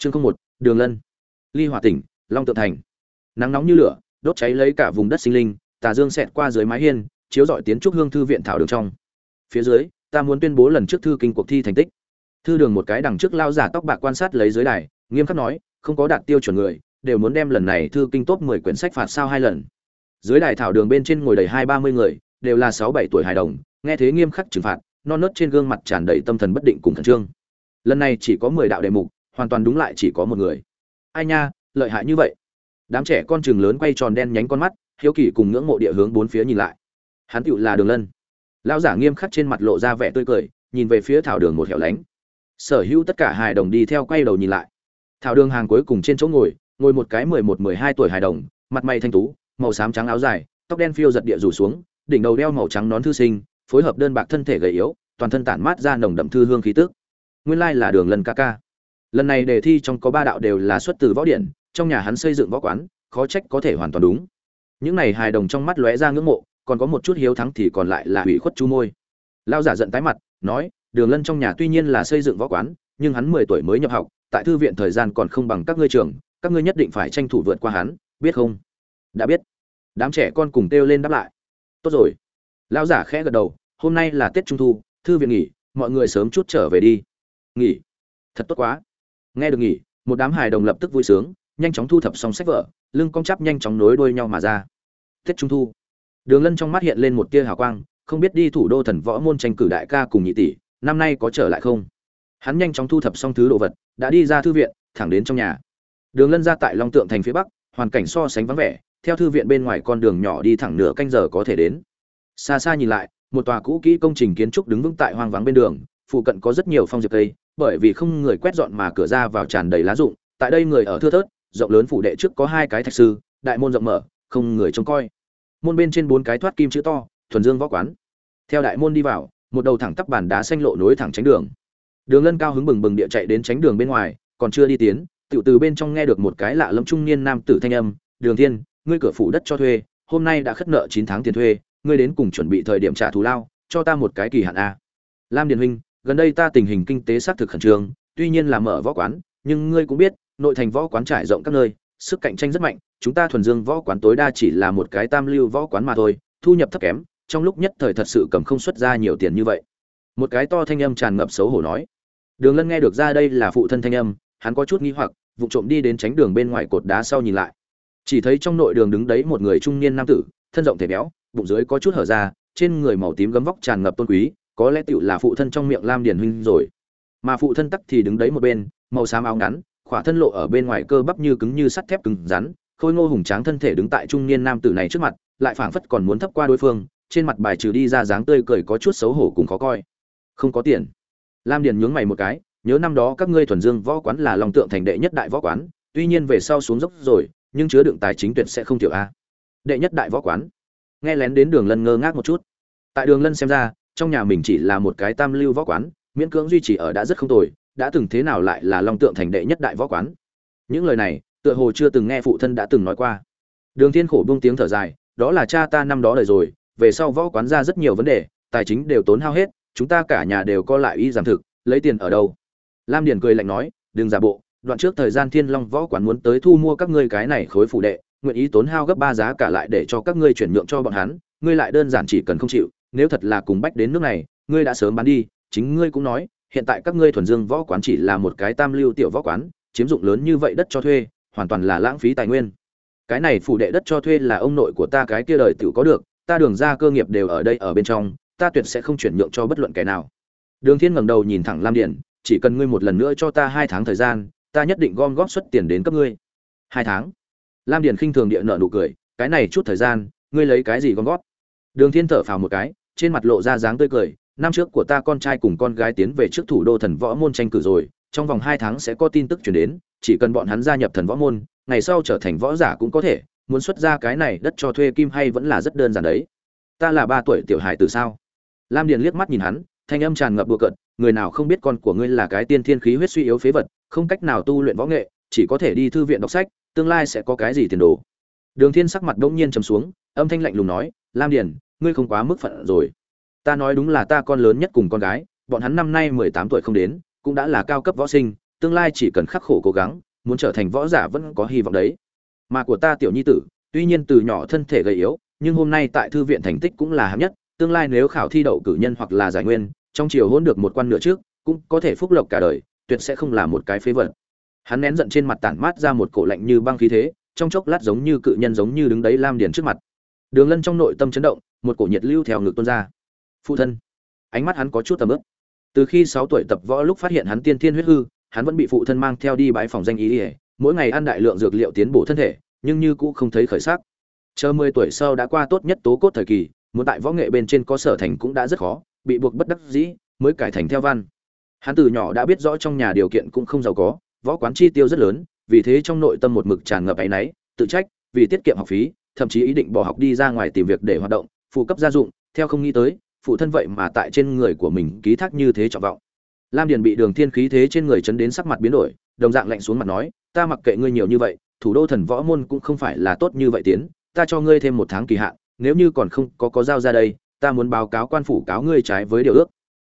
chương không một, đường lân. Ly hòa tỉnh, long tự thành. Nắng nóng như lửa, đốt cháy lấy cả vùng đất sinh linh, tà dương xẹt qua dưới mái hiên, chiếu dọi tiến trúc hương thư viện thảo đường trong. Phía dưới, ta muốn tuyên bố lần trước thư kinh cuộc thi thành tích. Thư đường một cái đằng trước lao giả tóc bạc quan sát lấy dưới đài, nghiêm khắc nói, không có đạt tiêu chuẩn người, đều muốn đem lần này thư kinh top 10 quyển sách phạt sao hai lần. Dưới đài thảo đường bên trên ngồi đầy hai ba mươi người, đều là sáu bảy tuổi hài đồng, nghe thế nghiêm khắc trừng phạt, non nớt trên gương mặt tràn đầy tâm thần bất định cùng khẩn trương. Lần này chỉ có mười đạo đề mục hoàn toàn đúng lại chỉ có một người. Ai nha, lợi hại như vậy. Đám trẻ con trường lớn quay tròn đen nhánh con mắt, hiếu kỳ cùng ngưỡng mộ địa hướng bốn phía nhìn lại. Hắn tựu là đường lân. Lão giả nghiêm khắc trên mặt lộ ra vẻ tươi cười, nhìn về phía thảo đường một hẻo lánh. Sở hữu tất cả hài đồng đi theo quay đầu nhìn lại. Thảo đường hàng cuối cùng trên chỗ ngồi ngồi một cái mười một, mười hai tuổi hài đồng, mặt mày thanh tú, màu xám trắng áo dài, tóc đen phiêu giật địa rủ xuống, đỉnh đầu đeo màu trắng nón thư sinh, phối hợp đơn bạc thân thể gầy yếu, toàn thân tản mát ra nồng đậm thư hương khí tức. Nguyên lai là đường lân ca ca lần này đề thi trong có ba đạo đều là xuất từ võ điển, trong nhà hắn xây dựng võ quán, khó trách có thể hoàn toàn đúng. Những này hài đồng trong mắt lóe ra ngưỡng mộ, còn có một chút hiếu thắng thì còn lại là hủy khuất chu môi. Lao giả giận tái mặt, nói, đường lân trong nhà tuy nhiên là xây dựng võ quán, nhưng hắn mười tuổi mới nhập học, tại thư viện thời gian còn không bằng các ngươi trường, các ngươi nhất định phải tranh thủ vượt qua hắn, biết không? Đã biết. Đám trẻ con cùng kêu lên đáp lại. Tốt rồi. Lão giả khẽ gật đầu, hôm nay là tết trung thu, thư viện nghỉ, mọi người sớm chút trở về đi. Nghỉ? Thật tốt quá nghe được nghỉ, một đám hài đồng lập tức vui sướng, nhanh chóng thu thập xong sách vở, lưng cong chắp nhanh chóng nối đuôi nhau mà ra. Tết trung thu. Đường lân trong mắt hiện lên một tia hào quang, không biết đi thủ đô thần võ môn tranh cử đại ca cùng nhị tỷ, năm nay có trở lại không? Hắn nhanh chóng thu thập xong thứ đồ vật, đã đi ra thư viện, thẳng đến trong nhà. Đường lân ra tại long tượng thành phía bắc, hoàn cảnh so sánh vắng vẻ, theo thư viện bên ngoài con đường nhỏ đi thẳng nửa canh giờ có thể đến. Xa xa nhìn lại, một tòa cũ kỹ công trình kiến trúc đứng vững tại hoang vắng bên đường, phụ cận có rất nhiều phong diệp cây bởi vì không người quét dọn mà cửa ra vào tràn đầy lá rụng, tại đây người ở thưa thớt, rộng lớn phủ đệ trước có hai cái thạch sư, đại môn rộng mở, không người trông coi. Môn bên trên bốn cái thoát kim chữ to, thuần dương võ quán. Theo đại môn đi vào, một đầu thẳng tắp bàn đá xanh lộ nối thẳng tránh đường. Đường lân cao hứng bừng bừng địa chạy đến tránh đường bên ngoài, còn chưa đi tiến tự từ bên trong nghe được một cái lạ lâm trung niên nam tử thanh âm, đường thiên, ngươi cửa phủ đất cho thuê, hôm nay đã khất nợ chín tháng tiền thuê, ngươi đến cùng chuẩn bị thời điểm trả thù lao, cho ta một cái kỳ hạn a. Lam điền huynh gần đây ta tình hình kinh tế xác thực khẩn trương, tuy nhiên là mở võ quán, nhưng ngươi cũng biết, nội thành võ quán trải rộng các nơi, sức cạnh tranh rất mạnh, chúng ta thuần dương võ quán tối đa chỉ là một cái tam lưu võ quán mà thôi, thu nhập thấp kém, trong lúc nhất thời thật sự cầm không xuất ra nhiều tiền như vậy. Một cái to thanh âm tràn ngập xấu hổ nói. Đường lân nghe được ra đây là phụ thân thanh âm, hắn có chút nghi hoặc, vụng trộm đi đến tránh đường bên ngoài cột đá sau nhìn lại. Chỉ thấy trong nội đường đứng đấy một người trung niên nam tử, thân rộng thể béo, bụng dưới có chút hở ra, trên người màu tím gấm vóc tràn ngập tôn quý có lẽ tựu là phụ thân trong miệng lam điền huynh rồi. Mà phụ thân tắc thì đứng đấy một bên, màu xám áo ngắn, khỏa thân lộ ở bên ngoài cơ bắp như cứng như sắt thép cứng rắn, khôi ngô hùng tráng thân thể đứng tại trung niên nam tử này trước mặt, lại phảng phất còn muốn thấp qua đối phương, trên mặt bài trừ đi ra dáng tươi cười có chút xấu hổ cùng khó coi. Không có tiền. Lam điền nhướng mày một cái, nhớ năm đó các ngươi thuần dương võ quán là lòng tượng thành đệ nhất đại võ quán, tuy nhiên về sau xuống dốc rồi, nhưng chứa đựng tài chính tuyệt sẽ không thiểu a. Đệ nhất đại võ quán. Nghe lén đến đường lân ngơ ngác một chút. Tại đường lân xem ra trong nhà mình chỉ là một cái tam lưu võ quán, miễn cưỡng duy trì ở đã rất không tồi, đã từng thế nào lại là long tượng thành đệ nhất đại võ quán. Những lời này, tựa hồ chưa từng nghe phụ thân đã từng nói qua. Đường thiên khổ buông tiếng thở dài, đó là cha ta năm đó đời rồi, về sau võ quán ra rất nhiều vấn đề, tài chính đều tốn hao hết, chúng ta cả nhà đều co lại y giảm thực, lấy tiền ở đâu? Lam điền cười lạnh nói, đừng giả bộ, đoạn trước thời gian thiên long võ quán muốn tới thu mua các ngươi cái này khối phủ đệ, nguyện ý tốn hao gấp ba giá cả lại để cho các ngươi chuyển nhượng cho bọn hắn, ngươi lại đơn giản chỉ cần không chịu nếu thật là cùng bách đến nước này, ngươi đã sớm bán đi, chính ngươi cũng nói, hiện tại các ngươi thuần dương võ quán chỉ là một cái tam lưu tiểu võ quán, chiếm dụng lớn như vậy đất cho thuê, hoàn toàn là lãng phí tài nguyên. Cái này phủ đệ đất cho thuê là ông nội của ta cái kia đời tiểu có được, ta đường ra cơ nghiệp đều ở đây ở bên trong, ta tuyệt sẽ không chuyển nhượng cho bất luận kẻ nào. Đường thiên ngẩng đầu nhìn thẳng lam điển chỉ cần ngươi một lần nữa cho ta hai tháng thời gian, ta nhất định gom góp xuất tiền đến cấp ngươi. Hai tháng? Lam điển khinh thường địa nợ nụ cười, cái này chút thời gian, ngươi lấy cái gì gom góp? Đường thiên thở phào một cái trên mặt lộ ra dáng tươi cười, năm trước của ta con trai cùng con gái tiến về trước thủ đô thần võ môn tranh cử rồi, trong vòng hai tháng sẽ có tin tức chuyển đến, chỉ cần bọn hắn gia nhập thần võ môn, ngày sau trở thành võ giả cũng có thể, muốn xuất ra cái này đất cho thuê kim hay vẫn là rất đơn giản đấy. Ta là ba tuổi tiểu hài từ sao? Lam điền liếc mắt nhìn hắn, thanh âm tràn ngập bừa cợt, người nào không biết con của ngươi là cái tiên thiên khí huyết suy yếu phế vật, không cách nào tu luyện võ nghệ, chỉ có thể đi thư viện đọc sách, tương lai sẽ có cái gì tiền đồ? Đường thiên sắc mặt đông nhiên trầm xuống, âm thanh lạnh lùng nói, lam điền ngươi không quá mức phận rồi. Ta nói đúng là ta con lớn nhất cùng con gái, bọn hắn năm nay mười tám tuổi không đến, cũng đã là cao cấp võ sinh, tương lai chỉ cần khắc khổ cố gắng, muốn trở thành võ giả vẫn có hy vọng đấy. Mà của ta tiểu nhi tử, tuy nhiên từ nhỏ thân thể gầy yếu, nhưng hôm nay tại thư viện thành tích cũng là hạng nhất, tương lai nếu khảo thi đậu cử nhân hoặc là giải nguyên, trong chiều hôn được một quan nửa trước, cũng có thể phúc lộc cả đời, tuyệt sẽ không là một cái phế vật. Hắn nén giận trên mặt tản mát ra một cổ lạnh như băng khí thế, trong chốc lát giống như cự nhân giống như đứng đấy lam điền trước mặt. Đường lân trong nội tâm chấn động một cổ nhiệt lưu theo ngực tuôn ra. Phụ thân. Ánh mắt hắn có chút tầm ướp từ khi sáu tuổi tập võ lúc phát hiện hắn tiên thiên huyết hư, hắn vẫn bị phụ thân mang theo đi bãi phòng danh ý ỉa mỗi ngày ăn đại lượng dược liệu tiến bổ thân thể, nhưng như cũ không thấy khởi sắc. Chờ mười tuổi sau đã qua tốt nhất tố cốt thời kỳ, muốn tại võ nghệ bên trên có sở thành cũng đã rất khó, bị buộc bất đắc dĩ, mới cải thành theo văn. Hắn từ nhỏ đã biết rõ trong nhà điều kiện cũng không giàu có, võ quán chi tiêu rất lớn, vì thế trong nội tâm một mực tràn ngập áy náy, tự trách, vì tiết kiệm học phí, thậm chí ý định bỏ học đi ra ngoài tìm việc để hoạt động phụ cấp gia dụng, theo không nghĩ tới, phụ thân vậy mà tại trên người của mình ký thác như thế trọng vọng. Lam điền bị đường thiên khí thế trên người chấn đến sắc mặt biến đổi, đồng dạng lạnh xuống mặt nói, ta mặc kệ ngươi nhiều như vậy, thủ đô thần võ môn cũng không phải là tốt như vậy tiến, ta cho ngươi thêm một tháng kỳ hạn, nếu như còn không có có giao ra đây, ta muốn báo cáo quan phủ cáo ngươi trái với điều ước.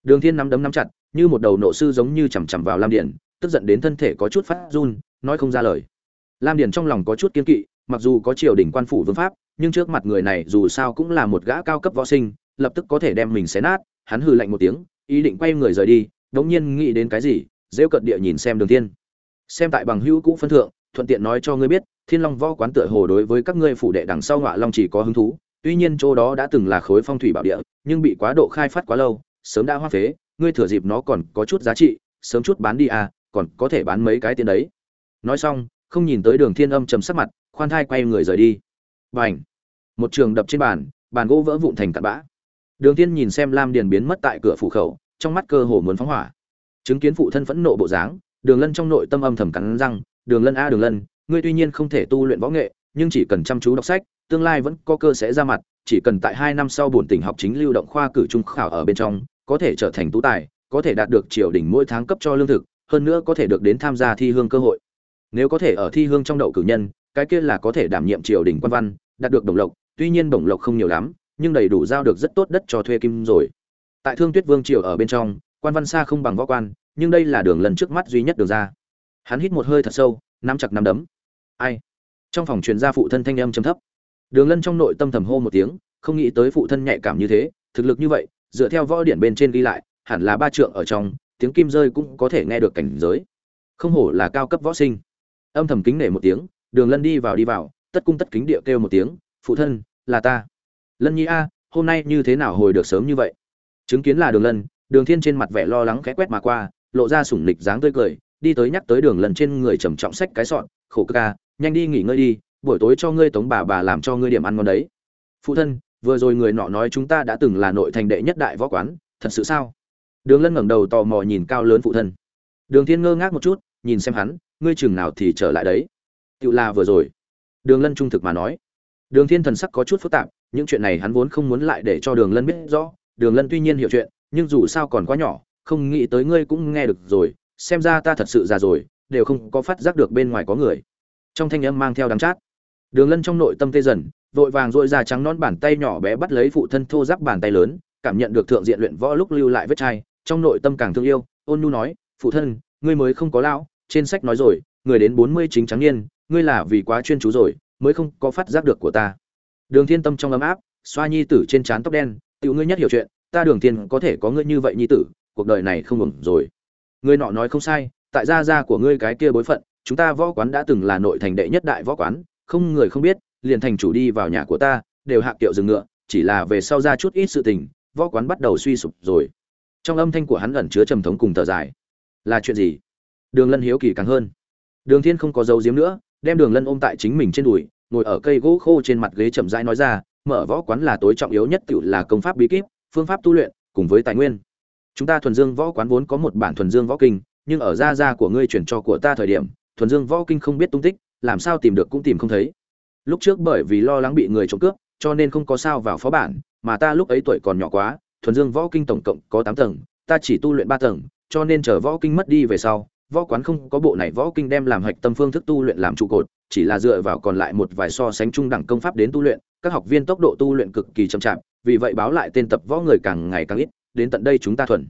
Đường thiên nắm đấm nắm chặt, như một đầu nộ sư giống như chầm chầm vào lam điền, tức giận đến thân thể có chút phát run, nói không ra lời. Lam điền trong lòng có chút kiên kỵ, mặc dù có triều đình quan phủ vương pháp nhưng trước mặt người này dù sao cũng là một gã cao cấp võ sinh, lập tức có thể đem mình xé nát, hắn hừ lạnh một tiếng, ý định quay người rời đi, đống nhiên nghĩ đến cái gì, rêu cận địa nhìn xem đường thiên. Xem tại bằng hữu cũ phân thượng, thuận tiện nói cho ngươi biết, thiên long võ quán tựa hồ đối với các ngươi phủ đệ đằng sau ngọa long chỉ có hứng thú, tuy nhiên chỗ đó đã từng là khối phong thủy bảo địa, nhưng bị quá độ khai phát quá lâu, sớm đã hoa phế, ngươi thừa dịp nó còn có chút giá trị, sớm chút bán đi à còn có thể bán mấy cái tiền đấy. Nói xong, không nhìn tới đường thiên âm trầm sắc mặt, khoan thai quay người rời đi. Bảnh một trường đập trên bàn bàn gỗ vỡ vụn thành cặn bã. Đường thiên nhìn xem lam điền biến mất tại cửa phủ khẩu, trong mắt cơ hồ muốn phóng hỏa. Chứng kiến phụ thân phẫn nộ bộ dáng, đường lân trong nội tâm âm thầm cắn răng, đường lân a, đường lân, ngươi tuy nhiên không thể tu luyện võ nghệ, nhưng chỉ cần chăm chú đọc sách, tương lai vẫn có cơ sẽ ra mặt, chỉ cần tại hai năm sau bổn tỉnh học chính lưu động khoa cử trung khảo ở bên trong, có thể trở thành tú tài, có thể đạt được triều đình mỗi tháng cấp cho lương thực, hơn nữa có thể được đến tham gia thi hương cơ hội. Nếu có thể ở thi hương trong đậu cử nhân, cái kia là có thể đảm nhiệm triều đình quan văn, đạt được đồng lộc tuy nhiên bổng lộc không nhiều lắm, nhưng đầy đủ giao được rất tốt đất cho thuê kim rồi. Tại thương tuyết vương triều ở bên trong, quan văn xa không bằng võ quan, nhưng đây là đường lần trước mắt duy nhất đường ra. Hắn hít một hơi thật sâu, nắm chặt nắm đấm. Ai? Trong phòng truyền ra phụ thân thanh âm trầm thấp. Đường lân trong nội tâm thầm hô một tiếng, không nghĩ tới phụ thân nhạy cảm như thế, thực lực như vậy, dựa theo võ điển bên trên ghi lại, hẳn là ba trượng ở trong, tiếng kim rơi cũng có thể nghe được cảnh giới. Không hổ là cao cấp võ sinh. Âm thầm kính nể một tiếng, đường lân đi vào đi vào, tất cung tất kính địa kêu một tiếng, phụ thân là ta. Lân nhi a, hôm nay như thế nào hồi được sớm như vậy? Chứng kiến là đường lân, đường thiên trên mặt vẻ lo lắng khẽ quét mà qua, lộ ra sủng nịch dáng tươi cười, đi tới nhắc tới đường lần trên người trầm trọng sách cái sọn, khổ ca nhanh đi nghỉ ngơi đi, buổi tối cho ngươi tống bà bà làm cho ngươi điểm ăn ngon đấy. Phụ thân, vừa rồi người nọ nói chúng ta đã từng là nội thành đệ nhất đại võ quán, thật sự sao? Đường lân ngẩng đầu tò mò nhìn cao lớn phụ thân. Đường thiên ngơ ngác một chút, nhìn xem hắn, ngươi chừng nào thì trở lại đấy? Tự là vừa rồi. Đường lân trung thực mà nói đường thiên thần sắc có chút phức tạp, những chuyện này hắn vốn không muốn lại để cho đường lân biết rõ, đường lân tuy nhiên hiểu chuyện, nhưng dù sao còn quá nhỏ, không nghĩ tới ngươi cũng nghe được rồi, xem ra ta thật sự già rồi, đều không có phát giác được bên ngoài có người. Trong thanh âm mang theo đắng chát, đường lân trong nội tâm tê dần, vội vàng rũa ra trắng nón bàn tay nhỏ bé bắt lấy phụ thân thô ráp bàn tay lớn, cảm nhận được thượng diện luyện võ lúc lưu lại vết chai, trong nội tâm càng thương yêu, ôn nhu nói, phụ thân, ngươi mới không có lão, trên sách nói rồi, người đến bốn mươi chính trắng niên, ngươi là vì quá chuyên chú rồi mới không có phát giác được của ta. Đường thiên tâm trong ấm áp, xoa nhi tử trên trán tóc đen, tiểu ngươi nhất hiểu chuyện, ta đường thiên có thể có ngươi như vậy nhi tử, cuộc đời này không ổn rồi. Ngươi nọ nói không sai, tại gia gia của ngươi cái kia bối phận, chúng ta võ quán đã từng là nội thành đệ nhất đại võ quán, không người không biết, liền thành chủ đi vào nhà của ta, đều hạ kiệu dừng ngựa, chỉ là về sau ra chút ít sự tình, võ quán bắt đầu suy sụp rồi. Trong âm thanh của hắn ẩn chứa trầm thống cùng thở dài. Là chuyện gì? Đường lân hiếu kỳ càng hơn. Đường thiên không có dấu diếm nữa đem đường lân ôm tại chính mình trên đùi, ngồi ở cây gỗ khô trên mặt ghế chậm rãi nói ra, mở võ quán là tối trọng yếu nhất tự là công pháp bí kíp, phương pháp tu luyện, cùng với tài nguyên. Chúng ta thuần dương võ quán vốn có một bản thuần dương võ kinh, nhưng ở gia gia của ngươi chuyển cho của ta thời điểm, thuần dương võ kinh không biết tung tích, làm sao tìm được cũng tìm không thấy. Lúc trước bởi vì lo lắng bị người trộm cướp, cho nên không có sao vào phó bản, mà ta lúc ấy tuổi còn nhỏ quá, thuần dương võ kinh tổng cộng có tám tầng, ta chỉ tu luyện ba tầng, cho nên chờ võ kinh mất đi về sau võ quán không có bộ này võ kinh đem làm hạch tâm phương thức tu luyện làm trụ cột, chỉ là dựa vào còn lại một vài so sánh trung đẳng công pháp đến tu luyện, các học viên tốc độ tu luyện cực kỳ chậm chạp, vì vậy báo lại tên tập võ người càng ngày càng ít, đến tận đây chúng ta thuần.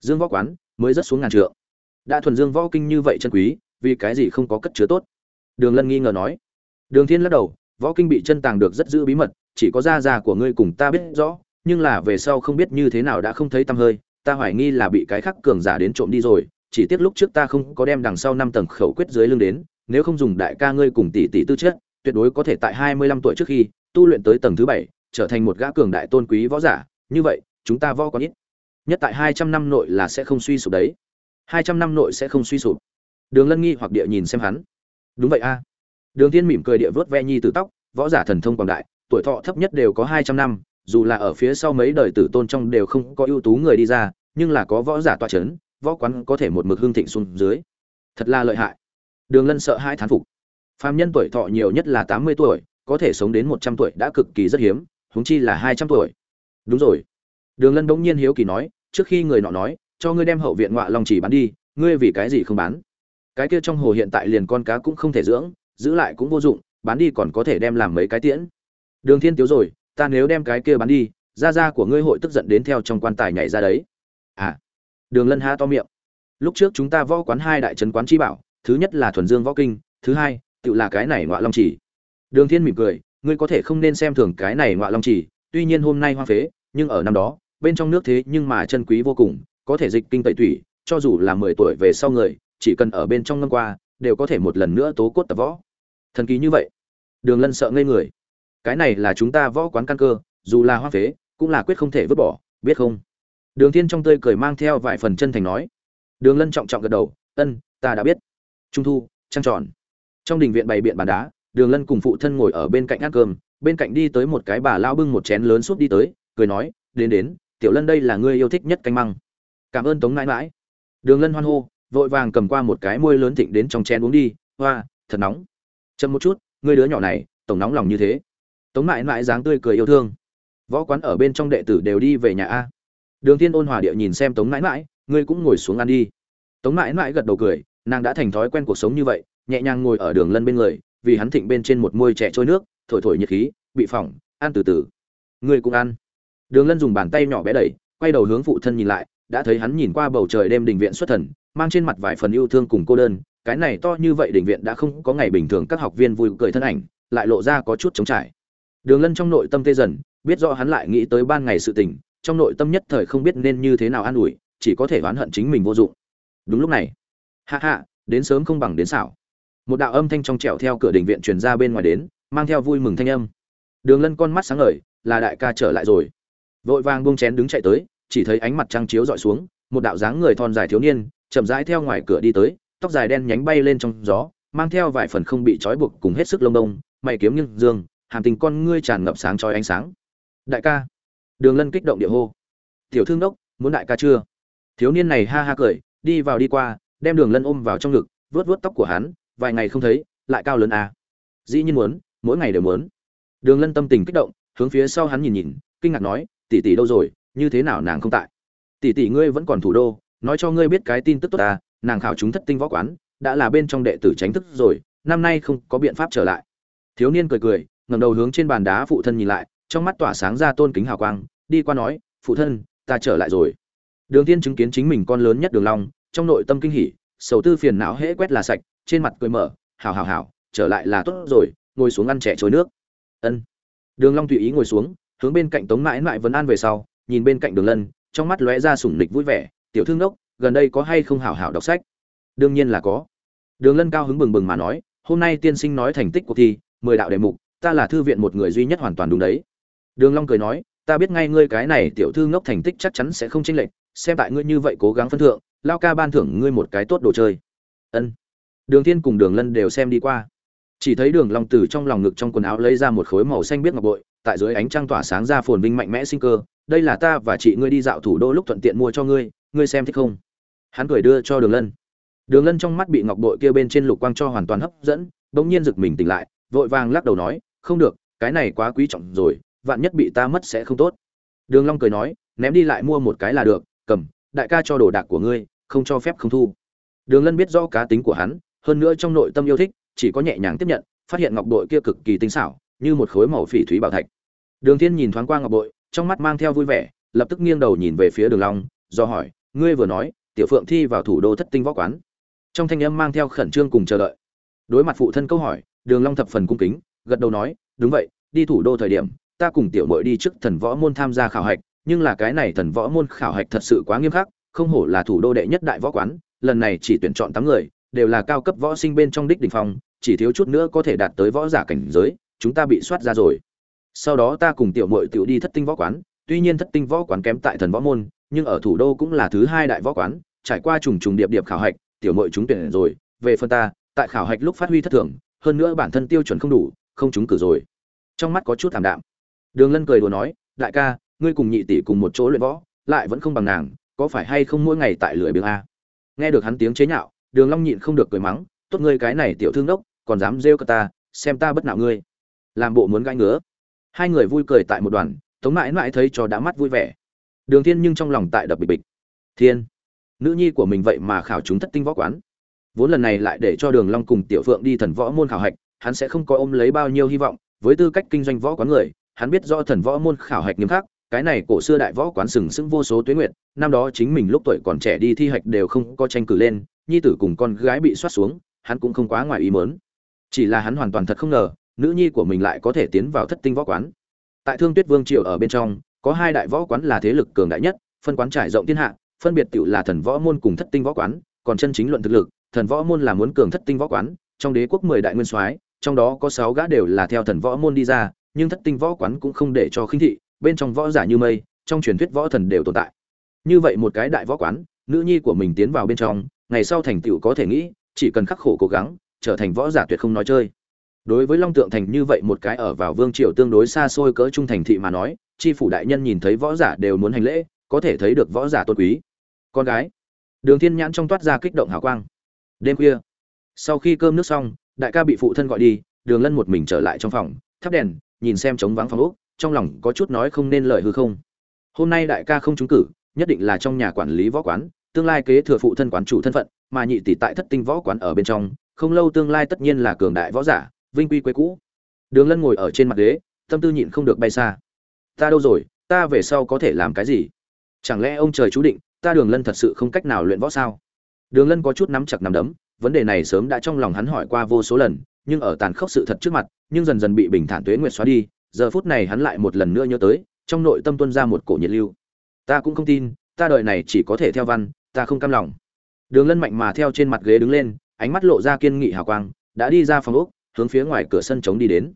Dương võ quán mới rất xuống ngàn trượng. Đã thuần dương võ kinh như vậy chân quý, vì cái gì không có cất chứa tốt? Đường lân nghi ngờ nói. Đường thiên lắc đầu, võ kinh bị chân tàng được rất giữ bí mật, chỉ có gia gia của ngươi cùng ta biết rõ, nhưng là về sau không biết như thế nào đã không thấy tăm hơi, ta hoài nghi là bị cái khắc cường giả đến trộm đi rồi chỉ tiếc lúc trước ta không có đem đằng sau năm tầng khẩu quyết dưới lưng đến, nếu không dùng đại ca ngươi cùng tỷ tỷ tư chất, tuyệt đối có thể tại hai mươi lăm tuổi trước khi, tu luyện tới tầng thứ bảy, trở thành một gã cường đại tôn quý võ giả. Như vậy, chúng ta võ có ít. Nhất tại hai trăm năm nội là sẽ không suy sụp đấy. hai trăm năm nội sẽ không suy sụp. Đường lân nghi hoặc địa nhìn xem hắn. Đúng vậy a. Đường thiên mỉm cười địa vớt ve nhi từ tóc, võ giả thần thông quảng đại, tuổi thọ thấp nhất đều có hai trăm năm, dù là ở phía sau mấy đời tử tôn trong đều không có ưu tú người đi ra, nhưng là có võ giả toa chấn võ quán có thể một mực hương thịnh xuống dưới. Thật là lợi hại. Đường lân sợ hai thán phục. Phàm nhân tuổi thọ nhiều nhất là tám mươi tuổi, có thể sống đến một trăm tuổi đã cực kỳ rất hiếm, huống chi là hai trăm tuổi. Đúng rồi. Đường lân bỗng nhiên hiếu kỳ nói, trước khi người nọ nói, cho ngươi đem hậu viện ngọa long chỉ bán đi, ngươi vì cái gì không bán? Cái kia trong hồ hiện tại liền con cá cũng không thể dưỡng, giữ lại cũng vô dụng, bán đi còn có thể đem làm mấy cái tiễn. Đường thiên tiếu rồi, ta nếu đem cái kia bán đi, gia gia của ngươi hội tức giận đến theo trong quan tài nhảy ra đấy. À đường lân há to miệng. Lúc trước chúng ta võ quán hai đại trấn quán chi bảo, thứ nhất là thuần dương võ kinh, thứ hai, tự là cái này ngọa long chỉ đường thiên mỉm cười, ngươi có thể không nên xem thường cái này ngọa long chỉ tuy nhiên hôm nay hoang phế, nhưng ở năm đó, bên trong nước thế nhưng mà chân quý vô cùng, có thể dịch kinh tẩy thủy cho dù là mười tuổi về sau người, chỉ cần ở bên trong ngâm qua, đều có thể một lần nữa tố cốt tập võ. Thần kỳ như vậy. Đường lân sợ ngây người. Cái này là chúng ta võ quán căn cơ, dù là hoang phế, cũng là quyết không thể vứt bỏ, biết không? Đường thiên trong tươi cười mang theo vài phần chân thành nói. Đường lân trọng trọng gật đầu, ân, ta đã biết. Trung thu, trăng tròn. Trong đình viện bày biện bàn đá, đường lân cùng phụ thân ngồi ở bên cạnh ăn cơm, bên cạnh đi tới một cái bà lao bưng một chén lớn suốt đi tới, cười nói, đến đến, tiểu lân đây là ngươi yêu thích nhất canh măng. Cảm ơn tống nãi mãi đường lân hoan hô, vội vàng cầm qua một cái môi lớn thịnh đến trong chén uống đi, hoa, thật nóng. Chậm một chút, ngươi đứa nhỏ này, tổng nóng lòng như thế. Tống nãi mãi dáng tươi cười yêu thương. Võ quán ở bên trong đệ tử đều đi về nhà a đường thiên ôn hòa địa nhìn xem tống mãi mãi, ngươi cũng ngồi xuống ăn đi. Tống mãi mãi gật đầu cười, nàng đã thành thói quen cuộc sống như vậy, nhẹ nhàng ngồi ở đường lân bên người, vì hắn thịnh bên trên một môi trẻ trôi nước, thổi thổi nhiệt khí, bị phỏng, ăn từ từ. Ngươi cũng ăn. Đường lân dùng bàn tay nhỏ bé đẩy, quay đầu hướng phụ thân nhìn lại, đã thấy hắn nhìn qua bầu trời đêm đình viện xuất thần, mang trên mặt vài phần yêu thương cùng cô đơn, cái này to như vậy đình viện đã không có ngày bình thường các học viên vui cười thân ảnh, lại lộ ra có chút trống trải. Đường lân trong nội tâm tê dần, biết rõ hắn lại nghĩ tới ban ngày sự tình trong nội tâm nhất thời không biết nên như thế nào an ủi, chỉ có thể oán hận chính mình vô dụng. Đúng lúc này hạ hạ đến sớm không bằng đến xảo. Một đạo âm thanh trong trẻo theo cửa đình viện truyền ra bên ngoài đến, mang theo vui mừng thanh âm. Đường lân con mắt sáng ngời, là đại ca trở lại rồi. Vội vàng buông chén đứng chạy tới, chỉ thấy ánh mặt trăng chiếu dọi xuống, một đạo dáng người thon dài thiếu niên, chậm rãi theo ngoài cửa đi tới, tóc dài đen nhánh bay lên trong gió, mang theo vài phần không bị trói buộc cùng hết sức lông đông, mày kiếm nghiêng dương, hàm tình con ngươi tràn ngập sáng trói ánh sáng. Đại ca đường lân kích động địa hô. Tiểu thương đốc, muốn đại ca chưa? Thiếu niên này ha ha cười, đi vào đi qua, đem đường lân ôm vào trong ngực, vuốt vuốt tóc của hắn, vài ngày không thấy, lại cao lớn à. dĩ nhiên muốn, mỗi ngày đều muốn. Đường lân tâm tình kích động, hướng phía sau hắn nhìn nhìn, kinh ngạc nói, tỷ tỷ đâu rồi, như thế nào nàng không tại? Tỷ tỷ ngươi vẫn còn thủ đô, nói cho ngươi biết cái tin tức tốt ta nàng khảo chúng thất tinh võ quán, đã là bên trong đệ tử tránh thức rồi, năm nay không có biện pháp trở lại. Thiếu niên cười cười, ngẩng đầu hướng trên bàn đá phụ thân nhìn lại trong mắt tỏa sáng ra tôn kính hào quang, đi qua nói, phụ thân, ta trở lại rồi. Đường tiên chứng kiến chính mình con lớn nhất đường long, trong nội tâm kinh hỉ, sầu tư phiền não hễ quét là sạch, trên mặt cười mở hào hào hào trở lại là tốt rồi, ngồi xuống ăn trẻ trôi nước. Ân. Đường long tùy ý ngồi xuống, hướng bên cạnh tống mãi mãi vấn an về sau, nhìn bên cạnh đường lân, trong mắt lóe ra sủng nịch vui vẻ, tiểu thương đốc gần đây có hay không hảo hảo đọc sách? Đương nhiên là có. Đường lân cao hứng bừng bừng mà nói, hôm nay tiên sinh nói thành tích cuộc thi, mười đạo đề mục, ta là thư viện một người duy nhất hoàn toàn đúng đấy đường long cười nói, ta biết ngay ngươi cái này tiểu thư ngốc thành tích chắc chắn sẽ không chênh lệch, xem tại ngươi như vậy cố gắng phân thượng, lao ca ban thưởng ngươi một cái tốt đồ chơi. Ân. Đường thiên cùng đường lân đều xem đi qua. Chỉ thấy đường long từ trong lòng ngực trong quần áo lấy ra một khối màu xanh biếc ngọc bội, tại dưới ánh trăng tỏa sáng ra phồn vinh mạnh mẽ sinh cơ, đây là ta và chị ngươi đi dạo thủ đô lúc thuận tiện mua cho ngươi ngươi xem thích không? Hắn cười đưa cho đường lân. Đường lân trong mắt bị ngọc bội kia bên trên lục quang cho hoàn toàn hấp dẫn, bỗng nhiên giật mình tỉnh lại, vội vàng lắc đầu nói, không được, cái này quá quý trọng rồi vạn nhất bị ta mất sẽ không tốt. Đường long cười nói, ném đi lại mua một cái là được, cầm, đại ca cho đồ đạc của ngươi, không cho phép không thu. Đường lân biết rõ cá tính của hắn, hơn nữa trong nội tâm yêu thích, chỉ có nhẹ nhàng tiếp nhận, phát hiện ngọc bội kia cực kỳ tinh xảo, như một khối màu phỉ thúy bảo thạch. Đường thiên nhìn thoáng qua ngọc bội, trong mắt mang theo vui vẻ, lập tức nghiêng đầu nhìn về phía đường long, do hỏi, ngươi vừa nói, tiểu phượng thi vào thủ đô thất tinh võ quán. Trong thanh âm mang theo khẩn trương cùng chờ đợi. Đối mặt phụ thân câu hỏi, đường long thập phần cung kính, gật đầu nói, đúng vậy, đi thủ đô thời điểm ta cùng tiểu muội đi trước thần võ môn tham gia khảo hạch, nhưng là cái này thần võ môn khảo hạch thật sự quá nghiêm khắc, không hổ là thủ đô đệ nhất đại võ quán, lần này chỉ tuyển chọn tám người, đều là cao cấp võ sinh bên trong đích đỉnh phong, chỉ thiếu chút nữa có thể đạt tới võ giả cảnh giới, chúng ta bị soát ra rồi. Sau đó ta cùng tiểu muội tiểu đi thất tinh võ quán, tuy nhiên thất tinh võ quán kém tại thần võ môn, nhưng ở thủ đô cũng là thứ hai đại võ quán, trải qua trùng trùng điệp điệp khảo hạch, tiểu muội chúng tuyển rồi, về phần ta, tại khảo hạch lúc phát huy thất thường, hơn nữa bản thân tiêu chuẩn không đủ, không trúng cử rồi. Trong mắt có chút thảm đạm đường lân cười đùa nói, đại ca, ngươi cùng nhị tỷ cùng một chỗ luyện võ, lại vẫn không bằng nàng, có phải hay không mỗi ngày tại lưỡi biếng a? Nghe được hắn tiếng chế nhạo, đường long nhịn không được cười mắng, tốt ngươi cái này tiểu thương đốc, còn dám rêu cả ta, xem ta bất nạo ngươi. Làm bộ muốn gãi ngứa. Hai người vui cười tại một đoàn, tống mãi mãi thấy cho đã mắt vui vẻ. Đường thiên nhưng trong lòng tại đập bịch bịch. Thiên, nữ nhi của mình vậy mà khảo chúng thất tinh võ quán. Vốn lần này lại để cho đường long cùng tiểu phượng đi thần võ môn khảo hạch, hắn sẽ không có ôm lấy bao nhiêu hy vọng, với tư cách kinh doanh võ quán người hắn biết rõ thần võ môn khảo hạch nghiêm khắc, cái này cổ xưa đại võ quán sừng sững vô số tuyết nguyện năm đó chính mình lúc tuổi còn trẻ đi thi hạch đều không có tranh cử lên, nhi tử cùng con gái bị soát xuống, hắn cũng không quá ngoài ý muốn. chỉ là hắn hoàn toàn thật không ngờ, nữ nhi của mình lại có thể tiến vào thất tinh võ quán tại thương tuyết vương triều ở bên trong, có hai đại võ quán là thế lực cường đại nhất, phân quán trải rộng thiên hạ, phân biệt tự là thần võ môn cùng thất tinh võ quán, còn chân chính luận thực lực, thần võ môn là muốn cường thất tinh võ quán, trong đế quốc mười đại nguyên soái, trong đó có sáu gã đều là theo thần võ môn đi ra nhưng thất tinh võ quán cũng không để cho khinh thị, bên trong võ giả như mây, trong truyền thuyết võ thần đều tồn tại. Như vậy một cái đại võ quán, nữ nhi của mình tiến vào bên trong, ngày sau thành tựu có thể nghĩ, chỉ cần khắc khổ cố gắng, trở thành võ giả tuyệt không nói chơi. Đối với long tượng thành như vậy một cái ở vào vương triều tương đối xa xôi cỡ trung thành thị mà nói chi phủ đại nhân nhìn thấy võ giả đều muốn hành lễ, có thể thấy được võ giả tôn quý. Con gái, đường thiên nhãn trong toát ra kích động hào quang. Đêm khuya, sau khi cơm nước xong, đại ca bị phụ thân gọi đi, đường lân một mình trở lại trong phòng, thắp đèn nhìn xem trống vắng phòng ốc, trong lòng có chút nói không nên lời hư không. Hôm nay đại ca không trúng cử nhất định là trong nhà quản lý võ quán tương lai kế thừa phụ thân quán chủ thân phận mà nhị tỷ tại thất tinh võ quán ở bên trong không lâu tương lai tất nhiên là cường đại võ giả vinh quy quê cũ. Đường lân ngồi ở trên mặt ghế tâm tư nhịn không được bay xa. Ta đâu rồi ta về sau có thể làm cái gì? Chẳng lẽ ông trời chú định ta đường lân thật sự không cách nào luyện võ sao? Đường lân có chút nắm chặt nắm đấm vấn đề này sớm đã trong lòng hắn hỏi qua vô số lần nhưng ở tàn khốc sự thật trước mặt nhưng dần dần bị bình thản tuế nguyệt xóa đi giờ phút này hắn lại một lần nữa nhớ tới trong nội tâm tuôn ra một cổ nhiệt lưu. Ta cũng không tin ta đợi này chỉ có thể theo văn ta không cam lòng. Đường lân mạnh mà theo trên mặt ghế đứng lên ánh mắt lộ ra kiên nghị hào quang đã đi ra phòng ốc, hướng phía ngoài cửa sân trống đi đến.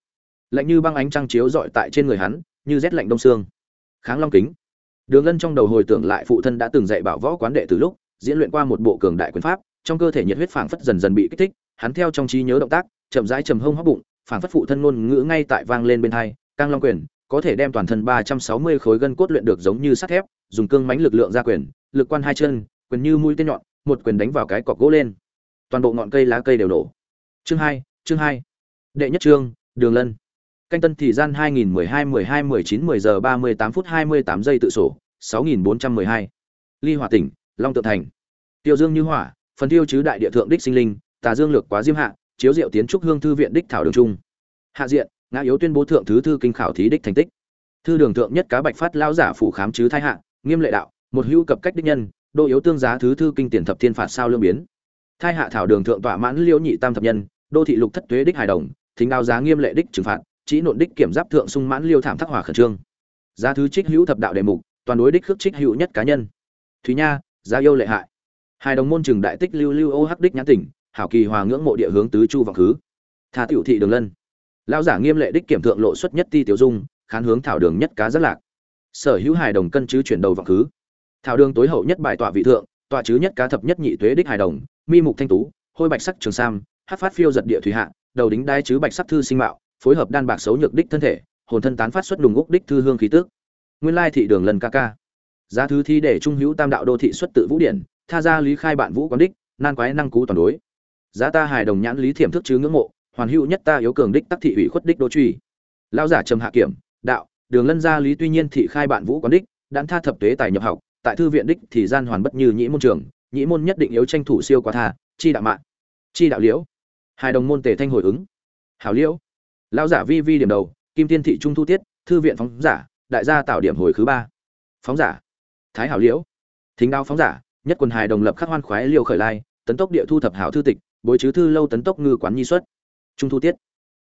Lạnh như băng ánh trăng chiếu rọi tại trên người hắn như rét lạnh đông xương kháng long kính. Đường lân trong đầu hồi tưởng lại phụ thân đã từng dạy bảo võ quán đệ từ lúc diễn luyện qua một bộ cường đại quyền pháp trong cơ thể nhiệt huyết phảng phất dần dần bị kích thích hắn theo trong trí nhớ động tác chậm rãi trầm hông hóc bụng phản phất phụ thân ngôn ngữ ngay tại vang lên bên hai, cang long quyền, có thể đem toàn thân ba trăm sáu mươi khối gân cốt luyện được giống như sắt thép, dùng cương mãnh lực lượng ra quyền, lực quan hai chân, quyền như mũi tên nhọn, một quyền đánh vào cái cọc gỗ lên. Toàn bộ ngọn cây lá cây đều nổ. Chương hai chương hai. Đệ nhất chương, đường lân. Canh tân thì gian 2012 12 19 10 giờ 38 phút 28 giây tự sổ 6412 ly hỏa tỉnh, long tượng thành. Tiêu dương như hỏa, phần tiêu chứ đại địa thượng đích sinh linh, tà dương lược quá diêm hạ chiếu diệu tiến trúc hương thư viện đích thảo đường trung. Hạ diện, ngã yếu tuyên bố thượng thứ thư kinh khảo thí đích thành tích. Thư đường thượng nhất cá bạch phát lao giả phủ khám chứ thai hạ, nghiêm lệ đạo, một hữu cập cách đích nhân đô yếu tương giá thứ thư kinh tiền thập thiên phạt sao lương biến. Thai hạ thảo đường thượng tọa mãn liễu nhị tam thập nhân, đô thị lục thất tuế đích hài đồng, thính đao giá nghiêm lệ đích trừng phạt chỉ nộn đích kiểm giáp thượng sung mãn liêu thảm thác hỏa khẩn trương. Giá thứ trích hữu thập đạo đề mục, toàn đối đích khước trích hữu nhất cá nhân. Thúy nha, giá yêu lệ hại. Hài đồng môn trường đại tích lưu lưu ô hắc đích nhãn tỉnh hảo kỳ hòa ngưỡng mộ địa hướng tứ chu vọng khứ. Tha tiểu thị đường lân. Lão giả nghiêm lệ đích kiểm thượng lộ xuất nhất ti tiểu dung, khán hướng thảo đường nhất cá rất lạc. Sở hữu hài đồng cân chứ chuyển đầu vọng khứ. Thảo đường tối hậu nhất bài tọa vị thượng, tọa chứ nhất cá thập nhất nhị tuế đích hài đồng, mi mục thanh tú, hôi bạch sắc trường sam, hát phát phiêu giật địa thủy hạ, đầu đính đai chứ bạch sắc thư sinh mạo, phối hợp đan bạc xấu nhược đích thân thể, hồn thân tán phát xuất đùng úc đích thư hương khí tước. Nguyên lai thị đường lần ca ca. Giá thứ thi để trung hữu tam đạo đô thị xuất tự vũ điển, tha ra lý khai bạn vũ quán đích, nan quái năng cú toàn đối giá ta hài đồng nhãn lý thiểm thức chứ ngưỡng mộ, hoàn hữu nhất ta yếu cường đích tắc thị ủy khuất đích đô truy. Lão giả trầm hạ kiểm, đạo, đường lân gia lý tuy nhiên thị khai bạn vũ quán đích đan tha thập tuế tài nhập học, tại thư viện đích thì gian hoàn bất như nhĩ môn trường, nhĩ môn nhất định yếu tranh thủ siêu quá tha, chi đạo mạng, chi đạo liễu. Hài đồng môn tề thanh hồi ứng. Hảo liễu. Lão giả vi vi điểm đầu, kim tiên thị trung thu tiết, thư viện phóng giả, đại gia tạo điểm hồi thứ ba. Phóng giả. Thái hảo liễu. Thính đao phóng giả, nhất quần hài đồng lập khắc hoan khoái liêu khởi lai, tấn tốc địa thu thập hảo thư tịch bối chứ thư lâu tấn tốc ngư quán nhi xuất. Trung thu tiết.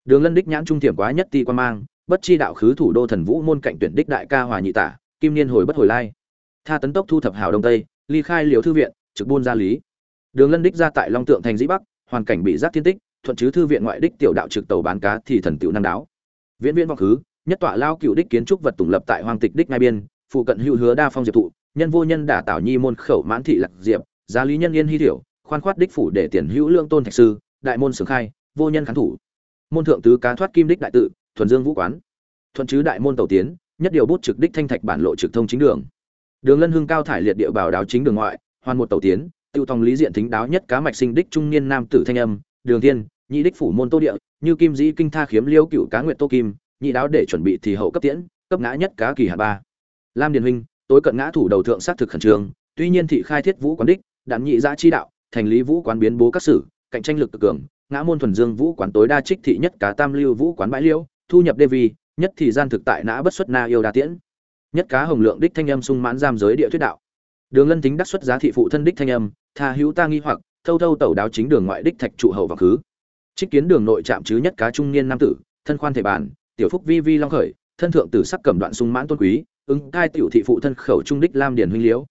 Đường lân đích nhãn trung thiểm quá nhất ti quan mang, bất chi đạo khứ thủ đô thần vũ môn cạnh tuyển đích đại ca hòa nhị tả, kim niên hồi bất hồi lai. Tha tấn tốc thu thập hảo đông tây, ly khai liều thư viện, trực buôn gia lý. Đường lân đích ra tại long tượng thành dĩ bắc, hoàn cảnh bị giác thiên tích, thuận chứ thư viện ngoại đích tiểu đạo trực tàu bán cá thì thần tiểu năng đáo. Viễn viễn vọng khứ, nhất tọa lao cựu đích kiến trúc vật tùng lập tại hoàng tịch đích ngay biên, phụ cận hữu hứa đa phong diệp thụ, nhân vô nhân đả tảo nhi môn khẩu mãn thị lạc diệp, giá lý nhân yên hy thiểu khoan khoát đích phủ để tiền hữu lương tôn thạch sư, đại môn sướng khai, vô nhân kháng thủ. Môn thượng tứ cá thoát kim đích đại tự, thuần dương vũ quán. Thuận chứ đại môn tàu tiến, nhất điều bút trực đích thanh thạch bản lộ trực thông chính đường. Đường lân hưng cao thải liệt địa bảo đáo chính đường ngoại, hoàn một tàu tiến, tiêu tòng lý diện thính đáo nhất cá mạch sinh đích trung niên nam tử thanh âm, đường thiên, nhị đích phủ môn tô địa, như kim dĩ kinh tha khiếm liêu cựu cá nguyệt tô kim, nhị đáo để chuẩn bị thì hậu cấp tiễn, cấp ngã nhất cá kỳ hạ ba. Lam điền huynh, tối cận ngã thủ đầu thượng sát thực khẩn trương, tuy nhiên thị khai thiết vũ quán đích, đạn nhị giã chi đạo thành lý vũ quán biến bố các sử, cạnh tranh lực cực cường, ngã môn thuần dương vũ quán tối đa trích thị nhất cá tam lưu vũ quán bãi liêu, thu nhập đê vi nhất thì gian thực tại nã bất xuất na yêu đa tiễn. Nhất cá hồng lượng đích thanh âm sung mãn giam giới địa thuyết đạo. Đường lân tính đắc xuất giá thị phụ thân đích thanh âm, tha hữu ta nghi hoặc, thâu thâu tẩu đáo chính đường ngoại đích thạch trụ hậu và khứ. Trích kiến đường nội trạm chứ nhất cá trung niên nam tử, thân khoan thể bản, tiểu phúc vi vi long khởi, thân thượng tử sắc cầm đoạn sung mãn tôn quý, ứng cai tiểu thị phụ thân khẩu trung đích lam điển huynh liễu.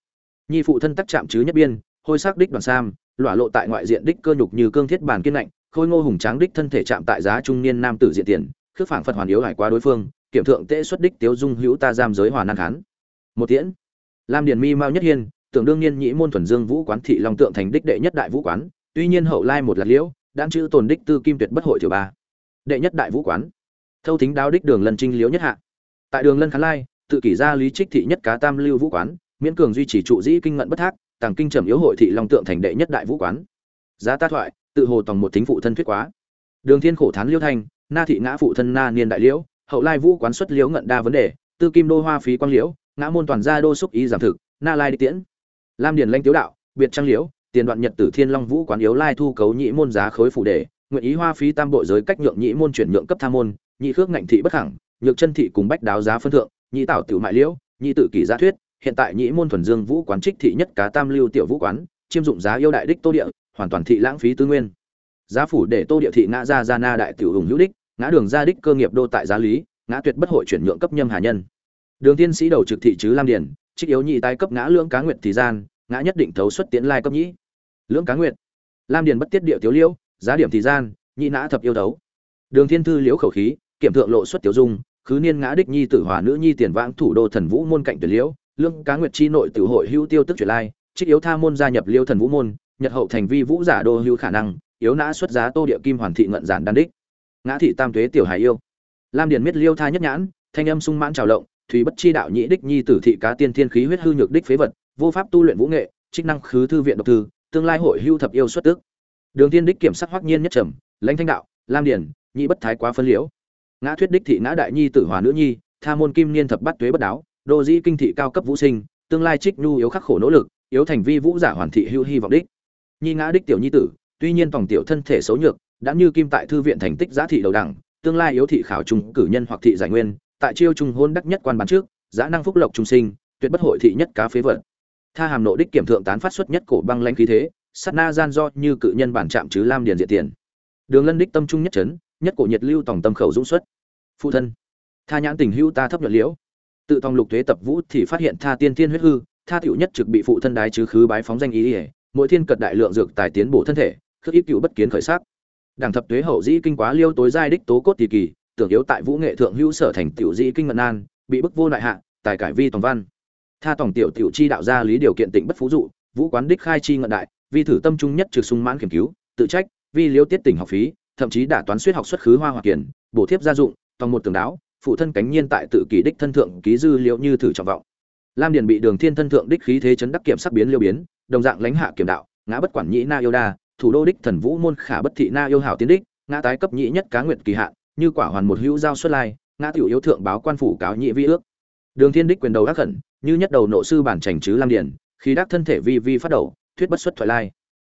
Nhi phụ thân tắc chạm chứ nhất biên, hôi sắc đích đoàn sam lỏa lộ tại ngoại diện đích cơ nhục như cương thiết bản kiên lạnh, khôi ngô hùng tráng đích thân thể chạm tại giá trung niên nam tử diện tiền, khước phảng phật hoàn yếu hải qua đối phương, kiểm thượng tệ xuất đích tiếu dung hữu ta giam giới hòa nan khán. Một tiễn. Lam điền mi mao nhất hiên, tưởng đương nhiên nhĩ môn thuần dương vũ quán thị long tượng thành đích đệ nhất đại vũ quán, tuy nhiên hậu lai một lạc liễu đang chữ tồn đích tư kim tuyệt bất hội thiểu ba. Đệ nhất đại vũ quán. Thâu thính đáo đích đường lân trinh liễu nhất hạ. Tại đường lân khán lai, tự kỷ ra lý trích thị nhất cá tam lưu vũ quán, miễn cường duy trì trụ dĩ kinh ngận bất thác tàng kinh trầm yếu hội thị long tượng thành đệ nhất đại vũ quán. Giá ta thoại, tự hồ tòng một thính phụ thân thuyết quá. Đường thiên khổ thán liêu thanh, na thị ngã phụ thân na niên đại liễu, hậu lai vũ quán xuất liễu ngận đa vấn đề, tư kim đô hoa phí quang liễu, ngã môn toàn gia đô xúc ý giảm thực, na lai đi tiễn, lam điền lanh tiếu đạo biệt trang liễu, tiền đoạn nhật tử thiên long vũ quán yếu lai thu cấu nhị môn giá khối phủ đề, nguyện ý hoa phí tam bộ giới cách nhượng nhị môn chuyển nhượng cấp tham môn, nhị khước ngạnh thị bất khẳng nhược chân thị cùng bách đáo giá phân thượng, nhị tảo tiểu mại liễu, nhị tự kỷ giá thuyết hiện tại nhĩ môn thuần dương vũ quán trích thị nhất cá tam lưu tiểu vũ quán, chiêm dụng giá yêu đại đích tô địa, hoàn toàn thị lãng phí tư nguyên. Giá phủ để tô địa thị ngã ra gia na đại tiểu hùng hữu đích, ngã đường gia đích cơ nghiệp đô tại giá lý, ngã tuyệt bất hội chuyển nhượng cấp nhâm hà nhân. Đường tiên sĩ đầu trực thị chứ lam điển trích yếu nhị tái cấp ngã lưỡng cá nguyệt thì gian, ngã nhất định thấu xuất tiến lai cấp nhĩ. Lưỡng cá nguyệt. Lam điền bất tiết địa tiểu liễu giá điểm thì gian, nhị nã thập yêu đấu. Đường thiên thư liễu khẩu khí, kiểm thượng lộ xuất tiểu dung, khứ niên ngã đích nhi tử hòa nữ nhi tiền vãng thủ đô thần vũ môn cạnh tuyệt liễu lương cá nguyệt chi nội tiểu hội hữu tiêu tức chuyển lai, trích yếu tha môn gia nhập liêu thần vũ môn, nhật hậu thành vi vũ giả đô hữu khả năng, yếu nã xuất giá tô địa kim hoàn thị ngận giản đan đích. Ngã thị tam tuế tiểu hải yêu. Lam điền miết liêu tha nhất nhãn, thanh âm sung mãn trào lộng, thủy bất chi đạo nhị đích nhi tử thị cá tiên thiên khí huyết hư nhược đích phế vật, vô pháp tu luyện vũ nghệ chức năng khứ thư viện độc thư, tương lai hội hưu thập yêu xuất tước. Đường tiên đích kiểm sắc hoắc nhiên nhất trầm, lãnh thanh đạo, lam điền, nhị bất thái quá phân liễu. Ngã thuyết đích thị ngã đại nhi tử hòa nữ nhi, tha môn kim niên thập bát tuế bất đáo đô dĩ kinh thị cao cấp vũ sinh, tương lai trích nhu yếu khắc khổ nỗ lực, yếu thành vi vũ giả hoàn thị hưu hy vọng đích. Nhi ngã đích tiểu nhi tử, tuy nhiên tổng tiểu thân thể xấu nhược, đã như kim tại thư viện thành tích giá thị đầu đẳng, tương lai yếu thị khảo trùng cử nhân hoặc thị giải nguyên, tại chiêu trung hôn đắc nhất quan bán trước, giá năng phúc lộc trung sinh, tuyệt bất hội thị nhất cá phế vật. Tha hàm nộ đích kiểm thượng tán phát xuất nhất cổ băng lãnh khí thế, sát na gian do như cự nhân bản chạm chứ lam điền diện tiền. Đường lân đích tâm trung nhất chấn, nhất cổ nhiệt lưu tổng tâm khẩu dũng xuất. Phụ thân, tha nhãn tình hữu ta thấp nhuận liễu tự tòng lục thuế tập vũ thì phát hiện tha tiên thiên huyết hư, tha tiểu nhất trực bị phụ thân đái chứ khứ bái phóng danh ý ỉa mỗi thiên cật đại lượng dược tài tiến bổ thân thể, khước ít cựu bất kiến khởi sắc. Đảng thập tuế hậu dĩ kinh quá liêu tối giai đích tố cốt tỷ kỳ, tưởng yếu tại vũ nghệ thượng hữu sở thành tiểu dĩ kinh ngân an, bị bức vô đại hạ, tài cải vi tòng văn. Tha tổng tiểu tiểu chi đạo gia lý điều kiện tịnh bất phú dụ, vũ quán đích khai chi ngận đại, vi thử tâm trung nhất trực sung mãn kiểm cứu, tự trách, vi liêu tiết tỉnh học phí, thậm chí đã toán suýt học xuất khứ hoa hoặc kiển, bổ thiếp gia dụng, tòng một tường đáo phụ thân cánh nhiên tại tự kỷ đích thân thượng ký dư liệu như thử trọng vọng. Lam điền bị đường thiên thân thượng đích khí thế chấn đắc kiểm sắc biến liêu biến, đồng dạng lãnh hạ kiểm đạo, ngã bất quản nhĩ na yêu đa, thủ đô đích thần vũ môn khả bất thị na yêu hảo tiến đích, ngã tái cấp nhĩ nhất cá nguyệt kỳ hạn, như quả hoàn một hữu giao xuất lai, ngã tiểu yếu thượng báo quan phủ cáo nhị vi ước. Đường thiên đích quyền đầu gác khẩn như nhất đầu nộ sư bản chảnh chứ lam điền khi đắc thân thể vi vi phát đầu, thuyết bất xuất thoại lai.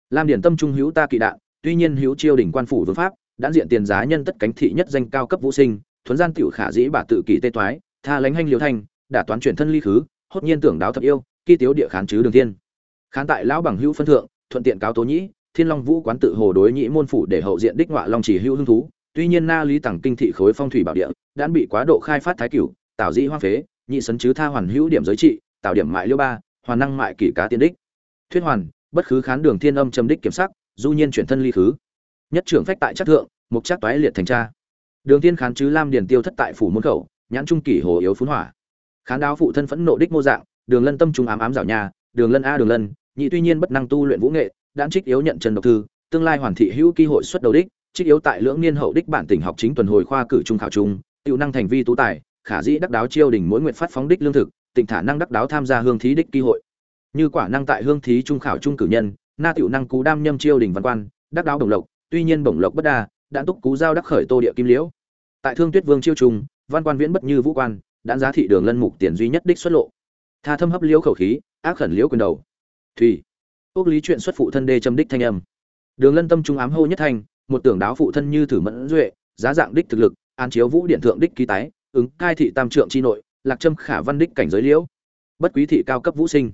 Lam điền tâm trung hữu ta kỳ đạn, tuy nhiên hữu chiêu đỉnh quan phủ vương pháp, đã diện tiền giá nhân tất cánh thị nhất danh cao cấp vũ sinh thuấn gian tiểu khả dĩ bà tự kỷ tê toái tha lánh hành liều thanh đã toán chuyển thân ly khứ, hốt nhiên tưởng đáo thập yêu khi tiếu địa khán chứ đường thiên. Khán tại lão bằng hữu phân thượng, thuận tiện cáo tố nhĩ, thiên long vũ quán tự hồ đối nhĩ môn phủ để hậu diện đích ngoại long chỉ hữu hương thú, tuy nhiên na lý tàng kinh thị khối phong thủy bảo địa, đã bị quá độ khai phát thái cửu tạo dĩ hoang phế, nhị sấn chứ tha hoàn hữu điểm giới trị tạo điểm mại liêu ba, hoàn năng mại kỷ cá tiên đích. Thuyết hoàn, bất khứ khán đường thiên âm châm đích kiểm sắc, du nhiên chuyển thân ly khứ. Nhất trưởng phách tại chất thượng, mục chắc toái liệt thành cha đường thiên khán chứ lam điền tiêu thất tại phủ môn khẩu, nhãn trung kỷ hồ yếu phun hỏa. Khán đáo phụ thân phẫn nộ đích mô dạng, đường lân tâm trung ám ám rảo nhà, đường lân a đường lân, nhị tuy nhiên bất năng tu luyện vũ nghệ đãn trích yếu nhận trần độc thư, tương lai hoàn thị hữu kỳ hội xuất đầu đích, trích yếu tại lưỡng niên hậu đích bản tỉnh học chính tuần hồi khoa cử trung khảo trung tiêu năng thành vi tú tài, khả dĩ đắc đáo chiêu đỉnh mỗi nguyện phát phóng đích lương thực tỉnh thả năng đắc đáo tham gia hương thí đích kỳ hội. Như quả năng tại hương thí trung khảo trung cử nhân, na tiểu năng cú đam nhâm chiêu đỉnh văn quan, đắc đáo đồng lộc, tuy nhiên bổng lộc bất đa đạn túc cú giao đắc khởi tô địa kim liễu. Tại thương tuyết vương chiêu trung văn quan viễn bất như vũ quan đạn giá thị đường lân mục tiền duy nhất đích xuất lộ. Tha thâm hấp liễu khẩu khí, ác khẩn liễu quyền đầu. Thủy. Ước lý chuyện xuất phụ thân đê châm đích thanh âm. Đường lân tâm trung ám hô nhất thanh, một tưởng đáo phụ thân như thử mẫn duệ, giá dạng đích thực lực, an chiếu vũ điện thượng đích ký tái, ứng cai thị tam trượng chi nội, lạc trâm khả văn đích cảnh giới liễu. Bất quý thị cao cấp vũ sinh.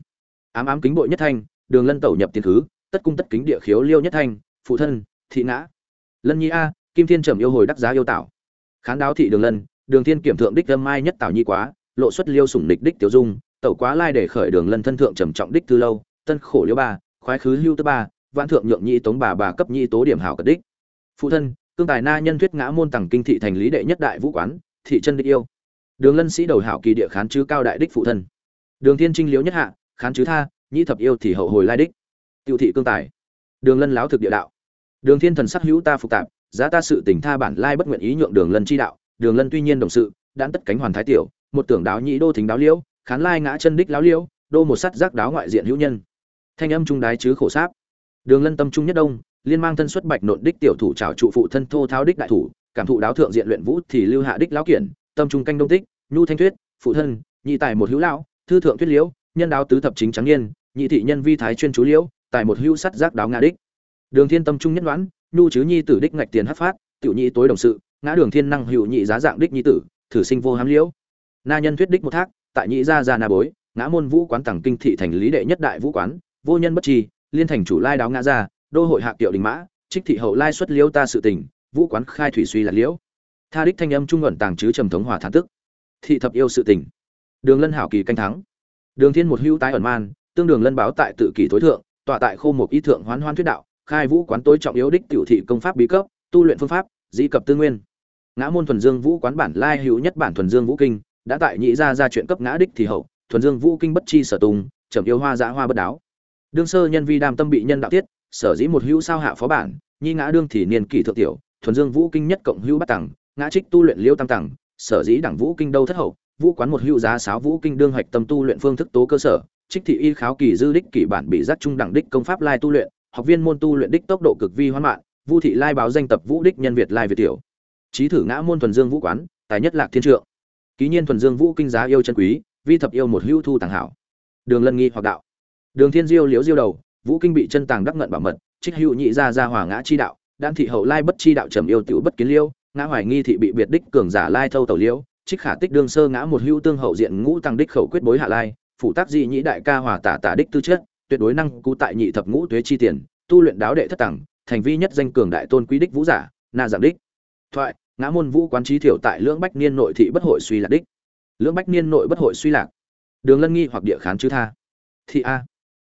Ám ám kính bội nhất thanh, đường lân tẩu nhập tiền thứ tất cung tất kính địa khiếu liêu nhất thanh, phụ thân, thị ngã lân nhi a, kim thiên trầm yêu hồi đắc giá yêu tảo khán đáo thị đường lân, đường thiên kiểm thượng đích âm mai nhất tảo nhi quá, lộ xuất liêu sủng địch đích tiểu dung, tẩu quá lai để khởi đường lân thân thượng trầm trọng đích tư lâu, tân khổ liêu ba, khoái khứ lưu tư ba vạn thượng nhượng nhị tống bà bà cấp nhị tố điểm hảo cật đích. Phụ thân, cương tài na nhân thuyết ngã môn tầng kinh thị thành lý đệ nhất đại vũ quán, thị chân đích yêu. Đường lân sĩ đầu hảo kỳ địa khán chứ cao đại đích phụ thân. Đường thiên trinh liếu nhất hạ, khán chứ tha, nhị thập yêu thì hậu hồi lai đích. Tiêu thị cương tài. Đường lân láo thực địa đạo đường thiên thần sắc hữu ta phục tạp giá ta sự tình tha bản lai bất nguyện ý nhượng đường lân chi đạo. Đường lân tuy nhiên đồng sự đãn tất cánh hoàn thái tiểu một tưởng đáo nhị đô thính đáo liễu khán lai ngã chân đích láo liễu đô một sắt giác đáo ngoại diện hữu nhân. Thanh âm trung đái chứ khổ sáp. Đường lân tâm trung nhất đông liên mang thân xuất bạch nộn đích tiểu thủ trảo trụ phụ thân thô tháo đích đại thủ cảm thụ đáo thượng diện luyện vũ thì lưu hạ đích lão kiển tâm trung canh đông tích nhu thanh tuyết, phụ thân nhị tài một hữu lão thư thượng tuyết liễu nhân đáo tứ thập chính trắng niên nhị thị nhân vi thái chuyên chú liễu tài một hữu sắt giác đáo ngã đích đường thiên tâm trung nhất đoán, nhu chứ nhi tử đích ngạch tiền hấp phát, tiểu nhị tối đồng sự, ngã đường thiên năng hữu nhị giá dạng đích nhi tử, thử sinh vô hám liễu. Na nhân thuyết đích một thác, tại nhị gia gia na bối, ngã môn vũ quán tàng kinh thị thành lý đệ nhất đại vũ quán, vô nhân bất chi liên thành chủ lai đáo ngã gia, đô hội hạ tiểu đình mã, trích thị hậu lai xuất liễu ta sự tình, vũ quán khai thủy suy là liễu. Tha đích thanh âm trung ẩn tàng chứ trầm thống hòa thản tức. Thị thập yêu sự tình. Đường lân hảo kỳ canh thắng. Đường thiên một hưu tái ẩn man, tương đường lân báo tại tự kỷ tối thượng, tọa tại khô một ý thượng hoán hoan thuyết đạo khai vũ quán tối trọng yếu đích tiểu thị công pháp bí cấp, tu luyện phương pháp dĩ cập tư nguyên. Ngã môn thuần dương vũ quán bản lai hữu nhất bản thuần dương vũ kinh, đã tại nhị ra ra chuyện cấp ngã đích thì hậu, thuần dương vũ kinh bất chi sở tùng trầm yêu hoa dã hoa bất đáo. Đương sơ nhân vi đam tâm bị nhân đạo tiết, sở dĩ một hữu sao hạ phó bản, nhi ngã đương thì niên kỷ thượng tiểu, thuần dương vũ kinh nhất cộng hữu bắt tặng ngã trích tu luyện liêu tam tặng sở dĩ đẳng vũ kinh đâu thất hậu, vũ quán một hữu giá sáo vũ kinh đương hoạch tâm tu luyện phương thức tố cơ sở, trích thị y kháo kỳ dư đích kỷ bản bị giác trung đẳng đích công pháp lai tu luyện học viên môn tu luyện đích tốc độ cực vi hoán mạng, vu thị lai báo danh tập vũ đích nhân việt lai việt tiểu. Chí thử ngã môn thuần dương vũ quán, tài nhất lạc thiên trượng. Ký nhiên thuần dương vũ kinh giá yêu chân quý, vi thập yêu một hữu thu tàng hảo. Đường lân nghi hoặc đạo. Đường thiên diêu liễu diêu đầu, vũ kinh bị chân tàng đắc ngận bảo mật, trích hữu nhị ra ra hỏa ngã chi đạo, đan thị hậu lai bất chi đạo trầm yêu tiểu bất kiến liêu, ngã hoài nghi thị bị biệt đích cường giả lai thâu tẩu liêu trích khả tích đương sơ ngã một hữu tương hậu diện ngũ tăng đích khẩu quyết bối hạ lai, phủ tác dị nhĩ đại ca hòa tả tả đích tư chất tuyệt đối năng cú tại nhị thập ngũ tuế chi tiền tu luyện đáo đệ thất tầng, thành vi nhất danh cường đại tôn quý đích vũ giả na giảm đích. Thoại ngã môn vũ quán trí thiểu tại lưỡng bách niên nội thị bất hội suy lạc đích. Lưỡng bách niên nội bất hội suy lạc. Đường lân nghi hoặc địa khán chứ tha. Thị a.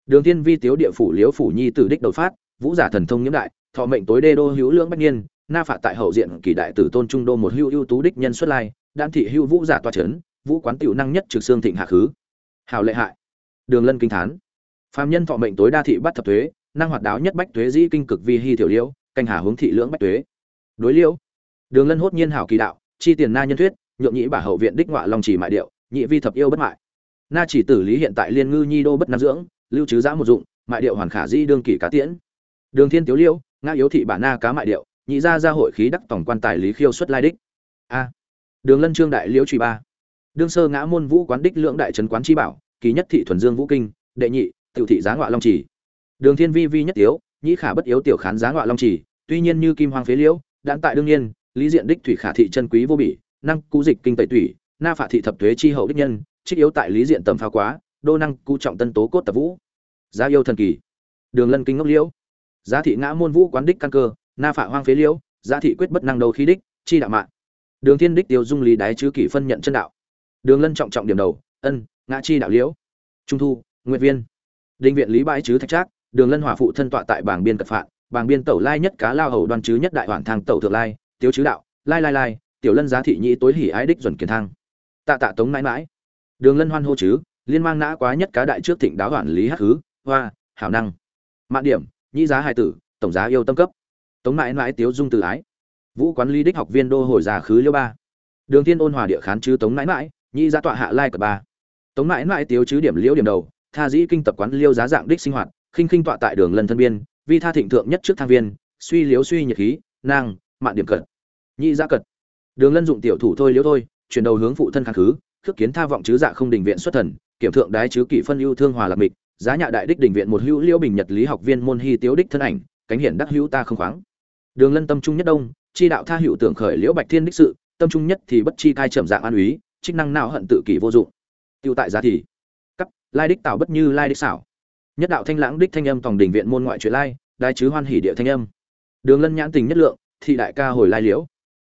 Đường tiên vi tiếu địa phủ liếu phủ nhi tử đích đột phát vũ giả thần thông nhiễm đại thọ mệnh tối đê đô hữu lưỡng bách niên na phạt tại hậu diện kỳ đại tử tôn trung đô một hữu ưu tú đích nhân xuất lai đan thị hữu vũ giả toa trấn vũ quán tiểu năng nhất trực xương thịnh hạ khứ. Hào lệ hại. Đường lân kinh thán phàm nhân thọ mệnh tối đa thị bắt thập thuế năng hoạt đáo nhất bách thuế dĩ kinh cực vi hy tiểu liễu, canh hà hướng thị lưỡng bách thuế đối liễu, đường lân hốt nhiên hảo kỳ đạo, chi tiền na nhân thuyết, nhượng nhĩ bả hậu viện đích ngọa long chỉ mại điệu, nhị vi thập yêu bất mại. Na chỉ tử lý hiện tại liên ngư nhi đô bất nam dưỡng, lưu trứ giã một dụng, mại điệu hoàn khả di đương kỷ cá tiễn. Đường thiên tiếu liêu nga yếu thị bản na cá mại điệu, nhị ra ra hội khí đắc tổng quan tài lý khiêu xuất lai đích. A. Đường lân trương đại liễu truy ba. Đương sơ ngã môn vũ quán đích lượng đại trấn quán chi bảo, kỳ nhất thị thuần dương vũ kinh, đệ nhị tiểu thị giá ngọa long chỉ đường thiên vi vi nhất Yếu, nhĩ khả bất yếu tiểu khán giá ngọa long chỉ tuy nhiên như kim hoàng phế liễu đạn tại đương nhiên lý diện đích thủy khả thị chân quý vô bỉ năng cú dịch kinh tẩy thủy na phạ thị thập thuế chi hậu đích nhân trích yếu tại lý diện tầm phá quá đô năng Cú trọng tân tố cốt tập vũ. Giá yêu thần kỳ. Đường lân kinh ngốc liễu. Giá thị ngã môn vũ quán đích căn cơ na phạ hoang phế liễu giá thị quyết bất năng đầu khí đích chi đạo mạng đường thiên đích tiêu dung lý đái chứ kỷ phân nhận chân đạo. Đường lân trọng trọng điểm đầu ân ngã chi đạo liễu. Trung thu nguyệt viên đinh viện lý bãi chứ thạch trác, đường lân hòa phụ thân tọa tại bảng biên cật phạn bảng biên tẩu lai nhất cá lao hầu đoan chứ nhất đại hoàn thang tẩu thượng lai, tiếu chứ đạo, lai lai lai, tiểu lân giá thị nhĩ tối hỉ ái đích duẩn kiến thang. Tạ tạ tống mãi mãi đường lân hoan hô chứ, liên mang nã quá nhất cá đại trước thịnh đáo hoàn lý hắc hứ, hoa, hảo năng. Mạn điểm, nhĩ giá hai tử, tổng giá yêu tâm cấp. Tống mãi mãi tiếu dung từ ái. Vũ quán lý đích học viên đô hồi già khứ liêu ba. Đường thiên ôn hòa địa khán chứ tống mãi mãi nhĩ giá tọa hạ lai cật ba. Tống mãi mãi tiếu chứ điểm liễu điểm đầu tha dĩ kinh tập quán liêu giá dạng đích sinh hoạt, khinh khinh tọa tại đường lân thân biên, vi tha thịnh thượng nhất trước thang viên, suy liếu suy nhiệt khí nang mạn điểm cận nhị giá cật. Đường lân dụng tiểu thủ thôi liếu thôi, chuyển đầu hướng phụ thân kháng khứ, khước kiến tha vọng chứ dạ không đình viện xuất thần, kiểm thượng đái chứ kỷ phân ưu thương hòa lạc mịch, giá nhạ đại đích đình viện một hữu liễu bình nhật lý học viên môn hy tiếu đích thân ảnh, cánh hiển đắc hữu ta không khoáng. Đường lân tâm trung nhất đông, chi đạo tha hữu tưởng khởi liễu bạch thiên đích sự, tâm trung nhất thì bất chi cai trầm dạng an úy, chức năng nào hận tự kỷ vô dụng. Tiêu tại giá thì lai đích tạo bất như lai đích xảo. Nhất đạo thanh lãng đích thanh âm tòng đình viện môn ngoại truyện lai, đai chứ hoan hỉ địa thanh âm. Đường lân nhãn tình nhất lượng, thị đại ca hồi lai liễu.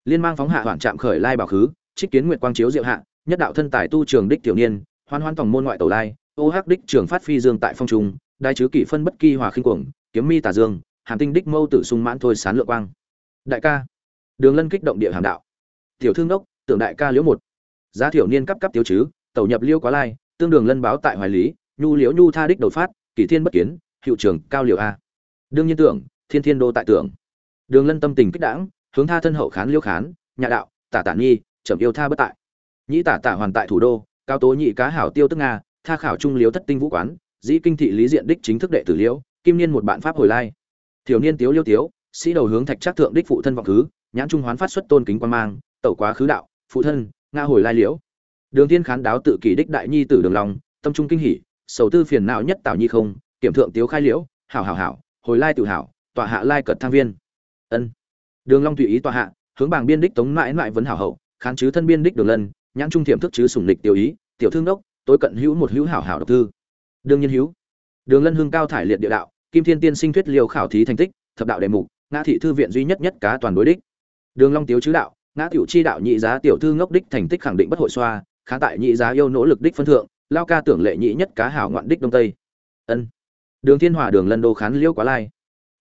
Liên mang phóng hạ hoạn trạm khởi lai bảo khứ, trích kiến nguyệt quang chiếu diệu hạ, nhất đạo thân tài tu trường đích tiểu niên, hoan hoan tòng môn ngoại tẩu lai, ô hắc đích trường phát phi dương tại phong trung, đai chứ kỷ phân bất kỳ hòa khinh cuồng, kiếm mi tà dương, hàm tinh đích mâu tử sung mãn thôi sán lượng quang. Đại ca. Đường lân kích động địa hàm đạo. Tiểu thương đốc, tưởng đại ca liễu một. Giá thiểu niên cấp cấp tiêu chứ, tẩu nhập liêu quá lai tương đường lân báo tại hoài lý, nhu liễu nhu tha đích đột phát kỷ thiên bất kiến, hiệu trưởng cao liều a. Đương nhiên tưởng, thiên thiên đô tại tưởng. Đường lân tâm tình kích đảng hướng tha thân hậu khán liêu khán nhà đạo, tả tả nhi trầm yêu tha bất tại. Nhĩ tả tả hoàn tại thủ đô, cao tố nhị cá hảo tiêu tức nga, tha khảo trung liếu thất tinh vũ quán, dĩ kinh thị lý diện đích chính thức đệ tử liễu, kim niên một bạn pháp hồi lai. Thiếu niên tiếu liêu tiếu, sĩ đầu hướng thạch trác thượng đích phụ thân vọng khứ nhãn trung hoán phát xuất tôn kính quan mang, tẩu quá khứ đạo, phụ thân, nga hồi lai liễu đường tiên khán đáo tự kỷ đích đại nhi tử đường long, tâm trung kinh hỉ, sầu tư phiền não nhất tạo nhi không, kiểm thượng tiếu khai liễu, hảo hảo hảo, hồi lai tự hảo, tọa hạ lai cật thang viên. Ân. Đường long tùy ý tọa hạ, hướng bảng biên đích tống mãi mãi vấn hảo hậu, khán chứ thân biên đích đường lân, nhãn trung thiểm thức chứ sủng lịch tiểu ý, tiểu thương đốc, tối cận hữu một hữu hảo hảo độc thư. Đường nhân hữu. Đường lân hương cao thải liệt địa đạo, kim thiên tiên sinh thuyết liều khảo thí thành tích, thập đạo đề mục, ngã thị thư viện duy nhất nhất cá toàn đối đích. Đường long tiếu chứ đạo, ngã tiểu chi đạo nhị giá tiểu thư ngốc đích thành tích khẳng định bất hội xoa khá tại nhị giá yêu nỗ lực đích phân thượng, lao ca tưởng lệ nhị nhất cá hảo ngoạn đích đông tây. Ân. Đường thiên hòa đường lân đô khán liêu quá lai.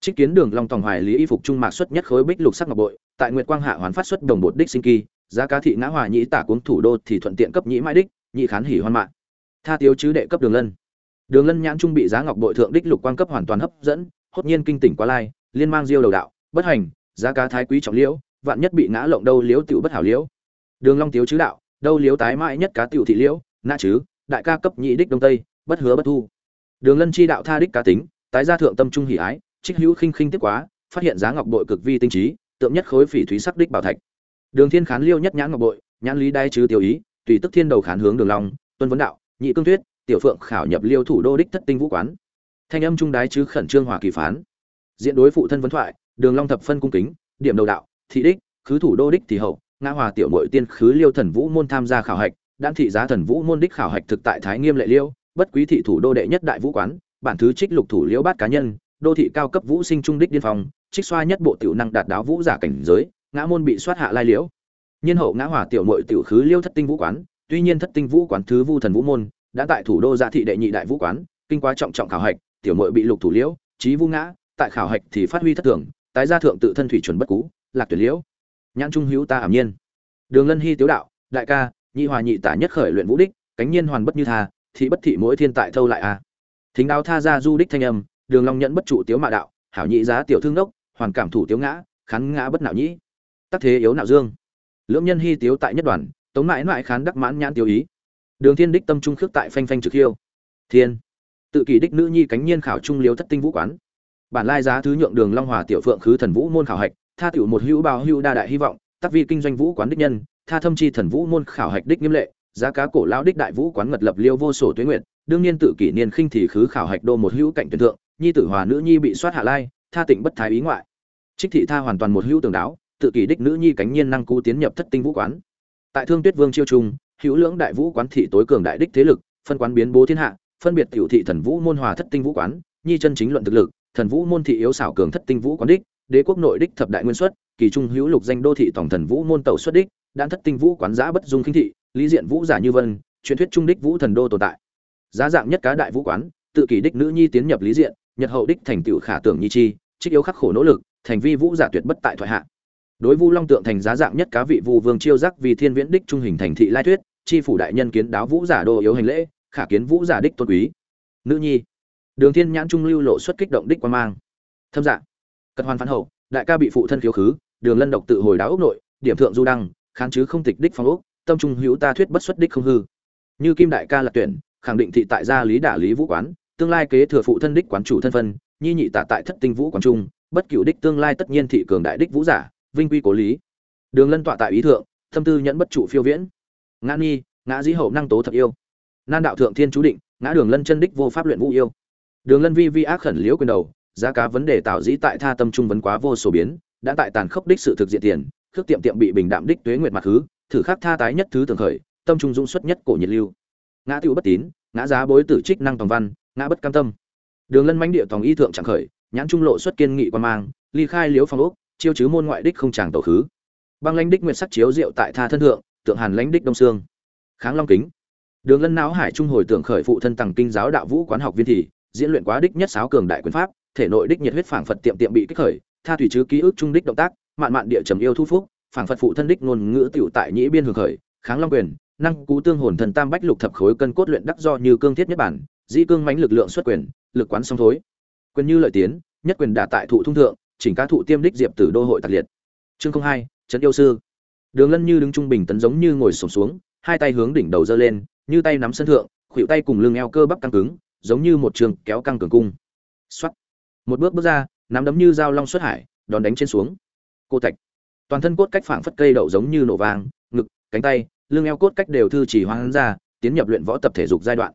Trích kiến đường long tòng hoài lý y phục trung mạc xuất nhất khối bích lục sắc ngọc bội, tại nguyệt quang hạ hoán phát xuất đồng bột đích sinh kỳ, giá cá thị ngã hòa nhị tả cuống thủ đô thì thuận tiện cấp nhị mãi đích, nhị khán hỉ hoan mạng. Tha tiếu chứ đệ cấp đường lân. Đường lân nhãn trung bị giá ngọc bội thượng đích lục quang cấp hoàn toàn hấp dẫn, hốt nhiên kinh tỉnh quá lai, liên mang diêu đầu đạo, bất hành, giá cá thái quý trọng liễu, vạn nhất bị ngã lộng đâu liễu tiểu bất hảo liễu. Đường long tiếu chứ đạo đâu liếu tái mãi nhất cá tiểu thị liễu, nã chứ, đại ca cấp nhị đích đông tây, bất hứa bất thu. Đường lân chi đạo tha đích cá tính, tái gia thượng tâm trung hỉ ái, trích hữu khinh khinh tiếp quá, phát hiện giá ngọc bội cực vi tinh trí, tượng nhất khối phỉ thúy sắc đích bảo thạch. Đường thiên khán liêu nhất nhãn ngọc bội, nhãn lý đai chứ tiểu ý, tùy tức thiên đầu khán hướng đường long, tuân vấn đạo, nhị cương tuyết, tiểu phượng khảo nhập liêu thủ đô đích thất tinh vũ quán. Thanh âm trung đái chứ khẩn trương hòa kỳ phán. Diện đối phụ thân vấn thoại, đường long thập phân cung kính, điểm đầu đạo, thị đích, khứ thủ đô đích thì hậu ngã hòa tiểu mội tiên khứ liêu thần vũ môn tham gia khảo hạch đan thị giá thần vũ môn đích khảo hạch thực tại thái nghiêm lệ liêu, bất quý thị thủ đô đệ nhất đại vũ quán, bản thứ trích lục thủ liễu bát cá nhân, đô thị cao cấp vũ sinh trung đích điên phòng trích xoa nhất bộ tiểu năng đạt đáo vũ giả cảnh giới, ngã môn bị soát hạ lai liễu. Nhiên hậu ngã hỏa tiểu mội tiểu khứ liêu thất tinh vũ quán, tuy nhiên thất tinh vũ quán thứ vu thần vũ môn, đã tại thủ đô gia thị đệ nhị đại vũ quán, kinh quá trọng trọng khảo hạch, tiểu mội bị lục thủ liễu trí vũ ngã, tại khảo hạch thì phát huy thất thường, tái gia thượng tự thân thủy chuẩn bất cú, lạc tuyệt liễu nhãn trung hữu ta ảm nhiên. Đường lân hy tiếu đạo, đại ca, nhị hòa nhị tả nhất khởi luyện vũ đích, cánh nhiên hoàn bất như tha, thị bất thị mỗi thiên tại thâu lại a thính đao tha ra du đích thanh âm, đường long nhẫn bất trụ tiếu mạ đạo, hảo nhị giá tiểu thương đốc, hoàn cảm thủ tiếu ngã, khán ngã bất nạo nhĩ. Tắc thế yếu nạo dương. Lưỡng nhân hy tiếu tại nhất đoàn, tống mãi mãi khán đắc mãn nhãn tiêu ý. Đường thiên đích tâm trung khước tại phanh phanh trực hiêu thiên. Tự kỷ đích nữ nhi cánh nhiên khảo trung liếu thất tinh vũ quán. Bản lai giá thứ nhượng đường long hòa tiểu phượng khứ thần vũ môn khảo hạch tha tiểu một hữu bao hữu đa đại hy vọng tác vi kinh doanh vũ quán đích nhân, tha thâm chi thần vũ môn khảo hạch đích nghiêm lệ, giá cá cổ lão đích đại vũ quán ngật lập liêu vô sổ tuế nguyện đương nhiên tự kỷ niên khinh thì khứ khảo hạch đô một hữu cạnh tuyển thượng, nhi tử hòa nữ nhi bị soát hạ lai, tha tịnh bất thái ý ngoại. Trích thị tha hoàn toàn một hữu tường đáo, tự kỷ đích nữ nhi cánh nhiên năng cú tiến nhập thất tinh vũ quán. Tại thương tuyết vương chiêu trung, hữu lưỡng đại vũ quán thị tối cường đại đích thế lực, phân quán biến bố thiên hạ, phân biệt tiểu thị thần vũ môn hòa thất tinh vũ quán, nhi chân chính luận thực lực, thần vũ môn thị yếu xảo cường thất tinh vũ quán đích đế quốc nội đích thập đại nguyên xuất, kỳ trung hữu lục danh đô thị tổng thần vũ môn tẩu xuất đích đan thất tinh vũ quán giã bất dung khinh thị, lý diện vũ giả như vân, truyền thuyết trung đích vũ thần đô tồn tại. Giá dạng nhất cá đại vũ quán, tự kỷ đích nữ nhi tiến nhập lý diện, nhật hậu đích thành tựu khả tưởng nhi chi, trích yếu khắc khổ nỗ lực, thành vi vũ giả tuyệt bất tại thoại hạ. Đối vu long tượng thành giá dạng nhất cá vị vu vương chiêu giác vì thiên viễn đích trung hình thành thị lai thuyết, chi phủ đại nhân kiến đáo vũ giả đô yếu hành lễ, khả kiến vũ giả đích tôn quý. Nữ nhi, đường thiên nhãn trung lưu lộ xuất kích động đích quan mang. Thâm dạng cật hoàn phán hậu, đại ca bị phụ thân khiếu khứ, đường lân độc tự hồi đáo ốc nội, điểm thượng du đăng kháng chứ không tịch đích phong ốc tâm trung hữu ta thuyết bất xuất đích không hư. Như kim đại ca là tuyển, khẳng định thị tại gia lý đả lý vũ quán, tương lai kế thừa phụ thân đích quán chủ thân phân, nhi nhị tả tại thất tinh vũ quán trung, bất cựu đích tương lai tất nhiên thị cường đại đích vũ giả, vinh quy cố lý. Đường lân tọa tại ý thượng, thâm tư nhẫn bất trụ phiêu viễn. Ngã nghi ngã dĩ hậu năng tố thật yêu. Nan đạo thượng thiên chú định, ngã đường lân chân đích vô pháp luyện vũ yêu. Đường lân vi vi ác khẩn liễu quyền đầu giá cá vấn đề tạo dĩ tại tha tâm trung vấn quá vô số biến, đã tại tàn khốc đích sự thực diện tiền, khước tiệm tiệm bị bình đạm đích tuế nguyệt mặt thứ thử khắc tha tái nhất thứ thường khởi, tâm trung dũng xuất nhất cổ nhiệt lưu. Ngã tiểu bất tín, ngã giá bối tử trích năng tòng văn, ngã bất cam tâm. Đường lân mãnh địa tòng y thượng chẳng khởi, nhãn trung lộ xuất kiên nghị quan mang, ly khai liếu phong ốc chiêu chứ môn ngoại đích không chàng tổ khứ. Băng lãnh đích nguyệt sắc chiếu rượu tại tha thân thượng, tượng hàn lãnh đích đông xương. Kháng long kính. Đường lân não hải trung hồi tưởng khởi phụ thân tầng kinh giáo đạo vũ quán học viên thì, diễn luyện quá đích nhất sáo cường đại quyền pháp thể nội đích nhiệt huyết phảng phật tiệm tiệm bị kích khởi, tha thủy chứ ký ức trung đích động tác, mạn mạn địa trầm yêu thu phúc, phảng phật phụ thân đích ngôn ngữ tiểu tại nhĩ biên hưởng khởi, kháng long quyền, năng cú tương hồn thần tam bách lục thập khối cân cốt luyện đắc do như cương thiết nhất bản, dĩ cương mãnh lực lượng xuất quyền, lực quán song thối. Quyền như lợi tiến, nhất quyền đả tại thụ thông thượng, chỉnh cá thụ tiêm đích diệp tử đô hội tạc liệt. Chương không hai, trấn yêu sư. Đường lân như đứng trung bình tấn giống như ngồi sổm xuống, hai tay hướng đỉnh đầu giơ lên, như tay nắm sân thượng, khuỷu tay cùng lưng eo cơ bắp căng cứng, giống như một trường kéo căng cường cung. Soát một bước bước ra, nắm đấm như dao long xuất hải đòn đánh trên xuống. Cô thạch. Toàn thân cốt cách phảng phất cây đậu giống như nổ vàng, ngực, cánh tay, lưng eo cốt cách đều thư chỉ hoang ra, tiến nhập luyện võ tập thể dục giai đoạn.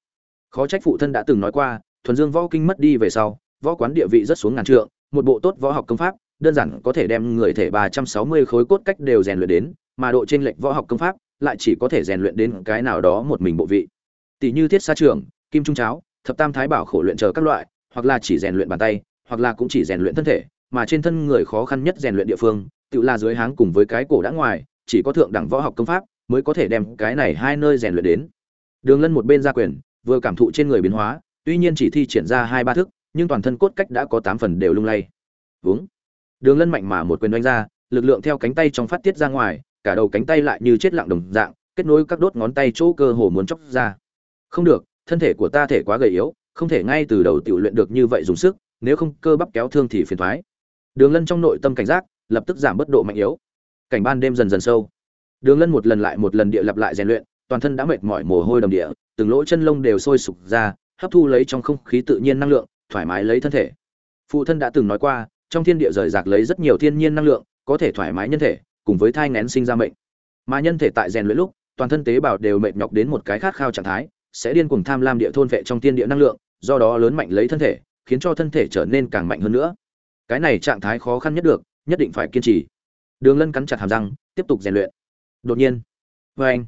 Khó trách phụ thân đã từng nói qua, thuần dương võ kinh mất đi về sau, võ quán địa vị rất xuống ngàn trượng, một bộ tốt võ học công pháp, đơn giản có thể đem người thể ba trăm sáu mươi khối cốt cách đều rèn luyện đến, mà độ trên lệch võ học công pháp lại chỉ có thể rèn luyện đến cái nào đó một mình bộ vị. Tỷ như thiết sa trường, kim trung cháo, thập tam thái bảo khổ luyện chờ các loại, hoặc là chỉ rèn luyện bàn tay hoặc là cũng chỉ rèn luyện thân thể, mà trên thân người khó khăn nhất rèn luyện địa phương, tự là dưới háng cùng với cái cổ đã ngoài, chỉ có thượng đẳng võ học công pháp mới có thể đem cái này hai nơi rèn luyện đến. Đường lân một bên ra quyền, vừa cảm thụ trên người biến hóa, tuy nhiên chỉ thi triển ra hai ba thức, nhưng toàn thân cốt cách đã có tám phần đều lung lay. Vướng đường lân mạnh mà một quyền đánh ra, lực lượng theo cánh tay trong phát tiết ra ngoài, cả đầu cánh tay lại như chết lặng đồng dạng, kết nối các đốt ngón tay chỗ cơ hồ muốn chóc ra. Không được, thân thể của ta thể quá gầy yếu, không thể ngay từ đầu tiểu luyện được như vậy dùng sức nếu không cơ bắp kéo thương thì phiền thoái. Đường lân trong nội tâm cảnh giác, lập tức giảm bất độ mạnh yếu. Cảnh ban đêm dần dần sâu. Đường lân một lần lại một lần địa lặp lại rèn luyện, toàn thân đã mệt mỏi mồ hôi đầm địa, từng lỗ chân lông đều sôi sục ra, hấp thu lấy trong không khí tự nhiên năng lượng, thoải mái lấy thân thể. Phụ thân đã từng nói qua, trong thiên địa rời rạc lấy rất nhiều thiên nhiên năng lượng, có thể thoải mái nhân thể, cùng với thai ngén sinh ra mệnh. Mà nhân thể tại rèn luyện lúc, toàn thân tế bào đều mệt nhọc đến một cái khát khao trạng thái, sẽ điên cuồng tham lam địa thôn vệ trong thiên địa năng lượng, do đó lớn mạnh lấy thân thể khiến cho thân thể trở nên càng mạnh hơn nữa. Cái này trạng thái khó khăn nhất được, nhất định phải kiên trì. Đường lân cắn chặt hàm răng, tiếp tục rèn luyện. Đột nhiên vê anh.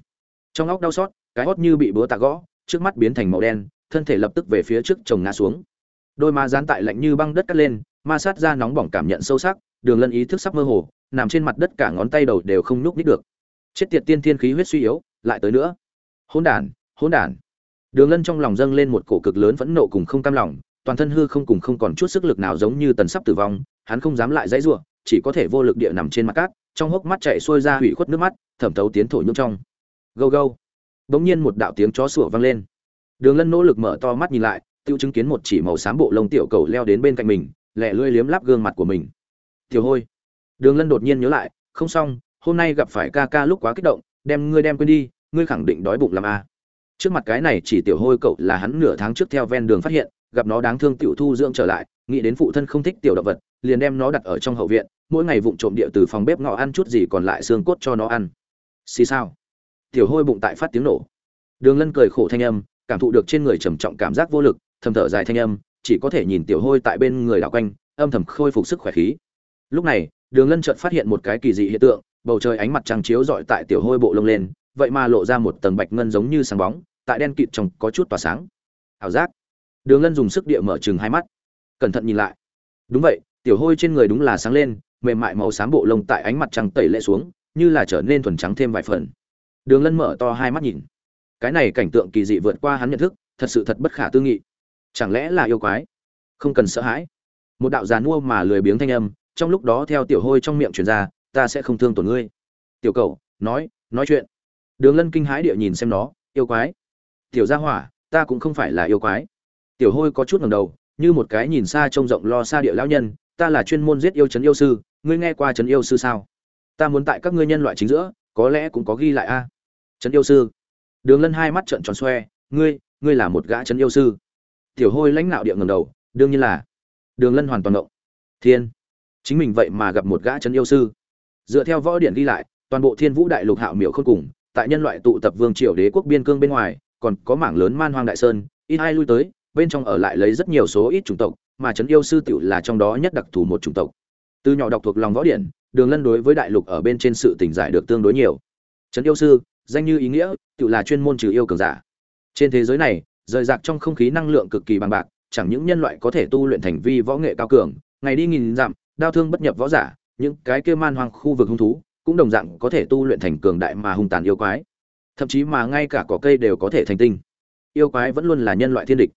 Trong óc đau xót, cái hót như bị búa tạ gõ, trước mắt biến thành màu đen, thân thể lập tức về phía trước chồng ngã xuống. Đôi má dán tại lạnh như băng đất cắt lên, ma sát ra nóng bỏng cảm nhận sâu sắc, đường lân ý thức sắp mơ hồ, nằm trên mặt đất cả ngón tay đầu đều không nhúc nít được. Chết tiệt tiên thiên khí huyết suy yếu, lại tới nữa. Hỗn đản hỗn đản. Đường lân trong lòng dâng lên một cổ cực lớn phẫn nộ cùng không cam lòng toàn thân hư không cùng không còn chút sức lực nào giống như tần sắp tử vong, hắn không dám lại dãy giụa chỉ có thể vô lực địa nằm trên mặt cát, trong hốc mắt chảy xuôi ra hủy khuất nước mắt, thẩm thấu tiến thổ nhưỡng trong. Gâu gâu. Bỗng nhiên một đạo tiếng chó sủa vang lên. Đường lân nỗ lực mở to mắt nhìn lại, tiêu chứng kiến một chỉ màu xám bộ lông tiểu cầu leo đến bên cạnh mình lẹ lưỡi liếm láp gương mặt của mình. Tiểu hôi. Đường lân đột nhiên nhớ lại, không xong, hôm nay gặp phải ca ca lúc quá kích động, đem ngươi đem quên đi, ngươi khẳng định đói bụng làm a à. trước mặt cái này chỉ tiểu hôi cậu là hắn nửa tháng trước theo ven đường phát hiện gặp nó đáng thương tiểu thu dưỡng trở lại, nghĩ đến phụ thân không thích tiểu động vật, liền đem nó đặt ở trong hậu viện, mỗi ngày vụng trộm địa từ phòng bếp ngọ ăn chút gì còn lại xương cốt cho nó ăn. Xì sao tiểu hôi bụng tại phát tiếng nổ. Đường lân cười khổ thanh âm, cảm thụ được trên người trầm trọng cảm giác vô lực, thầm thở dài thanh âm, chỉ có thể nhìn tiểu hôi tại bên người đảo quanh, âm thầm khôi phục sức khỏe khí. Lúc này, đường lân chợt phát hiện một cái kỳ dị hiện tượng, bầu trời ánh mặt trăng chiếu rọi tại tiểu hôi bộ lông lên, vậy mà lộ ra một tầng bạch ngân giống như sáng bóng, tại đen kịt trong có chút tỏa sáng. Ảo giác đường lân dùng sức địa mở chừng hai mắt. Cẩn thận nhìn lại. Đúng vậy, tiểu hôi trên người đúng là sáng lên, mềm mại màu xám bộ lông tại ánh mặt trăng tẩy lệ xuống, như là trở nên thuần trắng thêm vài phần. Đường lân mở to hai mắt nhìn. Cái này cảnh tượng kỳ dị vượt qua hắn nhận thức, thật sự thật bất khả tư nghị. Chẳng lẽ là yêu quái? Không cần sợ hãi. Một đạo giàn mua mà lười biếng thanh âm, trong lúc đó theo tiểu hôi trong miệng truyền ra, ta sẽ không thương tổn ngươi. Tiểu cầu nói nói chuyện. Đường lân kinh hãi địa nhìn xem nó, yêu quái? Tiểu gia hỏa, ta cũng không phải là yêu quái tiểu hôi có chút ngầm đầu, như một cái nhìn xa trông rộng lo xa địa lão nhân, ta là chuyên môn giết yêu chấn yêu sư, ngươi nghe qua chấn yêu sư sao? Ta muốn tại các ngươi nhân loại chính giữa, có lẽ cũng có ghi lại a. Chấn yêu sư? Đường lân hai mắt trợn tròn xoe, ngươi ngươi là một gã chấn yêu sư. Tiểu hôi lãnh nạo địa ngầm đầu, đương nhiên là. Đường lân hoàn toàn động thiên, chính mình vậy mà gặp một gã chấn yêu sư. Dựa theo võ điển ghi lại, toàn bộ thiên vũ đại lục hạo miểu không cùng, tại nhân loại tụ tập vương triều đế quốc biên cương bên ngoài, còn có mảng lớn man hoang đại sơn, ít ai lui tới bên trong ở lại lấy rất nhiều số ít chủng tộc, mà trấn yêu sư tiểu là trong đó nhất đặc thù một chủng tộc. Từ nhỏ đọc thuộc lòng võ điển, đường lân đối với đại lục ở bên trên sự tỉnh giải được tương đối nhiều. Trấn yêu sư, danh như ý nghĩa tự là chuyên môn trừ yêu cường giả. Trên thế giới này, rời rạc trong không khí năng lượng cực kỳ bằng bạc, chẳng những nhân loại có thể tu luyện thành vi võ nghệ cao cường, ngày đi nghìn dặm, đao thương bất nhập võ giả, những cái kia man hoang khu vực hung thú, cũng đồng dạng có thể tu luyện thành cường đại mà hung tàn yêu quái. Thậm chí mà ngay cả cỏ cây đều có thể thành tinh. Yêu quái vẫn luôn là nhân loại thiên địch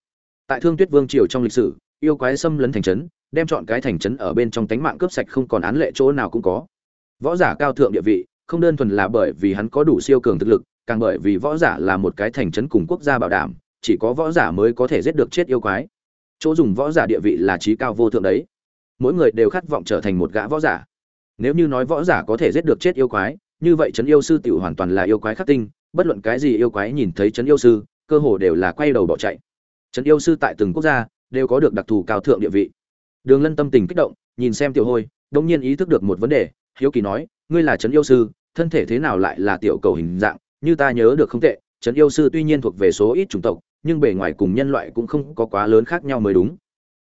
tại thương tuyết vương triều trong lịch sử, yêu quái xâm lấn thành trấn, đem chọn cái thành trấn ở bên trong tánh mạng cướp sạch không còn án lệ chỗ nào cũng có. Võ giả cao thượng địa vị, không đơn thuần là bởi vì hắn có đủ siêu cường thực lực, càng bởi vì võ giả là một cái thành trấn cùng quốc gia bảo đảm, chỉ có võ giả mới có thể giết được chết yêu quái. Chỗ dùng võ giả địa vị là trí cao vô thượng đấy. Mỗi người đều khát vọng trở thành một gã võ giả. Nếu như nói võ giả có thể giết được chết yêu quái, như vậy trấn yêu sư tiểu hoàn toàn là yêu quái khắc tinh, bất luận cái gì yêu quái nhìn thấy trấn yêu sư, cơ hồ đều là quay đầu bỏ chạy trấn yêu sư tại từng quốc gia đều có được đặc thù cao thượng địa vị. Đường lân tâm tình kích động, nhìn xem tiểu hôi đông nhiên ý thức được một vấn đề, hiếu kỳ nói, ngươi là trấn yêu sư, thân thể thế nào lại là tiểu cầu hình dạng? Như ta nhớ được không tệ, trấn yêu sư tuy nhiên thuộc về số ít chủng tộc, nhưng bề ngoài cùng nhân loại cũng không có quá lớn khác nhau mới đúng.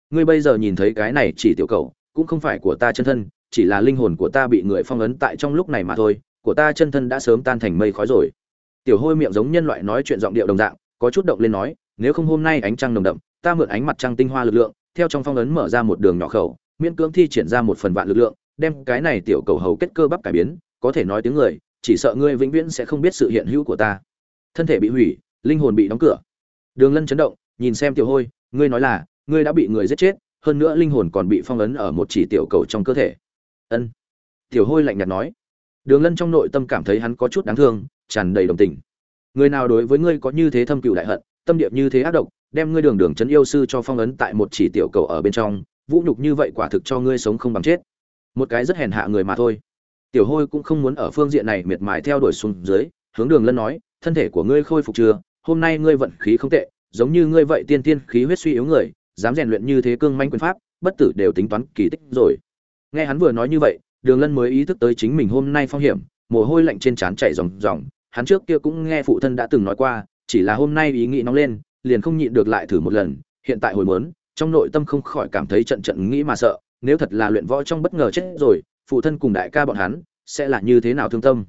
Ngươi bây giờ nhìn thấy cái này chỉ tiểu cầu, cũng không phải của ta chân thân, chỉ là linh hồn của ta bị người phong ấn tại trong lúc này mà thôi, của ta chân thân đã sớm tan thành mây khói rồi. Tiểu hôi miệng giống nhân loại nói chuyện giọng điệu đồng dạng, có chút động lên nói nếu không hôm nay ánh trăng nồng đậm, ta mượn ánh mặt trăng tinh hoa lực lượng, theo trong phong ấn mở ra một đường nhỏ khẩu, miễn cưỡng thi triển ra một phần vạn lực lượng, đem cái này tiểu cầu hầu kết cơ bắp cải biến, có thể nói tiếng người, chỉ sợ ngươi vĩnh viễn sẽ không biết sự hiện hữu của ta. Thân thể bị hủy, linh hồn bị đóng cửa. Đường lân chấn động, nhìn xem tiểu hôi, ngươi nói là, ngươi đã bị người giết chết, hơn nữa linh hồn còn bị phong ấn ở một chỉ tiểu cầu trong cơ thể. Ân. Tiểu hôi lạnh nhạt nói. Đường lân trong nội tâm cảm thấy hắn có chút đáng thương, tràn đầy đồng tình. Người nào đối với ngươi có như thế thâm cựu đại hận? Tâm điệp như thế ác độc, đem ngươi đường đường trấn yêu sư cho phong ấn tại một chỉ tiểu cầu ở bên trong, vũ nhục như vậy quả thực cho ngươi sống không bằng chết. Một cái rất hèn hạ người mà thôi. Tiểu hôi cũng không muốn ở phương diện này miệt mài theo đuổi xuống dưới, hướng đường lân nói, thân thể của ngươi khôi phục chưa? Hôm nay ngươi vận khí không tệ, giống như ngươi vậy tiên tiên khí huyết suy yếu người, dám rèn luyện như thế cương manh quyền pháp, bất tử đều tính toán kỳ tích rồi. Nghe hắn vừa nói như vậy, đường lân mới ý thức tới chính mình hôm nay phong hiểm, mồ hôi lạnh trên trán chảy ròng ròng, hắn trước kia cũng nghe phụ thân đã từng nói qua chỉ là hôm nay ý nghĩ nóng lên, liền không nhịn được lại thử một lần, hiện tại hồi mớn trong nội tâm không khỏi cảm thấy trận trận nghĩ mà sợ, nếu thật là luyện võ trong bất ngờ chết rồi, phụ thân cùng đại ca bọn hắn, sẽ là như thế nào thương tâm?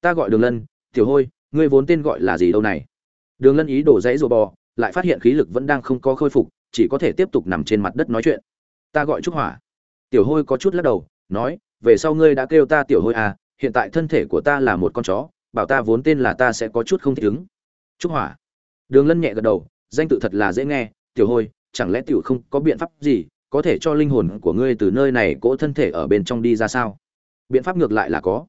Ta gọi đường lân, tiểu hôi, ngươi vốn tên gọi là gì đâu này? Đường lân ý đổ dãy rùa bò, lại phát hiện khí lực vẫn đang không có khôi phục, chỉ có thể tiếp tục nằm trên mặt đất nói chuyện. Ta gọi trúc hỏa. Tiểu hôi có chút lắc đầu, nói, về sau ngươi đã kêu ta tiểu hôi à hiện tại thân thể của ta là một con chó, bảo ta vốn tên là ta sẽ có chút không thích ứng trúc hỏa. Đường lân nhẹ gật đầu, danh tự thật là dễ nghe, tiểu hôi, chẳng lẽ tiểu không có biện pháp gì, có thể cho linh hồn của ngươi từ nơi này cỗ thân thể ở bên trong đi ra sao? Biện pháp ngược lại là có.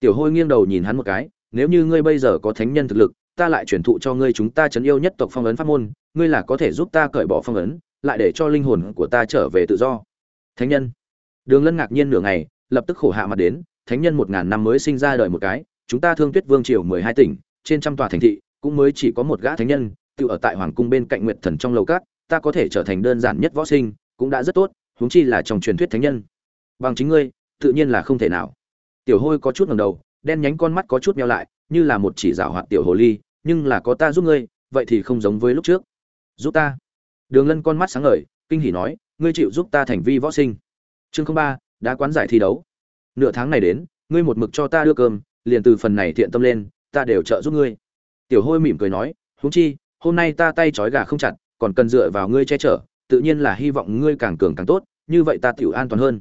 Tiểu hôi nghiêng đầu nhìn hắn một cái, nếu như ngươi bây giờ có thánh nhân thực lực, ta lại chuyển thụ cho ngươi chúng ta chấn yêu nhất tộc phong ấn pháp môn, ngươi là có thể giúp ta cởi bỏ phong ấn, lại để cho linh hồn của ta trở về tự do. Thánh nhân? Đường lân ngạc nhiên nửa ngày, lập tức khổ hạ mặt đến, thánh nhân một ngàn năm mới sinh ra đời một cái, chúng ta thương tuyết vương triều mười hai tỉnh, trên trăm tòa thành thị cũng mới chỉ có một gã thánh nhân, tự ở tại hoàng cung bên cạnh nguyệt thần trong lầu cát ta có thể trở thành đơn giản nhất võ sinh, cũng đã rất tốt, huống chi là trong truyền thuyết thánh nhân. Bằng chính ngươi, tự nhiên là không thể nào. Tiểu hôi có chút ngẩng đầu, đen nhánh con mắt có chút meo lại, như là một chỉ giảo hoạt tiểu hồ ly, nhưng là có ta giúp ngươi, vậy thì không giống với lúc trước. Giúp ta. Đường lân con mắt sáng ngời, kinh hỉ nói, ngươi chịu giúp ta thành vi võ sinh. Chương ba, đã quán giải thi đấu. Nửa tháng này đến, ngươi một mực cho ta đưa cơm, liền từ phần này thiện tâm lên, ta đều trợ giúp ngươi tiểu hôi mỉm cười nói, huống chi, hôm nay ta tay trói gà không chặt, còn cần dựa vào ngươi che chở, tự nhiên là hy vọng ngươi càng cường càng tốt, như vậy ta tiểu an toàn hơn.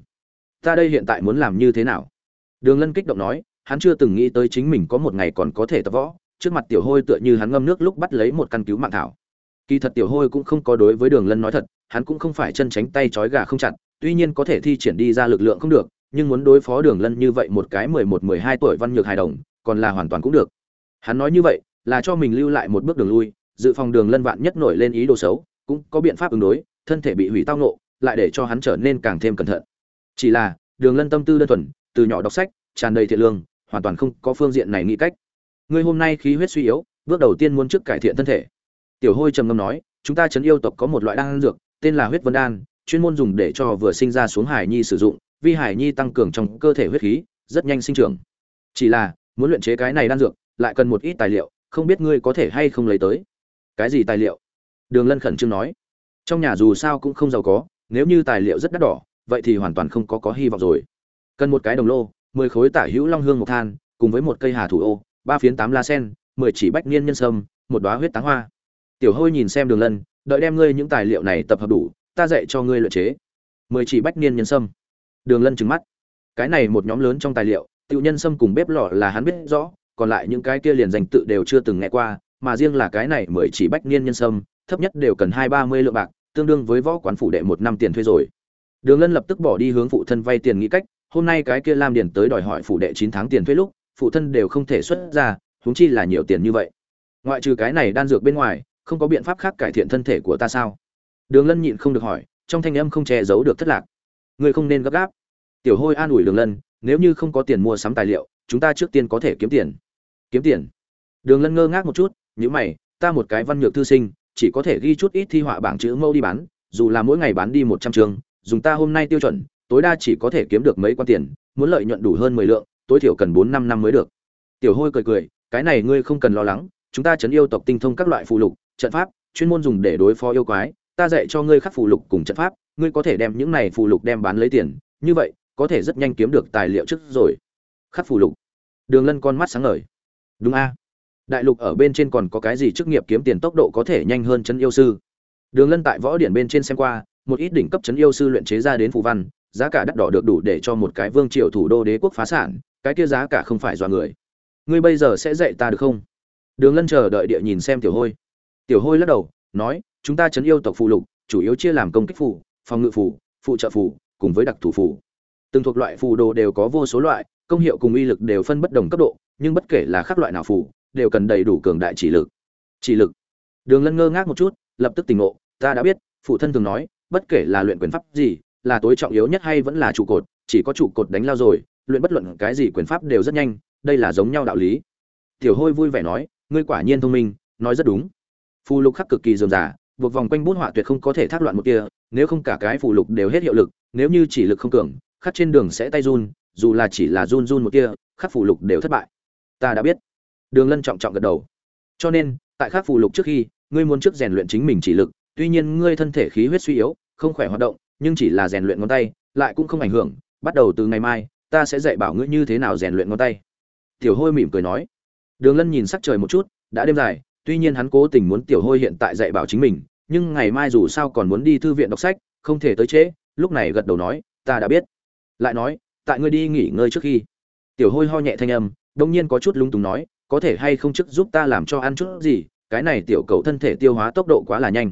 Ta đây hiện tại muốn làm như thế nào? Đường lân kích động nói, hắn chưa từng nghĩ tới chính mình có một ngày còn có thể tập võ, trước mặt tiểu hôi tựa như hắn ngâm nước lúc bắt lấy một căn cứu mạng thảo. Kỳ thật tiểu hôi cũng không có đối với đường lân nói thật, hắn cũng không phải chân tránh tay trói gà không chặt, tuy nhiên có thể thi triển đi ra lực lượng không được, nhưng muốn đối phó đường lân như vậy một cái mười một, mười hai tuổi văn nhược hài đồng, còn là hoàn toàn cũng được. Hắn nói như vậy là cho mình lưu lại một bước đường lui, dự phòng đường lân vạn nhất nổi lên ý đồ xấu, cũng có biện pháp ứng đối, thân thể bị hủy tao nộ lại để cho hắn trở nên càng thêm cẩn thận. Chỉ là, đường lân tâm tư đơn thuần, từ nhỏ đọc sách, tràn đầy thiện lương, hoàn toàn không có phương diện này nghĩ cách. Ngươi hôm nay khí huyết suy yếu, bước đầu tiên muốn trước cải thiện thân thể. Tiểu hôi trầm ngâm nói, chúng ta chấn yêu tộc có một loại đan dược, tên là huyết vân đan, chuyên môn dùng để cho vừa sinh ra xuống hải nhi sử dụng, vi hải nhi tăng cường trong cơ thể huyết khí, rất nhanh sinh trưởng. Chỉ là, muốn luyện chế cái này đan dược, lại cần một ít tài liệu không biết ngươi có thể hay không lấy tới. Cái gì tài liệu? Đường lân khẩn trương nói. Trong nhà dù sao cũng không giàu có, nếu như tài liệu rất đắt đỏ, vậy thì hoàn toàn không có có hy vọng rồi. Cần một cái đồng lô, mười khối tả hữu long hương mộc than, cùng với một cây hà thủ ô, ba phiến tám la sen, mười chỉ bách niên nhân sâm, một đoá huyết táng hoa. Tiểu hôi nhìn xem đường lân, đợi đem ngươi những tài liệu này tập hợp đủ, ta dạy cho ngươi luyện chế. Mười chỉ bách niên nhân sâm. Đường lân trừng mắt. Cái này một nhóm lớn trong tài liệu, tiểu nhân sâm cùng bếp lò là hắn biết rõ còn lại những cái kia liền danh tự đều chưa từng nghe qua, mà riêng là cái này mười chỉ bách niên nhân sâm, thấp nhất đều cần hai ba mươi lượng bạc, tương đương với võ quán phủ đệ một năm tiền thuê rồi. Đường lân lập tức bỏ đi hướng phụ thân vay tiền nghĩ cách, hôm nay cái kia lam điền tới đòi hỏi phụ đệ chín tháng tiền thuê lúc, phụ thân đều không thể xuất ra, huống chi là nhiều tiền như vậy. Ngoại trừ cái này đan dược bên ngoài, không có biện pháp khác cải thiện thân thể của ta sao? Đường lân nhịn không được hỏi, trong thanh âm không che giấu được thất lạc. Ngươi không nên gấp gáp. Tiểu hôi an ủi đường lân, nếu như không có tiền mua sắm tài liệu, chúng ta trước tiên có thể kiếm tiền kiếm tiền. Đường lân ngơ ngác một chút nhữ mày, ta một cái văn nhược thư sinh, chỉ có thể ghi chút ít thi họa bảng chữ mẫu đi bán, dù là mỗi ngày bán đi một trăm trường, dùng ta hôm nay tiêu chuẩn, tối đa chỉ có thể kiếm được mấy quan tiền, muốn lợi nhuận đủ hơn mười lượng, tối thiểu cần bốn năm năm mới được. Tiểu hôi cười cười, cái này ngươi không cần lo lắng, chúng ta chấn yêu tộc tinh thông các loại phù lục, trận pháp, chuyên môn dùng để đối phó yêu quái, ta dạy cho ngươi khắc phù lục cùng trận pháp, ngươi có thể đem những này phù lục đem bán lấy tiền, như vậy, có thể rất nhanh kiếm được tài liệu trước rồi. Khắc phù lục. Đường lân con mắt sáng ngời đúng a. Đại lục ở bên trên còn có cái gì chức nghiệp kiếm tiền tốc độ có thể nhanh hơn chân yêu sư? Đường lân tại võ điển bên trên xem qua, một ít đỉnh cấp chấn yêu sư luyện chế ra đến phù văn, giá cả đắt đỏ được đủ để cho một cái vương triều thủ đô đế quốc phá sản, cái kia giá cả không phải dọa người. Ngươi bây giờ sẽ dạy ta được không? Đường lân chờ đợi địa nhìn xem tiểu hôi. Tiểu hôi lắc đầu, nói, chúng ta chấn yêu tộc phụ lục, chủ yếu chia làm công kích phủ phòng ngự phủ phụ trợ phủ cùng với đặc thủ phủ từng thuộc loại phù đồ đều có vô số loại, công hiệu cùng uy lực đều phân bất đồng cấp độ nhưng bất kể là khắc loại nào phủ đều cần đầy đủ cường đại chỉ lực. Chỉ lực. Đường lân ngơ ngác một chút, lập tức tỉnh ngộ, ta đã biết, phụ thân thường nói, bất kể là luyện quyền pháp gì, là tối trọng yếu nhất hay vẫn là trụ cột, chỉ có trụ cột đánh lao rồi, luyện bất luận cái gì quyền pháp đều rất nhanh, đây là giống nhau đạo lý. Tiểu hôi vui vẻ nói, ngươi quả nhiên thông minh, nói rất đúng. Phù lục khắc cực kỳ dườm giả buộc vòng quanh bút họa tuyệt không có thể thác loạn một kia, nếu không cả cái phù lục đều hết hiệu lực, nếu như chỉ lực không cường, khắc trên đường sẽ tay run, dù là chỉ là run run một kia, khắc phù lục đều thất bại ta đã biết. Đường lân trọng trọng gật đầu. Cho nên, tại khác phù lục trước khi, ngươi muốn trước rèn luyện chính mình chỉ lực, tuy nhiên ngươi thân thể khí huyết suy yếu, không khỏe hoạt động, nhưng chỉ là rèn luyện ngón tay, lại cũng không ảnh hưởng, bắt đầu từ ngày mai, ta sẽ dạy bảo ngươi như thế nào rèn luyện ngón tay. Tiểu hôi mỉm cười nói. Đường lân nhìn sắc trời một chút, đã đêm dài, tuy nhiên hắn cố tình muốn tiểu hôi hiện tại dạy bảo chính mình, nhưng ngày mai dù sao còn muốn đi thư viện đọc sách, không thể tới trễ, lúc này gật đầu nói, ta đã biết. Lại nói, tại ngươi đi nghỉ ngơi trước khi. Tiểu hôi ho nhẹ thanh âm đông nhiên có chút lung túng nói, có thể hay không chức giúp ta làm cho ăn chút gì? Cái này tiểu cầu thân thể tiêu hóa tốc độ quá là nhanh.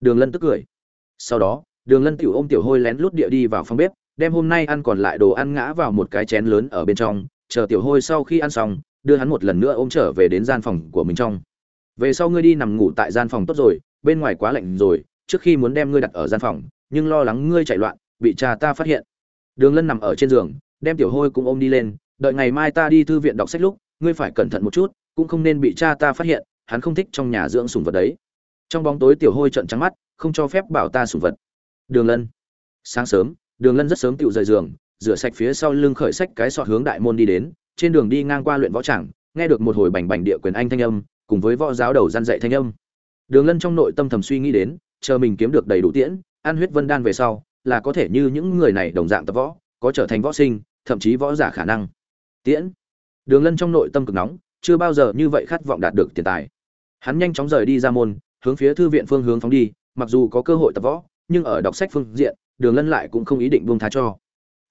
Đường lân tức cười. Sau đó, đường lân tiểu ôm tiểu hôi lén lút địa đi vào phòng bếp, đem hôm nay ăn còn lại đồ ăn ngã vào một cái chén lớn ở bên trong, chờ tiểu hôi sau khi ăn xong, đưa hắn một lần nữa ôm trở về đến gian phòng của mình trong. Về sau ngươi đi nằm ngủ tại gian phòng tốt rồi, bên ngoài quá lạnh rồi, trước khi muốn đem ngươi đặt ở gian phòng, nhưng lo lắng ngươi chạy loạn, bị cha ta phát hiện. Đường lân nằm ở trên giường, đem tiểu hôi cũng ôm đi lên đợi ngày mai ta đi thư viện đọc sách lúc, ngươi phải cẩn thận một chút, cũng không nên bị cha ta phát hiện, hắn không thích trong nhà dưỡng sùng vật đấy. Trong bóng tối tiểu hôi trợn trắng mắt, không cho phép bảo ta sùng vật. Đường lân. Sáng sớm, đường lân rất sớm tự rời giường, rửa sạch phía sau lưng khởi sách cái sọt hướng đại môn đi đến, trên đường đi ngang qua luyện võ tràng, nghe được một hồi bành bành địa quyền anh thanh âm, cùng với võ giáo đầu gian dạy thanh âm. Đường lân trong nội tâm thầm suy nghĩ đến, chờ mình kiếm được đầy đủ tiễn, ăn huyết vân đan về sau, là có thể như những người này đồng dạng tập võ, có trở thành võ sinh, thậm chí võ giả khả năng tiễn. Đường lân trong nội tâm cực nóng, chưa bao giờ như vậy khát vọng đạt được tiền tài. Hắn nhanh chóng rời đi ra môn, hướng phía thư viện phương hướng phóng đi, mặc dù có cơ hội tập võ, nhưng ở đọc sách phương diện, đường lân lại cũng không ý định buông tha cho.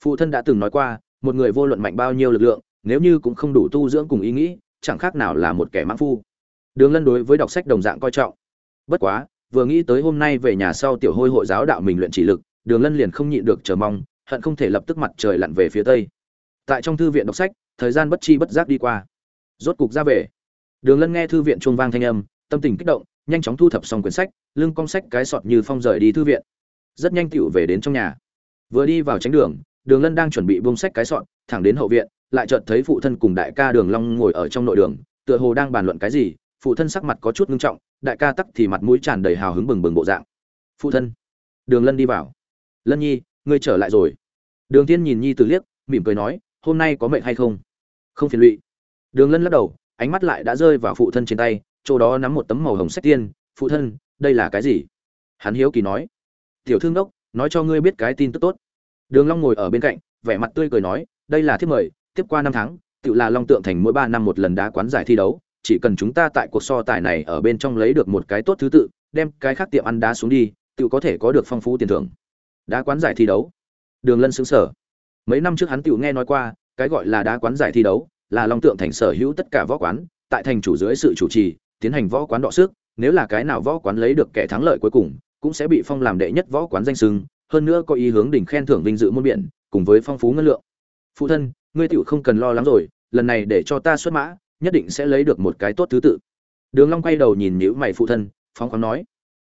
Phụ thân đã từng nói qua, một người vô luận mạnh bao nhiêu lực lượng, nếu như cũng không đủ tu dưỡng cùng ý nghĩ, chẳng khác nào là một kẻ mãn phu. Đường lân đối với đọc sách đồng dạng coi trọng. Bất quá, vừa nghĩ tới hôm nay về nhà sau tiểu hôi hội giáo đạo mình luyện chỉ lực, đường lân liền không nhịn được chờ mong, hận không thể lập tức mặt trời lặn về phía tây. Tại trong thư viện đọc sách thời gian bất chi bất giác đi qua. Rốt cục ra về. Đường lân nghe thư viện chuông vang thanh âm, tâm tình kích động, nhanh chóng thu thập xong quyển sách, lưng cong sách cái sọt như phong rời đi thư viện. Rất nhanh tựu về đến trong nhà. Vừa đi vào tránh đường đường lân đang chuẩn bị buông sách cái sọt, thẳng đến hậu viện, lại chợt thấy phụ thân cùng đại ca đường long ngồi ở trong nội đường, tựa hồ đang bàn luận cái gì, phụ thân sắc mặt có chút ngưng trọng, đại ca tắc thì mặt mũi tràn đầy hào hứng bừng bừng bộ dạng. Phụ thân. Đường lân đi vào. Lân nhi, ngươi trở lại rồi. Đường tiên nhìn nhi từ liếc, mỉm cười nói hôm nay có mệnh hay không? Không phiền lụy. Đường lân lắc đầu, ánh mắt lại đã rơi vào phụ thân trên tay, chỗ đó nắm một tấm màu hồng sách tiên. Phụ thân, đây là cái gì? Hắn hiếu kỳ nói. Tiểu thương đốc, nói cho ngươi biết cái tin tức tốt. Đường long ngồi ở bên cạnh, vẻ mặt tươi cười nói, đây là thiếp mời, tiếp qua năm tháng tự là long tượng thành mỗi ba năm một lần đá quán giải thi đấu. Chỉ cần chúng ta tại cuộc so tài này ở bên trong lấy được một cái tốt thứ tự, đem cái khác tiệm ăn đá xuống đi tự có thể có được phong phú tiền thưởng. Đá quán giải thi đấu. Đường lân xứng sở mấy năm trước hắn tựu nghe nói qua, cái gọi là đá quán giải thi đấu, là long tượng thành sở hữu tất cả võ quán, tại thành chủ dưới sự chủ trì, tiến hành võ quán đọ sức, nếu là cái nào võ quán lấy được kẻ thắng lợi cuối cùng, cũng sẽ bị phong làm đệ nhất võ quán danh sưng hơn nữa có ý hướng đỉnh khen thưởng vinh dự môn biển, cùng với phong phú ngân lượng. Phụ thân, ngươi tiểu không cần lo lắng rồi, lần này để cho ta xuất mã, nhất định sẽ lấy được một cái tốt thứ tự. Đường long quay đầu nhìn nhữ mày phụ thân, phóng khoáng nói.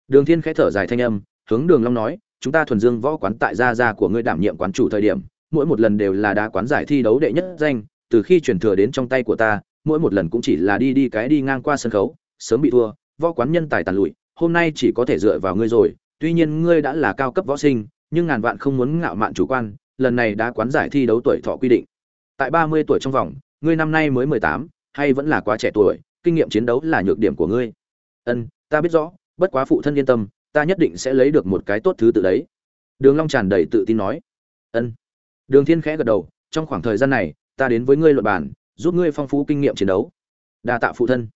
Đường thiên khẽ thở dài thanh âm, hướng đường long nói, chúng ta thuần dương võ quán tại gia gia của ngươi đảm nhiệm quán chủ thời điểm mỗi một lần đều là đá quán giải thi đấu đệ nhất danh, từ khi chuyển thừa đến trong tay của ta, mỗi một lần cũng chỉ là đi đi cái đi ngang qua sân khấu, sớm bị thua, võ quán nhân tài tàn lụi, hôm nay chỉ có thể dựa vào ngươi rồi, tuy nhiên ngươi đã là cao cấp võ sinh, nhưng ngàn vạn không muốn ngạo mạn chủ quan, lần này đã quán giải thi đấu tuổi thọ quy định. Tại ba mươi tuổi trong vòng, ngươi năm nay mới mười tám, hay vẫn là quá trẻ tuổi, kinh nghiệm chiến đấu là nhược điểm của ngươi. Ân, ta biết rõ, bất quá phụ thân yên tâm, ta nhất định sẽ lấy được một cái tốt thứ tự đấy. Đường long tràn đầy tự tin nói. Ân đường thiên khẽ gật đầu, trong khoảng thời gian này, ta đến với ngươi luận bàn, giúp ngươi phong phú kinh nghiệm chiến đấu. Đa tạ phụ thân.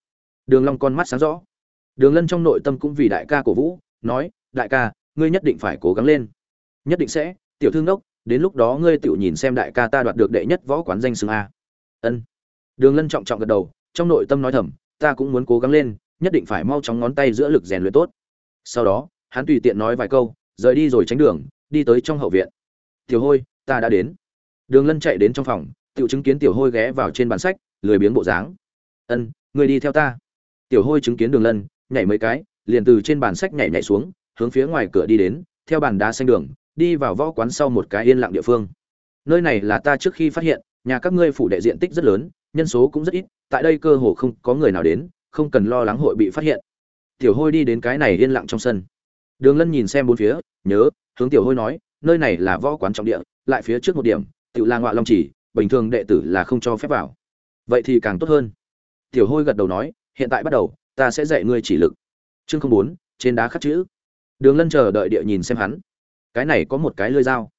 Đường long con mắt sáng rõ. Đường lân trong nội tâm cũng vì đại ca cổ vũ, nói, đại ca, ngươi nhất định phải cố gắng lên. Nhất định sẽ, tiểu thương đốc đến lúc đó ngươi tự nhìn xem đại ca ta đoạt được đệ nhất võ quán danh xưng a. Ân. Đường lân trọng trọng gật đầu, trong nội tâm nói thầm, ta cũng muốn cố gắng lên, nhất định phải mau chóng ngón tay giữa lực rèn luyện tốt. Sau đó, hắn tùy tiện nói vài câu, rời đi rồi tránh đường, đi tới trong hậu viện. Tiểu hôi ta đã đến. Đường lân chạy đến trong phòng tự chứng kiến tiểu hôi ghé vào trên bàn sách, lười biếng bộ dáng. Ân, ngươi đi theo ta. Tiểu hôi chứng kiến đường lân, nhảy mấy cái, liền từ trên bàn sách nhảy nhảy xuống, hướng phía ngoài cửa đi đến, theo bàn đá xanh đường, đi vào võ quán sau một cái yên lặng địa phương. Nơi này là ta trước khi phát hiện, nhà các ngươi phủ đệ diện tích rất lớn, nhân số cũng rất ít, tại đây cơ hồ không có người nào đến, không cần lo lắng hội bị phát hiện. Tiểu hôi đi đến cái này yên lặng trong sân. Đường lân nhìn xem bốn phía, nhớ, hướng tiểu hôi nói nơi này là võ quán trọng địa, lại phía trước một điểm tự là ngoại long chỉ, bình thường đệ tử là không cho phép vào. Vậy thì càng tốt hơn. Tiểu hôi gật đầu nói, hiện tại bắt đầu, ta sẽ dạy ngươi chỉ lực. Chương không bốn, trên đá khắc chữ. Đường lân chờ đợi địa nhìn xem hắn. Cái này có một cái lưới dao.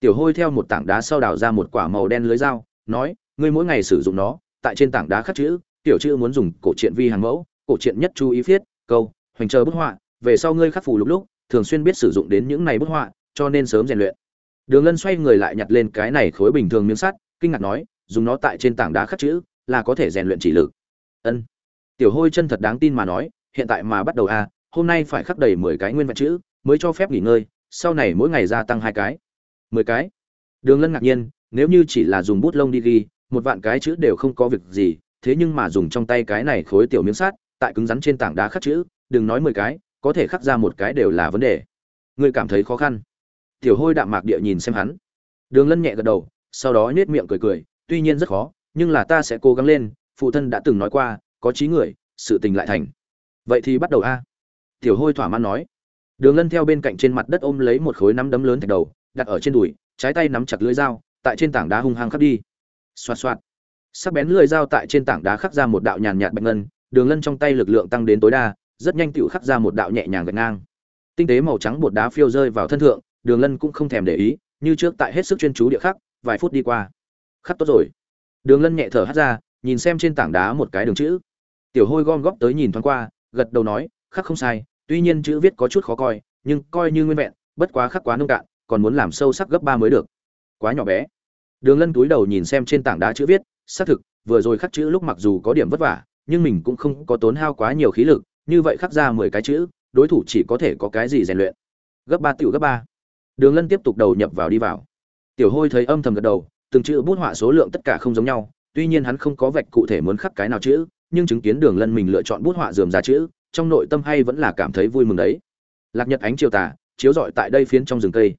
Tiểu hôi theo một tảng đá sau đào ra một quả màu đen lưới dao, nói, ngươi mỗi ngày sử dụng nó, tại trên tảng đá khắc chữ, tiểu chữ muốn dùng cổ truyện vi hàng mẫu, cổ truyện nhất chú ý viết, câu, hoành chờ bức họa, về sau ngươi khắc phù lúc lúc, thường xuyên biết sử dụng đến những này bức họa cho nên sớm rèn luyện. Đường lân xoay người lại nhặt lên cái này khối bình thường miếng sắt kinh ngạc nói dùng nó tại trên tảng đá khắc chữ là có thể rèn luyện chỉ lực. Ân. Tiểu hôi chân thật đáng tin mà nói hiện tại mà bắt đầu a à, hôm nay phải khắc đầy mười cái nguyên vẹn chữ mới cho phép nghỉ ngơi sau này mỗi ngày gia tăng hai cái. Mười cái? Đường lân ngạc nhiên nếu như chỉ là dùng bút lông đi ghi một vạn cái chữ đều không có việc gì thế nhưng mà dùng trong tay cái này khối tiểu miếng sắt tại cứng rắn trên tảng đá khắc chữ đừng nói mười cái có thể khắc ra một cái đều là vấn đề. Ngươi cảm thấy khó khăn tiểu hôi đạm mạc địa nhìn xem hắn. Đường lân nhẹ gật đầu, sau đó nhếch miệng cười cười, tuy nhiên rất khó, nhưng là ta sẽ cố gắng lên, phụ thân đã từng nói qua, có trí người, sự tình lại thành. Vậy thì bắt đầu a. Tiểu hôi thỏa mãn nói. Đường lân theo bên cạnh trên mặt đất ôm lấy một khối nắm đấm lớn thạch đầu, đặt ở trên đùi, trái tay nắm chặt lưỡi dao, tại trên tảng đá hung hăng khắp đi. Xoạt xoạt. Sắc bén lưỡi dao tại trên tảng đá khắc ra một đạo nhàn nhạt bạch ngân, đường lân trong tay lực lượng tăng đến tối đa, rất nhanh tựu khắc ra một đạo nhẹ nhàng gạch ngang. Tinh tế màu trắng bột đá phiêu rơi vào thân thượng đường lân cũng không thèm để ý, như trước tại hết sức chuyên chú địa khắc, vài phút đi qua. Khắc tốt rồi. Đường lân nhẹ thở hắt ra, nhìn xem trên tảng đá một cái đường chữ. Tiểu hôi gom góp tới nhìn thoáng qua, gật đầu nói, khắc không sai, tuy nhiên chữ viết có chút khó coi, nhưng coi như nguyên vẹn, bất quá khắc quá nông cạn, còn muốn làm sâu sắc gấp ba mới được. Quá nhỏ bé. Đường lân túi đầu nhìn xem trên tảng đá chữ viết, xác thực, vừa rồi khắc chữ lúc mặc dù có điểm vất vả, nhưng mình cũng không có tốn hao quá nhiều khí lực, như vậy khắc ra mười cái chữ, đối thủ chỉ có thể có cái gì rèn luyện. Gấp ba tiểu gấp ba đường lân tiếp tục đầu nhập vào đi vào. Tiểu hôi thấy âm thầm gật đầu, từng chữ bút họa số lượng tất cả không giống nhau, tuy nhiên hắn không có vạch cụ thể muốn khắc cái nào chữ, nhưng chứng kiến đường lân mình lựa chọn bút họa dườm ra chữ, trong nội tâm hay vẫn là cảm thấy vui mừng đấy. Lạc nhật ánh chiều tà, chiếu rọi tại đây phiến trong rừng cây.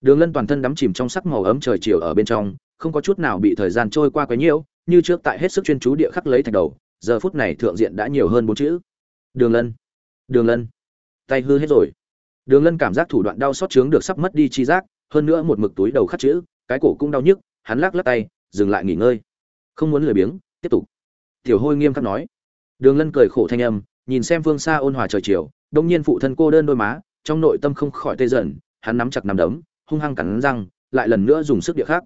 Đường lân toàn thân đắm chìm trong sắc màu ấm trời chiều ở bên trong, không có chút nào bị thời gian trôi qua quấy nhiễu như trước tại hết sức chuyên chú địa khắc lấy thạch đầu, giờ phút này thượng diện đã nhiều hơn bốn chữ. Đường lân đường lân, tay hư hết rồi đường lân cảm giác thủ đoạn đau xót chướng được sắp mất đi chi giác hơn nữa một mực túi đầu khắc chữ cái cổ cũng đau nhức hắn lắc lắc tay dừng lại nghỉ ngơi. Không muốn lười biếng tiếp tục. Tiểu hôi nghiêm khắc nói. Đường lân cười khổ thanh âm nhìn xem phương xa ôn hòa trời chiều đông nhiên phụ thân cô đơn đôi má trong nội tâm không khỏi tê dận, hắn nắm chặt nắm đấm hung hăng cắn răng lại lần nữa dùng sức địa khác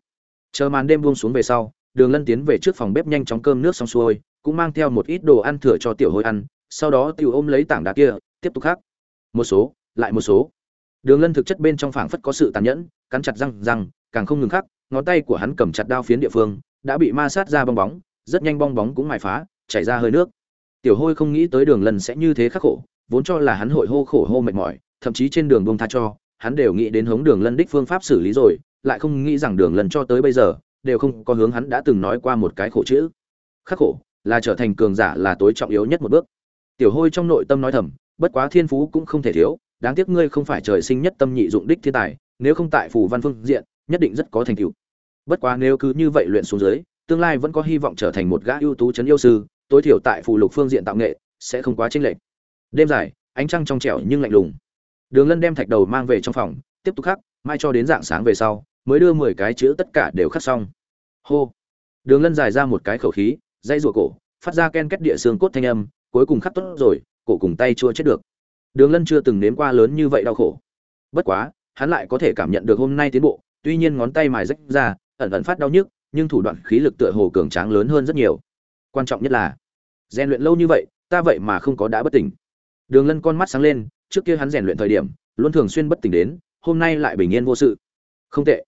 chờ màn đêm buông xuống về sau đường lân tiến về trước phòng bếp nhanh chóng cơm nước xong xuôi cũng mang theo một ít đồ ăn thừa cho tiểu hôi ăn sau đó tiểu ôm lấy tảng đá kia tiếp tục khác một số lại một số. Đường lân thực chất bên trong phảng phất có sự tàn nhẫn, cắn chặt răng răng, càng không ngừng khắc, ngón tay của hắn cầm chặt đao phiến địa phương, đã bị ma sát ra bong bóng, rất nhanh bong bóng cũng mài phá, chảy ra hơi nước. Tiểu hôi không nghĩ tới đường lân sẽ như thế khắc khổ, vốn cho là hắn hội hô khổ hô mệt mỏi, thậm chí trên đường bông tha cho, hắn đều nghĩ đến hống đường lân đích phương pháp xử lý rồi, lại không nghĩ rằng đường lân cho tới bây giờ, đều không có hướng hắn đã từng nói qua một cái khổ chữ. Khắc khổ là trở thành cường giả là tối trọng yếu nhất một bước. Tiểu hôi trong nội tâm nói thầm, bất quá thiên phú cũng không thể thiếu đáng tiếc ngươi không phải trời sinh nhất tâm nhị dụng đích thiên tài, nếu không tại phù văn phương diện, nhất định rất có thành tựu. Bất quá nếu cứ như vậy luyện xuống dưới, tương lai vẫn có hy vọng trở thành một gã ưu tú chấn yêu sư, tối thiểu tại phù lục phương diện tạo nghệ, sẽ không quá chênh lệch. Đêm dài, ánh trăng trong trẻo nhưng lạnh lùng. Đường lân đem thạch đầu mang về trong phòng, tiếp tục khắc, mai cho đến dạng sáng về sau, mới đưa mười cái chữ tất cả đều khắc xong. Hô. Đường lân dài ra một cái khẩu khí dây rùa cổ, phát ra ken kết địa xương cốt thanh âm, cuối cùng khắc tốt rồi, cổ cùng tay chua chết được đường lân chưa từng nếm qua lớn như vậy đau khổ. Bất quá, hắn lại có thể cảm nhận được hôm nay tiến bộ, tuy nhiên ngón tay mài rách ra, ẩn ẩn phát đau nhức, nhưng thủ đoạn khí lực tựa hồ cường tráng lớn hơn rất nhiều. Quan trọng nhất là, rèn luyện lâu như vậy, ta vậy mà không có đã bất tỉnh. Đường lân con mắt sáng lên, trước kia hắn rèn luyện thời điểm, luôn thường xuyên bất tỉnh đến, hôm nay lại bình yên vô sự. Không tệ.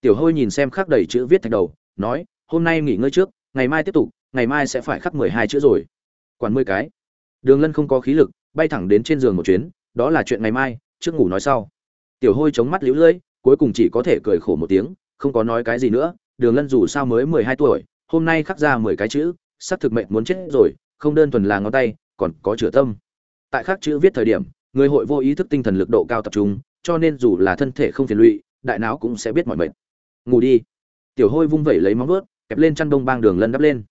Tiểu hôi nhìn xem khắc đầy chữ viết thạch đầu, nói, hôm nay nghỉ ngơi trước, ngày mai tiếp tục, ngày mai sẽ phải khắc mười hai chữ rồi. Quản mười cái. Đường lân không có khí lực bay thẳng đến trên giường một chuyến, đó là chuyện ngày mai, trước ngủ nói sau. Tiểu hôi chống mắt liễu lưỡi cuối cùng chỉ có thể cười khổ một tiếng, không có nói cái gì nữa, đường lân dù sao mới mười hai tuổi, hôm nay khắc ra mười cái chữ sắc thực mệnh muốn chết rồi, không đơn thuần là ngón tay, còn có chữa tâm. Tại khắc chữ viết thời điểm, người hội vô ý thức tinh thần lực độ cao tập trung, cho nên dù là thân thể không phiền lụy, đại não cũng sẽ biết mọi mệt. Ngủ đi. Tiểu hôi vung vẩy lấy móng vớt kẹp lên chăn đông bang đường lân đắp lên.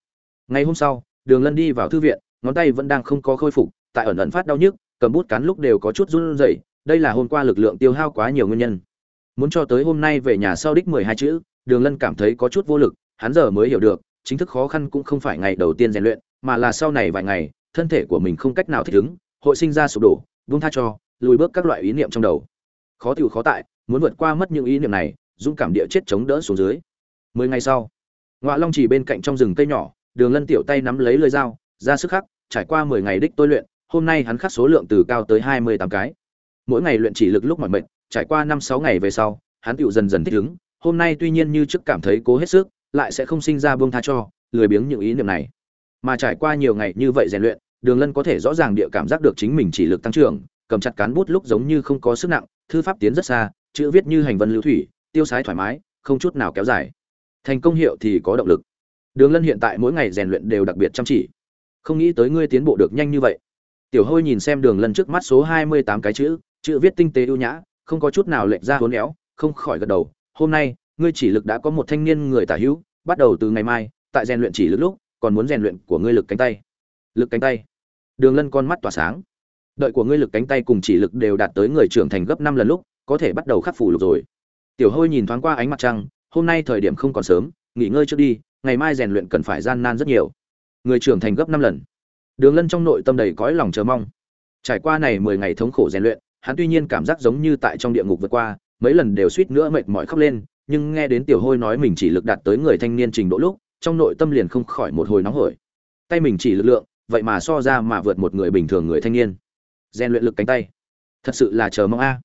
Ngày hôm sau, đường lân đi vào thư viện, ngón tay vẫn đang không có khôi phục tại ẩn ẩn phát đau nhức, cầm bút cán lúc đều có chút run rẩy, đây là hôm qua lực lượng tiêu hao quá nhiều nguyên nhân. Muốn cho tới hôm nay về nhà sau đích mười hai chữ, đường lân cảm thấy có chút vô lực, hắn giờ mới hiểu được, chính thức khó khăn cũng không phải ngày đầu tiên rèn luyện, mà là sau này vài ngày, thân thể của mình không cách nào thích ứng, hội sinh ra sụp đổ vung tha cho, lùi bước các loại ý niệm trong đầu. Khó tiêu khó tại, muốn vượt qua mất những ý niệm này, dũng cảm địa chết chống đỡ xuống dưới. Mười ngày sau ngoạ long chỉ bên cạnh trong rừng cây nhỏ, đường lân tiểu tay nắm lấy lưỡi dao, ra sức khắc, trải qua mười ngày đích tôi luyện hôm nay hắn khắc số lượng từ cao tới hai mươi tám cái. Mỗi ngày luyện chỉ lực lúc mỏi mệt, trải qua năm sáu ngày về sau, hắn tựu dần dần thích ứng. Hôm nay tuy nhiên như trước cảm thấy cố hết sức, lại sẽ không sinh ra buông tha cho, lười biếng những ý niệm này. Mà trải qua nhiều ngày như vậy rèn luyện, đường lân có thể rõ ràng địa cảm giác được chính mình chỉ lực tăng trưởng, cầm chặt cán bút lúc giống như không có sức nặng, thư pháp tiến rất xa, chữ viết như hành vân lưu thủy, tiêu sái thoải mái, không chút nào kéo dài. Thành công hiệu thì có động lực. Đường lân hiện tại mỗi ngày rèn luyện đều đặc biệt chăm chỉ. Không nghĩ tới ngươi tiến bộ được nhanh như vậy tiểu hôi nhìn xem đường lân trước mắt số hai mươi tám cái chữ chữ viết tinh tế ưu nhã, không có chút nào lệch ra hốn éo, không khỏi gật đầu. Hôm nay, ngươi chỉ lực đã có một thanh niên người tả hữu, bắt đầu từ ngày mai, tại rèn luyện chỉ lực lúc, còn muốn rèn luyện của ngươi lực cánh tay. Lực cánh tay. Đường lân con mắt tỏa sáng. Đợi của ngươi lực cánh tay cùng chỉ lực đều đạt tới người trưởng thành gấp năm lần lúc, có thể bắt đầu khắc phủ lục rồi. Tiểu hôi nhìn thoáng qua ánh mặt trăng, hôm nay thời điểm không còn sớm, nghỉ ngơi trước đi, ngày mai rèn luyện cần phải gian nan rất nhiều. Người trưởng thành gấp năm lần đường lân trong nội tâm đầy cõi lòng chờ mong. Trải qua này mười ngày thống khổ rèn luyện, hắn tuy nhiên cảm giác giống như tại trong địa ngục vượt qua, mấy lần đều suýt nữa mệt mỏi khóc lên, nhưng nghe đến tiểu hôi nói mình chỉ lực đạt tới người thanh niên trình độ lúc, trong nội tâm liền không khỏi một hồi nóng hổi. Tay mình chỉ lực lượng, vậy mà so ra mà vượt một người bình thường người thanh niên. Rèn luyện lực cánh tay. Thật sự là chờ mong a.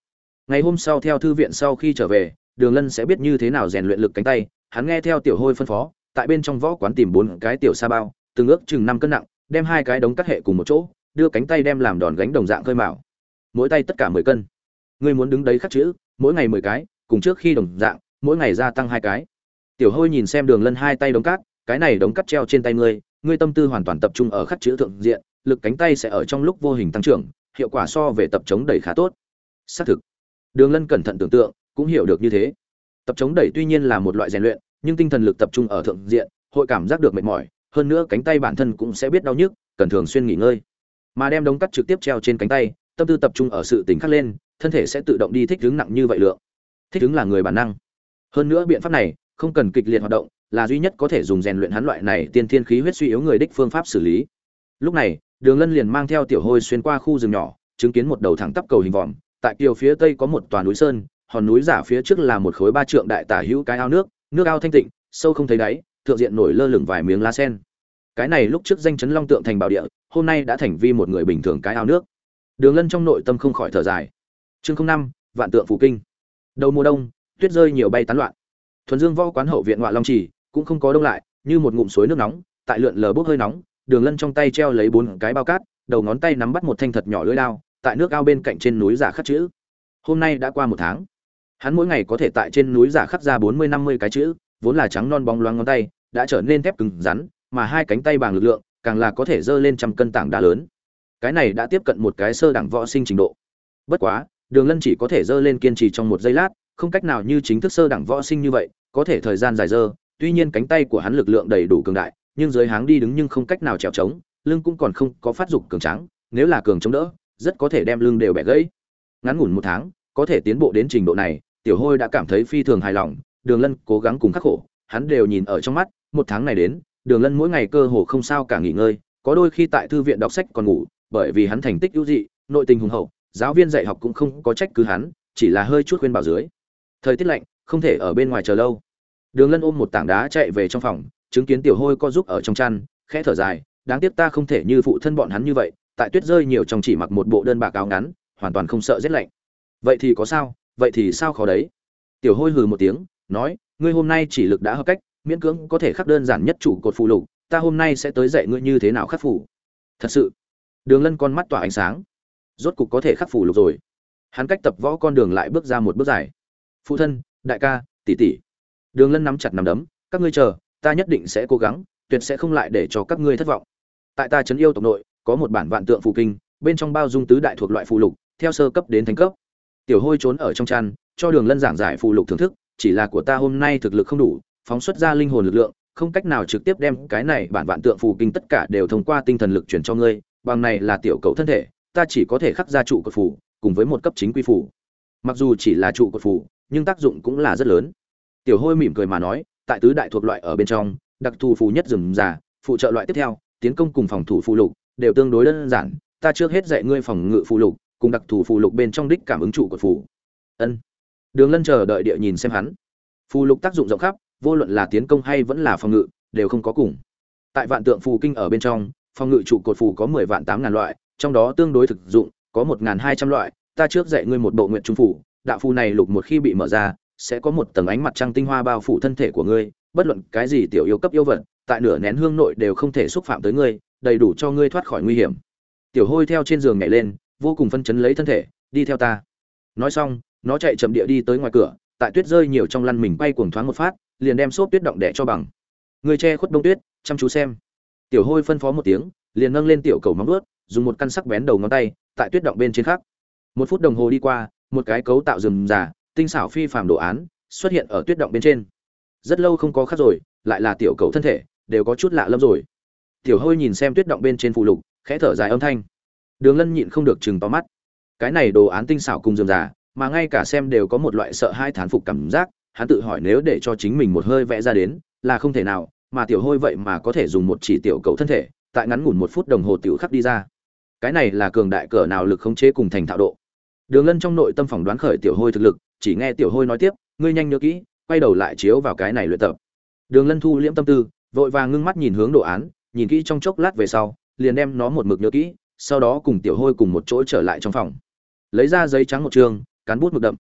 Ngày hôm sau theo thư viện sau khi trở về, đường lân sẽ biết như thế nào rèn luyện lực cánh tay. Hắn nghe theo tiểu hôi phân phó, tại bên trong võ quán tìm bốn cái tiểu sa bao, từng ước chừng năm cân nặng đem hai cái đống cắt hệ cùng một chỗ, đưa cánh tay đem làm đòn gánh đồng dạng khơi mạo mỗi tay tất cả mười cân. Ngươi muốn đứng đấy khắc chữ, mỗi ngày mười cái, cùng trước khi đồng dạng, mỗi ngày gia tăng hai cái. Tiểu hôi nhìn xem đường lân hai tay đống cát, cái này đống cắt treo trên tay ngươi ngươi tâm tư hoàn toàn tập trung ở khắc chữ thượng diện, lực cánh tay sẽ ở trong lúc vô hình tăng trưởng, hiệu quả so về tập chống đẩy khá tốt. Xác thực. Đường lân cẩn thận tưởng tượng, cũng hiểu được như thế. Tập chống đẩy tuy nhiên là một loại rèn luyện, nhưng tinh thần lực tập trung ở thượng diện, hội cảm giác được mệt mỏi hơn nữa cánh tay bản thân cũng sẽ biết đau nhức, cần thường xuyên nghỉ ngơi. Mà đem đống cắt trực tiếp treo trên cánh tay, tâm tư tập trung ở sự tỉnh khắc lên, thân thể sẽ tự động đi thích ứng nặng như vậy lượng. Thích ứng là người bản năng. Hơn nữa biện pháp này không cần kịch liệt hoạt động, là duy nhất có thể dùng rèn luyện hắn loại này tiên thiên khí huyết suy yếu người đích phương pháp xử lý. Lúc này, đường lân liền mang theo tiểu hôi xuyên qua khu rừng nhỏ, chứng kiến một đầu thẳng tắp cầu hình vòm. Tại kiều phía tây có một tòa núi sơn, hòn núi giả phía trước là một khối ba trượng đại tả hữu cái ao nước nước ao thanh tịnh, sâu không thấy đáy thượng diện nổi lơ lửng vài miếng lá sen. Cái này lúc trước danh chấn long tượng thành bảo địa, hôm nay đã thành vi một người bình thường cái ao nước. Đường lân trong nội tâm không khỏi thở dài. Chương năm, vạn tượng phủ kinh. Đầu mùa đông, tuyết rơi nhiều bay tán loạn. Thuần dương võ quán hậu viện ngoại long trì cũng không có đông lại, như một ngụm suối nước nóng, tại lượn lờ bốc hơi nóng, đường lân trong tay treo lấy bốn cái bao cát, đầu ngón tay nắm bắt một thanh thật nhỏ lưỡi lao tại nước ao bên cạnh trên núi giả khắc chữ. Hôm nay đã qua một tháng. Hắn mỗi ngày có thể tại trên núi giả khắc ra bốn mươi năm mươi cái chữ vốn là trắng non bóng loáng ngón tay, đã trở nên thép cứng rắn, mà hai cánh tay bằng lực lượng càng là có thể dơ lên trăm cân tảng đá lớn. Cái này đã tiếp cận một cái sơ đẳng võ sinh trình độ. Bất quá, đường lân chỉ có thể dơ lên kiên trì trong một giây lát, không cách nào như chính thức sơ đẳng võ sinh như vậy, có thể thời gian dài dơ tuy nhiên cánh tay của hắn lực lượng đầy đủ cường đại, nhưng dưới háng đi đứng nhưng không cách nào trèo trống, lưng cũng còn không có phát dục cường tráng, nếu là cường chống đỡ, rất có thể đem lưng đều bẻ gãy. Ngắn ngủn một tháng, có thể tiến bộ đến trình độ này, tiểu hôi đã cảm thấy phi thường hài lòng đường lân cố gắng cùng khắc khổ, hắn đều nhìn ở trong mắt, một tháng này đến, đường lân mỗi ngày cơ hồ không sao cả nghỉ ngơi, có đôi khi tại thư viện đọc sách còn ngủ, bởi vì hắn thành tích ưu dị, nội tình hùng hậu, giáo viên dạy học cũng không có trách cứ hắn, chỉ là hơi chút khuyên bảo dưới. Thời tiết lạnh, không thể ở bên ngoài chờ lâu. Đường lân ôm một tảng đá chạy về trong phòng, chứng kiến tiểu hôi co giúp ở trong chăn, khẽ thở dài, đáng tiếc ta không thể như phụ thân bọn hắn như vậy, tại tuyết rơi nhiều trong chỉ mặc một bộ đơn bạc áo ngắn, hoàn toàn không sợ rét lạnh. Vậy thì có sao, vậy thì sao khó đấy? Tiểu hôi hừ một tiếng nói, ngươi hôm nay chỉ lực đã hợp cách, miễn cưỡng có thể khắc đơn giản nhất chủ cột phụ lục, ta hôm nay sẽ tới dạy ngươi như thế nào khắc phủ thật sự, đường lân con mắt tỏa ánh sáng. Rốt cục có thể khắc phủ lục rồi. Hắn cách tập võ con đường lại bước ra một bước dài. Phụ thân, đại ca, tỷ tỷ. Đường lân nắm chặt nắm đấm, các ngươi chờ, ta nhất định sẽ cố gắng, tuyệt sẽ không lại để cho các ngươi thất vọng. Tại ta trấn yêu tộc nội, có một bản vạn tượng phù kinh, bên trong bao dung tứ đại thuộc loại phù lục, theo sơ cấp đến thánh cấp. Tiểu hôi trốn ở trong trăn cho đường lân giảng giải phù lục thưởng thức chỉ là của ta hôm nay thực lực không đủ, phóng xuất ra linh hồn lực lượng, không cách nào trực tiếp đem cái này bản vạn tượng phù kinh tất cả đều thông qua tinh thần lực chuyển cho ngươi, bằng này là tiểu cầu thân thể, ta chỉ có thể khắc ra trụ cột phù, cùng với một cấp chính quy phù. Mặc dù chỉ là trụ cột phù, nhưng tác dụng cũng là rất lớn. Tiểu hôi mỉm cười mà nói, tại tứ đại thuộc loại ở bên trong, đặc thù phù nhất rừng già, phụ trợ loại tiếp theo, tiến công cùng phòng thủ phù lục, đều tương đối đơn giản, ta trước hết dạy ngươi phòng ngự phù lục, cùng đặc thù phù lục bên trong đích cảm ứng trụ của phù. Ân đường lân chờ đợi địa nhìn xem hắn. Phù lục tác dụng rộng khắp, vô luận là tiến công hay vẫn là phòng ngự, đều không có cùng. Tại vạn tượng phù kinh ở bên trong, phòng ngự trụ cột phù có mười vạn tám ngàn loại, trong đó tương đối thực dụng, có một ngàn hai trăm loại. Ta trước dạy ngươi một bộ nguyện trung phủ đạo phù này lục một khi bị mở ra, sẽ có một tầng ánh mặt trăng tinh hoa bao phủ thân thể của ngươi. Bất luận cái gì tiểu yêu cấp yêu vật, tại nửa nén hương nội đều không thể xúc phạm tới ngươi, đầy đủ cho ngươi thoát khỏi nguy hiểm. Tiểu hôi theo trên giường nhảy lên, vô cùng phân chấn lấy thân thể, đi theo ta. Nói xong nó chạy chậm địa đi tới ngoài cửa, tại tuyết rơi nhiều trong lăn mình bay cuồng thoáng một phát, liền đem xốp tuyết động đẻ cho bằng. Người che khuất đông tuyết, chăm chú xem. Tiểu hôi phân phó một tiếng, liền nâng lên tiểu cầu móng ướt dùng một căn sắc bén đầu ngón tay, tại tuyết động bên trên khắc một phút đồng hồ đi qua, một cái cấu tạo rừng già tinh xảo phi phàm đồ án, xuất hiện ở tuyết động bên trên. Rất lâu không có khắc rồi, lại là tiểu cầu thân thể, đều có chút lạ lẫm rồi. Tiểu hôi nhìn xem tuyết động bên trên phụ lục, khẽ thở dài âm thanh. Đường lân nhịn không được chừng to mắt. Cái này đồ án tinh xảo cùng rừng già mà ngay cả xem đều có một loại sợ hai thán phục cảm giác, hắn tự hỏi nếu để cho chính mình một hơi vẽ ra đến, là không thể nào, mà tiểu hôi vậy mà có thể dùng một chỉ tiểu cầu thân thể, tại ngắn ngủn một phút đồng hồ tiểu khắc đi ra. Cái này là cường đại cỡ nào lực khống chế cùng thành thạo độ. Đường lân trong nội tâm phỏng đoán khởi tiểu hôi thực lực, chỉ nghe tiểu hôi nói tiếp, ngươi nhanh nhớ kỹ, quay đầu lại chiếu vào cái này luyện tập. Đường lân thu liễm tâm tư, vội vàng ngưng mắt nhìn hướng đồ án, nhìn kỹ trong chốc lát về sau, liền đem nó một mực nhớ kỹ, sau đó cùng tiểu hôi cùng một chỗ trở lại trong phòng. Lấy ra giấy trắng một trường cán bút mực đậm.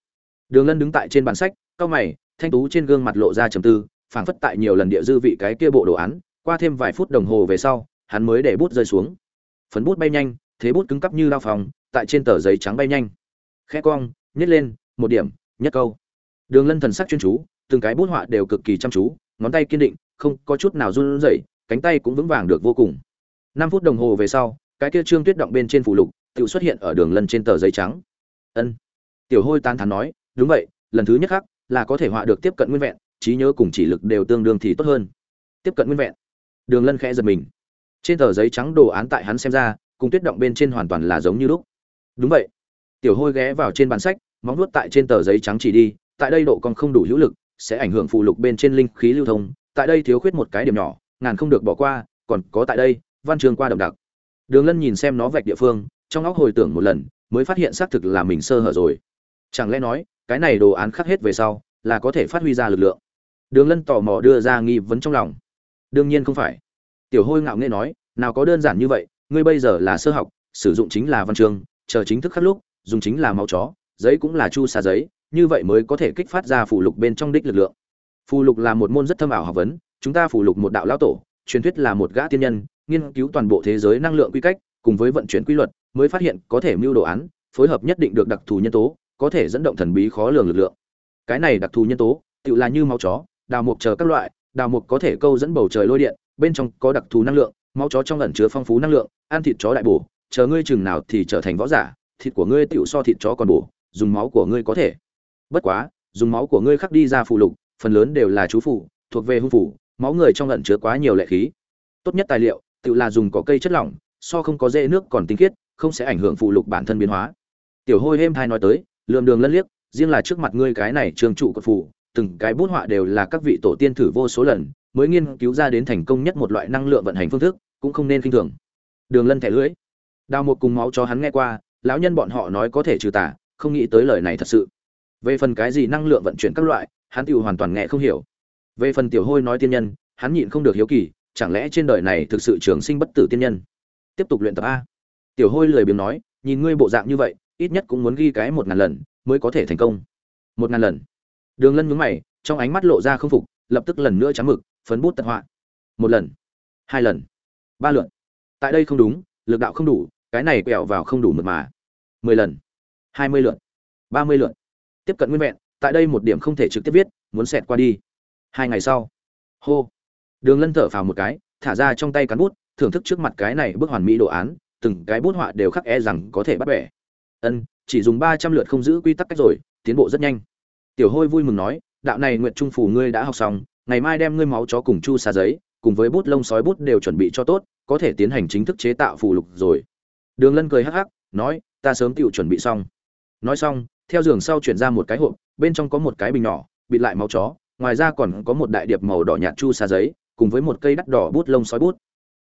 Đường lân đứng tại trên bàn sách, cau mày, thanh tú trên gương mặt lộ ra trầm tư, phảng phất tại nhiều lần địa dư vị cái kia bộ đồ án, qua thêm vài phút đồng hồ về sau, hắn mới để bút rơi xuống. Phấn bút bay nhanh, thế bút cứng cắp như lao phòng, tại trên tờ giấy trắng bay nhanh. Khẽ cong, nhét lên, một điểm, nhất câu. Đường lân thần sắc chuyên chú, từng cái bút họa đều cực kỳ chăm chú, ngón tay kiên định, không có chút nào run rẩy, cánh tay cũng vững vàng được vô cùng. Năm phút đồng hồ về sau, cái kia trương tuyết động bên trên phủ lục, tự xuất hiện ở đường lân trên tờ giấy trắng. Ân tiểu hôi tán thán nói, đúng vậy, lần thứ nhất khác là có thể họa được tiếp cận nguyên vẹn, trí nhớ cùng chỉ lực đều tương đương thì tốt hơn. Tiếp cận nguyên vẹn. Đường lân khẽ giật mình. Trên tờ giấy trắng đồ án tại hắn xem ra, cùng tuyết động bên trên hoàn toàn là giống như lúc. Đúng vậy. Tiểu hôi ghé vào trên bàn sách, móng nuốt tại trên tờ giấy trắng chỉ đi, tại đây độ còn không đủ hữu lực, sẽ ảnh hưởng phụ lục bên trên linh khí lưu thông, tại đây thiếu khuyết một cái điểm nhỏ, ngàn không được bỏ qua, còn có tại đây, văn trường qua đậm đặc. Đường lân nhìn xem nó vạch địa phương, trong óc hồi tưởng một lần, mới phát hiện xác thực là mình sơ hở rồi chẳng lẽ nói, cái này đồ án khắc hết về sau, là có thể phát huy ra lực lượng? Đường lân tò mò đưa ra nghi vấn trong lòng. Đương nhiên không phải. Tiểu hôi ngạo nghễ nói, nào có đơn giản như vậy, ngươi bây giờ là sơ học, sử dụng chính là văn chương chờ chính thức khắc lúc, dùng chính là máu chó, giấy cũng là chu xà giấy, như vậy mới có thể kích phát ra phù lục bên trong đích lực lượng. Phù lục là một môn rất thâm ảo học vấn, chúng ta phù lục một đạo lão tổ, truyền thuyết là một gã tiên nhân, nghiên cứu toàn bộ thế giới năng lượng quy cách, cùng với vận chuyển quy luật, mới phát hiện có thể mưu đồ án, phối hợp nhất định được đặc thù nhân tố có thể dẫn động thần bí khó lường lực lượng. Cái này đặc thù nhân tố tự là như máu chó, đào mục chờ các loại, đào mục có thể câu dẫn bầu trời lôi điện, bên trong có đặc thù năng lượng, máu chó trong ẩn chứa phong phú năng lượng, ăn thịt chó đại bổ, chờ ngươi chừng nào thì trở thành võ giả, thịt của ngươi tựu so thịt chó còn bổ, dùng máu của ngươi có thể. Bất quá, dùng máu của ngươi khắc đi ra phụ lục, phần lớn đều là chú phụ thuộc về hung phủ, máu người trong ẩn chứa quá nhiều lệ khí. Tốt nhất tài liệu tự là dùng có cây chất lỏng, so không có dễ nước còn tinh khiết, không sẽ ảnh hưởng phụ lục bản thân biến hóa. Tiểu hôi êm thai nói tới lượm đường lân liếc riêng là trước mặt ngươi cái này trường trụ cột phủ, từng cái bút họa đều là các vị tổ tiên thử vô số lần mới nghiên cứu ra đến thành công nhất một loại năng lượng vận hành phương thức cũng không nên kinh thường. Đường lân thẻ lưỡi. Đào một cùng máu cho hắn nghe qua lão nhân bọn họ nói có thể trừ tả, không nghĩ tới lời này thật sự. Về phần cái gì năng lượng vận chuyển các loại hắn tự hoàn toàn nghe không hiểu. Về phần tiểu hôi nói tiên nhân hắn nhịn không được hiếu kỳ chẳng lẽ trên đời này thực sự trường sinh bất tử tiên nhân? Tiếp tục luyện tập a. Tiểu hôi lười biếng nói nhìn ngươi bộ dạng như vậy ít nhất cũng muốn ghi cái một ngàn lần mới có thể thành công. Một ngàn lần. Đường lân nhướng mày, trong ánh mắt lộ ra không phục, lập tức lần nữa trắng mực, phấn bút tật họa. Một lần. Hai lần. Ba lượn tại đây không đúng, lực đạo không đủ, cái này quẹo vào không đủ mượt mà. Mười lần. Hai mươi lượn ba mươi lượn tiếp cận nguyên vẹn, tại đây một điểm không thể trực tiếp viết, muốn xẹt qua đi. Hai ngày sau. Hô. Đường lân thở phào một cái, thả ra trong tay cán bút, thưởng thức trước mặt cái này bức hoàn mỹ đồ án, từng cái bút họa đều khắc e rằng có thể bắt bẻ ân, chỉ dùng ba trăm lượt không giữ quy tắc cách rồi, tiến bộ rất nhanh. Tiểu hôi vui mừng nói, đạo này nguyện trung phủ ngươi đã học xong, ngày mai đem ngươi máu chó cùng chu xà giấy, cùng với bút lông sói bút đều chuẩn bị cho tốt, có thể tiến hành chính thức chế tạo phù lục rồi. Đường lân cười hắc hắc, nói, ta sớm tựu chuẩn bị xong. Nói xong, theo giường sau chuyển ra một cái hộp, bên trong có một cái bình nhỏ, bịt lại máu chó, ngoài ra còn có một đại điệp màu đỏ nhạt chu xà giấy, cùng với một cây đắt đỏ bút lông sói bút.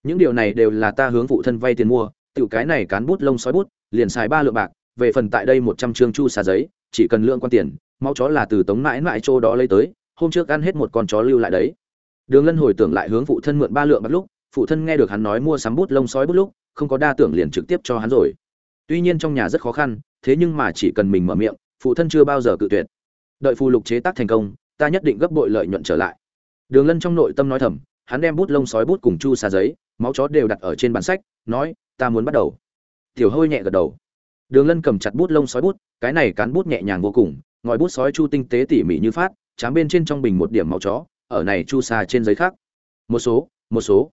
Những điều này đều là ta hướng phụ thân vay tiền mua tiểu cái này cán bút lông sói bút, liền xài ba lượng bạc về phần tại đây một trăm chương chu xà giấy, chỉ cần lượng quan tiền, máu chó là từ tống mãi mãi chỗ đó lấy tới, hôm trước ăn hết một con chó lưu lại đấy. Đường lân hồi tưởng lại hướng phụ thân mượn ba lượng bạc lúc, phụ thân nghe được hắn nói mua sắm bút lông sói bút lúc, không có đa tưởng liền trực tiếp cho hắn rồi. Tuy nhiên trong nhà rất khó khăn, thế nhưng mà chỉ cần mình mở miệng, phụ thân chưa bao giờ cự tuyệt. Đợi phù lục chế tác thành công, ta nhất định gấp bội lợi nhuận trở lại. Đường lân trong nội tâm nói thầm, hắn đem bút lông sói bút cùng chu xà giấy, máu chó đều đặt ở trên bản sách, nói, ta muốn bắt đầu. Tiểu hôi nhẹ gật đầu đường lân cầm chặt bút lông sói bút, cái này cán bút nhẹ nhàng vô cùng, ngòi bút sói chu tinh tế tỉ mỉ như phát, chám bên trên trong bình một điểm máu chó, ở này chu xà trên giấy khác. Một số một số.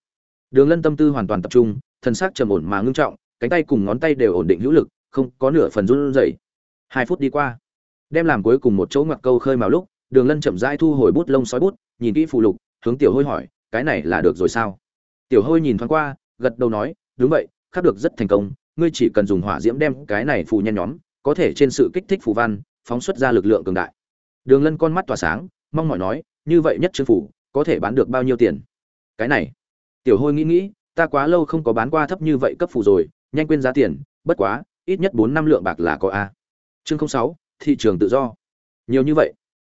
Đường lân tâm tư hoàn toàn tập trung, thân xác trầm ổn mà ngưng trọng, cánh tay cùng ngón tay đều ổn định hữu lực, không có nửa phần run rẩy. Hai phút đi qua, đem làm cuối cùng một chỗ ngoặc câu khơi màu lúc, đường lân chậm rãi thu hồi bút lông sói bút, nhìn kỹ phụ lục, hướng tiểu hôi hỏi, cái này là được rồi sao? Tiểu hôi nhìn thoáng qua, gật đầu nói, đúng vậy, khắc được rất thành công ngươi chỉ cần dùng hỏa diễm đem cái này phù nhen nhóm, có thể trên sự kích thích phù văn, phóng xuất ra lực lượng cường đại. Đường lân con mắt tỏa sáng, mong mỏi nói, như vậy nhất chương phủ có thể bán được bao nhiêu tiền? Cái này. Tiểu hôi nghĩ nghĩ, ta quá lâu không có bán qua thấp như vậy cấp phù rồi, nhanh quên giá tiền, bất quá, ít nhất bốn năm lượng bạc là có a. Chương sáu, thị trường tự do. Nhiều như vậy.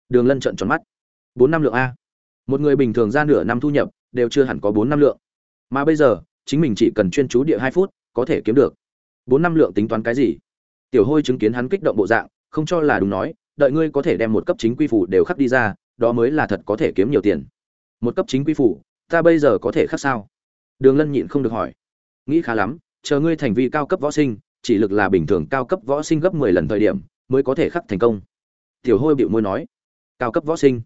Đường lân trận tròn mắt. Bốn năm lượng a? Một người bình thường ra nửa năm thu nhập, đều chưa hẳn có bốn năm lượng. Mà bây giờ, chính mình chỉ cần chuyên chú địa hai phút, có thể kiếm được bốn năm lượng tính toán cái gì? Tiểu hôi chứng kiến hắn kích động bộ dạng, không cho là đúng nói, đợi ngươi có thể đem một cấp chính quy phủ đều khắc đi ra, đó mới là thật có thể kiếm nhiều tiền. Một cấp chính quy phủ, ta bây giờ có thể khắc sao? Đường lân nhịn không được hỏi. Nghĩ khá lắm, chờ ngươi thành vi cao cấp võ sinh, chỉ lực là bình thường cao cấp võ sinh gấp mười lần thời điểm, mới có thể khắc thành công. Tiểu hôi bịu môi nói. Cao cấp võ sinh.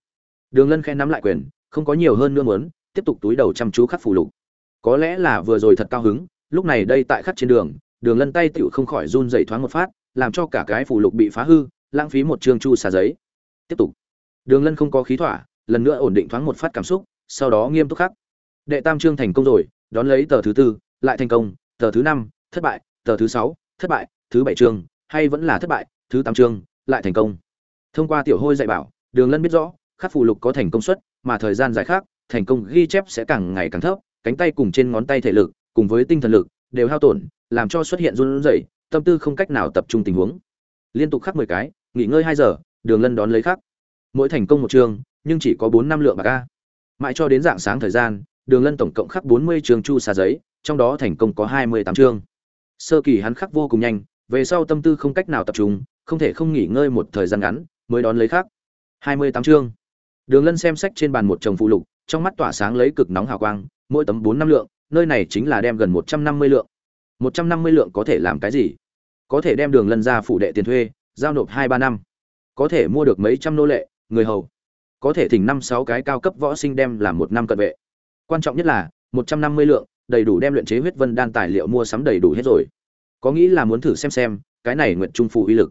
Đường lân khen nắm lại quyền, không có nhiều hơn nữa muốn, tiếp tục túi đầu chăm chú khắc phù lục. Có lẽ là vừa rồi thật cao hứng, lúc này đây tại khắc trên đường đường lân tay tựu không khỏi run dày thoáng một phát, làm cho cả cái phù lục bị phá hư, lãng phí một chương chu xà giấy. Tiếp tục. Đường lân không có khí thỏa, lần nữa ổn định thoáng một phát cảm xúc, sau đó nghiêm túc khắc. Đệ tam chương thành công rồi, đón lấy tờ thứ tư, lại thành công, tờ thứ năm, thất bại, tờ thứ sáu, thất bại, thứ bảy chương, hay vẫn là thất bại, thứ tám chương, lại thành công. Thông qua tiểu hôi dạy bảo, đường lân biết rõ, khắc phù lục có thành công suất, mà thời gian dài khác, thành công ghi chép sẽ càng ngày càng thấp, cánh tay cùng trên ngón tay thể lực, cùng với tinh thần lực đều hao tổn, làm cho xuất hiện run rẩy, tâm tư không cách nào tập trung tình huống. Liên tục khắc mười cái, nghỉ ngơi hai giờ, đường lân đón lấy khắc. Mỗi thành công một chương nhưng chỉ có bốn năm lượng bạc ca mãi cho đến dạng sáng thời gian, đường lân tổng cộng khắc bốn mươi trường chu xà giấy, trong đó thành công có hai mươi tám chương sơ kỳ hắn khắc vô cùng nhanh, về sau tâm tư không cách nào tập trung, không thể không nghỉ ngơi một thời gian ngắn, mới đón lấy khắc. hai mươi tám chương đường lân xem sách trên bàn một chồng phụ lục, trong mắt tỏa sáng lấy cực nóng hào quang, mỗi tấm bốn năm lượng nơi này chính là đem gần một trăm năm mươi lượng. một trăm năm mươi lượng có thể làm cái gì? Có thể đem đường lân ra phủ đệ tiền thuê, giao nộp hai ba năm. Có thể mua được mấy trăm nô lệ, người hầu. Có thể thỉnh năm sáu cái cao cấp võ sinh đem làm một năm cận vệ. Quan trọng nhất là, một trăm năm mươi lượng, đầy đủ đem luyện chế huyết vân đan tài liệu mua sắm đầy đủ hết rồi. Có nghĩ là muốn thử xem xem, cái này nguyện trung phụ uy lực.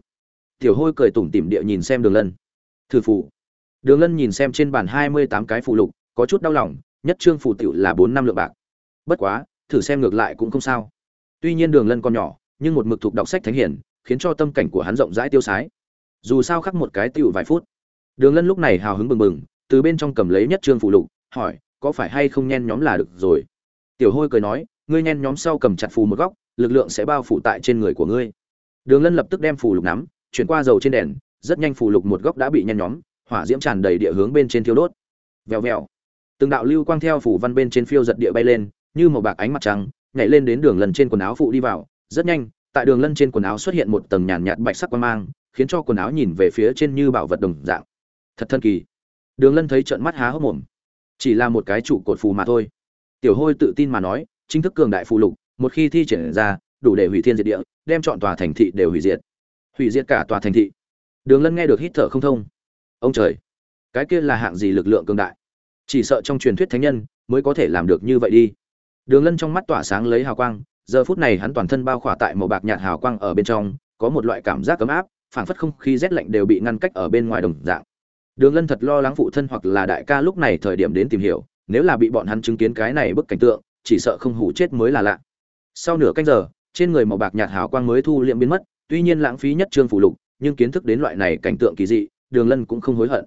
Tiểu hôi cười tủm tỉm địa nhìn xem đường lân. Thử phụ đường lân nhìn xem trên bàn hai mươi tám cái phụ lục, có chút đau lòng, nhất trương phụ tiểu là bốn năm lượng bạc bất quá, thử xem ngược lại cũng không sao. Tuy nhiên đường lân còn nhỏ, nhưng một mực thuộc đọc sách thánh hiển, khiến cho tâm cảnh của hắn rộng rãi tiêu sái. Dù sao khắc một cái tiểu vài phút. Đường lân lúc này hào hứng bừng bừng, từ bên trong cầm lấy nhất trương phụ lục, hỏi, có phải hay không nhen nhóm là được rồi? Tiểu hôi cười nói, ngươi nhen nhóm sau cầm chặt phù một góc, lực lượng sẽ bao phủ tại trên người của ngươi. Đường lân lập tức đem phù lục nắm, chuyển qua dầu trên đèn, rất nhanh phù lục một góc đã bị nhen nhóm, hỏa diễm tràn đầy địa hướng bên trên thiêu đốt. Vèo vèo. Từng đạo lưu quang theo phủ văn bên trên phiêu giật địa bay lên như màu bạc ánh mặt trăng, nhảy lên đến đường lần trên quần áo phụ đi vào. Rất nhanh, tại đường lân trên quần áo xuất hiện một tầng nhàn nhạt bạch sắc quang mang, khiến cho quần áo nhìn về phía trên như bảo vật đồng dạng. Thật thân kỳ. Đường lân thấy trợn mắt há hốc mồm. Chỉ là một cái trụ cột phù mà thôi. Tiểu hôi tự tin mà nói, chính thức cường đại phù lục, một khi thi triển ra, đủ để hủy thiên diệt địa, đem chọn tòa thành thị đều hủy diệt. Hủy diệt cả tòa thành thị. Đường lân nghe được hít thở không thông. Ông trời, cái kia là hạng gì lực lượng cường đại? Chỉ sợ trong truyền thuyết thánh nhân mới có thể làm được như vậy đi đường lân trong mắt tỏa sáng lấy hào quang, giờ phút này hắn toàn thân bao khỏa tại màu bạc nhạt hào quang ở bên trong, có một loại cảm giác ấm áp, phảng phất không khí rét lạnh đều bị ngăn cách ở bên ngoài đồng dạng. Đường lân thật lo lắng phụ thân hoặc là đại ca lúc này thời điểm đến tìm hiểu, nếu là bị bọn hắn chứng kiến cái này bức cảnh tượng, chỉ sợ không hủ chết mới là lạ. Sau nửa canh giờ, trên người màu bạc nhạt hào quang mới thu liệm biến mất, tuy nhiên lãng phí nhất trương phụ lục, nhưng kiến thức đến loại này cảnh tượng kỳ dị, đường lân cũng không hối hận.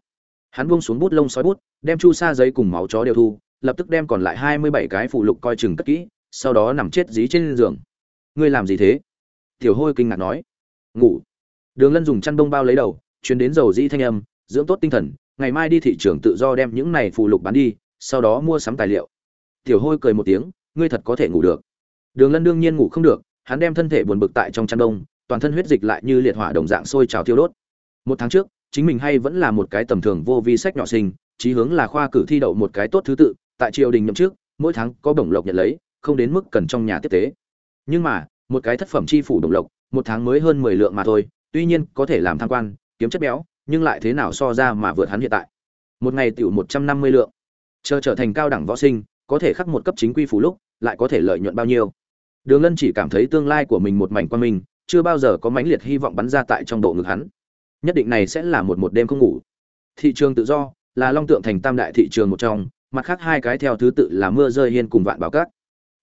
Hắn buông xuống bút lông sói bút, đem chu sa giấy cùng máu chó đều thu lập tức đem còn lại hai mươi bảy cái phụ lục coi chừng cất kỹ, sau đó nằm chết dí trên giường. Ngươi làm gì thế? Tiểu hôi kinh ngạc nói. Ngủ. Đường lân dùng chăn đông bao lấy đầu chuyến đến dầu dĩ thanh âm, dưỡng tốt tinh thần, ngày mai đi thị trường tự do đem những này phụ lục bán đi, sau đó mua sắm tài liệu. Tiểu hôi cười một tiếng, ngươi thật có thể ngủ được. Đường lân đương nhiên ngủ không được, hắn đem thân thể buồn bực tại trong chăn đông toàn thân huyết dịch lại như liệt hỏa đồng dạng sôi trào thiêu đốt. Một tháng trước, chính mình hay vẫn là một cái tầm thường vô vi sách nhỏ sinh, chí hướng là khoa cử thi đậu một cái tốt thứ tự tại triều đình nhậm trước mỗi tháng có bổng lộc nhận lấy không đến mức cần trong nhà tiếp tế. Nhưng mà một cái thất phẩm chi phủ đồng lộc một tháng mới hơn mười lượng mà thôi tuy nhiên có thể làm tham quan kiếm chất béo nhưng lại thế nào so ra mà vượt hắn hiện tại? Một ngày tiểu một trăm năm mươi lượng. Chờ trở thành cao đẳng võ sinh có thể khắc một cấp chính quy phủ lúc lại có thể lợi nhuận bao nhiêu? Đường lân chỉ cảm thấy tương lai của mình một mảnh qua mình, chưa bao giờ có mãnh liệt hy vọng bắn ra tại trong độ ngực hắn. Nhất định này sẽ là một một đêm không ngủ. Thị trường tự do là long tượng thành tam đại thị trường một trong mặt khác hai cái theo thứ tự là mưa rơi hiên cùng vạn bảo cát.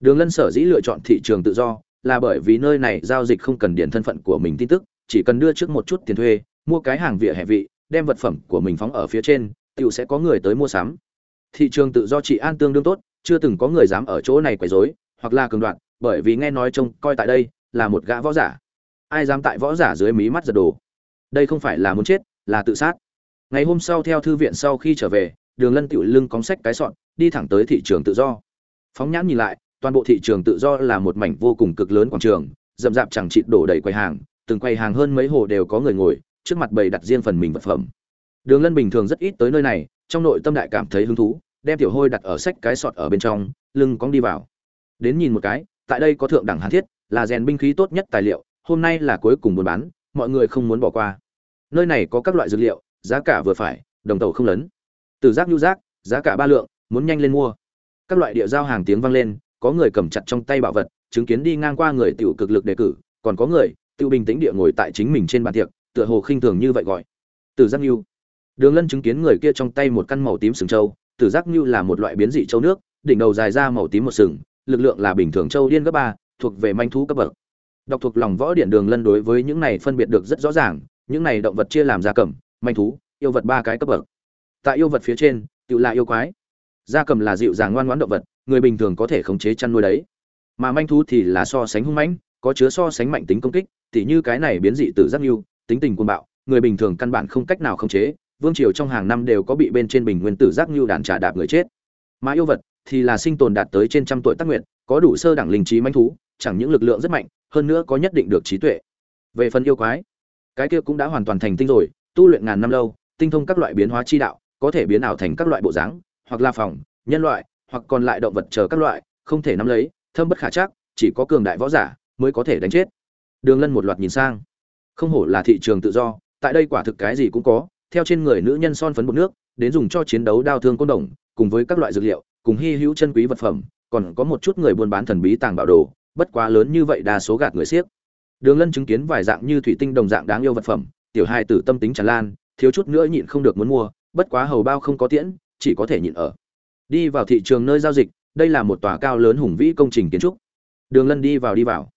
Đường lân sở dĩ lựa chọn thị trường tự do là bởi vì nơi này giao dịch không cần điền thân phận của mình tin tức, chỉ cần đưa trước một chút tiền thuê, mua cái hàng vỉa hè vị, đem vật phẩm của mình phóng ở phía trên tựu sẽ có người tới mua sắm. Thị trường tự do trị an tương đương tốt, chưa từng có người dám ở chỗ này quấy rối, hoặc là cường đoạn bởi vì nghe nói trông coi tại đây là một gã võ giả. Ai dám tại võ giả dưới mí mắt giật đồ? Đây không phải là muốn chết, là tự sát. Ngày hôm sau theo thư viện sau khi trở về đường lân tiểu lưng cóng sách cái sọn, đi thẳng tới thị trường tự do. Phóng nhãn nhìn lại, toàn bộ thị trường tự do là một mảnh vô cùng cực lớn quảng trường, rậm rạp chẳng chịt đổ đầy quầy hàng, từng quầy hàng hơn mấy hồ đều có người ngồi, trước mặt bày đặt riêng phần mình vật phẩm. Đường lân bình thường rất ít tới nơi này, trong nội tâm đại cảm thấy hứng thú, đem tiểu hôi đặt ở sách cái sọt ở bên trong, lưng cong đi vào. Đến nhìn một cái, tại đây có thượng đẳng hàn thiết, là rèn binh khí tốt nhất tài liệu, hôm nay là cuối cùng buôn bán, mọi người không muốn bỏ qua. Nơi này có các loại dược liệu, giá cả vừa phải, đồng tàu không lớn từ giác nhu giác giá cả ba lượng, muốn nhanh lên mua. Các loại địa giao hàng tiếng vang lên, có người cầm chặt trong tay bảo vật, chứng kiến đi ngang qua người tiểu cực lực đề cử, còn có người tự bình tĩnh địa ngồi tại chính mình trên bàn tiệc, tựa hồ khinh thường như vậy gọi. Từ giác nhu. Đường lân chứng kiến người kia trong tay một căn màu tím sừng trâu, từ giác nhu là một loại biến dị châu nước, đỉnh đầu dài ra màu tím một sừng, lực lượng là bình thường châu điên cấp ba, thuộc về manh thú cấp bậc. Đọc thuộc lòng võ điện đường lân đối với những này phân biệt được rất rõ ràng, những này động vật chia làm gia cầm, manh thú, yêu vật ba cái cấp bậc tại yêu vật phía trên, tự là yêu quái. Gia cầm là dịu dàng ngoan ngoãn động vật, người bình thường có thể khống chế chăn nuôi đấy. Mà manh thú thì là so sánh hung mãnh, có chứa so sánh mạnh tính công kích, tỉ như cái này biến dị từ giác nhu tính tình cuồng bạo, người bình thường căn bản không cách nào khống chế, vương triều trong hàng năm đều có bị bên trên bình nguyên tử giác nhu đàn trả đạp người chết. Mà yêu vật thì là sinh tồn đạt tới trên trăm tuổi tác nguyện có đủ sơ đẳng linh trí manh thú, chẳng những lực lượng rất mạnh, hơn nữa có nhất định được trí tuệ. Về phần yêu quái, cái kia cũng đã hoàn toàn thành tinh rồi, tu luyện ngàn năm lâu, tinh thông các loại biến hóa chi đạo có thể biến ảo thành các loại bộ dáng, hoặc là phòng, nhân loại, hoặc còn lại động vật chờ các loại, không thể nắm lấy, thâm bất khả chắc, chỉ có cường đại võ giả mới có thể đánh chết. Đường lân một loạt nhìn sang. Không hổ là thị trường tự do, tại đây quả thực cái gì cũng có, theo trên người nữ nhân son phấn bột nước, đến dùng cho chiến đấu đao thương côn đồng, cùng với các loại dược liệu, cùng hy hữu chân quý vật phẩm, còn có một chút người buôn bán thần bí tàng bảo đồ, bất quá lớn như vậy đa số gạt người siếc đường lân chứng kiến vài dạng như thủy tinh đồng dạng đáng yêu vật phẩm, tiểu hai tử tâm tính tràn lan, thiếu chút nữa nhịn không được muốn mua bất quá hầu bao không có tiễn, chỉ có thể nhịn ở. Đi vào thị trường nơi giao dịch, đây là một tòa cao lớn hùng vĩ công trình kiến trúc. Đường lân đi vào đi vào.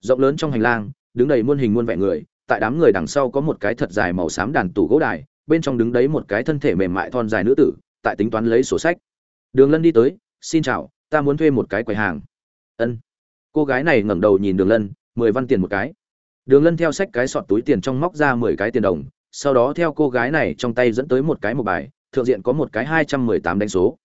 Rộng lớn trong hành lang, đứng đầy muôn hình muôn vẻ người, tại đám người đằng sau có một cái thật dài màu xám đàn tủ gỗ đài, bên trong đứng đấy một cái thân thể mềm mại thon dài nữ tử, tại tính toán lấy sổ sách. Đường lân đi tới, xin chào, ta muốn thuê một cái quầy hàng. Ân. Cô gái này ngẩng đầu nhìn đường lân, mười văn tiền một cái. Đường lân theo sách cái sọt túi tiền trong móc ra mười cái tiền đồng sau đó theo cô gái này trong tay dẫn tới một cái một bài, thượng diện có một cái hai trăm mười tám đánh số.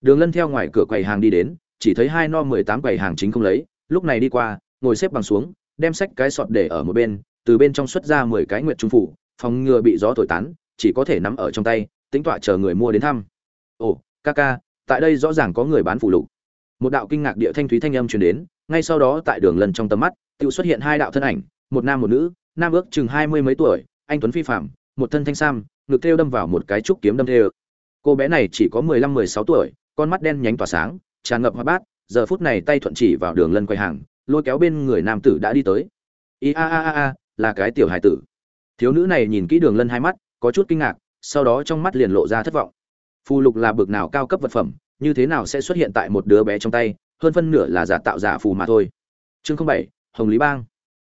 Đường lân theo ngoài cửa quầy hàng đi đến, chỉ thấy hai no mười tám quầy hàng chính không lấy, lúc này đi qua, ngồi xếp bằng xuống, đem sách cái sọt để ở một bên, từ bên trong xuất ra mười cái nguyệt trung phủ, phòng ngừa bị gió thổi tán, chỉ có thể nắm ở trong tay, tính tọa chờ người mua đến thăm. Ồ, ca ca, tại đây rõ ràng có người bán phụ lục. Một đạo kinh ngạc địa thanh thúy thanh âm truyền đến, ngay sau đó tại đường lần trong tầm mắt tự xuất hiện hai đạo thân ảnh, một nam một nữ, nam ước chừng hai mươi mấy tuổi anh tuấn phi phạm một thân thanh sam, ngực thêu đâm vào một cái trúc kiếm đâm thêu. Cô bé này chỉ có mười lăm mười sáu tuổi, con mắt đen nhánh tỏa sáng, tràn ngập hoa bát, giờ phút này tay thuận chỉ vào đường lân quầy hàng, lôi kéo bên người nam tử đã đi tới. I a a a a, là cái tiểu hài tử. Thiếu nữ này nhìn kỹ đường lân hai mắt, có chút kinh ngạc, sau đó trong mắt liền lộ ra thất vọng. Phù lục là bực nào cao cấp vật phẩm, như thế nào sẽ xuất hiện tại một đứa bé trong tay, hơn phân nửa là giả tạo giả phù mà thôi. Chương không bảy, hồng lý bang.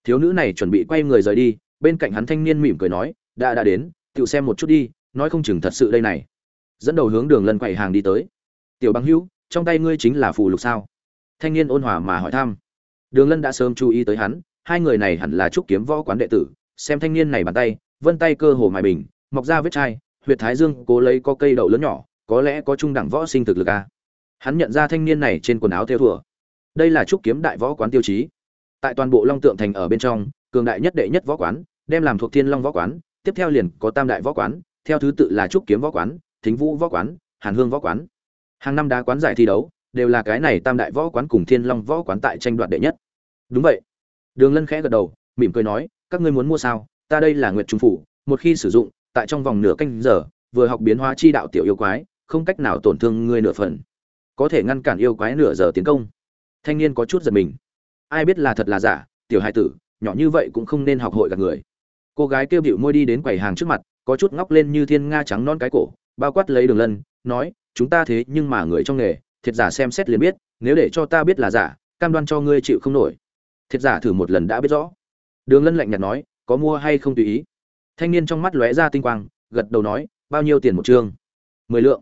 Thiếu nữ này chuẩn bị quay người rời đi bên cạnh hắn thanh niên mỉm cười nói, đã đã đến tự xem một chút đi, nói không chừng thật sự đây này. Dẫn đầu hướng đường lân quầy hàng đi tới. Tiểu Băng hữu, trong tay ngươi chính là phù lục sao? Thanh niên ôn hòa mà hỏi thăm. Đường lân đã sớm chú ý tới hắn, hai người này hẳn là trúc kiếm võ quán đệ tử, xem thanh niên này bàn tay, vân tay cơ hồ mài bình, mọc ra vết chai, huyệt thái dương cố lấy có cây đậu lớn nhỏ, có lẽ có trung đẳng võ sinh thực lực a hắn nhận ra thanh niên này trên quần áo theo thùa. Đây là trúc kiếm đại võ quán tiêu chí. Tại toàn bộ long tượng thành ở bên trong cường đại nhất đệ nhất võ quán, đem làm thuộc thiên long võ quán, tiếp theo liền có tam đại võ quán, theo thứ tự là trúc kiếm võ quán, thính vũ võ quán, hàn hương võ quán. Hàng năm đá quán giải thi đấu, đều là cái này tam đại võ quán cùng thiên long võ quán tại tranh đoạt đệ nhất. Đúng vậy. Đường lân khẽ gật đầu, mỉm cười nói, các ngươi muốn mua sao? Ta đây là nguyệt trung phủ, một khi sử dụng, tại trong vòng nửa canh giờ, vừa học biến hóa chi đạo tiểu yêu quái, không cách nào tổn thương ngươi nửa phần. Có thể ngăn cản yêu quái nửa giờ tiến công. Thanh niên có chút giật mình. Ai biết là thật là giả, tiểu hài tử nhỏ như vậy cũng không nên học hội gạt người. Cô gái kêu bịu môi đi đến quầy hàng trước mặt, có chút ngóc lên như thiên nga trắng non cái cổ, bao quát lấy đường lân, nói, chúng ta thế nhưng mà người trong nghề, thiệt giả xem xét liền biết, nếu để cho ta biết là giả, cam đoan cho ngươi chịu không nổi. Thiệt giả thử một lần đã biết rõ. Đường lân lạnh nhạt nói, có mua hay không tùy ý? Thanh niên trong mắt lóe ra tinh quang, gật đầu nói, bao nhiêu tiền một chương? Mười lượng.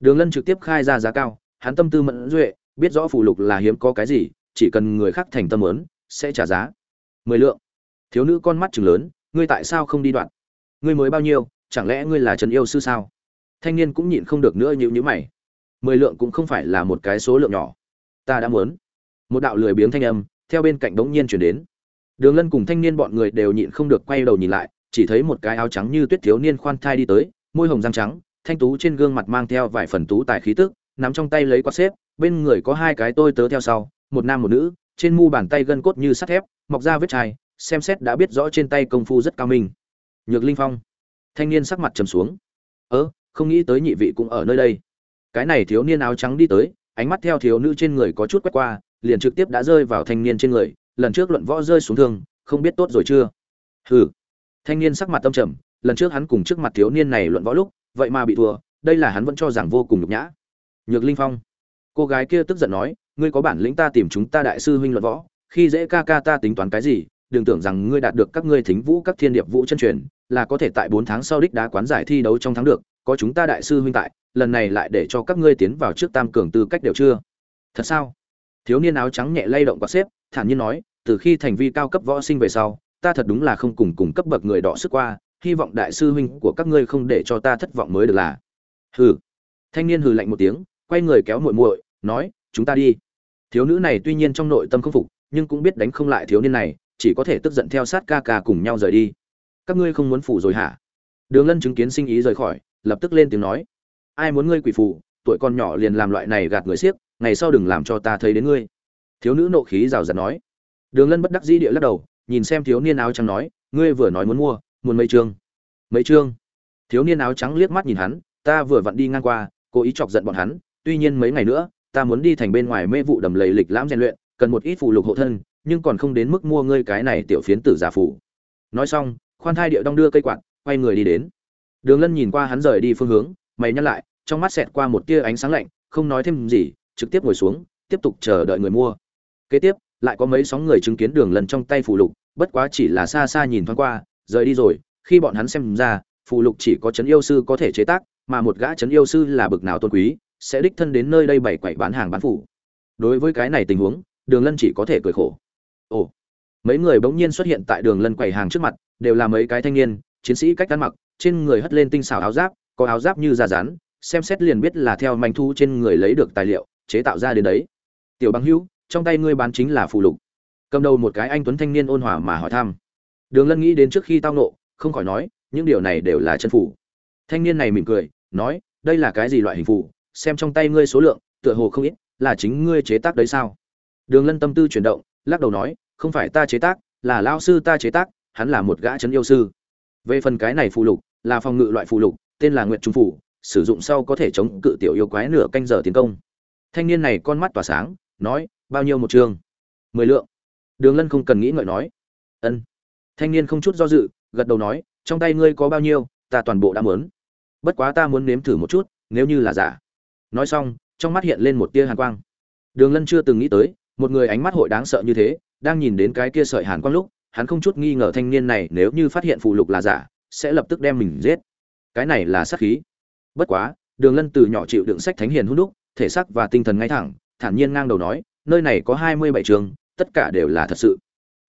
Đường lân trực tiếp khai ra giá cao, hắn tâm tư mẫn duệ, biết rõ phù lục là hiếm có cái gì, chỉ cần người khác thành tâm lớn sẽ trả giá mười lượng. Thiếu nữ con mắt chừng lớn, ngươi tại sao không đi đoạn? Ngươi mới bao nhiêu, chẳng lẽ ngươi là trần yêu sư sao? Thanh niên cũng nhịn không được nữa nhịu nhữ mày. Mười lượng cũng không phải là một cái số lượng nhỏ. Ta đã muốn. Một đạo lười biếng thanh âm, theo bên cạnh đống nhiên chuyển đến. Đường lân cùng thanh niên bọn người đều nhịn không được quay đầu nhìn lại, chỉ thấy một cái áo trắng như tuyết thiếu niên khoan thai đi tới, môi hồng răng trắng, thanh tú trên gương mặt mang theo vài phần tú tài khí tức, nắm trong tay lấy quạt xếp, bên người có hai cái tôi tớ theo sau, một nam một nữ trên mu bàn tay gân cốt như sắt thép, mọc ra vết chai, xem xét đã biết rõ trên tay công phu rất cao minh. Nhược linh phong. Thanh niên sắc mặt trầm xuống. Ơ, không nghĩ tới nhị vị cũng ở nơi đây. Cái này thiếu niên áo trắng đi tới, ánh mắt theo thiếu nữ trên người có chút quét qua, liền trực tiếp đã rơi vào thanh niên trên người, lần trước luận võ rơi xuống thương, không biết tốt rồi chưa? Hừ. Thanh niên sắc mặt tâm trầm, lần trước hắn cùng trước mặt thiếu niên này luận võ lúc, vậy mà bị thua, đây là hắn vẫn cho rằng vô cùng nhục nhã. Nhược linh phong. Cô gái kia tức giận nói ngươi có bản lĩnh ta tìm chúng ta đại sư huynh luận võ, khi dễ ca ca ta tính toán cái gì, đừng tưởng rằng ngươi đạt được các ngươi thính vũ, các thiên điệp vũ chân truyền, là có thể tại bốn tháng sau đích đá quán giải thi đấu trong tháng được, có chúng ta đại sư huynh tại, lần này lại để cho các ngươi tiến vào trước tam cường tư cách đều chưa? Thật sao? Thiếu niên áo trắng nhẹ lay động quạt xếp, thản nhiên nói, từ khi thành vi cao cấp võ sinh về sau, ta thật đúng là không cùng cùng cấp bậc người đỏ sức qua, hy vọng đại sư huynh của các ngươi không để cho ta thất vọng mới được là. Hừ. Thanh niên hừ lạnh một tiếng, quay người kéo muội muội, nói chúng ta đi. Thiếu nữ này tuy nhiên trong nội tâm không phục, nhưng cũng biết đánh không lại thiếu niên này, chỉ có thể tức giận theo sát ca ca cùng nhau rời đi. Các ngươi không muốn phủ rồi hả? Đường lân chứng kiến sinh ý rời khỏi, lập tức lên tiếng nói. Ai muốn ngươi quỷ phụ tuổi con nhỏ liền làm loại này gạt người siếc, ngày sau đừng làm cho ta thấy đến ngươi. Thiếu nữ nộ khí rào rạt nói. Đường lân bất đắc dĩ địa lắc đầu, nhìn xem thiếu niên áo trắng nói, ngươi vừa nói muốn mua, muốn mấy chương? Mấy chương? Thiếu niên áo trắng liếc mắt nhìn hắn, ta vừa vặn đi ngang qua, cố ý chọc giận bọn hắn, tuy nhiên mấy ngày nữa ta muốn đi thành bên ngoài mê vụ đầm lầy lịch lãm rèn luyện, cần một ít phụ lục hộ thân, nhưng còn không đến mức mua ngươi cái này tiểu phiến tử giả phủ nói xong, khoan thai điệu đong đưa cây quạt, quay người đi đến. Đường lân nhìn qua hắn rời đi phương hướng, mày nhắc lại, trong mắt xẹt qua một tia ánh sáng lạnh, không nói thêm gì, trực tiếp ngồi xuống, tiếp tục chờ đợi người mua. Kế tiếp, lại có mấy sóng người chứng kiến đường lân trong tay phù lục, bất quá chỉ là xa xa nhìn thoáng qua, rời đi rồi, khi bọn hắn xem ra phù lục chỉ có chấn yêu sư có thể chế tác, mà một gã chấn yêu sư là bực nào tôn quý sẽ đích thân đến nơi đây bày quậy bán hàng bán phủ. Đối với cái này tình huống, đường lân chỉ có thể cười khổ. Ồ, mấy người bỗng nhiên xuất hiện tại đường lân quầy hàng trước mặt, đều là mấy cái thanh niên, chiến sĩ cách ăn mặc, trên người hất lên tinh xảo áo giáp, có áo giáp như da rán, xem xét liền biết là theo manh thu trên người lấy được tài liệu, chế tạo ra đến đấy. Tiểu băng hữu, trong tay ngươi bán chính là phù lục. Cầm đầu một cái anh tuấn thanh niên ôn hòa mà hỏi thăm. Đường lân nghĩ đến trước khi tao nộ, không khỏi nói, những điều này đều là chân phủ thanh niên này mỉm cười, nói, đây là cái gì loại hình phù? Xem trong tay ngươi số lượng, tựa hồ không ít, là chính ngươi chế tác đấy sao? Đường lân tâm tư chuyển động, lắc đầu nói, không phải ta chế tác, là lao sư ta chế tác, hắn là một gã chấn yêu sư. Về phần cái này phù lục, là phòng ngự loại phù lục, tên là nguyện trung phủ, sử dụng sau có thể chống cự tiểu yêu quái nửa canh giờ tiến công. Thanh niên này con mắt tỏa sáng, nói, bao nhiêu một chương mười lượng. Đường lân không cần nghĩ ngợi nói, ân. Thanh niên không chút do dự, gật đầu nói, trong tay ngươi có bao nhiêu, ta toàn bộ đã muốn. Bất quá ta muốn nếm thử một chút, nếu như là giả nói xong, trong mắt hiện lên một tia hàn quang. Đường lân chưa từng nghĩ tới, một người ánh mắt hội đáng sợ như thế, đang nhìn đến cái kia sợi hàn quang lúc, hắn không chút nghi ngờ thanh niên này nếu như phát hiện phụ lục là giả, sẽ lập tức đem mình giết. Cái này là sát khí. Bất quá, đường lân từ nhỏ chịu đựng sách thánh hiền hút đúc, thể xác và tinh thần ngay thẳng, thản nhiên ngang đầu nói, nơi này có hai mươi bảy trường, tất cả đều là thật sự.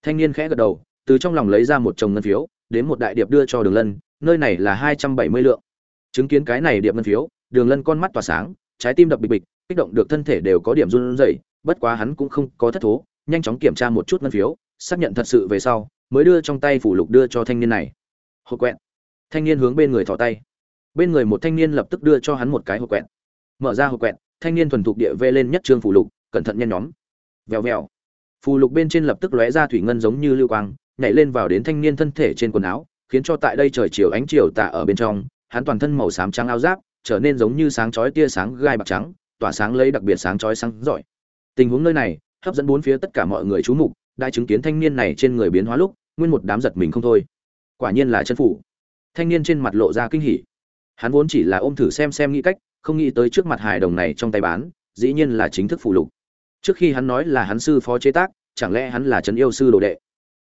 Thanh niên khẽ gật đầu, từ trong lòng lấy ra một chồng ngân phiếu, đến một đại điệp đưa cho đường lân, nơi này là hai trăm bảy mươi lượng. Chứng kiến cái này điệp ngân phiếu, đường lân con mắt tỏa sáng trái tim đập bịch bịch, kích động được thân thể đều có điểm run rẩy, bất quá hắn cũng không có thất thố, nhanh chóng kiểm tra một chút ngân phiếu, xác nhận thật sự về sau, mới đưa trong tay phủ lục đưa cho thanh niên này. Hộp quẹt. Thanh niên hướng bên người thỏ tay. Bên người một thanh niên lập tức đưa cho hắn một cái hộp quẹt. Mở ra hộp quẹt, thanh niên thuần thục địa vê lên nhất trương phủ lục, cẩn thận nhen nhóm. Vèo vèo. Phù lục bên trên lập tức lóe ra thủy ngân giống như lưu quang, nhảy lên vào đến thanh niên thân thể trên quần áo, khiến cho tại đây trời chiều ánh chiều tạ ở bên trong, hắn toàn thân màu xám trắng áo giáp trở nên giống như sáng chói tia sáng gai bạc trắng, tỏa sáng lấy đặc biệt sáng chói sáng giỏi. Tình huống nơi này, hấp dẫn bốn phía tất cả mọi người chú mục đại chứng kiến thanh niên này trên người biến hóa lúc, nguyên một đám giật mình không thôi. Quả nhiên là chân phủ. Thanh niên trên mặt lộ ra kinh hỉ. Hắn vốn chỉ là ôm thử xem xem nghĩ cách, không nghĩ tới trước mặt hài đồng này trong tay bán, dĩ nhiên là chính thức phụ lục. Trước khi hắn nói là hắn sư phó chế tác, chẳng lẽ hắn là trấn yêu sư đồ đệ?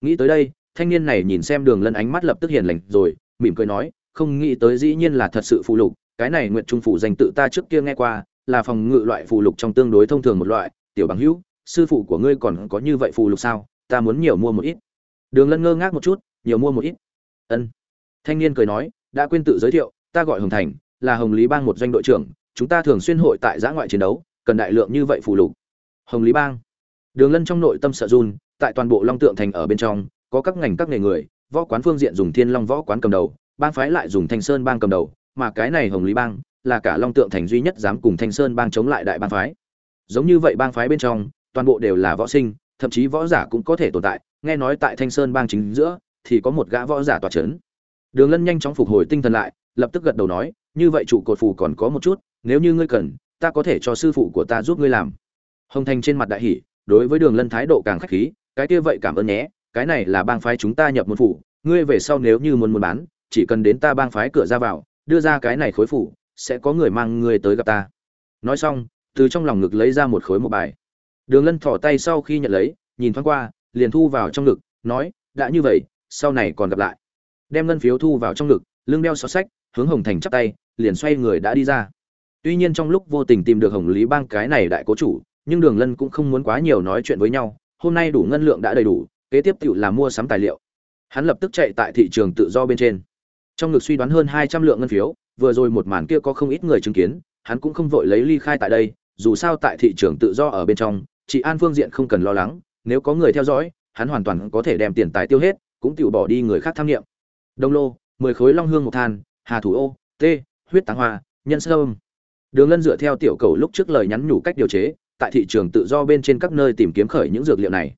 Nghĩ tới đây, thanh niên này nhìn xem đường lân ánh mắt lập tức hiền lành rồi, mỉm cười nói, không nghĩ tới dĩ nhiên là thật sự phụ lục cái này nguyện trung phủ danh tự ta trước kia nghe qua, là phòng ngự loại phù lục trong tương đối thông thường một loại, tiểu bằng hữu, sư phụ của ngươi còn có như vậy phù lục sao? Ta muốn nhiều mua một ít. Đường lân ngơ ngác một chút, nhiều mua một ít. Ân. Thanh niên cười nói, đã quên tự giới thiệu, ta gọi hồng thành, là hồng lý bang một doanh đội trưởng, chúng ta thường xuyên hội tại giã ngoại chiến đấu, cần đại lượng như vậy phù lục. Hồng lý bang. Đường lân trong nội tâm sợ run, tại toàn bộ long tượng thành ở bên trong, có các ngành các nghề người, võ quán phương diện dùng thiên long võ quán cầm đầu, bang phái lại dùng thanh sơn bang cầm đầu mà cái này hồng lý bang là cả long tượng thành duy nhất dám cùng thanh sơn bang chống lại đại bang phái. Giống như vậy bang phái bên trong, toàn bộ đều là võ sinh, thậm chí võ giả cũng có thể tồn tại. Nghe nói tại thanh sơn bang chính giữa thì có một gã võ giả tòa c h ấ n đường lân nhanh chóng phục hồi tinh thần lại, lập tức gật đầu nói, như vậy trụ cột phù còn có một chút, nếu như ngươi cần, ta có thể cho sư phụ của ta giúp ngươi làm. Hồng thành trên mặt đại hỷ đối với đường lân thái độ càng khách khí, cái kia vậy cảm ơn nhé, cái này là bang phái chúng ta nhập một phủ, ngươi về sau nếu như muốn muốn bán, chỉ cần đến ta bang phái cửa ra vào đưa ra cái này khối phủ, sẽ có người mang ngươi tới gặp ta. Nói xong, từ trong lòng ngực lấy ra một khối một bài. Đường lân thỏ tay sau khi nhận lấy, nhìn thoáng qua, liền thu vào trong ngực, nói, đã như vậy, sau này còn gặp lại. Đem ngân phiếu thu vào trong ngực, lưng đeo xó sách, hướng hồng thành chắp tay, liền xoay người đã đi ra. Tuy nhiên trong lúc vô tình tìm được hồng lý bang cái này đại cố chủ, nhưng đường lân cũng không muốn quá nhiều nói chuyện với nhau, hôm nay đủ ngân lượng đã đầy đủ, kế tiếp tự là mua sắm tài liệu. Hắn lập tức chạy tại thị trường tự do bên trên trong ngực suy đoán hơn hai trăm lượng ngân phiếu, vừa rồi một màn kia có không ít người chứng kiến, hắn cũng không vội lấy ly khai tại đây, dù sao tại thị trường tự do ở bên trong, chị an phương diện không cần lo lắng, nếu có người theo dõi, hắn hoàn toàn có thể đem tiền tài tiêu hết, cũng tự bỏ đi người khác tham nghiệm. Đông lô, mười khối long hương một than, hà thủ ô, t, huyết táng hoa, nhân sơ âm đường lân dựa theo tiểu cầu lúc trước lời nhắn nhủ cách điều chế, tại thị trường tự do bên trên các nơi tìm kiếm khởi những dược liệu này.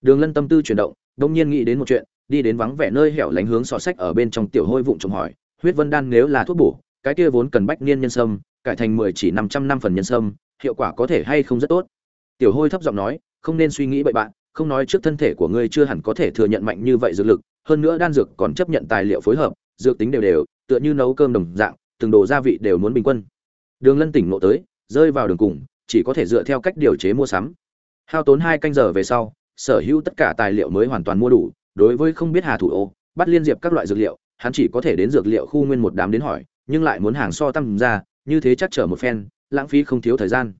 Đường lân tâm tư chuyển động, đông nhiên nghĩ đến một chuyện đi đến vắng vẻ nơi hẻo lánh hướng sọ sách ở bên trong tiểu hôi vụng trộm hỏi, huyết vân đan nếu là thuốc bổ, cái kia vốn cần bách niên nhân sâm, cải thành mười chỉ năm trăm năm phần nhân sâm, hiệu quả có thể hay không rất tốt? Tiểu hôi thấp giọng nói, không nên suy nghĩ bậy bạn, không nói trước thân thể của ngươi chưa hẳn có thể thừa nhận mạnh như vậy dược lực, hơn nữa đan dược còn chấp nhận tài liệu phối hợp, dược tính đều đều, tựa như nấu cơm đồng dạng, từng đồ gia vị đều muốn bình quân. Đường lân tỉnh ngộ tới, rơi vào đường cùng, chỉ có thể dựa theo cách điều chế mua sắm. Hao tốn hai canh giờ về sau, sở hữu tất cả tài liệu mới hoàn toàn mua đủ đối với không biết hà thủ ô, bắt liên diệp các loại dược liệu, hắn chỉ có thể đến dược liệu khu nguyên một đám đến hỏi, nhưng lại muốn hàng so tăng ra, như thế chắc chở một phen, lãng phí không thiếu thời gian.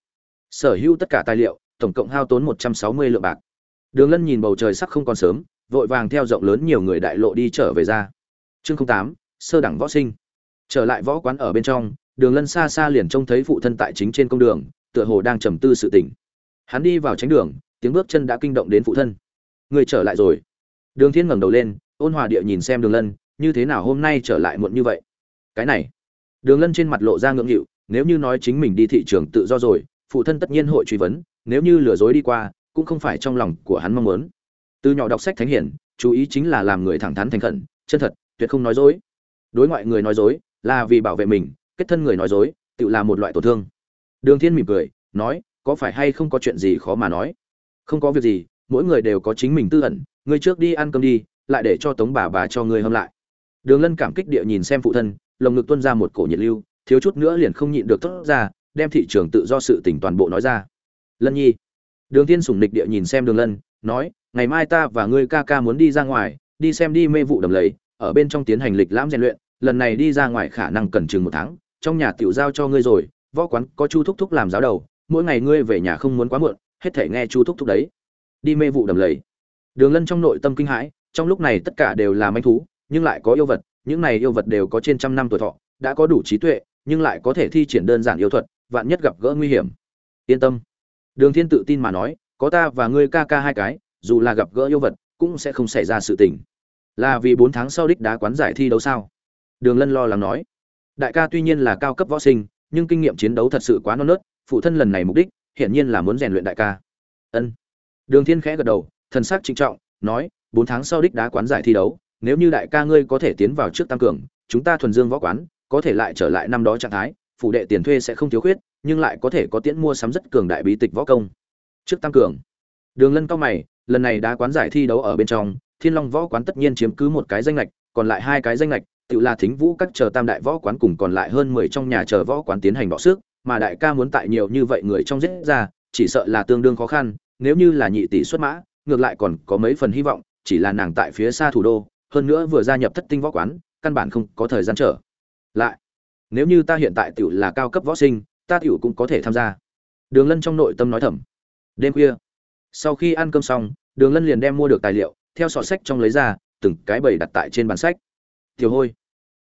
Sở hữu tất cả tài liệu, tổng cộng hao tốn một trăm sáu mươi lượng bạc. Đường lân nhìn bầu trời sắc không còn sớm, vội vàng theo rộng lớn nhiều người đại lộ đi trở về ra. Chương tám, sơ đẳng võ sinh. Trở lại võ quán ở bên trong, đường lân xa xa liền trông thấy phụ thân tại chính trên công đường, tựa hồ đang trầm tư sự tỉnh hắn đi vào tránh đường, tiếng bước chân đã kinh động đến phụ thân. Người trở lại rồi đường thiên ngẩng đầu lên, ôn hòa địa nhìn xem đường lân, như thế nào hôm nay trở lại muộn như vậy? Cái này, đường lân trên mặt lộ ra ngưỡng nghịu, nếu như nói chính mình đi thị trường tự do rồi, phụ thân tất nhiên hội truy vấn, nếu như lừa dối đi qua, cũng không phải trong lòng của hắn mong muốn. Từ nhỏ đọc sách thánh hiển, chú ý chính là làm người thẳng thắn thành khẩn, chân thật, tuyệt không nói dối. Đối ngoại người nói dối, là vì bảo vệ mình, kết thân người nói dối, tự là một loại tổn thương. Đường thiên mỉm cười, nói, có phải hay không có chuyện gì khó mà nói? Không có việc gì, mỗi người đều có chính mình tư ẩn Ngươi trước đi ăn cơm đi, lại để cho tống bà bà cho ngươi hâm lại. Đường lân cảm kích địa nhìn xem phụ thân, lồng ngực tuôn ra một cổ nhiệt lưu, thiếu chút nữa liền không nhịn được thốt ra, đem thị trường tự do sự tỉnh toàn bộ nói ra. Lân nhi. Đường tiên sủng nịch địa nhìn xem đường lân, nói, ngày mai ta và ngươi ca ca muốn đi ra ngoài, đi xem đi mê vụ đầm lầy, ở bên trong tiến hành lịch lãm rèn luyện, lần này đi ra ngoài khả năng cần chừng một tháng, trong nhà tiểu giao cho ngươi rồi, võ quán có chu thúc thúc làm giáo đầu, mỗi ngày ngươi về nhà không muốn quá muộn, hết thể nghe chu thúc thúc đấy. Đi mê vụ đầm lầy đường lân trong nội tâm kinh hãi, trong lúc này tất cả đều là manh thú, nhưng lại có yêu vật, những này yêu vật đều có trên trăm năm tuổi thọ, đã có đủ trí tuệ, nhưng lại có thể thi triển đơn giản yêu thuật, vạn nhất gặp gỡ nguy hiểm. Yên tâm. Đường thiên tự tin mà nói, có ta và ngươi ca ca hai cái, dù là gặp gỡ yêu vật, cũng sẽ không xảy ra sự tình. Là vì bốn tháng sau đích đá quán giải thi đấu sao? Đường lân lo lắng nói. Đại ca tuy nhiên là cao cấp võ sinh, nhưng kinh nghiệm chiến đấu thật sự quá non nớt, phụ thân lần này mục đích, hiển nhiên là muốn rèn luyện đại ca. Ân. Đường thiên khẽ gật đầu thần sắc trịnh trọng, nói, bốn tháng sau đích đá quán giải thi đấu, nếu như đại ca ngươi có thể tiến vào trước tăng cường, chúng ta thuần dương võ quán, có thể lại trở lại năm đó trạng thái, phủ đệ tiền thuê sẽ không thiếu khuyết, nhưng lại có thể có tiễn mua sắm rất cường đại bí tịch võ công. Trước tăng cường, đường lân cao mày, lần này đá quán giải thi đấu ở bên trong, thiên long võ quán tất nhiên chiếm cứ một cái danh lệch, còn lại hai cái danh lệch, tự là thính vũ các chờ tam đại võ quán cùng còn lại hơn mười trong nhà chờ võ quán tiến hành bỏ sức, mà đại ca muốn tại nhiều như vậy người trong giết ra, chỉ sợ là tương đương khó khăn, nếu như là nhị tỷ xuất mã ngược lại còn có mấy phần hy vọng, chỉ là nàng tại phía xa thủ đô, hơn nữa vừa gia nhập thất tinh võ quán, căn bản không có thời gian trở lại, nếu như ta hiện tại tiểu là cao cấp võ sinh, ta tiểu cũng có thể tham gia. Đường lân trong nội tâm nói thầm. Đêm khuya, sau khi ăn cơm xong, đường lân liền đem mua được tài liệu, theo sọ sách trong lấy ra, từng cái bầy đặt tại trên bàn sách. Tiểu hôi.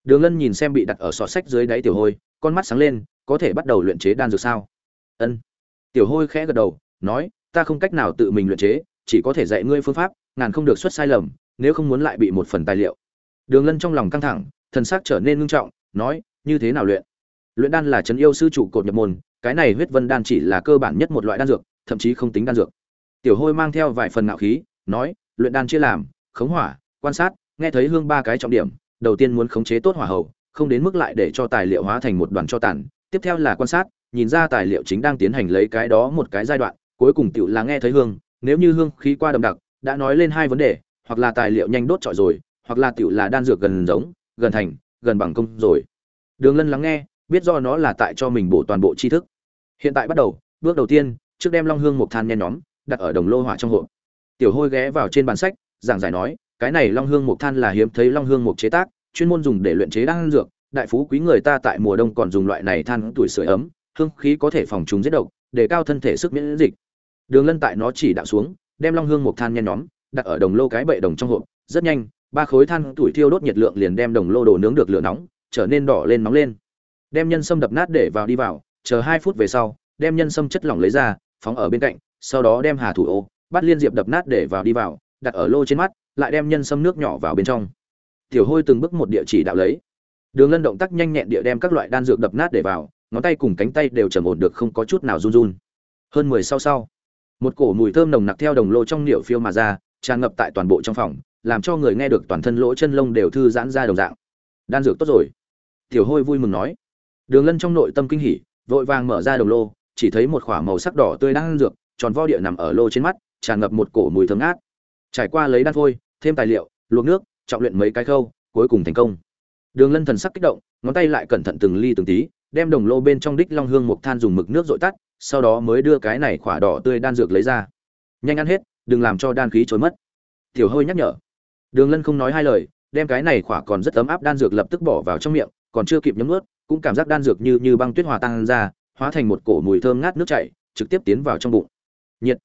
Đường lân nhìn xem bị đặt ở sọ sách dưới đáy tiểu hôi, con mắt sáng lên, có thể bắt đầu luyện chế đan dược sao? Ân. Tiểu hôi khẽ gật đầu, nói, ta không cách nào tự mình luyện chế chỉ có thể dạy ngươi phương pháp, ngàn không được xuất sai lầm, nếu không muốn lại bị một phần tài liệu. Đường lân trong lòng căng thẳng, thần sắc trở nên ngưng trọng, nói, như thế nào luyện? Luyện đan là trấn yêu sư chủ cột nhập môn, cái này huyết vân đan chỉ là cơ bản nhất một loại đan dược, thậm chí không tính đan dược. Tiểu hôi mang theo vài phần ngạo khí, nói, luyện đan chia làm, khống hỏa, quan sát, nghe thấy hương ba cái trọng điểm, đầu tiên muốn khống chế tốt hỏa hậu không đến mức lại để cho tài liệu hóa thành một đoàn cho tàn, tiếp theo là quan sát, nhìn ra tài liệu chính đang tiến hành lấy cái đó một cái giai đoạn, cuối cùng tiểu là nghe thấy hương nếu như hương khí qua đậm đặc, đã nói lên hai vấn đề, hoặc là tài liệu nhanh đốt trọi rồi, hoặc là tiểu là đan dược gần giống, gần thành, gần bằng công rồi. Đường lân lắng nghe, biết do nó là tại cho mình bổ toàn bộ tri thức. Hiện tại bắt đầu, bước đầu tiên, trước đem long hương một than nhen nhóm, đặt ở đồng lô hỏa trong hộp. Tiểu hôi ghé vào trên bàn sách, giảng giải nói, cái này long hương một than là hiếm thấy long hương một chế tác, chuyên môn dùng để luyện chế đan dược, đại phú quý người ta tại mùa đông còn dùng loại này than tuổi sưởi ấm, hương khí có thể phòng trùng giết độc, để cao thân thể sức miễn dịch đường lân tại nó chỉ đạo xuống, đem long hương một than nhen nhóm, đặt ở đồng lô cái bệ đồng trong hộp. Rất nhanh, ba khối than tuổi thiêu đốt nhiệt lượng liền đem đồng lô đồ nướng được lửa nóng, trở nên đỏ lên nóng lên. Đem nhân sâm đập nát để vào đi vào, chờ hai phút về sau, đem nhân sâm chất lỏng lấy ra, phóng ở bên cạnh, sau đó đem hà thủ ô bắt liên diệp đập nát để vào đi vào, đặt ở lô trên mắt, lại đem nhân sâm nước nhỏ vào bên trong. Tiểu hôi từng bước một địa chỉ đạo lấy. Đường lân động tác nhanh nhẹn địa đem các loại đan dược đập nát để vào, ngón tay cùng cánh tay đều trầm ổn được không có chút nào run run. Hơn mười sau sau một cổ mùi thơm nồng nặc theo đồng lô trong niệu phiêu mà ra, tràn ngập tại toàn bộ trong phòng, làm cho người nghe được toàn thân lỗ chân lông đều thư giãn ra đồng dạng. Đan dược tốt rồi. Tiểu hôi vui mừng nói. Đường lân trong nội tâm kinh hỉ, vội vàng mở ra đồng lô, chỉ thấy một khoả màu sắc đỏ tươi đang dược, tròn vo địa nằm ở lô trên mắt, tràn ngập một cổ mùi thơm ngát. Trải qua lấy đan phôi, thêm tài liệu, luộc nước, trọng luyện mấy cái khâu, cuối cùng thành công. Đường lân thần sắc kích động, ngón tay lại cẩn thận từng ly từng tí đem đồng lô bên trong đích long hương mộc than dùng mực nước dội tắt, sau đó mới đưa cái này khỏa đỏ tươi đan dược lấy ra. Nhanh ăn hết, đừng làm cho đan khí trôi mất. Tiểu hơi nhắc nhở. Đường lân không nói hai lời, đem cái này khỏa còn rất ấm áp đan dược lập tức bỏ vào trong miệng, còn chưa kịp nhấm nuốt, cũng cảm giác đan dược như như băng tuyết hòa tan ra, hóa thành một cổ mùi thơm ngát nước chảy, trực tiếp tiến vào trong bụng. Nhiệt.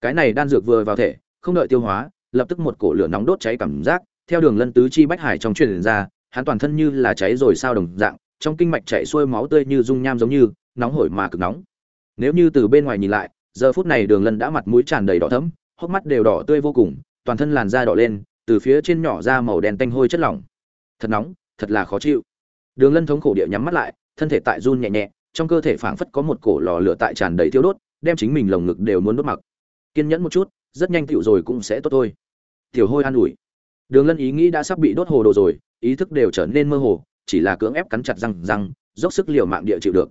Cái này đan dược vừa vào thể, không đợi tiêu hóa, lập tức một cổ lửa nóng đốt cháy cảm giác, theo đường lân tứ chi bách hải trong truyền ra, hắn toàn thân như là cháy rồi sao đồng dạng trong kinh mạch chảy xuôi máu tươi như dung nham giống như, nóng hổi mà cực nóng. Nếu như từ bên ngoài nhìn lại, giờ phút này đường lân đã mặt mũi tràn đầy đỏ thẫm, hốc mắt đều đỏ tươi vô cùng, toàn thân làn da đỏ lên, từ phía trên nhỏ ra màu đen tanh hôi chất lỏng. Thật nóng, thật là khó chịu. Đường lân thống khổ địa nhắm mắt lại, thân thể tại run nhẹ nhẹ, trong cơ thể phảng phất có một cổ lò lửa tại tràn đầy thiêu đốt, đem chính mình lồng ngực đều muốn đốt mặc. Kiên nhẫn một chút, rất nhanh tiểu rồi cũng sẽ tốt thôi. Tiểu hôi an ủi. Đường lân ý nghĩ đã sắp bị đốt hồ đồ rồi, ý thức đều trở nên mơ hồ chỉ là cưỡng ép cắn chặt răng răng, dốc sức liều mạng địa chịu được.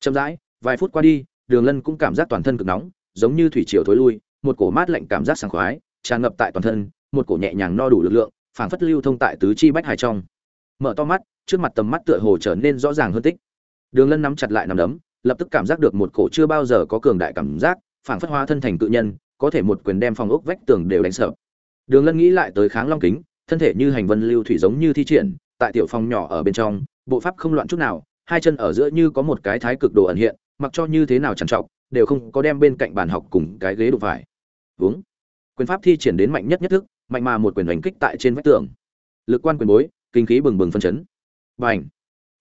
Chậm rãi, vài phút qua đi, đường lân cũng cảm giác toàn thân cực nóng, giống như thủy triều thối lui, một cổ mát lạnh cảm giác sảng khoái, tràn ngập tại toàn thân, một cổ nhẹ nhàng no đủ lực lượng, phảng phất lưu thông tại tứ chi bách hải trong. Mở to mắt, trước mặt tầm mắt tựa hồ trở nên rõ ràng hơn tích. Đường lân nắm chặt lại nằm đấm, lập tức cảm giác được một cổ chưa bao giờ có cường đại cảm giác, phảng phất hóa thân thành cự nhân, có thể một quyền đem phòng ốc vách tường đều đánh sợ đường lân nghĩ lại tới kháng long kính, thân thể như hành vân lưu thủy giống như thi triển tại tiểu phòng nhỏ ở bên trong, bộ pháp không loạn chút nào, hai chân ở giữa như có một cái thái cực đồ ẩn hiện, mặc cho như thế nào trằn trọc đều không có đem bên cạnh bàn học cùng cái ghế đụng phải. Uống quyền pháp thi triển đến mạnh nhất nhất thức, mạnh mà một quyền đánh kích tại trên vách tường. Lực quan quyền bối, kinh khí bừng bừng phân chấn. Bành.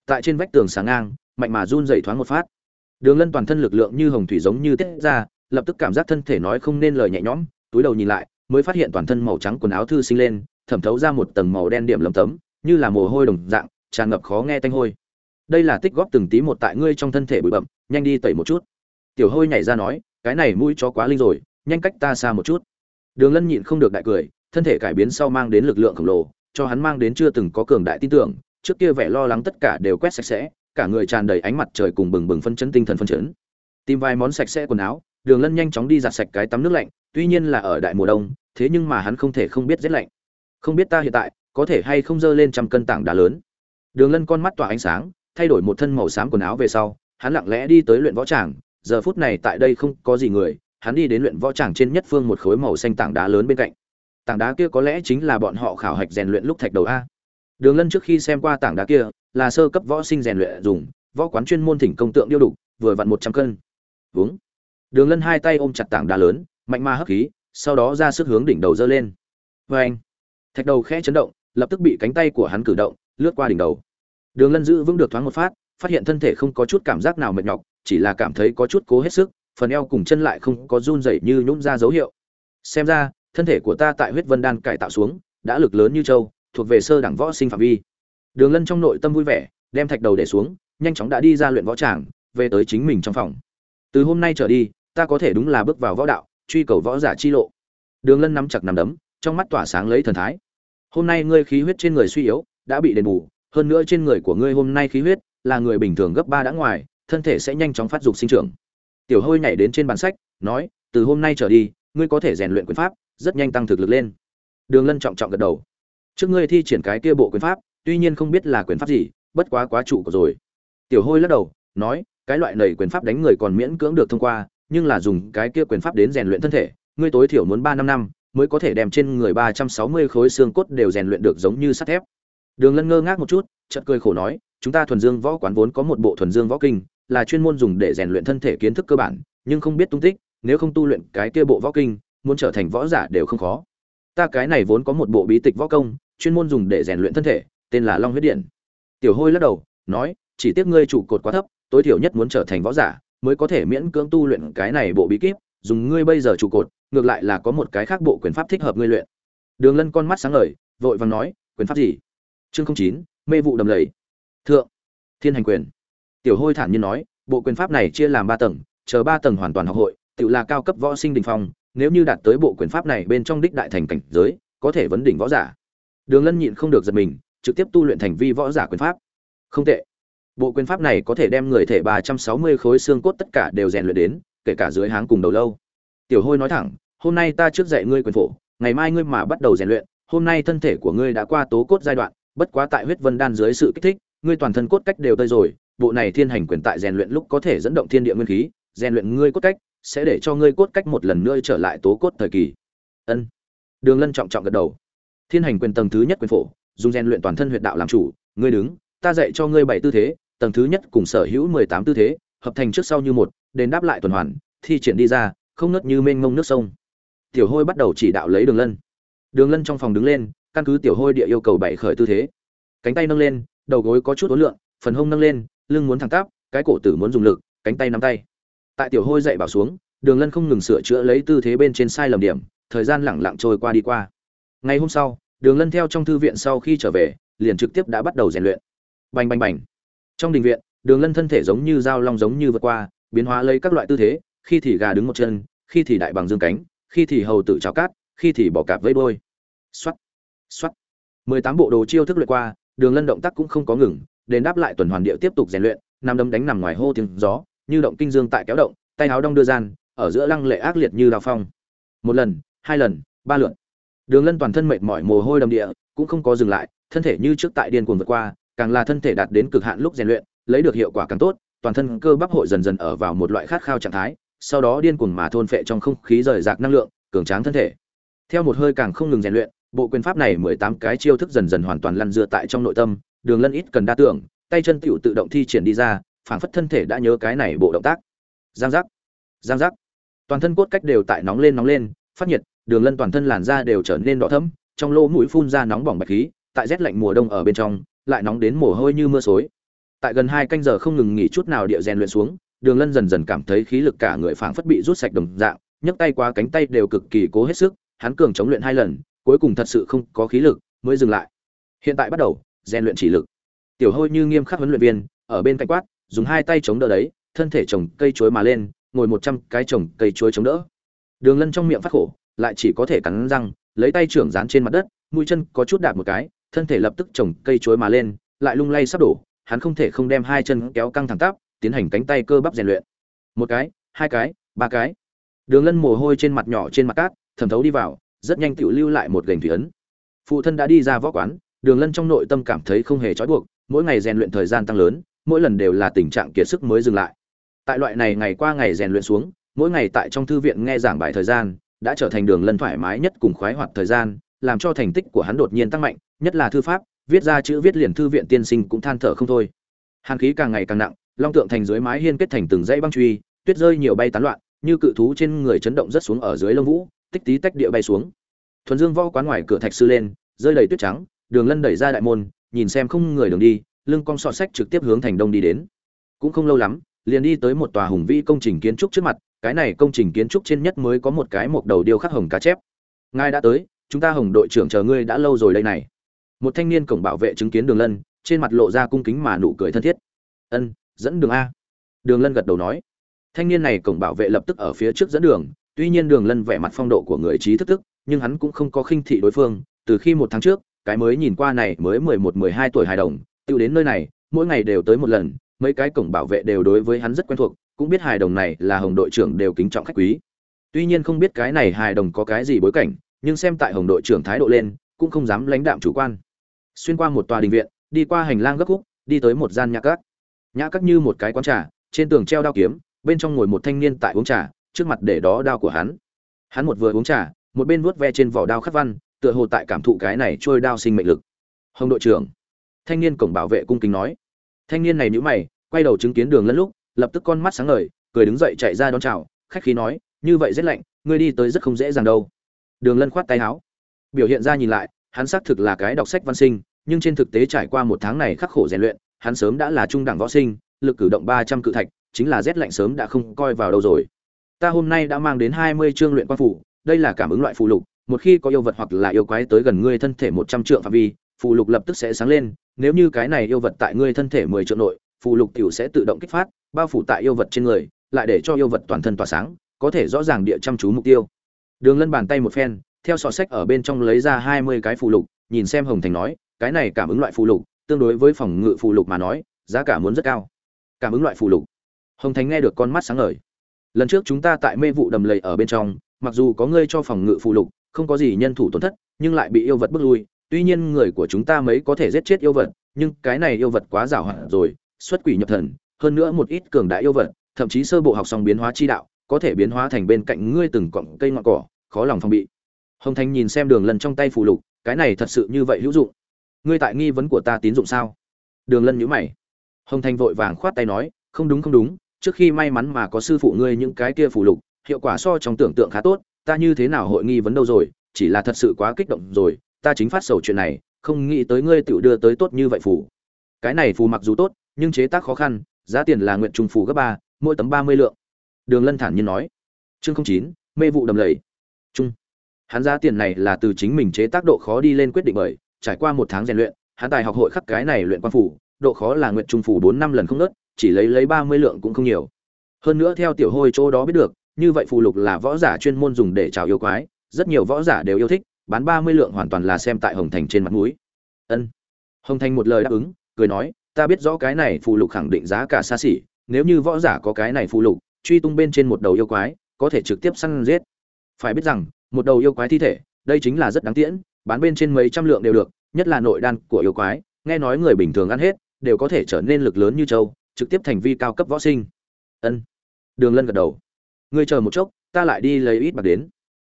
Tại trên vách tường sáng ngang, mạnh mà run dậy thoáng một phát. Đường lân toàn thân lực lượng như hồng thủy giống như tiết ra, lập tức cảm giác thân thể nói không nên lời nhẹ nhõm, túi đầu nhìn lại, mới phát hiện toàn thân màu trắng quần áo thư sinh lên, thẩm thấu ra một tầng màu đen điểm lấm tấm như là mồ hôi đồng dạng, tràn ngập khó nghe tanh hôi. Đây là tích góp từng tí một tại ngươi trong thân thể bụi bậm nhanh đi tẩy một chút. Tiểu hôi nhảy ra nói, cái này mũi chó quá linh rồi, nhanh cách ta xa một chút. Đường lân nhịn không được đại cười, thân thể cải biến sau mang đến lực lượng khổng lồ, cho hắn mang đến chưa từng có cường đại tin tưởng, trước kia vẻ lo lắng tất cả đều quét sạch sẽ, cả người tràn đầy ánh mặt trời cùng bừng bừng phân chấn tinh thần phân chấn. Tìm vài món sạch sẽ quần áo, đường lân nhanh chóng đi giặt sạch cái tắm nước lạnh, tuy nhiên là ở đại mùa đông, thế nhưng mà hắn không thể không biết rét lạnh. Không biết ta hiện tại có thể hay không dơ lên trăm cân tảng đá lớn. Đường lân con mắt tỏa ánh sáng, thay đổi một thân màu xám quần áo về sau, hắn lặng lẽ đi tới luyện võ tràng. Giờ phút này tại đây không có gì người, hắn đi đến luyện võ tràng trên nhất phương một khối màu xanh tảng đá lớn bên cạnh. Tảng đá kia có lẽ chính là bọn họ khảo hạch rèn luyện lúc thạch đầu a. Đường lân trước khi xem qua tảng đá kia, là sơ cấp võ sinh rèn luyện dùng, võ quán chuyên môn thỉnh công tượng điêu đục, vừa vặn một trăm cân. Uống đường lân hai tay ôm chặt tảng đá lớn, mạnh ma hấp khí, sau đó ra sức hướng đỉnh đầu dơ lên. Vê anh thạch đầu khẽ chấn động lập tức bị cánh tay của hắn cử động, lướt qua đỉnh đầu. Đường lân giữ vững được thoáng một phát phát hiện thân thể không có chút cảm giác nào mệt nhọc, chỉ là cảm thấy có chút cố hết sức, phần eo cùng chân lại không có run rẩy như nhũn ra dấu hiệu. Xem ra, thân thể của ta tại huyết vân đan cải tạo xuống, đã lực lớn như châu, thuộc về sơ đẳng võ sinh phạm vi. Đường lân trong nội tâm vui vẻ, đem thạch đầu để xuống, nhanh chóng đã đi ra luyện võ tràng, về tới chính mình trong phòng. Từ hôm nay trở đi, ta có thể đúng là bước vào võ đạo, truy cầu võ giả chi lộ. Đường lân nắm chặt nằm đấm, trong mắt tỏa sáng lấy thần thái hôm nay ngươi khí huyết trên người suy yếu, đã bị đền bù, hơn nữa trên người của ngươi hôm nay khí huyết là người bình thường gấp ba đã ngoài, thân thể sẽ nhanh chóng phát dục sinh trưởng. Tiểu hôi nhảy đến trên bàn sách, nói, từ hôm nay trở đi, ngươi có thể rèn luyện quyền pháp, rất nhanh tăng thực lực lên. Đường lân trọng trọng gật đầu. Trước ngươi thi triển cái kia bộ quyền pháp, tuy nhiên không biết là quyền pháp gì, bất quá quá chủ của rồi. Tiểu hôi lắc đầu, nói, cái loại nầy quyền pháp đánh người còn miễn cưỡng được thông qua, nhưng là dùng cái kia quyền pháp đến rèn luyện thân thể, ngươi tối thiểu muốn ba năm năm mới có thể đem trên người ba trăm sáu mươi khối xương cốt đều rèn luyện được giống như sắt thép. Đường lân ngơ ngác một chút, chợt cười khổ nói, chúng ta thuần dương võ quán vốn có một bộ thuần dương võ kinh, là chuyên môn dùng để rèn luyện thân thể kiến thức cơ bản, nhưng không biết tung tích, nếu không tu luyện cái kia bộ võ kinh, muốn trở thành võ giả đều không khó. Ta cái này vốn có một bộ bí tịch võ công, chuyên môn dùng để rèn luyện thân thể, tên là long huyết điện. Tiểu hôi lắc đầu, nói, chỉ tiếc ngươi trụ cột quá thấp, tối thiểu nhất muốn trở thành võ giả, mới có thể miễn cưỡng tu luyện cái này bộ bí kíp dùng ngươi bây giờ trụ cột, ngược lại là có một cái khác bộ quyền pháp thích hợp ngươi luyện. Đường lân con mắt sáng ngời, vội vàng nói, quyền pháp gì? Chương chín, mê vụ đầm lầy. Thượng, thiên hành quyền. Tiểu hôi thản nhiên nói, bộ quyền pháp này chia làm ba tầng, chờ ba tầng hoàn toàn học hội, tự là cao cấp võ sinh đình phong, nếu như đạt tới bộ quyền pháp này bên trong đích đại thành cảnh giới, có thể vấn đỉnh võ giả. Đường lân nhịn không được giật mình, trực tiếp tu luyện thành vi võ giả quyền pháp. Không tệ. Bộ quyền pháp này có thể đem người thể ba trăm sáu mươi khối xương cốt tất cả đều rèn luyện đến kể cả dưới háng cùng đầu lâu. Tiểu hôi nói thẳng, hôm nay ta trước dạy ngươi quyền phổ, ngày mai ngươi mà bắt đầu rèn luyện, hôm nay thân thể của ngươi đã qua tố cốt giai đoạn, bất quá tại huyết vân đan dưới sự kích thích, ngươi toàn thân cốt cách đều tơi rồi, bộ này thiên hành quyền tại rèn luyện lúc có thể dẫn động thiên địa nguyên khí, rèn luyện ngươi cốt cách sẽ để cho ngươi cốt cách một lần nữa trở lại tố cốt thời kỳ. Ân. Đường lân trọng trọng gật đầu. Thiên hành quyền tầng thứ nhất quyền phổ, dùng rèn luyện toàn thân huyệt đạo làm chủ, ngươi đứng, ta dạy cho ngươi bảy tư thế, tầng thứ nhất cùng sở hữu mười tám tư thế, hợp thành trước sau như một đền đáp lại tuần hoàn, thi triển đi ra, không nớt như mênh mông nước sông. Tiểu hôi bắt đầu chỉ đạo lấy đường lân. Đường lân trong phòng đứng lên, căn cứ tiểu hôi địa yêu cầu bảy khởi tư thế. Cánh tay nâng lên, đầu gối có chút ối lượng phần hông nâng lên, lưng muốn thẳng tắp, cái cổ tử muốn dùng lực, cánh tay nắm tay. Tại tiểu hôi dậy bảo xuống, đường lân không ngừng sửa chữa lấy tư thế bên trên sai lầm điểm, thời gian lẳng lặng trôi qua đi qua. Ngày hôm sau, đường lân theo trong thư viện sau khi trở về, liền trực tiếp đã bắt đầu rèn luyện. Bành bành bành. Trong đình viện, đường lân thân thể giống như dao long giống như vượt qua biến hóa lấy các loại tư thế, khi thì gà đứng một chân, khi thì đại bằng dương cánh, khi thì hầu tự cháo cát, khi thì bỏ cạp vây đôi xoắt xoắt mười tám bộ đồ chiêu thức luyện qua, đường lân động tác cũng không có ngừng, đền đáp lại tuần hoàn điệu tiếp tục rèn luyện nằm đấm đánh nằm ngoài hô tiếng gió, như động kinh dương tại kéo động, tay áo đong đưa gian, ở giữa lăng lệ ác liệt như đào phong. Một lần, hai lần, ba lượn đường lân toàn thân mệt mỏi mồ hôi đầm địa, cũng không có dừng lại, thân thể như trước tại điên cuồng vượt qua, càng là thân thể đạt đến cực hạn lúc rèn luyện, lấy được hiệu quả càng tốt toàn thân cơ bắp hội dần dần ở vào một loại khát khao trạng thái, sau đó điên cuồng mà thôn phệ trong không khí rời rạc năng lượng, cường tráng thân thể. Theo một hơi càng không ngừng rèn luyện, bộ quyền pháp này mười tám cái chiêu thức dần dần hoàn toàn lăn dựa tại trong nội tâm, đường lân ít cần đa tưởng, tay chân tựu tự động thi triển đi ra, phảng phất thân thể đã nhớ cái này bộ động tác. Giang giác giang giác. Toàn thân cốt cách đều tại nóng lên nóng lên, phát nhiệt, đường lân toàn thân làn da đều trở nên đỏ thẫm, trong lỗ mũi phun ra nóng bỏng bạch khí, tại rét lạnh mùa đông ở bên trong, lại nóng đến mồ hôi như mưa xối tại gần hai canh giờ không ngừng nghỉ chút nào địa rèn luyện xuống, đường lân dần dần cảm thấy khí lực cả người phảng phất bị rút sạch đồng dạng, nhấc tay qua cánh tay đều cực kỳ cố hết sức, hắn cường chống luyện hai lần, cuối cùng thật sự không có khí lực, mới dừng lại. Hiện tại bắt đầu, rèn luyện chỉ lực. Tiểu hôi như nghiêm khắc huấn luyện viên, ở bên cạnh quát, dùng hai tay chống đỡ đấy, thân thể trồng cây chuối mà lên, ngồi một trăm cái trồng cây chuối chống đỡ. Đường lân trong miệng phát khổ, lại chỉ có thể cắn răng, lấy tay trưởng dán trên mặt đất, mũi chân có chút đạp một cái, thân thể lập tức trồng cây chuối mà lên, lại lung lay sắp đổ hắn không thể không đem hai chân kéo căng thẳng tắp, tiến hành cánh tay cơ bắp rèn luyện. Một cái, hai cái, ba cái. Đường lân mồ hôi trên mặt nhỏ trên mặt cát, thẩm thấu đi vào, rất nhanh tiểu lưu lại một gành thủy ấn. Phụ thân đã đi ra võ quán, đường lân trong nội tâm cảm thấy không hề trói buộc, mỗi ngày rèn luyện thời gian tăng lớn, mỗi lần đều là tình trạng kiệt sức mới dừng lại. Tại loại này ngày qua ngày rèn luyện xuống, mỗi ngày tại trong thư viện nghe giảng bài thời gian, đã trở thành đường lân thoải mái nhất cùng khoái hoạt thời gian, làm cho thành tích của hắn đột nhiên tăng mạnh, nhất là thư pháp viết ra chữ viết liền thư viện tiên sinh cũng than thở không thôi. Hàn khí càng ngày càng nặng, long tượng thành dưới mái hiên kết thành từng dãy băng truy, tuyết rơi nhiều bay tán loạn, như cự thú trên người chấn động rất xuống ở dưới lông vũ, tích tí tách địa bay xuống. Thuần dương võ quán ngoài cửa thạch sư lên, rơi đầy tuyết trắng, đường lân đẩy ra đại môn, nhìn xem không người đường đi, lưng cong sọt sách trực tiếp hướng thành đông đi đến. Cũng không lâu lắm, liền đi tới một tòa hùng vĩ công trình kiến trúc trước mặt, cái này công trình kiến trúc trên nhất mới có một cái một đầu điêu khắc hồng cá chép. Ngài đã tới, chúng ta hồng đội trưởng chờ ngươi đã lâu rồi đây này một thanh niên cổng bảo vệ chứng kiến đường lân, trên mặt lộ ra cung kính mà nụ cười thân thiết. Ân, dẫn đường a. Đường lân gật đầu nói. Thanh niên này cổng bảo vệ lập tức ở phía trước dẫn đường, tuy nhiên đường lân vẻ mặt phong độ của người trí thức thức nhưng hắn cũng không có khinh thị đối phương, từ khi một tháng trước, cái mới nhìn qua này mới mười một, mười hai tuổi hài đồng, tự đến nơi này, mỗi ngày đều tới một lần, mấy cái cổng bảo vệ đều đối với hắn rất quen thuộc, cũng biết hài đồng này là hồng đội trưởng đều kính trọng khách quý. Tuy nhiên không biết cái này hài đồng có cái gì bối cảnh, nhưng xem tại hồng đội trưởng thái độ lên, cũng không dám lãnh đạm chủ quan xuyên qua một tòa đình viện, đi qua hành lang gấp khúc, đi tới một gian nhã cát. nhã cát như một cái quán trà, trên tường treo đao kiếm, bên trong ngồi một thanh niên tại uống trà, trước mặt để đó đao của hắn. Hắn một vừa uống trà, một bên vuốt ve trên vỏ đao khắc văn, tựa hồ tại cảm thụ cái này trôi đao sinh mệnh lực. Hồng đội trưởng, thanh niên cổng bảo vệ cung kính nói. Thanh niên này nhíu mày, quay đầu chứng kiến đường lẫn lúc, lập tức con mắt sáng ngời, cười đứng dậy chạy ra đón chào, khách khí nói, như vậy rất lạnh, ngươi đi tới rất không dễ dàng đâu. Đường lân khoát tay áo. Biểu hiện ra nhìn lại hắn xác thực là cái đọc sách văn sinh, nhưng trên thực tế trải qua một tháng này khắc khổ rèn luyện, hắn sớm đã là trung đẳng võ sinh, lực cử động ba trăm cự thạch, chính là rét lạnh sớm đã không coi vào đâu rồi. Ta hôm nay đã mang đến hai mươi chương luyện quan phủ, đây là cảm ứng loại phù lục, một khi có yêu vật hoặc là yêu quái tới gần ngươi thân thể một trăm trượng phạm vi, phù lục lập tức sẽ sáng lên, nếu như cái này yêu vật tại ngươi thân thể mười trượng nội, phù lục tiểu sẽ tự động kích phát, bao phủ tại yêu vật trên người, lại để cho yêu vật toàn thân tỏa sáng, có thể rõ ràng địa chăm chú mục tiêu. Đường lân bàn tay một phen theo sọ sách ở bên trong lấy ra hai mươi cái phụ lục, nhìn xem hồng thành nói, cái này cảm ứng loại phụ lục, tương đối với phòng ngự phụ lục mà nói, giá cả muốn rất cao. Cảm ứng loại phụ lục. Hồng thành nghe được con mắt sáng ngời. Lần trước chúng ta tại mê vụ đầm lầy ở bên trong, mặc dù có ngươi cho phòng ngự phụ lục, không có gì nhân thủ tổn thất, nhưng lại bị yêu vật bước lui. Tuy nhiên người của chúng ta mấy có thể giết chết yêu vật, nhưng cái này yêu vật quá giàu hạn rồi, xuất quỷ nhập thần, hơn nữa một ít cường đại yêu vật, thậm chí sơ bộ học xong biến hóa chi đạo, có thể biến hóa thành bên cạnh ngươi từng cọng cây ngọn cỏ, khó lòng phòng bị hồng thành nhìn xem đường Lân trong tay phù lục, cái này thật sự như vậy hữu dụng. Ngươi tại nghi vấn của ta tín dụng sao? Đường lân nhíu mày. Hồng thành vội vàng khoát tay nói, không đúng không đúng, trước khi may mắn mà có sư phụ ngươi những cái kia phù lục, hiệu quả so trong tưởng tượng khá tốt, ta như thế nào hội nghi vấn đâu rồi, chỉ là thật sự quá kích động rồi, ta chính phát sầu chuyện này, không nghĩ tới ngươi tự đưa tới tốt như vậy phù. Cái này phù mặc dù tốt, nhưng chế tác khó khăn, giá tiền là nguyện trùng phù gấp ba, mỗi tấm ba mươi lượng. Đường lân thản nhiên nói. Chương chín, mê vụ đầm lầy. Trung hắn giá tiền này là từ chính mình chế tác độ khó đi lên quyết định bởi, trải qua một tháng rèn luyện, hắn tài học hội khắc cái này luyện quan phủ, độ khó là nguyện trung phủ bốn năm lần không nớt, chỉ lấy lấy ba mươi lượng cũng không nhiều. Hơn nữa theo tiểu hôi chỗ đó biết được, như vậy phù lục là võ giả chuyên môn dùng để chào yêu quái, rất nhiều võ giả đều yêu thích, bán ba mươi lượng hoàn toàn là xem tại hồng thành trên mặt mũi. Ân. Hồng thành một lời đáp ứng, cười nói, ta biết rõ cái này phù lục khẳng định giá cả xa xỉ, nếu như võ giả có cái này phù lục, truy tung bên trên một đầu yêu quái, có thể trực tiếp săn giết. Phải biết rằng một đầu yêu quái thi thể, đây chính là rất đáng tiễn, bán bên trên mấy trăm lượng đều được, nhất là nội đan của yêu quái, nghe nói người bình thường ăn hết, đều có thể trở nên lực lớn như châu trực tiếp thành vi cao cấp võ sinh. Ân. Đường lân gật đầu. Ngươi chờ một chốc, ta lại đi lấy ít bạc đến.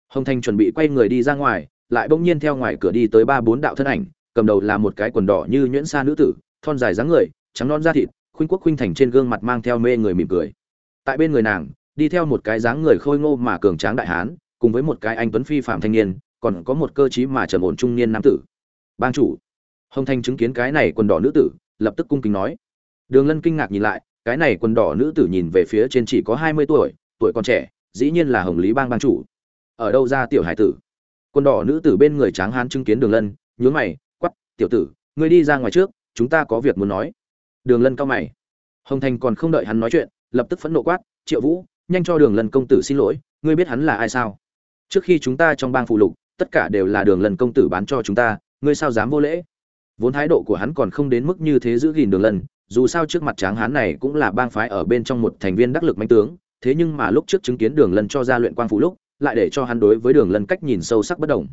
Hồng thành chuẩn bị quay người đi ra ngoài, lại bỗng nhiên theo ngoài cửa đi tới ba bốn đạo thân ảnh, cầm đầu là một cái quần đỏ như nhuyễn sa nữ tử, thon dài dáng người, trắng non da thịt, khuynh quốc khuynh thành trên gương mặt mang theo mê người mỉm cười. Tại bên người nàng, đi theo một cái dáng người khôi ngô mà cường tráng đại hán cùng với một cái anh tuấn phi phạm thanh niên, còn có một cơ chí mà trầm ổn trung niên nam tử. Bang chủ, hồng thanh chứng kiến cái này quần đỏ nữ tử, lập tức cung kính nói. Đường lân kinh ngạc nhìn lại, cái này quần đỏ nữ tử nhìn về phía trên chỉ có hai mươi tuổi tuổi còn trẻ, dĩ nhiên là hồng lý bang bang chủ. Ở đâu ra tiểu hải tử? Quần đỏ nữ tử bên người tráng hán chứng kiến đường lân, nhướng mày quắp tiểu tử, ngươi đi ra ngoài trước, chúng ta có việc muốn nói. Đường lân cao mày. Hồng thành còn không đợi hắn nói chuyện, lập tức phẫn nộ quát, triệu vũ, nhanh cho đường lân công tử xin lỗi, ngươi biết hắn là ai sao? Trước khi chúng ta trong bang phụ lục, tất cả đều là đường Lần công tử bán cho chúng ta, ngươi sao dám vô lễ vốn thái độ của hắn còn không đến mức như thế giữ gìn đường Lần. dù sao trước mặt tráng hán này cũng là bang phái ở bên trong một thành viên đắc lực manh tướng, thế nhưng mà lúc trước chứng kiến đường Lần cho ra luyện quang phụ lúc lại để cho hắn đối với đường Lần cách nhìn sâu sắc bất đồng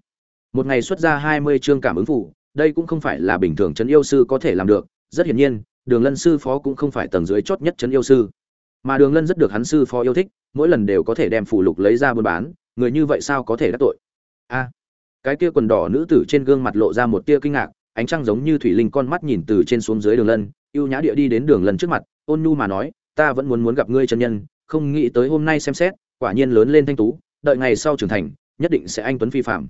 một ngày xuất ra hai mươi chương cảm ứng phụ, đây cũng không phải là bình thường trấn yêu sư có thể làm được, rất hiển nhiên, đường lân sư phó cũng không phải tầng dưới chót nhất trấn yêu sư mà đường lân rất được hắn sư phó yêu thích, mỗi lần đều có thể đem phụ lục lấy ra buôn bán người như vậy sao có thể đắc tội? A, cái kia quần đỏ nữ tử trên gương mặt lộ ra một tia kinh ngạc, ánh trăng giống như thủy linh con mắt nhìn từ trên xuống dưới đường lân ưu nhã địa đi đến đường lân trước mặt, ôn nhu mà nói, ta vẫn muốn muốn gặp ngươi chân nhân, không nghĩ tới hôm nay xem xét, quả nhiên lớn lên thanh tú, đợi ngày sau trưởng thành, nhất định sẽ anh tuấn phi phạm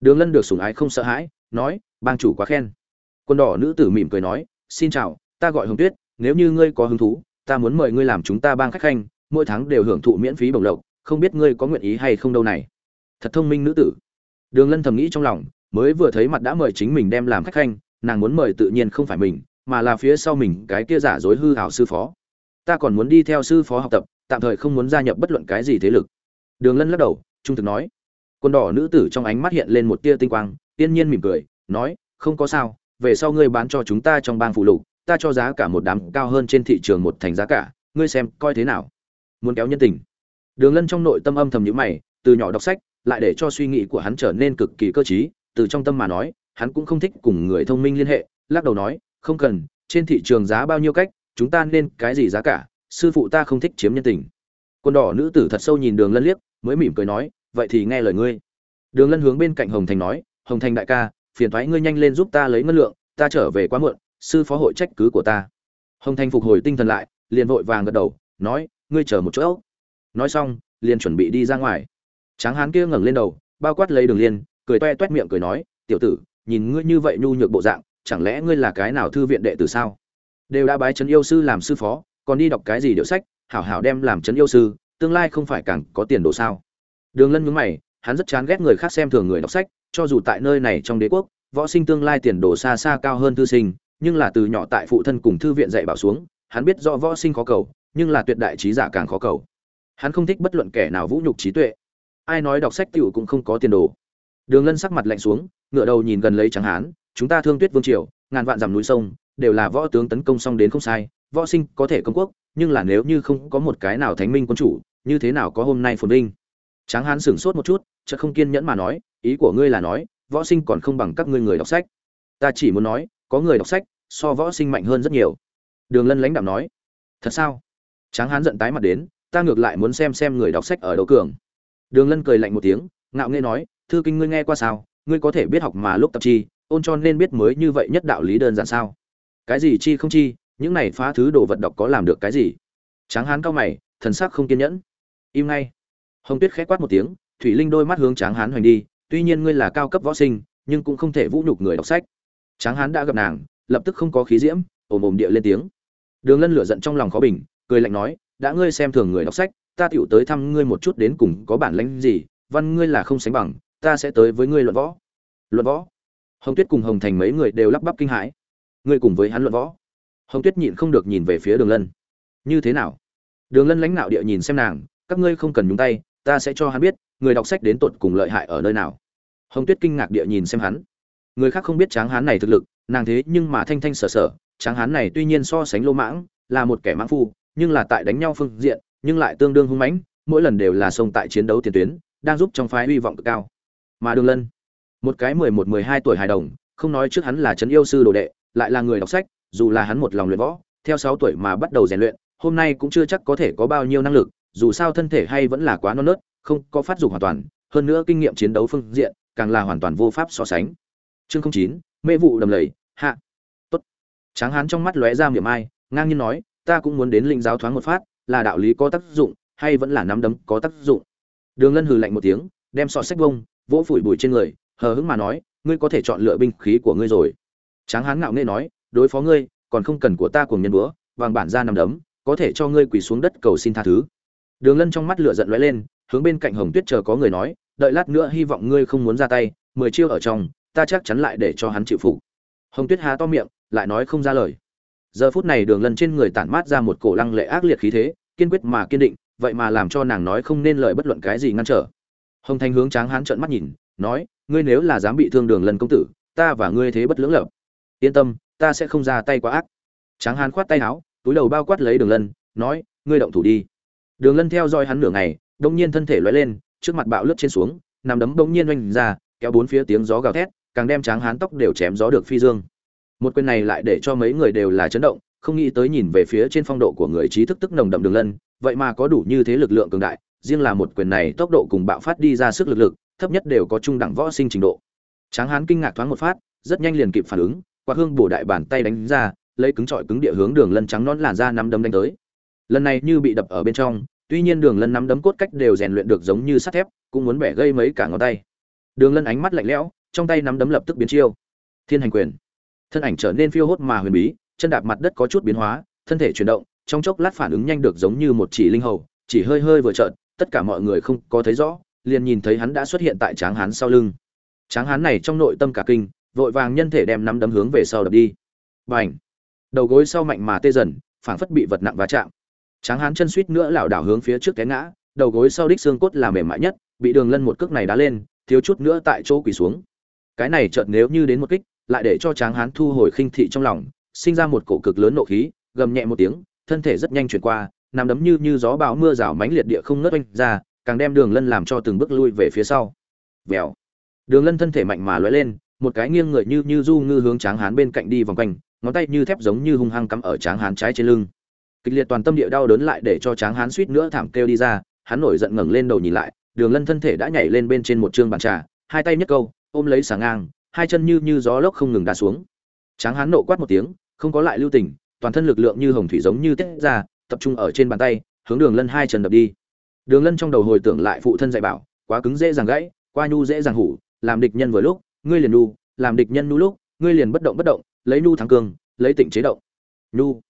đường lân được sủng ái không sợ hãi, nói, bang chủ quá khen. Quân đỏ nữ tử mỉm cười nói, xin chào, ta gọi hồng tuyết, nếu như ngươi có hứng thú, ta muốn mời ngươi làm chúng ta bang khách khanh, mỗi tháng đều hưởng thụ miễn phí bổng lộc không biết ngươi có nguyện ý hay không đâu này. Thật thông minh nữ tử. Đường lân thầm nghĩ trong lòng, mới vừa thấy mặt đã mời chính mình đem làm khách khanh, nàng muốn mời tự nhiên không phải mình, mà là phía sau mình cái kia giả dối hư hảo sư phó. Ta còn muốn đi theo sư phó học tập, tạm thời không muốn gia nhập bất luận cái gì thế lực. Đường lân lắc đầu, trung thực nói. Quân đỏ nữ tử trong ánh mắt hiện lên một tia tinh quang, tiên nhiên mỉm cười, nói, không có sao, về sau ngươi bán cho chúng ta trong bang phụ lục, ta cho giá cả một đám cao hơn trên thị trường một thành giá cả, ngươi xem coi thế nào. Muốn kéo nhân tình đường lân trong nội tâm âm thầm nhíu mày, từ nhỏ đọc sách, lại để cho suy nghĩ của hắn trở nên cực kỳ cơ trí. từ trong tâm mà nói, hắn cũng không thích cùng người thông minh liên hệ, lắc đầu nói, không cần, trên thị trường giá bao nhiêu cách, chúng ta nên cái gì giá cả, sư phụ ta không thích chiếm nhân tình. Quân đỏ nữ tử thật sâu nhìn đường lân liếc, mới mỉm cười nói, vậy thì nghe lời ngươi. Đường lân hướng bên cạnh hồng thành nói, hồng thành đại ca, phiền thoái ngươi nhanh lên giúp ta lấy ngân lượng, ta trở về quá muộn, sư phó hội trách cứ của ta. Hồng thành phục hồi tinh thần lại, liền vội vàng gật đầu, nói, ngươi chờ một chỗ nói xong, liền chuẩn bị đi ra ngoài. Tráng hán kia ngẩng lên đầu, bao quát lấy đường liên, cười toe toét miệng cười nói, tiểu tử, nhìn ngươi như vậy nhu nhược bộ dạng, chẳng lẽ ngươi là cái nào thư viện đệ tử sao? Đều đã bái trấn yêu sư làm sư phó, còn đi đọc cái gì điệu sách, hảo hảo đem làm trấn yêu sư, tương lai không phải càng có tiền đồ sao? Đường lân nhướng mày, hắn rất chán ghét người khác xem thường người đọc sách, cho dù tại nơi này trong đế quốc, võ sinh tương lai tiền đồ xa xa cao hơn thư sinh, nhưng là từ nhỏ tại phụ thân cùng thư viện dạy bảo xuống, hắn biết rõ võ sinh khó cầu, nhưng là tuyệt đại trí giả càng khó cầu hắn không thích bất luận kẻ nào vũ nhục trí tuệ. Ai nói đọc sách tiểu cũng không có tiền đồ. Đường lân sắc mặt lạnh xuống ngựa đầu nhìn gần lấy Tráng hán, chúng ta thương tuyết vương triều, ngàn vạn dặm núi sông, đều là võ tướng tấn công xong đến không sai, võ sinh có thể công quốc, nhưng là nếu như không có một cái nào thánh minh quân chủ, như thế nào có hôm nay phồn vinh? Tráng hán sửng sốt một chút, chợt không kiên nhẫn mà nói, ý của ngươi là nói, võ sinh còn không bằng các ngươi người đọc sách. Ta chỉ muốn nói, có người đọc sách, so võ sinh mạnh hơn rất nhiều. Đường lân lãnh đạo nói, thật sao? Tráng hán giận tái mặt đến ta ngược lại muốn xem xem người đọc sách ở đâu cường. Đường lân cười lạnh một tiếng, ngạo nghễ nói, thư kinh ngươi nghe qua sao? Ngươi có thể biết học mà lúc tập chi, ôn cho nên biết mới như vậy nhất đạo lý đơn giản sao? Cái gì chi không chi, những này phá thứ đồ vật đọc có làm được cái gì? Tráng hán cao mày, thần sắc không kiên nhẫn. Im ngay. Hồng tuyết khẽ quát một tiếng, thủy linh đôi mắt hướng tráng hán hoành đi, tuy nhiên ngươi là cao cấp võ sinh, nhưng cũng không thể vũ nhục người đọc sách. Tráng hán đã gặp nàng, lập tức không có khí diễm, ồm ồm địa lên tiếng. Đường lân lửa giận trong lòng khó bình, cười lạnh nói đã ngươi xem thường người đọc sách, ta tựu tới thăm ngươi một chút đến cùng có bản lãnh gì, văn ngươi là không sánh bằng, ta sẽ tới với ngươi luận võ. Luận võ? Hồng tuyết cùng hồng thành mấy người đều lắp bắp kinh hãi. Ngươi cùng với hắn luận võ? Hồng tuyết nhịn không được nhìn về phía đường lân. Như thế nào? Đường lân lãnh đạo địa nhìn xem nàng, các ngươi không cần nhúng tay, ta sẽ cho hắn biết, người đọc sách đến tột cùng lợi hại ở nơi nào. Hồng tuyết kinh ngạc địa nhìn xem hắn. Người khác không biết tráng hán này thực lực, nàng thế nhưng mà thanh thanh sở sở, tráng hán này tuy nhiên so sánh lô mãng, là một kẻ mãng phu nhưng là tại đánh nhau phương diện, nhưng lại tương đương hung mãnh, mỗi lần đều là xông tại chiến đấu tiền tuyến, đang giúp trong phái hy vọng cực cao. Mà đường lân, một cái mười một, mười hai tuổi hài đồng, không nói trước hắn là trấn yêu sư đồ đệ, lại là người đọc sách, dù là hắn một lòng luyện võ, theo sáu tuổi mà bắt đầu rèn luyện, hôm nay cũng chưa chắc có thể có bao nhiêu năng lực, dù sao thân thể hay vẫn là quá non nớt, không có phát dục hoàn toàn, hơn nữa kinh nghiệm chiến đấu phương diện, càng là hoàn toàn vô pháp so sánh. Chương chín, mê vụ đầm lầy, hạ. Tốt. Tráng hán trong mắt lóe ra miệng ai, ngang nhiên nói ta cũng muốn đến linh giáo thoáng một phát, là đạo lý có tác dụng, hay vẫn là nắm đấm có tác dụng? Đường lân hừ lạnh một tiếng, đem sọ sách vông vỗ phủi bụi trên người, hờ hững mà nói, ngươi có thể chọn lựa binh khí của ngươi rồi. Tráng hán ngạo nghễ nói, đối phó ngươi, còn không cần của ta cùng nhân búa, vàng bản ra nằm đấm, có thể cho ngươi quỳ xuống đất cầu xin tha thứ. Đường lân trong mắt lửa giận lóe lên, hướng bên cạnh hồng tuyết chờ có người nói, đợi lát nữa hy vọng ngươi không muốn ra tay, mười chiêu ở trong, ta chắc chắn lại để cho hắn chịu phục. Hồng tuyết há to miệng, lại nói không ra lời giờ phút này đường lân trên người tản mát ra một cổ lăng lệ ác liệt khí thế, kiên quyết mà kiên định, vậy mà làm cho nàng nói không nên lời bất luận cái gì ngăn trở. Hồng thanh hướng tráng hán trợn mắt nhìn, nói, ngươi nếu là dám bị thương đường lân công tử, ta và ngươi thế bất lưỡng lập. Yên tâm, ta sẽ không ra tay quá ác. Tráng hán khoát tay áo, túi đầu bao quát lấy đường lân, nói, ngươi động thủ đi. Đường lân theo dõi hắn nửa ngày, đông nhiên thân thể lóe lên, trước mặt bạo lướt trên xuống, nằm đấm đông nhiên oanh ra, kéo bốn phía tiếng gió gào thét, càng đem tráng hán tóc đều chém gió được phi dương một quyền này lại để cho mấy người đều là chấn động, không nghĩ tới nhìn về phía trên phong độ của người trí thức tức nồng đậm đường lân, vậy mà có đủ như thế lực lượng cường đại, riêng là một quyền này tốc độ cùng bạo phát đi ra sức lực lực, thấp nhất đều có trung đẳng võ sinh trình độ. Tráng hán kinh ngạc thoáng một phát, rất nhanh liền kịp phản ứng qua hương bổ đại bàn tay đánh ra, lấy cứng trọi cứng địa hướng đường lân trắng nón làn ra nắm đấm đánh tới. Lần này như bị đập ở bên trong, tuy nhiên đường lân nắm đấm cốt cách đều rèn luyện được giống như sắt thép, cũng muốn bẻ gây mấy cả ngón tay. Đường lân ánh mắt lạnh lẽo, trong tay nắm đấm lập tức biến chiêu. Thiên hành quyền thân ảnh trở nên phiêu hốt mà huyền bí, chân đạp mặt đất có chút biến hóa, thân thể chuyển động, trong chốc lát phản ứng nhanh được giống như một chỉ linh hầu, chỉ hơi hơi vừa trợn, tất cả mọi người không có thấy rõ, liền nhìn thấy hắn đã xuất hiện tại tráng hán sau lưng. Tráng hán này trong nội tâm cả kinh, vội vàng nhân thể đem nắm đấm hướng về sau đập đi. B à n h đầu gối sau mạnh mà tê dần, phảng phất bị vật nặng va chạm. Tráng hán chân suýt nữa lảo đảo hướng phía trước té ngã, đầu gối sau đích xương cốt là mềm mại nhất, bị đường lân một cước này đá lên, thiếu chút nữa tại chỗ quỳ xuống. Cái này chợt nếu như đến một kích lại để cho tráng hán thu hồi khinh thị trong lòng, sinh ra một cổ cực lớn nộ khí, gầm nhẹ một tiếng, thân thể rất nhanh chuyển qua, nằm đấm như như gió bão mưa rào mãnh liệt địa không ngớt oanh ra, càng đem đường lân làm cho từng bước lui về phía sau. Vèo. Đường lân thân thể mạnh mà lóe lên, một cái nghiêng người như như du ngư hướng tráng hán bên cạnh đi vòng quanh, ngón tay như thép giống như hung hăng cắm ở tráng hán trái trên lưng. Kịch liệt toàn tâm địa đau đớn lại để cho tráng hán suýt nữa thảm kêu đi ra, hắn nổi giận ngẩng lên đầu nhìn lại, đường lân thân thể đã nhảy lên bên trên một trương bàn trà, hai tay nhấc câu, ôm lấy sáng ngang hai chân như như gió lốc không ngừng đá xuống. Tráng hán nộ quát một tiếng không có lại lưu tình toàn thân lực lượng như hồng thủy giống như tiết ra tập trung ở trên bàn tay hướng đường lân hai chân đập đi. Đường lân trong đầu hồi tưởng lại phụ thân dạy bảo quá cứng dễ dàng gãy qua nhu dễ dàng hủ làm địch nhân vừa lúc ngươi liền nhu làm địch nhân nhu lúc ngươi liền bất động bất động lấy nhu thắng cường, lấy tịnh chế động. Nhu.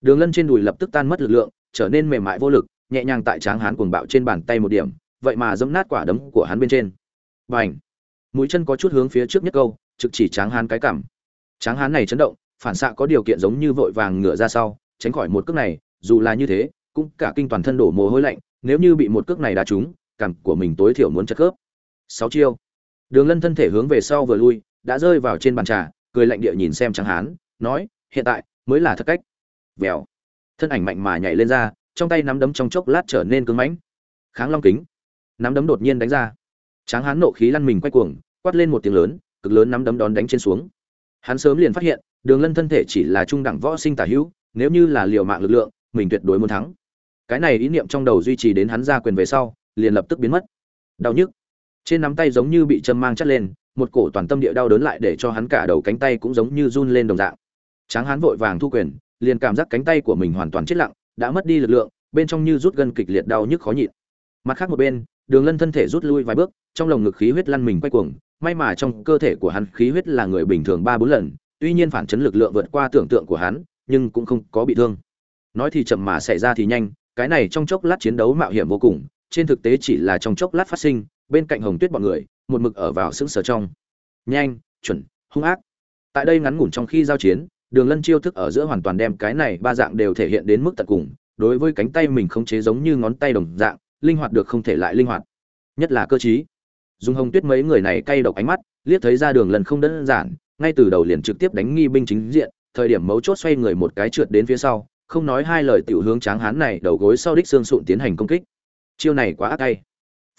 Đường lân trên đùi lập tức tan mất lực lượng trở nên mềm mại vô lực nhẹ nhàng tại tráng hán cuồng bạo trên bàn tay một điểm vậy mà dẫm nát quả đấm của hắn bên trên. B à n h mũi chân có chút hướng phía trước nhất câu, trực chỉ tráng hán cái cảm. Tráng hán này chấn động, phản xạ có điều kiện giống như vội vàng ngửa ra sau, tránh khỏi một cước này, dù là như thế, cũng cả kinh toàn thân đổ mồ hôi lạnh, nếu như bị một cước này đá trúng, cảm của mình tối thiểu muốn chất khớp. Sáu chiêu. Đường lân thân thể hướng về sau vừa lui, đã rơi vào trên bàn trà, cười lạnh địa nhìn xem tráng hán, nói, hiện tại mới là thất cách. Vèo. Thân ảnh mạnh mà nhảy lên ra, trong tay nắm đấm trong chốc lát trở nên cứng mãnh. Kháng long kính. Nắm đấm đột nhiên đánh ra tráng hán nộ khí lăn mình quay cuồng, quát lên một tiếng lớn, cực lớn nắm đấm đón đánh trên xuống. Hắn sớm liền phát hiện, đường lân thân thể chỉ là trung đẳng võ sinh tả hữu, nếu như là liều mạng lực lượng, mình tuyệt đối muốn thắng. Cái này ý niệm trong đầu duy trì đến hắn ra quyền về sau, liền lập tức biến mất. Đau nhức. Trên nắm tay giống như bị châm mang chắt lên, một cổ toàn tâm địa đau đớn lại để cho hắn cả đầu cánh tay cũng giống như run lên đồng dạng. Tráng Hán vội vàng thu quyền, liền cảm giác cánh tay của mình hoàn toàn chết lặng, đã mất đi lực lượng, bên trong như rút gần kịch liệt đau nhức khó nhịn. Mặt khác một bên, đường lân thân thể rút lui vài bước trong lồng ngực khí huyết lăn mình quay cuồng, may mà trong cơ thể của hắn khí huyết là người bình thường ba bốn lần, tuy nhiên phản chấn lực lượng vượt qua tưởng tượng của hắn, nhưng cũng không có bị thương. Nói thì chậm mà xảy ra thì nhanh, cái này trong chốc lát chiến đấu mạo hiểm vô cùng, trên thực tế chỉ là trong chốc lát phát sinh, bên cạnh hồng tuyết bọn người, một mực ở vào sững sờ trong. Nhanh, chuẩn, hung ác. Tại đây ngắn ngủn trong khi giao chiến, đường lân chiêu thức ở giữa hoàn toàn đem cái này ba dạng đều thể hiện đến mức tận cùng, đối với cánh tay mình không chế giống như ngón tay đồng dạng, linh hoạt được không thể lại linh hoạt. Nhất là cơ chí dùng hồng tuyết mấy người này cay độc ánh mắt, liếc thấy ra đường lần không đơn giản, ngay từ đầu liền trực tiếp đánh nghi binh chính diện, thời điểm mấu chốt xoay người một cái trượt đến phía sau, không nói hai lời tiểu hướng tráng hán này đầu gối sau đích xương sụn tiến hành công kích. Chiêu này quá ác tay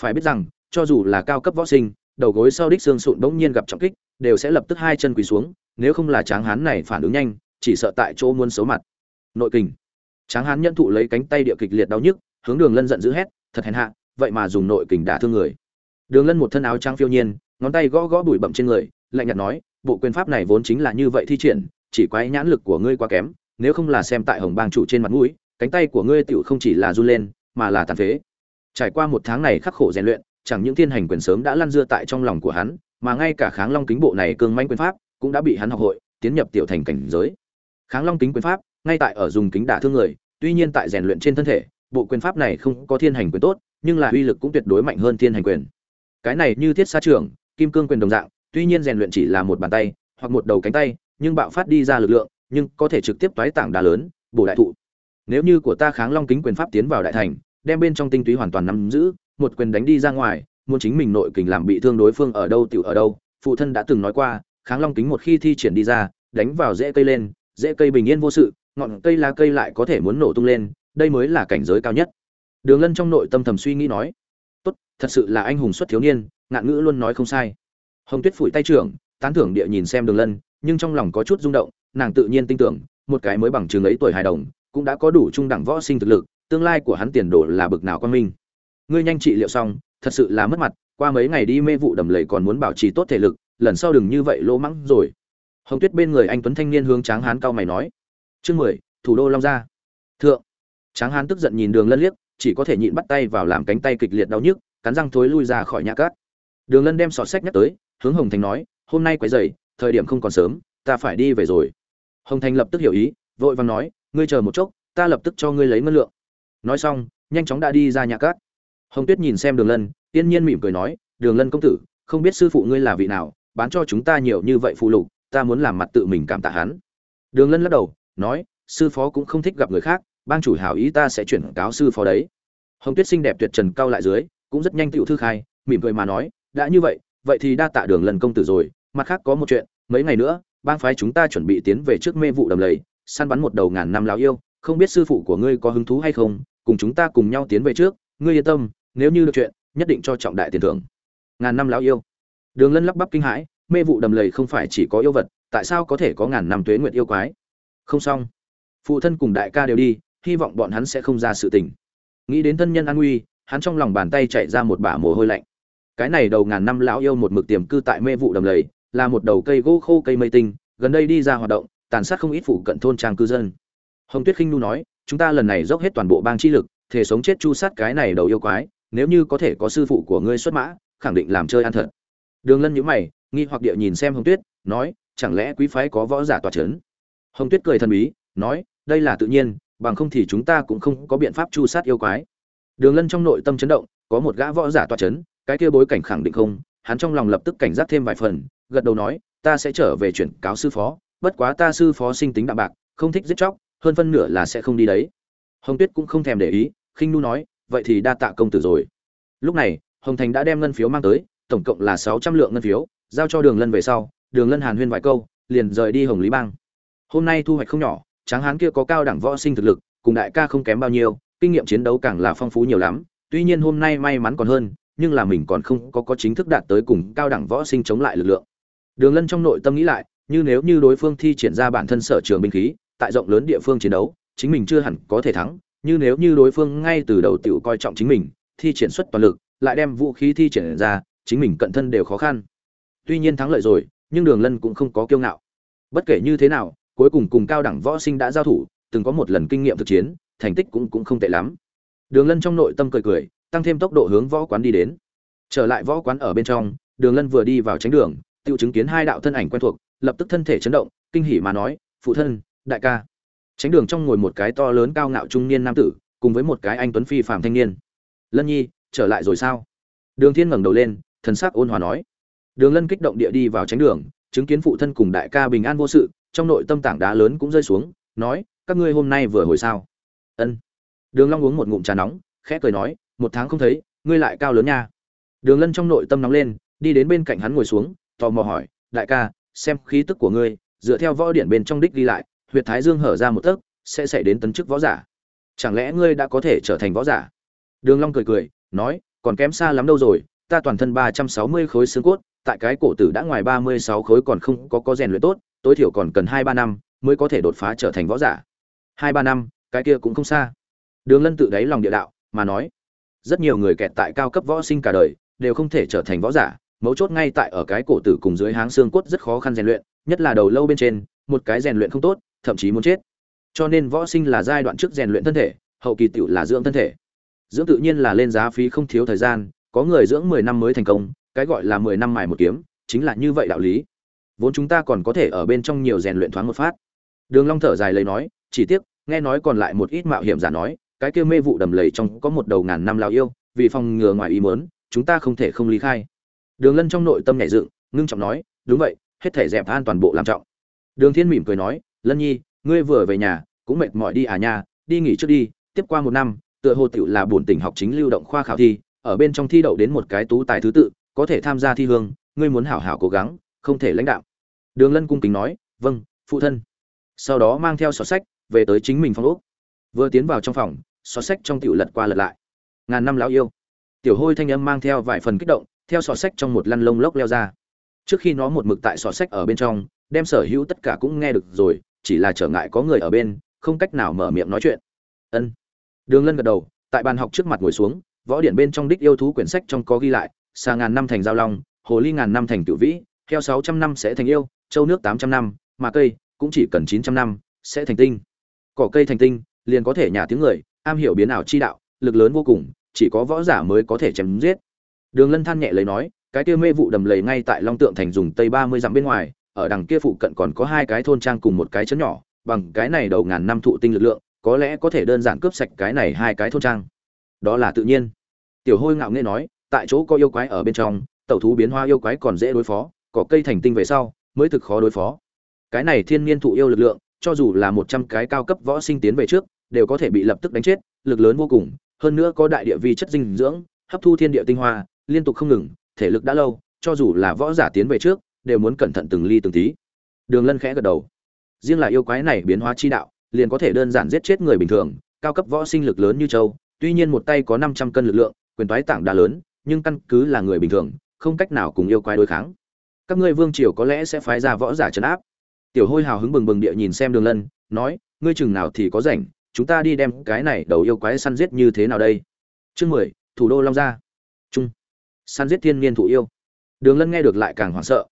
phải biết rằng, cho dù là cao cấp võ sinh, đầu gối sau đích xương sụn bỗng nhiên gặp trọng kích, đều sẽ lập tức hai chân quỳ xuống, nếu không là tráng hán này phản ứng nhanh, chỉ sợ tại chỗ muôn xấu mặt. Nội kình. Tráng hán nhận thụ lấy cánh tay địa kịch liệt đau nhức, hướng đường lân giận dữ hét, thật hèn hạ, vậy mà dùng nội kình đả thương người đường lân một thân áo trang phiêu nhiên, ngón tay gõ gõ bụi bậm trên người, lạnh nhạt nói, bộ quyền pháp này vốn chính là như vậy thi triển, chỉ quái nhãn lực của ngươi quá kém, nếu không là xem tại hồng bang chủ trên mặt mũi, cánh tay của ngươi tựu không chỉ là run lên, mà là tàn phế. Trải qua một tháng này khắc khổ rèn luyện, chẳng những thiên hành quyền sớm đã lăn dưa tại trong lòng của hắn, mà ngay cả kháng long kính bộ này cương manh quyền pháp cũng đã bị hắn học hội, tiến nhập tiểu thành cảnh giới. Kháng long kính quyền pháp, ngay tại ở dùng kính đả thương người, tuy nhiên tại rèn luyện trên thân thể, bộ quyền pháp này không có thiên hành quyền tốt, nhưng là uy lực cũng tuyệt đối mạnh hơn thiên hành quyền cái này như thiết xa trưởng kim cương quyền đồng dạng, tuy nhiên rèn luyện chỉ là một bàn tay, hoặc một đầu cánh tay, nhưng bạo phát đi ra lực lượng, nhưng có thể trực tiếp toái tảng đá lớn, bổ đại thụ. Nếu như của ta kháng long kính quyền pháp tiến vào đại thành, đem bên trong tinh túy hoàn toàn nắm giữ, một quyền đánh đi ra ngoài, muốn chính mình nội kình làm bị thương đối phương ở đâu tiểu ở đâu, phụ thân đã từng nói qua, kháng long kính một khi thi triển đi ra, đánh vào rễ cây lên, rễ cây bình yên vô sự, ngọn cây lá cây lại có thể muốn nổ tung lên, đây mới là cảnh giới cao nhất. Đường lân trong nội tâm thầm suy nghĩ nói thật sự là anh hùng xuất thiếu niên, ngạn ngữ luôn nói không sai. Hồng tuyết phủi tay trưởng, tán thưởng địa nhìn xem đường lân, nhưng trong lòng có chút rung động, nàng tự nhiên tin tưởng, một cái mới bằng trường ấy tuổi hài đồng, cũng đã có đủ trung đẳng võ sinh thực lực, tương lai của hắn tiền đồ là bực nào quan minh. Ngươi nhanh trị liệu xong, thật sự là mất mặt, qua mấy ngày đi mê vụ đầm lầy còn muốn bảo trì tốt thể lực, lần sau đừng như vậy lỗ mắng rồi. Hồng tuyết bên người anh tuấn thanh niên hướng tráng hán cao mày nói. Chương mười, thủ đô long gia. Thượng. Tráng hán tức giận nhìn đường lân liếc, chỉ có thể nhịn bắt tay vào làm cánh tay kịch liệt đau nhức cắn răng thối lui ra khỏi nhà cát. Đường lân đem sọt sách nhắc tới, hướng hồng thành nói, hôm nay quấy dày thời điểm không còn sớm, ta phải đi về rồi. Hồng thành lập tức hiểu ý, vội vàng nói, ngươi chờ một chốc, ta lập tức cho ngươi lấy ngân lượng. Nói xong, nhanh chóng đã đi ra nhà cát. Hồng tuyết nhìn xem đường lân, yên nhiên mỉm cười nói, đường lân công tử, không biết sư phụ ngươi là vị nào, bán cho chúng ta nhiều như vậy phụ lục, ta muốn làm mặt tự mình cảm tạ hắn. Đường lân lắc đầu, nói, sư phó cũng không thích gặp người khác, bang chủ hảo ý ta sẽ chuyển cáo sư phó đấy. Hồng tuyết xinh đẹp tuyệt trần cao lại dưới cũng rất nhanh tựu thư khai, mỉm cười mà nói, đã như vậy vậy thì đa tạ đường lần công tử rồi, mặt khác có một chuyện, mấy ngày nữa, bang phái chúng ta chuẩn bị tiến về trước mê vụ đầm lầy, săn bắn một đầu ngàn năm láo yêu, không biết sư phụ của ngươi có hứng thú hay không, cùng chúng ta cùng nhau tiến về trước, ngươi yên tâm, nếu như được chuyện, nhất định cho trọng đại tiền thưởng. Ngàn năm láo yêu. Đường lân lắp bắp kinh hãi, mê vụ đầm lầy không phải chỉ có yêu vật, tại sao có thể có ngàn năm tuế nguyệt yêu quái? Không xong. Phụ thân cùng đại ca đều đi, hy vọng bọn hắn sẽ không ra sự tình. Nghĩ đến thân nhân an nguy hắn trong lòng bàn tay chạy ra một bả mồ hôi lạnh. Cái này đầu ngàn năm lão yêu một mực tiềm cư tại mê vụ đầm lầy, là một đầu cây gỗ khô cây mây tinh, gần đây đi ra hoạt động, tàn sát không ít phụ cận thôn trang cư dân. Hồng tuyết khinh nu nói, chúng ta lần này dốc hết toàn bộ bang chi lực thể sống chết chu sát cái này đầu yêu quái, nếu như có thể có sư phụ của ngươi xuất mã, khẳng định làm chơi ăn thật. Đường lân nhíu mày, nghi hoặc địa nhìn xem hồng tuyết, nói, chẳng lẽ quý phái có võ giả tòa chấn? Hồng tuyết cười thần bí, nói, đây là tự nhiên, bằng không thì chúng ta cũng không có biện pháp chu sát yêu quái đường lân trong nội tâm chấn động, có một gã võ giả tọa chấn, cái kia bối cảnh khẳng định không, hắn trong lòng lập tức cảnh giác thêm vài phần, gật đầu nói, ta sẽ trở về chuyển cáo sư phó, bất quá ta sư phó sinh tính đạm bạc, không thích giết chóc, hơn phân nửa là sẽ không đi đấy. Hồng tuyết cũng không thèm để ý, khinh nu nói, vậy thì đa tạ công tử rồi. Lúc này, hồng thành đã đem ngân phiếu mang tới, tổng cộng là sáu trăm lượng ngân phiếu, giao cho đường lân về sau, đường lân hàn huyên vài câu, liền rời đi hồng lý bang. Hôm nay thu hoạch không nhỏ, tráng hán kia có cao đẳng võ sinh thực lực, cùng đại ca không kém bao nhiêu kinh nghiệm chiến đấu càng là phong phú nhiều lắm, tuy nhiên hôm nay may mắn còn hơn, nhưng là mình còn không có có chính thức đạt tới cùng cao đẳng võ sinh chống lại lực lượng. Đường lân trong nội tâm nghĩ lại, như nếu như đối phương thi triển ra bản thân sở trường binh khí, tại rộng lớn địa phương chiến đấu, chính mình chưa hẳn có thể thắng, như nếu như đối phương ngay từ đầu tiểu coi trọng chính mình, thi triển xuất toàn lực, lại đem vũ khí thi triển ra, chính mình cận thân đều khó khăn. Tuy nhiên thắng lợi rồi, nhưng đường lân cũng không có kiêu ngạo. Bất kể như thế nào, cuối cùng cùng cao đẳng võ sinh đã giao thủ, từng có một lần kinh nghiệm thực chiến thành tích cũng cũng không tệ lắm. Đường lân trong nội tâm cười cười, tăng thêm tốc độ hướng võ quán đi đến. Trở lại võ quán ở bên trong, đường lân vừa đi vào tránh đường tiêu chứng kiến hai đạo thân ảnh quen thuộc, lập tức thân thể chấn động, kinh hỉ mà nói, phụ thân, đại ca. Tránh đường trong ngồi một cái to lớn cao ngạo trung niên nam tử, cùng với một cái anh tuấn phi phàm thanh niên. Lân nhi, trở lại rồi sao? Đường thiên ngẩng đầu lên, thần sắc ôn hòa nói. Đường lân kích động địa đi vào tránh đường, chứng kiến phụ thân cùng đại ca bình an vô sự, trong nội tâm tảng đá lớn cũng rơi xuống, nói, các ngươi hôm nay vừa hồi sao? Ân. Đường long uống một ngụm trà nóng, khẽ cười nói, một tháng không thấy, ngươi lại cao lớn nha. Đường lân trong nội tâm nóng lên, đi đến bên cạnh hắn ngồi xuống, tò mò hỏi, đại ca, xem khí tức của ngươi, dựa theo võ điển bên trong đích đi lại, huyệt thái dương hở ra một tấc, sẽ xảy đến tấn chức võ giả. Chẳng lẽ ngươi đã có thể trở thành võ giả? Đường long cười cười, nói, còn kém xa lắm đâu rồi, ta toàn thân ba trăm sáu mươi khối xương cốt, tại cái cổ tử đã ngoài ba mươi sáu khối còn không có có rèn luyện tốt, tối thiểu còn cần hai ba năm mới có thể đột phá trở thành võ giả. Hai ba năm cái kia cũng không xa. Đường lân tự đáy lòng địa đạo, mà nói, rất nhiều người kẹt tại cao cấp võ sinh cả đời, đều không thể trở thành võ giả, mấu chốt ngay tại ở cái cổ tử cùng dưới háng xương cốt rất khó khăn rèn luyện, nhất là đầu lâu bên trên, một cái rèn luyện không tốt, thậm chí muốn chết. Cho nên võ sinh là giai đoạn trước rèn luyện thân thể, hậu kỳ tựu là dưỡng thân thể. Dưỡng tự nhiên là lên giá phí không thiếu thời gian, có người dưỡng mười năm mới thành công, cái gọi là mười năm mài một kiếm, chính là như vậy đạo lý. Vốn chúng ta còn có thể ở bên trong nhiều rèn luyện thoáng một phát. Đường long thở dài lấy nói, chỉ tiếc nghe nói còn lại một ít mạo hiểm giả nói, cái kia mê vụ đầm lầy trong có một đầu ngàn năm lao yêu, vì phòng ngừa ngoài ý muốn, chúng ta không thể không ly khai. Đường lân trong nội tâm nhảy dựng, ngưng trọng nói, đúng vậy, hết thể dẹp an toàn bộ làm trọng. Đường thiên mỉm cười nói, lân nhi, ngươi vừa về nhà, cũng mệt mỏi đi à nha, đi nghỉ trước đi, tiếp qua một năm, tựa hồ tiểu là buồn tỉnh học chính lưu động khoa khảo thi, ở bên trong thi đậu đến một cái tú tài thứ tự, có thể tham gia thi hương, ngươi muốn hảo hảo cố gắng, không thể lãnh đạo. Đường lân cung kính nói vâng phụ thân. Sau đó mang theo sọt sách về tới chính mình phòng ốc. Vừa tiến vào trong phòng xó sách trong tiểu lật qua lật lại. Ngàn năm lão yêu. Tiểu hôi thanh âm mang theo vài phần kích động, theo sọt sách trong một lăn lông lốc leo ra. Trước khi nó một mực tại sọt sách ở bên trong, đem sở hữu tất cả cũng nghe được rồi, chỉ là trở ngại có người ở bên, không cách nào mở miệng nói chuyện. Ân. Đường lân gật đầu, tại bàn học trước mặt ngồi xuống, võ điển bên trong đích yêu thú quyển sách trong có ghi lại xa ngàn năm thành giao long, hồ ly ngàn năm thành cựu vĩ theo sáu trăm năm sẽ thành yêu, châu nước tám trăm năm, mà cây cũng chỉ cần chín trăm năm sẽ thành tinh cỏ cây thành tinh, liền có thể nhả tiếng người, am hiểu biến ảo chi đạo, lực lớn vô cùng, chỉ có võ giả mới có thể chém giết. Đường lân than nhẹ lấy nói, cái kia mê vụ đầm lầy ngay tại long tượng thành dùng tây ba mươi dặm bên ngoài, ở đằng kia phụ cận còn có hai cái thôn trang cùng một cái chấn nhỏ, bằng cái này đầu ngàn năm thụ tinh lực lượng, có lẽ có thể đơn giản cướp sạch cái này hai cái thôn trang. Đó là tự nhiên. Tiểu hôi ngạo nghễ nói, tại chỗ có yêu quái ở bên trong, tẩu thú biến hoa yêu quái còn dễ đối phó, cỏ cây thành tinh về sau, mới thực khó đối phó. Cái này thiên niên thụ yêu lực lượng cho dù là một trăm cái cao cấp võ sinh tiến về trước, đều có thể bị lập tức đánh chết, lực lớn vô cùng. Hơn nữa có đại địa vi chất dinh dưỡng, hấp thu thiên địa tinh hoa, liên tục không ngừng, thể lực đã lâu, cho dù là võ giả tiến về trước, đều muốn cẩn thận từng ly từng tí. Đường lân khẽ gật đầu. Riêng là yêu quái này biến hóa chi đạo, liền có thể đơn giản giết chết người bình thường, cao cấp võ sinh lực lớn như châu, tuy nhiên một tay có năm trăm cân lực lượng, quyền toái tảng đá lớn, nhưng căn cứ là người bình thường, không cách nào cùng yêu quái đối kháng. Các ngươi vương triều có lẽ sẽ phái ra võ giả trấn áp tiểu hôi hào hứng bừng bừng địa nhìn xem đường lân, nói, ngươi chừng nào thì có rảnh, chúng ta đi đem cái này đầu yêu quái săn giết như thế nào đây? Chương mười, thủ đô long gia. Trung săn giết thiên niên thụ yêu. Đường lân nghe được lại càng hoảng sợ.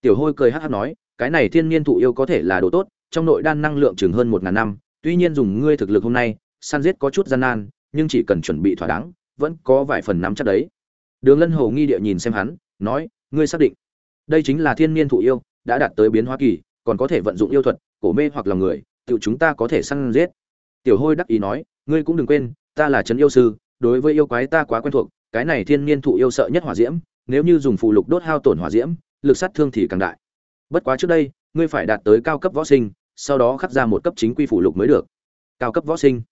Tiểu hôi cười hát hát nói, cái này thiên niên thụ yêu có thể là đồ tốt, trong nội đan năng lượng chừng hơn một ngàn năm, tuy nhiên dùng ngươi thực lực hôm nay, săn giết có chút gian nan, nhưng chỉ cần chuẩn bị thỏa đáng, vẫn có vài phần nắm chắc đấy. Đường lân hồ nghi địa nhìn xem hắn, nói, ngươi xác định, đây chính là thiên niên thụ yêu, đã đạt tới biến hóa kỳ còn có thể vận dụng yêu thuật, cổ mê hoặc lòng người, tự chúng ta có thể săn giết. Tiểu hôi đắc ý nói, ngươi cũng đừng quên, ta là trấn yêu sư, đối với yêu quái ta quá quen thuộc, cái này thiên niên thụ yêu sợ nhất hỏa diễm, nếu như dùng phụ lục đốt hao tổn hỏa diễm, lực sát thương thì càng đại. Bất quá trước đây, ngươi phải đạt tới cao cấp võ sinh, sau đó khắc ra một cấp chính quy phụ lục mới được. Cao cấp võ sinh.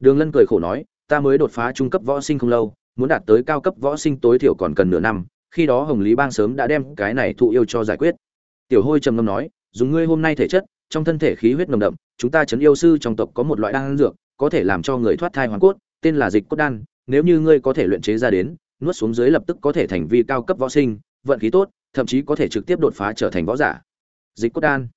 Đường lân cười khổ nói, ta mới đột phá trung cấp võ sinh không lâu, muốn đạt tới cao cấp võ sinh tối thiểu còn cần nửa năm, khi đó hồng lý bang sớm đã đem cái này thụ yêu cho giải quyết. Tiểu hôi trầm ngâm nói dùng ngươi hôm nay thể chất, trong thân thể khí huyết nồng đậm, chúng ta chấn yêu sư trong tộc có một loại đan dược, có thể làm cho người thoát thai hoàn cốt, tên là dịch cốt đan. Nếu như ngươi có thể luyện chế ra đến, nuốt xuống dưới lập tức có thể thành vi cao cấp võ sinh, vận khí tốt, thậm chí có thể trực tiếp đột phá trở thành võ giả. Dịch cốt đan.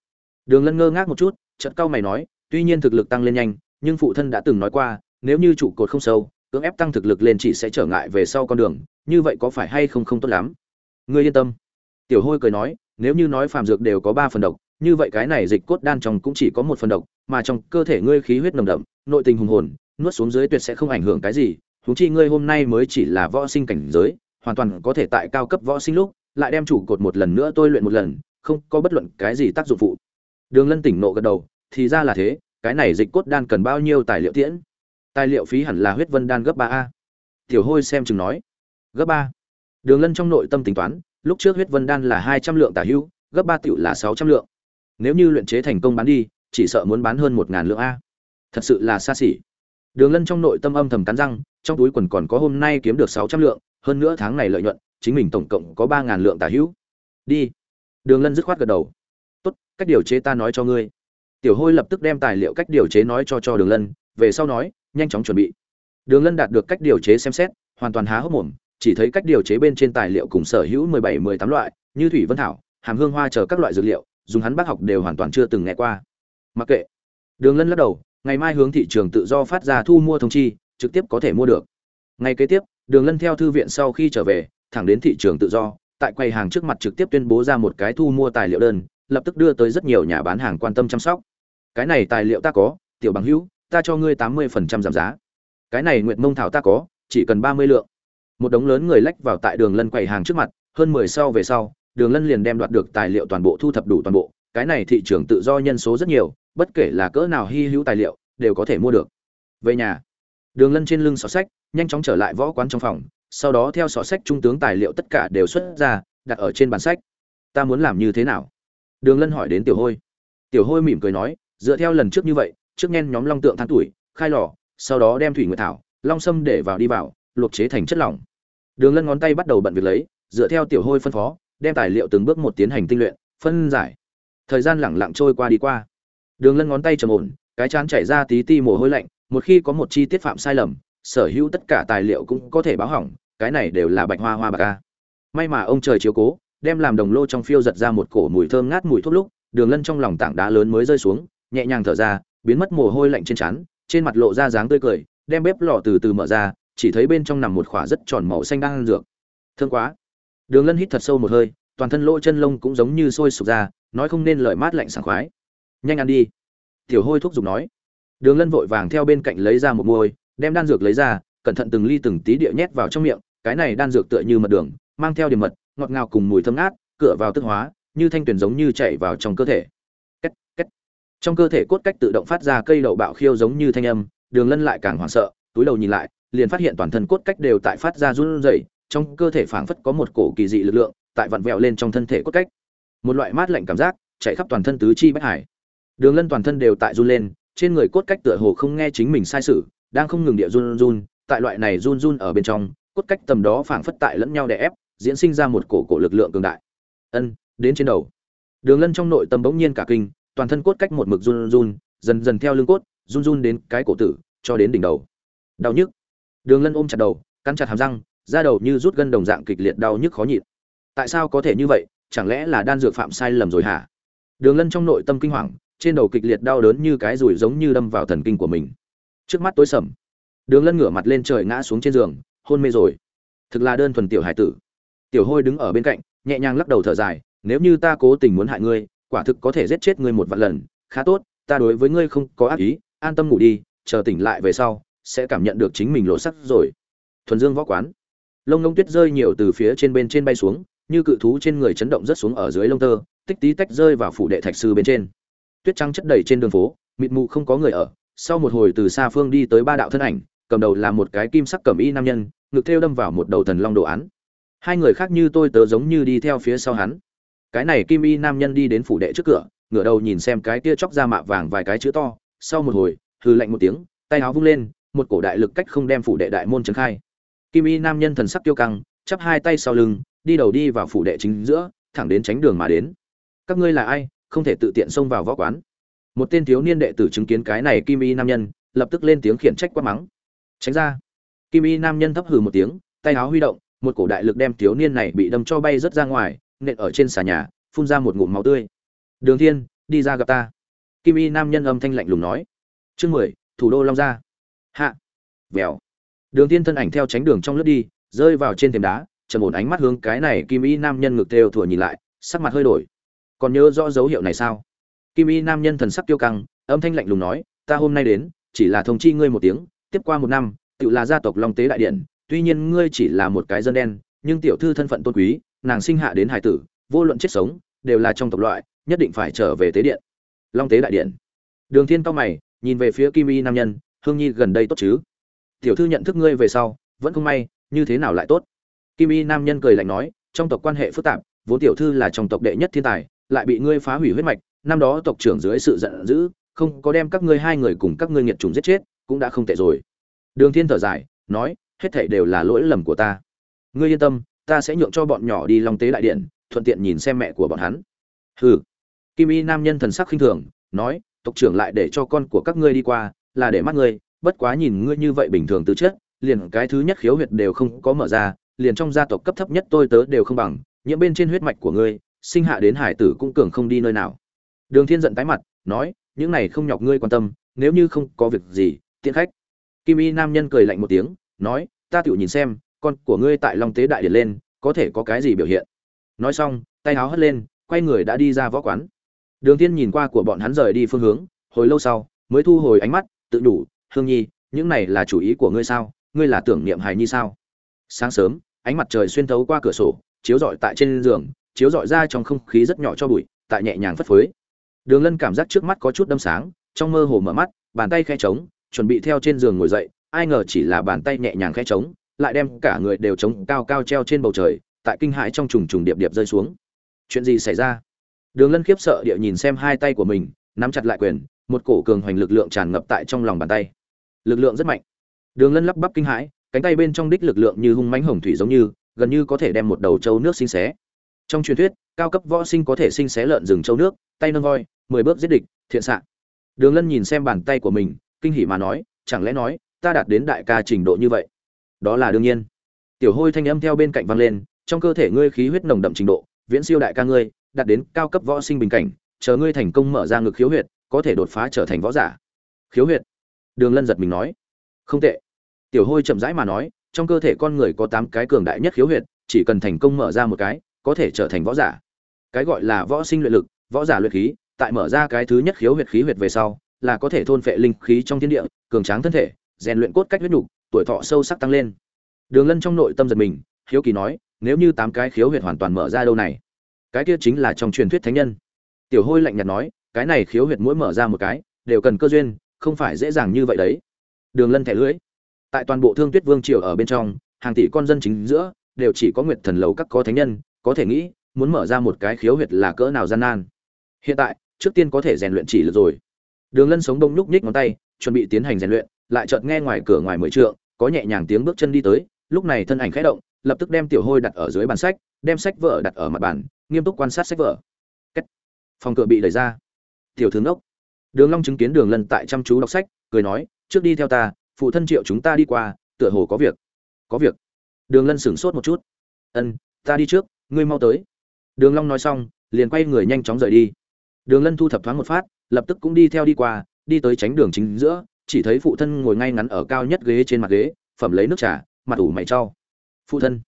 Đường lân ngơ ngác một chút, chợt cao mày nói, tuy nhiên thực lực tăng lên nhanh, nhưng phụ thân đã từng nói qua, nếu như trụ cột không sâu, cưỡng ép tăng thực lực lên chỉ sẽ trở ngại về sau con đường, như vậy có phải hay không không tốt lắm? Ngươi yên tâm. Tiểu hôi cười nói nếu như nói phàm dược đều có ba phần độc, như vậy cái này dịch cốt đan trong cũng chỉ có một phần độc, mà trong cơ thể ngươi khí huyết nồng đậm, nội tình hùng hồn, nuốt xuống dưới tuyệt sẽ không ảnh hưởng cái gì, huống chi ngươi hôm nay mới chỉ là võ sinh cảnh giới, hoàn toàn có thể tại cao cấp võ sinh lúc, lại đem chủ cột một lần nữa tôi luyện một lần, không có bất luận cái gì tác dụng phụ. Đường lân tỉnh nộ gật đầu, thì ra là thế, cái này dịch cốt đan cần bao nhiêu tài liệu tiễn? Tài liệu phí hẳn là huyết vân đan gấp ba a. Tiểu hôi xem chừng nói, gấp ba. Đường lân trong nội tâm tính toán lúc trước huyết vân đan là hai trăm lượng tả hữu, gấp ba tiểu là sáu trăm lượng. Nếu như luyện chế thành công bán đi, chỉ sợ muốn bán hơn một ngàn lượng a. Thật sự là xa xỉ. Đường lân trong nội tâm âm thầm cắn răng, trong túi quần còn có hôm nay kiếm được sáu trăm lượng, hơn nữa tháng này lợi nhuận, chính mình tổng cộng có ba ngàn lượng tả hữu. Đi. Đường lân dứt khoát gật đầu. Tốt, cách điều chế ta nói cho ngươi. Tiểu hôi lập tức đem tài liệu cách điều chế nói cho cho đường lân, về sau nói, nhanh chóng chuẩn bị. Đường lân đạt được cách điều chế xem xét, hoàn toàn há hốc mồm chỉ thấy cách điều chế bên trên tài liệu cùng sở hữu mười bảy, mười tám loại, như thủy, vân thảo, hàm hương, hoa, chờ các loại dược liệu, dùng hắn bác học đều hoàn toàn chưa từng nghe qua. Mặc kệ. Đường lân lắc đầu, ngày mai hướng thị trường tự do phát ra thu mua thông chi, trực tiếp có thể mua được. Ngày kế tiếp, đường lân theo thư viện sau khi trở về, thẳng đến thị trường tự do, tại quầy hàng trước mặt trực tiếp tuyên bố ra một cái thu mua tài liệu đơn, lập tức đưa tới rất nhiều nhà bán hàng quan tâm chăm sóc. Cái này tài liệu ta có, tiểu bằng hữu, ta cho ngươi tám mươi phần trăm giảm giá. Cái này nguyệt mông thảo ta có, chỉ cần ba mươi lượng một đống lớn người lách vào tại đường lân quầy hàng trước mặt, hơn mười sau về sau, đường lân liền đem đoạt được tài liệu toàn bộ thu thập đủ toàn bộ, cái này thị trường tự do nhân số rất nhiều, bất kể là cỡ nào hy hữu tài liệu, đều có thể mua được. Về nhà, đường lân trên lưng sọ sách, nhanh chóng trở lại võ quán trong phòng, sau đó theo sọ sách trung tướng tài liệu tất cả đều xuất ra, đặt ở trên bàn sách. Ta muốn làm như thế nào? Đường lân hỏi đến tiểu hôi. Tiểu hôi mỉm cười nói, dựa theo lần trước như vậy, trước nhen nhóm long tượng than tuổi, khai lò, sau đó đem thủy nguyệt thảo, long sâm để vào đi vào, luộc chế thành chất lỏng đường lân ngón tay bắt đầu bận việc lấy, dựa theo tiểu hôi phân phó, đem tài liệu từng bước một tiến hành tinh luyện, phân giải thời gian lẳng lặng trôi qua đi qua đường lân ngón tay trầm ổn, cái chán chảy ra tí ti mồ hôi lạnh, một khi có một chi tiết phạm sai lầm, sở hữu tất cả tài liệu cũng có thể báo hỏng, cái này đều là bạch hoa hoa bạc a. may mà ông trời chiếu cố, đem làm đồng lô trong phiêu giật ra một cổ mùi thơm ngát mùi thuốc lúc, đường lân trong lòng tảng đá lớn mới rơi xuống, nhẹ nhàng thở ra, biến mất mồ hôi lạnh trên trán, trên mặt lộ ra dáng tươi cười, đem bếp lò từ từ mở ra chỉ thấy bên trong nằm một khỏa rất tròn màu xanh đang ăn dược. Thương quá. Đường lân hít thật sâu một hơi toàn thân lỗ chân lông cũng giống như sôi sục ra nói không nên lời mát lạnh sảng khoái. Nhanh ăn đi. Tiểu hôi thuốc giục nói. Đường lân vội vàng theo bên cạnh lấy ra một môi đem đan dược lấy ra cẩn thận từng ly từng tí địa nhét vào trong miệng cái này đan dược tựa như mật đường mang theo điểm mật ngọt ngào cùng mùi thơm ngát cửa vào tức hóa như thanh tuyển giống như chảy vào trong cơ thể. Cách, cách. trong cơ thể cốt cách tự động phát ra cây đậu bạo khiêu giống như thanh âm đường lân lại càng hoảng sợ túi đầu nhìn lại liền phát hiện toàn thân cốt cách đều tại phát ra run rẩy, trong cơ thể phảng phất có một cổ kỳ dị lực lượng, tại vặn vẹo lên trong thân thể cốt cách. Một loại mát lạnh cảm giác, chạy khắp toàn thân tứ chi bách hải. Đường lân toàn thân đều tại run lên, trên người cốt cách tựa hồ không nghe chính mình sai sự, đang không ngừng địa run run, tại loại này run run ở bên trong, cốt cách tầm đó phảng phất tại lẫn nhau đè ép, diễn sinh ra một cổ cổ lực lượng cường đại. Ân, đến trên đầu. Đường lân trong nội tâm bỗng nhiên cả kinh, toàn thân cốt cách một mực run run, dần dần theo lưng cốt, run run đến cái cổ tử, cho đến đỉnh đầu. Đau nhức đường lân ôm chặt đầu, cắn chặt hàm răng, da đầu như rút gân đồng dạng kịch liệt đau nhức khó nhịn. Tại sao có thể như vậy? Chẳng lẽ là đan dược phạm sai lầm rồi hả? Đường lân trong nội tâm kinh hoàng, trên đầu kịch liệt đau đớn như cái rủi giống như đâm vào thần kinh của mình. Trước mắt tối sầm. Đường lân ngửa mặt lên trời ngã xuống trên giường, hôn mê rồi. Thực là đơn thuần tiểu hải tử. Tiểu hôi đứng ở bên cạnh, nhẹ nhàng lắc đầu thở dài, nếu như ta cố tình muốn hại ngươi, quả thực có thể giết chết ngươi một vạn lần. Khá tốt, ta đối với ngươi không có ác ý, an tâm ngủ đi, chờ tỉnh lại về sau sẽ cảm nhận được chính mình lộ sắc rồi. Thuần dương võ quán. Lông lông tuyết rơi nhiều từ phía trên bên trên bay xuống, như cự thú trên người chấn động rất xuống ở dưới lông tơ, tích tí tách rơi vào phủ đệ thạch sư bên trên. Tuyết trắng chất đầy trên đường phố, mịt mù không có người ở. Sau một hồi từ xa phương đi tới ba đạo thân ảnh, cầm đầu là một cái kim sắc cẩm y nam nhân, ngực thêu đâm vào một đầu thần long đồ án. Hai người khác như tôi tớ giống như đi theo phía sau hắn. Cái này kim y nam nhân đi đến phủ đệ trước cửa, ngửa đầu nhìn xem cái kia chóc ra mạ vàng vài cái chữ to. Sau một hồi hư lạnh một tiếng, tay áo vung lên một cổ đại lực cách không đem phủ đệ đại môn trấn khai. Kim y nam nhân thần sắc tiêu căng, chắp hai tay sau lưng, đi đầu đi vào phủ đệ chính giữa, thẳng đến tránh đường mà đến. Các ngươi là ai, không thể tự tiện xông vào võ quán. Một tên thiếu niên đệ tử chứng kiến cái này kim y nam nhân, lập tức lên tiếng khiển trách quát mắng. Tránh ra. Kim y nam nhân thấp hừ một tiếng, tay áo huy động, một cổ đại lực đem thiếu niên này bị đâm cho bay rất ra ngoài, nện ở trên xà nhà, phun ra một ngụm máu tươi. Đường thiên, đi ra gặp ta. Kim y nam nhân âm thanh lạnh lùng nói. Chương mười, thủ đô long gia hạ. Vèo. Đường thiên thân ảnh theo tránh đường trong lướt đi, rơi vào trên thềm đá, trầm ổn ánh mắt hướng cái này kim y nam nhân ngực theo thủa nhìn lại, sắc mặt hơi đổi. Còn nhớ rõ dấu hiệu này sao? Kim y nam nhân thần sắc tiêu căng, âm thanh lạnh lùng nói, ta hôm nay đến, chỉ là thông chi ngươi một tiếng, tiếp qua một năm, tự là gia tộc long tế đại điện, tuy nhiên ngươi chỉ là một cái dân đen, nhưng tiểu thư thân phận tôn quý, nàng sinh hạ đến hải tử, vô luận chết sống, đều là trong tộc loại, nhất định phải trở về tế điện. Long tế đại điện. Đường thiên cao mày, nhìn về phía kim y nam nhân hương nhi gần đây tốt chứ? Tiểu thư nhận thức ngươi về sau, vẫn không may, như thế nào lại tốt? Kim y nam nhân cười lạnh nói, trong tộc quan hệ phức tạp, vốn tiểu thư là trong tộc đệ nhất thiên tài, lại bị ngươi phá hủy huyết mạch, năm đó tộc trưởng dưới sự giận dữ, không có đem các ngươi hai người cùng các ngươi nghiệt trùng giết chết, cũng đã không tệ rồi. Đường thiên thở dài, nói, hết thảy đều là lỗi lầm của ta. Ngươi yên tâm, ta sẽ nhượng cho bọn nhỏ đi long tế đại điện, thuận tiện nhìn xem mẹ của bọn hắn. Hừ. Kim y nam nhân thần sắc khinh thường, nói, tộc trưởng lại để cho con của các ngươi đi qua là để mắt ngươi bất quá nhìn ngươi như vậy bình thường từ chất, liền cái thứ nhất khiếu huyệt đều không có mở ra liền trong gia tộc cấp thấp nhất tôi tớ đều không bằng nhiễm bên trên huyết mạch của ngươi sinh hạ đến hải tử cũng cường không đi nơi nào. Đường thiên giận tái mặt nói những này không nhọc ngươi quan tâm nếu như không có việc gì tiện khách. Kim y nam nhân cười lạnh một tiếng nói ta tiểu nhìn xem con của ngươi tại long tế đại điển lên có thể có cái gì biểu hiện. Nói xong tay áo hất lên quay người đã đi ra võ quán. Đường thiên nhìn qua của bọn hắn rời đi phương hướng hồi lâu sau mới thu hồi ánh mắt tự đủ, hương nhi, những này là chủ ý của ngươi sao? Ngươi là tưởng niệm hài nhi sao? Sáng sớm, ánh mặt trời xuyên thấu qua cửa sổ, chiếu rọi tại trên giường, chiếu rọi ra trong không khí rất nhỏ cho bụi, tại nhẹ nhàng phất phới. Đường lân cảm giác trước mắt có chút đâm sáng, trong mơ hồ mở mắt, bàn tay khẽ trống, chuẩn bị theo trên giường ngồi dậy, ai ngờ chỉ là bàn tay nhẹ nhàng khẽ trống, lại đem cả người đều trống cao cao treo trên bầu trời, tại kinh hãi trong trùng trùng điệp điệp rơi xuống. Chuyện gì xảy ra? Đường lân khiếp sợ địa nhìn xem hai tay của mình, nắm chặt lại quyền một cổ cường hoành lực lượng tràn ngập tại trong lòng bàn tay. Lực lượng rất mạnh. Đường lân lắp bắp kinh hãi, cánh tay bên trong đích lực lượng như hung mãnh hồng thủy giống như, gần như có thể đem một đầu trâu nước sinh xé. Trong truyền thuyết, cao cấp võ sinh có thể sinh xé lợn rừng trâu nước, tay nâng voi, mười bước giết địch, thiện xạ. Đường lân nhìn xem bàn tay của mình, kinh hỉ mà nói, chẳng lẽ nói, ta đạt đến đại ca trình độ như vậy? Đó là đương nhiên. Tiểu hôi thanh âm theo bên cạnh vang lên, trong cơ thể ngươi khí huyết nồng đậm trình độ, viễn siêu đại ca ngươi, đạt đến cao cấp võ sinh bình cảnh, chờ ngươi thành công mở ra ngực khiếu huyệt có thể đột phá trở thành võ giả. Khiếu huyệt. Đường lân giật mình nói. Không tệ. Tiểu hôi chậm rãi mà nói, trong cơ thể con người có tám cái cường đại nhất khiếu huyệt, chỉ cần thành công mở ra một cái, có thể trở thành võ giả. Cái gọi là võ sinh luyện lực, võ giả luyện khí, tại mở ra cái thứ nhất khiếu huyệt khí huyệt về sau, là có thể thôn phệ linh khí trong thiên địa, cường tráng thân thể, rèn luyện cốt cách huyết nhục, tuổi thọ sâu sắc tăng lên. Đường lân trong nội tâm giật mình, hiếu kỳ nói, nếu như tám cái khiếu huyệt hoàn toàn mở ra đâu này? Cái kia chính là trong truyền thuyết thánh nhân. Tiểu hôi lạnh nhạt nói cái này khiếu huyệt mỗi mở ra một cái, đều cần cơ duyên, không phải dễ dàng như vậy đấy. Đường lân thẻ lưỡi tại toàn bộ thương tuyết vương triều ở bên trong, hàng tỷ con dân chính giữa, đều chỉ có nguyệt thần lầu các có thánh nhân, có thể nghĩ, muốn mở ra một cái khiếu huyệt là cỡ nào gian nan. Hiện tại, trước tiên có thể rèn luyện chỉ lực rồi. Đường lân sống đông nhúc nhích ngón tay, chuẩn bị tiến hành rèn luyện, lại chợt nghe ngoài cửa ngoài mười trượng, có nhẹ nhàng tiếng bước chân đi tới, lúc này thân ảnh khẽ động, lập tức đem tiểu hôi đặt ở dưới bàn sách, đem sách vở đặt ở mặt bàn, nghiêm túc quan sát sách vở. Cách. phòng cửa bị đẩy ra tiểu tướng đốc. Đường long chứng kiến đường lân tại chăm chú đọc sách, cười nói, trước đi theo ta, phụ thân triệu chúng ta đi qua, tựa hồ có việc. Có việc? Đường lân sửng sốt một chút. Ân, ta đi trước, ngươi mau tới. Đường long nói xong, liền quay người nhanh chóng rời đi. Đường lân thu thập thoáng một phát, lập tức cũng đi theo đi qua, đi tới tránh đường chính giữa, chỉ thấy phụ thân ngồi ngay ngắn ở cao nhất ghế trên mặt ghế, phẩm lấy nước trà, mặt ủ mày trao phụ thân.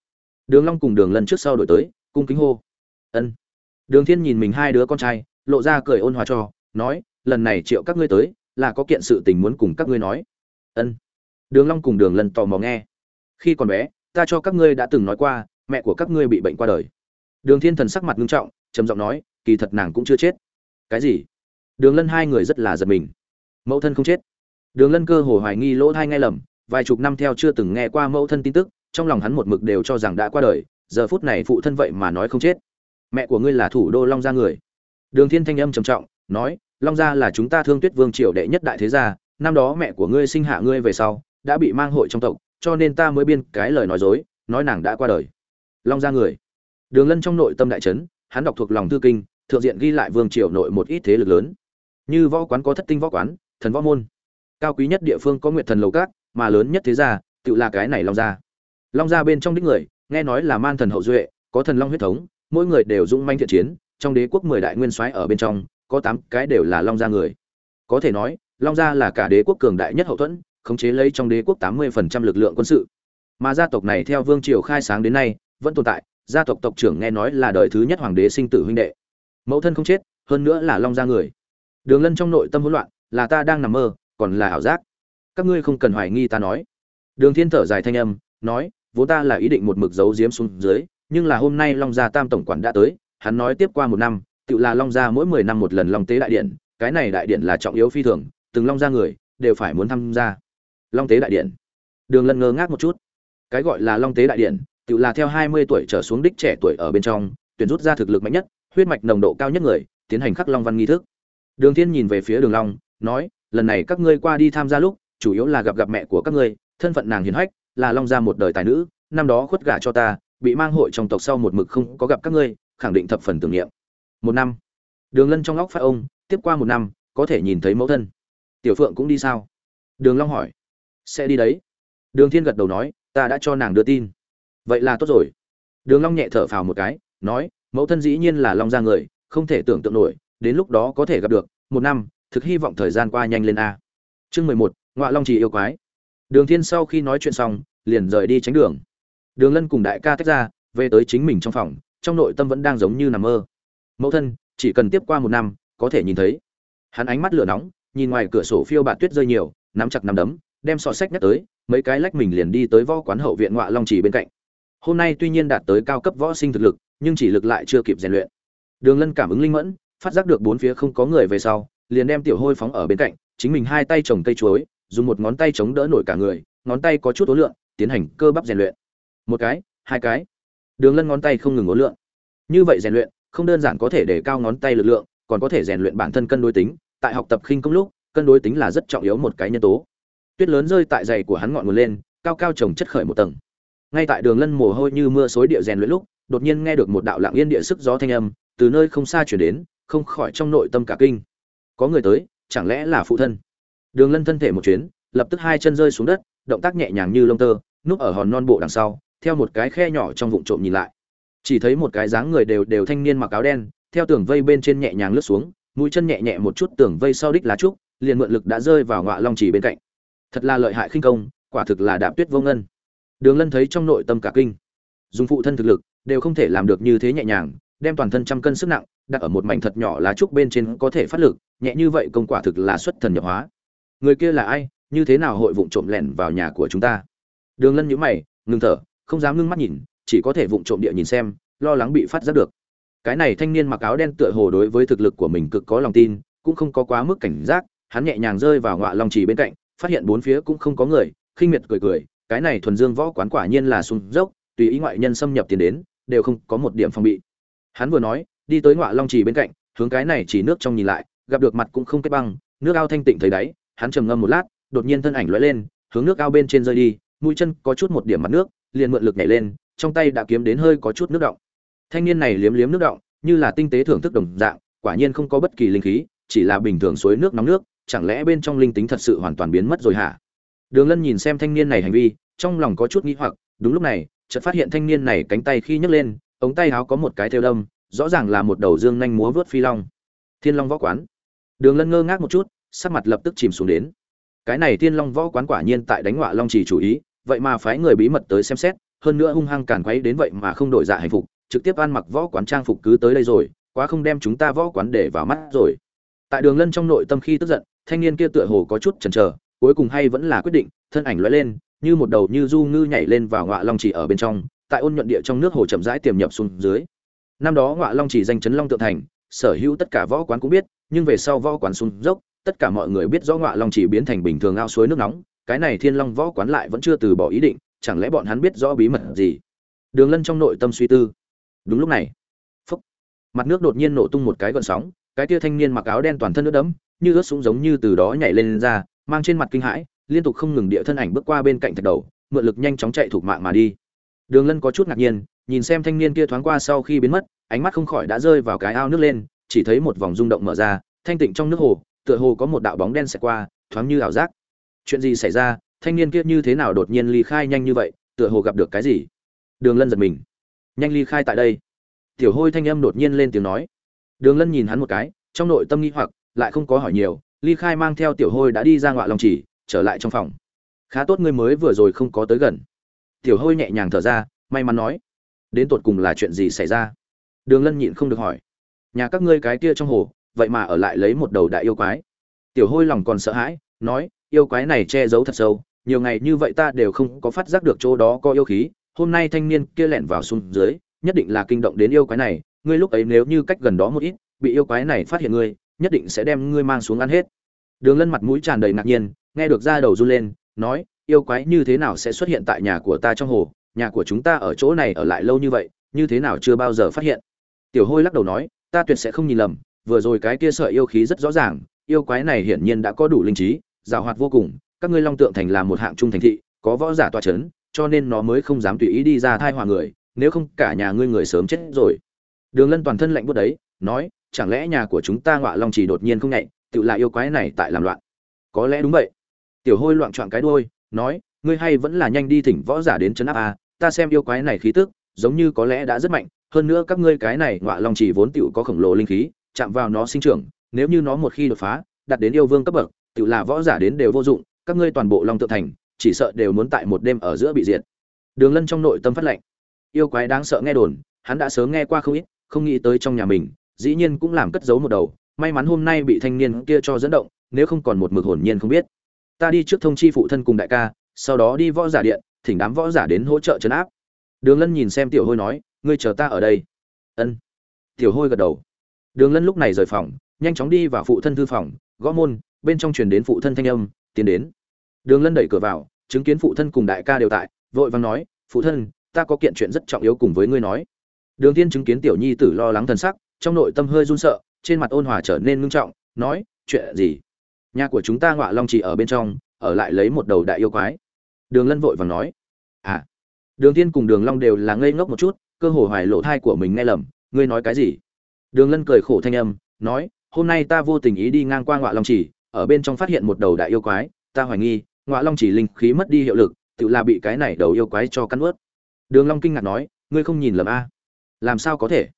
Đường long cùng đường lân trước sau đổi tới, cung kính hô. Ân. Đường thiên nhìn mình hai đứa con trai lộ ra cười ôn hòa cho, nói, lần này triệu các ngươi tới, là có kiện sự tình muốn cùng các ngươi nói. Ân. Đường long cùng đường lân tò mò nghe. Khi còn bé, ta cho các ngươi đã từng nói qua, mẹ của các ngươi bị bệnh qua đời. Đường thiên thần sắc mặt nghiêm trọng, trầm giọng nói, kỳ thật nàng cũng chưa chết. Cái gì? Đường lân hai người rất là giật mình. Mẫu thân không chết. Đường lân cơ hồ hoài nghi lỗ thai nghe lầm, vài chục năm theo chưa từng nghe qua mẫu thân tin tức, trong lòng hắn một mực đều cho rằng đã qua đời, giờ phút này phụ thân vậy mà nói không chết. Mẹ của ngươi là thủ đô long gia người đường thiên thanh âm trầm trọng nói long gia là chúng ta thương tuyết vương triều đệ nhất đại thế gia năm đó mẹ của ngươi sinh hạ ngươi về sau đã bị mang hội trong tộc cho nên ta mới biên cái lời nói dối nói nàng đã qua đời. Long gia người. Đường lân trong nội tâm đại chấn, hắn đọc thuộc lòng thư kinh thượng diện ghi lại vương triều nội một ít thế lực lớn. Như võ quán có thất tinh võ quán thần võ môn. Cao quý nhất địa phương có nguyệt thần lầu cát mà lớn nhất thế gia tự là cái này long gia. Long gia bên trong đích người nghe nói là man thần hậu duệ có thần long huyết thống mỗi người đều dũng manh thiện chiến trong đế quốc mười đại nguyên soái ở bên trong, có tám cái đều là long gia người. Có thể nói, long gia là cả đế quốc cường đại nhất hậu thuẫn, khống chế lấy trong đế quốc tám mươi phần trăm lực lượng quân sự. Mà gia tộc này theo vương triều khai sáng đến nay, vẫn tồn tại, gia tộc tộc trưởng nghe nói là đời thứ nhất hoàng đế sinh tử huynh đệ. Mẫu thân không chết, hơn nữa là long gia người. Đường lân trong nội tâm hỗn loạn, là ta đang nằm mơ, còn là ảo giác. Các ngươi không cần hoài nghi ta nói. Đường thiên thở dài thanh âm, nói, vốn ta là ý định một mực giấu giếm xuống dưới, nhưng là hôm nay long gia tam tổng quản đã tới hắn nói tiếp qua một năm tự là long gia mỗi mười năm một lần long tế đại điện, cái này đại điện là trọng yếu phi thường, từng long gia người đều phải muốn tham gia. Long tế đại điện. Đường lân ngơ ngác một chút. Cái gọi là long tế đại điện tự là theo hai mươi tuổi trở xuống đích trẻ tuổi ở bên trong, tuyển rút ra thực lực mạnh nhất, huyết mạch nồng độ cao nhất người, tiến hành khắc long văn nghi thức. Đường thiên nhìn về phía đường long, nói, lần này các ngươi qua đi tham gia lúc, chủ yếu là gặp gặp mẹ của các ngươi, thân phận nàng hiền hách, là long gia một đời tài nữ, năm đó khuất gả cho ta, bị mang hội trong tộc sau một mực không có gặp các ngươi khẳng định thập phần tưởng niệm. Một năm. Đường lân trong óc phải ông, tiếp qua một năm, có thể nhìn thấy mẫu thân. Tiểu phượng cũng đi sao? Đường long hỏi. Sẽ đi đấy. Đường thiên gật đầu nói, ta đã cho nàng đưa tin. Vậy là tốt rồi. Đường long nhẹ thở phào một cái, nói, mẫu thân dĩ nhiên là long gia người, không thể tưởng tượng nổi, đến lúc đó có thể gặp được. Một năm, thực hy vọng thời gian qua nhanh lên a. Chương mười một, ngọa long trì yêu quái. Đường thiên sau khi nói chuyện xong, liền rời đi tránh đường. Đường lân cùng đại ca tách ra, về tới chính mình trong phòng trong nội tâm vẫn đang giống như nằm mơ. Mẫu thân, chỉ cần tiếp qua một năm, có thể nhìn thấy. Hắn ánh mắt lửa nóng, nhìn ngoài cửa sổ phiêu bạt tuyết rơi nhiều, nắm chặt nắm đấm, đem sọ sách nhắc tới, mấy cái lách mình liền đi tới võ quán hậu viện ngọa long trì bên cạnh. Hôm nay tuy nhiên đạt tới cao cấp võ sinh thực lực, nhưng chỉ lực lại chưa kịp rèn luyện. Đường lân cảm ứng linh mẫn, phát giác được bốn phía không có người về sau, liền đem tiểu hôi phóng ở bên cạnh, chính mình hai tay trồng cây chuối, dùng một ngón tay chống đỡ nổi cả người, ngón tay có chút ố lượng, tiến hành cơ bắp rèn luyện. Một cái, hai cái đường lân ngón tay không ngừng ố lượn. Như vậy rèn luyện, không đơn giản có thể để cao ngón tay lực lượng, còn có thể rèn luyện bản thân cân đối tính. Tại học tập khinh công lúc, cân đối tính là rất trọng yếu một cái nhân tố. Tuyết lớn rơi tại giày của hắn ngọn nguồn lên, cao cao trồng chất khởi một tầng. Ngay tại đường lân mồ hôi như mưa xối địa rèn luyện lúc, đột nhiên nghe được một đạo lạng yên địa sức gió thanh âm, từ nơi không xa chuyển đến, không khỏi trong nội tâm cả kinh. Có người tới, chẳng lẽ là phụ thân? Đường lân thân thể một chuyến, lập tức hai chân rơi xuống đất, động tác nhẹ nhàng như lông tơ, núp ở hòn non bộ đằng sau theo một cái khe nhỏ trong vụn trộm nhìn lại. Chỉ thấy một cái dáng người đều đều thanh niên mặc áo đen, theo tường vây bên trên nhẹ nhàng lướt xuống, mũi chân nhẹ nhẹ một chút tường vây sau đích lá trúc, liền mượn lực đã rơi vào ngọa long chỉ bên cạnh. Thật là lợi hại khinh công, quả thực là đạp tuyết vô ngân. Đường lân thấy trong nội tâm cả kinh. Dùng phụ thân thực lực, đều không thể làm được như thế nhẹ nhàng, đem toàn thân trăm cân sức nặng, đặt ở một mảnh thật nhỏ lá trúc bên trên có thể phát lực, nhẹ như vậy công quả thực là xuất thần nhập hóa. Người kia là ai? Như thế nào hội vụng trộm lẻn vào nhà của chúng ta? Đường lân nhíu mày, ngừng thở không dám ngưng mắt nhìn, chỉ có thể vụng trộm địa nhìn xem, lo lắng bị phát giác được. Cái này thanh niên mặc áo đen tựa hồ đối với thực lực của mình cực có lòng tin, cũng không có quá mức cảnh giác, hắn nhẹ nhàng rơi vào ngọa long trì bên cạnh, phát hiện bốn phía cũng không có người, khinh miệt cười cười, cái này thuần dương võ quán quả nhiên là sung dốc, tùy ý ngoại nhân xâm nhập tiền đến, đều không có một điểm phòng bị. Hắn vừa nói, đi tới ngọa long trì bên cạnh, hướng cái này chỉ nước trong nhìn lại, gặp được mặt cũng không kết băng, nước ao thanh tịnh thấy đáy, hắn trầm ngâm một lát, đột nhiên thân ảnh lóe lên, hướng nước ao bên trên rơi đi, mũi chân có chút một điểm mặt nước liền mượn lực nhảy lên, trong tay đã kiếm đến hơi có chút nước động. Thanh niên này liếm liếm nước động, như là tinh tế thưởng thức đồng dạng, quả nhiên không có bất kỳ linh khí, chỉ là bình thường suối nước nóng nước, chẳng lẽ bên trong linh tính thật sự hoàn toàn biến mất rồi hả? Đường lân nhìn xem thanh niên này hành vi, trong lòng có chút nghi hoặc, đúng lúc này, chợt phát hiện thanh niên này cánh tay khi nhấc lên, ống tay áo có một cái theo đâm, rõ ràng là một đầu dương nhanh múa vớt phi long. Thiên long võ quán. Đường lân ngơ ngác một chút, sắc mặt lập tức chìm xuống đến. Cái này thiên long võ quán quả nhiên tại đánh ngọa long chỉ chủ ý vậy mà phái người bí mật tới xem xét, hơn nữa hung hăng càn quấy đến vậy mà không đổi dạ hạnh phục, trực tiếp ăn mặc võ quán trang phục cứ tới đây rồi, quá không đem chúng ta võ quán để vào mắt rồi. Tại đường lân trong nội tâm khi tức giận, thanh niên kia tựa hồ có chút chần chờ, cuối cùng hay vẫn là quyết định, thân ảnh lóe lên, như một đầu như du ngư nhảy lên vào ngọa long chỉ ở bên trong, tại ôn nhuận địa trong nước hồ chậm rãi tiềm nhập xuống dưới. Năm đó ngọa long chỉ danh chấn long tượng thành, sở hữu tất cả võ quán cũng biết, nhưng về sau võ quán xuống dốc, tất cả mọi người biết rõ ngọa long chỉ biến thành bình thường ao suối nước nóng cái này thiên long võ quán lại vẫn chưa từ bỏ ý định, chẳng lẽ bọn hắn biết rõ bí mật gì? Đường lân trong nội tâm suy tư. Đúng lúc này, phúc, mặt nước đột nhiên nổ tung một cái gọn sóng, cái tia thanh niên mặc áo đen toàn thân nước đẫm, như ướt sũng giống như từ đó nhảy lên ra, mang trên mặt kinh hãi, liên tục không ngừng địa thân ảnh bước qua bên cạnh thạch đầu, mượn lực nhanh chóng chạy thuộc mạng mà đi. Đường lân có chút ngạc nhiên, nhìn xem thanh niên kia thoáng qua sau khi biến mất, ánh mắt không khỏi đã rơi vào cái ao nước lên, chỉ thấy một vòng rung động mở ra, thanh tịnh trong nước hồ, tựa hồ có một đạo bóng đen xẹt qua, thoáng như ảo giác chuyện gì xảy ra, thanh niên kia như thế nào đột nhiên ly khai nhanh như vậy, tựa hồ gặp được cái gì? Đường lân giật mình. Nhanh ly khai tại đây. Tiểu hôi thanh âm đột nhiên lên tiếng nói. Đường lân nhìn hắn một cái, trong nội tâm nghĩ hoặc, lại không có hỏi nhiều, ly khai mang theo tiểu hôi đã đi ra ngoại lòng chỉ, trở lại trong phòng. Khá tốt ngươi mới vừa rồi không có tới gần. Tiểu hôi nhẹ nhàng thở ra, may mắn nói. Đến tột cùng là chuyện gì xảy ra? Đường lân nhịn không được hỏi. Nhà các ngươi cái kia trong hồ, vậy mà ở lại lấy một đầu đại yêu quái. Tiểu hôi lòng còn sợ hãi, nói yêu quái này che giấu thật sâu, nhiều ngày như vậy ta đều không có phát giác được chỗ đó có yêu khí, hôm nay thanh niên kia lẻn vào xuống dưới, nhất định là kinh động đến yêu quái này, ngươi lúc ấy nếu như cách gần đó một ít, bị yêu quái này phát hiện ngươi, nhất định sẽ đem ngươi mang xuống ăn hết. Đường lân mặt mũi tràn đầy ngạc nhiên, nghe được ra đầu run lên, nói, yêu quái như thế nào sẽ xuất hiện tại nhà của ta trong hồ, nhà của chúng ta ở chỗ này ở lại lâu như vậy, như thế nào chưa bao giờ phát hiện. Tiểu hôi lắc đầu nói, ta tuyệt sẽ không nhìn lầm, vừa rồi cái kia sợi yêu khí rất rõ ràng, yêu quái này hiển nhiên đã có đủ linh trí giàu hoạt vô cùng các ngươi long tượng thành là một hạng trung thành thị có võ giả tọa chấn, cho nên nó mới không dám tùy ý đi ra thai hòa người nếu không cả nhà ngươi người sớm chết rồi. Đường lân toàn thân lạnh buốt đấy nói chẳng lẽ nhà của chúng ta ngọa long chỉ đột nhiên không nhạy tự lại yêu quái này tại làm loạn? Có lẽ đúng vậy. Tiểu hôi loạn choạng cái đuôi nói ngươi hay vẫn là nhanh đi thỉnh võ giả đến chấn áp a ta xem yêu quái này khí tức giống như có lẽ đã rất mạnh hơn nữa các ngươi cái này ngọa long chỉ vốn tựu có khổng lồ linh khí chạm vào nó sinh trưởng nếu như nó một khi đột phá đạt đến yêu vương cấp bậc tự là võ giả đến đều vô dụng, các ngươi toàn bộ long tự thành, chỉ sợ đều muốn tại một đêm ở giữa bị diệt. Đường lân trong nội tâm phát lệnh. Yêu quái đáng sợ nghe đồn, hắn đã sớm nghe qua không ít, không nghĩ tới trong nhà mình, dĩ nhiên cũng làm cất giấu một đầu, may mắn hôm nay bị thanh niên kia cho dẫn động, nếu không còn một mực hồn nhiên không biết. Ta đi trước thông chi phụ thân cùng đại ca, sau đó đi võ giả điện, thỉnh đám võ giả đến hỗ trợ chấn áp. Đường lân nhìn xem tiểu hôi nói, ngươi chờ ta ở đây. Ân. Tiểu hôi gật đầu. Đường lân lúc này rời phòng, nhanh chóng đi vào phụ thân thư phòng, gõ môn bên trong truyền đến phụ thân thanh âm, tiến đến. Đường lân đẩy cửa vào, chứng kiến phụ thân cùng đại ca đều tại, vội vàng nói, phụ thân, ta có kiện chuyện rất trọng yếu cùng với ngươi nói. Đường tiên chứng kiến tiểu nhi tử lo lắng thần sắc, trong nội tâm hơi run sợ, trên mặt ôn hòa trở nên ngưng trọng, nói, chuyện gì? Nhà của chúng ta ngọa long chỉ ở bên trong, ở lại lấy một đầu đại yêu quái. Đường lân vội vàng nói à. Đường tiên cùng đường long đều là ngây ngốc một chút, cơ hồ hoài lộ thai của mình nghe lầm, ngươi nói cái gì? Đường lân cười khổ thanh âm, nói, hôm nay ta vô tình ý đi ngang qua ngọa long chỉ ở bên trong phát hiện một đầu đại yêu quái, ta hoài nghi, ngọa long chỉ linh khí mất đi hiệu lực, tự là bị cái này đầu yêu quái cho cắn nuốt. đường long kinh ngạc nói, ngươi không nhìn lầm a? Làm sao có thể?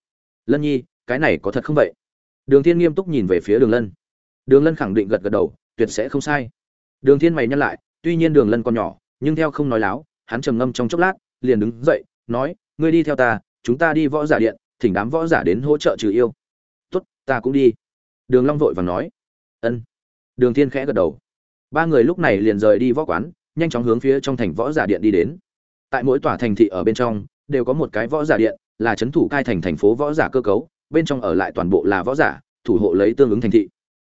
Lân nhi, cái này có thật không vậy? Đường thiên nghiêm túc nhìn về phía đường lân. Đường lân khẳng định gật gật đầu, tuyệt sẽ không sai. Đường thiên mày nhăn lại, tuy nhiên đường lân còn nhỏ, nhưng theo không nói láo, hắn trầm ngâm trong chốc lát, liền đứng dậy, nói, ngươi đi theo ta, chúng ta đi võ giả điện, thỉnh đám võ giả đến hỗ trợ trừ yêu. Tốt, ta cũng đi. Đường long vội vàng nói. Ân đường thiên khẽ gật đầu. Ba người lúc này liền rời đi võ quán, nhanh chóng hướng phía trong thành võ giả điện đi đến. Tại mỗi tòa thành thị ở bên trong, đều có một cái võ giả điện, là chấn thủ cai thành thành phố võ giả cơ cấu, bên trong ở lại toàn bộ là võ giả, thủ hộ lấy tương ứng thành thị.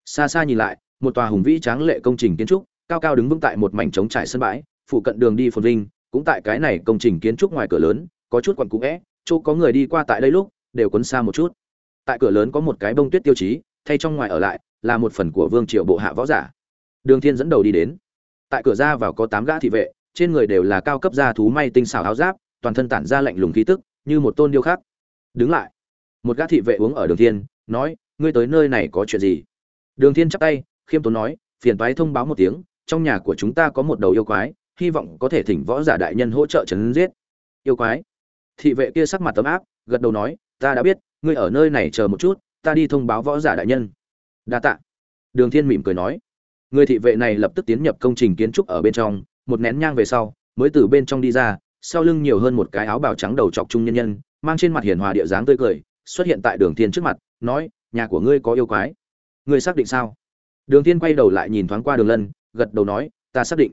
Xa xa nhìn lại, một tòa hùng vĩ tráng lệ công trình kiến trúc, cao cao đứng vững tại một mảnh trống trải sân bãi, phụ cận đường đi phồn vinh, cũng tại cái này công trình kiến trúc ngoài cửa lớn, có chút quặn cũ é chỗ có người đi qua tại đây lúc, đều quấn xa một chút. Tại cửa lớn có một cái bông tuyết tiêu chí, thay trong ngoài ở lại là một phần của vương triệu bộ hạ võ giả. Đường thiên dẫn đầu đi đến. Tại cửa ra vào có tám gã thị vệ, trên người đều là cao cấp gia thú may tinh xảo áo giáp, toàn thân tản ra lạnh lùng khí tức, như một tôn điêu khắc. Đứng lại. Một gã thị vệ uống ở đường thiên, nói, ngươi tới nơi này có chuyện gì? Đường thiên chắp tay, khiêm tốn nói, phiền toái thông báo một tiếng, trong nhà của chúng ta có một đầu yêu quái, hy vọng có thể thỉnh võ giả đại nhân hỗ trợ chấn giết. Yêu quái? Thị vệ kia sắc mặt tấm áp, gật đầu nói, ta đã biết, ngươi ở nơi này chờ một chút, ta đi thông báo võ giả đại nhân đa tạ. Đường thiên mỉm cười nói. Người thị vệ này lập tức tiến nhập công trình kiến trúc ở bên trong, một nén nhang về sau, mới từ bên trong đi ra, sau lưng nhiều hơn một cái áo bào trắng đầu trọc trung nhân nhân, mang trên mặt hiền hòa địa dáng tươi cười, xuất hiện tại đường thiên trước mặt, nói, nhà của ngươi có yêu quái. Ngươi xác định sao? Đường thiên quay đầu lại nhìn thoáng qua đường lân, gật đầu nói, ta xác định.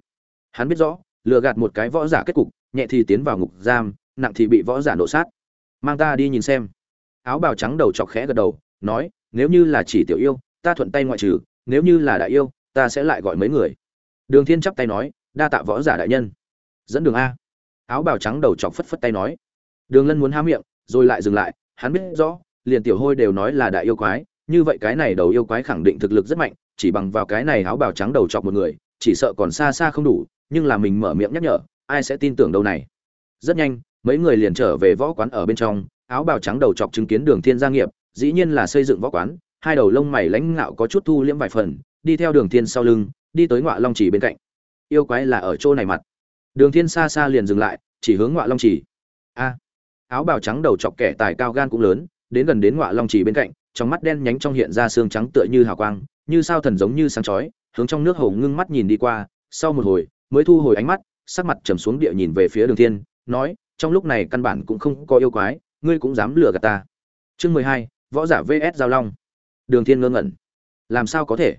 Hắn biết rõ, lừa gạt một cái võ giả kết cục, nhẹ thì tiến vào ngục giam, nặng thì bị võ giả nổ sát. Mang ta đi nhìn xem. Áo bào trắng đầu chọc khẽ gật đầu, nói, nếu như là chỉ tiểu yêu ta thuận tay ngoại trừ, nếu như là đại yêu, ta sẽ lại gọi mấy người. Đường thiên chắp tay nói, đa tạ võ giả đại nhân. Dẫn đường a. Áo bào trắng đầu chọc phất phất tay nói. Đường lân muốn há miệng, rồi lại dừng lại, hắn biết rõ, liền tiểu hôi đều nói là đại yêu quái, như vậy cái này đầu yêu quái khẳng định thực lực rất mạnh, chỉ bằng vào cái này áo bào trắng đầu chọc một người, chỉ sợ còn xa xa không đủ, nhưng là mình mở miệng nhắc nhở, ai sẽ tin tưởng đâu này. Rất nhanh, mấy người liền trở về võ quán ở bên trong, áo bào trắng đầu chọc chứng kiến đường thiên gia nghiệp, dĩ nhiên là xây dựng võ quán hai đầu lông mày lãnh ngạo có chút thu liễm vài phần, đi theo đường thiên sau lưng, đi tới ngọa long chỉ bên cạnh. Yêu quái là ở chỗ này mặt. Đường thiên xa xa liền dừng lại, chỉ hướng ngọa long chỉ a! Áo bào trắng đầu chọc kẻ tài cao gan cũng lớn, đến gần đến ngọa long chỉ bên cạnh, trong mắt đen nhánh trong hiện ra xương trắng tựa như hào quang, như sao thần giống như sáng chói, hướng trong nước hồ ngưng mắt nhìn đi qua, sau một hồi, mới thu hồi ánh mắt, sắc mặt trầm xuống địa nhìn về phía đường thiên, nói, trong lúc này căn bản cũng không có yêu quái, ngươi cũng dám lừa gạt ta. Chương mười hai, võ giả vs giao long đường thiên ngơ ngẩn. Làm sao có thể?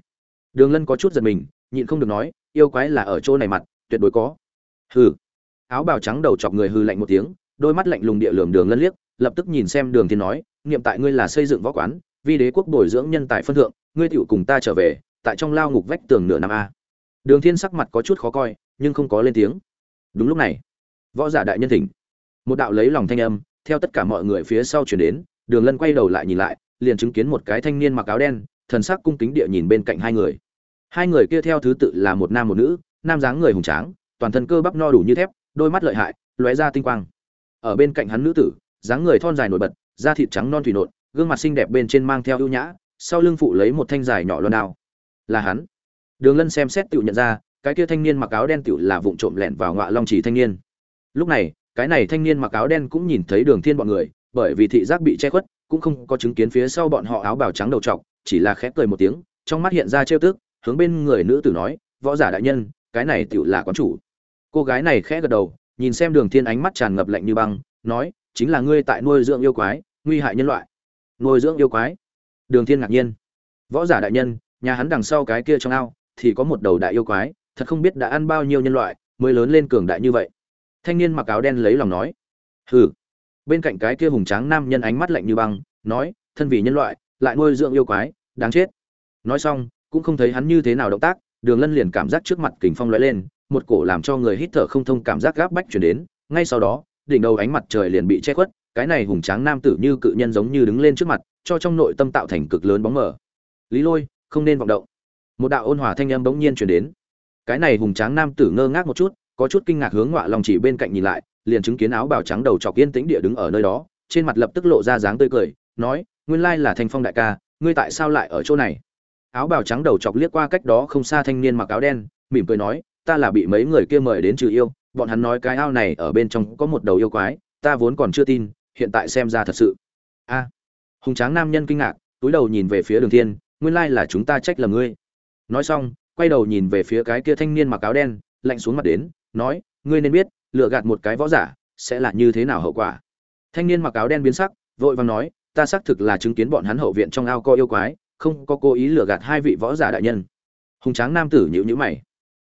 Đường lân có chút giật mình, nhịn không được nói, yêu quái là ở chỗ này mặt, tuyệt đối có. Hừ. Áo bào trắng đầu chọc người hừ lạnh một tiếng, đôi mắt lạnh lùng địa lườm đường lân liếc, lập tức nhìn xem đường thiên nói niệm tại ngươi là xây dựng võ quán, vi đế quốc bồi dưỡng nhân tài phân thượng, ngươi tựu cùng ta trở về, tại trong lao ngục vách tường nửa năm a. Đường thiên sắc mặt có chút khó coi, nhưng không có lên tiếng. Đúng lúc này, võ giả đại nhân thỉnh. Một đạo lấy lòng thanh âm, theo tất cả mọi người phía sau chuyển đến, đường lân quay đầu lại nhìn lại liền chứng kiến một cái thanh niên mặc áo đen, thần sắc cung kính địa nhìn bên cạnh hai người. Hai người kia theo thứ tự là một nam một nữ, nam dáng người hùng tráng, toàn thân cơ bắp no đủ như thép, đôi mắt lợi hại, lóe ra tinh quang. Ở bên cạnh hắn nữ tử, dáng người thon dài nổi bật, da thịt trắng non thủy nộn, gương mặt xinh đẹp bên trên mang theo ưu nhã, sau lưng phụ lấy một thanh dài nhỏ loan đao. Là hắn. Đường lân xem xét tự nhận ra, cái kia thanh niên mặc áo đen tự là vụng trộm lẻn vào ngọa long chỉ thanh niên. Lúc này, cái này thanh niên mặc áo đen cũng nhìn thấy đường thiên bọn người, bởi vì thị giác bị che khuất cũng không có chứng kiến phía sau bọn họ áo bào trắng đầu trọc, chỉ là khẽ cười một tiếng, trong mắt hiện ra trêu tức, hướng bên người nữ tử nói, võ giả đại nhân, cái này tiểu là quán chủ. Cô gái này khẽ gật đầu, nhìn xem đường thiên ánh mắt tràn ngập lạnh như băng, nói, chính là ngươi tại nuôi dưỡng yêu quái, nguy hại nhân loại. Nuôi dưỡng yêu quái? Đường thiên ngạc nhiên. Võ giả đại nhân, nhà hắn đằng sau cái kia trong ao, thì có một đầu đại yêu quái, thật không biết đã ăn bao nhiêu nhân loại, mới lớn lên cường đại như vậy. Thanh niên mặc áo đen lấy lòng nói. Hừ bên cạnh cái kia hùng tráng nam nhân ánh mắt lạnh như băng, nói, thân vì nhân loại, lại nuôi dưỡng yêu quái, đáng chết. Nói xong, cũng không thấy hắn như thế nào động tác, đường lân liền cảm giác trước mặt kình phong lóe lên, một cổ làm cho người hít thở không thông cảm giác gáp bách chuyển đến, ngay sau đó, đỉnh đầu ánh mặt trời liền bị che khuất, cái này hùng tráng nam tử như cự nhân giống như đứng lên trước mặt, cho trong nội tâm tạo thành cực lớn bóng mờ. Lý lôi, không nên vọng động. Một đạo ôn hòa thanh âm bỗng nhiên chuyển đến. Cái này hùng tráng nam tử ngơ ngác một chút có chút kinh ngạc hướng ngọa lòng chỉ bên cạnh nhìn lại, liền chứng kiến áo bào trắng đầu trọc yên tĩnh địa đứng ở nơi đó, trên mặt lập tức lộ ra dáng tươi cười, nói, nguyên lai là thanh phong đại ca, ngươi tại sao lại ở chỗ này? Áo bào trắng đầu chọc liếc qua cách đó không xa thanh niên mặc áo đen, mỉm cười nói, ta là bị mấy người kia mời đến trừ yêu, bọn hắn nói cái ao này ở bên trong có một đầu yêu quái, ta vốn còn chưa tin, hiện tại xem ra thật sự. A, hùng tráng nam nhân kinh ngạc, túi đầu nhìn về phía đường thiên, nguyên lai là chúng ta trách lầm ngươi. Nói xong, quay đầu nhìn về phía cái kia thanh niên mặc áo đen, lạnh xuống mặt đến nói, ngươi nên biết, lừa gạt một cái võ giả sẽ là như thế nào hậu quả. Thanh niên mặc áo đen biến sắc, vội vàng nói, ta xác thực là chứng kiến bọn hắn hậu viện trong ao có yêu quái, không có cố ý lừa gạt hai vị võ giả đại nhân. Hùng tráng nam tử nhữ nhữ mày.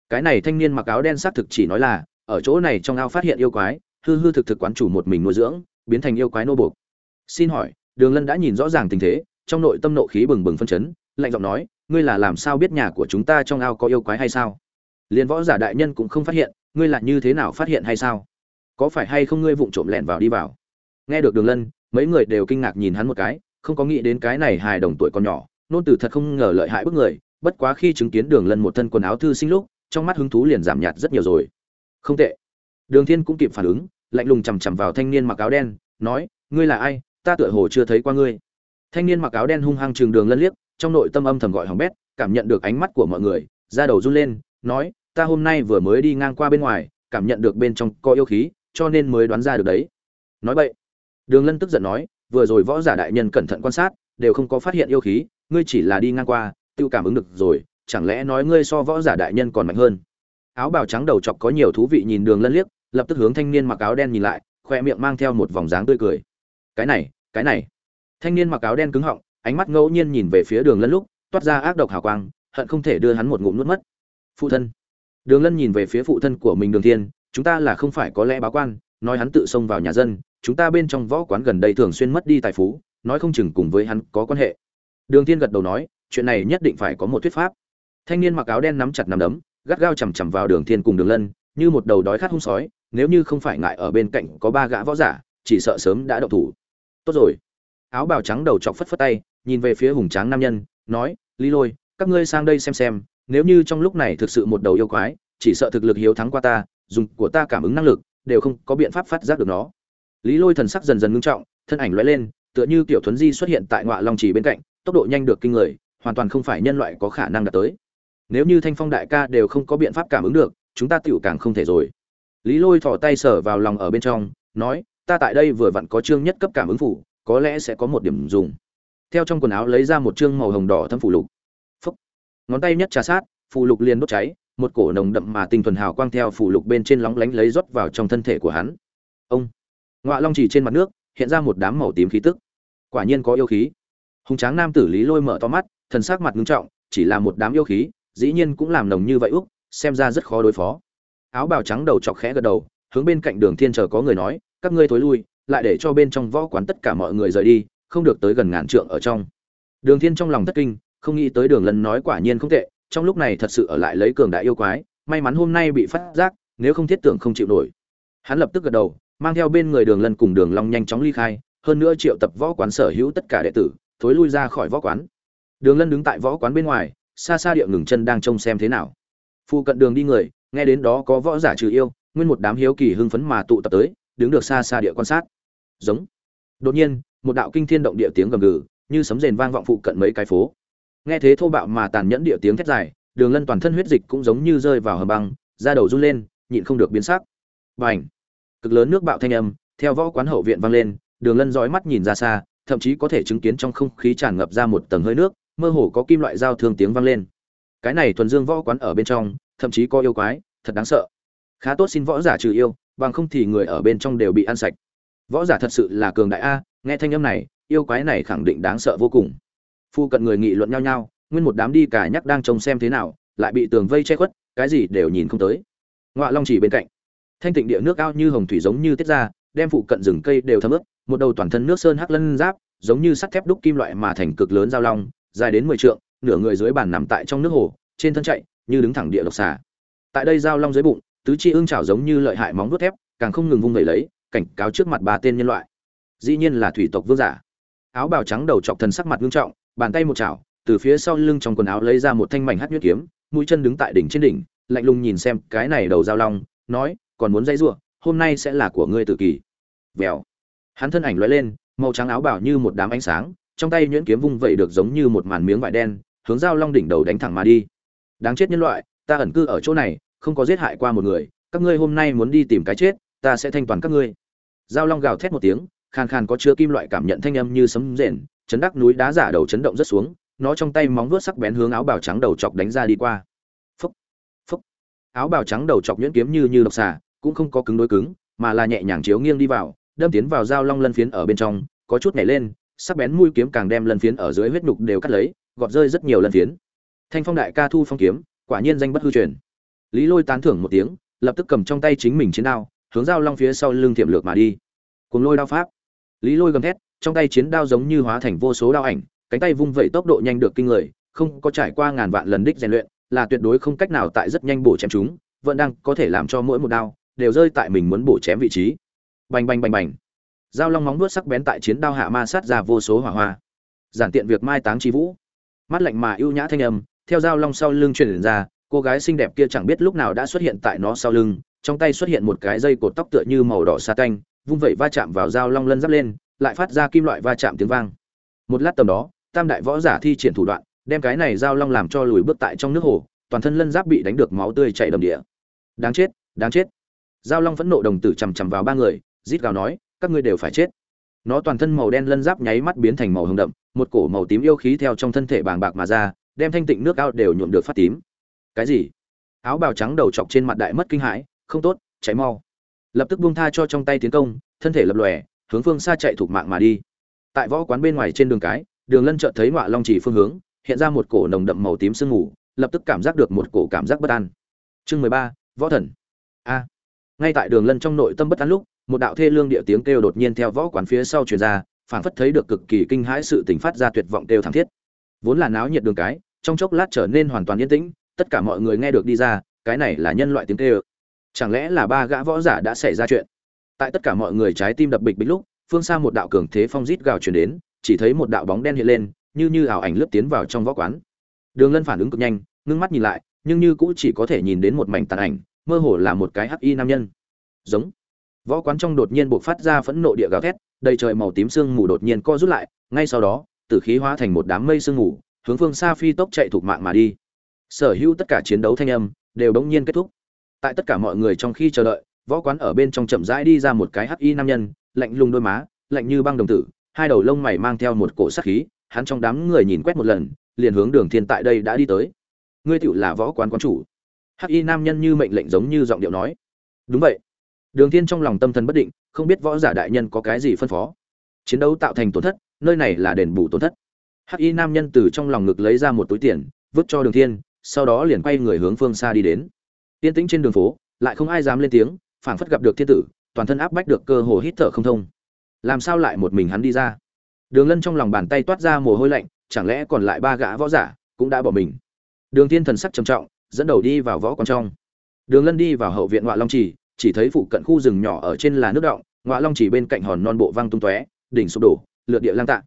Cái này thanh niên mặc áo đen xác thực chỉ nói là, ở chỗ này trong ao phát hiện yêu quái, hư hư thực thực quán chủ một mình nuôi dưỡng, biến thành yêu quái nô bộc. xin hỏi, đường lân đã nhìn rõ ràng tình thế, trong nội tâm nộ khí bừng bừng phân chấn, lạnh giọng nói, ngươi là làm sao biết nhà của chúng ta trong ao có yêu quái hay sao? Liền võ giả đại nhân cũng không phát hiện ngươi là như thế nào phát hiện hay sao? Có phải hay không ngươi vụng trộm lẻn vào đi vào? Nghe được đường lân, mấy người đều kinh ngạc nhìn hắn một cái, không có nghĩ đến cái này hài đồng tuổi còn nhỏ, nôn từ thật không ngờ lợi hại bức người, bất quá khi chứng kiến đường lân một thân quần áo thư sinh lúc, trong mắt hứng thú liền giảm nhạt rất nhiều rồi. Không tệ. Đường thiên cũng kịp phản ứng, lạnh lùng chằm chằm vào thanh niên mặc áo đen, nói, ngươi là ai? Ta tựa hồ chưa thấy qua ngươi. Thanh niên mặc áo đen hung hăng trường đường lân liếc, trong nội tâm âm thầm gọi hỏng bét, cảm nhận được ánh mắt của mọi người ra đầu run lên, nói ta hôm nay vừa mới đi ngang qua bên ngoài, cảm nhận được bên trong có yêu khí, cho nên mới đoán ra được đấy. Nói vậy, đường lân tức giận nói, vừa rồi võ giả đại nhân cẩn thận quan sát, đều không có phát hiện yêu khí, ngươi chỉ là đi ngang qua tự cảm ứng được rồi, chẳng lẽ nói ngươi so võ giả đại nhân còn mạnh hơn? Áo bào trắng đầu chọc có nhiều thú vị nhìn đường lân liếc, lập tức hướng thanh niên mặc áo đen nhìn lại, khoe miệng mang theo một vòng dáng tươi cười. Cái này cái này. Thanh niên mặc áo đen cứng họng, ánh mắt ngẫu nhiên nhìn về phía đường lân lúc, toát ra ác độc hào quang, hận không thể đưa hắn một ngụm nuốt mất. Phụ thân đường lân nhìn về phía phụ thân của mình đường thiên, chúng ta là không phải có lẽ báo quan, nói hắn tự xông vào nhà dân, chúng ta bên trong võ quán gần đây thường xuyên mất đi tài phú, nói không chừng cùng với hắn có quan hệ. Đường thiên gật đầu nói, chuyện này nhất định phải có một thuyết pháp. Thanh niên mặc áo đen nắm chặt nắm đấm, gắt gao chầm chầm vào đường thiên cùng đường lân, như một đầu đói khát hung sói, nếu như không phải ngại ở bên cạnh có ba gã võ giả, chỉ sợ sớm đã động thủ. Tốt rồi. Áo bào trắng đầu chọc phất phất tay, nhìn về phía hùng tráng nam nhân, nói, lý lôi, các ngươi sang đây xem xem nếu như trong lúc này thực sự một đầu yêu quái, chỉ sợ thực lực hiếu thắng qua ta, dùng của ta cảm ứng năng lực, đều không có biện pháp phát giác được nó. Lý lôi thần sắc dần dần ngưng trọng, thân ảnh lóe lên, tựa như tiểu thuấn di xuất hiện tại ngọa long trì bên cạnh, tốc độ nhanh được kinh người, hoàn toàn không phải nhân loại có khả năng đạt tới. Nếu như thanh phong đại ca đều không có biện pháp cảm ứng được, chúng ta tựu càng không thể rồi. Lý lôi thỏ tay sở vào lòng ở bên trong, nói, ta tại đây vừa vặn có chương nhất cấp cảm ứng phủ, có lẽ sẽ có một điểm dùng. Theo trong quần áo lấy ra một chương màu hồng đỏ thâm phủ lục ngón tay nhất trà sát, phù lục liền đốt cháy, một cổ nồng đậm mà tinh thuần hào quang theo phù lục bên trên lóng lánh lấy rót vào trong thân thể của hắn. Ông! Ngọa long chỉ trên mặt nước, hiện ra một đám màu tím khí tức. Quả nhiên có yêu khí. Hùng tráng nam tử lý lôi mở to mắt, thần sắc mặt ngưng trọng, chỉ là một đám yêu khí, dĩ nhiên cũng làm nồng như vậy úc xem ra rất khó đối phó. Áo bào trắng đầu chọc khẽ gật đầu, hướng bên cạnh đường thiên chờ có người nói, các ngươi thối lui, lại để cho bên trong võ quán tất cả mọi người rời đi, không được tới gần ngàn trượng ở trong. Đường thiên trong lòng thất kinh không nghĩ tới đường lần nói quả nhiên không tệ, trong lúc này thật sự ở lại lấy cường đại yêu quái, may mắn hôm nay bị phát giác, nếu không thiết tưởng không chịu nổi. Hắn lập tức gật đầu, mang theo bên người đường lân cùng đường long nhanh chóng ly khai, hơn nữa triệu tập võ quán sở hữu tất cả đệ tử, thối lui ra khỏi võ quán. Đường lân đứng tại võ quán bên ngoài, xa xa địa ngừng chân đang trông xem thế nào. Phụ cận đường đi người, nghe đến đó có võ giả trừ yêu, nguyên một đám hiếu kỳ hưng phấn mà tụ tập tới, đứng được xa xa địa quan sát. Giống. Đột nhiên, một đạo kinh thiên động địa tiếng gầm gừ, như sấm rền vang vọng phụ cận mấy cái phố nghe thế thô bạo mà tàn nhẫn địa tiếng thét dài, đường lân toàn thân huyết dịch cũng giống như rơi vào hầm băng, da đầu run lên, nhịn không được biến sắc. Bành! Cực lớn nước bạo thanh âm, theo võ quán hậu viện vang lên, đường lân dõi mắt nhìn ra xa, thậm chí có thể chứng kiến trong không khí tràn ngập ra một tầng hơi nước, mơ hồ có kim loại dao thương tiếng vang lên. Cái này thuần dương võ quán ở bên trong, thậm chí có yêu quái, thật đáng sợ. Khá tốt xin võ giả trừ yêu, bằng không thì người ở bên trong đều bị ăn sạch. Võ giả thật sự là cường đại a, nghe thanh âm này, yêu quái này khẳng định đáng sợ vô cùng phu cận người nghị luận nhau nhau, nguyên một đám đi cả nhắc đang trông xem thế nào, lại bị tường vây che khuất, cái gì đều nhìn không tới. Ngoạ long chỉ bên cạnh. Thanh tịnh địa nước ao như hồng thủy giống như tiết ra, đem phụ cận rừng cây đều thấm ướt, một đầu toàn thân nước sơn hắc lân giáp, giống như sắt thép đúc kim loại mà thành cực lớn giao long, dài đến mười trượng, nửa người dưới bàn nằm tại trong nước hồ, trên thân chạy, như đứng thẳng địa độc xà. Tại đây giao long dưới bụng, tứ chi ương chảo giống như lợi hại móng vuốt thép, càng không ngừng vung vẩy lấy, cảnh cáo trước mặt ba tên nhân loại. Dĩ nhiên là thủy tộc vương giả. Áo bào trắng đầu chọc thần sắc mặt nghiêm trọng bàn tay một chảo, từ phía sau lưng trong quần áo lấy ra một thanh mảnh hắc nhuyễn kiếm, mũi chân đứng tại đỉnh trên đỉnh, lạnh lùng nhìn xem cái này đầu giao long, nói, còn muốn dây giụa hôm nay sẽ là của ngươi tự kỳ vèo. Hắn thân ảnh lóe lên, màu trắng áo bảo như một đám ánh sáng, trong tay nhuyễn kiếm vung vẩy được giống như một màn miếng vải đen, hướng giao long đỉnh đầu đánh thẳng mà đi. Đáng chết nhân loại, ta ẩn cư ở chỗ này, không có giết hại qua một người, các ngươi hôm nay muốn đi tìm cái chết, ta sẽ thanh toàn các ngươi. Giao long gào thét một tiếng, khàn khàn có chứa kim loại cảm nhận thanh âm như sấm rền chấn đắc núi đá giả đầu chấn động rất xuống, nó trong tay móng vuốt sắc bén hướng áo bào trắng đầu chọc đánh ra đi qua. Phúc phúc. Áo bào trắng đầu chọc nhuyễn kiếm như như độc xà, cũng không có cứng đối cứng, mà là nhẹ nhàng chiếu nghiêng đi vào, đâm tiến vào dao long lân phiến ở bên trong, có chút nhảy lên, sắc bén mũi kiếm càng đem lân phiến ở dưới huyết nhục đều cắt lấy, gọt rơi rất nhiều lân phiến. Thanh phong đại ca thu phong kiếm, quả nhiên danh bất hư truyền. Lý lôi tán thưởng một tiếng, lập tức cầm trong tay chính mình chiến đao, hướng dao long phía sau lưng tiệm lược mà đi. Cùng lôi đao pháp. Lý lôi gầm thét trong tay chiến đao giống như hóa thành vô số đao ảnh cánh tay vung vẩy tốc độ nhanh được kinh người không có trải qua ngàn vạn lần đích rèn luyện là tuyệt đối không cách nào tại rất nhanh bổ chém chúng vẫn đang có thể làm cho mỗi một đao đều rơi tại mình muốn bổ chém vị trí. Bành bành bành bành. Dao long móng vuốt sắc bén tại chiến đao hạ ma sát ra vô số hỏa hoa. Giản tiện việc mai táng chi vũ. Mắt lạnh mà ưu nhã thanh âm theo dao long sau lưng truyền ra cô gái xinh đẹp kia chẳng biết lúc nào đã xuất hiện tại nó sau lưng trong tay xuất hiện một cái dây cột tóc tựa như màu đỏ sa tanh, vung vẩy va chạm vào dao long lân giáp lên lại phát ra kim loại va chạm tiếng vang. Một lát tầm đó, tam đại võ giả thi triển thủ đoạn, đem cái này dao long làm cho lùi bước tại trong nước hồ, toàn thân lân giáp bị đánh được máu tươi chảy đầm địa. Đáng chết đáng chết. Dao long phẫn nộ đồng tử chằm chằm vào ba người, rít gào nói, các ngươi đều phải chết. Nó toàn thân màu đen lân giáp nháy mắt biến thành màu hồng đậm, một cổ màu tím yêu khí theo trong thân thể bàng bạc mà ra, đem thanh tịnh nước ao đều nhuộm được phát tím. Cái gì? Áo bào trắng đầu chọc trên mặt đại mất kinh hãi, không tốt cháy mau. Lập tức buông tha cho trong tay tiến công, thân thể lập lòe hướng phương xa chạy thuộc mạng mà đi. Tại võ quán bên ngoài trên đường cái, đường lân chợt thấy ngọa long chỉ phương hướng, hiện ra một cổ nồng đậm màu tím sương mù, lập tức cảm giác được một cổ cảm giác bất an. Chương mười ba, võ thần. A. Ngay tại đường lân trong nội tâm bất an lúc, một đạo thê lương địa tiếng kêu đột nhiên theo võ quán phía sau truyền ra, phảng phất thấy được cực kỳ kinh hãi sự tình phát ra tuyệt vọng kêu thảm thiết. Vốn là náo nhiệt đường cái, trong chốc lát trở nên hoàn toàn yên tĩnh, tất cả mọi người nghe được đi ra, cái này là nhân loại tiếng kêu. Chẳng lẽ là ba gã võ giả đã xảy ra chuyện? Tại tất cả mọi người trái tim đập bịch bịch lúc, phương xa một đạo cường thế phong rít gào truyền đến, chỉ thấy một đạo bóng đen hiện lên, như như ảo ảnh lướt tiến vào trong võ quán. Đường lân phản ứng cực nhanh, ngưng mắt nhìn lại, nhưng như cũ chỉ có thể nhìn đến một mảnh tàn ảnh, mơ hồ là một cái hắc y nam nhân. Giống. Võ quán trong đột nhiên buộc phát ra phẫn nộ địa gào thét, đầy trời màu tím sương mù đột nhiên co rút lại, ngay sau đó, tử khí hóa thành một đám mây sương mù, hướng phương xa phi tốc chạy thuộc mạng mà đi. Sở hữu tất cả chiến đấu thanh âm, đều bỗng nhiên kết thúc. Tại tất cả mọi người trong khi chờ đợi võ quán ở bên trong chậm rãi đi ra một cái hắc y nam nhân, lạnh lùng đôi má, lạnh như băng đồng tử, hai đầu lông mày mang theo một cổ sắc khí, hắn trong đám người nhìn quét một lần, liền hướng đường thiên tại đây đã đi tới. Ngươi tựu là võ quán quán chủ. Hắc y nam nhân như mệnh lệnh giống như giọng điệu nói. Đúng vậy. Đường thiên trong lòng tâm thần bất định, không biết võ giả đại nhân có cái gì phân phó. Chiến đấu tạo thành tổn thất, nơi này là đền bù tổn thất. Hắc y nam nhân từ trong lòng ngực lấy ra một túi tiền, vứt cho đường thiên, sau đó liền quay người hướng phương xa đi đến. Tiên tĩnh trên đường phố, lại không ai dám lên tiếng phảng phất gặp được thiên tử, toàn thân áp bách được cơ hồ hít thở không thông. Làm sao lại một mình hắn đi ra? Đường lân trong lòng bàn tay toát ra mồ hôi lạnh, chẳng lẽ còn lại ba gã võ giả cũng đã bỏ mình? Đường thiên thần sắc trầm trọng, dẫn đầu đi vào võ quán trong. Đường lân đi vào hậu viện ngoại long trì, chỉ thấy phụ cận khu rừng nhỏ ở trên là nước động ngoại long trì bên cạnh hòn non bộ văng tung tóe, đỉnh sụp đổ, lượt địa lang tạ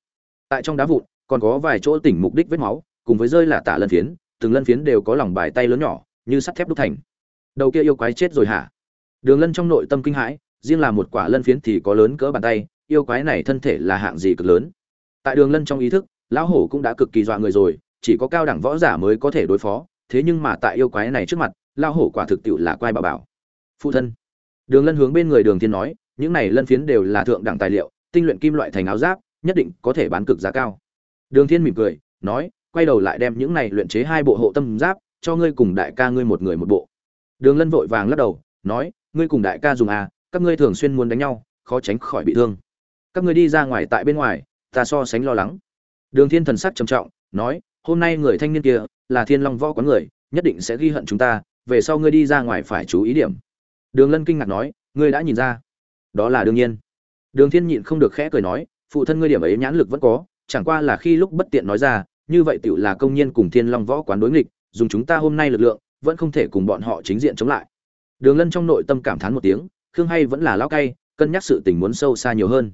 tại trong đá vụn, còn có vài chỗ tỉnh mục đích vết máu, cùng với rơi là tả lân phiến, từng lân phiến đều có lòng bài tay lớn nhỏ, như sắt thép đúc thành. Đầu kia yêu quái chết rồi hả? Đường lân trong nội tâm kinh hãi, riêng là một quả lân phiến thì có lớn cỡ bàn tay, yêu quái này thân thể là hạng gì cực lớn. Tại đường lân trong ý thức, lão hổ cũng đã cực kỳ dọa người rồi, chỉ có cao đẳng võ giả mới có thể đối phó, thế nhưng mà tại yêu quái này trước mặt, lão hổ quả thực tiệu là quai bà bảo. Phụ thân. Đường lân hướng bên người đường thiên nói, những này lân phiến đều là thượng đẳng tài liệu, tinh luyện kim loại thành áo giáp, nhất định có thể bán cực giá cao. Đường thiên mỉm cười, nói, quay đầu lại đem những này luyện chế hai bộ hộ tâm giáp, cho ngươi cùng đại ca ngươi một người một bộ. Đường lân vội vàng lắc đầu, nói ngươi cùng đại ca dùng à các ngươi thường xuyên muốn đánh nhau, khó tránh khỏi bị thương. Các ngươi đi ra ngoài tại bên ngoài, ta so sánh lo lắng. Đường thiên thần sắc trầm trọng, nói, hôm nay người thanh niên kia là thiên long võ quán người, nhất định sẽ ghi hận chúng ta, về sau ngươi đi ra ngoài phải chú ý điểm. Đường lân kinh ngạc nói, ngươi đã nhìn ra. Đó là đương nhiên. Đường thiên nhịn không được khẽ cười nói, phụ thân ngươi điểm ấy nhãn lực vẫn có, chẳng qua là khi lúc bất tiện nói ra, như vậy tiểu là công nhân cùng thiên long võ quán đối nghịch, dùng chúng ta hôm nay lực lượng, vẫn không thể cùng bọn họ chính diện chống lại đường lân trong nội tâm cảm thán một tiếng, khương hay vẫn là lão cay, cân nhắc sự tình muốn sâu xa nhiều hơn.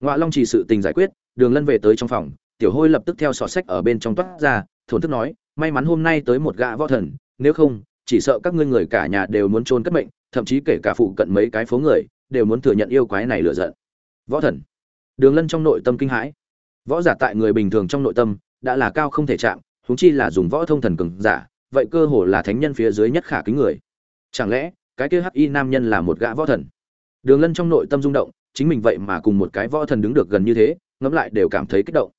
Ngoại long chỉ sự tình giải quyết, đường lân về tới trong phòng, tiểu hôi lập tức theo sọ sách ở bên trong toát ra, thổn thức nói, may mắn hôm nay tới một gã võ thần, nếu không, chỉ sợ các ngươi người cả nhà đều muốn trôn cất mệnh, thậm chí kể cả phụ cận mấy cái phố người, đều muốn thừa nhận yêu quái này lựa giận. Võ thần? Đường lân trong nội tâm kinh hãi. Võ giả tại người bình thường trong nội tâm, đã là cao không thể chạm, huống chi là dùng võ thông thần cường giả, vậy cơ hồ là thánh nhân phía dưới nhất khả kính người chẳng lẽ, cái kia hắc y nam nhân là một gã võ thần? Đường lân trong nội tâm rung động, chính mình vậy mà cùng một cái võ thần đứng được gần như thế, ngẫm lại đều cảm thấy kích động.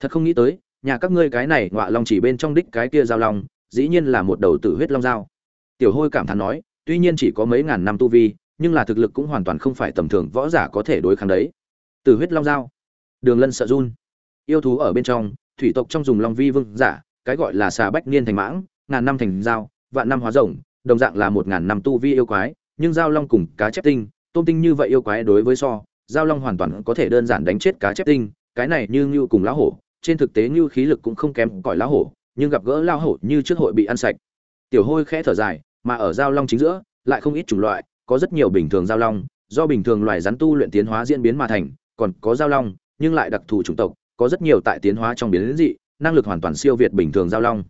Thật không nghĩ tới, nhà các ngươi cái này ngọa long chỉ bên trong đích cái kia giao long, dĩ nhiên là một đầu tử huyết long dao. Tiểu hôi cảm thán nói, tuy nhiên chỉ có mấy ngàn năm tu vi, nhưng là thực lực cũng hoàn toàn không phải tầm thường võ giả có thể đối kháng đấy. Tử huyết long dao. Đường lân sợ run. Yêu thú ở bên trong, thủy tộc trong dùng long vi vương giả, cái gọi là xà bách niên thành mãng, ngàn năm thành dao, vạn năm hóa rồng đồng dạng là một ngàn năm tu vi yêu quái, nhưng giao long cùng cá chép tinh, tôm tinh như vậy yêu quái đối với so, giao long hoàn toàn có thể đơn giản đánh chết cá chép tinh, cái này như ngưu cùng lão hổ, trên thực tế ngưu khí lực cũng không kém cỏi lão hổ, nhưng gặp gỡ lão hổ như trước hội bị ăn sạch. Tiểu hôi khẽ thở dài, mà ở giao long chính giữa, lại không ít chủng loại, có rất nhiều bình thường giao long, do bình thường loài rắn tu luyện tiến hóa diễn biến mà thành, còn có giao long, nhưng lại đặc thù chủng tộc, có rất nhiều tại tiến hóa trong biến dị, năng lực hoàn toàn siêu việt bình thường giao long.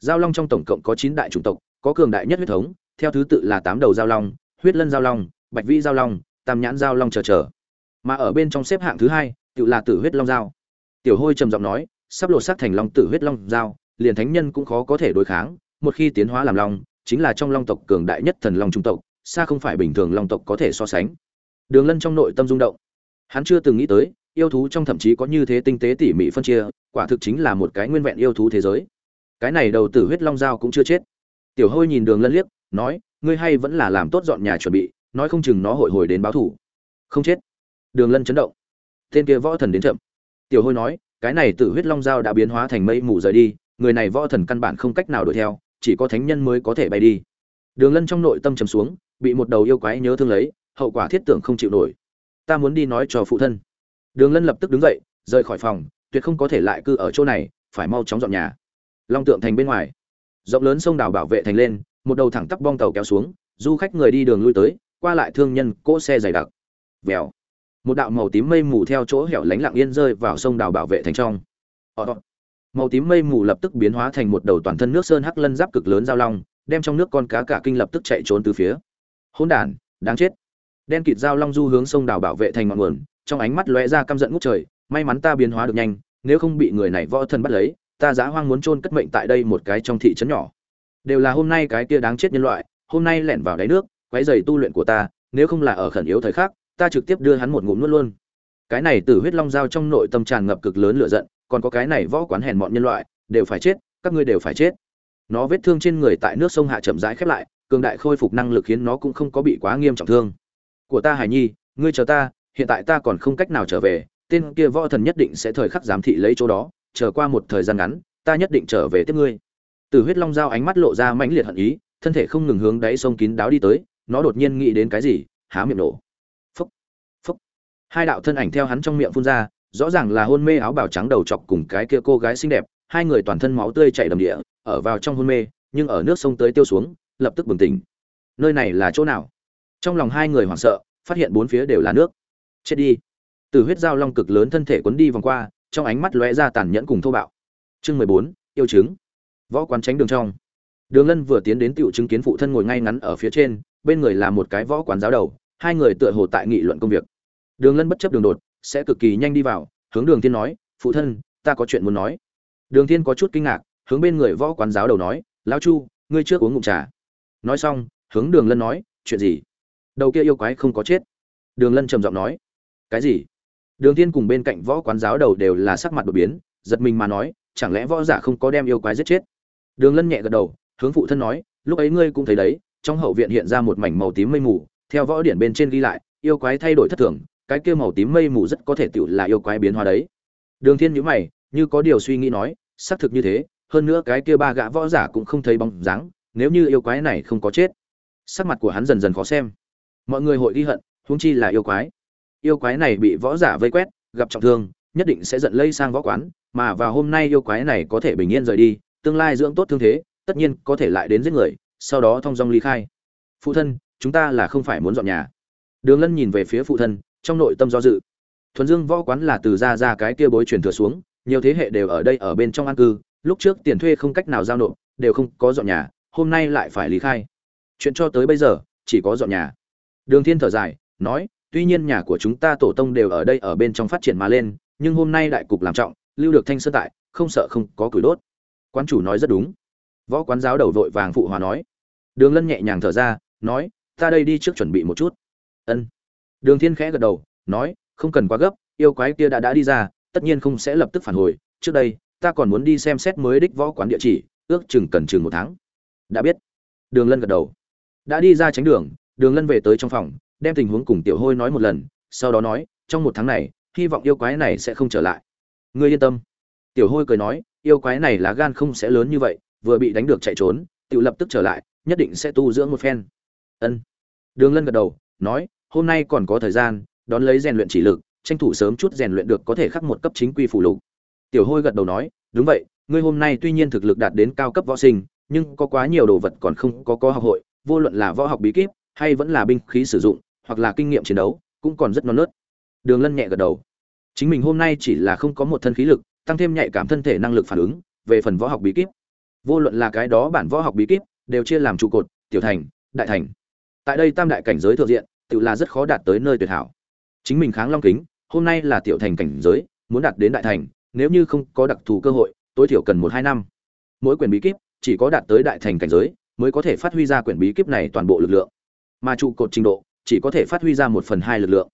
Giao long trong tổng cộng có chín đại chủng tộc có cường đại nhất huyết thống, theo thứ tự là tám đầu giao long, huyết lân giao long, bạch vĩ giao long, tam nhãn giao long chờ chờ. Mà ở bên trong xếp hạng thứ hai, tự là tử huyết long giao. Tiểu hôi trầm giọng nói, sắp lột xác thành long tử huyết long giao, liền thánh nhân cũng khó có thể đối kháng, một khi tiến hóa làm long, chính là trong long tộc cường đại nhất thần long trung tộc, xa không phải bình thường long tộc có thể so sánh. Đường lân trong nội tâm rung động. Hắn chưa từng nghĩ tới, yêu thú trong thậm chí có như thế tinh tế tỉ mỉ phân chia, quả thực chính là một cái nguyên vẹn yêu thú thế giới. Cái này đầu tử huyết long giao cũng chưa chết tiểu hôi nhìn đường lân liếc, nói, ngươi hay vẫn là làm tốt dọn nhà chuẩn bị, nói không chừng nó hội hồi đến báo thủ. Không chết. Đường lân chấn động. Tên kia võ thần đến chậm. Tiểu hôi nói, cái này tự huyết long giao đã biến hóa thành mây mù rời đi, người này võ thần căn bản không cách nào đuổi theo, chỉ có thánh nhân mới có thể bay đi. Đường lân trong nội tâm trầm xuống, bị một đầu yêu quái nhớ thương lấy, hậu quả thiết tưởng không chịu nổi. Ta muốn đi nói cho phụ thân. Đường lân lập tức đứng dậy, rời khỏi phòng, tuyệt không có thể lại cư ở chỗ này, phải mau chóng dọn nhà. Long tượng thành bên ngoài rộng lớn sông đảo bảo vệ thành lên, một đầu thẳng tắp bong tàu kéo xuống, du khách người đi đường lui tới, qua lại thương nhân cỗ xe dày đặc. Vèo. Một đạo màu tím mây mù theo chỗ hẻo lánh lặng yên rơi vào sông đảo bảo vệ thành trong. Màu tím mây mù lập tức biến hóa thành một đầu toàn thân nước sơn hắc lân giáp cực lớn giao long, đem trong nước con cá cả kinh lập tức chạy trốn từ phía. Hỗn đản, đáng chết. Đen kịt giao long du hướng sông đảo bảo vệ thành ngọn nguồn, trong ánh mắt lóe ra căm giận ngút trời, may mắn ta biến hóa được nhanh, nếu không bị người này võ thân bắt lấy ta giá hoang muốn chôn cất mệnh tại đây một cái trong thị trấn nhỏ. Đều là hôm nay cái kia đáng chết nhân loại, hôm nay lẻn vào đáy nước, quấy rầy tu luyện của ta, nếu không là ở khẩn yếu thời khắc, ta trực tiếp đưa hắn một ngụm nuốt luôn. Cái này tử huyết long giao trong nội tâm tràn ngập cực lớn lửa giận, còn có cái này võ quán hèn mọn nhân loại, đều phải chết, các ngươi đều phải chết. Nó vết thương trên người tại nước sông hạ chậm rãi khép lại, cường đại khôi phục năng lực khiến nó cũng không có bị quá nghiêm trọng thương. Của ta hải nhi, ngươi chờ ta, hiện tại ta còn không cách nào trở về, tên kia võ thần nhất định sẽ thời khắc giám thị lấy chỗ đó chờ qua một thời gian ngắn, ta nhất định trở về tiếp ngươi. Từ huyết long dao ánh mắt lộ ra mãnh liệt hận ý, thân thể không ngừng hướng đáy sông kín đáo đi tới, nó đột nhiên nghĩ đến cái gì, há miệng nổ. Phúc phúc hai đạo thân ảnh theo hắn trong miệng phun ra, rõ ràng là hôn mê áo bào trắng đầu chọc cùng cái kia cô gái xinh đẹp, hai người toàn thân máu tươi chảy đầm địa, ở vào trong hôn mê, nhưng ở nước sông tới tiêu xuống, lập tức bừng tỉnh. Nơi này là chỗ nào? Trong lòng hai người hoảng sợ, phát hiện bốn phía đều là nước. Chết đi. Từ huyết dao long cực lớn thân thể quấn đi vòng qua trong ánh mắt lóe ra tàn nhẫn cùng thô bạo. Chương mười bốn, yêu chứng võ quán tránh đường trong. Đường lân vừa tiến đến tựu chứng kiến phụ thân ngồi ngay ngắn ở phía trên, bên người là một cái võ quán giáo đầu, hai người tựa hồ tại nghị luận công việc. Đường lân bất chấp đường đột, sẽ cực kỳ nhanh đi vào, hướng đường thiên nói, phụ thân, ta có chuyện muốn nói. Đường thiên có chút kinh ngạc, hướng bên người võ quán giáo đầu nói, lão chu, ngươi trước uống ngụm trà. Nói xong, hướng đường lân nói, chuyện gì? Đầu kia yêu quái không có chết. Đường lân trầm giọng nói, cái gì? Đường thiên cùng bên cạnh võ quán giáo đầu đều là sắc mặt đột biến, giật mình mà nói, chẳng lẽ võ giả không có đem yêu quái giết chết? Đường lân nhẹ gật đầu, hướng phụ thân nói, lúc ấy ngươi cũng thấy đấy, trong hậu viện hiện ra một mảnh màu tím mây mù, theo võ điển bên trên ghi lại, yêu quái thay đổi thất thường, cái kia màu tím mây mù rất có thể tiểu là yêu quái biến hóa đấy. Đường thiên nhíu mày, như có điều suy nghĩ nói, xác thực như thế, hơn nữa cái kia ba gã võ giả cũng không thấy bóng dáng, nếu như yêu quái này không có chết. Sắc mặt của hắn dần dần khó xem. Mọi người hội ghi hận, huống chi là yêu quái yêu quái này bị võ giả vây quét, gặp trọng thương, nhất định sẽ giận lây sang võ quán, mà vào hôm nay yêu quái này có thể bình yên rời đi, tương lai dưỡng tốt thương thế, tất nhiên có thể lại đến giết người, sau đó thong dong ly khai. Phụ thân, chúng ta là không phải muốn dọn nhà. Đường lân nhìn về phía phụ thân, trong nội tâm do dự. Thuần dương võ quán là từ ra ra cái kia bối truyền thừa xuống, nhiều thế hệ đều ở đây ở bên trong an cư, lúc trước tiền thuê không cách nào giao nộp, đều không có dọn nhà, hôm nay lại phải lý khai. Chuyện cho tới bây giờ, chỉ có dọn nhà. Đường thiên thở dài, nói tuy nhiên nhà của chúng ta tổ tông đều ở đây ở bên trong phát triển mà lên, nhưng hôm nay đại cục làm trọng, lưu được thanh sơn tại, không sợ không có củi đốt. Quán chủ nói rất đúng. Võ quán giáo đầu vội vàng phụ hòa nói. Đường lân nhẹ nhàng thở ra, nói, ta đây đi trước chuẩn bị một chút. Ân. Đường thiên khẽ gật đầu, nói, không cần quá gấp, yêu quái kia đã đã đi ra, tất nhiên không sẽ lập tức phản hồi. Trước đây, ta còn muốn đi xem xét mới đích võ quán địa chỉ, ước chừng cần chừng một tháng. Đã biết. Đường lân gật đầu. Đã đi ra tránh đường đường lân về tới trong phòng đem tình huống cùng tiểu hôi nói một lần, sau đó nói, trong một tháng này, hy vọng yêu quái này sẽ không trở lại. Ngươi yên tâm. Tiểu hôi cười nói, yêu quái này lá gan không sẽ lớn như vậy, vừa bị đánh được chạy trốn tự lập tức trở lại, nhất định sẽ tu dưỡng một phen. Ân. Đường lân gật đầu, nói, hôm nay còn có thời gian, đón lấy rèn luyện chỉ lực, tranh thủ sớm chút rèn luyện được có thể khắc một cấp chính quy phủ lục. Tiểu hôi gật đầu nói, đúng vậy, ngươi hôm nay tuy nhiên thực lực đạt đến cao cấp võ sinh, nhưng có quá nhiều đồ vật còn không có có học hội, vô luận là võ học bí kíp, hay vẫn là binh khí sử dụng hoặc là kinh nghiệm chiến đấu, cũng còn rất non nớt. Đường lân nhẹ gật đầu. Chính mình hôm nay chỉ là không có một thân khí lực, tăng thêm nhạy cảm thân thể năng lực phản ứng, về phần võ học bí kíp. Vô luận là cái đó bản võ học bí kíp, đều chia làm trụ cột, tiểu thành, đại thành. Tại đây tam đại cảnh giới thượng diện, tự là rất khó đạt tới nơi tuyệt hảo. Chính mình kháng long kính, hôm nay là tiểu thành cảnh giới, muốn đạt đến đại thành, nếu như không có đặc thù cơ hội, tối thiểu cần một hai năm. Mỗi quyển bí kíp, chỉ có đạt tới đại thành cảnh giới, mới có thể phát huy ra quyển bí kíp này toàn bộ lực lượng. Mà trụ cột trình độ chỉ có thể phát huy ra một phần hai lực lượng.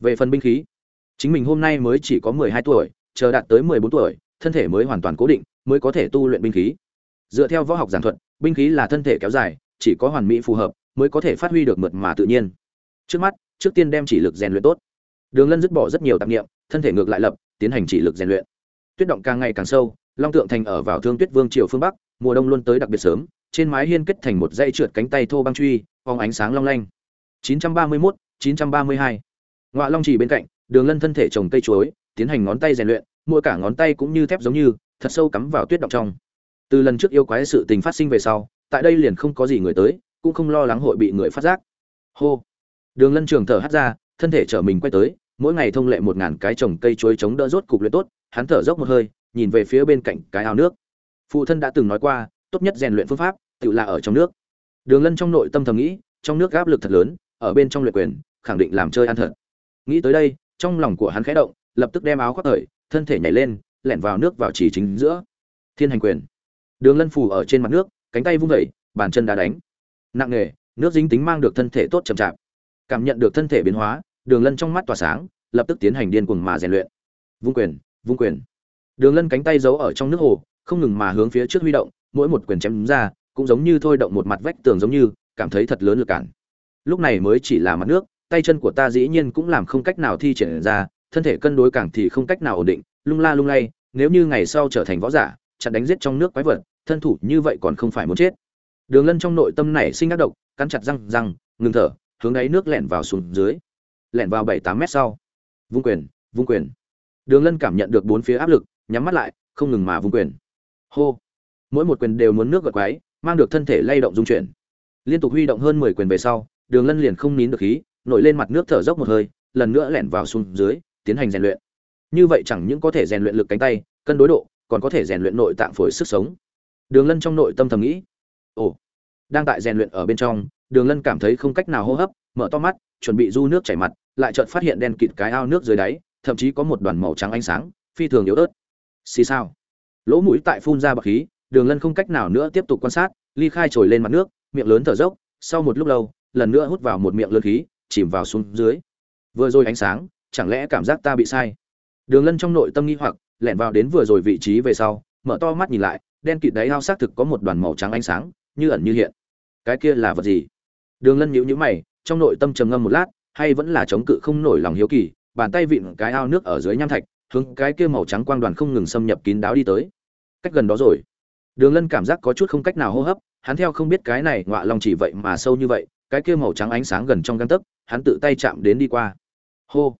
Về phần binh khí, chính mình hôm nay mới chỉ có mười hai tuổi, chờ đạt tới mười bốn tuổi, thân thể mới hoàn toàn cố định, mới có thể tu luyện binh khí. Dựa theo võ học giảng thuật, binh khí là thân thể kéo dài, chỉ có hoàn mỹ phù hợp, mới có thể phát huy được mượt mà tự nhiên. Trước mắt, trước tiên đem chỉ lực rèn luyện tốt. Đường lân dứt bỏ rất nhiều tạp nghiệm thân thể ngược lại lập, tiến hành chỉ lực rèn luyện. Tuyết động càng ngày càng sâu, long tượng thành ở vào thương tuyết vương triều phương bắc, mùa đông luôn tới đặc biệt sớm, trên mái hiên kết thành một dây trượt cánh tay thô băng truy, phóng ánh sáng long lanh. 931, 932. Ngọa Long chỉ bên cạnh, Đường Lân thân thể trồng cây chuối, tiến hành ngón tay rèn luyện, mỗi cả ngón tay cũng như thép giống như, thật sâu cắm vào tuyết động trong. Từ lần trước yêu quái sự tình phát sinh về sau, tại đây liền không có gì người tới, cũng không lo lắng hội bị người phát giác. Hô. Đường Lân trường thở hắt ra, thân thể trở mình quay tới, mỗi ngày thông lệ một ngàn cái trồng cây chuối chống đỡ rốt cục luyện tốt, hắn thở dốc một hơi, nhìn về phía bên cạnh cái ao nước. Phụ thân đã từng nói qua, tốt nhất rèn luyện phương pháp, tự là ở trong nước. Đường Lân trong nội tâm thầm nghĩ, trong nước áp lực thật lớn, ở bên trong luyện quyền, khẳng định làm chơi ăn thật. Nghĩ tới đây, trong lòng của hắn khẽ động, lập tức đem áo khoác thời, thân thể nhảy lên, lẻn vào nước vào chỉ chính giữa. Thiên hành quyền. Đường Lân phủ ở trên mặt nước, cánh tay vung dậy, bàn chân đá đánh. Nặng nề, nước dính tính mang được thân thể tốt chậm chạp. Cảm nhận được thân thể biến hóa, Đường Lân trong mắt tỏa sáng, lập tức tiến hành điên cuồng mà rèn luyện. Vung quyền, vung quyền. Đường Lân cánh tay giấu ở trong nước hồ, không ngừng mà hướng phía trước huy động, mỗi một quyền chém ra, cũng giống như thôi động một mặt vách tường giống như, cảm thấy thật lớn lực cản. Lúc này mới chỉ là mặt nước, tay chân của ta dĩ nhiên cũng làm không cách nào thi triển ra, thân thể cân đối càng thì không cách nào ổn định, lung la lung lay, nếu như ngày sau trở thành võ giả, chặn đánh giết trong nước quái vật, thân thủ như vậy còn không phải muốn chết. Đường Lân trong nội tâm này sinh ác độc, cắn chặt răng răng, ngừng thở, hướng đáy nước lẻn vào xuống dưới. Lẻn vào bảy tám mét sau. Vung quyền, vung quyền. Đường Lân cảm nhận được bốn phía áp lực, nhắm mắt lại, không ngừng mà vung quyền. Hô. Mỗi một quyền đều muốn nước gật quái, mang được thân thể lay động dung chuyển. Liên tục huy động hơn mười quyền về sau, Đường Lân liền không nín được khí, nổi lên mặt nước thở dốc một hơi, lần nữa lẻn vào xuống dưới, tiến hành rèn luyện. Như vậy chẳng những có thể rèn luyện lực cánh tay, cân đối độ, còn có thể rèn luyện nội tạng phổi sức sống. Đường Lân trong nội tâm thầm nghĩ, ồ, đang tại rèn luyện ở bên trong, Đường Lân cảm thấy không cách nào hô hấp, mở to mắt, chuẩn bị du nước chảy mặt, lại chợt phát hiện đen kịt cái ao nước dưới đáy, thậm chí có một đoàn màu trắng ánh sáng, phi thường yếu ớt. Xì sao? Lỗ mũi tại phun ra bọt khí, Đường Lân không cách nào nữa tiếp tục quan sát, ly khai trồi lên mặt nước, miệng lớn thở dốc, sau một lúc lâu, lần nữa hút vào một miệng lớn khí, chìm vào xuống dưới. Vừa rồi ánh sáng, chẳng lẽ cảm giác ta bị sai? Đường Lân trong nội tâm nghi hoặc, lẻn vào đến vừa rồi vị trí về sau, mở to mắt nhìn lại, đen kịt đáy ao xác thực có một đoàn màu trắng ánh sáng, như ẩn như hiện. Cái kia là vật gì? Đường Lân nhíu nhíu mày, trong nội tâm trầm ngâm một lát, hay vẫn là chống cự không nổi lòng hiếu kỳ, bàn tay vịn cái ao nước ở dưới nham thạch, hướng cái kia màu trắng quang đoàn không ngừng xâm nhập kín đáo đi tới. Cách gần đó rồi. Đường Lân cảm giác có chút không cách nào hô hấp, hắn theo không biết cái này ngọa long chỉ vậy mà sâu như vậy, cái kia màu trắng ánh sáng gần trong gang tấc, hắn tự tay chạm đến đi qua. Hô.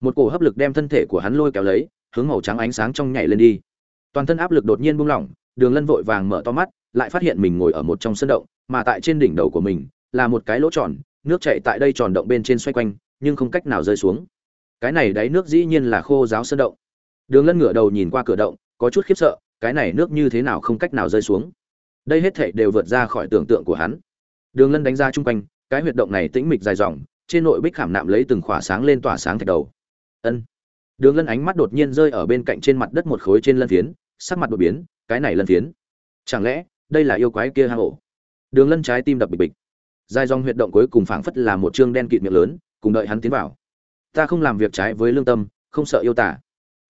Một cổ hấp lực đem thân thể của hắn lôi kéo lấy, hướng màu trắng ánh sáng trong nhảy lên đi. Toàn thân áp lực đột nhiên buông lỏng, Đường Lân vội vàng mở to mắt, lại phát hiện mình ngồi ở một trong sân động, mà tại trên đỉnh đầu của mình là một cái lỗ tròn, nước chảy tại đây tròn động bên trên xoay quanh, nhưng không cách nào rơi xuống. Cái này đáy nước dĩ nhiên là khô giáo sân động. Đường Lân ngửa đầu nhìn qua cửa động, có chút khiếp sợ, cái này nước như thế nào không cách nào rơi xuống. Đây hết thảy đều vượt ra khỏi tưởng tượng của hắn. Đường Lân đánh ra trung quanh, cái huyệt động này tĩnh mịch dài dòng, trên nội bích khảm nạm lấy từng khỏa sáng lên tỏa sáng thạch đầu. Ân. Đường Lân ánh mắt đột nhiên rơi ở bên cạnh trên mặt đất một khối trên lân phiến, sắc mặt đột biến, cái này lân phiến. Chẳng lẽ, đây là yêu quái kia hang ổ? Đường Lân trái tim đập bịch bịch. Dài dòng huyệt động cuối cùng phảng phất là một trương đen kịt miệng lớn, cùng đợi hắn tiến vào. Ta không làm việc trái với lương tâm, không sợ yêu tả.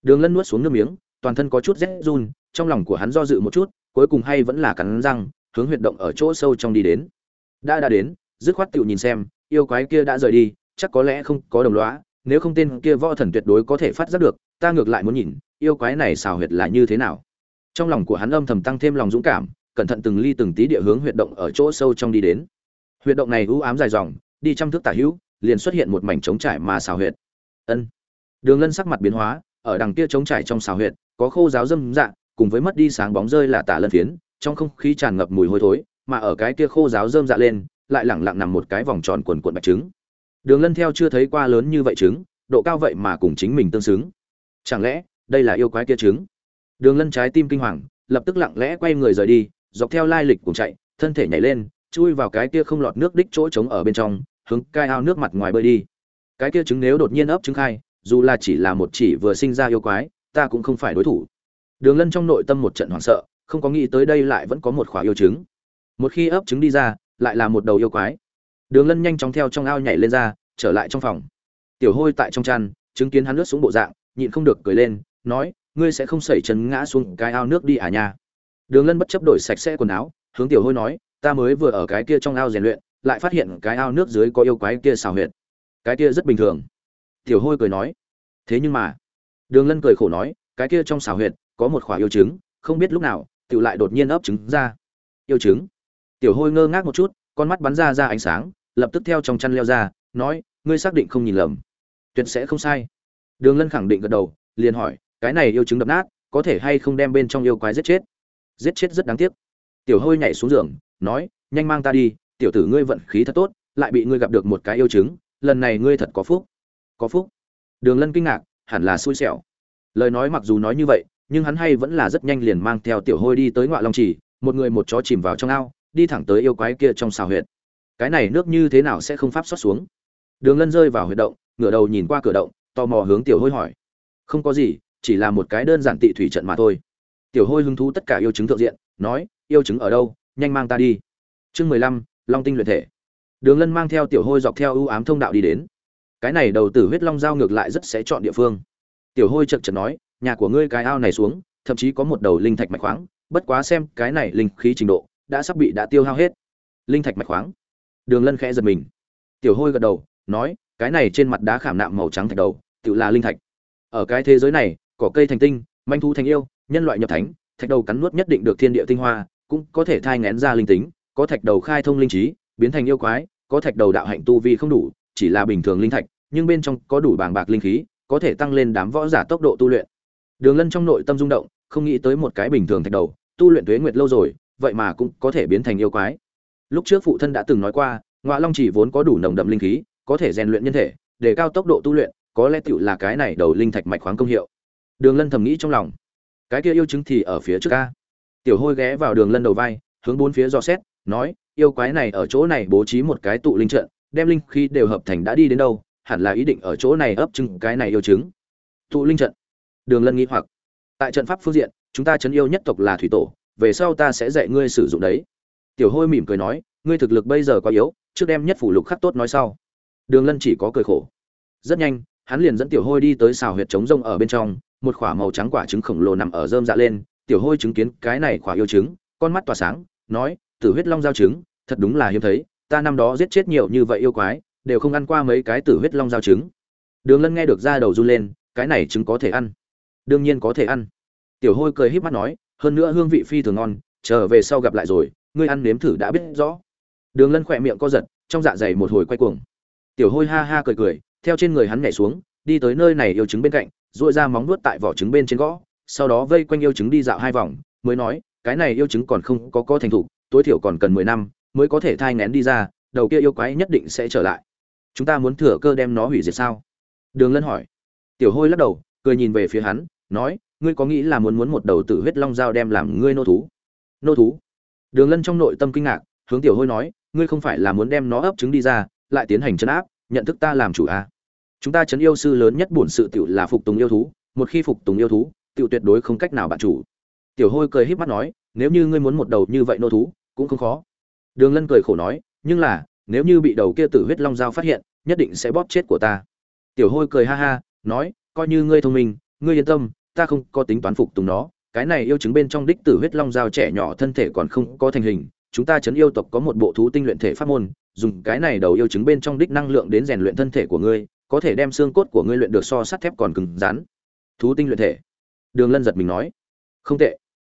Đường Lân nuốt xuống nước miếng, toàn thân có chút rét run, trong lòng của hắn do dự một chút, cuối cùng hay vẫn là cắn răng, hướng huyệt động ở chỗ sâu trong đi đến. Đã đã đến, dứt khoát tựu nhìn xem, yêu quái kia đã rời đi, chắc có lẽ không có đồng lõa, nếu không tên kia võ thần tuyệt đối có thể phát giác được, ta ngược lại muốn nhìn, yêu quái này xào huyệt là như thế nào. Trong lòng của hắn âm thầm tăng thêm lòng dũng cảm, cẩn thận từng ly từng tí địa hướng huyệt động ở chỗ sâu trong đi đến. Huyệt động này u ám dài dòng, đi trăm thước tả hữu, liền xuất hiện một mảnh trống trải mà xào huyệt. Ân. Đường Lân sắc mặt biến hóa, ở đằng kia trống trải trong xào huyệt, có khô giáo dâm dạ, cùng với mất đi sáng bóng rơi là tả lân phiến, trong không khí tràn ngập mùi hôi thối, mà ở cái kia khô giáo dơm dạ lên, lại lẳng lặng nằm một cái vòng tròn quần quần bạch trứng. Đường lân theo chưa thấy qua lớn như vậy trứng độ cao vậy mà cùng chính mình tương xứng. Chẳng lẽ đây là yêu quái kia trứng? Đường lân trái tim kinh hoàng lập tức lặng lẽ quay người rời đi dọc theo lai lịch cùng chạy thân thể nhảy lên chui vào cái kia không lọt nước đích chỗ trống ở bên trong hướng cai ao nước mặt ngoài bơi đi. Cái kia trứng nếu đột nhiên ấp trứng khai dù là chỉ là một chỉ vừa sinh ra yêu quái ta cũng không phải đối thủ. Đường lân trong nội tâm một trận hoảng sợ không có nghĩ tới đây lại vẫn có một quả yêu trứng một khi ấp trứng đi ra, lại là một đầu yêu quái. Đường lân nhanh chóng theo trong ao nhảy lên ra, trở lại trong phòng. Tiểu hôi tại trong chăn, chứng kiến hắn lướt xuống bộ dạng, nhịn không được cười lên, nói, ngươi sẽ không xảy chân ngã xuống cái ao nước đi à nha? Đường lân bất chấp đổi sạch sẽ quần áo, hướng tiểu hôi nói, ta mới vừa ở cái kia trong ao rèn luyện, lại phát hiện cái ao nước dưới có yêu quái kia xào huyệt. Cái kia rất bình thường. Tiểu hôi cười nói, thế nhưng mà. Đường lân cười khổ nói, cái kia trong xào huyệt có một khỏa yêu trứng, không biết lúc nào, tiểu lại đột nhiên ấp trứng ra. Yêu trứng? Tiểu hôi ngơ ngác một chút con mắt bắn ra ra ánh sáng lập tức theo trong chăn leo ra nói ngươi xác định không nhìn lầm. Tuyệt sẽ không sai. Đường lân khẳng định gật đầu liền hỏi cái này yêu chứng đập nát có thể hay không đem bên trong yêu quái giết chết? Giết chết rất đáng tiếc. Tiểu hôi nhảy xuống giường nói nhanh mang ta đi tiểu tử ngươi vận khí thật tốt lại bị ngươi gặp được một cái yêu chứng, lần này ngươi thật có phúc. Có phúc? Đường lân kinh ngạc hẳn là xui xẻo. Lời nói mặc dù nói như vậy nhưng hắn hay vẫn là rất nhanh liền mang theo tiểu hôi đi tới ngoại long trì một người một chó chìm vào trong ao đi thẳng tới yêu quái kia trong xào huyệt. Cái này nước như thế nào sẽ không pháp xót xuống? Đường lân rơi vào huyệt động, ngửa đầu nhìn qua cửa động, tò mò hướng tiểu hôi hỏi. Không có gì, chỉ là một cái đơn giản tị thủy trận mà thôi. Tiểu hôi hứng thú tất cả yêu chứng thượng diện, nói, yêu chứng ở đâu? Nhanh mang ta đi. Chương mười lăm, long tinh luyện thể. Đường lân mang theo tiểu hôi dọc theo ưu ám thông đạo đi đến. Cái này đầu tử huyết long giao ngược lại rất sẽ chọn địa phương. Tiểu hôi chật chật nói, nhà của ngươi cái ao này xuống, thậm chí có một đầu linh thạch mạch khoáng, bất quá xem cái này linh khí trình độ đã sắp bị đã tiêu hao hết. Linh thạch mạch khoáng. Đường lân khẽ giật mình. Tiểu hôi gật đầu, nói, cái này trên mặt đá khảm nạm màu trắng thạch đầu, tự là linh thạch. Ở cái thế giới này, cỏ cây thành tinh, manh thu thành yêu, nhân loại nhập thánh, thạch đầu cắn nuốt nhất định được thiên địa tinh hoa, cũng có thể thai ngén ra linh tính, có thạch đầu khai thông linh trí, biến thành yêu quái, có thạch đầu đạo hạnh tu vi không đủ, chỉ là bình thường linh thạch, nhưng bên trong có đủ bàng bạc linh khí, có thể tăng lên đám võ giả tốc độ tu luyện. Đường lân trong nội tâm rung động, không nghĩ tới một cái bình thường thạch đầu, tu luyện tuế nguyệt lâu rồi vậy mà cũng có thể biến thành yêu quái. Lúc trước phụ thân đã từng nói qua, ngọa long chỉ vốn có đủ nồng đậm linh khí, có thể rèn luyện nhân thể, để cao tốc độ tu luyện, có lẽ tựu là cái này đầu linh thạch mạch khoáng công hiệu. Đường lân thầm nghĩ trong lòng. Cái kia yêu chứng thì ở phía trước ca tiểu hôi ghé vào đường lân đầu vai, hướng bốn phía dò xét, nói, yêu quái này ở chỗ này bố trí một cái tụ linh trận, đem linh khí đều hợp thành đã đi đến đâu, hẳn là ý định ở chỗ này ấp trưng cái này yêu chứng tụ linh trận. Đường lân nghĩ hoặc. Tại trận pháp phương diện, chúng ta chấn yêu nhất tộc là thủy tổ về sau ta sẽ dạy ngươi sử dụng đấy. Tiểu hôi mỉm cười nói, ngươi thực lực bây giờ quá yếu, trước đem nhất phủ lục khắc tốt nói sau. Đường lân chỉ có cười khổ. Rất nhanh, hắn liền dẫn tiểu hôi đi tới xào huyệt trống rông ở bên trong, một quả màu trắng quả trứng khổng lồ nằm ở rơm dạ lên. Tiểu hôi chứng kiến cái này quả yêu trứng, con mắt tỏa sáng, nói, tử huyết long giao trứng, thật đúng là hiếm thấy, ta năm đó giết chết nhiều như vậy yêu quái, đều không ăn qua mấy cái tử huyết long giao trứng. Đường lân nghe được ra đầu run lên, cái này trứng có thể ăn. Đương nhiên có thể ăn. Tiểu hôi cười híp mắt nói hơn nữa hương vị phi thường ngon trở về sau gặp lại rồi, ngươi ăn nếm thử đã biết rõ. Đường lân khỏe miệng co giật, trong dạ dày một hồi quay cuồng. Tiểu hôi ha ha cười cười, theo trên người hắn nhảy xuống, đi tới nơi này yêu trứng bên cạnh dội ra móng nuốt tại vỏ trứng bên trên gõ, sau đó vây quanh yêu trứng đi dạo hai vòng, mới nói, cái này yêu trứng còn không có có thành thục, tối thiểu còn cần mười năm, mới có thể thai ngén đi ra, đầu kia yêu quái nhất định sẽ trở lại. Chúng ta muốn thừa cơ đem nó hủy diệt sao? Đường lân hỏi. Tiểu hôi lắc đầu, cười nhìn về phía hắn, nói ngươi có nghĩ là muốn muốn một đầu tử huyết long dao đem làm ngươi nô thú? Nô thú? Đường lân trong nội tâm kinh ngạc, hướng tiểu hôi nói, ngươi không phải là muốn đem nó ấp trứng đi ra, lại tiến hành chấn áp, nhận thức ta làm chủ à. chúng ta chấn yêu sư lớn nhất bổn sự tiểu là phục tùng yêu thú, một khi phục tùng yêu thú, tiểu tuyệt đối không cách nào bạn chủ. Tiểu hôi cười híp mắt nói, nếu như ngươi muốn một đầu như vậy nô thú, cũng không khó. Đường lân cười khổ nói, nhưng là, nếu như bị đầu kia tử huyết long dao phát hiện, nhất định sẽ bóp chết của ta. Tiểu hôi cười ha ha, nói, coi như ngươi thông minh, ngươi yên tâm ta không có tính toán phục tùng nó, cái này yêu chứng bên trong đích tử huyết long dao trẻ nhỏ thân thể còn không có thành hình, chúng ta chấn yêu tộc có một bộ thú tinh luyện thể pháp môn, dùng cái này đầu yêu chứng bên trong đích năng lượng đến rèn luyện thân thể của ngươi, có thể đem xương cốt của ngươi luyện được so sắt thép còn cứng rắn. Thú tinh luyện thể. Đường lân giật mình nói. Không tệ.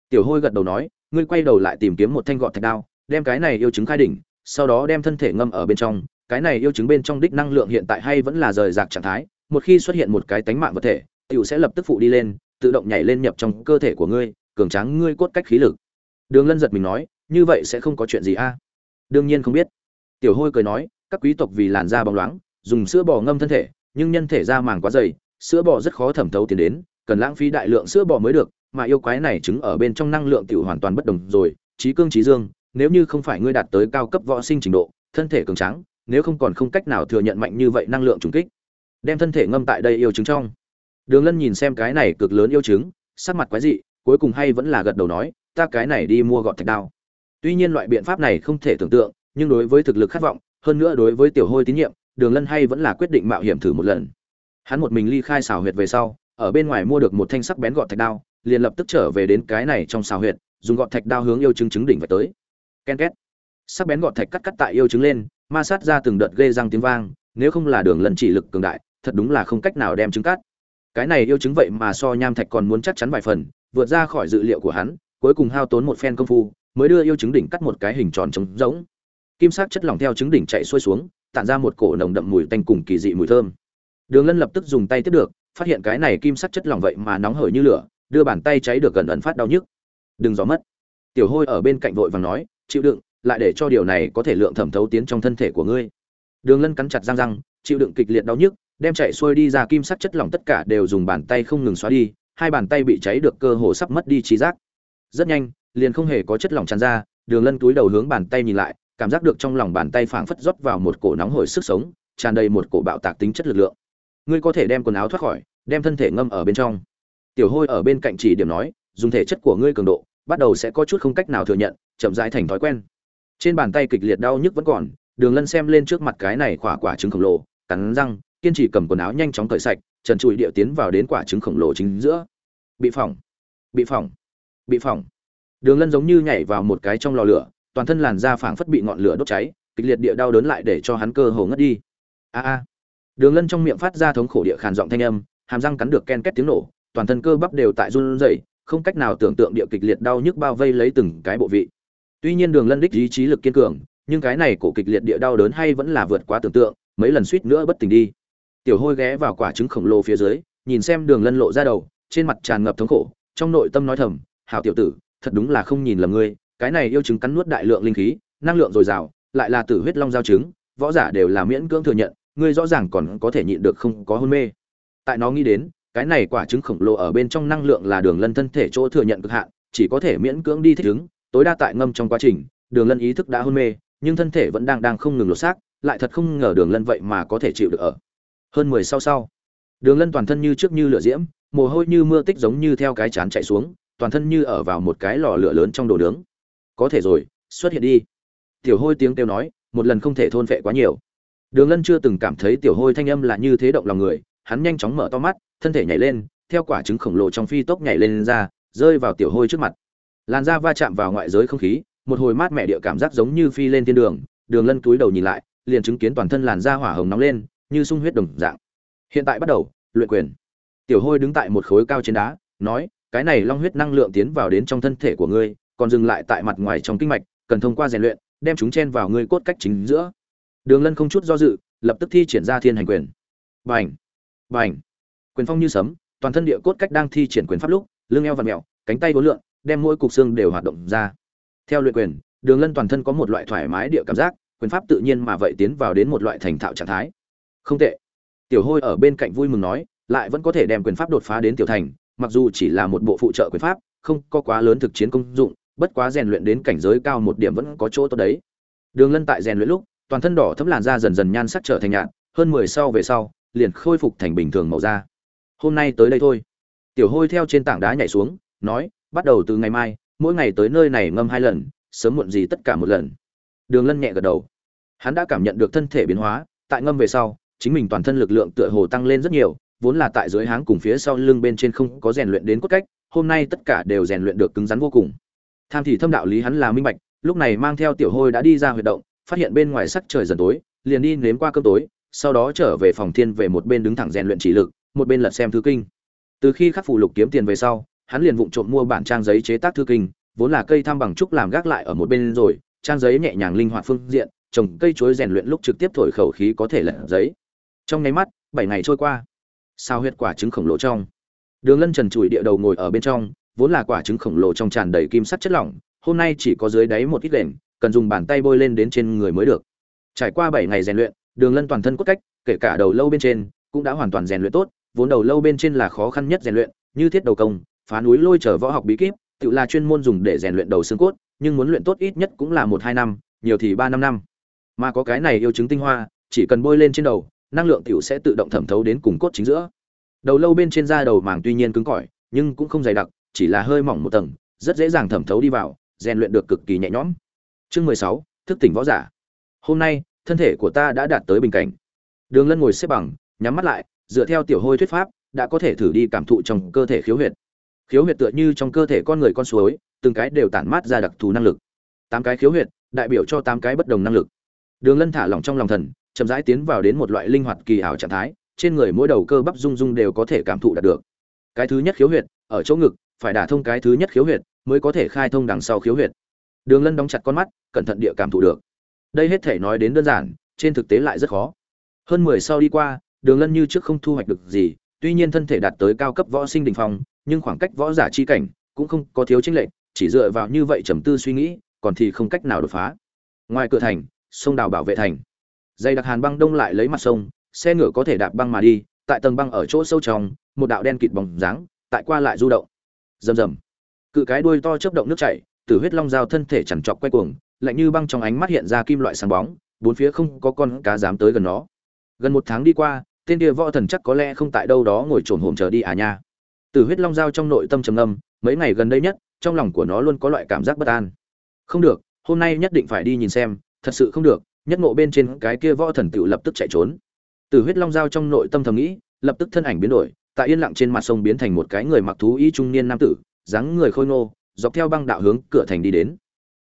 Tiểu hôi gật đầu nói, ngươi quay đầu lại tìm kiếm một thanh gọt thạch đao, đem cái này yêu chứng khai đỉnh, sau đó đem thân thể ngâm ở bên trong, cái này yêu chứng bên trong đích năng lượng hiện tại hay vẫn là rời rạc trạng thái, một khi xuất hiện một cái tánh mạng vật thể tiểu sẽ lập tức phụ đi lên, tự động nhảy lên nhập trong cơ thể của ngươi, cường tráng ngươi cốt cách khí lực. Đường lân giật mình nói, như vậy sẽ không có chuyện gì a? Đương nhiên không biết. Tiểu hôi cười nói, các quý tộc vì làn da bóng loáng, dùng sữa bò ngâm thân thể, nhưng nhân thể da màng quá dày, sữa bò rất khó thẩm thấu tiến đến, cần lãng phí đại lượng sữa bò mới được, mà yêu quái này trứng ở bên trong năng lượng tiểu hoàn toàn bất đồng rồi, trí cương trí dương, nếu như không phải ngươi đạt tới cao cấp võ sinh trình độ, thân thể cường tráng, nếu không còn không cách nào thừa nhận mạnh như vậy năng lượng trùng kích. Đem thân thể ngâm tại đây yêu trứng trong đường lân nhìn xem cái này cực lớn yêu chứng, sắc mặt quái dị cuối cùng hay vẫn là gật đầu nói ta cái này đi mua gọt thạch đao. Tuy nhiên loại biện pháp này không thể tưởng tượng nhưng đối với thực lực khát vọng hơn nữa đối với tiểu hôi tín nhiệm đường lân hay vẫn là quyết định mạo hiểm thử một lần. Hắn một mình ly khai xào huyệt về sau ở bên ngoài mua được một thanh sắc bén gọt thạch đao liền lập tức trở về đến cái này trong xào huyệt dùng gọt thạch đao hướng yêu chứng chứng đỉnh vạch tới. Ken két. Sắc bén gọt thạch cắt cắt tại yêu chứng lên ma sát ra từng đợt ghê răng tiếng vang nếu không là đường lân chỉ lực cường đại thật đúng là không cách nào đem trứng cắt cái này yêu chứng vậy mà so nham thạch còn muốn chắc chắn vài phần, vượt ra khỏi dự liệu của hắn, cuối cùng hao tốn một phen công phu, mới đưa yêu chứng đỉnh cắt một cái hình tròn trống rỗng. Kim sắc chất lỏng theo trứng đỉnh chạy xuôi xuống, tản ra một cổ nồng đậm mùi tanh cùng kỳ dị mùi thơm. Đường lân lập tức dùng tay tiếp được, phát hiện cái này kim sắc chất lỏng vậy mà nóng hởi như lửa, đưa bàn tay cháy được gần ẩn phát đau nhức. Đừng gió mất. Tiểu hôi ở bên cạnh vội vàng nói, chịu đựng, lại để cho điều này có thể lượng thẩm thấu tiến trong thân thể của ngươi. Đường lân cắn chặt răng răng, chịu đựng kịch liệt đau nhức đem chạy xuôi đi ra kim sắc chất lỏng tất cả đều dùng bàn tay không ngừng xóa đi, hai bàn tay bị cháy được cơ hồ sắp mất đi trí giác. Rất nhanh, liền không hề có chất lỏng tràn ra, đường lân túi đầu hướng bàn tay nhìn lại, cảm giác được trong lòng bàn tay phảng phất rót vào một cổ nóng hổi sức sống, tràn đầy một cổ bạo tạc tính chất lực lượng. Ngươi có thể đem quần áo thoát khỏi, đem thân thể ngâm ở bên trong. Tiểu hôi ở bên cạnh chỉ điểm nói, dùng thể chất của ngươi cường độ, bắt đầu sẽ có chút không cách nào thừa nhận, chậm rãi thành thói quen. Trên bàn tay kịch liệt đau nhức vẫn còn, đường lân xem lên trước mặt cái này quả quả trứng khổng lồ, cắn răng kiên trì cầm quần áo nhanh chóng cởi sạch, trần trụi địa tiến vào đến quả trứng khổng lồ chính giữa. Bị phỏng bị phỏng bị phỏng. Đường lân giống như nhảy vào một cái trong lò lửa, toàn thân làn da phảng phất bị ngọn lửa đốt cháy, kịch liệt địa đau đớn lại để cho hắn cơ hồ ngất đi. A a. Đường lân trong miệng phát ra thống khổ địa khàn giọng thanh âm, hàm răng cắn được ken két tiếng nổ, toàn thân cơ bắp đều tại run rẩy, không cách nào tưởng tượng địa kịch liệt đau nhức bao vây lấy từng cái bộ vị. Tuy nhiên đường lân đích ý chí lực kiên cường, nhưng cái này cổ kịch liệt địa đau đớn hay vẫn là vượt quá tưởng tượng, mấy lần suýt nữa bất tỉnh đi tiểu hôi ghé vào quả trứng khổng lồ phía dưới, nhìn xem đường lân lộ ra đầu, trên mặt tràn ngập thống khổ, trong nội tâm nói thầm, hảo tiểu tử, thật đúng là không nhìn lầm ngươi, cái này yêu trứng cắn nuốt đại lượng linh khí, năng lượng dồi dào, lại là tử huyết long giao trứng, võ giả đều là miễn cưỡng thừa nhận, ngươi rõ ràng còn có thể nhịn được không có hôn mê. Tại nó nghĩ đến, cái này quả trứng khổng lồ ở bên trong năng lượng là đường lân thân thể chỗ thừa nhận cực hạn, chỉ có thể miễn cưỡng đi thích ứng, tối đa tại ngâm trong quá trình, đường lân ý thức đã hôn mê, nhưng thân thể vẫn đang đang không ngừng lột xác, lại thật không ngờ đường lân vậy mà có thể chịu được ở hơn mười sau sau. Đường lân toàn thân như trước như lửa diễm mồ hôi như mưa tích giống như theo cái chán chạy xuống toàn thân như ở vào một cái lò lửa lớn trong đồ nướng. Có thể rồi xuất hiện đi. Tiểu hôi tiếng kêu nói một lần không thể thôn phệ quá nhiều. Đường lân chưa từng cảm thấy tiểu hôi thanh âm là như thế động lòng người hắn nhanh chóng mở to mắt thân thể nhảy lên theo quả trứng khổng lồ trong phi tốc nhảy lên, lên ra rơi vào tiểu hôi trước mặt. Làn da va chạm vào ngoại giới không khí một hồi mát mẻ địa cảm giác giống như phi lên thiên đường. Đường lân túi đầu nhìn lại liền chứng kiến toàn thân làn da hỏa hồng nóng lên như sung huyết đồng dạng. Hiện tại bắt đầu, luyện quyền. Tiểu hôi đứng tại một khối cao trên đá, nói, cái này long huyết năng lượng tiến vào đến trong thân thể của ngươi, còn dừng lại tại mặt ngoài trong kinh mạch, cần thông qua rèn luyện, đem chúng chen vào ngươi cốt cách chính giữa. Đường lân không chút do dự, lập tức thi triển ra thiên hành quyền. Bành! Bành! Quyền phong như sấm, toàn thân địa cốt cách đang thi triển quyền pháp lúc, lưng eo vặn mẹo, cánh tay vốn lượn, đem mỗi cục xương đều hoạt động ra. Theo luyện quyền, đường lân toàn thân có một loại thoải mái địa cảm giác, quyền pháp tự nhiên mà vậy tiến vào đến một loại thành thạo trạng thái không tệ. Tiểu hôi ở bên cạnh vui mừng nói, lại vẫn có thể đem quyền pháp đột phá đến tiểu thành, mặc dù chỉ là một bộ phụ trợ quyền pháp, không có quá lớn thực chiến công dụng, bất quá rèn luyện đến cảnh giới cao một điểm vẫn có chỗ tốt đấy. Đường lân tại rèn luyện lúc, toàn thân đỏ thấm làn da dần dần nhan sắc trở thành nhạt, hơn mười sau về sau, liền khôi phục thành bình thường màu da. Hôm nay tới đây thôi. Tiểu hôi theo trên tảng đá nhảy xuống, nói, bắt đầu từ ngày mai, mỗi ngày tới nơi này ngâm hai lần, sớm muộn gì tất cả một lần. Đường lân nhẹ gật đầu. Hắn đã cảm nhận được thân thể biến hóa, tại ngâm về sau chính mình toàn thân lực lượng tựa hồ tăng lên rất nhiều, vốn là tại dưới háng cùng phía sau lưng bên trên không có rèn luyện đến cốt cách, hôm nay tất cả đều rèn luyện được cứng rắn vô cùng. Tham thì thâm đạo lý hắn là minh bạch, lúc này mang theo tiểu hôi đã đi ra huy động, phát hiện bên ngoài sắc trời dần tối, liền đi nếm qua cơm tối, sau đó trở về phòng thiên về một bên đứng thẳng rèn luyện chỉ lực, một bên lật xem thư kinh. Từ khi khắc phụ lục kiếm tiền về sau, hắn liền vụng trộm mua bản trang giấy chế tác thư kinh, vốn là cây tham bằng trúc làm gác lại ở một bên rồi, trang giấy nhẹ nhàng linh hoạt phương diện, trồng cây chuối rèn luyện lúc trực tiếp thổi khẩu khí có thể lật giấy trong nháy mắt, bảy ngày trôi qua. Sao huyết quả trứng khổng lồ trong. Đường lân trần trụi địa đầu ngồi ở bên trong, vốn là quả trứng khổng lồ trong tràn đầy kim sắt chất lỏng, hôm nay chỉ có dưới đáy một ít đèn cần dùng bàn tay bôi lên đến trên người mới được. Trải qua bảy ngày rèn luyện, đường lân toàn thân cốt cách, kể cả đầu lâu bên trên, cũng đã hoàn toàn rèn luyện tốt, vốn đầu lâu bên trên là khó khăn nhất rèn luyện, như thiết đầu công, phá núi lôi trở võ học bí kíp, tự là chuyên môn dùng để rèn luyện đầu xương cốt, nhưng muốn luyện tốt ít nhất cũng là một hai năm, nhiều thì ba năm năm. Mà có cái này yêu chứng tinh hoa, chỉ cần bôi lên trên đầu năng lượng tiểu sẽ tự động thẩm thấu đến cùng cốt chính giữa. Đầu lâu bên trên da đầu màng tuy nhiên cứng cỏi, nhưng cũng không dày đặc, chỉ là hơi mỏng một tầng, rất dễ dàng thẩm thấu đi vào, rèn luyện được cực kỳ nhẹ nhõm. Chương mười sáu, thức tỉnh võ giả. Hôm nay, thân thể của ta đã đạt tới bình cảnh. Đường lân ngồi xếp bằng, nhắm mắt lại, dựa theo tiểu hôi thuyết pháp, đã có thể thử đi cảm thụ trong cơ thể khiếu huyệt. Khiếu huyệt tựa như trong cơ thể con người con suối, từng cái đều tản mát ra đặc thù năng lực. Tám cái khiếu huyệt, đại biểu cho tám cái bất đồng năng lực. Đường lân thả lỏng trong lòng thần chậm rãi tiến vào đến một loại linh hoạt kỳ ảo trạng thái, trên người mỗi đầu cơ bắp rung rung đều có thể cảm thụ đạt được. Cái thứ nhất khiếu huyệt, ở chỗ ngực, phải đả thông cái thứ nhất khiếu huyệt, mới có thể khai thông đằng sau khiếu huyệt. Đường lân đóng chặt con mắt, cẩn thận địa cảm thụ được. Đây hết thể nói đến đơn giản, trên thực tế lại rất khó. Hơn mười sau đi qua, đường lân như trước không thu hoạch được gì, tuy nhiên thân thể đạt tới cao cấp võ sinh đỉnh phong, nhưng khoảng cách võ giả chi cảnh cũng không có thiếu chênh lệch, chỉ dựa vào như vậy trầm tư suy nghĩ, còn thì không cách nào đột phá. Ngoài cửa thành, sông đào bảo vệ thành dây đặc hàn băng đông lại lấy mặt sông, xe ngựa có thể đạp băng mà đi, tại tầng băng ở chỗ sâu trong, một đạo đen kịt bóng dáng, tại qua lại du động. Rầm rầm. Cự cái đuôi to chớp động nước chảy, tử huyết long dao thân thể chằn chọc quay cuồng, lạnh như băng trong ánh mắt hiện ra kim loại sáng bóng, bốn phía không có con cá dám tới gần nó. Gần một tháng đi qua, tên kia võ thần chắc có lẽ không tại đâu đó ngồi trồn hổm chờ đi à nha. Tử huyết long dao trong nội tâm trầm âm mấy ngày gần đây nhất, trong lòng của nó luôn có loại cảm giác bất an. Không được, hôm nay nhất định phải đi nhìn xem, thật sự không được nhất ngộ bên trên cái kia võ thần tựu lập tức chạy trốn. Từ huyết long dao trong nội tâm thầm nghĩ, lập tức thân ảnh biến đổi, tại yên lặng trên mặt sông biến thành một cái người mặc thú y trung niên nam tử, dáng người khôi ngô, dọc theo băng đạo hướng cửa thành đi đến.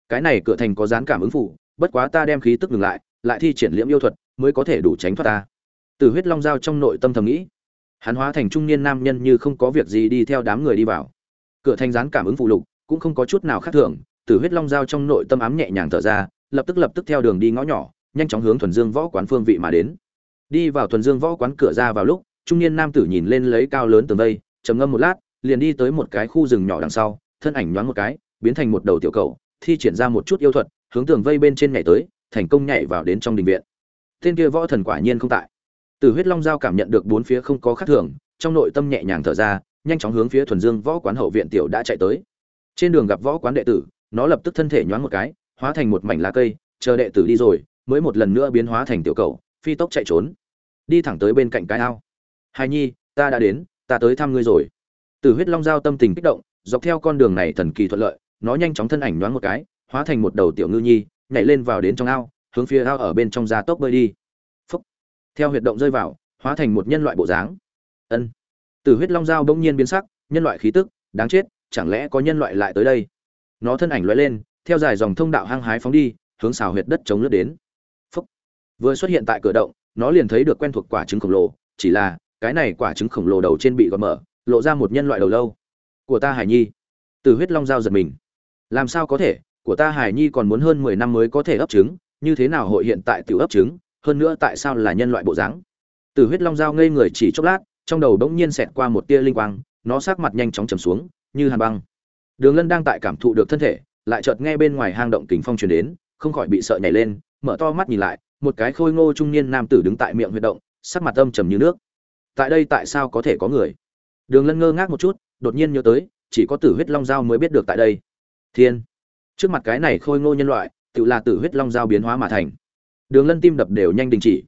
Cái này cửa thành có dán cảm ứng phụ bất quá ta đem khí tức ngừng lại lại thi triển liễm yêu thuật, mới có thể đủ tránh thoát ta. Từ huyết long dao trong nội tâm thầm nghĩ, hắn hóa thành trung niên nam nhân như không có việc gì đi theo đám người đi vào. Cửa thành dán cảm ứng phụ lục, cũng không có chút nào khác thường, từ huyết long dao trong nội tâm ám nhẹ nhàng thở ra lập tức lập tức theo đường đi ngõ nhỏ, nhanh chóng hướng thuần dương võ quán phương vị mà đến. Đi vào thuần dương võ quán cửa ra vào lúc, trung niên nam tử nhìn lên lấy cao lớn tường vây, trầm ngâm một lát, liền đi tới một cái khu rừng nhỏ đằng sau, thân ảnh nhoáng một cái, biến thành một đầu tiểu cầu thi triển ra một chút yêu thuật, hướng tường vây bên trên nhảy tới, thành công nhảy vào đến trong đình viện. Tên kia võ thần quả nhiên không tại. Từ huyết long giao cảm nhận được bốn phía không có khác thường, trong nội tâm nhẹ nhàng thở ra, nhanh chóng hướng phía thuần dương võ quán hậu viện tiểu đã chạy tới. Trên đường gặp võ quán đệ tử, nó lập tức thân thể nhoáng một cái hóa thành một mảnh lá cây, chờ đệ tử đi rồi, mới một lần nữa biến hóa thành tiểu cầu, phi tốc chạy trốn. Đi thẳng tới bên cạnh cái ao. Hài nhi, ta đã đến, ta tới thăm ngươi rồi. Từ huyết long giao tâm tình kích động, dọc theo con đường này thần kỳ thuận lợi, nó nhanh chóng thân ảnh nhoáng một cái, hóa thành một đầu tiểu ngư nhi, nhảy lên vào đến trong ao, hướng phía ao ở bên trong ra tốc bơi đi. Phúc. theo huyệt động rơi vào, hóa thành một nhân loại bộ dáng. Ân. Từ huyết long dao bỗng nhiên biến sắc, nhân loại khí tức, đáng chết, chẳng lẽ có nhân loại lại tới đây? Nó thân ảnh lóe lên theo dài dòng thông đạo hăng hái phóng đi, hướng xào huyệt đất chống lướt đến. Phúc. vừa xuất hiện tại cửa động, nó liền thấy được quen thuộc quả trứng khổng lồ, chỉ là, cái này quả trứng khổng lồ đầu trên bị gọt mở, lộ ra một nhân loại đầu lâu. Của ta hải nhi. Từ huyết long dao giật mình. Làm sao có thể, của ta hải nhi còn muốn hơn mười năm mới có thể ấp trứng, như thế nào hội hiện tại tiểu ấp trứng, hơn nữa tại sao là nhân loại bộ dáng? Từ huyết long dao ngây người chỉ chốc lát, trong đầu bỗng nhiên xẹt qua một tia linh quang, nó sát mặt nhanh chóng trầm xuống, như hàn băng. Đường lân đang tại cảm thụ được thân thể lại chợt nghe bên ngoài hang động kính phong truyền đến, không khỏi bị sợ nhảy lên, mở to mắt nhìn lại, một cái khôi ngô trung niên nam tử đứng tại miệng huyệt động, sắc mặt âm trầm như nước. Tại đây tại sao có thể có người? Đường lân ngơ ngác một chút, đột nhiên nhớ tới, chỉ có tử huyết long dao mới biết được tại đây. Thiên! Trước mặt cái này khôi ngô nhân loại, tự là tử huyết long dao biến hóa mà thành. Đường lân tim đập đều nhanh đình chỉ.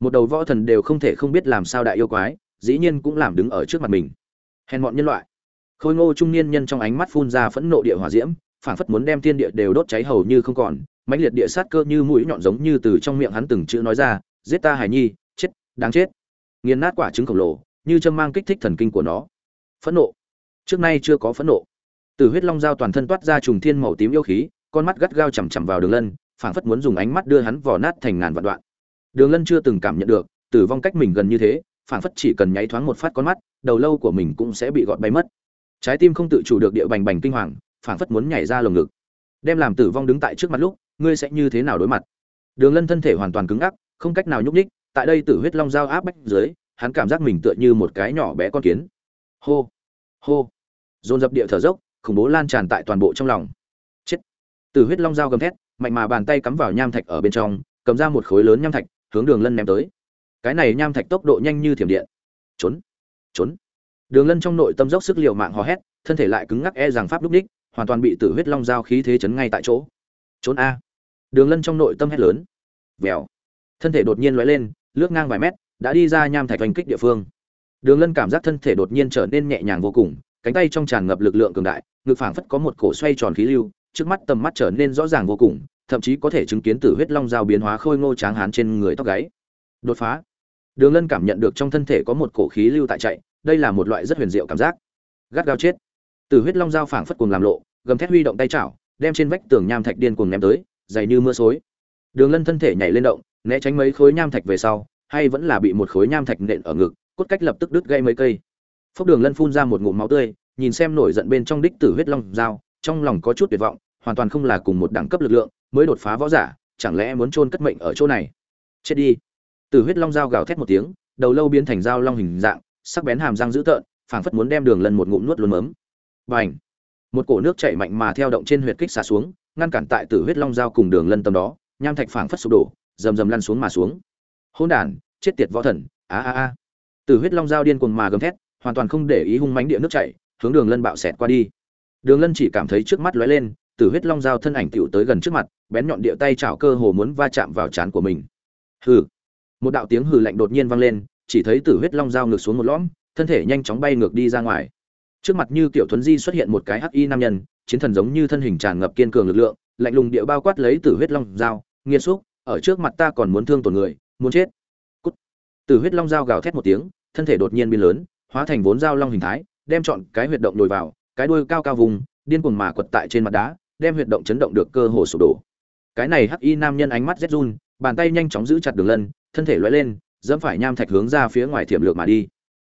Một đầu võ thần đều không thể không biết làm sao đại yêu quái, dĩ nhiên cũng làm đứng ở trước mặt mình. Hèn mọn nhân loại. Khôi ngô trung niên nhân trong ánh mắt phun ra phẫn nộ địa hỏa diễm phảng phất muốn đem thiên địa đều đốt cháy hầu như không còn, mãnh liệt địa sát cơ như mũi nhọn giống như từ trong miệng hắn từng chữ nói ra, giết ta, hải nhi, chết, đáng chết. Nghiền nát quả trứng khổng lồ, như châm mang kích thích thần kinh của nó. Phẫn nộ. Trước nay chưa có phẫn nộ. Từ huyết long dao toàn thân toát ra trùng thiên màu tím yêu khí, con mắt gắt gao chằm chằm vào đường lân, phảng phất muốn dùng ánh mắt đưa hắn vò nát thành ngàn vạn đoạn. Đường lân chưa từng cảm nhận được, tử vong cách mình gần như thế, phảng phất chỉ cần nháy thoáng một phát con mắt, đầu lâu của mình cũng sẽ bị gọt bay mất. Trái tim không tự chủ được địa bành bành kinh hoàng phảng phất muốn nhảy ra lồng ngực. Đem làm tử vong đứng tại trước mặt lúc, ngươi sẽ như thế nào đối mặt? Đường lân thân thể hoàn toàn cứng ắc không cách nào nhúc nhích, tại đây tử huyết long dao áp bách dưới, hắn cảm giác mình tựa như một cái nhỏ bé con kiến. Hô hô. Dồn dập địa thở dốc, khủng bố lan tràn tại toàn bộ trong lòng. Chết. Tử huyết long dao gầm thét, mạnh mà bàn tay cắm vào nham thạch ở bên trong, cầm ra một khối lớn nham thạch, hướng đường lân ném tới. Cái này nham thạch tốc độ nhanh như thiểm điện. Trốn trốn. Đường lân trong nội tâm dốc sức liều mạng hò hét, thân thể lại cứng ngắc e rằng pháp đúc đích hoàn toàn bị tử huyết long dao khí thế chấn ngay tại chỗ. Trốn a. Đường lân trong nội tâm hét lớn. Vèo. Thân thể đột nhiên lóe lên, lướt ngang vài mét, đã đi ra nham thạch oanh kích địa phương. Đường lân cảm giác thân thể đột nhiên trở nên nhẹ nhàng vô cùng, cánh tay trong tràn ngập lực lượng cường đại, ngực phảng phất có một cổ xoay tròn khí lưu, trước mắt tầm mắt trở nên rõ ràng vô cùng, thậm chí có thể chứng kiến tử huyết long dao biến hóa khôi ngô tráng hán trên người tóc gáy. Đột phá. Đường lân cảm nhận được trong thân thể có một cổ khí lưu tại chạy, đây là một loại rất huyền diệu cảm giác. Gắt gao chết tử huyết long dao phảng phất cuồng làm lộ, gầm thét huy động tay chảo, đem trên vách tường nham thạch điên cuồng ném tới, dày như mưa xối. Đường lân thân thể nhảy lên động, né tránh mấy khối nham thạch về sau, hay vẫn là bị một khối nham thạch nện ở ngực, cốt cách lập tức đứt gãy mấy cây. Phốc đường lân phun ra một ngụm máu tươi, nhìn xem nổi giận bên trong đích tử huyết long dao trong lòng có chút tuyệt vọng, hoàn toàn không là cùng một đẳng cấp lực lượng, mới đột phá võ giả, chẳng lẽ muốn chôn cất mệnh ở chỗ này? Chết đi. Tử huyết long dao gào thét một tiếng, đầu lâu biến thành dao long hình dạng, sắc bén hàm răng dữ tợn, phảng phất muốn đem đường lân một ngụm nuốt luôn mớm bành một cổ nước chảy mạnh mà theo động trên huyệt kích xả xuống, ngăn cản tại tử huyết long dao cùng đường lân tầm đó, nham thạch phảng phất sụp đổ, rầm rầm lăn xuống mà xuống. Hỗn đản, chết tiệt võ thần, a a a. Tử huyết long dao điên cuồng mà gầm thét, hoàn toàn không để ý hung mãnh địa nước chảy, hướng đường lân bạo xẹt qua đi. Đường lân chỉ cảm thấy trước mắt lóe lên, tử huyết long dao thân ảnh tựu tới gần trước mặt, bén nhọn địa tay chảo cơ hồ muốn va chạm vào trán của mình. Hừ. Một đạo tiếng hừ lạnh đột nhiên vang lên, chỉ thấy tử huyết long dao ngược xuống một lõm, thân thể nhanh chóng bay ngược đi ra ngoài trước mặt như tiểu thuấn di xuất hiện một cái hắc y nam nhân, chiến thần giống như thân hình tràn ngập kiên cường lực lượng, lạnh lùng địa bao quát lấy tử huyết long dao nghiên xúc, ở trước mặt ta còn muốn thương tổn người, muốn chết. Cút. Tử huyết long dao gào thét một tiếng, thân thể đột nhiên biến lớn, hóa thành vốn dao long hình thái, đem chọn cái huyệt động nhồi vào, cái đuôi cao cao vùng, điên cuồng mà quật tại trên mặt đá, đem huyệt động chấn động được cơ hồ sụp đổ. Cái này hắc y nam nhân ánh mắt rét run, bàn tay nhanh chóng giữ chặt đường lân, thân thể lóe lên, dẫm phải nham thạch hướng ra phía ngoài thiểm lược mà đi.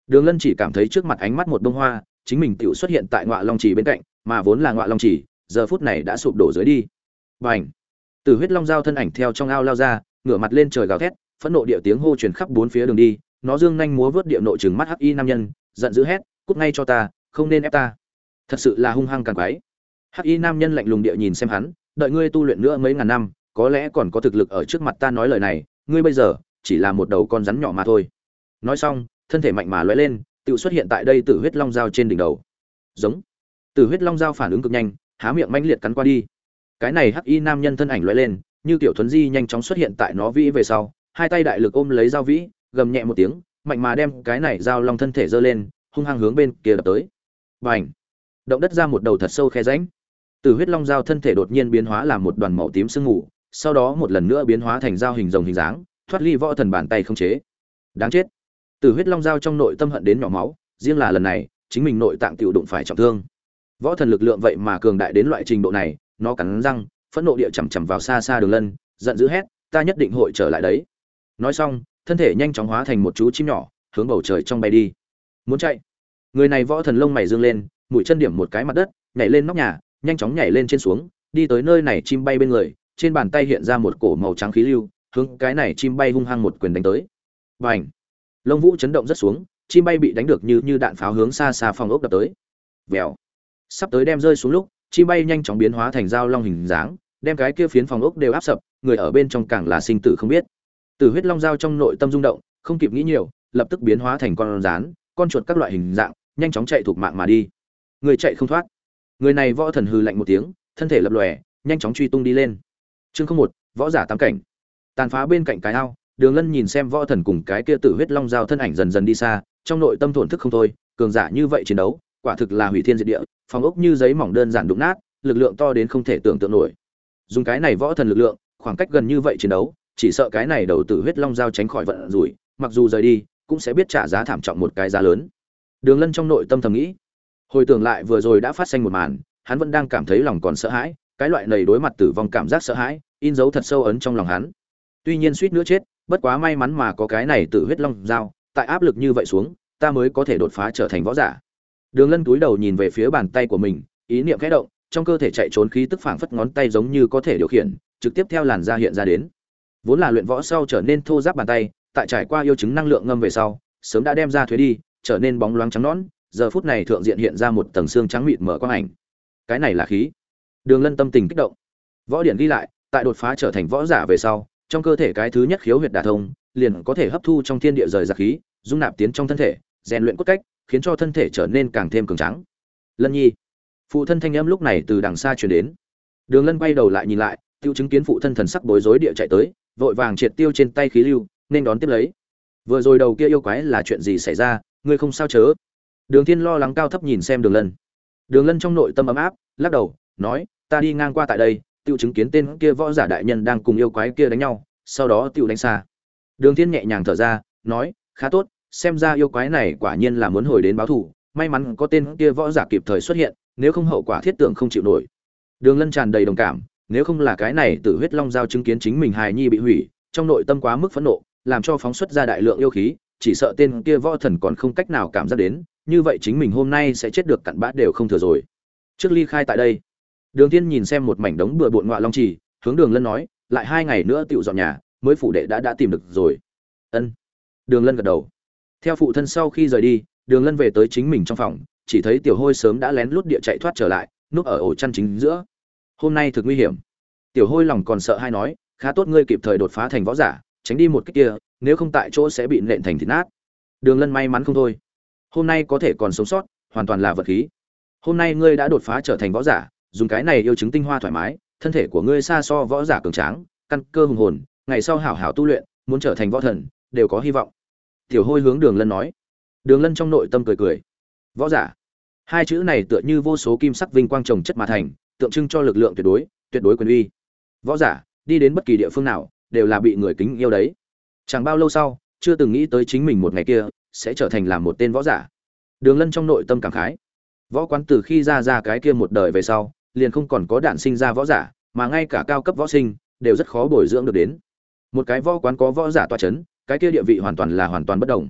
Đường lân chỉ cảm thấy trước mặt ánh mắt một bông hoa chính mình tự xuất hiện tại ngọa long trì bên cạnh, mà vốn là ngọa long trì, giờ phút này đã sụp đổ dưới đi. Và ảnh từ huyết long dao thân ảnh theo trong ao lao ra, ngửa mặt lên trời gào thét, phẫn nộ địa tiếng hô truyền khắp bốn phía đường đi, nó dương nhanh múa vớt địa nội chừng mắt hắc y nam nhân, giận dữ hét, cút ngay cho ta, không nên ép ta. Thật sự là hung hăng càng quái. Hắc y nam nhân lạnh lùng địa nhìn xem hắn, đợi ngươi tu luyện nữa mấy ngàn năm, có lẽ còn có thực lực ở trước mặt ta nói lời này, ngươi bây giờ chỉ là một đầu con rắn nhỏ mà thôi. Nói xong, thân thể mạnh mà lóe lên tự xuất hiện tại đây tử huyết long dao trên đỉnh đầu. Giống. Tử huyết long dao phản ứng cực nhanh, há miệng mãnh liệt cắn qua đi. Cái này hắc y nam nhân thân ảnh lóe lên, như tiểu thuấn di nhanh chóng xuất hiện tại nó vĩ về sau, hai tay đại lực ôm lấy dao vĩ, gầm nhẹ một tiếng, mạnh mà đem cái này dao long thân thể giơ lên, hung hăng hướng bên kia đập tới. Bành. Động đất ra một đầu thật sâu khe ránh từ huyết long dao thân thể đột nhiên biến hóa làm một đoàn màu tím sương mù, sau đó một lần nữa biến hóa thành dao hình rồng hình dáng, thoát ly võ thần bàn tay không chế. Đáng chết từ huyết long dao trong nội tâm hận đến nhỏ máu, riêng là lần này, chính mình nội tạng tiểu đụng phải trọng thương. Võ thần lực lượng vậy mà cường đại đến loại trình độ này, nó cắn răng, phẫn nộ địa chầm chậm vào xa xa đường lân, giận dữ hét, ta nhất định hội trở lại đấy. Nói xong, thân thể nhanh chóng hóa thành một chú chim nhỏ, hướng bầu trời trong bay đi. Muốn chạy? Người này võ thần lông mày dương lên, mũi chân điểm một cái mặt đất, nhảy lên nóc nhà, nhanh chóng nhảy lên trên xuống, đi tới nơi này chim bay bên người, trên bàn tay hiện ra một cổ màu trắng khí lưu, hướng cái này chim bay hung hăng một quyền đánh tới. Bành lông vũ chấn động rất xuống, chim bay bị đánh được như như đạn pháo hướng xa xa phòng ốc đập tới. Vèo. Sắp tới đem rơi xuống lúc, chim bay nhanh chóng biến hóa thành dao long hình dáng, đem cái kia phiến phòng ốc đều áp sập, người ở bên trong càng là sinh tử không biết. Từ huyết long dao trong nội tâm rung động, không kịp nghĩ nhiều, lập tức biến hóa thành con rán, con chuột các loại hình dạng, nhanh chóng chạy thuộc mạng mà đi. Người chạy không thoát. Người này võ thần hư lạnh một tiếng, thân thể lập lòe, nhanh chóng truy tung đi lên. Chương không một, võ giả tám cảnh. Tàn phá bên cạnh cái ao đường lân nhìn xem võ thần cùng cái kia tử huyết long giao thân ảnh dần dần đi xa, trong nội tâm thổn thức không thôi, cường giả như vậy chiến đấu, quả thực là hủy thiên diệt địa, phòng ốc như giấy mỏng đơn giản đụng nát, lực lượng to đến không thể tưởng tượng nổi. Dùng cái này võ thần lực lượng, khoảng cách gần như vậy chiến đấu, chỉ sợ cái này đầu tử huyết long giao tránh khỏi vận rủi, mặc dù rời đi, cũng sẽ biết trả giá thảm trọng một cái giá lớn. Đường lân trong nội tâm thầm nghĩ, hồi tưởng lại vừa rồi đã phát sinh một màn, hắn vẫn đang cảm thấy lòng còn sợ hãi, cái loại này đối mặt tử vong cảm giác sợ hãi, in dấu thật sâu ấn trong lòng hắn. Tuy nhiên suýt nữa chết bất quá may mắn mà có cái này tự huyết long dao, tại áp lực như vậy xuống, ta mới có thể đột phá trở thành võ giả. Đường lân túi đầu nhìn về phía bàn tay của mình, ý niệm khẽ động, trong cơ thể chạy trốn khí tức phảng phất ngón tay giống như có thể điều khiển, trực tiếp theo làn da hiện ra đến. Vốn là luyện võ sau trở nên thô ráp bàn tay, tại trải qua yêu chứng năng lượng ngâm về sau, sớm đã đem ra thuế đi, trở nên bóng loáng trắng nõn, giờ phút này thượng diện hiện ra một tầng xương trắng mịn mở quang ảnh. Cái này là khí. Đường lân tâm tình kích động. Võ điển ghi lại, tại đột phá trở thành võ giả về sau trong cơ thể cái thứ nhất khiếu huyệt đả thông, liền có thể hấp thu trong thiên địa rời giặc khí, dung nạp tiến trong thân thể, rèn luyện cốt cách, khiến cho thân thể trở nên càng thêm cường tráng. Lân nhi. Phụ thân thanh âm lúc này từ đằng xa truyền đến. Đường lân quay đầu lại nhìn lại, tiêu chứng kiến phụ thân thần sắc bối rối địa chạy tới, vội vàng triệt tiêu trên tay khí lưu, nên đón tiếp lấy. Vừa rồi đầu kia yêu quái là chuyện gì xảy ra, ngươi không sao chớ? Đường thiên lo lắng cao thấp nhìn xem đường lân. Đường lân trong nội tâm ấm áp, lắc đầu, nói, ta đi ngang qua tại đây tiêu chứng kiến tên kia võ giả đại nhân đang cùng yêu quái kia đánh nhau, sau đó tiêu đánh xa. Đường thiên nhẹ nhàng thở ra, nói, khá tốt, xem ra yêu quái này quả nhiên là muốn hồi đến báo thù, may mắn có tên kia võ giả kịp thời xuất hiện, nếu không hậu quả thiết tưởng không chịu nổi. Đường lân tràn đầy đồng cảm, nếu không là cái này tử huyết long giao chứng kiến chính mình hài nhi bị hủy, trong nội tâm quá mức phẫn nộ, làm cho phóng xuất ra đại lượng yêu khí, chỉ sợ tên kia võ thần còn không cách nào cảm giác đến, như vậy chính mình hôm nay sẽ chết được cặn bã đều không thừa rồi. Trước ly khai tại đây đường Thiên nhìn xem một mảnh đống bừa bộn ngọa long trì, hướng đường lân nói, lại hai ngày nữa Tiểu dọn nhà, mới phụ đệ đã đã tìm được rồi. Ân. Đường lân gật đầu. Theo phụ thân sau khi rời đi, đường lân về tới chính mình trong phòng, chỉ thấy tiểu hôi sớm đã lén lút địa chạy thoát trở lại, núp ở ổ chăn chính giữa. Hôm nay thực nguy hiểm. Tiểu hôi lòng còn sợ hay nói, khá tốt ngươi kịp thời đột phá thành võ giả, tránh đi một cái kia, nếu không tại chỗ sẽ bị nện thành thịt nát. Đường lân may mắn không thôi. Hôm nay có thể còn sống sót, hoàn toàn là vật khí. Hôm nay ngươi đã đột phá trở thành võ giả dùng cái này yêu chứng tinh hoa thoải mái, thân thể của ngươi xa so võ giả cường tráng, căn cơ hùng hồn, ngày sau hảo hảo tu luyện, muốn trở thành võ thần, đều có hy vọng. Tiểu hôi hướng đường lân nói. Đường lân trong nội tâm cười cười. Võ giả. Hai chữ này tựa như vô số kim sắc vinh quang trồng chất mà thành, tượng trưng cho lực lượng tuyệt đối tuyệt đối quyền uy. Võ giả, đi đến bất kỳ địa phương nào, đều là bị người kính yêu đấy. Chẳng bao lâu sau, chưa từng nghĩ tới chính mình một ngày kia sẽ trở thành làm một tên võ giả. Đường lân trong nội tâm cảm khái. Võ quán từ khi ra ra cái kia một đời về sau liền không còn có đạn sinh ra võ giả mà ngay cả cao cấp võ sinh đều rất khó bồi dưỡng được đến. Một cái võ quán có võ giả toa chấn, cái kia địa vị hoàn toàn là hoàn toàn bất đồng.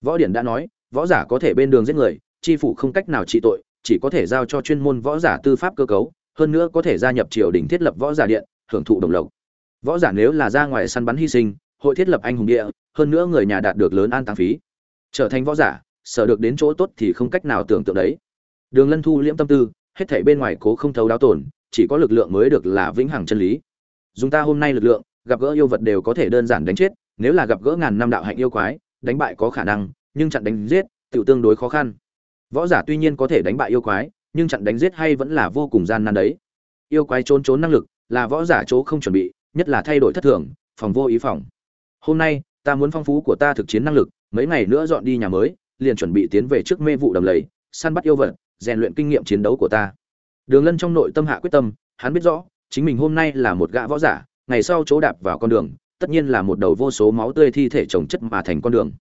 Võ điển đã nói võ giả có thể bên đường giết người chi phủ không cách nào trị tội chỉ có thể giao cho chuyên môn võ giả tư pháp cơ cấu hơn nữa có thể gia nhập triều đình thiết lập võ giả điện hưởng thụ đồng lộc. Võ giả nếu là ra ngoài săn bắn hy sinh hội thiết lập anh hùng địa hơn nữa người nhà đạt được lớn an tăng phí. Trở thành võ giả sở được đến chỗ tốt thì không cách nào tưởng tượng đấy. Đường lân thu liễm tâm tư hết thảy bên ngoài cố không thấu đáo tổn, chỉ có lực lượng mới được là vĩnh hằng chân lý. Dùng ta hôm nay lực lượng, gặp gỡ yêu vật đều có thể đơn giản đánh chết, nếu là gặp gỡ ngàn năm đạo hạnh yêu quái, đánh bại có khả năng, nhưng chặn đánh giết, tiểu tương đối khó khăn. Võ giả tuy nhiên có thể đánh bại yêu quái, nhưng chặn đánh giết hay vẫn là vô cùng gian nan đấy. Yêu quái trốn trốn năng lực, là võ giả chỗ không chuẩn bị, nhất là thay đổi thất thường, phòng vô ý phòng. Hôm nay, ta muốn phong phú của ta thực chiến năng lực, mấy ngày nữa dọn đi nhà mới, liền chuẩn bị tiến về trước mê vụ đầm lầy, săn bắt yêu vật, rèn luyện kinh nghiệm chiến đấu của ta. Đường lân trong nội tâm hạ quyết tâm, hắn biết rõ, chính mình hôm nay là một gã võ giả, ngày sau chỗ đạp vào con đường, tất nhiên là một đầu vô số máu tươi thi thể trồng chất mà thành con đường.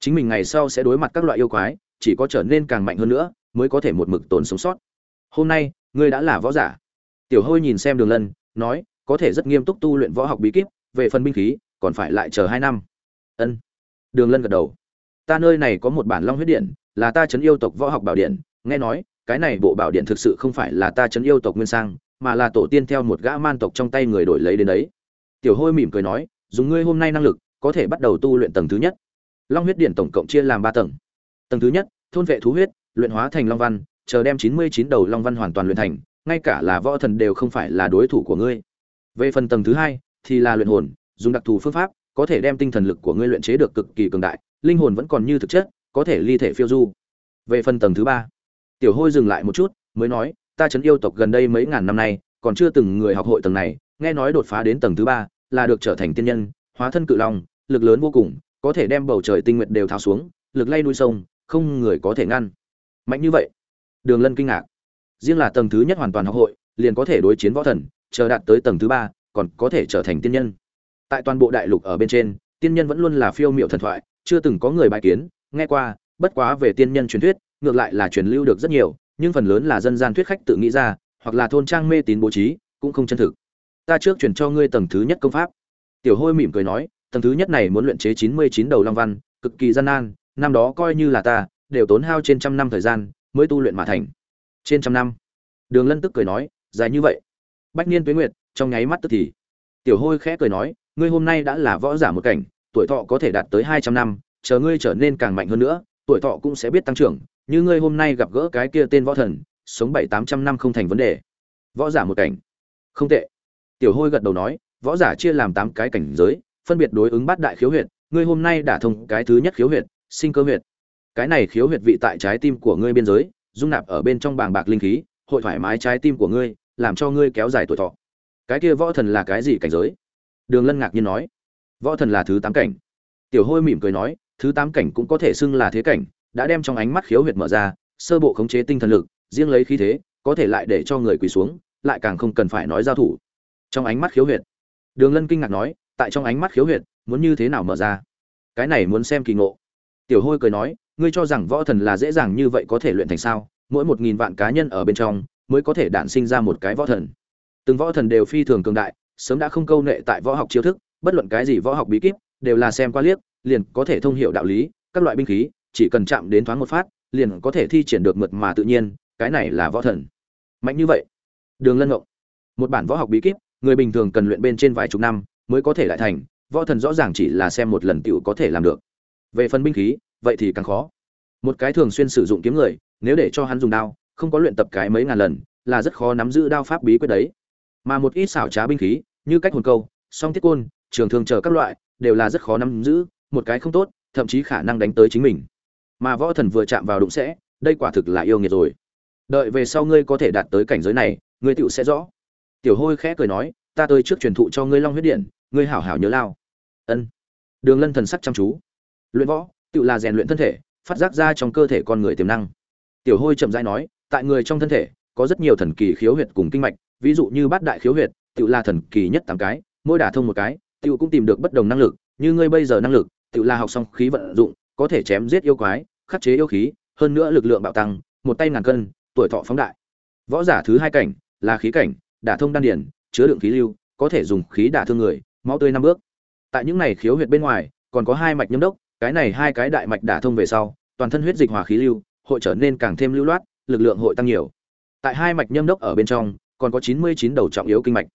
Chính mình ngày sau sẽ đối mặt các loại yêu quái, chỉ có trở nên càng mạnh hơn nữa, mới có thể một mực tồn sống sót. Hôm nay, ngươi đã là võ giả. Tiểu hôi nhìn xem đường lân, nói, có thể rất nghiêm túc tu luyện võ học bí kíp, về phần binh khí, còn phải lại chờ hai năm. Ân. Đường lân gật đầu. Ta nơi này có một bản long huyết điện, là ta chấn yêu tộc võ học bảo điện nghe nói, cái này bộ bảo điện thực sự không phải là ta chấn yêu tộc nguyên sang, mà là tổ tiên theo một gã man tộc trong tay người đổi lấy đến đấy. Tiểu hôi mỉm cười nói, dùng ngươi hôm nay năng lực, có thể bắt đầu tu luyện tầng thứ nhất. Long huyết điện tổng cộng chia làm ba tầng. Tầng thứ nhất, thôn vệ thú huyết, luyện hóa thành long văn, chờ đem chín mươi chín đầu long văn hoàn toàn luyện thành, ngay cả là võ thần đều không phải là đối thủ của ngươi. Về phần tầng thứ hai, thì là luyện hồn, dùng đặc thù phương pháp, có thể đem tinh thần lực của ngươi luyện chế được cực kỳ cường đại, linh hồn vẫn còn như thực chất, có thể ly thể phiêu du. Về phần tầng thứ ba tiểu hôi dừng lại một chút, mới nói, ta chấn yêu tộc gần đây mấy ngàn năm nay, còn chưa từng người học hội tầng này, nghe nói đột phá đến tầng thứ ba là được trở thành tiên nhân, hóa thân cự long, lực lớn vô cùng, có thể đem bầu trời tinh nguyện đều tháo xuống, lực lay núi sông, không người có thể ngăn. Mạnh như vậy, đường lân kinh ngạc. Riêng là tầng thứ nhất hoàn toàn học hội, liền có thể đối chiến võ thần, chờ đạt tới tầng thứ ba, còn có thể trở thành tiên nhân. Tại toàn bộ đại lục ở bên trên, tiên nhân vẫn luôn là phiêu miệu thần thoại, chưa từng có người bại kiến, nghe qua, bất quá về tiên nhân truyền thuyết ngược lại là truyền lưu được rất nhiều, nhưng phần lớn là dân gian thuyết khách tự nghĩ ra, hoặc là thôn trang mê tín bố trí, cũng không chân thực. Ta trước truyền cho ngươi tầng thứ nhất công pháp. Tiểu hôi mỉm cười nói, tầng thứ nhất này muốn luyện chế chín mươi chín đầu long văn, cực kỳ gian nan, năm đó coi như là ta, đều tốn hao trên trăm năm thời gian, mới tu luyện mà thành. Trên trăm năm. Đường lân tức cười nói, dài như vậy? Bách niên tuế nguyệt, trong nháy mắt tức thì. Tiểu hôi khẽ cười nói, ngươi hôm nay đã là võ giả một cảnh, tuổi thọ có thể đạt tới hai trăm năm, chờ ngươi trở nên càng mạnh hơn nữa, tuổi thọ cũng sẽ biết tăng trưởng như ngươi hôm nay gặp gỡ cái kia tên võ thần, sống bảy tám trăm năm không thành vấn đề. Võ giả một cảnh. Không tệ. Tiểu hôi gật đầu nói, võ giả chia làm tám cái cảnh giới, phân biệt đối ứng bát đại khiếu huyệt, ngươi hôm nay đã thông cái thứ nhất khiếu huyệt, sinh cơ huyệt. Cái này khiếu huyệt vị tại trái tim của ngươi biên giới, dung nạp ở bên trong bàng bạc linh khí, hội thoải mái trái tim của ngươi, làm cho ngươi kéo dài tuổi thọ. Cái kia võ thần là cái gì cảnh giới? Đường lân ngạc nhiên nói. Võ thần là thứ tám cảnh. Tiểu hôi mỉm cười nói, thứ tám cảnh cũng có thể xưng là thế cảnh đã đem trong ánh mắt khiếu huyệt mở ra, sơ bộ khống chế tinh thần lực, riêng lấy khí thế, có thể lại để cho người quỳ xuống, lại càng không cần phải nói giao thủ. Trong ánh mắt khiếu huyệt, đường lân kinh ngạc nói, tại trong ánh mắt khiếu huyệt, muốn như thế nào mở ra? Cái này muốn xem kỳ ngộ. Tiểu hôi cười nói, ngươi cho rằng võ thần là dễ dàng như vậy có thể luyện thành sao? Mỗi một nghìn vạn cá nhân ở bên trong, mới có thể đản sinh ra một cái võ thần. Từng võ thần đều phi thường cường đại, sớm đã không câu nệ tại võ học chiêu thức, bất luận cái gì võ học bí kíp, đều là xem qua liếc, liền có thể thông hiểu đạo lý, các loại binh khí chỉ cần chạm đến thoáng một phát, liền có thể thi triển được mượt mà tự nhiên, cái này là võ thần. Mạnh như vậy. Đường lân ngộng. Một bản võ học bí kíp, người bình thường cần luyện bên trên vài chục năm mới có thể lại thành, võ thần rõ ràng chỉ là xem một lần tiểu có thể làm được. Về phần binh khí, vậy thì càng khó. Một cái thường xuyên sử dụng kiếm người, nếu để cho hắn dùng đao, không có luyện tập cái mấy ngàn lần, là rất khó nắm giữ đao pháp bí quyết đấy. Mà một ít xảo trá binh khí, như cách hồn câu, song thiết côn, trường thương chờ các loại, đều là rất khó nắm giữ, một cái không tốt, thậm chí khả năng đánh tới chính mình mà võ thần vừa chạm vào đụng sẽ, đây quả thực là yêu nghiệt rồi. Đợi về sau ngươi có thể đạt tới cảnh giới này, ngươi tựu sẽ rõ. Tiểu hôi khẽ cười nói, ta tới trước truyền thụ cho ngươi long huyết điện, ngươi hảo hảo nhớ lao. Ân. Đường lân thần sắc chăm chú. Luyện võ, tựu là rèn luyện thân thể, phát giác ra trong cơ thể con người tiềm năng. Tiểu hôi chậm rãi nói, tại người trong thân thể, có rất nhiều thần kỳ khiếu huyệt cùng kinh mạch, ví dụ như bát đại khiếu huyệt, tựu là thần kỳ nhất tám cái, mỗi đả thông một cái, tựu cũng tìm được bất đồng năng lực, như ngươi bây giờ năng lực, tựu là học xong khí vận dụng, có thể chém giết yêu quái khắc chế yêu khí, hơn nữa lực lượng bạo tăng, một tay ngàn cân, tuổi thọ phóng đại. Võ giả thứ hai cảnh là khí cảnh, đả thông đan điển chứa đựng khí lưu, có thể dùng khí đả thương người, máu tươi năm bước. Tại những này khiếu huyệt bên ngoài, còn có hai mạch nhâm đốc, cái này hai cái đại mạch đả thông về sau, toàn thân huyết dịch hòa khí lưu, hội trở nên càng thêm lưu loát, lực lượng hội tăng nhiều. Tại hai mạch nhâm đốc ở bên trong, còn có chín mươi chín đầu trọng yếu kinh mạch.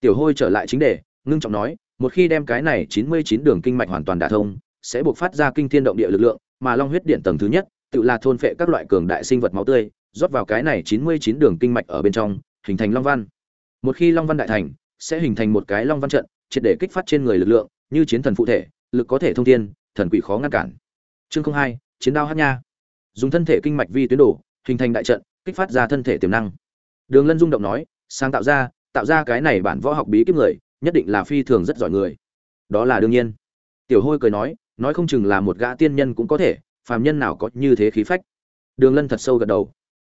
Tiểu hôi trở lại chính đề, ngưng trọng nói, một khi đem cái này chín mươi chín đường kinh mạch hoàn toàn đả thông, sẽ buộc phát ra kinh thiên động địa lực lượng mà long huyết điện tầng thứ nhất, tự là thôn phệ các loại cường đại sinh vật máu tươi, rót vào cái này chín mươi chín đường kinh mạch ở bên trong, hình thành long văn. Một khi long văn đại thành, sẽ hình thành một cái long văn trận, triệt để kích phát trên người lực lượng, như chiến thần phụ thể, lực có thể thông thiên, thần quỷ khó ngăn cản. Chương hai, chiến đao hát nha. Dùng thân thể kinh mạch vi tuyến đổ, hình thành đại trận, kích phát ra thân thể tiềm năng. Đường lân rung động nói, sáng tạo ra tạo ra cái này bản võ học bí kíp người, nhất định là phi thường rất giỏi người. Đó là đương nhiên. Tiểu hôi cười nói nói không chừng là một gã tiên nhân cũng có thể, phàm nhân nào có như thế khí phách. Đường lân thật sâu gật đầu.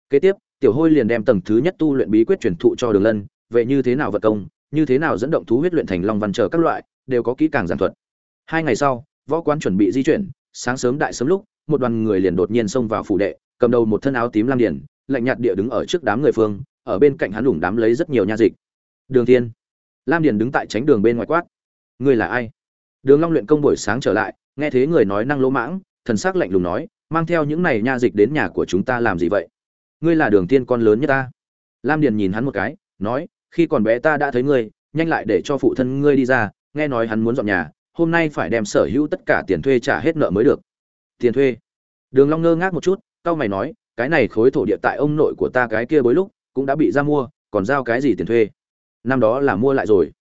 Kế tiếp, tiểu hôi liền đem tầng thứ nhất tu luyện bí quyết truyền thụ cho đường lân, về như thế nào vật công, như thế nào dẫn động thú huyết luyện thành long văn chờ các loại, đều có kỹ càng giản thuật. Hai ngày sau, võ quán chuẩn bị di chuyển, sáng sớm đại sớm lúc, một đoàn người liền đột nhiên xông vào phủ đệ, cầm đầu một thân áo tím lam điển lạnh nhạt địa đứng ở trước đám người phương, ở bên cạnh hắn lủng đám lấy rất nhiều nha dịch. Đường thiên. Lam điển đứng tại tránh đường bên ngoài quát. Ngươi là ai? Đường long luyện công buổi sáng trở lại nghe thế người nói năng lỗ mãng, thần sắc lạnh lùng nói, mang theo những này nha dịch đến nhà của chúng ta làm gì vậy? Ngươi là đường tiên con lớn nhất ta. Lam điền nhìn hắn một cái, nói, khi còn bé ta đã thấy ngươi, nhanh lại để cho phụ thân ngươi đi ra, nghe nói hắn muốn dọn nhà, hôm nay phải đem sở hữu tất cả tiền thuê trả hết nợ mới được. Tiền thuê? Đường long ngơ ngác một chút cao mày nói, cái này khối thổ địa tại ông nội của ta cái kia bối lúc, cũng đã bị ra mua, còn giao cái gì tiền thuê? Năm đó là mua lại rồi.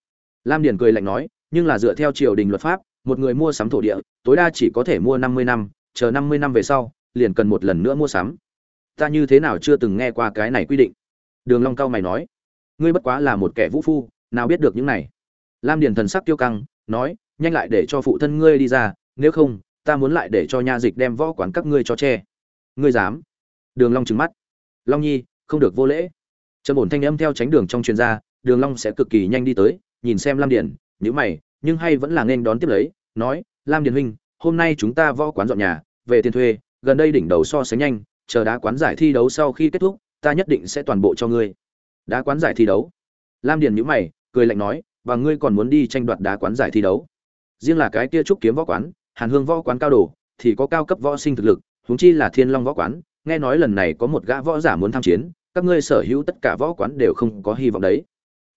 Lam điền cười lạnh nói, nhưng là dựa theo triều đình luật pháp một người mua sắm thổ địa, tối đa chỉ có thể mua năm mươi năm, chờ năm mươi năm về sau, liền cần một lần nữa mua sắm. Ta như thế nào chưa từng nghe qua cái này quy định? Đường long cao mày nói. Ngươi bất quá là một kẻ vũ phu, nào biết được những này. Lam điền thần sắc tiêu căng, nói, nhanh lại để cho phụ thân ngươi đi ra, nếu không, ta muốn lại để cho nha dịch đem võ quán các ngươi cho che. Ngươi dám? Đường long trừng mắt. Long nhi, không được vô lễ. Trầm ổn thanh âm theo tránh đường trong truyền gia đường long sẽ cực kỳ nhanh đi tới, nhìn xem lam điền, nhíu mày nhưng hay vẫn là nên đón tiếp lấy, nói, lam điền huynh, hôm nay chúng ta võ quán dọn nhà, về tiền thuê, gần đây đỉnh đầu so sánh nhanh, chờ đá quán giải thi đấu sau khi kết thúc, ta nhất định sẽ toàn bộ cho ngươi. Đá quán giải thi đấu? Lam điền nhíu mày, cười lạnh nói, và ngươi còn muốn đi tranh đoạt đá quán giải thi đấu? Riêng là cái kia trúc kiếm võ quán, hàn hương võ quán cao đồ, thì có cao cấp võ sinh thực lực, huống chi là thiên long võ quán, nghe nói lần này có một gã võ giả muốn tham chiến, các ngươi sở hữu tất cả võ quán đều không có hy vọng đấy.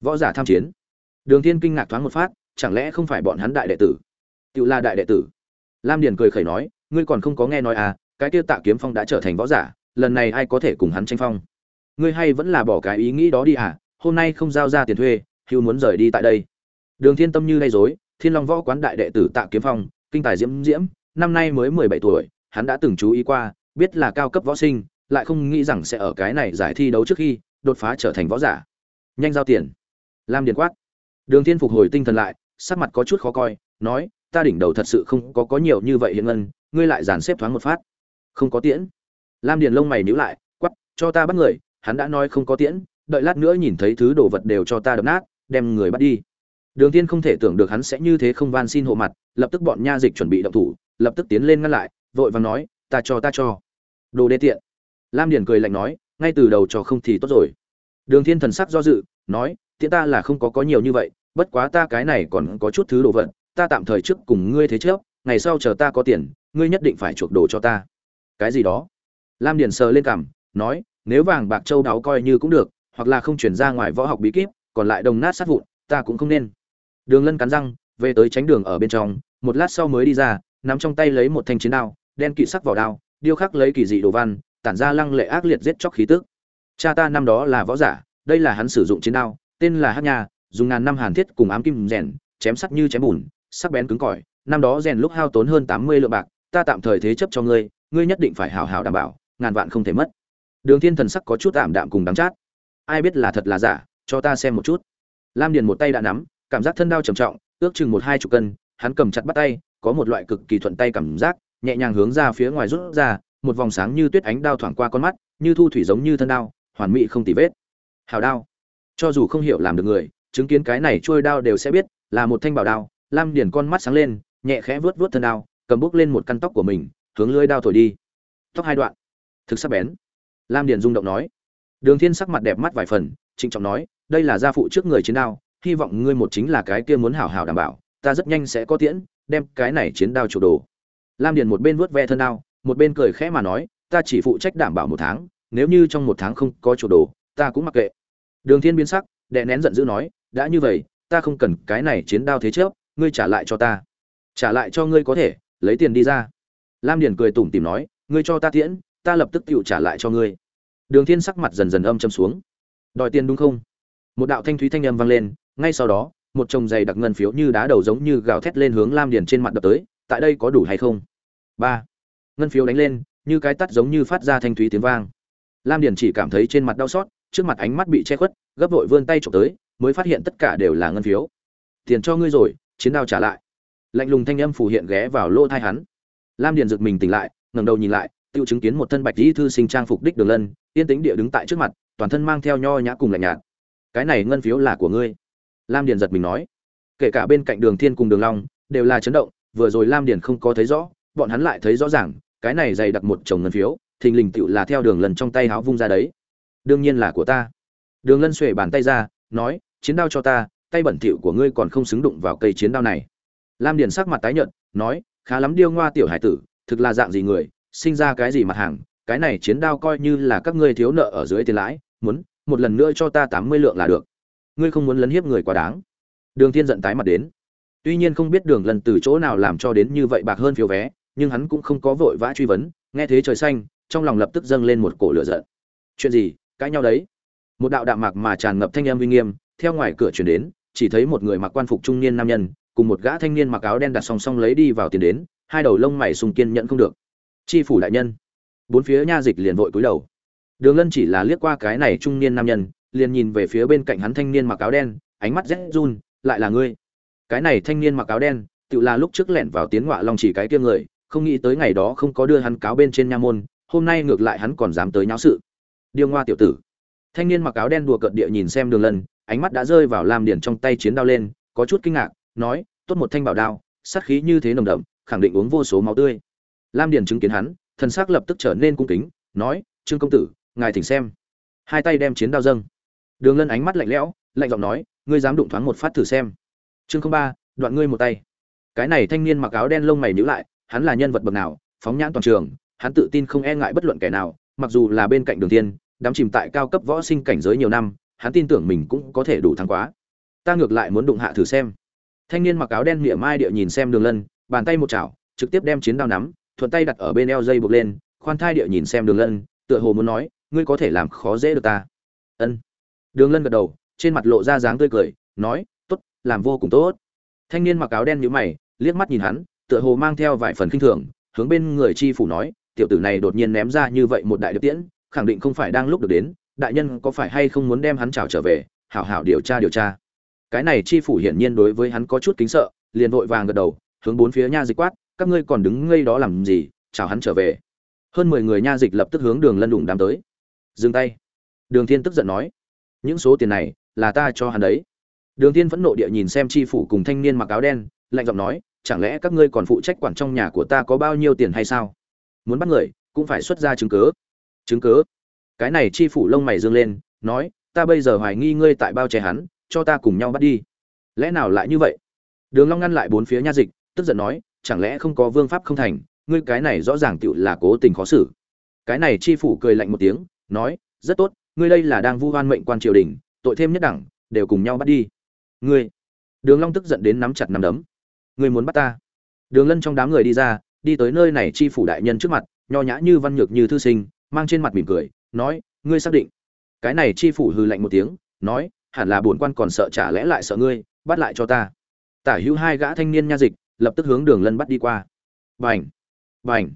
Võ giả tham chiến? Đường thiên kinh ngạc thoáng một phát chẳng lẽ không phải bọn hắn đại đệ tử? Tự là đại đệ tử. Lam điền cười khẩy nói, ngươi còn không có nghe nói à cái kia tạ kiếm phong đã trở thành võ giả, lần này ai có thể cùng hắn tranh phong? Ngươi hay vẫn là bỏ cái ý nghĩ đó đi à hôm nay không giao ra tiền thuê, hưu muốn rời đi tại đây. Đường thiên tâm như lay dối thiên long võ quán đại đệ tử tạ kiếm phong, kinh tài diễm diễm, năm nay mới mười bảy tuổi, hắn đã từng chú ý qua, biết là cao cấp võ sinh, lại không nghĩ rằng sẽ ở cái này giải thi đấu trước khi đột phá trở thành võ giả. Nhanh giao tiền. Lam điền quát. Đường thiên phục hồi tinh thần lại sắc mặt có chút khó coi, nói, ta đỉnh đầu thật sự không có có nhiều như vậy hiện ngân, ngươi lại dàn xếp thoáng một phát. Không có tiễn. Lam điền lông mày nhíu lại quắp cho ta bắt người, hắn đã nói không có tiễn, đợi lát nữa nhìn thấy thứ đồ vật đều cho ta đập nát, đem người bắt đi. Đường tiên không thể tưởng được hắn sẽ như thế không van xin hộ mặt, lập tức bọn nha dịch chuẩn bị động thủ, lập tức tiến lên ngăn lại, vội vàng nói, ta cho ta cho. Đồ đê tiện. Lam điền cười lạnh nói, ngay từ đầu cho không thì tốt rồi. Đường thiên thần sắc do dự, nói, tiễn ta là không có có nhiều như vậy bất quá ta cái này còn có chút thứ đồ vật, ta tạm thời trước cùng ngươi thế trước ngày sau chờ ta có tiền, ngươi nhất định phải chuộc đồ cho ta. Cái gì đó? Lam điền sờ lên cằm, nói, nếu vàng bạc châu đáo coi như cũng được, hoặc là không chuyển ra ngoài võ học bí kíp, còn lại đồng nát sát vụn, ta cũng không nên. Đường lân cắn răng, về tới tránh đường ở bên trong, một lát sau mới đi ra, nắm trong tay lấy một thanh chiến đao, đen kỵ sắc vào đao, điêu khắc lấy kỳ dị đồ văn, tản ra lăng lệ ác liệt giết chóc khí tức. Cha ta năm đó là võ giả, đây là hắn sử dụng chiến đao, tên là hát nha dùng ngàn năm hàn thiết cùng ám kim rèn, chém sắc như chém bùn, sắc bén cứng cỏi. Năm đó rèn lúc hao tốn hơn tám mươi lượng bạc, ta tạm thời thế chấp cho ngươi ngươi nhất định phải hào hào đảm bảo, ngàn vạn không thể mất. Đường thiên thần sắc có chút ảm đạm cùng đắng chát. Ai biết là thật là giả, cho ta xem một chút. Lam điền một tay đã nắm, cảm giác thân đao trầm trọng, ước chừng một hai chục cân, hắn cầm chặt bắt tay, có một loại cực kỳ thuận tay cảm giác, nhẹ nhàng hướng ra phía ngoài rút ra, một vòng sáng như tuyết ánh đao thoảng qua con mắt, như thu thủy giống như thân đao, hoàn mỹ không tì vết. Hào đao. Cho dù không hiểu làm được người chứng kiến cái này trôi đao đều sẽ biết, là một thanh bảo đao, lam điền con mắt sáng lên, nhẹ khẽ vớt vớt thân đao, cầm bước lên một căn tóc của mình, hướng lưỡi đao thổi đi. Tóc hai đoạn, thực sắc bén. Lam điền rung động nói. Đường thiên sắc mặt đẹp mắt vài phần, trịnh trọng nói, đây là gia phụ trước người chiến đao, hy vọng ngươi một chính là cái kia muốn hảo hảo đảm bảo, ta rất nhanh sẽ có tiễn, đem cái này chiến đao chủ đồ. Lam điền một bên vuốt ve thân đao, một bên cười khẽ mà nói, ta chỉ phụ trách đảm bảo một tháng, nếu như trong một tháng không có chủ đồ, ta cũng mặc kệ. Đường thiên biến sắc đệ nén giận dữ nói đã như vậy, ta không cần cái này chiến đao thế chớp, ngươi trả lại cho ta. Trả lại cho ngươi có thể, lấy tiền đi ra. Lam điền cười tủm tỉm nói, ngươi cho ta tiễn, ta lập tức tự trả lại cho ngươi. Đường thiên sắc mặt dần dần âm trầm xuống. Đòi tiền đúng không? Một đạo thanh thúy thanh âm vang lên, ngay sau đó, một chồng giày đặc ngân phiếu như đá đầu giống như gào thét lên hướng lam điền trên mặt đập tới, tại đây có đủ hay không? Ba. Ngân phiếu đánh lên, như cái tắt giống như phát ra thanh thúy tiếng vang. Lam điền chỉ cảm thấy trên mặt đau xót, trước mặt ánh mắt bị che khuất, gấp vội vươn tay trộm tới mới phát hiện tất cả đều là ngân phiếu. Tiền cho ngươi rồi, chiến đao trả lại. Lạnh lùng thanh âm phủ hiện ghé vào lỗ thai hắn. Lam điền giật mình tỉnh lại, ngẩng đầu nhìn lại, tiêu chứng kiến một thân bạch y thư sinh trang phục đích đường lân, yên tĩnh địa đứng tại trước mặt, toàn thân mang theo nho nhã cùng lạnh nhạt. Cái này ngân phiếu là của ngươi? Lam điền giật mình nói. Kể cả bên cạnh đường thiên cùng đường long, đều là chấn động, vừa rồi lam điền không có thấy rõ, bọn hắn lại thấy rõ ràng, cái này dày đặc một chồng ngân phiếu, thình lình tựu là theo đường lần trong tay háo vung ra đấy. Đương nhiên là của ta. Đường lân xuề bàn tay ra, nói chiến đao cho ta, tay bẩn thỉu của ngươi còn không xứng đụng vào cây chiến đao này. Lam điền sắc mặt tái nhợt, nói, khá lắm điêu ngoa tiểu hải tử, thực là dạng gì người, sinh ra cái gì mặt hàng, cái này chiến đao coi như là các ngươi thiếu nợ ở dưới tiền lãi, muốn, một lần nữa cho ta tám mươi lượng là được. Ngươi không muốn lấn hiếp người quá đáng. Đường thiên giận tái mặt đến. Tuy nhiên không biết đường lần từ chỗ nào làm cho đến như vậy bạc hơn phiếu vé, nhưng hắn cũng không có vội vã truy vấn, nghe thế trời xanh, trong lòng lập tức dâng lên một cổ lửa giận. Chuyện gì, cãi nhau đấy? Một đạo đạm mạc mà tràn ngập thanh âm uy nghiêm theo ngoài cửa chuyển đến, chỉ thấy một người mặc quan phục trung niên nam nhân, cùng một gã thanh niên mặc áo đen đặt song song lấy đi vào tiền đến, hai đầu lông mày sùng kiên nhận không được. Chi phủ đại nhân. Bốn phía nha dịch liền vội cúi đầu. Đường lân chỉ là liếc qua cái này trung niên nam nhân, liền nhìn về phía bên cạnh hắn thanh niên mặc áo đen, ánh mắt rét run, lại là ngươi? Cái này thanh niên mặc áo đen tự là lúc trước lẻn vào tiến ngọa long chỉ cái kia người, không nghĩ tới ngày đó không có đưa hắn cáo bên trên nha môn, hôm nay ngược lại hắn còn dám tới nháo sự. Điêu ngoa tiểu tử thanh niên mặc áo đen đùa cợt địa nhìn xem đường lân, ánh mắt đã rơi vào lam điển trong tay chiến đao lên, có chút kinh ngạc, nói, tốt một thanh bảo đao, sát khí như thế nồng đậm, khẳng định uống vô số máu tươi. Lam điển chứng kiến hắn, thần sắc lập tức trở nên cung kính, nói, trương công tử, ngài thỉnh xem. Hai tay đem chiến đao dâng. Đường lân ánh mắt lạnh lẽo, lạnh giọng nói, ngươi dám đụng thoáng một phát thử xem. Chương không ba, đoạn ngươi một tay. Cái này thanh niên mặc áo đen lông mày nhíu lại, hắn là nhân vật bậc nào, phóng nhãn toàn trường, hắn tự tin không e ngại bất luận kẻ nào, mặc dù là bên cạnh đường tiên đắm chìm tại cao cấp võ sinh cảnh giới nhiều năm, hắn tin tưởng mình cũng có thể đủ thắng quá. Ta ngược lại muốn đụng hạ thử xem. Thanh niên mặc áo đen miệng mai địa nhìn xem đường lân, bàn tay một chảo, trực tiếp đem chiến đao nắm, thuận tay đặt ở bên eo dây buộc lên, khoan thai địa nhìn xem đường lân, tựa hồ muốn nói, ngươi có thể làm khó dễ được ta. Ân. Đường lân gật đầu, trên mặt lộ ra dáng tươi cười, nói, tốt, làm vô cùng tốt. Thanh niên mặc áo đen nhíu mày, liếc mắt nhìn hắn, tựa hồ mang theo vài phần kinh thường, hướng bên người chi phủ nói, tiểu tử này đột nhiên ném ra như vậy một đại điệp tiễn khẳng định không phải đang lúc được đến, đại nhân có phải hay không muốn đem hắn trào trở về, hảo hảo điều tra điều tra. Cái này chi phủ hiển nhiên đối với hắn có chút kính sợ, liền vội vàng gật đầu, hướng bốn phía nha dịch quát, các ngươi còn đứng ngây đó làm gì, chào hắn trở về. Hơn mười người nha dịch lập tức hướng đường lân đủng đám tới. Dừng tay. Đường thiên tức giận nói, những số tiền này là ta cho hắn đấy. Đường thiên vẫn nộ địa nhìn xem chi phủ cùng thanh niên mặc áo đen, lạnh giọng nói, chẳng lẽ các ngươi còn phụ trách quản trong nhà của ta có bao nhiêu tiền hay sao? Muốn bắt người, cũng phải xuất ra chứng cứ chứng cứ. Cái này chi phủ lông mày dương lên, nói, ta bây giờ hoài nghi ngươi tại bao che hắn, cho ta cùng nhau bắt đi. Lẽ nào lại như vậy? Đường long ngăn lại bốn phía nha dịch, tức giận nói, chẳng lẽ không có vương pháp không thành, ngươi cái này rõ ràng tựu là cố tình khó xử. Cái này chi phủ cười lạnh một tiếng, nói, rất tốt, ngươi đây là đang vu oan mệnh quan triều đình, tội thêm nhất đẳng, đều cùng nhau bắt đi. Ngươi? Đường long tức giận đến nắm chặt nắm đấm. Ngươi muốn bắt ta? Đường lân trong đám người đi ra, đi tới nơi này chi phủ đại nhân trước mặt, nho nhã như văn nhược như thư sinh mang trên mặt mỉm cười, nói, ngươi xác định. Cái này chi phủ hừ lạnh một tiếng, nói, hẳn là bổn quan còn sợ trả lẽ lại sợ ngươi, bắt lại cho ta. Tả hữu hai gã thanh niên nha dịch lập tức hướng đường lân bắt đi qua. Bành! Bành!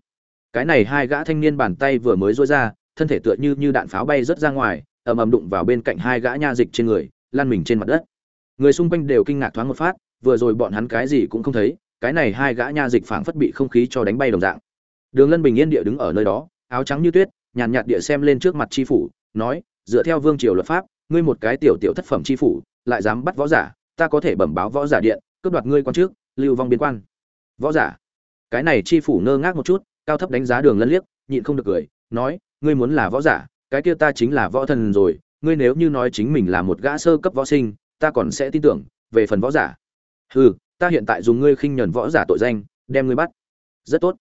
Cái này hai gã thanh niên bàn tay vừa mới rối ra, thân thể tựa như như đạn pháo bay rất ra ngoài, ầm ầm đụng vào bên cạnh hai gã nha dịch trên người, lăn mình trên mặt đất. Người xung quanh đều kinh ngạc thoáng một phát, vừa rồi bọn hắn cái gì cũng không thấy, cái này hai gã nha dịch phảng phất bị không khí cho đánh bay đồng dạng. Đường lân bình yên địa đứng ở nơi đó, áo trắng như tuyết nhàn nhạt địa xem lên trước mặt tri phủ, nói, dựa theo vương triều luật pháp, ngươi một cái tiểu tiểu thất phẩm tri phủ, lại dám bắt võ giả, ta có thể bẩm báo võ giả điện, cướp đoạt ngươi quan trước, lưu vong biên quan. Võ giả. Cái này tri phủ ngơ ngác một chút, cao thấp đánh giá đường lân liếc, nhịn không được cười, nói, ngươi muốn là võ giả, cái kia ta chính là võ thần rồi, ngươi nếu như nói chính mình là một gã sơ cấp võ sinh, ta còn sẽ tin tưởng, về phần võ giả. Hừ, ta hiện tại dùng ngươi khinh nhẫn võ giả tội danh, đem ngươi bắt. Rất tốt.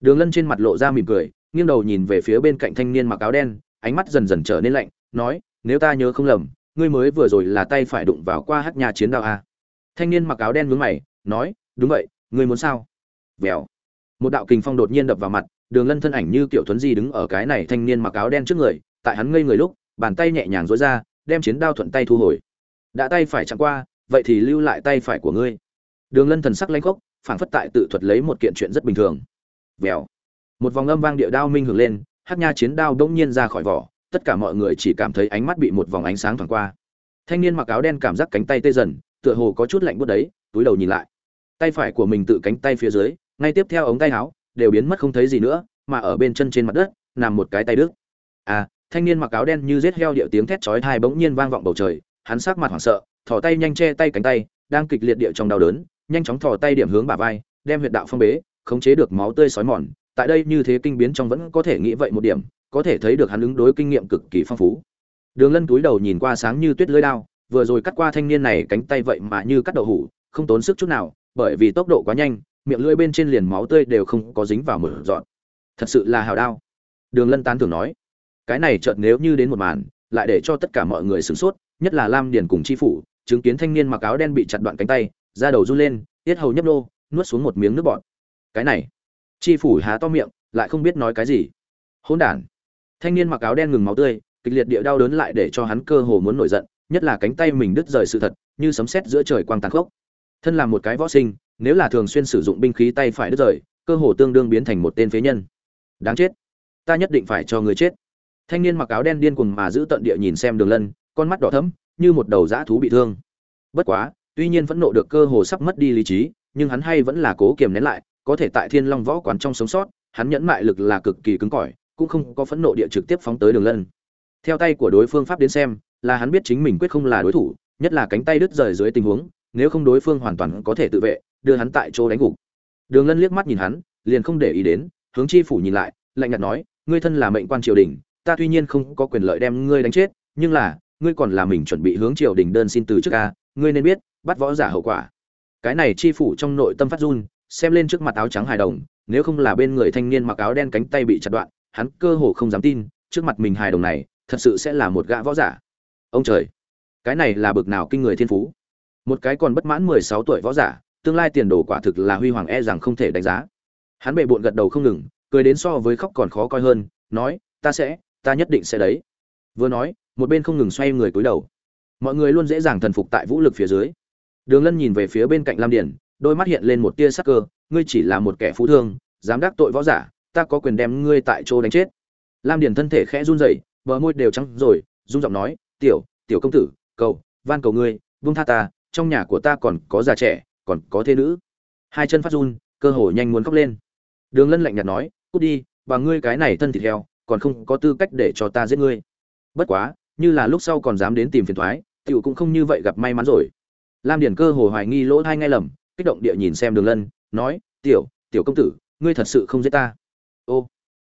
Đường lân trên mặt lộ ra mỉm cười nghiêng đầu nhìn về phía bên cạnh thanh niên mặc áo đen, ánh mắt dần dần trở nên lạnh, nói, nếu ta nhớ không lầm, ngươi mới vừa rồi là tay phải đụng vào qua hát nhà chiến đao à? thanh niên mặc áo đen mướn mày, nói, đúng vậy, ngươi muốn sao? Vèo. Một đạo kình phong đột nhiên đập vào mặt, đường lân thân ảnh như kiểu thuấn di đứng ở cái này thanh niên mặc áo đen trước người, tại hắn ngây người lúc, bàn tay nhẹ nhàng dối ra, đem chiến đao thuận tay thu hồi. Đã tay phải chạm qua, vậy thì lưu lại tay phải của ngươi. Đường lân thần sắc lanh khốc, phảng phất tại tự thuật lấy một kiện chuyện rất bình thường. Vèo một vòng âm vang địa đao minh hưởng lên, hát nha chiến đao đông nhiên ra khỏi vỏ, tất cả mọi người chỉ cảm thấy ánh mắt bị một vòng ánh sáng thoảng qua thanh niên mặc áo đen cảm giác cánh tay tê dần, tựa hồ có chút lạnh buốt đấy, túi đầu nhìn lại tay phải của mình tự cánh tay phía dưới, ngay tiếp theo ống tay áo, đều biến mất không thấy gì nữa, mà ở bên chân trên mặt đất, nằm một cái tay đứt. à thanh niên mặc áo đen như rết heo điệu tiếng thét chói tai bỗng nhiên vang vọng bầu trời, hắn sắc mặt hoảng sợ, thò tay nhanh che tay cánh tay, đang kịch liệt địa trong đau đớn, nhanh chóng thò tay điểm hướng bà vai, đem huyệt đạo phong bế, khống chế được máu tươi sói mòn tại đây như thế kinh biến trong vẫn có thể nghĩ vậy một điểm, có thể thấy được hắn ứng đối kinh nghiệm cực kỳ phong phú. Đường lân túi đầu nhìn qua sáng như tuyết lưới đao, vừa rồi cắt qua thanh niên này cánh tay vậy mà như cắt đậu hủ, không tốn sức chút nào, bởi vì tốc độ quá nhanh, miệng lưỡi bên trên liền máu tươi đều không có dính vào một dọn thật sự là hào đao. Đường lân tán thường nói, cái này chợt nếu như đến một màn, lại để cho tất cả mọi người sửng sốt, nhất là lam điền cùng chi phủ, chứng kiến thanh niên mặc áo đen bị chặt đoạn cánh tay, da đầu run lên, tiết hầu nhấp nô, nuốt xuống một miếng nước bọt. Cái này chi phủ há to miệng, lại không biết nói cái gì. Hỗn đản. Thanh niên mặc áo đen ngừng máu tươi, kịch liệt địa đau đớn lại để cho hắn cơ hồ muốn nổi giận, nhất là cánh tay mình đứt rời sự thật, như sấm sét giữa trời quang tàn khốc. Thân là một cái võ sinh, nếu là thường xuyên sử dụng binh khí tay phải đứt rời, cơ hồ tương đương biến thành một tên phế nhân. Đáng chết. Ta nhất định phải cho người chết. Thanh niên mặc áo đen điên cuồng mà giữ tận địa nhìn xem đường lân, con mắt đỏ thẫm, như một đầu dã thú bị thương. Bất quá, tuy nhiên vẫn nộ được cơ hồ sắp mất đi lý trí, nhưng hắn hay vẫn là cố kiềm nén lại có thể tại thiên long võ quán trong sống sót, hắn nhẫn mại lực là cực kỳ cứng cỏi, cũng không có phẫn nộ địa trực tiếp phóng tới đường lân. Theo tay của đối phương pháp đến xem, là hắn biết chính mình quyết không là đối thủ, nhất là cánh tay đứt rời dưới tình huống, nếu không đối phương hoàn toàn có thể tự vệ, đưa hắn tại chỗ đánh gục. Đường lân liếc mắt nhìn hắn, liền không để ý đến, hướng chi phủ nhìn lại, lạnh nhạt nói, ngươi thân là mệnh quan triều đình, ta tuy nhiên không có quyền lợi đem ngươi đánh chết, nhưng là, ngươi còn là mình chuẩn bị hướng triều đình đơn xin từ trước a, ngươi nên biết, bắt võ giả hậu quả. Cái này chi phủ trong nội tâm phát run xem lên trước mặt áo trắng hài đồng, nếu không là bên người thanh niên mặc áo đen cánh tay bị chặt đoạn, hắn cơ hồ không dám tin, trước mặt mình hài đồng này, thật sự sẽ là một gã võ giả. Ông trời, cái này là bực nào kinh người thiên phú. Một cái còn bất mãn mười sáu tuổi võ giả, tương lai tiền đồ quả thực là huy hoàng e rằng không thể đánh giá. Hắn bệ bộn gật đầu không ngừng, cười đến so với khóc còn khó coi hơn, nói, ta sẽ, ta nhất định sẽ đấy. Vừa nói, một bên không ngừng xoay người cúi đầu. Mọi người luôn dễ dàng thần phục tại vũ lực phía dưới. Đường lân nhìn về phía bên cạnh lam điển đôi mắt hiện lên một tia sắc cơ, ngươi chỉ là một kẻ phú thương, dám đắc tội võ giả, ta có quyền đem ngươi tại chỗ đánh chết. Lam Điền thân thể khẽ run rẩy, bờ môi đều trắng rồi, run giọng nói, tiểu tiểu công tử, cầu, van cầu ngươi buông tha ta, trong nhà của ta còn có già trẻ, còn có thế nữ. Hai chân phát run, cơ hồ nhanh muốn khóc lên. Đường lân lạnh nhạt nói, cút đi, và ngươi cái này thân thịt heo, còn không có tư cách để cho ta giết ngươi. Bất quá, như là lúc sau còn dám đến tìm phiền thoái, tiểu cũng không như vậy gặp may mắn rồi. Lam điển cơ hồ hoài nghi lỗ thai ngay lầm kích động địa nhìn xem đường lân, nói, tiểu tiểu công tử, ngươi thật sự không giết ta. Ô,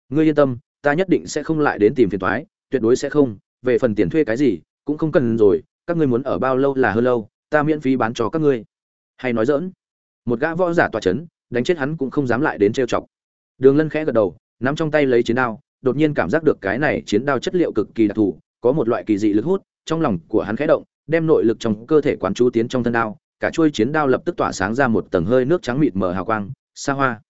ngươi yên tâm, ta nhất định sẽ không lại đến tìm phiền thoái tuyệt đối sẽ không, về phần tiền thuê cái gì, cũng không cần rồi, các ngươi muốn ở bao lâu là hơn lâu, ta miễn phí bán cho các ngươi. Hay nói dỡn một gã võ giả tòa chấn, đánh chết hắn cũng không dám lại đến trêu chọc. Đường lân khẽ gật đầu, nắm trong tay lấy chiến đao, đột nhiên cảm giác được cái này chiến đao chất liệu cực kỳ đặc thù, có một loại kỳ dị lực hút, trong lòng của hắn khẽ động, đem nội lực trong cơ thể quán chú tiến trong thân đao cả chuôi chiến đao lập tức tỏa sáng ra một tầng hơi nước trắng mịt mờ hào quang, xa hoa.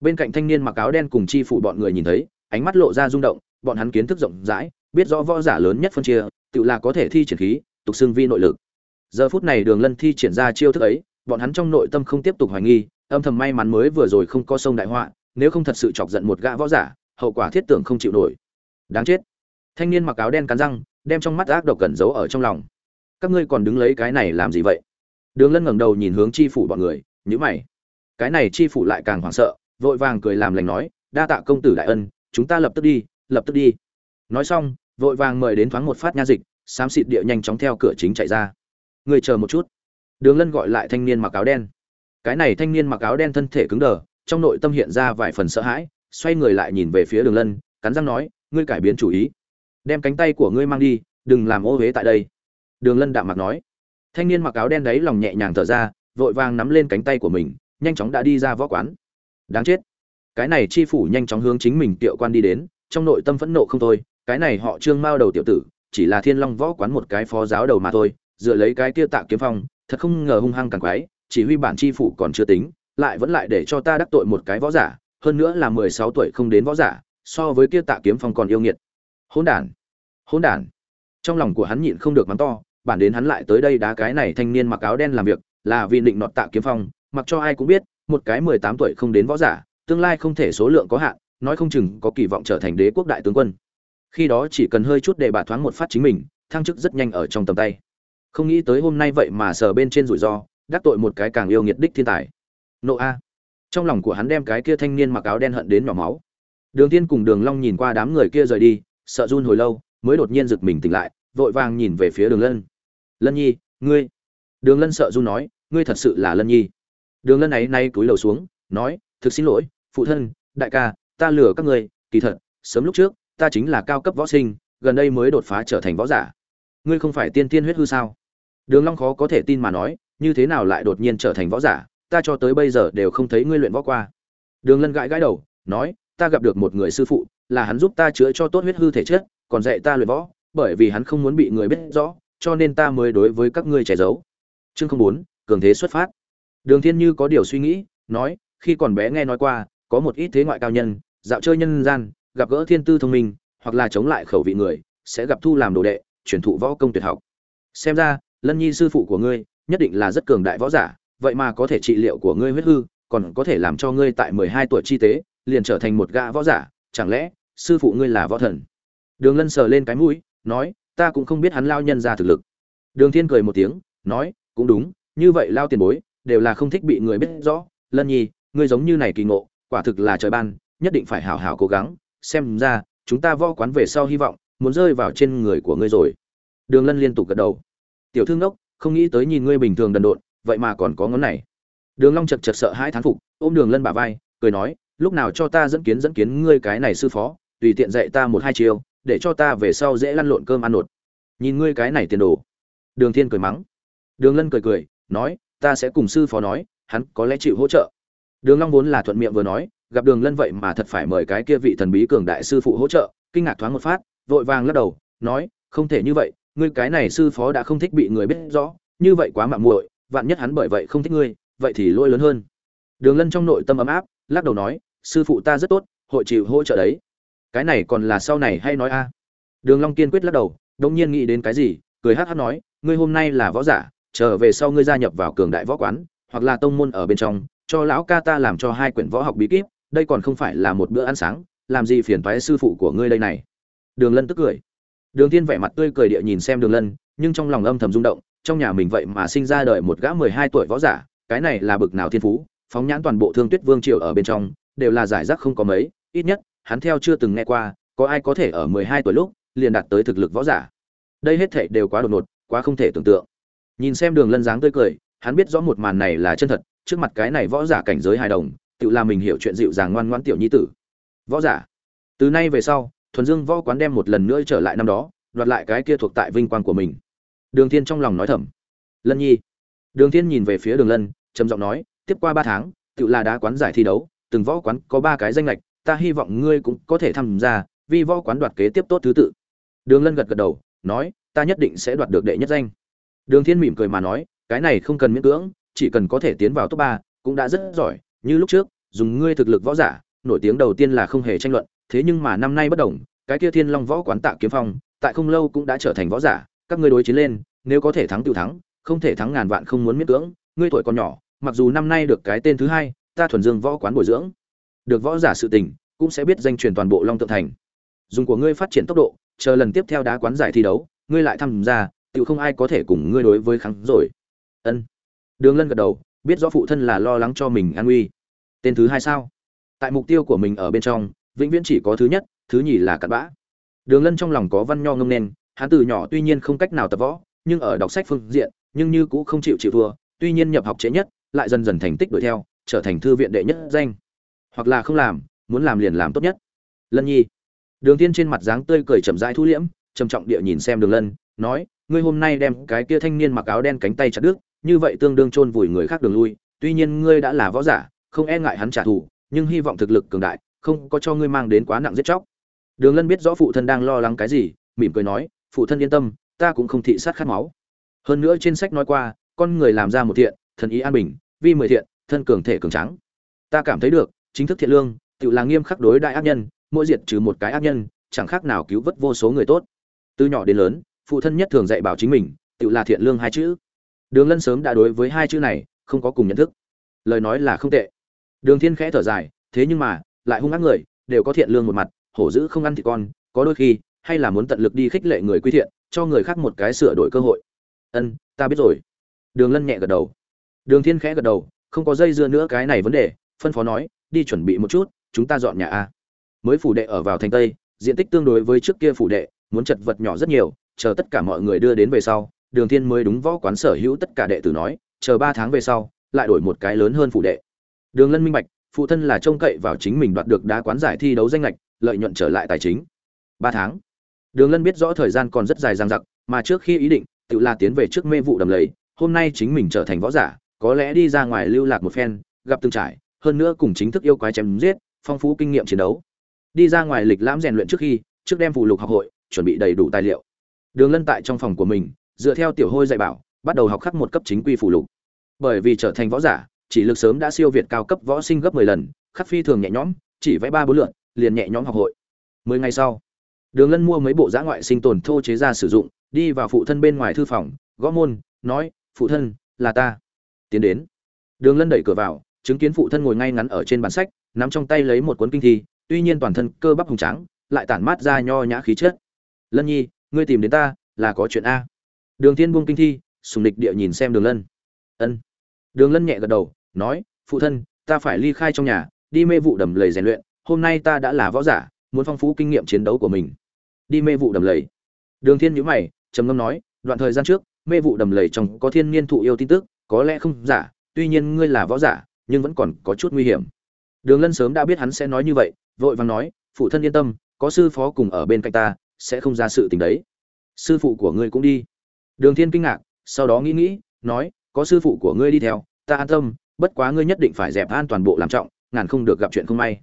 Bên cạnh thanh niên mặc áo đen cùng chi phủ bọn người nhìn thấy, ánh mắt lộ ra rung động, bọn hắn kiến thức rộng rãi, biết rõ võ giả lớn nhất phân chia, tự là có thể thi triển khí, tục xương vi nội lực. Giờ phút này đường lân thi triển ra chiêu thức ấy, bọn hắn trong nội tâm không tiếp tục hoài nghi, âm thầm may mắn mới vừa rồi không có sông đại họa, nếu không thật sự chọc giận một gã võ giả, hậu quả thiết tưởng không chịu nổi. Đáng chết. Thanh niên mặc áo đen cắn răng, đem trong mắt ác độc cẩn giấu ở trong lòng. Các ngươi còn đứng lấy cái này làm gì vậy? Đường lân ngẩng đầu nhìn hướng chi phủ bọn người nhữ mày. Cái này chi phủ lại càng hoảng sợ, vội vàng cười làm lành nói, đa tạ công tử đại ân, chúng ta lập tức đi, lập tức đi. Nói xong, vội vàng mời đến thoáng một phát nha dịch, xám xịt địa nhanh chóng theo cửa chính chạy ra. Người chờ một chút. Đường lân gọi lại thanh niên mặc áo đen. Cái này thanh niên mặc áo đen thân thể cứng đờ, trong nội tâm hiện ra vài phần sợ hãi, xoay người lại nhìn về phía đường lân, cắn răng nói, ngươi cải biến chủ ý. Đem cánh tay của ngươi mang đi, đừng làm ô huế tại đây. Đường lân đạm mặc nói thanh niên mặc áo đen đấy lòng nhẹ nhàng thở ra, vội vàng nắm lên cánh tay của mình, nhanh chóng đã đi ra võ quán. Đáng chết. Cái này chi phủ nhanh chóng hướng chính mình tiệu quan đi đến, trong nội tâm phẫn nộ không thôi, cái này họ trương mao đầu tiểu tử, chỉ là thiên long võ quán một cái phó giáo đầu mà thôi, dựa lấy cái kia tạ kiếm phong, thật không ngờ hung hăng càng quái, chỉ huy bản chi phủ còn chưa tính, lại vẫn lại để cho ta đắc tội một cái võ giả, hơn nữa là mười sáu tuổi không đến võ giả, so với kia tạ kiếm phong còn yêu nghiệt. Hỗn đản. Hỗn đản. Trong lòng của hắn nhịn không được mắng to bản đến hắn lại tới đây đá cái này thanh niên mặc áo đen làm việc, là vì định nọt tạ kiếm phong, mặc cho ai cũng biết, một cái mười tám tuổi không đến võ giả, tương lai không thể số lượng có hạn, nói không chừng có kỳ vọng trở thành đế quốc đại tướng quân. Khi đó chỉ cần hơi chút để bà thoáng một phát chính mình, thăng chức rất nhanh ở trong tầm tay. Không nghĩ tới hôm nay vậy mà sờ bên trên rủi ro, đắc tội một cái càng yêu nghiệt đích thiên tài. Nộ a. Trong lòng của hắn đem cái kia thanh niên mặc áo đen hận đến nhỏ máu. Đường tiên cùng đường long nhìn qua đám người kia rời đi, sợ run hồi lâu, mới đột nhiên giật mình tỉnh lại, vội vàng nhìn về phía đường lân lân nhi, ngươi. Đường lân sợ run nói, ngươi thật sự là lân nhi. Đường lân ấy nay cúi đầu xuống, nói, thực xin lỗi, phụ thân, đại ca, ta lừa các ngươi, kỳ thật, sớm lúc trước, ta chính là cao cấp võ sinh, gần đây mới đột phá trở thành võ giả. Ngươi không phải tiên tiên huyết hư sao? Đường long khó có thể tin mà nói, như thế nào lại đột nhiên trở thành võ giả? Ta cho tới bây giờ đều không thấy ngươi luyện võ qua. Đường lân gãi gãi đầu, nói, ta gặp được một người sư phụ, là hắn giúp ta chữa cho tốt huyết hư thể chất, còn dạy ta luyện võ, bởi vì hắn không muốn bị người biết rõ cho nên ta mới đối với các ngươi che giấu. Chương không bốn, cường thế xuất phát. Đường thiên như có điều suy nghĩ, nói, khi còn bé nghe nói qua, có một ít thế ngoại cao nhân, dạo chơi nhân gian, gặp gỡ thiên tư thông minh, hoặc là chống lại khẩu vị người, sẽ gặp thu làm đồ đệ, truyền thụ võ công tuyệt học. Xem ra, lân nhi sư phụ của ngươi, nhất định là rất cường đại võ giả, vậy mà có thể trị liệu của ngươi huyết hư, còn có thể làm cho ngươi tại mười hai tuổi chi tế, liền trở thành một gã võ giả, chẳng lẽ sư phụ ngươi là võ thần? Đường lân sờ lên cái mũi, nói ta cũng không biết hắn lao nhân ra thực lực. Đường thiên cười một tiếng, nói, cũng đúng, như vậy lao tiền bối, đều là không thích bị người biết rõ. Lân nhi, ngươi giống như này kỳ ngộ, quả thực là trời ban, nhất định phải hảo hảo cố gắng. Xem ra, chúng ta võ quán về sau hy vọng, muốn rơi vào trên người của ngươi rồi. Đường lân liên tục gật đầu. Tiểu thư ngốc, không nghĩ tới nhìn ngươi bình thường đần độn, vậy mà còn có ngón này. Đường long chật chật sợ hãi thán phục, ôm đường lân bả vai, cười nói, lúc nào cho ta dẫn kiến dẫn kiến ngươi cái này sư phó, tùy tiện dạy ta một hai chiêu để cho ta về sau dễ lăn lộn cơm ăn nột. Nhìn ngươi cái này tiền đồ. Đường thiên cười mắng. Đường lân cười cười, nói, ta sẽ cùng sư phó nói, hắn có lẽ chịu hỗ trợ. Đường long vốn là thuận miệng vừa nói, gặp đường lân vậy mà thật phải mời cái kia vị thần bí cường đại sư phụ hỗ trợ, kinh ngạc thoáng một phát, vội vàng lắc đầu, nói, không thể như vậy, ngươi cái này sư phó đã không thích bị người biết rõ, như vậy quá mạo muội, vạn nhất hắn bởi vậy không thích ngươi, vậy thì lỗi lớn hơn. Đường lân trong nội tâm ấm áp, lắc đầu nói, sư phụ ta rất tốt, hội chịu hỗ trợ đấy cái này còn là sau này hay nói a? Đường long kiên quyết lắc đầu đột nhiên nghĩ đến cái gì, cười hắt hắt nói, ngươi hôm nay là võ giả trở về sau ngươi gia nhập vào cường đại võ quán, hoặc là tông môn ở bên trong, cho lão ca ta làm cho hai quyển võ học bí kíp, đây còn không phải là một bữa ăn sáng, làm gì phiền toái sư phụ của ngươi đây này? Đường lân tức cười. Đường thiên vẻ mặt tươi cười địa nhìn xem đường lân, nhưng trong lòng âm thầm rung động, trong nhà mình vậy mà sinh ra đời một gã mười hai tuổi võ giả, cái này là bực nào thiên phú, phóng nhãn toàn bộ thương tuyết vương triều ở bên trong, đều là giải rác không có mấy, ít nhất hắn theo chưa từng nghe qua, có ai có thể ở mười hai tuổi lúc liền đạt tới thực lực võ giả. Đây hết thảy đều quá đột ngột, quá không thể tưởng tượng. Nhìn xem đường lân dáng tươi cười, hắn biết rõ một màn này là chân thật, trước mặt cái này võ giả cảnh giới hài đồng, tự làm mình hiểu chuyện dịu dàng ngoan ngoãn tiểu nhi tử. Võ giả. Từ nay về sau, thuần dương võ quán đem một lần nữa trở lại năm đó, đoạt lại cái kia thuộc tại vinh quang của mình. Đường thiên trong lòng nói thầm. Lân nhi. Đường thiên nhìn về phía đường lân, trầm giọng nói, tiếp qua ba tháng, tự là đá quán giải thi đấu, từng võ quán có ba cái danh lệch ta hy vọng ngươi cũng có thể tham gia, vì võ quán đoạt kế tiếp tốt thứ tự. Đường lân gật gật đầu, nói, ta nhất định sẽ đoạt được đệ nhất danh. Đường thiên mỉm cười mà nói, cái này không cần miễn cưỡng, chỉ cần có thể tiến vào top ba, cũng đã rất giỏi, như lúc trước, dùng ngươi thực lực võ giả, nổi tiếng đầu tiên là không hề tranh luận, thế nhưng mà năm nay bất đồng, cái kia thiên long võ quán tạ kiếm phong, tại không lâu cũng đã trở thành võ giả, các ngươi đối chiến lên, nếu có thể thắng tự thắng, không thể thắng ngàn vạn không muốn miễn cưỡng, ngươi tuổi còn nhỏ, mặc dù năm nay được cái tên thứ hai, ta thuần dương võ quán bồi dưỡng được võ giả sự tình, cũng sẽ biết danh truyền toàn bộ long tượng thành. Dùng của ngươi phát triển tốc độ, chờ lần tiếp theo đá quán giải thi đấu, ngươi lại tham gia, tiểu không ai có thể cùng ngươi đối với kháng rồi. Ân. Đường lân gật đầu, biết rõ phụ thân là lo lắng cho mình an nguy. Tên thứ hai sao? Tại mục tiêu của mình ở bên trong, vĩnh viễn chỉ có thứ nhất, thứ nhì là cặn bã. Đường lân trong lòng có văn nho ngông nên, hắn từ nhỏ tuy nhiên không cách nào tập võ, nhưng ở đọc sách phương diện, nhưng như cũng không chịu chịu thua, tuy nhiên nhập học trễ nhất, lại dần dần thành tích đuổi theo, trở thành thư viện đệ nhất danh hoặc là không làm, muốn làm liền làm tốt nhất. Lân nhi. Đường tiên trên mặt dáng tươi cười chậm rãi thu liễm, trầm trọng địa nhìn xem đường lân, nói, ngươi hôm nay đem cái kia thanh niên mặc áo đen cánh tay chặt đứt, như vậy tương đương chôn vùi người khác đường lui, tuy nhiên ngươi đã là võ giả, không e ngại hắn trả thù, nhưng hy vọng thực lực cường đại, không có cho ngươi mang đến quá nặng giết chóc. Đường lân biết rõ phụ thân đang lo lắng cái gì, mỉm cười nói, phụ thân yên tâm, ta cũng không thị sát khát máu. Hơn nữa trên sách nói qua, con người làm ra một thiện, thần ý an bình, vi mười thiện, thân cường thể cường trắng. Ta cảm thấy được chính thức thiện lương, tự là nghiêm khắc đối đại ác nhân, mỗi diệt trừ một cái ác nhân, chẳng khác nào cứu vớt vô số người tốt. Từ nhỏ đến lớn, phụ thân nhất thường dạy bảo chính mình, tự là thiện lương hai chữ. Đường lân sớm đã đối với hai chữ này, không có cùng nhận thức. Lời nói là không tệ. Đường thiên khẽ thở dài, thế nhưng mà, lại hung ác người, đều có thiện lương một mặt, hổ dữ không ăn thịt con, có đôi khi, hay là muốn tận lực đi khích lệ người quy thiện, cho người khác một cái sửa đổi cơ hội. Ân, ta biết rồi. Đường lân nhẹ gật đầu. Đường thiên khẽ gật đầu, không có dây dưa nữa cái này vấn đề, phân phó nói đi chuẩn bị một chút, chúng ta dọn nhà a. Mới phủ đệ ở vào thành tây, diện tích tương đối với trước kia phủ đệ, muốn chật vật nhỏ rất nhiều, chờ tất cả mọi người đưa đến về sau, đường thiên mới đúng võ quán sở hữu tất cả đệ tử nói, chờ ba tháng về sau, lại đổi một cái lớn hơn phủ đệ. Đường lân minh bạch, phụ thân là trông cậy vào chính mình đoạt được đá quán giải thi đấu danh lệch lợi nhuận trở lại tài chính. Ba tháng. Đường lân biết rõ thời gian còn rất dài dằng dặc, mà trước khi ý định, tự la tiến về trước mê vụ đầm lầy, hôm nay chính mình trở thành võ giả, có lẽ đi ra ngoài lưu lạc một phen, gặp từng trải hơn nữa cùng chính thức yêu quái chém giết phong phú kinh nghiệm chiến đấu. Đi ra ngoài lịch lãm rèn luyện trước khi trước đem phụ lục học hội chuẩn bị đầy đủ tài liệu. Đường lân tại trong phòng của mình dựa theo tiểu hôi dạy bảo bắt đầu học khắc một cấp chính quy phụ lục. Bởi vì trở thành võ giả chỉ lực sớm đã siêu việt cao cấp võ sinh gấp 10 lần khắc phi thường nhẹ nhõm chỉ vẽ ba bốn lượt, liền nhẹ nhõm học hội. Mười ngày sau đường lân mua mấy bộ giã ngoại sinh tồn thô chế ra sử dụng đi vào phụ thân bên ngoài thư phòng gõ môn nói phụ thân là ta. Tiến đến. Đường lân đẩy cửa vào chứng kiến phụ thân ngồi ngay ngắn ở trên bàn sách, nắm trong tay lấy một cuốn kinh thi, tuy nhiên toàn thân cơ bắp hùng trắng lại tản mát ra nho nhã khí chất. Lân nhi, ngươi tìm đến ta là có chuyện a. Đường thiên buông kinh thi, sùng địch địa nhìn xem đường lân. Ân. Đường lân nhẹ gật đầu, nói, phụ thân, ta phải ly khai trong nhà, đi mê vụ đầm lầy rèn luyện, hôm nay ta đã là võ giả, muốn phong phú kinh nghiệm chiến đấu của mình. Đi mê vụ đầm lầy? Đường thiên nhíu mày, trầm ngâm nói, đoạn thời gian trước, mê vụ đầm lầy trong có thiên niên thụ yêu tin tức, có lẽ không giả, tuy nhiên ngươi là võ giả nhưng vẫn còn có chút nguy hiểm. Đường lân sớm đã biết hắn sẽ nói như vậy, vội vàng nói, phụ thân yên tâm, có sư phó cùng ở bên cạnh ta, sẽ không ra sự tình đấy. Sư phụ của ngươi cũng đi. Đường thiên kinh ngạc, sau đó nghĩ nghĩ, nói, có sư phụ của ngươi đi theo, ta an tâm, bất quá ngươi nhất định phải dẹp an toàn bộ làm trọng, ngàn không được gặp chuyện không may.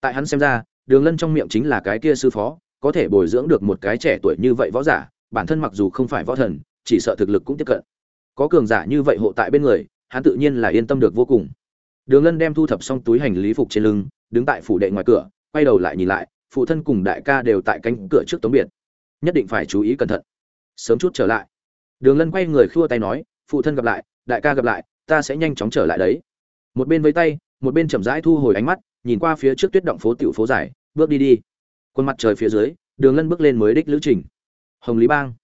Tại hắn xem ra, đường lân trong miệng chính là cái kia sư phó, có thể bồi dưỡng được một cái trẻ tuổi như vậy võ giả, bản thân mặc dù không phải võ thần, chỉ sợ thực lực cũng tiếp cận. Có cường giả như vậy hộ tại bên người, hắn tự nhiên là yên tâm được vô cùng đường lân đem thu thập xong túi hành lý phục trên lưng, đứng tại phủ đệ ngoài cửa, quay đầu lại nhìn lại, phụ thân cùng đại ca đều tại cánh cửa trước tống biệt. Nhất định phải chú ý cẩn thận. Sớm chút trở lại. Đường lân quay người khua tay nói, phụ thân gặp lại, đại ca gặp lại, ta sẽ nhanh chóng trở lại đấy. Một bên với tay, một bên chậm rãi thu hồi ánh mắt, nhìn qua phía trước tuyết động phố tiểu phố dài, bước đi đi. Quân mặt trời phía dưới, đường lân bước lên mới đích lữ trình. Hồng lý bang.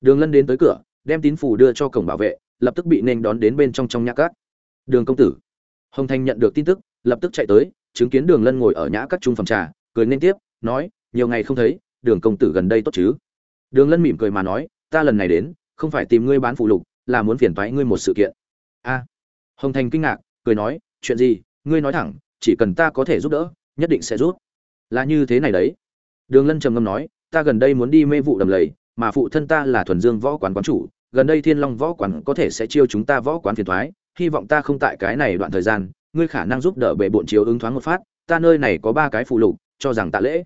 Đường lân đến tới cửa, đem tín phủ đưa cho cổng bảo vệ, lập tức bị nên đón đến bên trong trong nhà cát đường công tử hồng thanh nhận được tin tức, lập tức chạy tới, chứng kiến đường lân ngồi ở nhã các trung phòng trà, cười nên tiếp, nói, nhiều ngày không thấy, đường công tử gần đây tốt chứ? Đường lân mỉm cười mà nói, ta lần này đến, không phải tìm ngươi bán phụ lục, là muốn phiền toái ngươi một sự kiện. A. Hồng thành kinh ngạc, cười nói, chuyện gì, ngươi nói thẳng, chỉ cần ta có thể giúp đỡ, nhất định sẽ giúp. Là như thế này đấy. Đường lân trầm ngâm nói, ta gần đây muốn đi mê vụ đầm lầy, mà phụ thân ta là thuần dương võ quán quán chủ, gần đây thiên long võ quán có thể sẽ chiêu chúng ta võ quán phiền thoái hy vọng ta không tại cái này đoạn thời gian, ngươi khả năng giúp đỡ bệ bộn chiếu ứng thoáng một phát, ta nơi này có ba cái phụ lục, cho rằng tạ lễ.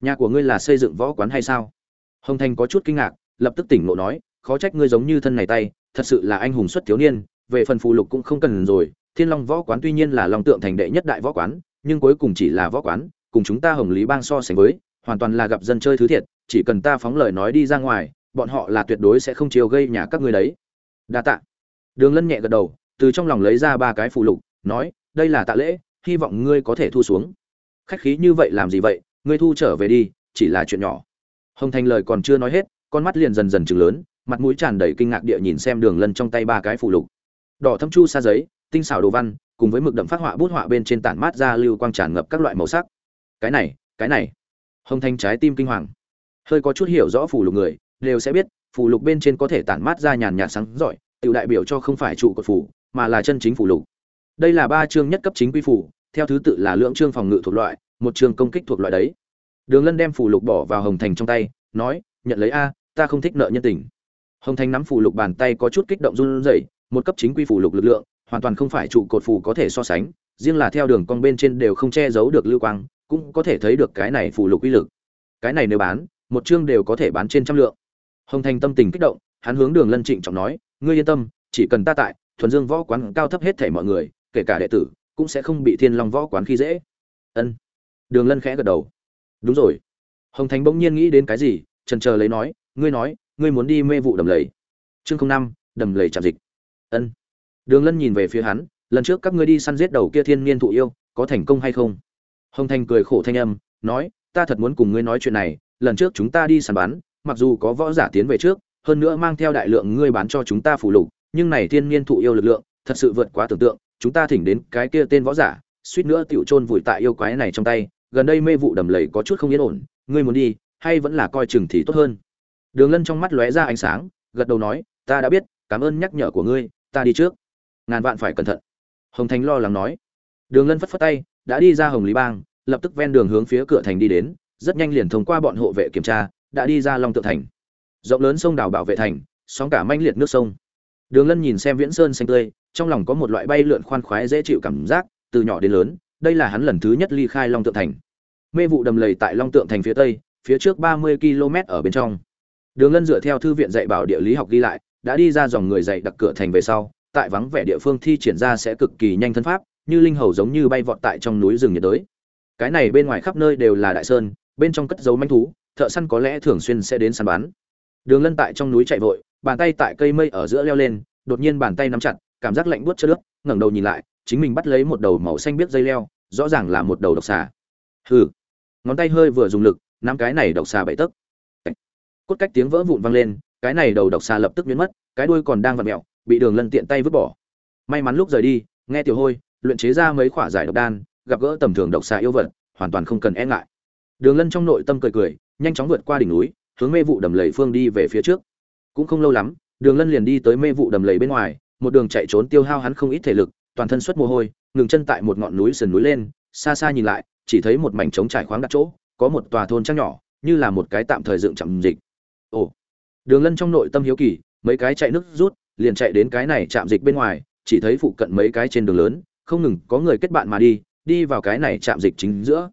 Nhà của ngươi là xây dựng võ quán hay sao? Hồng thành có chút kinh ngạc, lập tức tỉnh ngộ nói, khó trách ngươi giống như thân này tay, thật sự là anh hùng xuất thiếu niên, về phần phụ lục cũng không cần rồi, thiên long võ quán tuy nhiên là long tượng thành đệ nhất đại võ quán, nhưng cuối cùng chỉ là võ quán, cùng chúng ta hồng lý bang so sánh với, hoàn toàn là gặp dân chơi thứ thiệt, chỉ cần ta phóng lời nói đi ra ngoài, bọn họ là tuyệt đối sẽ không chiều gây nhà các ngươi đấy. Đa tạ. Đường lân nhẹ gật đầu từ trong lòng lấy ra ba cái phụ lục, nói, đây là tạ lễ, hy vọng ngươi có thể thu xuống. Khách khí như vậy làm gì vậy? Ngươi thu trở về đi, chỉ là chuyện nhỏ. Hồng thành lời còn chưa nói hết, con mắt liền dần dần chừng lớn, mặt mũi tràn đầy kinh ngạc địa nhìn xem đường lân trong tay ba cái phụ lục. Đỏ thâm chu sa giấy, tinh xảo đồ văn, cùng với mực đậm phát họa bút họa bên trên tản mát ra lưu quang tràn ngập các loại màu sắc. Cái này cái này. Hồng thanh trái tim kinh hoàng. Hơi có chút hiểu rõ phù lục người, đều sẽ biết phù lục bên trên có thể tản mát ra nhàn nhạt sáng giỏi, tự đại biểu cho không phải trụ cột phù mà là chân chính phụ lục. Đây là ba chương nhất cấp chính quy phủ, theo thứ tự là lượng chương phòng ngự thuộc loại một chương công kích thuộc loại đấy. Đường lân đem phủ lục bỏ vào hồng thành trong tay nói nhận lấy a ta không thích nợ nhân tình. Hồng thành nắm phủ lục bàn tay có chút kích động run rẩy một cấp chính quy phủ lục lực lượng hoàn toàn không phải trụ cột phủ có thể so sánh riêng là theo đường cong bên trên đều không che giấu được lưu quang cũng có thể thấy được cái này phủ lục uy lực. Cái này nếu bán một chương đều có thể bán trên trăm lượng. Hồng thành tâm tình kích động hắn hướng đường lân trịnh trọng nói ngươi yên tâm chỉ cần ta tại thuần dương võ quán cao thấp hết thể mọi người, kể cả đệ tử, cũng sẽ không bị thiên long võ quán khi dễ. Ân. Đường lân khẽ gật đầu. Đúng rồi. Hồng thành bỗng nhiên nghĩ đến cái gì trần chờ lấy nói, ngươi nói, ngươi muốn đi mê vụ đầm lầy. Chương năm, đầm lầy chạm dịch. Ân. Đường lân nhìn về phía hắn, lần trước các ngươi đi săn giết đầu kia thiên niên thụ yêu, có thành công hay không? Hồng thành cười khổ thanh âm, nói, ta thật muốn cùng ngươi nói chuyện này, lần trước chúng ta đi săn bắn, mặc dù có võ giả tiến về trước, hơn nữa mang theo đại lượng ngươi bán cho chúng ta phủ lục nhưng này thiên niên thụ yêu lực lượng, thật sự vượt quá tưởng tượng, chúng ta thỉnh đến cái kia tên võ giả, suýt nữa tiểu chôn vùi tại yêu quái này trong tay, gần đây mê vụ đầm lầy có chút không yên ổn, ngươi muốn đi, hay vẫn là coi chừng thì tốt hơn. Đường lân trong mắt lóe ra ánh sáng, gật đầu nói, ta đã biết, cảm ơn nhắc nhở của ngươi, ta đi trước. Ngàn vạn phải cẩn thận. Hồng Thánh lo lắng nói. Đường lân phất phất tay, đã đi ra hồng lý bang, lập tức ven đường hướng phía cửa thành đi đến, rất nhanh liền thông qua bọn hộ vệ kiểm tra, đã đi ra long tượng thành. Rộng lớn sông đảo bảo vệ thành, sóng cả manh liệt nước sông đường lân nhìn xem viễn sơn xanh tươi, trong lòng có một loại bay lượn khoan khoái dễ chịu cảm giác, từ nhỏ đến lớn, đây là hắn lần thứ nhất ly khai long tượng thành. Mê vụ đầm lầy tại long tượng thành phía tây, phía trước ba mươi km ở bên trong. Đường lân dựa theo thư viện dạy bảo địa lý học ghi lại, đã đi ra dòng người dạy đặc cửa thành về sau, tại vắng vẻ địa phương thi triển ra sẽ cực kỳ nhanh thân pháp, như linh hầu giống như bay vọt tại trong núi rừng nhiệt đới. Cái này bên ngoài khắp nơi đều là đại sơn, bên trong cất giấu manh thú, thợ săn có lẽ thường xuyên sẽ đến săn bắn. Đường lân tại trong núi chạy vội bàn tay tại cây mây ở giữa leo lên, đột nhiên bàn tay nắm chặt, cảm giác lạnh buốt chớp ngẩng đầu nhìn lại, chính mình bắt lấy một đầu màu xanh biết dây leo, rõ ràng là một đầu độc xà. Hừ. Ngón tay hơi vừa dùng lực, nắm cái này độc xà bảy tấc. Cốt cách tiếng vỡ vụn vang lên, cái này đầu độc xà lập tức biến mất, cái đuôi còn đang vặn mẹo, bị đường lân tiện tay vứt bỏ. May mắn lúc rời đi, nghe tiểu hôi, luyện chế ra mấy khỏa giải độc đan, gặp gỡ tầm thường độc xà yêu vật, hoàn toàn không cần e ngại. Đường lân trong nội tâm cười cười, nhanh chóng vượt qua đỉnh núi, hướng mê vụ đầm lầy phương đi về phía trước cũng không lâu lắm, đường lân liền đi tới mê vụ đầm lầy bên ngoài, một đường chạy trốn tiêu hao hắn không ít thể lực, toàn thân xuất mồ hôi, ngừng chân tại một ngọn núi sườn núi lên, xa xa nhìn lại, chỉ thấy một mảnh trống trải khoáng đặt chỗ, có một tòa thôn trang nhỏ, như là một cái tạm thời dựng chậm dịch. Ồ! Đường lân trong nội tâm hiếu kỳ, mấy cái chạy nước rút, liền chạy đến cái này chạm dịch bên ngoài, chỉ thấy phụ cận mấy cái trên đường lớn, không ngừng có người kết bạn mà đi đi vào cái này chạm dịch chính giữa.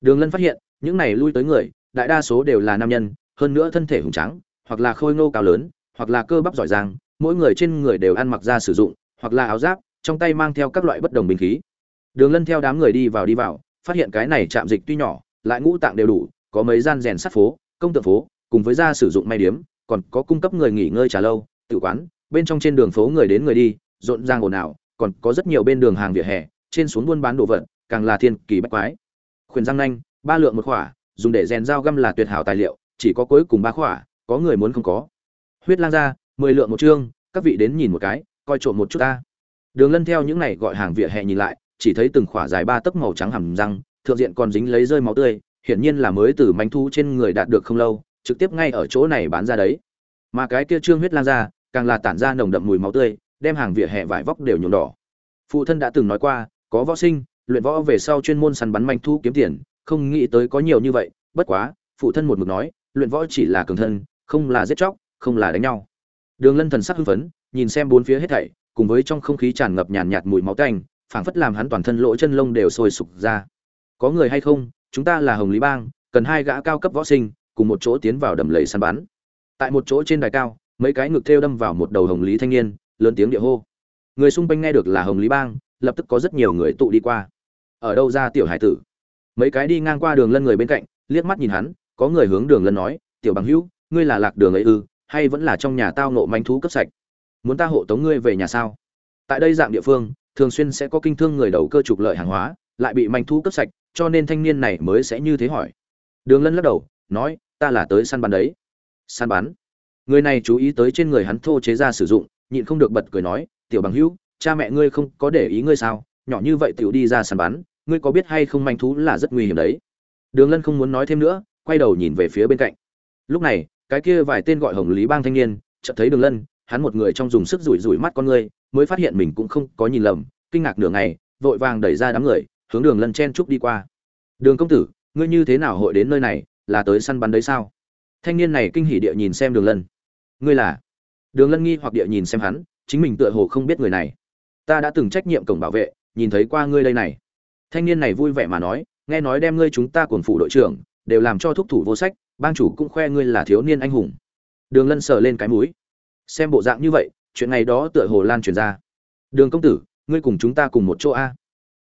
Đường lân phát hiện, những này lui tới người, đại đa số đều là nam nhân, hơn nữa thân thể hùng trắng hoặc là khôi ngô cao lớn, hoặc là cơ bắp giỏi giang, mỗi người trên người đều ăn mặc ra sử dụng, hoặc là áo giáp, trong tay mang theo các loại bất đồng binh khí. Đường lân theo đám người đi vào đi vào, phát hiện cái này chạm dịch tuy nhỏ, lại ngũ tạng đều đủ, có mấy gian rèn sắt phố, công tượng phố, cùng với ra sử dụng may điếm, còn có cung cấp người nghỉ ngơi trà lâu, tự quán, bên trong trên đường phố người đến người đi, rộn ràng ồn ào, còn có rất nhiều bên đường hàng vỉa hè, trên xuống buôn bán đồ vật, càng là thiên kỳ bách quái. Khuyển răng nanh, ba lượng một khỏa, dùng để rèn dao găm là tuyệt hảo tài liệu, chỉ có cuối cùng ba khỏa có người muốn không có. Huyết lang ra, mười lượng một chương, các vị đến nhìn một cái, coi trộm một chút ta. Đường lân theo những này gọi hàng vỉa hè nhìn lại, chỉ thấy từng khỏa dài ba tấc màu trắng hầm răng, thượng diện còn dính lấy rơi máu tươi, hiển nhiên là mới từ manh thu trên người đạt được không lâu, trực tiếp ngay ở chỗ này bán ra đấy. Mà cái kia trương huyết lan ra, càng là tản ra nồng đậm mùi máu tươi, đem hàng vỉa hè vải vóc đều nhuộm đỏ. Phụ thân đã từng nói qua, có võ sinh, luyện võ về sau chuyên môn săn bắn manh thu kiếm tiền, không nghĩ tới có nhiều như vậy, bất quá, phụ thân một mực nói, luyện võ chỉ là cường thân không là giết chóc, không là đánh nhau. Đường lân thần sắc hưng phấn, nhìn xem bốn phía hết thảy, cùng với trong không khí tràn ngập nhàn nhạt mùi máu tanh, phảng phất làm hắn toàn thân lỗ chân lông đều sôi sục ra. Có người hay không? Chúng ta là hồng lý bang, cần hai gã cao cấp võ sinh, cùng một chỗ tiến vào đầm lầy săn bắn. Tại một chỗ trên đài cao, mấy cái ngực thêu đâm vào một đầu hồng lý thanh niên, lớn tiếng địa hô. Người xung quanh nghe được là hồng lý bang, lập tức có rất nhiều người tụ đi qua. Ở đâu ra, tiểu hải tử? Mấy cái đi ngang qua đường lân người bên cạnh, liếc mắt nhìn hắn, có người hướng đường lân nói, tiểu bằng hữu ngươi là lạc đường ấy ư, hay vẫn là trong nhà tao nộ manh thú cấp sạch? Muốn ta hộ tống ngươi về nhà sao? Tại đây dạng địa phương, thường xuyên sẽ có kinh thương người đầu cơ trục lợi hàng hóa, lại bị manh thú cấp sạch, cho nên thanh niên này mới sẽ như thế hỏi. Đường lân lắc đầu, nói, ta là tới săn bắn đấy. Săn bắn? Người này chú ý tới trên người hắn thô chế ra sử dụng, nhịn không được bật cười nói, tiểu bằng hữu, cha mẹ ngươi không có để ý ngươi sao? Nhỏ như vậy tiểu đi ra săn bắn, ngươi có biết hay không manh thú là rất nguy hiểm đấy? Đường lân không muốn nói thêm nữa, quay đầu nhìn về phía bên cạnh. Lúc này cái kia vài tên gọi hồng lý bang thanh niên, chợt thấy đường lân, hắn một người trong dùng sức rủi rủi mắt con ngươi mới phát hiện mình cũng không có nhìn lầm, kinh ngạc nửa ngày, vội vàng đẩy ra đám người, hướng đường lân chen trúc đi qua. Đường công tử, ngươi như thế nào hội đến nơi này, là tới săn bắn đấy sao? Thanh niên này kinh hỉ địa nhìn xem đường lân. Ngươi là? Đường lân nghi hoặc địa nhìn xem hắn, chính mình tựa hồ không biết người này. Ta đã từng trách nhiệm cổng bảo vệ, nhìn thấy qua ngươi đây này. Thanh niên này vui vẻ mà nói, nghe nói đem ngươi chúng ta cuồng phủ đội trưởng, đều làm cho thúc thủ vô sách bang chủ cũng khoe ngươi là thiếu niên anh hùng. Đường lân sờ lên cái mũi. Xem bộ dạng như vậy, chuyện này đó tựa hồ lan truyền ra. Đường công tử, ngươi cùng chúng ta cùng một chỗ a.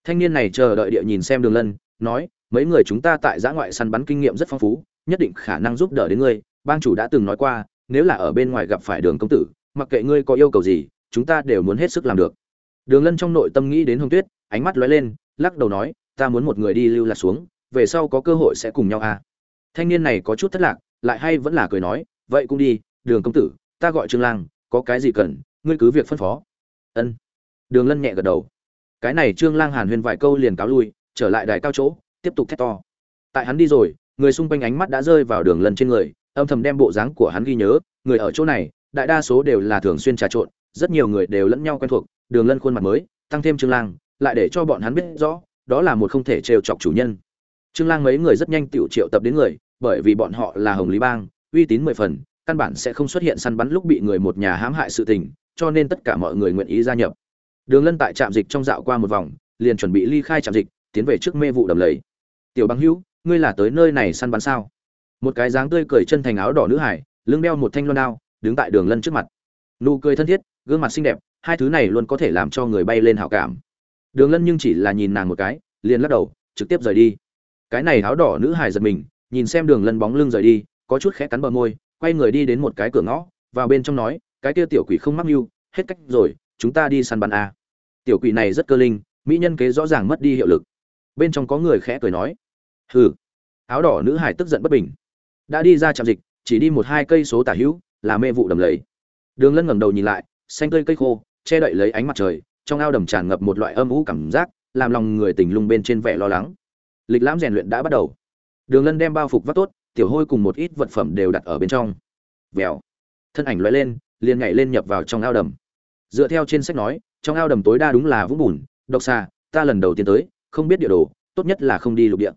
Thanh niên này chờ đợi địa nhìn xem đường lân, nói, mấy người chúng ta tại giã ngoại săn bắn kinh nghiệm rất phong phú, nhất định khả năng giúp đỡ đến ngươi. Bang chủ đã từng nói qua, nếu là ở bên ngoài gặp phải đường công tử, mặc kệ ngươi có yêu cầu gì, chúng ta đều muốn hết sức làm được. Đường lân trong nội tâm nghĩ đến hồng tuyết, ánh mắt lóe lên, lắc đầu nói, ta muốn một người đi lưu lạc xuống, về sau có cơ hội sẽ cùng nhau a thanh niên này có chút thất lạc, lại hay vẫn là cười nói, vậy cũng đi, đường công tử, ta gọi trương lang, có cái gì cần, ngươi cứ việc phân phó. Ân. Đường lân nhẹ gật đầu. Cái này trương lang hàn huyên vài câu liền cáo lui, trở lại đài cao chỗ, tiếp tục thét to. Tại hắn đi rồi, người xung quanh ánh mắt đã rơi vào đường lân trên người, âm thầm đem bộ dáng của hắn ghi nhớ, người ở chỗ này, đại đa số đều là thường xuyên trà trộn, rất nhiều người đều lẫn nhau quen thuộc, đường lân khuôn mặt mới, tăng thêm trương lang, lại để cho bọn hắn biết rõ, đó là một không thể trêu chọc chủ nhân. Trương lang mấy người rất nhanh tiểu triệu tập đến người bởi vì bọn họ là hồng lý bang, uy tín mười phần, căn bản sẽ không xuất hiện săn bắn lúc bị người một nhà hãm hại sự tình, cho nên tất cả mọi người nguyện ý gia nhập. Đường lân tại trạm dịch trong dạo qua một vòng, liền chuẩn bị ly khai trạm dịch, tiến về trước mê vụ đầm lầy. Tiểu băng hữu, ngươi là tới nơi này săn bắn sao? Một cái dáng tươi cười chân thành áo đỏ nữ hải, lưng đeo một thanh loan đao, đứng tại đường lân trước mặt. Nụ cười thân thiết, gương mặt xinh đẹp, hai thứ này luôn có thể làm cho người bay lên hảo cảm. Đường lân nhưng chỉ là nhìn nàng một cái, liền lắc đầu, trực tiếp rời đi. Cái này áo đỏ nữ hải giật mình nhìn xem đường lân bóng lưng rời đi, có chút khẽ cắn bờ môi, quay người đi đến một cái cửa ngõ, vào bên trong nói, cái kia tiểu quỷ không mắc mưu, hết cách rồi, chúng ta đi săn bắn a tiểu quỷ này rất cơ linh, mỹ nhân kế rõ ràng mất đi hiệu lực. Bên trong có người khẽ cười nói, hừ. Áo đỏ nữ hải tức giận bất bình. Đã đi ra trạm dịch, chỉ đi một hai cây số tả hữu, là mê vụ đầm lầy. Đường lân ngẩng đầu nhìn lại, xanh cây cây khô, che đậy lấy ánh mặt trời, trong ao đầm tràn ngập một loại âm ủ cảm giác, làm lòng người tình lung bên trên vẻ lo lắng. Lịch lãm rèn luyện đã bắt đầu đường lân đem bao phục vắt tốt, tiểu hôi cùng một ít vật phẩm đều đặt ở bên trong. Vèo. Thân ảnh loại lên, liền nhảy lên nhập vào trong ao đầm. Dựa theo trên sách nói, trong ao đầm tối đa đúng là vũng bùn, độc xa ta lần đầu tiên tới, không biết địa đồ, tốt nhất là không đi lục địa.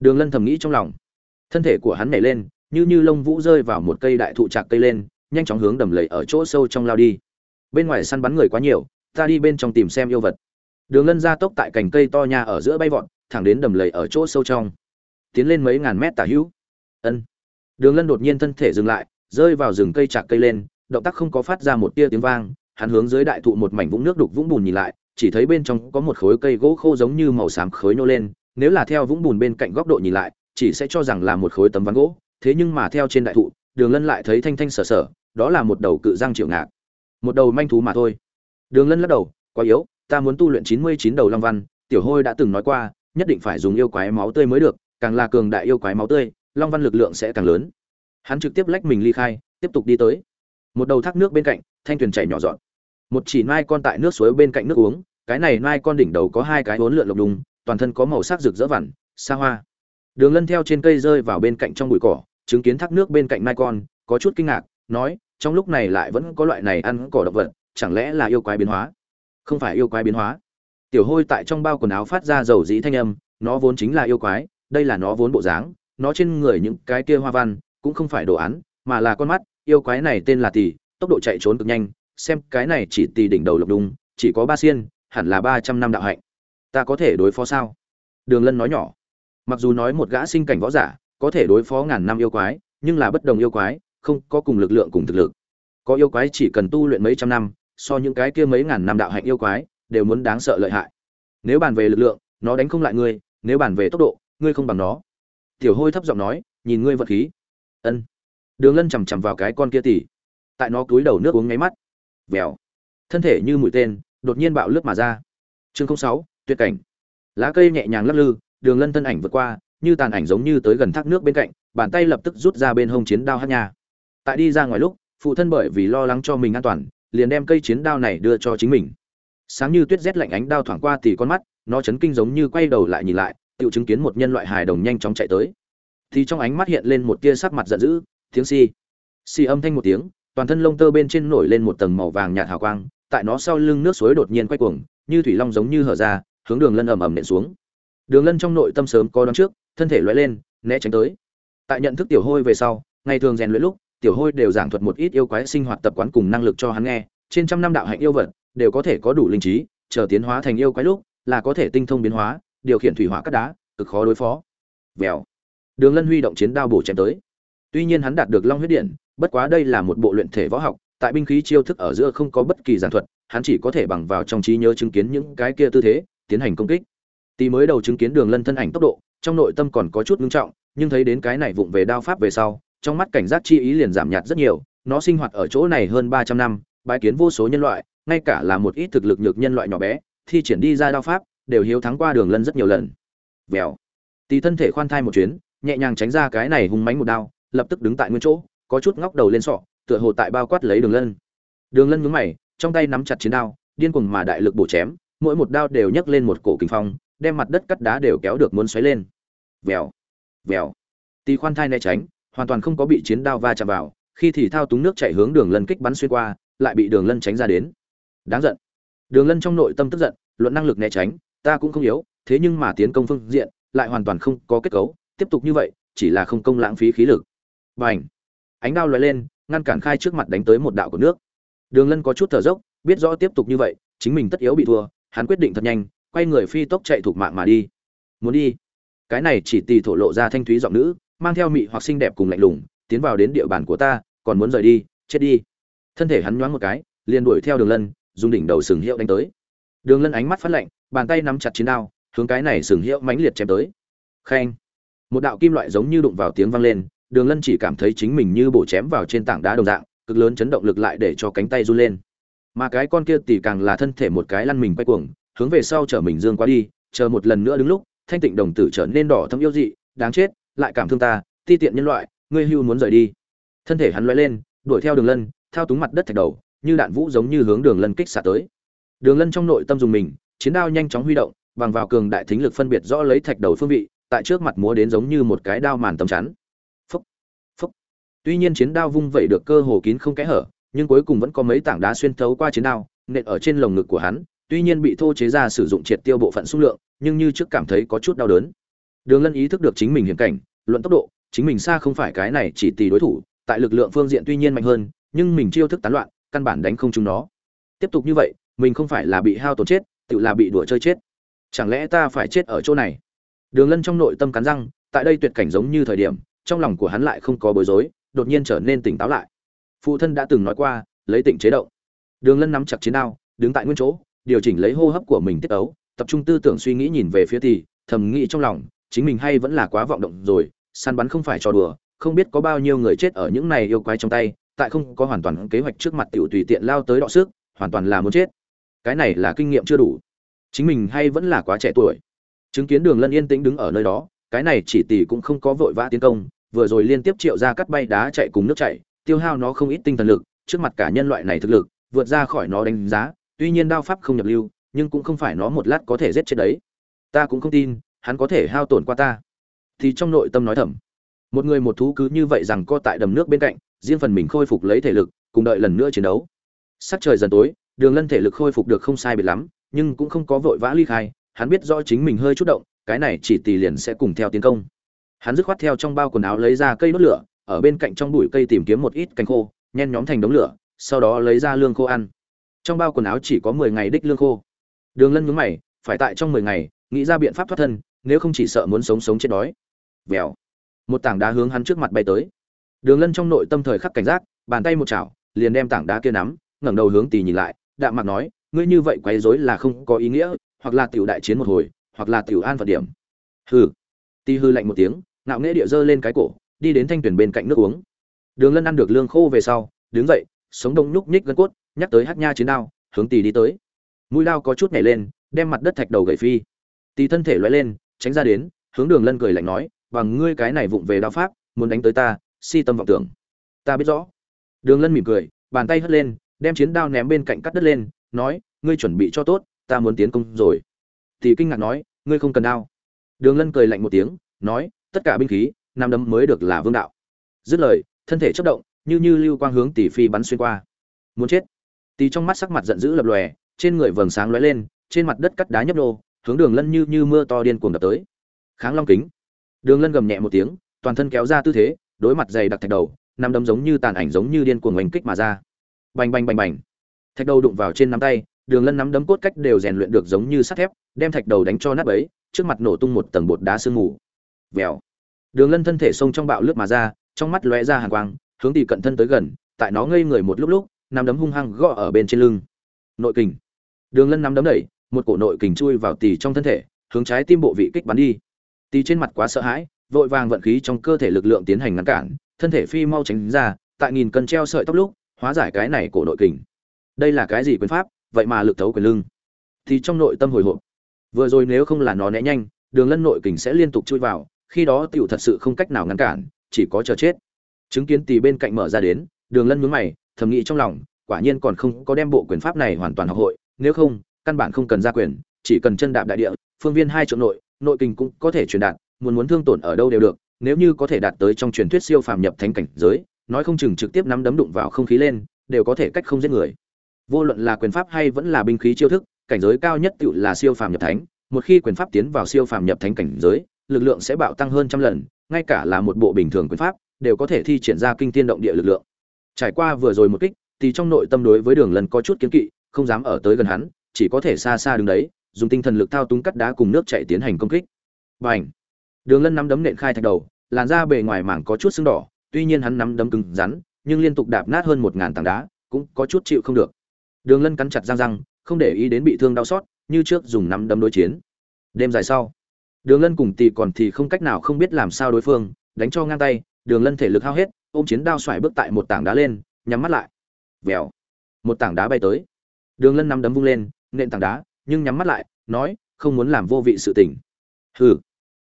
Đường lân thầm nghĩ trong lòng. Thân thể của hắn nhảy lên, như như lông vũ rơi vào một cây đại thụ trạc cây lên, nhanh chóng hướng đầm lầy ở chỗ sâu trong lao đi. Bên ngoài săn bắn người quá nhiều, ta đi bên trong tìm xem yêu vật. Đường lân ra tốc tại cành cây to nhà ở giữa bay vọt, thẳng đến đầm lầy ở chỗ sâu trong tiến lên mấy ngàn mét tả hữu. Ân. Đường lân đột nhiên thân thể dừng lại, rơi vào rừng cây chạc cây lên, động tác không có phát ra một tia tiếng vang, hắn hướng dưới đại thụ một mảnh vũng nước đục vũng bùn nhìn lại, chỉ thấy bên trong có một khối cây gỗ khô giống như màu xám khối nô lên, nếu là theo vũng bùn bên cạnh góc độ nhìn lại, chỉ sẽ cho rằng là một khối tấm ván gỗ, thế nhưng mà theo trên đại thụ, đường lân lại thấy thanh thanh sở sở, đó là một đầu cự răng triệu ngạc. Một đầu manh thú mà thôi. Đường lân lắc đầu, quá yếu, ta muốn tu luyện chín mươi chín đầu long văn, tiểu hôi đã từng nói qua, nhất định phải dùng yêu quái máu tươi mới được càng là cường đại yêu quái máu tươi, long văn lực lượng sẽ càng lớn. Hắn trực tiếp lách mình ly khai, tiếp tục đi tới. Một đầu thác nước bên cạnh, thanh tuyền chảy nhỏ dọn. Một chỉ nai con tại nước suối bên cạnh nước uống, cái này nai con đỉnh đầu có hai cái uốn lượn lộc đùng, toàn thân có màu sắc rực rỡ vằn, xa hoa. Đường lân theo trên cây rơi vào bên cạnh trong bụi cỏ, chứng kiến thác nước bên cạnh nai con, có chút kinh ngạc, nói, trong lúc này lại vẫn có loại này ăn cỏ động vật, chẳng lẽ là yêu quái biến hóa? Không phải yêu quái biến hóa. Tiểu hôi tại trong bao quần áo phát ra dầu dĩ thanh âm, nó vốn chính là yêu quái đây là nó vốn bộ dáng, nó trên người những cái kia hoa văn, cũng không phải đồ án, mà là con mắt, yêu quái này tên là tỷ tốc độ chạy trốn cực nhanh, xem cái này chỉ tỷ đỉnh đầu lục đung chỉ có ba xiên, hẳn là ba trăm năm đạo hạnh. Ta có thể đối phó sao? Đường lân nói nhỏ. Mặc dù nói một gã sinh cảnh võ giả, có thể đối phó ngàn năm yêu quái, nhưng là bất đồng yêu quái, không có cùng lực lượng cùng thực lực. Có yêu quái chỉ cần tu luyện mấy trăm năm, so những cái kia mấy ngàn năm đạo hạnh yêu quái, đều muốn đáng sợ lợi hại. Nếu bàn về lực lượng, nó đánh không lại ngươi, nếu bàn về tốc độ ngươi không bằng nó. Tiểu hôi thấp giọng nói, nhìn ngươi vật khí. Ân. Đường lân chằm chằm vào cái con kia tỉ. Tại nó cúi đầu nước uống ngáy mắt. Vèo. Thân thể như mũi tên, đột nhiên bạo lướt mà ra. Chương sáu, tuyệt cảnh. Lá cây nhẹ nhàng lắc lư, đường lân thân ảnh vượt qua, như tàn ảnh giống như tới gần thác nước bên cạnh, bàn tay lập tức rút ra bên hông chiến đao hát nhà. tại đi ra ngoài lúc, phụ thân bởi vì lo lắng cho mình an toàn, liền đem cây chiến đao này đưa cho chính mình. Sáng như tuyết rét lạnh ánh đao thoảng qua tỉ con mắt, nó chấn kinh giống như quay đầu lại nhìn lại tự chứng kiến một nhân loại hài đồng nhanh chóng chạy tới. Thì trong ánh mắt hiện lên một tia sắc mặt giận dữ, tiếng si si âm thanh một tiếng, toàn thân lông tơ bên trên nổi lên một tầng màu vàng nhạt hào quang, tại nó sau lưng nước suối đột nhiên quay cuồng, như thủy long giống như hở ra, hướng đường lân ầm ầm nện xuống. Đường lân trong nội tâm sớm có đón trước, thân thể lóe lên, né tránh tới. Tại nhận thức tiểu hôi về sau, ngày thường rèn luyện lúc, tiểu hôi đều giảng thuật một ít yêu quái sinh hoạt tập quán cùng năng lực cho hắn nghe, trên trăm năm đạo hạnh yêu vật, đều có thể có đủ linh trí, chờ tiến hóa thành yêu quái lúc, là có thể tinh thông biến hóa điều khiển thủy hỏa cắt đá, cực khó đối phó. Vèo. Đường lân huy động chiến đao bổ chém tới. Tuy nhiên hắn đạt được long huyết điện, bất quá đây là một bộ luyện thể võ học, tại binh khí chiêu thức ở giữa không có bất kỳ giản thuật, hắn chỉ có thể bằng vào trong trí nhớ chứng kiến những cái kia tư thế, tiến hành công kích. Tì mới đầu chứng kiến đường lân thân ảnh tốc độ, trong nội tâm còn có chút ngưng trọng, nhưng thấy đến cái này vụng về đao pháp về sau, trong mắt cảnh giác chi ý liền giảm nhạt rất nhiều, nó sinh hoạt ở chỗ này hơn ba trăm năm bái kiến vô số nhân loại, ngay cả là một ít thực lực nhược nhân loại nhỏ bé, thi triển đi ra đao pháp đều hiếu thắng qua đường lân rất nhiều lần. Vèo. Tì thân thể khoan thai một chuyến, nhẹ nhàng tránh ra cái này hung mánh một đao, lập tức đứng tại nguyên chỗ, có chút ngóc đầu lên sọ, tựa hồ tại bao quát lấy đường lân. Đường lân nhúng mày, trong tay nắm chặt chiến đao, điên cuồng mà đại lực bổ chém, mỗi một đao đều nhấc lên một cổ kinh phong, đem mặt đất cắt đá đều kéo được muốn xoáy lên. Vèo. Vèo. Tì khoan thai né tránh, hoàn toàn không có bị chiến đao va chạm vào, khi thì thao túng nước chạy hướng đường lân kích bắn xuyên qua, lại bị đường lân tránh ra đến. Đáng giận. Đường lân trong nội tâm tức giận, luận năng lực né tránh ta cũng không yếu, thế nhưng mà tiến công phương diện, lại hoàn toàn không có kết cấu, tiếp tục như vậy, chỉ là không công lãng phí khí lực. B à n h ánh đao loại lên, ngăn cản khai trước mặt đánh tới một đạo của nước. Đường lân có chút thở dốc, biết rõ tiếp tục như vậy, chính mình tất yếu bị thua, hắn quyết định thật nhanh, quay người phi tốc chạy thuộc mạng mà đi. Muốn đi. Cái này chỉ tì thổ lộ ra thanh thúy giọng nữ, mang theo mị hoặc xinh đẹp cùng lạnh lùng, tiến vào đến địa bàn của ta, còn muốn rời đi, chết đi. Thân thể hắn nhoáng một cái, liền đuổi theo đường lân, dùng đỉnh đầu sừng hiệu đánh tới đường lân ánh mắt phát lạnh, bàn tay nắm chặt chiến đao, hướng cái này sừng hiệu mãnh liệt chém tới. Khen. Một đạo kim loại giống như đụng vào tiếng vang lên, đường lân chỉ cảm thấy chính mình như bổ chém vào trên tảng đá đồng dạng, cực lớn chấn động lực lại để cho cánh tay run lên. Mà cái con kia tỷ càng là thân thể một cái lăn mình quay cuồng, hướng về sau chở mình dương qua đi, chờ một lần nữa đứng lúc, thanh tịnh đồng tử trở nên đỏ thâm yêu dị, đáng chết, lại cảm thương ta, ti tiện nhân loại, ngươi hưu muốn rời đi. Thân thể hắn lóe lên, đuổi theo đường lân, thao túng mặt đất thạch đầu, như đạn vũ giống như hướng đường lân kích xả tới đường lân trong nội tâm dùng mình, chiến đao nhanh chóng huy động, bằng vào cường đại thính lực phân biệt rõ lấy thạch đầu phương vị, tại trước mặt múa đến giống như một cái đao màn tầm chắn. Phúc phúc. Tuy nhiên chiến đao vung vẩy được cơ hồ kín không kẽ hở, nhưng cuối cùng vẫn có mấy tảng đá xuyên thấu qua chiến đao, nện ở trên lồng ngực của hắn, tuy nhiên bị thô chế ra sử dụng triệt tiêu bộ phận xung lượng, nhưng như trước cảm thấy có chút đau đớn. Đường lân ý thức được chính mình hiểm cảnh, luận tốc độ, chính mình xa không phải cái này chỉ tỷ đối thủ, tại lực lượng phương diện tuy nhiên mạnh hơn, nhưng mình chiêu thức tán loạn, căn bản đánh không chúng nó. Tiếp tục như vậy mình không phải là bị hao tổn chết, tự là bị đùa chơi chết. Chẳng lẽ ta phải chết ở chỗ này? Đường lân trong nội tâm cắn răng, tại đây tuyệt cảnh giống như thời điểm, trong lòng của hắn lại không có bối rối, đột nhiên trở nên tỉnh táo lại. Phụ thân đã từng nói qua, lấy tỉnh chế động. Đường lân nắm chặt chiến đao, đứng tại nguyên chỗ, điều chỉnh lấy hô hấp của mình tiết ấu, tập trung tư tưởng suy nghĩ nhìn về phía thì thầm nghĩ trong lòng, chính mình hay vẫn là quá vọng động rồi, săn bắn không phải trò đùa, không biết có bao nhiêu người chết ở những này yêu quái trong tay, tại không có hoàn toàn kế hoạch trước mặt tiểu tùy tiện lao tới đọ sức, hoàn toàn là muốn chết cái này là kinh nghiệm chưa đủ. Chính mình hay vẫn là quá trẻ tuổi. Chứng kiến đường lân yên tĩnh đứng ở nơi đó, cái này chỉ tỷ cũng không có vội vã tiến công, vừa rồi liên tiếp triệu ra cắt bay đá chạy cùng nước chạy, tiêu hao nó không ít tinh thần lực, trước mặt cả nhân loại này thực lực, vượt ra khỏi nó đánh giá, tuy nhiên đao pháp không nhập lưu, nhưng cũng không phải nó một lát có thể giết chết đấy. Ta cũng không tin, hắn có thể hao tổn qua ta. Thì trong nội tâm nói thầm, một người một thú cứ như vậy rằng co tại đầm nước bên cạnh, riêng phần mình khôi phục lấy thể lực, cùng đợi lần nữa chiến đấu. Sắc trời dần tối đường lân thể lực khôi phục được không sai biệt lắm, nhưng cũng không có vội vã ly khai, hắn biết rõ chính mình hơi chút động, cái này chỉ tỷ liền sẽ cùng theo tiến công. Hắn dứt khoát theo trong bao quần áo lấy ra cây đốt lửa, ở bên cạnh trong bụi cây tìm kiếm một ít cành khô, nhen nhóm thành đống lửa, sau đó lấy ra lương khô ăn. Trong bao quần áo chỉ có mười ngày đích lương khô. Đường lân nhúng mày, phải tại trong mười ngày, nghĩ ra biện pháp thoát thân, nếu không chỉ sợ muốn sống sống chết đói. Vèo. Một tảng đá hướng hắn trước mặt bay tới. Đường lân trong nội tâm thời khắc cảnh giác, bàn tay một chảo, liền đem tảng đá kia nắm, ngẩng đầu hướng tì nhìn lại đạm mạc nói, ngươi như vậy quấy rối là không có ý nghĩa, hoặc là tiểu đại chiến một hồi, hoặc là tiểu an phận điểm. Hừ. Tì hư lạnh một tiếng, ngạo nghễ địa giơ lên cái cổ, đi đến thanh tuyển bên cạnh nước uống. Đường lân ăn được lương khô về sau, đứng dậy, sống đông nhúc nhích gân cốt, nhắc tới hát nha chiến đao, hướng tì đi tới. Mũi đao có chút nhảy lên, đem mặt đất thạch đầu gậy phi. Tì thân thể loay lên, tránh ra đến, hướng đường lân cười lạnh nói, bằng ngươi cái này vụng về đao pháp, muốn đánh tới ta, si tâm vọng tưởng. Ta biết rõ. Đường lân mỉm cười, bàn tay hất lên đem chiến đao ném bên cạnh cắt đất lên, nói, ngươi chuẩn bị cho tốt, ta muốn tiến công rồi. Thì kinh ngạc nói, ngươi không cần đao. Đường lân cười lạnh một tiếng, nói, tất cả binh khí nam đấm mới được là vương đạo. Dứt lời, thân thể chất động, như như lưu quang hướng tỷ phi bắn xuyên qua. Muốn chết. Tỷ trong mắt sắc mặt giận dữ lập lòe, trên người vầng sáng lóe lên, trên mặt đất cắt đá nhấp nô, hướng đường lân như như mưa to điên cuồng đập tới. Kháng long kính. Đường lân gầm nhẹ một tiếng, toàn thân kéo ra tư thế, đối mặt dày đặc thạch đầu nằm đấm giống như tàn ảnh giống như điên cuồng oanh kích mà ra bành bành bành bành. Thạch đầu đụng vào trên nắm tay, đường lân nắm đấm cốt cách đều rèn luyện được giống như sắt thép, đem thạch đầu đánh cho nát ấy trước mặt nổ tung một tầng bột đá sương mù. Vèo. Đường lân thân thể xông trong bạo lướt mà ra, trong mắt lóe ra hàng quang, hướng tỷ cận thân tới gần, tại nó ngây người một lúc lúc, nắm đấm hung hăng gõ ở bên trên lưng. Nội kình. Đường lân nắm đấm đẩy, một cổ nội kình chui vào tì trong thân thể, hướng trái tim bộ vị kích bắn đi. Tì trên mặt quá sợ hãi, vội vàng vận khí trong cơ thể lực lượng tiến hành ngăn cản, thân thể phi mau tránh ra, tại nghìn cân treo sợi tóc lúc hóa giải cái này cổ nội kình. Đây là cái gì quyền pháp? Vậy mà lực thấu quyền lưng. Thì trong nội tâm hồi hộp. Vừa rồi nếu không là nó né nhanh, đường lân nội kình sẽ liên tục chui vào, khi đó tiểu thật sự không cách nào ngăn cản, chỉ có chờ chết. Chứng kiến tì bên cạnh mở ra đến, đường lân mướn mày, thầm nghĩ trong lòng, quả nhiên còn không có đem bộ quyền pháp này hoàn toàn học hội, nếu không, căn bản không cần ra quyền, chỉ cần chân đạp đại địa, phương viên hai chỗ nội nội kình cũng có thể truyền đạt, muốn muốn thương tổn ở đâu đều được, nếu như có thể đạt tới trong truyền thuyết siêu phàm nhập thánh cảnh giới nói không chừng trực tiếp nắm đấm đụng vào không khí lên, đều có thể cách không giết người. Vô luận là quyền pháp hay vẫn là binh khí chiêu thức, cảnh giới cao nhất tự là siêu phàm nhập thánh, một khi quyền pháp tiến vào siêu phàm nhập thánh cảnh giới, lực lượng sẽ bạo tăng hơn trăm lần, ngay cả là một bộ bình thường quyền pháp, đều có thể thi triển ra kinh thiên động địa lực lượng. Trải qua vừa rồi một kích, thì trong nội tâm đối với đường lần có chút kiến kỵ, không dám ở tới gần hắn, chỉ có thể xa xa đứng đấy, dùng tinh thần lực thao túng cắt đá cùng nước chạy tiến hành công kích. Và đường lân nắm đấm nện khai thạch đầu, làn da bề ngoài mảng có chút sưng đỏ tuy nhiên hắn nắm đấm cứng rắn, nhưng liên tục đạp nát hơn một ngàn tảng đá, cũng có chút chịu không được. Đường lân cắn chặt răng răng, không để ý đến bị thương đau xót, như trước dùng nắm đấm đối chiến. Đêm dài sau, đường lân cùng tỷ còn thì không cách nào không biết làm sao đối phương, đánh cho ngang tay, đường lân thể lực hao hết, ôm chiến đao xoải bước tại một tảng đá lên, nhắm mắt lại. Vèo, một tảng đá bay tới. Đường lân nắm đấm vung lên, nện tảng đá, nhưng nhắm mắt lại, nói, không muốn làm vô vị sự tình. Hừ.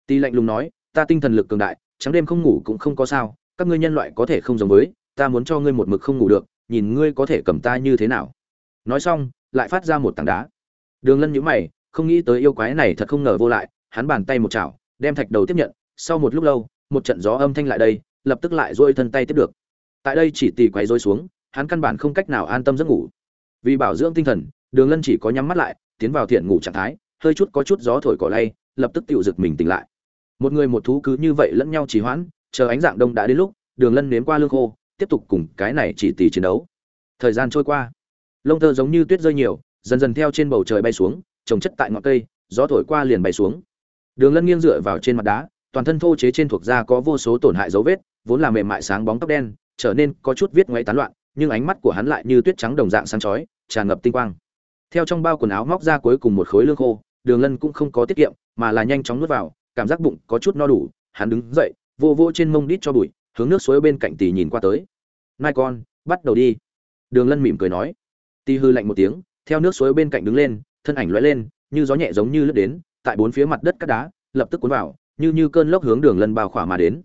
Tỷ lạnh lùng nói, ta tinh thần lực cường đại, trắng đêm không ngủ cũng không có sao các ngươi nhân loại có thể không giống với, ta muốn cho ngươi một mực không ngủ được, nhìn ngươi có thể cầm ta như thế nào. Nói xong, lại phát ra một tảng đá. Đường lân nhũ mày, không nghĩ tới yêu quái này thật không ngờ vô lại, hắn bàn tay một chảo, đem thạch đầu tiếp nhận, sau một lúc lâu, một trận gió âm thanh lại đây, lập tức lại dôi thân tay tiếp được. Tại đây chỉ tì quấy rối xuống, hắn căn bản không cách nào an tâm giấc ngủ. Vì bảo dưỡng tinh thần, đường lân chỉ có nhắm mắt lại, tiến vào thiện ngủ trạng thái, hơi chút có chút gió thổi cỏ lay, lập tức tự giật mình tỉnh lại. Một người một thú cứ như vậy lẫn nhau trì hoãn chờ ánh dạng đông đã đến lúc, đường lân nếm qua lương khô, tiếp tục cùng cái này chỉ tỷ chiến đấu. Thời gian trôi qua, lông tơ giống như tuyết rơi nhiều, dần dần theo trên bầu trời bay xuống, trồng chất tại ngọn cây, gió thổi qua liền bay xuống. Đường lân nghiêng dựa vào trên mặt đá, toàn thân thô chế trên thuộc da có vô số tổn hại dấu vết, vốn là mềm mại sáng bóng tóc đen, trở nên có chút viết ngoáy tán loạn, nhưng ánh mắt của hắn lại như tuyết trắng đồng dạng sáng chói, tràn ngập tinh quang. Theo trong bao quần áo móc ra cuối cùng một khối lương khô, đường lân cũng không có tiết kiệm, mà là nhanh chóng nuốt vào, cảm giác bụng có chút no đủ, hắn đứng dậy vô vô trên mông đít cho bụi, hướng nước suối bên cạnh tì nhìn qua tới. Nai con, bắt đầu đi. Đường lân mỉm cười nói. Tì hư lạnh một tiếng, theo nước suối bên cạnh đứng lên, thân ảnh lóe lên, như gió nhẹ giống như lướt đến, tại bốn phía mặt đất cát đá, lập tức cuốn vào, như như cơn lốc hướng đường lân bao khỏa mà đến.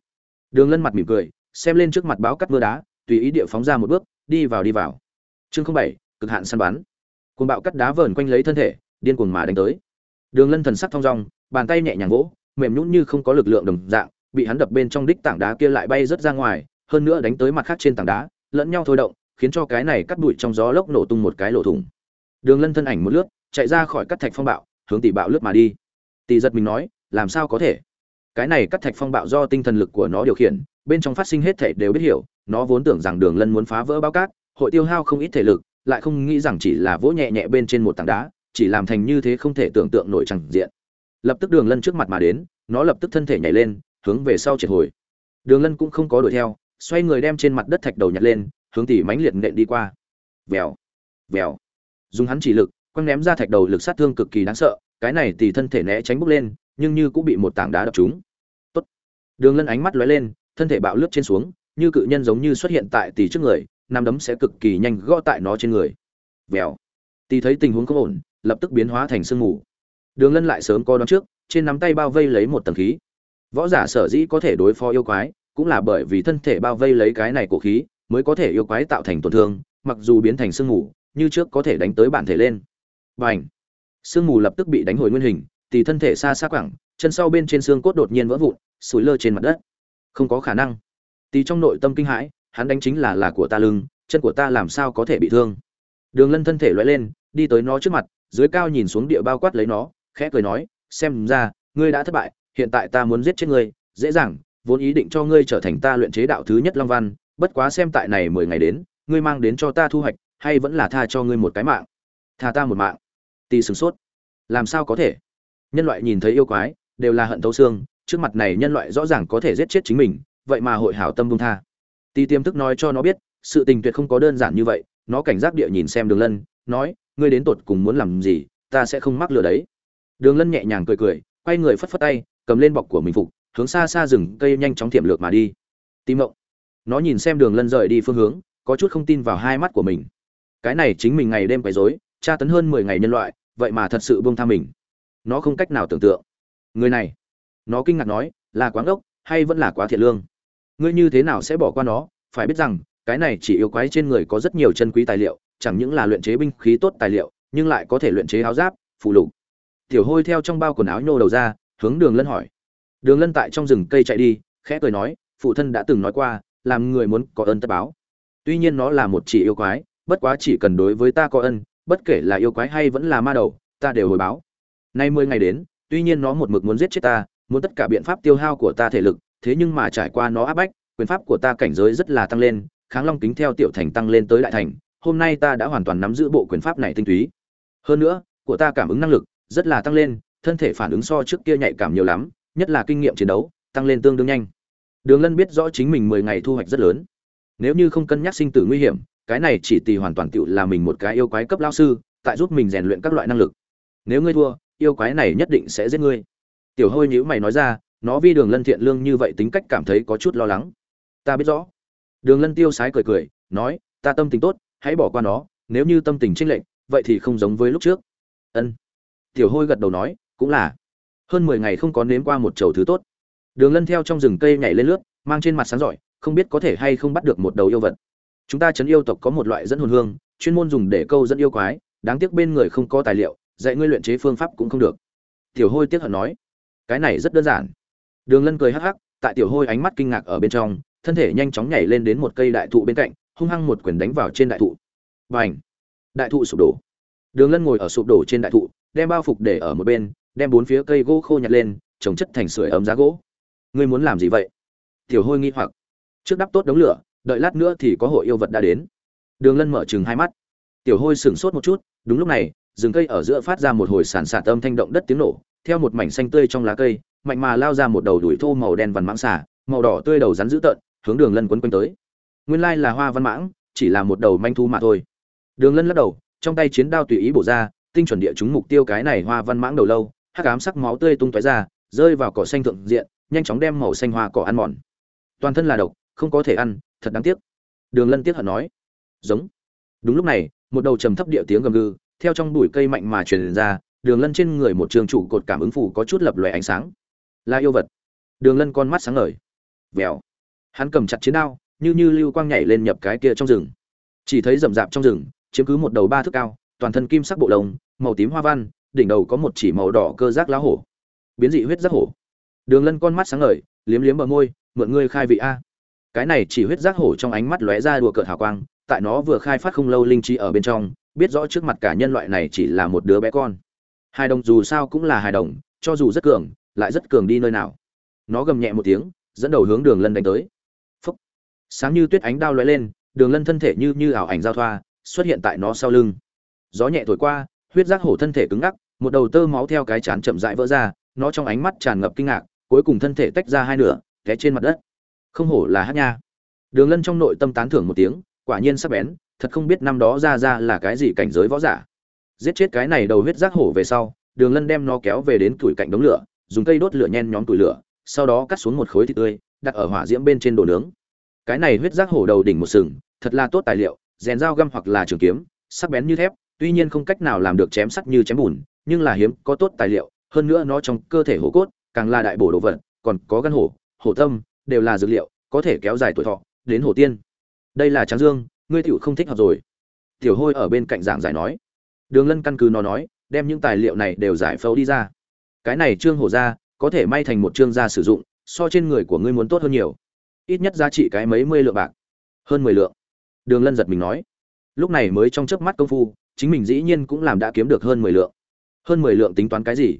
Đường lân mặt mỉm cười, xem lên trước mặt báo cắt mưa đá, tùy ý địa phóng ra một bước, đi vào đi vào. Chương bảy, cực hạn săn bắn. Cuồng bạo cắt đá vờn quanh lấy thân thể, điên cuồng mà đánh tới. Đường lân thần sắc thong dong, bàn tay nhẹ nhàng vỗ, mềm nhũn như không có lực lượng đồng dạng bị hắn đập bên trong đích tảng đá kia lại bay rất ra ngoài, hơn nữa đánh tới mặt khác trên tảng đá, lẫn nhau thôi động, khiến cho cái này cắt bụi trong gió lốc nổ tung một cái lỗ thủng. Đường lân thân ảnh một lướt, chạy ra khỏi cắt thạch phong bạo, hướng tỷ bạo lướt mà đi. Tỷ giật mình nói, làm sao có thể? Cái này cắt thạch phong bạo do tinh thần lực của nó điều khiển, bên trong phát sinh hết thảy đều biết hiểu, nó vốn tưởng rằng đường lân muốn phá vỡ bao cát, hội tiêu hao không ít thể lực, lại không nghĩ rằng chỉ là vỗ nhẹ nhẹ bên trên một tảng đá, chỉ làm thành như thế không thể tưởng tượng nổi chẳng diện. Lập tức đường lân trước mặt mà đến, nó lập tức thân thể nhảy lên hướng về sau triệt hồi. Đường lân cũng không có đuổi theo, xoay người đem trên mặt đất thạch đầu nhặt lên, hướng tỉ mãnh liệt nện đi qua. Vèo vèo. Dùng hắn chỉ lực, quăng ném ra thạch đầu lực sát thương cực kỳ đáng sợ, cái này tỉ thân thể né tránh bốc lên, nhưng như cũng bị một tảng đá đập trúng. Tốt. Đường lân ánh mắt lóe lên, thân thể bạo lướt trên xuống, như cự nhân giống như xuất hiện tại tỉ trước người, nắm đấm sẽ cực kỳ nhanh gõ tại nó trên người. Vèo. Tỷ thấy tình huống không ổn, lập tức biến hóa thành sương mù. Đường lân lại sớm có đón trước, trên nắm tay bao vây lấy một tầng khí võ giả sở dĩ có thể đối phó yêu quái, cũng là bởi vì thân thể bao vây lấy cái này cổ khí, mới có thể yêu quái tạo thành tổn thương, mặc dù biến thành sương mù, như trước có thể đánh tới bản thể lên. Và ảnh sương mù lập tức bị đánh hồi nguyên hình, thì thân thể xa xa quẳng, chân sau bên trên xương cốt đột nhiên vỡ vụn, sủi lơ trên mặt đất. Không có khả năng. Tì trong nội tâm kinh hãi, hắn đánh chính là là của ta lưng, chân của ta làm sao có thể bị thương? Đường lân thân thể loay lên, đi tới nó trước mặt, dưới cao nhìn xuống địa bao quát lấy nó, khẽ cười nói, xem ra, ngươi đã thất bại hiện tại ta muốn giết chết ngươi, dễ dàng, vốn ý định cho ngươi trở thành ta luyện chế đạo thứ nhất long văn, bất quá xem tại này mười ngày đến, ngươi mang đến cho ta thu hoạch, hay vẫn là tha cho ngươi một cái mạng? Tha ta một mạng. Tì sửng sốt. Làm sao có thể? Nhân loại nhìn thấy yêu quái, đều là hận thấu xương, trước mặt này nhân loại rõ ràng có thể giết chết chính mình, vậy mà hội hảo tâm bung tha. Tì tiềm thức nói cho nó biết, sự tình tuyệt không có đơn giản như vậy, nó cảnh giác địa nhìn xem đường lân, nói, ngươi đến tột cùng muốn làm gì, ta sẽ không mắc lừa đấy. Đường lân nhẹ nhàng cười cười, quay người phất phất tay cầm lên bọc của mình phục, hướng xa xa rừng cây nhanh chóng tiệm lược mà đi. Tim mộng, nó nhìn xem đường lân rời đi phương hướng, có chút không tin vào hai mắt của mình. Cái này chính mình ngày đêm quấy rối, tra tấn hơn mười ngày nhân loại, vậy mà thật sự buông tha mình. Nó không cách nào tưởng tượng. Người này, nó kinh ngạc nói, là quá ngốc hay vẫn là quá thiện lương? Ngươi như thế nào sẽ bỏ qua nó? Phải biết rằng, cái này chỉ yêu quái trên người có rất nhiều chân quý tài liệu, chẳng những là luyện chế binh khí tốt tài liệu, nhưng lại có thể luyện chế áo giáp phụ lục. Tiểu hôi theo trong bao quần áo nhô đầu ra hướng đường lân hỏi. Đường lân tại trong rừng cây chạy đi, khẽ cười nói, phụ thân đã từng nói qua, làm người muốn có ơn tất báo. Tuy nhiên nó là một chỉ yêu quái, bất quá chỉ cần đối với ta có ân, bất kể là yêu quái hay vẫn là ma đầu, ta đều hồi báo. Nay mười ngày đến, tuy nhiên nó một mực muốn giết chết ta, muốn tất cả biện pháp tiêu hao của ta thể lực, thế nhưng mà trải qua nó áp bách, quyền pháp của ta cảnh giới rất là tăng lên, kháng long kính theo tiểu thành tăng lên tới đại thành, hôm nay ta đã hoàn toàn nắm giữ bộ quyền pháp này tinh túy. Hơn nữa, của ta cảm ứng năng lực rất là tăng lên thân thể phản ứng so trước kia nhạy cảm nhiều lắm, nhất là kinh nghiệm chiến đấu, tăng lên tương đương nhanh. Đường lân biết rõ chính mình mười ngày thu hoạch rất lớn. Nếu như không cân nhắc sinh tử nguy hiểm, cái này chỉ tì hoàn toàn tựu là mình một cái yêu quái cấp lao sư, tại giúp mình rèn luyện các loại năng lực. Nếu ngươi thua, yêu quái này nhất định sẽ giết ngươi. Tiểu hôi nhữ mày nói ra, nó vi đường lân thiện lương như vậy tính cách cảm thấy có chút lo lắng. Ta biết rõ. Đường lân tiêu sái cười cười, nói, ta tâm tình tốt, hãy bỏ qua nó, nếu như tâm tình tranh lệch, vậy thì không giống với lúc trước. Ân. Tiểu hôi gật đầu nói cũng là hơn mười ngày không có nếm qua một chầu thứ tốt. Đường lân theo trong rừng cây nhảy lên lướt, mang trên mặt sáng giỏi, không biết có thể hay không bắt được một đầu yêu vật. Chúng ta chấn yêu tộc có một loại dẫn hồn hương, chuyên môn dùng để câu dẫn yêu quái, đáng tiếc bên người không có tài liệu, dạy ngươi luyện chế phương pháp cũng không được. Tiểu hôi tiếc hận nói, cái này rất đơn giản. Đường lân cười hắc hắc, tại tiểu hôi ánh mắt kinh ngạc ở bên trong, thân thể nhanh chóng nhảy lên đến một cây đại thụ bên cạnh, hung hăng một quyền đánh vào trên đại thụ. Và ảnh đại thụ sụp đổ. Đường lân ngồi ở sụp đổ trên đại thụ, đem bao phục để ở một bên đem bốn phía cây gỗ khô nhặt lên, trồng chất thành sưởi ấm giá gỗ. Ngươi muốn làm gì vậy? Tiểu hôi nghi hoặc. Trước đắp tốt đống lửa, đợi lát nữa thì có hội yêu vật đã đến. Đường lân mở chừng hai mắt. Tiểu hôi sửng sốt một chút, đúng lúc này, rừng cây ở giữa phát ra một hồi sàn sạt âm thanh động đất tiếng nổ, theo một mảnh xanh tươi trong lá cây, mạnh mà lao ra một đầu đuổi thô màu đen vằn mãng xả màu đỏ tươi đầu rắn dữ tợn, hướng đường lân quấn quanh tới. Nguyên lai là hoa văn mãng, chỉ là một đầu manh thu mà thôi. Đường lân lắc đầu, trong tay chiến đao tùy ý bổ ra, tinh chuẩn địa chúng mục tiêu cái này hoa văn mãng đầu lâu hắc ám sắc máu tươi tung tóe ra, rơi vào cỏ xanh thượng diện, nhanh chóng đem màu xanh hoa cỏ ăn mòn. Toàn thân là độc, không có thể ăn, thật đáng tiếc. Đường lân tiếc hận nói. Giống. Đúng lúc này, một đầu trầm thấp địa tiếng gầm gừ, theo trong bụi cây mạnh mà truyền ra, đường lân trên người một trường trụ cột cảm ứng phủ có chút lập lòe ánh sáng. Là yêu vật. Đường lân con mắt sáng ngời. Vèo. Hắn cầm chặt chiến đao, như như lưu quang nhảy lên nhập cái kia trong rừng. Chỉ thấy rậm rạp trong rừng, chiếm cứ một đầu ba thước cao, toàn thân kim sắc bộ lông, màu tím hoa văn đỉnh đầu có một chỉ màu đỏ cơ giác lá hổ. Biến dị huyết giác hổ. Đường lân con mắt sáng ngời, liếm liếm bờ môi, mượn ngươi khai vị a. Cái này chỉ huyết giác hổ trong ánh mắt lóe ra đùa cợt hào quang, tại nó vừa khai phát không lâu linh trí ở bên trong, biết rõ trước mặt cả nhân loại này chỉ là một đứa bé con. Hài đồng dù sao cũng là hài đồng, cho dù rất cường, lại rất cường đi nơi nào. Nó gầm nhẹ một tiếng, dẫn đầu hướng đường lân đánh tới. Phúc. Sáng như tuyết ánh đao lóe lên, đường lân thân thể như như ảo ảnh giao thoa, xuất hiện tại nó sau lưng. Gió nhẹ thổi qua, huyết giác hổ thân thể cứng ngắc một đầu tơ máu theo cái chán chậm rãi vỡ ra, nó trong ánh mắt tràn ngập kinh ngạc, cuối cùng thân thể tách ra hai nửa, té trên mặt đất. Không hổ là hát nha. Đường lân trong nội tâm tán thưởng một tiếng, quả nhiên sắp bén, thật không biết năm đó ra ra là cái gì cảnh giới võ giả. Giết chết cái này đầu huyết giác hổ về sau, đường lân đem nó kéo về đến tuổi cạnh đống lửa, dùng cây đốt lửa nhen nhóm tuổi lửa, sau đó cắt xuống một khối thịt tươi, đặt ở hỏa diễm bên trên đồ nướng. Cái này huyết giác hổ đầu đỉnh một sừng, thật là tốt tài liệu, rèn dao găm hoặc là trường kiếm, sắc bén như thép, tuy nhiên không cách nào làm được chém sắt như chém bùn nhưng là hiếm, có tốt tài liệu, hơn nữa nó trong cơ thể hổ cốt, càng là đại bổ đồ vật, còn có gan hổ hổ tâm, đều là dược liệu, có thể kéo dài tuổi thọ, đến hổ tiên. Đây là tráng dương, ngươi tiểu không thích hợp rồi. Tiểu hôi ở bên cạnh giảng giải nói. Đường lân căn cứ nó nói, đem những tài liệu này đều giải phẫu đi ra. Cái này trương hổ ra, có thể may thành một trương gia sử dụng, so trên người của ngươi muốn tốt hơn nhiều. Ít nhất giá trị cái mấy mươi lượng bạc. Hơn mười lượng. Đường lân giật mình nói. Lúc này mới trong chớp mắt công phu, chính mình dĩ nhiên cũng làm đã kiếm được hơn mười lượng hơn mười lượng tính toán cái gì?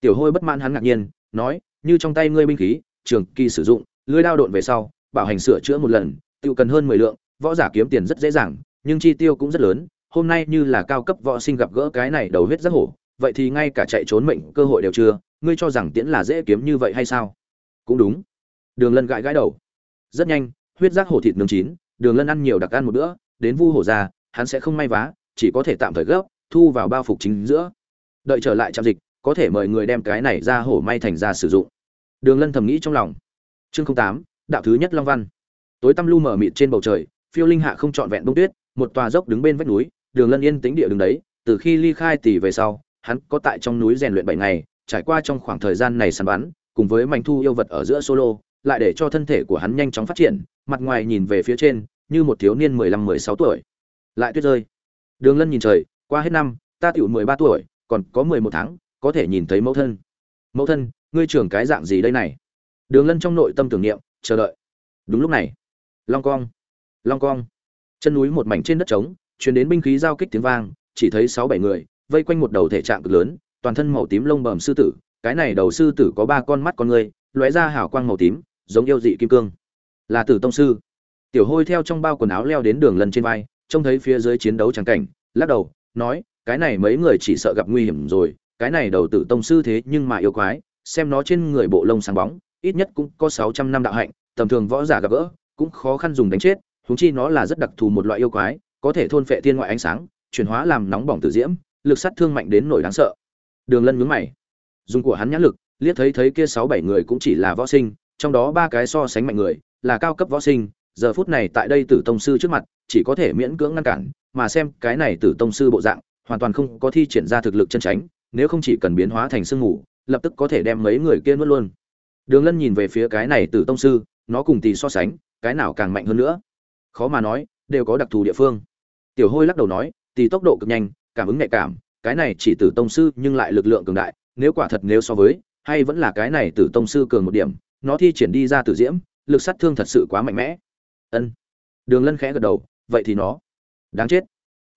Tiểu hôi bất mãn hắn ngạc nhiên, nói, như trong tay ngươi binh khí, trường kỳ sử dụng, lưới đao độn về sau, bảo hành sửa chữa một lần, tự cần hơn mười lượng, võ giả kiếm tiền rất dễ dàng, nhưng chi tiêu cũng rất lớn, hôm nay như là cao cấp võ sinh gặp gỡ cái này đầu huyết rất hổ, vậy thì ngay cả chạy trốn mệnh cơ hội đều chưa, ngươi cho rằng tiễn là dễ kiếm như vậy hay sao? Cũng đúng. Đường lân gãi gãi đầu. Rất nhanh, huyết giác hổ thịt nướng chín, đường lân ăn nhiều đặc ăn một bữa, đến vu hổ ra hắn sẽ không may vá, chỉ có thể tạm thời gấp, thu vào bao phục chính giữa đợi trở lại trạm dịch, có thể mời người đem cái này ra hổ may thành ra sử dụng. Đường lân thầm nghĩ trong lòng. Chương tám, đạo thứ nhất long văn. Tối tăm lu mở mịt trên bầu trời, phiêu linh hạ không trọn vẹn bông tuyết, một tòa dốc đứng bên vách núi, đường lân yên tĩnh địa đứng đấy, từ khi ly khai tỷ về sau, hắn có tại trong núi rèn luyện bảy ngày, trải qua trong khoảng thời gian này săn bắn, cùng với mảnh thu yêu vật ở giữa solo, lại để cho thân thể của hắn nhanh chóng phát triển, mặt ngoài nhìn về phía trên, như một thiếu niên mười lăm mười sáu tuổi. Lại tuyết rơi. Đường lân nhìn trời, qua hết năm, ta tiểu mười ba tuổi còn có mười một tháng, có thể nhìn thấy mẫu thân. Mẫu thân, ngươi trưởng cái dạng gì đây này? Đường lân trong nội tâm tưởng niệm, chờ đợi. Đúng lúc này, long cong long cong. Chân núi một mảnh trên đất trống chuyển đến binh khí giao kích tiếng vang, chỉ thấy sáu bảy người, vây quanh một đầu thể trạng cực lớn, toàn thân màu tím lông bầm sư tử, cái này đầu sư tử có ba con mắt con người lóe ra hào quang màu tím, giống yêu dị kim cương. Là tử tông sư. Tiểu hôi theo trong bao quần áo leo đến đường lần trên vai, trông thấy phía dưới chiến đấu trắng cảnh, lắc đầu, nói cái này mấy người chỉ sợ gặp nguy hiểm rồi, cái này đầu tử tông sư thế nhưng mà yêu quái, xem nó trên người bộ lông sáng bóng, ít nhất cũng có sáu trăm năm đạo hạnh, tầm thường võ giả gặp gỡ, cũng khó khăn dùng đánh chết, huống chi nó là rất đặc thù một loại yêu quái, có thể thôn phệ thiên ngoại ánh sáng, chuyển hóa làm nóng bỏng tử diễm, lực sát thương mạnh đến nỗi đáng sợ. Đường lân nhướng mày. Dùng của hắn nhãn lực, liếc thấy thấy kia sáu bảy người cũng chỉ là võ sinh, trong đó ba cái so sánh mạnh người, là cao cấp võ sinh, giờ phút này tại đây tử tông sư trước mặt, chỉ có thể miễn cưỡng ngăn cản, mà xem cái này tử tông sư bộ dạng hoàn toàn không có thi triển ra thực lực chân tránh, nếu không chỉ cần biến hóa thành sương mù, lập tức có thể đem mấy người kia nuốt luôn. Đường lân nhìn về phía cái này tử tông sư, nó cùng tỷ so sánh, cái nào càng mạnh hơn nữa? Khó mà nói, đều có đặc thù địa phương. Tiểu hôi lắc đầu nói tỷ tốc độ cực nhanh, cảm ứng nhạy cảm, cái này chỉ tử tông sư nhưng lại lực lượng cường đại, nếu quả thật nếu so với, hay vẫn là cái này tử tông sư cường một điểm, nó thi triển đi ra tử diễm, lực sát thương thật sự quá mạnh mẽ. Ân. Đường lân khẽ gật đầu, vậy thì nó. Đáng chết.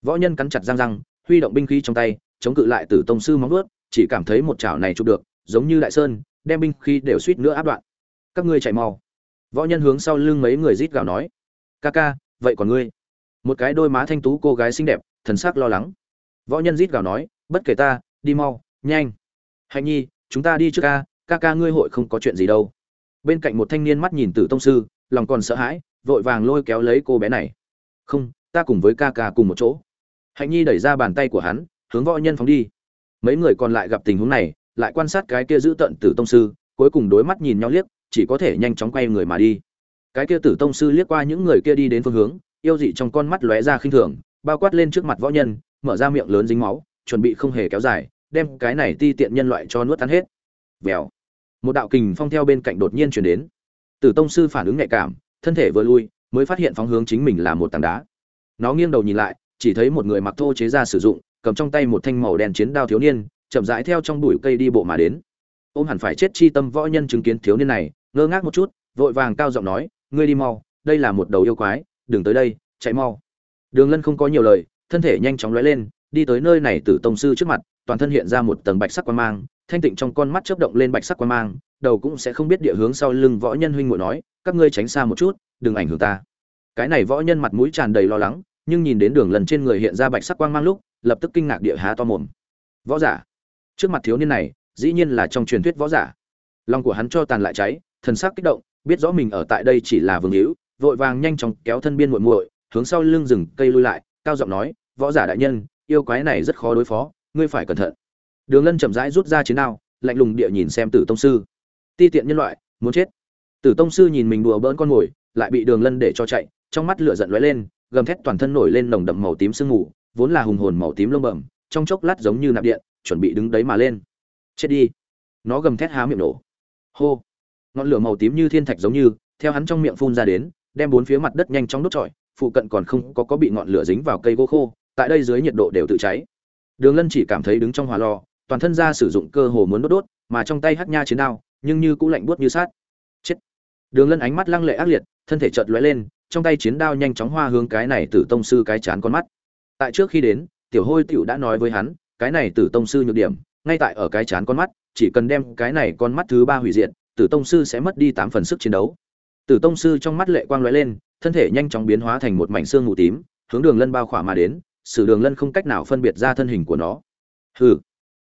Võ nhân cắn chặt răng răng huy động binh khí trong tay, chống cự lại tử tông sư móng vuốt, chỉ cảm thấy một chảo này chụp được, giống như đại sơn, đem binh khí đều suýt nữa áp đoạn. Các ngươi chạy mau. Võ nhân hướng sau lưng mấy người rít gào nói. Ca ca, vậy còn ngươi? Một cái đôi má thanh tú cô gái xinh đẹp, thần sắc lo lắng. Võ nhân rít gào nói, bất kể ta, đi mau, nhanh. Hạnh nhi, chúng ta đi trước ca ca ca ngươi hội không có chuyện gì đâu. Bên cạnh một thanh niên mắt nhìn tử tông sư, lòng còn sợ hãi, vội vàng lôi kéo lấy cô bé này. Không, ta cùng với ca ca cùng một chỗ hạnh nhi đẩy ra bàn tay của hắn, hướng võ nhân phóng đi. Mấy người còn lại gặp tình huống này, lại quan sát cái kia giữ tận tử tông sư, cuối cùng đối mắt nhìn nhau liếc, chỉ có thể nhanh chóng quay người mà đi. Cái kia tử tông sư liếc qua những người kia đi đến phương hướng, yêu dị trong con mắt lóe ra khinh thường, bao quát lên trước mặt võ nhân, mở ra miệng lớn dính máu, chuẩn bị không hề kéo dài, đem cái này ti tiện nhân loại cho nuốt tan hết. Vèo. Một đạo kình phong theo bên cạnh đột nhiên chuyển đến. Tử tông sư phản ứng nhạy cảm, thân thể vừa lui, mới phát hiện phóng hướng chính mình là một tảng đá. Nó nghiêng đầu nhìn lại chỉ thấy một người mặc thô chế ra sử dụng, cầm trong tay một thanh màu đen chiến đao thiếu niên, chậm rãi theo trong bụi cây đi bộ mà đến. Ôm hẳn phải chết chi tâm võ nhân chứng kiến thiếu niên này, ngơ ngác một chút, vội vàng cao giọng nói, ngươi đi mau, đây là một đầu yêu quái, đừng tới đây, chạy mau. Đường lân không có nhiều lời, thân thể nhanh chóng lóe lên, đi tới nơi này tử tông sư trước mặt, toàn thân hiện ra một tầng bạch sắc quan mang, thanh tịnh trong con mắt chớp động lên bạch sắc quan mang, đầu cũng sẽ không biết địa hướng sau lưng võ nhân huynh muội nói, các ngươi tránh xa một chút, đừng ảnh hưởng ta. Cái này võ nhân mặt mũi tràn đầy lo lắng nhưng nhìn đến đường lần trên người hiện ra bạch sắc quang mang lúc, lập tức kinh ngạc địa há to mồm. Võ giả. Trước mặt thiếu niên này, dĩ nhiên là trong truyền thuyết võ giả. Lòng của hắn cho tàn lại cháy, thần sắc kích động, biết rõ mình ở tại đây chỉ là vương hữu, vội vàng nhanh chóng kéo thân biên muội muội, hướng sau lưng rừng cây lui lại, cao giọng nói, võ giả đại nhân, yêu quái này rất khó đối phó, ngươi phải cẩn thận. Đường lân chậm rãi rút ra chiến đao, lạnh lùng địa nhìn xem tử tông sư. Ti tiện nhân loại, muốn chết. Tử tông sư nhìn mình đùa bỡn con mồi, lại bị đường lân để cho chạy, trong mắt lửa giận lóe lên gầm thét toàn thân nổi lên nồng đậm màu tím sương mù, vốn là hùng hồn màu tím lông bẩm, trong chốc lát giống như nạp điện, chuẩn bị đứng đấy mà lên. Chết đi. Nó gầm thét há miệng nổ. Hô. Ngọn lửa màu tím như thiên thạch giống như, theo hắn trong miệng phun ra đến, đem bốn phía mặt đất nhanh chóng đốt trọi, phụ cận còn không có có bị ngọn lửa dính vào cây gỗ khô, tại đây dưới nhiệt độ đều tự cháy. Đường lân chỉ cảm thấy đứng trong hỏa lò, toàn thân ra sử dụng cơ hồ muốn đốt đốt, mà trong tay hắt nha chiến đao, nhưng như cũng lạnh buốt như sát chết. Đường lân ánh mắt lăng lệ ác liệt, thân thể chợt lóe lên trong tay chiến đao nhanh chóng hoa hướng cái này tử tông sư cái chán con mắt. Tại trước khi đến, tiểu hôi tiểu đã nói với hắn, cái này tử tông sư nhược điểm, ngay tại ở cái chán con mắt, chỉ cần đem cái này con mắt thứ ba hủy diệt, tử tông sư sẽ mất đi tám phần sức chiến đấu. Tử tông sư trong mắt lệ quang lóe lên, thân thể nhanh chóng biến hóa thành một mảnh xương mù tím, hướng đường lân bao khỏa mà đến, sử đường lân không cách nào phân biệt ra thân hình của nó. Hừ.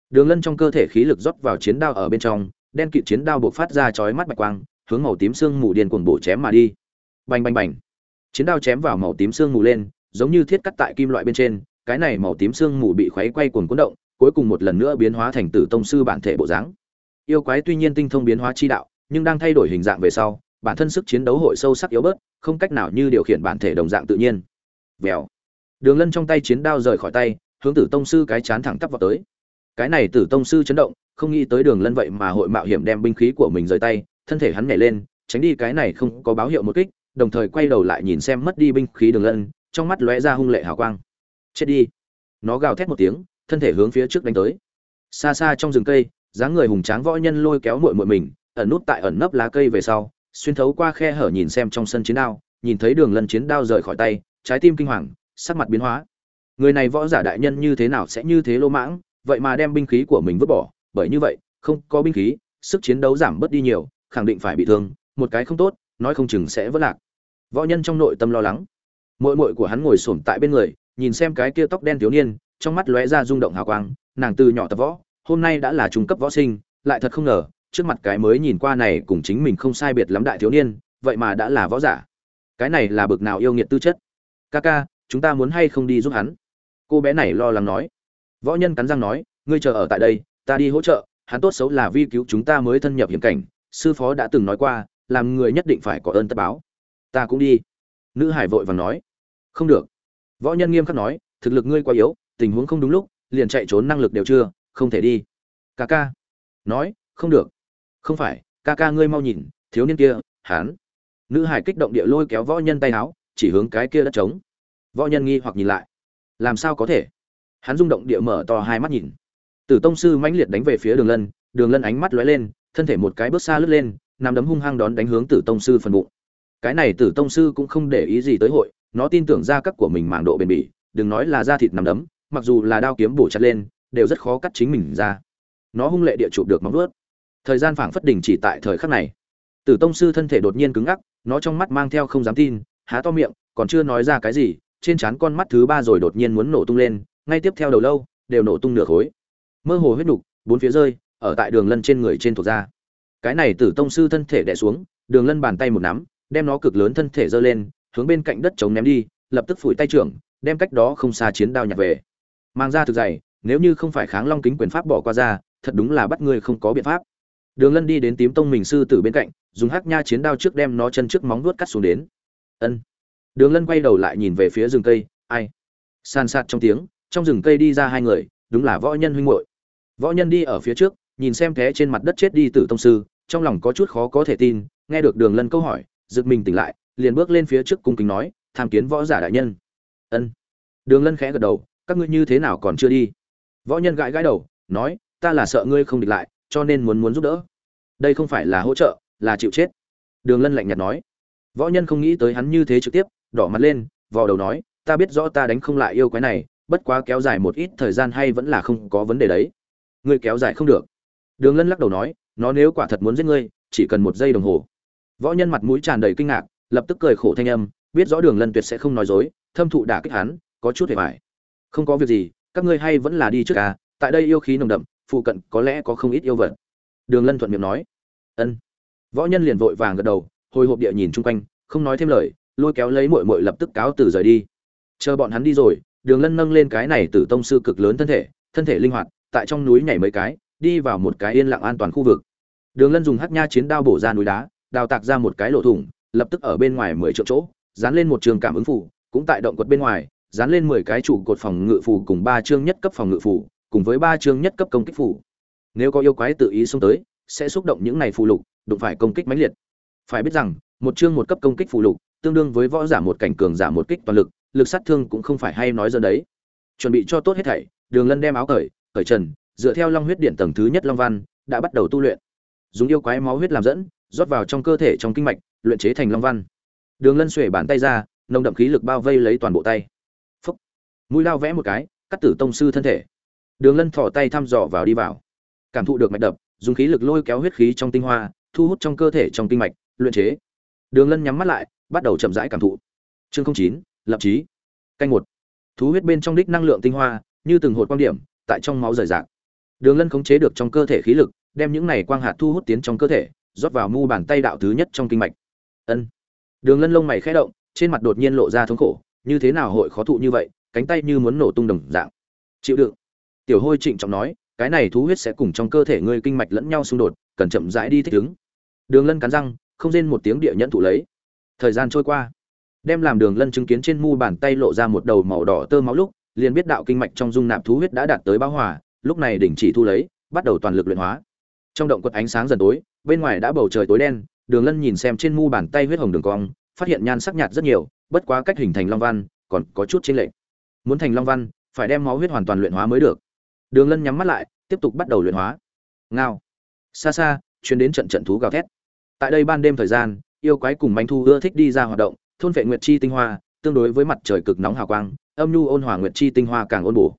Đường lân trong cơ thể khí lực rót vào chiến đao ở bên trong, đen kịt chiến đao buộc phát ra chói mắt bạch quang, hướng màu tím xương mù điên cuồng bổ chém mà đi. Bành bành bành chiến đao chém vào màu tím xương mù lên, giống như thiết cắt tại kim loại bên trên, cái này màu tím xương mù bị khuấy quay cuồng cuốn động, cuối cùng một lần nữa biến hóa thành tử tông sư bản thể bộ dáng. Yêu quái tuy nhiên tinh thông biến hóa chi đạo, nhưng đang thay đổi hình dạng về sau, bản thân sức chiến đấu hội sâu sắc yếu bớt, không cách nào như điều khiển bản thể đồng dạng tự nhiên. Vèo. Đường lân trong tay chiến đao rời khỏi tay, hướng tử tông sư cái chán thẳng tắp vào tới. Cái này tử tông sư chấn động, không nghĩ tới đường lân vậy mà hội mạo hiểm đem binh khí của mình rời tay, thân thể hắn nhảy lên, tránh đi cái này không có báo hiệu một kích đồng thời quay đầu lại nhìn xem mất đi binh khí đường lân, trong mắt lóe ra hung lệ hào quang. Chết đi. Nó gào thét một tiếng, thân thể hướng phía trước đánh tới. Xa xa trong rừng cây, dáng người hùng tráng võ nhân lôi kéo muội muội mình, ẩn nút tại ẩn nấp lá cây về sau, xuyên thấu qua khe hở nhìn xem trong sân chiến đao, nhìn thấy đường lân chiến đao rời khỏi tay, trái tim kinh hoàng, sắc mặt biến hóa. Người này võ giả đại nhân như thế nào sẽ như thế lô mãng, vậy mà đem binh khí của mình vứt bỏ, bởi như vậy, không có binh khí, sức chiến đấu giảm bớt đi nhiều, khẳng định phải bị thương, một cái không tốt nói không chừng sẽ vỡ lạc. Võ nhân trong nội tâm lo lắng. Mội mội của hắn ngồi xổm tại bên người, nhìn xem cái kia tóc đen thiếu niên, trong mắt lóe ra rung động hào quang, nàng từ nhỏ tập võ, hôm nay đã là trung cấp võ sinh, lại thật không ngờ, trước mặt cái mới nhìn qua này cùng chính mình không sai biệt lắm đại thiếu niên, vậy mà đã là võ giả. Cái này là bực nào yêu nghiệt tư chất. Ca ca, chúng ta muốn hay không đi giúp hắn? Cô bé này lo lắng nói. Võ nhân cắn răng nói, ngươi chờ ở tại đây, ta đi hỗ trợ, hắn tốt xấu là vi cứu chúng ta mới thân nhập hiểm cảnh, sư phó đã từng nói qua làm người nhất định phải có ơn tất báo. Ta cũng đi. Nữ hải vội vàng nói. Không được. Võ nhân nghiêm khắc nói, thực lực ngươi quá yếu, tình huống không đúng lúc, liền chạy trốn năng lực đều chưa, không thể đi. Ca ca. Nói, không được. Không phải, ca ca ngươi mau nhìn, thiếu niên kia hán nữ hải kích động địa lôi kéo võ nhân tay áo, chỉ hướng cái kia đất trống. Võ nhân nghi hoặc nhìn lại. Làm sao có thể? Hắn rung động địa mở to hai mắt nhìn. Tử tông sư mãnh liệt đánh về phía đường lân đường lân ánh mắt lóe lên, thân thể một cái bước xa lướt lên nằm đấm hung hăng đón đánh hướng tử tông sư phần bụng. Cái này tử tông sư cũng không để ý gì tới hội, nó tin tưởng ra các của mình màng độ bền bỉ, đừng nói là da thịt nằm đấm, mặc dù là đao kiếm bổ chặt lên, đều rất khó cắt chính mình ra. Nó hung lệ địa chụp được móng vuốt. Thời gian phảng phất đỉnh chỉ tại thời khắc này. Tử tông sư thân thể đột nhiên cứng ngắc, nó trong mắt mang theo không dám tin, há to miệng, còn chưa nói ra cái gì, trên trán con mắt thứ ba rồi đột nhiên muốn nổ tung lên, ngay tiếp theo đầu lâu, đều nổ tung nửa khối. Mơ hồ huyết nục bốn phía rơi, ở tại đường lân trên người trên thuộc ra cái này tử tông sư thân thể đè xuống, đường lân bàn tay một nắm, đem nó cực lớn thân thể giơ lên, hướng bên cạnh đất chống ném đi, lập tức phủi tay trưởng, đem cách đó không xa chiến đao nhặt về. Mang ra thực dày nếu như không phải kháng long kính quyền pháp bỏ qua ra, thật đúng là bắt người không có biện pháp. Đường lân đi đến tím tông mình sư tử bên cạnh, dùng hắc nha chiến đao trước đem nó chân trước móng vuốt cắt xuống đến. Ân. Đường lân quay đầu lại nhìn về phía rừng cây, ai? San sát trong tiếng, trong rừng cây đi ra hai người, đúng là võ nhân huynh muội. Võ nhân đi ở phía trước, nhìn xem thế trên mặt đất chết đi tử tông sư trong lòng có chút khó có thể tin, nghe được đường lân câu hỏi, giật mình tỉnh lại, liền bước lên phía trước cung kính nói, tham kiến võ giả đại nhân. Ân. Đường lân khẽ gật đầu, các ngươi như thế nào còn chưa đi? Võ nhân gãi gãi đầu, nói, ta là sợ ngươi không địch lại, cho nên muốn muốn giúp đỡ. Đây không phải là hỗ trợ, là chịu chết. Đường lân lạnh nhạt nói. Võ nhân không nghĩ tới hắn như thế trực tiếp, đỏ mặt lên, vò đầu nói, ta biết rõ ta đánh không lại yêu quái này, bất quá kéo dài một ít thời gian hay vẫn là không có vấn đề đấy. Ngươi kéo dài không được. Đường lân lắc đầu nói nó nếu quả thật muốn giết ngươi, chỉ cần một giây đồng hồ. Võ nhân mặt mũi tràn đầy kinh ngạc, lập tức cười khổ thanh âm, biết rõ đường lân tuyệt sẽ không nói dối, thâm thụ đả kích hắn, có chút hề mải không có việc gì, các ngươi hay vẫn là đi trước à tại đây yêu khí nồng đậm, phụ cận có lẽ có không ít yêu vật. Đường lân thuận miệng nói. Ân. Võ nhân liền vội vàng gật đầu, hồi hộp địa nhìn chung quanh, không nói thêm lời, lôi kéo lấy mội mội lập tức cáo từ rời đi. Chờ bọn hắn đi rồi, đường lân nâng lên cái này từ tông sư cực lớn thân thể thân thể linh hoạt, tại trong núi nhảy mấy cái đi vào một cái yên lặng an toàn khu vực. Đường lân dùng hắc nha chiến đao bổ ra núi đá, đào tạc ra một cái lỗ thủng, lập tức ở bên ngoài mười triệu chỗ, dán lên một trường cảm ứng phủ, cũng tại động quật bên ngoài, dán lên mười cái trụ cột phòng ngự phủ cùng ba chương nhất cấp phòng ngự phủ, cùng với ba chương nhất cấp công kích phủ. Nếu có yêu quái tự ý xông tới, sẽ xúc động những này phù lục, đụng phải công kích mãnh liệt. Phải biết rằng, một chương một cấp công kích phù lục, tương đương với võ giả một cảnh cường giả một kích toàn lực lực sát thương cũng không phải hay nói giờ đấy. Chuẩn bị cho tốt hết thảy, đường lân đem áo cởi cởi trần dựa theo long huyết điện tầng thứ nhất long văn, đã bắt đầu tu luyện. Dùng yêu quái máu huyết làm dẫn, rót vào trong cơ thể trong kinh mạch, luyện chế thành long văn. Đường lân xuể bàn tay ra, nồng đậm khí lực bao vây lấy toàn bộ tay. Phúc. Mũi lao vẽ một cái, cắt tử tông sư thân thể. Đường lân thỏ tay thăm dò vào đi vào. Cảm thụ được mạch đập, dùng khí lực lôi kéo huyết khí trong tinh hoa, thu hút trong cơ thể trong kinh mạch, luyện chế. Đường lân nhắm mắt lại, bắt đầu chậm rãi cảm thụ. Chương chín, lập trí canh một. Thú huyết bên trong đích năng lượng tinh hoa, như từng hột quan điểm, tại trong máu rời rạc đường lân khống chế được trong cơ thể khí lực, đem những này quang hạt thu hút tiến trong cơ thể, rót vào mu bàn tay đạo thứ nhất trong kinh mạch. Ân. Đường lân lông mày khẽ động, trên mặt đột nhiên lộ ra thống khổ, như thế nào hội khó thụ như vậy, cánh tay như muốn nổ tung đồng dạng. Chịu đựng. Tiểu hôi trịnh trọng nói, cái này thú huyết sẽ cùng trong cơ thể ngươi kinh mạch lẫn nhau xung đột, cần chậm rãi đi thích ứng. Đường lân cắn răng, không rên một tiếng địa nhẫn thụ lấy. Thời gian trôi qua, đem làm đường lân chứng kiến trên mu bàn tay lộ ra một đầu màu đỏ tơ máu lúc, liền biết đạo kinh mạch trong dung nạp thú huyết đã đạt tới bão hòa lúc này đình chỉ thu lấy, bắt đầu toàn lực luyện hóa. Trong động quật ánh sáng dần tối, bên ngoài đã bầu trời tối đen, đường lân nhìn xem trên mu bàn tay huyết hồng đường cong, phát hiện nhan sắc nhạt rất nhiều, bất quá cách hình thành long văn, còn có chút chênh lệch. Muốn thành long văn, phải đem máu huyết hoàn toàn luyện hóa mới được. Đường lân nhắm mắt lại, tiếp tục bắt đầu luyện hóa. Ngao. Xa xa chuyến đến trận trận thú gào thét. Tại đây ban đêm thời gian, yêu quái cùng manh thu ưa thích đi ra hoạt động, thôn vệ nguyệt chi tinh hoa, tương đối với mặt trời cực nóng hào quang, âm nhu ôn hòa nguyệt chi tinh hoa càng ôn bổ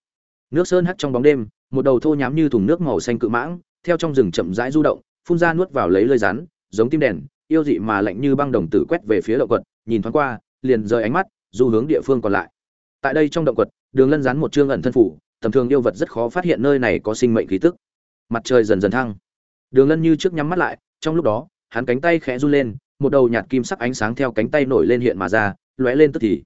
nước sơn hắt trong bóng đêm, một đầu thô nhám như thùng nước màu xanh cự mãng, theo trong rừng chậm rãi du động, phun ra nuốt vào lấy lơi rắn, giống tim đèn, yêu dị mà lạnh như băng đồng tử quét về phía động quật, nhìn thoáng qua, liền rời ánh mắt, du hướng địa phương còn lại. Tại đây trong động quật, đường lân rắn một chương ẩn thân phủ, tầm thường yêu vật rất khó phát hiện nơi này có sinh mệnh khí tức. Mặt trời dần dần thăng. Đường lân như trước nhắm mắt lại, trong lúc đó, hắn cánh tay khẽ run lên, một đầu nhạt kim sắc ánh sáng theo cánh tay nổi lên hiện mà ra, lóe lên tức thì.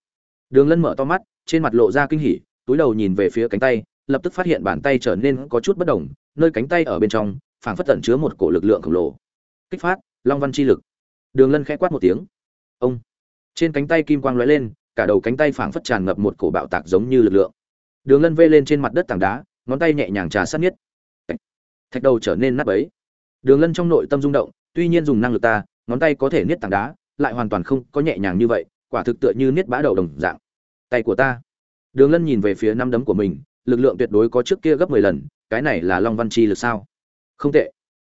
Đường lân mở to mắt, trên mặt lộ ra kinh hỉ, túi đầu nhìn về phía cánh tay lập tức phát hiện bàn tay trở nên có chút bất đồng, nơi cánh tay ở bên trong, phảng phất tẩn chứa một cổ lực lượng khổng lồ. Kích phát, long văn chi lực. Đường lân khẽ quát một tiếng. Ông. Trên cánh tay kim quang lóe lên, cả đầu cánh tay phảng phất tràn ngập một cổ bạo tạc giống như lực lượng. Đường lân vê lên trên mặt đất tảng đá, ngón tay nhẹ nhàng trà sát nhất. Thạch. Đầu trở nên nát ấy đường lân trong nội tâm rung động, tuy nhiên dùng năng lực ta, ngón tay có thể niết tảng đá, lại hoàn toàn không có nhẹ nhàng như vậy, quả thực tựa như niết bã đầu đồng dạng. Tay của ta. Đường lân nhìn về phía năm đấm của mình lực lượng tuyệt đối có trước kia gấp mười lần, cái này là long văn chi lực sao? Không tệ.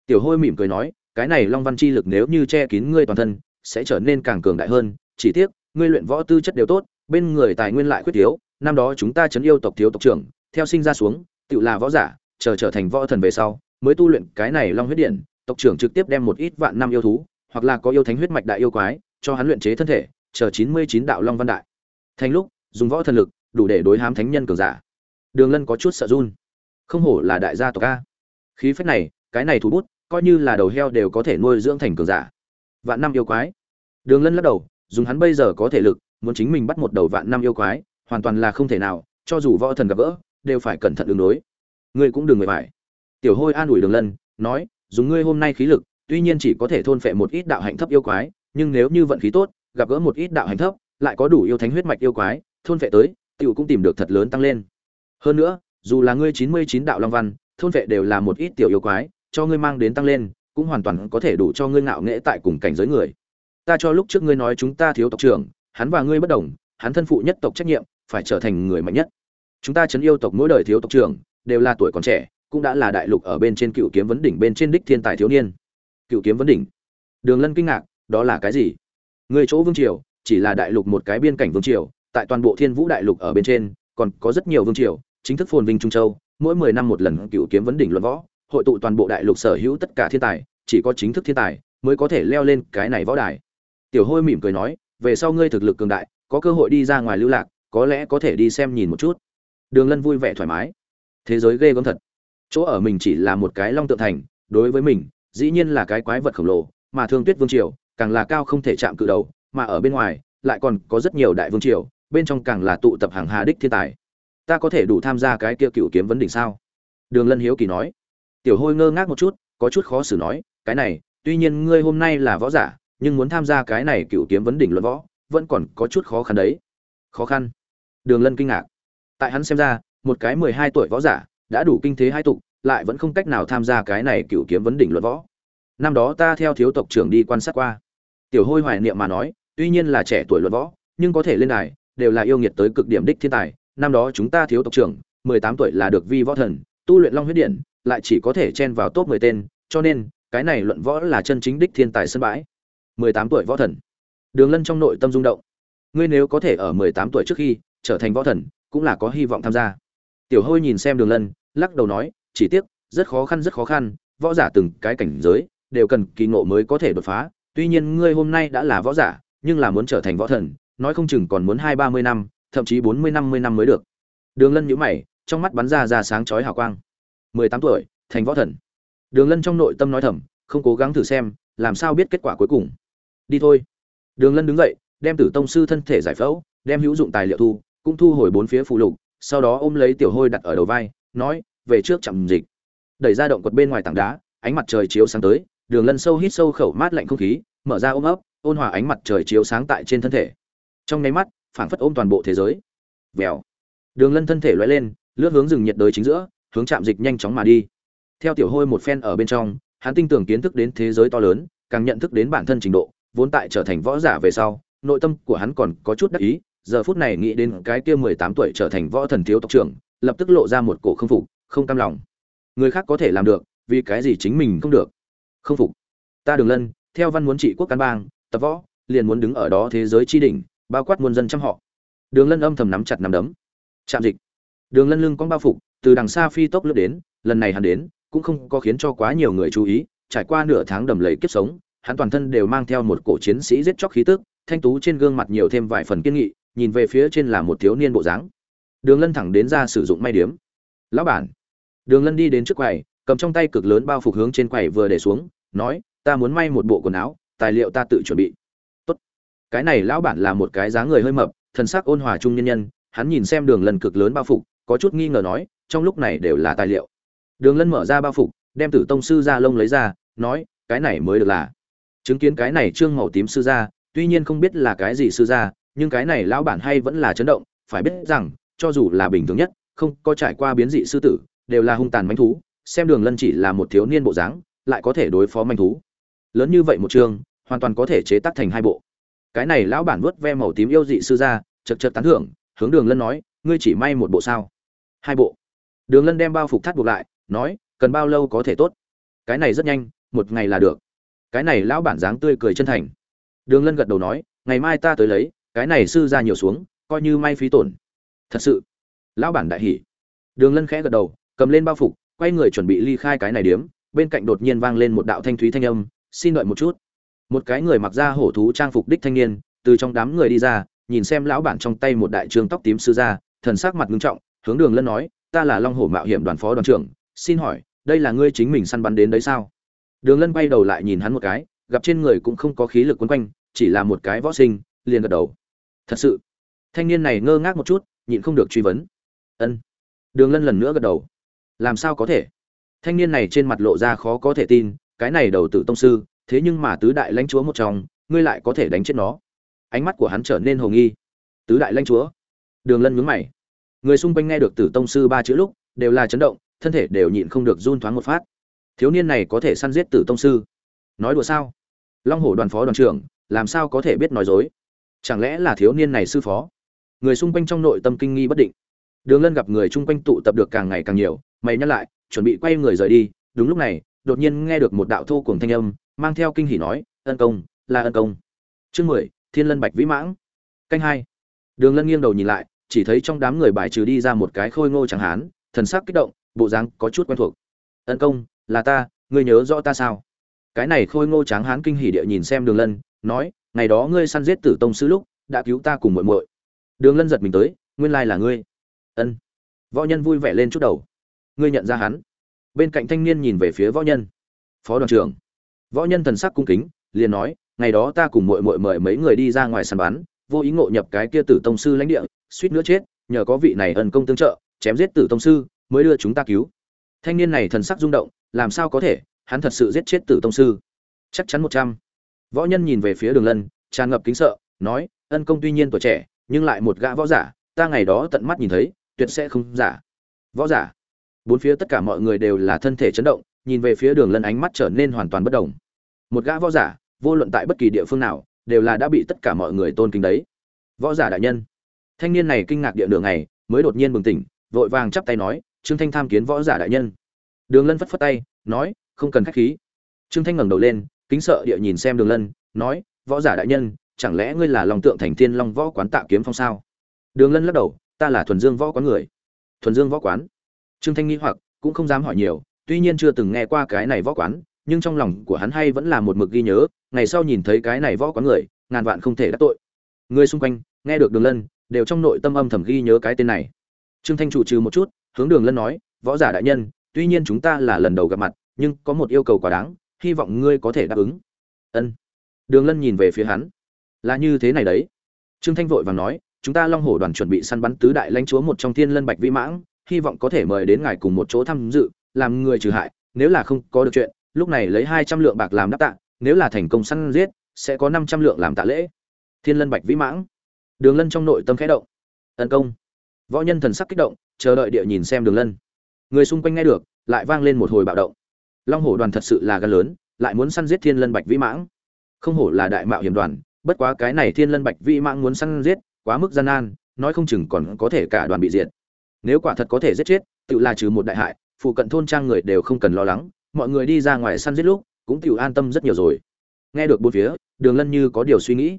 Tiểu hôi mỉm cười nói, cái này long văn chi lực nếu như che kín ngươi toàn thân, sẽ trở nên càng cường đại hơn. Chỉ tiếc, ngươi luyện võ tư chất đều tốt, bên người tài nguyên lại khuyết thiếu, năm đó chúng ta chấn yêu tộc thiếu tộc trưởng, theo sinh ra xuống, tự là võ giả, chờ trở thành võ thần về sau, mới tu luyện cái này long huyết điện, tộc trưởng trực tiếp đem một ít vạn năm yêu thú, hoặc là có yêu thánh huyết mạch đại yêu quái, cho hắn luyện chế thân thể, chờ chín mươi chín đạo long văn đại. Thành lúc, dùng võ thần lực, đủ để đối hám thánh nhân cường giả đường lân có chút sợ run. Không hổ là đại gia tộc a. Khí phách này, cái này thủ bút, coi như là đầu heo đều có thể nuôi dưỡng thành cường giả. Vạn năm yêu quái. Đường lân lắc đầu, dùng hắn bây giờ có thể lực, muốn chính mình bắt một đầu vạn năm yêu quái, hoàn toàn là không thể nào, cho dù võ thần gặp gỡ, đều phải cẩn thận đường đối. Ngươi cũng đừng người phải tiểu hôi an ủi đường lân, nói, dùng ngươi hôm nay khí lực, tuy nhiên chỉ có thể thôn phệ một ít đạo hạnh thấp yêu quái, nhưng nếu như vận khí tốt, gặp gỡ một ít đạo hạnh thấp, lại có đủ yêu thánh huyết mạch yêu quái, thôn phệ tới, tiểu cũng tìm được thật lớn tăng lên hơn nữa, dù là ngươi chín mươi chín đạo long văn, thôn vệ đều là một ít tiểu yêu quái, cho ngươi mang đến tăng lên, cũng hoàn toàn có thể đủ cho ngươi ngạo nghễ tại cùng cảnh giới người. Ta cho lúc trước ngươi nói chúng ta thiếu tộc trưởng, hắn và ngươi bất đồng, hắn thân phụ nhất tộc trách nhiệm, phải trở thành người mạnh nhất. Chúng ta chấn yêu tộc mỗi đời thiếu tộc trưởng, đều là tuổi còn trẻ, cũng đã là đại lục ở bên trên cựu kiếm vấn đỉnh bên trên đích thiên tài thiếu niên. Cựu kiếm vấn đỉnh. Đường lân kinh ngạc, đó là cái gì? Người chỗ vương triều, chỉ là đại lục một cái biên cảnh vương triều, tại toàn bộ thiên vũ đại lục ở bên trên, còn có rất nhiều vương triều chính thức phồn vinh trung châu, mỗi mười năm một lần cựu kiếm vấn đỉnh luận võ, hội tụ toàn bộ đại lục sở hữu tất cả thiên tài, chỉ có chính thức thiên tài mới có thể leo lên cái này võ đài. Tiểu hôi mỉm cười nói, về sau ngươi thực lực cường đại, có cơ hội đi ra ngoài lưu lạc, có lẽ có thể đi xem nhìn một chút. Đường lân vui vẻ thoải mái. Thế giới ghê gớm thật. Chỗ ở mình chỉ là một cái long tượng thành, đối với mình, dĩ nhiên là cái quái vật khổng lồ, mà thương tuyết vương triều, càng là cao không thể chạm cự đầu, mà ở bên ngoài, lại còn có rất nhiều đại vương triều, bên trong càng là tụ tập hàng hà đích thiên tài ta có thể đủ tham gia cái kia cựu kiếm vấn đỉnh sao? Đường lân hiếu kỳ nói. Tiểu hôi ngơ ngác một chút, có chút khó xử nói, cái này, tuy nhiên ngươi hôm nay là võ giả, nhưng muốn tham gia cái này cựu kiếm vấn đỉnh luận võ, vẫn còn có chút khó khăn đấy. Khó khăn? Đường lân kinh ngạc. Tại hắn xem ra, một cái mười hai tuổi võ giả, đã đủ kinh thế hai tục, lại vẫn không cách nào tham gia cái này cựu kiếm vấn đỉnh luận võ. Năm đó ta theo thiếu tộc trưởng đi quan sát qua. Tiểu hôi hoài niệm mà nói, tuy nhiên là trẻ tuổi luận võ, nhưng có thể lên đài, đều là yêu nghiệt tới cực điểm đích thiên tài năm đó chúng ta thiếu tộc trưởng, mười tám tuổi là được vi võ thần, tu luyện long huyết điện, lại chỉ có thể chen vào top mười tên, cho nên, cái này luận võ là chân chính đích thiên tài sân bãi. mười tám tuổi võ thần. Đường lân trong nội tâm rung động. Ngươi nếu có thể ở mười tám tuổi trước khi trở thành võ thần, cũng là có hy vọng tham gia. Tiểu hôi nhìn xem đường lân, lắc đầu nói, chỉ tiếc, rất khó khăn, rất khó khăn, võ giả từng cái cảnh giới, đều cần kỳ ngộ mới có thể đột phá. Tuy nhiên ngươi hôm nay đã là võ giả, nhưng là muốn trở thành võ thần, nói không chừng còn muốn hai ba mươi năm thậm chí bốn mươi, năm mươi năm mới được. Đường lân nhíu mày, trong mắt bắn ra ra sáng chói hào quang. Mười tám tuổi, thành võ thần. Đường lân trong nội tâm nói thầm, không cố gắng thử xem, làm sao biết kết quả cuối cùng. Đi thôi. Đường lân đứng dậy, đem tử tông sư thân thể giải phẫu, đem hữu dụng tài liệu thu, cũng thu hồi bốn phía phụ lục, sau đó ôm lấy tiểu hôi đặt ở đầu vai, nói, về trước chậm dịch. Đẩy ra động quật bên ngoài tảng đá, ánh mặt trời chiếu sáng tới, đường lân sâu hít sâu khẩu mát lạnh không khí, mở ra ôm ấp, ôn hòa ánh mặt trời chiếu sáng tại trên thân thể. Trong nháy mắt phảng phất ôm toàn bộ thế giới. Vèo. Đường lân thân thể loay lên, lướt hướng rừng nhiệt đới chính giữa, hướng chạm dịch nhanh chóng mà đi. Theo tiểu hôi một phen ở bên trong, hắn tinh tưởng kiến thức đến thế giới to lớn, càng nhận thức đến bản thân trình độ, vốn tại trở thành võ giả về sau, nội tâm của hắn còn có chút đắc ý, giờ phút này nghĩ đến cái kia mười tám tuổi trở thành võ thần thiếu tộc trưởng, lập tức lộ ra một cổ không phục, không cam lòng. Người khác có thể làm được, vì cái gì chính mình không được? Không phục. Ta đường lân, theo văn muốn trị quốc căn bang, tập võ, liền muốn đứng ở đó thế giới chi đỉnh bao quát muôn dân trăm họ. Đường lân âm thầm nắm chặt nắm đấm. Chạm dịch. Đường lân lưng con bao phục, từ đằng xa phi tốc lướt đến, lần này hắn đến, cũng không có khiến cho quá nhiều người chú ý, trải qua nửa tháng đầm lầy kiếp sống, hắn toàn thân đều mang theo một cổ chiến sĩ giết chóc khí tức, thanh tú trên gương mặt nhiều thêm vài phần kiên nghị, nhìn về phía trên là một thiếu niên bộ dáng. Đường lân thẳng đến ra sử dụng may điếm. Lão bản. Đường lân đi đến trước quầy, cầm trong tay cực lớn bao phục hướng trên quầy vừa để xuống, nói, ta muốn may một bộ quần áo, tài liệu ta tự chuẩn bị cái này lão bản là một cái dáng người hơi mập, thần sắc ôn hòa trung nhân nhân, hắn nhìn xem đường lân cực lớn bao phục, có chút nghi ngờ nói, trong lúc này đều là tài liệu. Đường lân mở ra bao phục, đem tử tông sư ra lông lấy ra, nói, cái này mới được là. Chứng kiến cái này trương màu tím sư gia, tuy nhiên không biết là cái gì sư gia, nhưng cái này lão bản hay vẫn là chấn động, phải biết rằng, cho dù là bình thường nhất, không có trải qua biến dị sư tử, đều là hung tàn manh thú, xem đường lân chỉ là một thiếu niên bộ dáng, lại có thể đối phó manh thú. Lớn như vậy một chương hoàn toàn có thể chế tác thành hai bộ cái này lão bản vớt ve màu tím yêu dị sư gia, chật chật tán thưởng, hướng đường lân nói, ngươi chỉ may một bộ sao? Hai bộ. Đường lân đem bao phục thắt buộc lại, nói, cần bao lâu có thể tốt? Cái này rất nhanh, một ngày là được. Cái này lão bản dáng tươi cười chân thành. Đường lân gật đầu nói, ngày mai ta tới lấy, cái này sư ra nhiều xuống, coi như may phí tổn. Thật sự. Lão bản đại hỉ. Đường lân khẽ gật đầu, cầm lên bao phục, quay người chuẩn bị ly khai cái này điếm, bên cạnh đột nhiên vang lên một đạo thanh thúy thanh âm, xin đợi một chút một cái người mặc ra hổ thú trang phục đích thanh niên, từ trong đám người đi ra, nhìn xem lão bản trong tay một đại trường tóc tím sư ra thần sắc mặt ngưng trọng, hướng đường lân nói, ta là long hổ mạo hiểm đoàn phó đoàn trưởng, xin hỏi, đây là ngươi chính mình săn bắn đến đấy sao? Đường lân quay đầu lại nhìn hắn một cái, gặp trên người cũng không có khí lực quấn quanh, chỉ là một cái võ sinh, liền gật đầu. Thật sự? Thanh niên này ngơ ngác một chút, nhịn không được truy vấn. Ân. Đường lân lần nữa gật đầu. Làm sao có thể? Thanh niên này trên mặt lộ ra khó có thể tin, cái này đầu tử tông sư thế nhưng mà tứ đại lãnh chúa một trong, ngươi lại có thể đánh chết nó. Ánh mắt của hắn trở nên hồ nghi. Tứ đại lãnh chúa. Đường lân nhướng mày. Người xung quanh nghe được tử tông sư ba chữ lúc, đều là chấn động, thân thể đều nhịn không được run thoáng một phát. Thiếu niên này có thể săn giết tử tông sư? Nói đùa sao? Long hổ đoàn phó đoàn trưởng, làm sao có thể biết nói dối? Chẳng lẽ là thiếu niên này sư phó? Người xung quanh trong nội tâm kinh nghi bất định. Đường lân gặp người chung quanh tụ tập được càng ngày càng nhiều, mày nhắc lại, chuẩn bị quay người rời đi. Đúng lúc này, đột nhiên nghe được một đạo thô cùng thanh âm mang theo kinh hỉ nói, ân công, là ân công. Chương mười, thiên lân bạch vĩ mãng. Canh hai. Đường lân nghiêng đầu nhìn lại, chỉ thấy trong đám người bài trừ đi ra một cái khôi ngô chẳng hán, thần sắc kích động, bộ dáng có chút quen thuộc. Ân công, là ta, ngươi nhớ rõ ta sao? Cái này khôi ngô tráng hán kinh hỉ địa nhìn xem đường lân, nói, ngày đó ngươi săn giết tử tông sư lúc, đã cứu ta cùng muội muội. Đường lân giật mình tới, nguyên lai là ngươi. Ân. Võ nhân vui vẻ lên chút đầu. Ngươi nhận ra hắn. Bên cạnh thanh niên nhìn về phía võ nhân. Phó đoàn trưởng võ nhân thần sắc cung kính, liền nói, ngày đó ta cùng muội muội mời mấy người đi ra ngoài săn bắn, vô ý ngộ nhập cái kia tử tông sư lãnh địa, suýt nữa chết, nhờ có vị này ân công tương trợ, chém giết tử tông sư, mới đưa chúng ta cứu. Thanh niên này thần sắc rung động, làm sao có thể? Hắn thật sự giết chết tử tông sư. Chắc chắn một trăm. Võ nhân nhìn về phía đường lân, tràn ngập kính sợ, nói, ân công tuy nhiên tuổi trẻ, nhưng lại một gã võ giả, ta ngày đó tận mắt nhìn thấy, tuyệt sẽ không giả. Võ giả? Bốn phía tất cả mọi người đều là thân thể chấn động nhìn về phía đường lân ánh mắt trở nên hoàn toàn bất đồng. Một gã võ giả, vô luận tại bất kỳ địa phương nào, đều là đã bị tất cả mọi người tôn kính đấy. Võ giả đại nhân. Thanh niên này kinh ngạc địa đường này mới đột nhiên bừng tỉnh, vội vàng chắp tay nói, trương thanh tham kiến võ giả đại nhân. Đường lân phất phất tay, nói, không cần khách khí. Trương thanh ngẩng đầu lên, kính sợ địa nhìn xem đường lân, nói, võ giả đại nhân, chẳng lẽ ngươi là lòng tượng thành thiên long võ quán tạ kiếm phong sao? Đường lân lắc đầu, ta là thuần dương võ quán người. Thuần dương võ quán? Trương thanh nghi hoặc, cũng không dám hỏi nhiều tuy nhiên chưa từng nghe qua cái này võ quán, nhưng trong lòng của hắn hay vẫn là một mực ghi nhớ, ngày sau nhìn thấy cái này võ quán người, ngàn vạn không thể đắc tội. Người xung quanh, nghe được đường lân, đều trong nội tâm âm thầm ghi nhớ cái tên này. Trương thanh chủ trừ một chút, hướng đường lân nói, võ giả đại nhân, tuy nhiên chúng ta là lần đầu gặp mặt, nhưng có một yêu cầu quá đáng, hy vọng ngươi có thể đáp ứng. Ân. Đường lân nhìn về phía hắn. Là như thế này đấy. Trương thanh vội vàng nói, chúng ta long hổ đoàn chuẩn bị săn bắn tứ đại lãnh chúa một trong thiên lân bạch vĩ mãng, hy vọng có thể mời đến ngài cùng một chỗ tham dự làm người trừ hại, nếu là không có được chuyện, lúc này lấy hai trăm lượng bạc làm đáp tạ, nếu là thành công săn giết, sẽ có năm trăm lượng làm tạ lễ. Thiên lân bạch vĩ mãng. Đường lân trong nội tâm khẽ động. Tấn công. Võ nhân thần sắc kích động, chờ đợi địa nhìn xem đường lân. Người xung quanh nghe được, lại vang lên một hồi bạo động. Long hổ đoàn thật sự là gan lớn, lại muốn săn giết thiên lân bạch vĩ mãng. Không hổ là đại mạo hiểm đoàn, bất quá cái này thiên lân bạch vĩ mãng muốn săn giết, quá mức gian nan, nói không chừng còn có thể cả đoàn bị diệt. Nếu quả thật có thể giết chết, tự là trừ một đại hại phụ cận thôn trang người đều không cần lo lắng, mọi người đi ra ngoài săn giết lúc, cũng tự an tâm rất nhiều rồi. Nghe được bốn phía, đường lân như có điều suy nghĩ.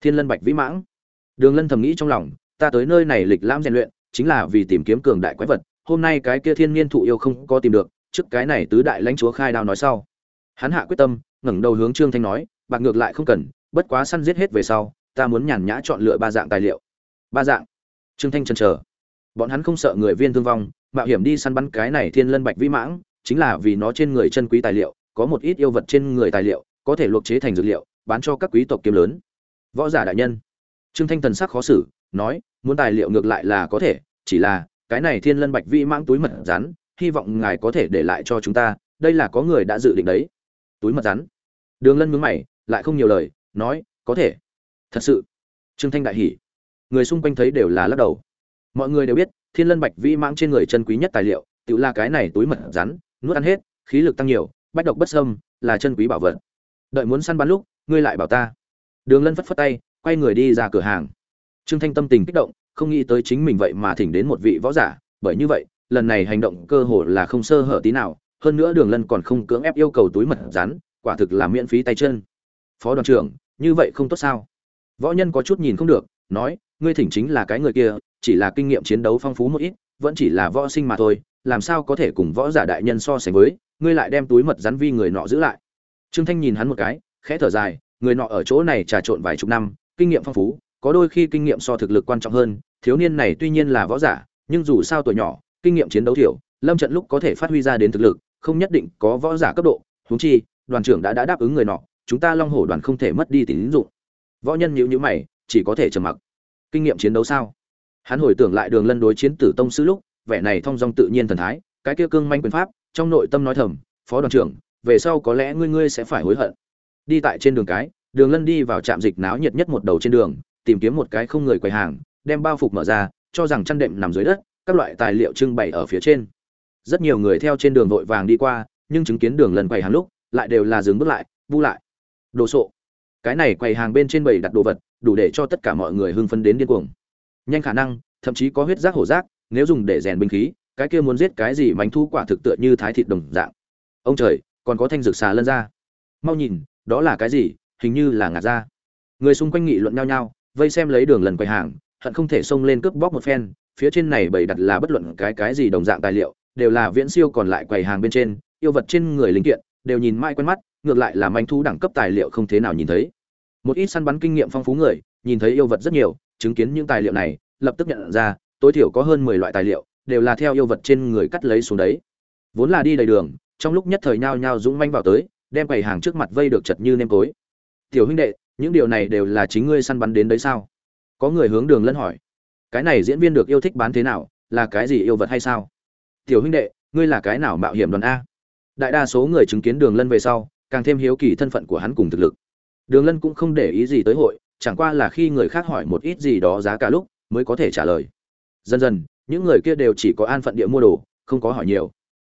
Thiên lân bạch vĩ mãng. Đường lân thầm nghĩ trong lòng, ta tới nơi này lịch lãm rèn luyện, chính là vì tìm kiếm cường đại quái vật, hôm nay cái kia thiên niên thụ yêu không có tìm được, trước cái này tứ đại lãnh chúa khai đao nói sau. Hắn hạ quyết tâm, ngẩng đầu hướng trương thanh nói, bạc ngược lại không cần, bất quá săn giết hết về sau, ta muốn nhàn nhã chọn lựa ba dạng tài liệu. Ba dạng. Trương thanh chần chờ. Bọn hắn không sợ người viên thương vong mạo hiểm đi săn bắn cái này thiên lân bạch vĩ mãng, chính là vì nó trên người chân quý tài liệu, có một ít yêu vật trên người tài liệu, có thể luộc chế thành dược liệu, bán cho các quý tộc kiếm lớn. Võ giả đại nhân. Trương thanh thần sắc khó xử, nói, muốn tài liệu ngược lại là có thể, chỉ là, cái này thiên lân bạch vĩ mãng túi mật rắn, hy vọng ngài có thể để lại cho chúng ta, đây là có người đã dự định đấy. Túi mật rắn. Đường lân mướn mày, lại không nhiều lời, nói, có thể. Thật sự. Trương thanh đại hỉ. Người xung quanh thấy đều là lắc đầu. Mọi người đều biết thiên lân bạch vĩ mãng trên người chân quý nhất tài liệu, tự là cái này túi mật rắn, nuốt ăn hết, khí lực tăng nhiều, bách độc bất sâm là chân quý bảo vật. Đợi muốn săn bắn lúc, ngươi lại bảo ta. Đường lân phất phất tay, quay người đi ra cửa hàng. Trương thanh tâm tình kích động, không nghĩ tới chính mình vậy mà thỉnh đến một vị võ giả, bởi như vậy, lần này hành động cơ hồ là không sơ hở tí nào, hơn nữa đường lân còn không cưỡng ép yêu cầu túi mật rắn, quả thực là miễn phí tay chân. Phó đoàn trưởng, như vậy không tốt sao? Võ nhân có chút nhìn không được, nói, ngươi thỉnh chính là cái người kia chỉ là kinh nghiệm chiến đấu phong phú một ít, vẫn chỉ là võ sinh mà thôi, làm sao có thể cùng võ giả đại nhân so sánh với, ngươi lại đem túi mật rắn vi người nọ giữ lại. Trương thanh nhìn hắn một cái, khẽ thở dài, người nọ ở chỗ này trà trộn vài chục năm, kinh nghiệm phong phú, có đôi khi kinh nghiệm so thực lực quan trọng hơn, thiếu niên này tuy nhiên là võ giả, nhưng dù sao tuổi nhỏ, kinh nghiệm chiến đấu thiểu, lâm trận lúc có thể phát huy ra đến thực lực, không nhất định có võ giả cấp độ, huống chi, đoàn trưởng đã đã đáp ứng người nọ, chúng ta long hổ đoàn không thể mất đi tín dụng. Võ nhân nhíu nhíu mày, chỉ có thể trầm mặc. Kinh nghiệm chiến đấu sao? Hắn hồi tưởng lại đường lân đối chiến tử tông sư lúc, vẻ này thong dong tự nhiên thần thái, cái kia cương manh quyền pháp, trong nội tâm nói thầm, phó đoàn trưởng, về sau có lẽ ngươi ngươi sẽ phải hối hận. Đi tại trên đường cái, đường lân đi vào trạm dịch náo nhiệt nhất một đầu trên đường, tìm kiếm một cái không người quầy hàng, đem bao phục mở ra, cho rằng chăn đệm nằm dưới đất, các loại tài liệu trưng bày ở phía trên. Rất nhiều người theo trên đường vội vàng đi qua, nhưng chứng kiến đường lần quầy hàng lúc, lại đều là dừng bước lại, bu lại. Đồ sộ. Cái này quầy hàng bên trên bầy đặt đồ vật, đủ để cho tất cả mọi người hưng phấn đến điên cuồng nhanh khả năng, thậm chí có huyết giác hổ giác, nếu dùng để rèn binh khí, cái kia muốn giết cái gì mánh thu quả thực tựa như thái thịt đồng dạng. Ông trời, còn có thanh dược xà lân ra. Mau nhìn, đó là cái gì? Hình như là ngạt ra người xung quanh nghị luận nhau nhau, vây xem lấy đường lần quầy hàng, hận không thể xông lên cướp bóc một phen, phía trên này bày đặt là bất luận cái cái gì đồng dạng tài liệu, đều là viễn siêu còn lại quầy hàng bên trên, yêu vật trên người linh kiện, đều nhìn mãi quen mắt, ngược lại là manh thu đẳng cấp tài liệu không thế nào nhìn thấy. Một ít săn bắn kinh nghiệm phong phú người, nhìn thấy yêu vật rất nhiều chứng kiến những tài liệu này, lập tức nhận ra, tối thiểu có hơn mười loại tài liệu, đều là theo yêu vật trên người cắt lấy xuống đấy. Vốn là đi đầy đường, trong lúc nhất thời nhao nhao dũng manh vào tới, đem quầy hàng trước mặt vây được chật như nêm tối tiểu huynh đệ, những điều này đều là chính ngươi săn bắn đến đấy sao? Có người hướng đường lân hỏi. Cái này diễn viên được yêu thích bán thế nào, là cái gì yêu vật hay sao? Tiểu huynh đệ, ngươi là cái nào mạo hiểm đoàn a? Đại đa số người chứng kiến đường lân về sau, càng thêm hiếu kỳ thân phận của hắn cùng thực lực. Đường lân cũng không để ý gì tới hội chẳng qua là khi người khác hỏi một ít gì đó giá cả lúc, mới có thể trả lời. Dần dần, những người kia đều chỉ có an phận địa mua đồ, không có hỏi nhiều.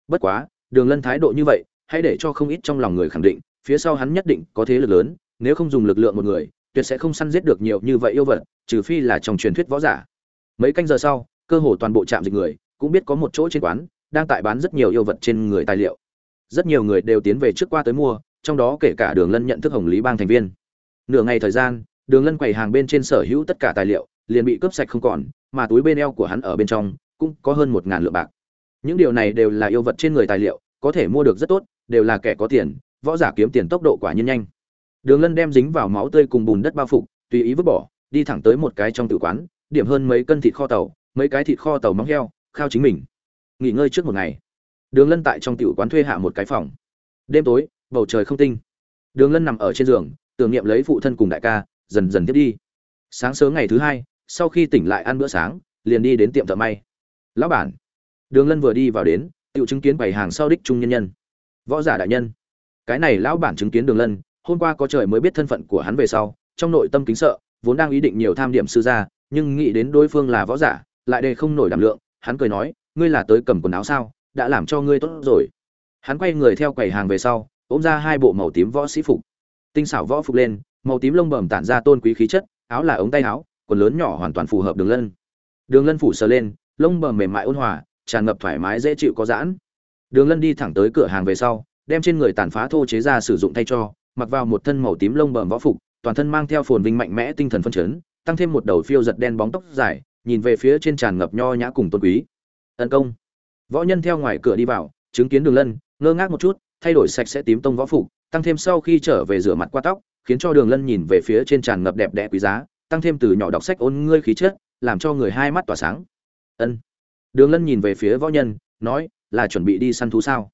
Bất quá, đường lân thái độ như vậy, hãy để cho không ít trong lòng người khẳng định, phía sau hắn nhất định có thế lực lớn, nếu không dùng lực lượng một người, tuyệt sẽ không săn giết được nhiều như vậy yêu vật, trừ phi là trong truyền thuyết võ giả. Mấy canh giờ sau, cơ hồ toàn bộ trạm dịch người, cũng biết có một chỗ trên quán, đang tại bán rất nhiều yêu vật trên người tài liệu. Rất nhiều người đều tiến về trước qua tới mua, trong đó kể cả đường lân nhận thức hồng lý bang thành viên. Nửa ngày thời gian đường lân quầy hàng bên trên sở hữu tất cả tài liệu, liền bị cướp sạch không còn, mà túi bên eo của hắn ở bên trong cũng có hơn một ngàn lượng bạc. Những điều này đều là yêu vật trên người tài liệu, có thể mua được rất tốt, đều là kẻ có tiền, võ giả kiếm tiền tốc độ quả nhiên nhanh. Đường lân đem dính vào máu tươi cùng bùn đất bao phục, tùy ý vứt bỏ, đi thẳng tới một cái trong tự quán, điểm hơn mấy cân thịt kho tàu, mấy cái thịt kho tàu móng heo, khao chính mình. Nghỉ ngơi trước một ngày. Đường lân tại trong tiểu quán thuê hạ một cái phòng. Đêm tối, bầu trời không tinh. Đường lân nằm ở trên giường, tưởng niệm lấy phụ thân cùng đại ca dần dần tiếp đi. Sáng sớm ngày thứ hai, sau khi tỉnh lại ăn bữa sáng, liền đi đến tiệm thợ may. Lão bản, đường lân vừa đi vào đến, tự chứng kiến bày hàng sau đích trung nhân nhân. Võ giả đại nhân. Cái này lão bản chứng kiến đường lân, hôm qua có trời mới biết thân phận của hắn về sau, trong nội tâm kính sợ, vốn đang ý định nhiều tham điểm sư gia, nhưng nghĩ đến đối phương là võ giả, lại đề không nổi đảm lượng, hắn cười nói, ngươi là tới cầm quần áo sao? Đã làm cho ngươi tốt rồi. Hắn quay người theo quầy hàng về sau, ôm ra hai bộ màu tím võ sĩ phục. Tinh xảo võ phục lên màu tím lông bẩm tản ra tôn quý khí chất, áo là ống tay áo quần lớn nhỏ hoàn toàn phù hợp đường lân. Đường lân phủ sờ lên, lông bẩm mềm mại ôn hòa, tràn ngập thoải mái dễ chịu có giãn. Đường lân đi thẳng tới cửa hàng về sau, đem trên người tàn phá thô chế ra sử dụng thay cho, mặc vào một thân màu tím lông bẩm võ phục, toàn thân mang theo phồn vinh mạnh mẽ tinh thần phân chấn, tăng thêm một đầu phiêu giật đen bóng tóc dài, nhìn về phía trên tràn ngập nho nhã cùng tôn quý. Tấn công. Võ nhân theo ngoài cửa đi vào, chứng kiến đường lân, ngơ ngác một chút, thay đổi sạch sẽ tím tông võ phục, tăng thêm sau khi trở về rửa mặt qua tóc khiến cho đường lân nhìn về phía trên tràn ngập đẹp đẽ quý giá, tăng thêm từ nhỏ đọc sách ôn ngươi khí chất, làm cho người hai mắt tỏa sáng. Ân. Đường lân nhìn về phía võ nhân, nói, là chuẩn bị đi săn thú sao?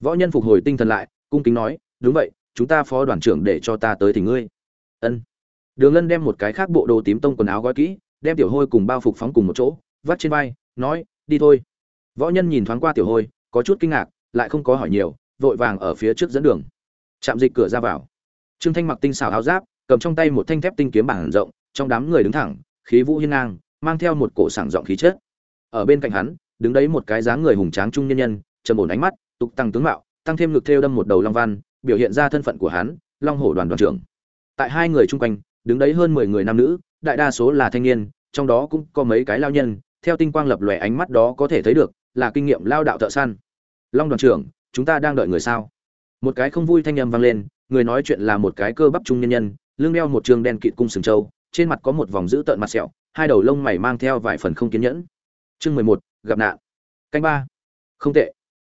Võ nhân phục hồi tinh thần lại, cung kính nói, đúng vậy, chúng ta phó đoàn trưởng để cho ta tới thì ngươi. Ân. Đường lân đem một cái khác bộ đồ tím tông quần áo gói kỹ, đem tiểu hôi cùng bao phục phóng cùng một chỗ, vắt trên vai, nói, đi thôi. Võ nhân nhìn thoáng qua tiểu hôi, có chút kinh ngạc, lại không có hỏi nhiều, vội vàng ở phía trước dẫn đường. Chạm dịch cửa ra vào trương thanh mặc tinh xảo áo giáp, cầm trong tay một thanh thép tinh kiếm bản rộng, trong đám người đứng thẳng, khí vũ hiên ngang, mang theo một cổ sảng giọng khí chất. Ở bên cạnh hắn, đứng đấy một cái dáng người hùng tráng trung nhân nhân, trầm ổn ánh mắt, tục tăng tướng mạo, tăng thêm ngực thêu đâm một đầu long văn, biểu hiện ra thân phận của hắn, long hổ đoàn đoàn trưởng. Tại hai người chung quanh, đứng đấy hơn mười người nam nữ, đại đa số là thanh niên, trong đó cũng có mấy cái lao nhân, theo tinh quang lập lòe ánh mắt đó có thể thấy được, là kinh nghiệm lao đạo thợ săn. Long đoàn trưởng, chúng ta đang đợi người sao? Một cái không vui thanh âm vang lên người nói chuyện là một cái cơ bắp trung nhân nhân, lưng đeo một trường đen kịt cung sừng trâu, trên mặt có một vòng dữ tợn mặt sẹo, hai đầu lông mày mang theo vài phần không kiên nhẫn. Chương mười một, gặp nạn. Canh ba. Không tệ.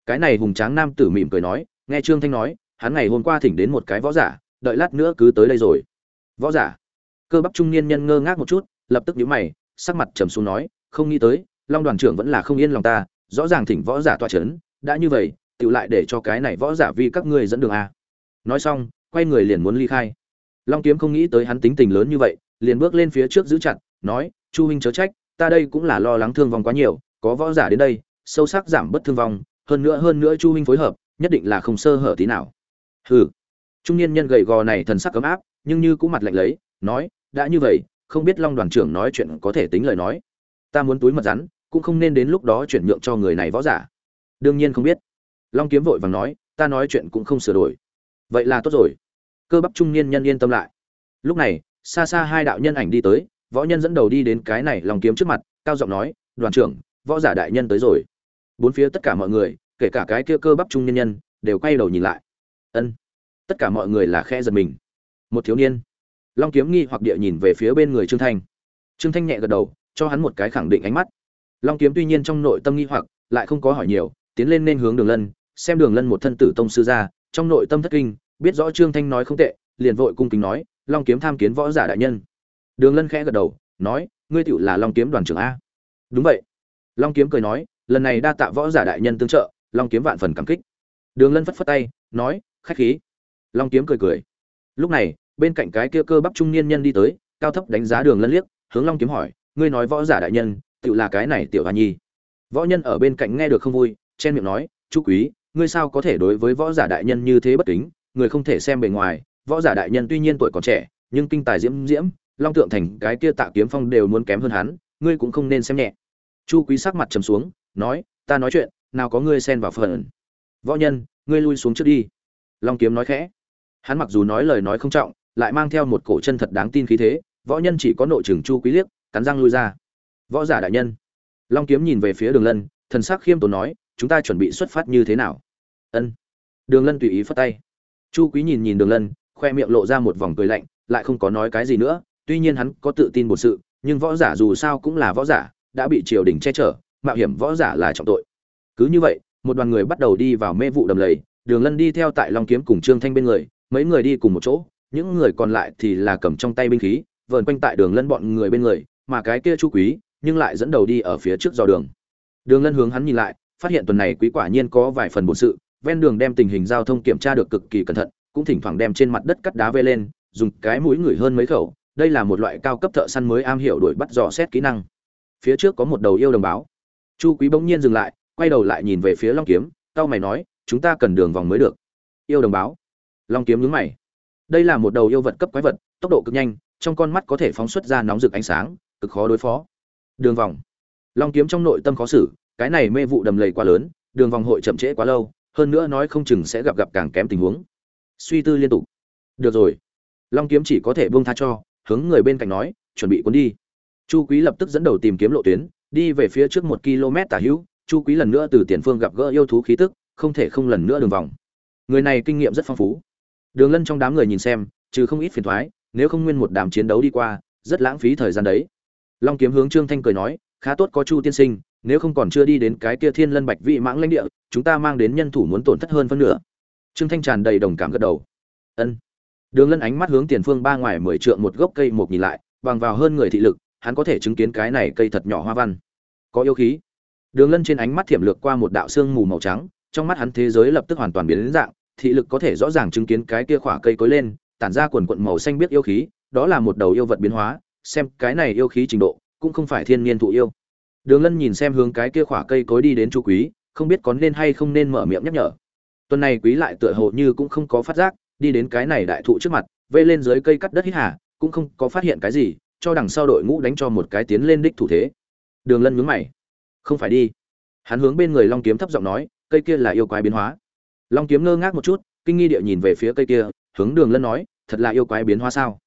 Cái này hùng tráng nam tử mỉm cười nói, nghe trương thanh nói, hắn ngày hôm qua thỉnh đến một cái võ giả, đợi lát nữa cứ tới đây rồi. Võ giả. Cơ bắp trung niên nhân ngơ ngác một chút, lập tức nhíu mày, sắc mặt trầm xuống nói, không nghĩ tới, long đoàn trưởng vẫn là không yên lòng ta, rõ ràng thỉnh võ giả toa chấn, đã như vậy tự lại để cho cái này võ giả vì các ngươi dẫn đường a nói xong, quay người liền muốn ly khai. Long kiếm không nghĩ tới hắn tính tình lớn như vậy, liền bước lên phía trước giữ chặt, nói, chu huynh chớ trách, ta đây cũng là lo lắng thương vong quá nhiều, có võ giả đến đây, sâu sắc giảm bất thương vong, hơn nữa hơn nữa chu huynh phối hợp, nhất định là không sơ hở tí nào. Hừ. Trung niên nhân gầy gò này thần sắc ấm áp, nhưng như cũng mặt lạnh lấy, nói, đã như vậy, không biết long đoàn trưởng nói chuyện có thể tính lời nói. Ta muốn túi mật rắn, cũng không nên đến lúc đó chuyển nhượng cho người này võ giả. Đương nhiên không biết. Long kiếm vội vàng nói, ta nói chuyện cũng không sửa đổi vậy là tốt rồi. Cơ bắp trung niên nhân yên tâm lại. Lúc này, xa xa hai đạo nhân ảnh đi tới, võ nhân dẫn đầu đi đến cái này long kiếm trước mặt, cao giọng nói, đoàn trưởng, võ giả đại nhân tới rồi. Bốn phía tất cả mọi người, kể cả cái kia cơ bắp trung niên nhân, đều quay đầu nhìn lại. Ân. Tất cả mọi người là khe giật mình. Một thiếu niên. Long kiếm nghi hoặc địa nhìn về phía bên người trương thanh. Trương thanh nhẹ gật đầu, cho hắn một cái khẳng định ánh mắt. Long kiếm tuy nhiên trong nội tâm nghi hoặc, lại không có hỏi nhiều, tiến lên nên hướng đường lân, xem đường lân một thân tử tông sư ra trong nội tâm thất kinh biết rõ trương thanh nói không tệ, liền vội cung kính nói, long kiếm tham kiến võ giả đại nhân. Đường lân khẽ gật đầu, nói, ngươi tựu là long kiếm đoàn trưởng a. Đúng vậy. Long kiếm cười nói, lần này đa tạ võ giả đại nhân tương trợ, long kiếm vạn phần cảm kích. Đường lân phất phất tay, nói, khách khí. Long kiếm cười cười. Lúc này, bên cạnh cái kia cơ bắp trung niên nhân đi tới, cao thấp đánh giá đường lân liếc, hướng long kiếm hỏi, ngươi nói võ giả đại nhân tựu là cái này tiểu hoa nhi. Võ nhân ở bên cạnh nghe được không vui, chen miệng nói, chú quý, ngươi sao có thể đối với võ giả đại nhân như thế bất kính? Người không thể xem bề ngoài, võ giả đại nhân tuy nhiên tuổi còn trẻ, nhưng kinh tài diễm diễm, long tượng thành, cái kia tạ kiếm phong đều muốn kém hơn hắn, ngươi cũng không nên xem nhẹ. Chu quý sắc mặt trầm xuống, nói, ta nói chuyện, nào có ngươi xen vào phần. Võ nhân, ngươi lui xuống trước đi. Long kiếm nói khẽ. Hắn mặc dù nói lời nói không trọng, lại mang theo một cổ chân thật đáng tin khí thế, võ nhân chỉ có nội trường chu quý liếc, cắn răng lui ra. Võ giả đại nhân. Long kiếm nhìn về phía đường lân, thần sắc khiêm tốn nói, chúng ta chuẩn bị xuất phát như thế nào? Ân. Đường lân tùy ý phất tay chu quý nhìn nhìn đường lân, khoe miệng lộ ra một vòng cười lạnh, lại không có nói cái gì nữa, tuy nhiên hắn có tự tin một sự, nhưng võ giả dù sao cũng là võ giả, đã bị triều đình che chở, mạo hiểm võ giả là trọng tội. Cứ như vậy, một đoàn người bắt đầu đi vào mê vụ đầm lầy, đường lân đi theo tại long kiếm cùng trương thanh bên người, mấy người đi cùng một chỗ, những người còn lại thì là cầm trong tay binh khí, vờn quanh tại đường lân bọn người bên người, mà cái kia chu quý, nhưng lại dẫn đầu đi ở phía trước dò đường. Đường lân hướng hắn nhìn lại, phát hiện tuần này quý quả nhiên có vài phần bổn sự ven đường đem tình hình giao thông kiểm tra được cực kỳ cẩn thận, cũng thỉnh thoảng đem trên mặt đất cắt đá vê lên, dùng cái mũi người hơn mấy khẩu. Đây là một loại cao cấp thợ săn mới am hiểu đuổi bắt dò xét kỹ năng. Phía trước có một đầu yêu đồng báo. Chu quý bỗng nhiên dừng lại, quay đầu lại nhìn về phía long kiếm tao mày nói, chúng ta cần đường vòng mới được. Yêu đồng báo. Long kiếm nhướng mày. Đây là một đầu yêu vật cấp quái vật, tốc độ cực nhanh, trong con mắt có thể phóng xuất ra nóng rực ánh sáng, cực khó đối phó. Đường vòng. Long kiếm trong nội tâm khó xử, cái này mê vụ đầm lầy quá lớn, đường vòng hội chậm trễ quá lâu hơn nữa nói không chừng sẽ gặp gặp càng kém tình huống. Suy tư liên tục. Được rồi. Long kiếm chỉ có thể buông tha cho, hướng người bên cạnh nói, chuẩn bị cuốn đi. Chu quý lập tức dẫn đầu tìm kiếm lộ tuyến, đi về phía trước một km tả hữu. Chu quý lần nữa từ tiền phương gặp gỡ yêu thú khí tức, không thể không lần nữa đường vòng. Người này kinh nghiệm rất phong phú. Đường lân trong đám người nhìn xem, trừ không ít phiền thoái, nếu không nguyên một đám chiến đấu đi qua, rất lãng phí thời gian đấy. Long kiếm hướng trương thanh cười nói, khá tốt có chu tiên sinh nếu không còn chưa đi đến cái kia thiên lân bạch vị mãng lãnh địa, chúng ta mang đến nhân thủ muốn tổn thất hơn phân nửa. Trương thanh tràn đầy đồng cảm gật đầu. Ân. Đường lân ánh mắt hướng tiền phương ba ngoài mười trượng một gốc cây một nhìn lại, bằng vào hơn người thị lực, hắn có thể chứng kiến cái này cây thật nhỏ hoa văn. Có yêu khí. Đường lân trên ánh mắt thiểm lược qua một đạo xương mù màu trắng, trong mắt hắn thế giới lập tức hoàn toàn biến đến dạng, thị lực có thể rõ ràng chứng kiến cái kia khỏa cây cối lên, tản ra quần quận màu xanh biết yêu khí, đó là một đầu yêu vật biến hóa, xem cái này yêu khí trình độ, cũng không phải thiên nhiên thụ yêu đường lân nhìn xem hướng cái kia khỏa cây cối đi đến chu quý, không biết có nên hay không nên mở miệng nhắc nhở. Tuần này quý lại tựa hồ như cũng không có phát giác, đi đến cái này đại thụ trước mặt vây lên dưới cây cắt đất hít hà, cũng không có phát hiện cái gì, cho đằng sau đội ngũ đánh cho một cái tiến lên đích thủ thế. Đường lân nhướng mày. Không phải đi. Hắn hướng bên người long kiếm thấp giọng nói, cây kia là yêu quái biến hóa. Long kiếm ngơ ngác một chút, kinh nghi địa nhìn về phía cây kia, hướng đường lân nói, thật là yêu quái biến hóa sao?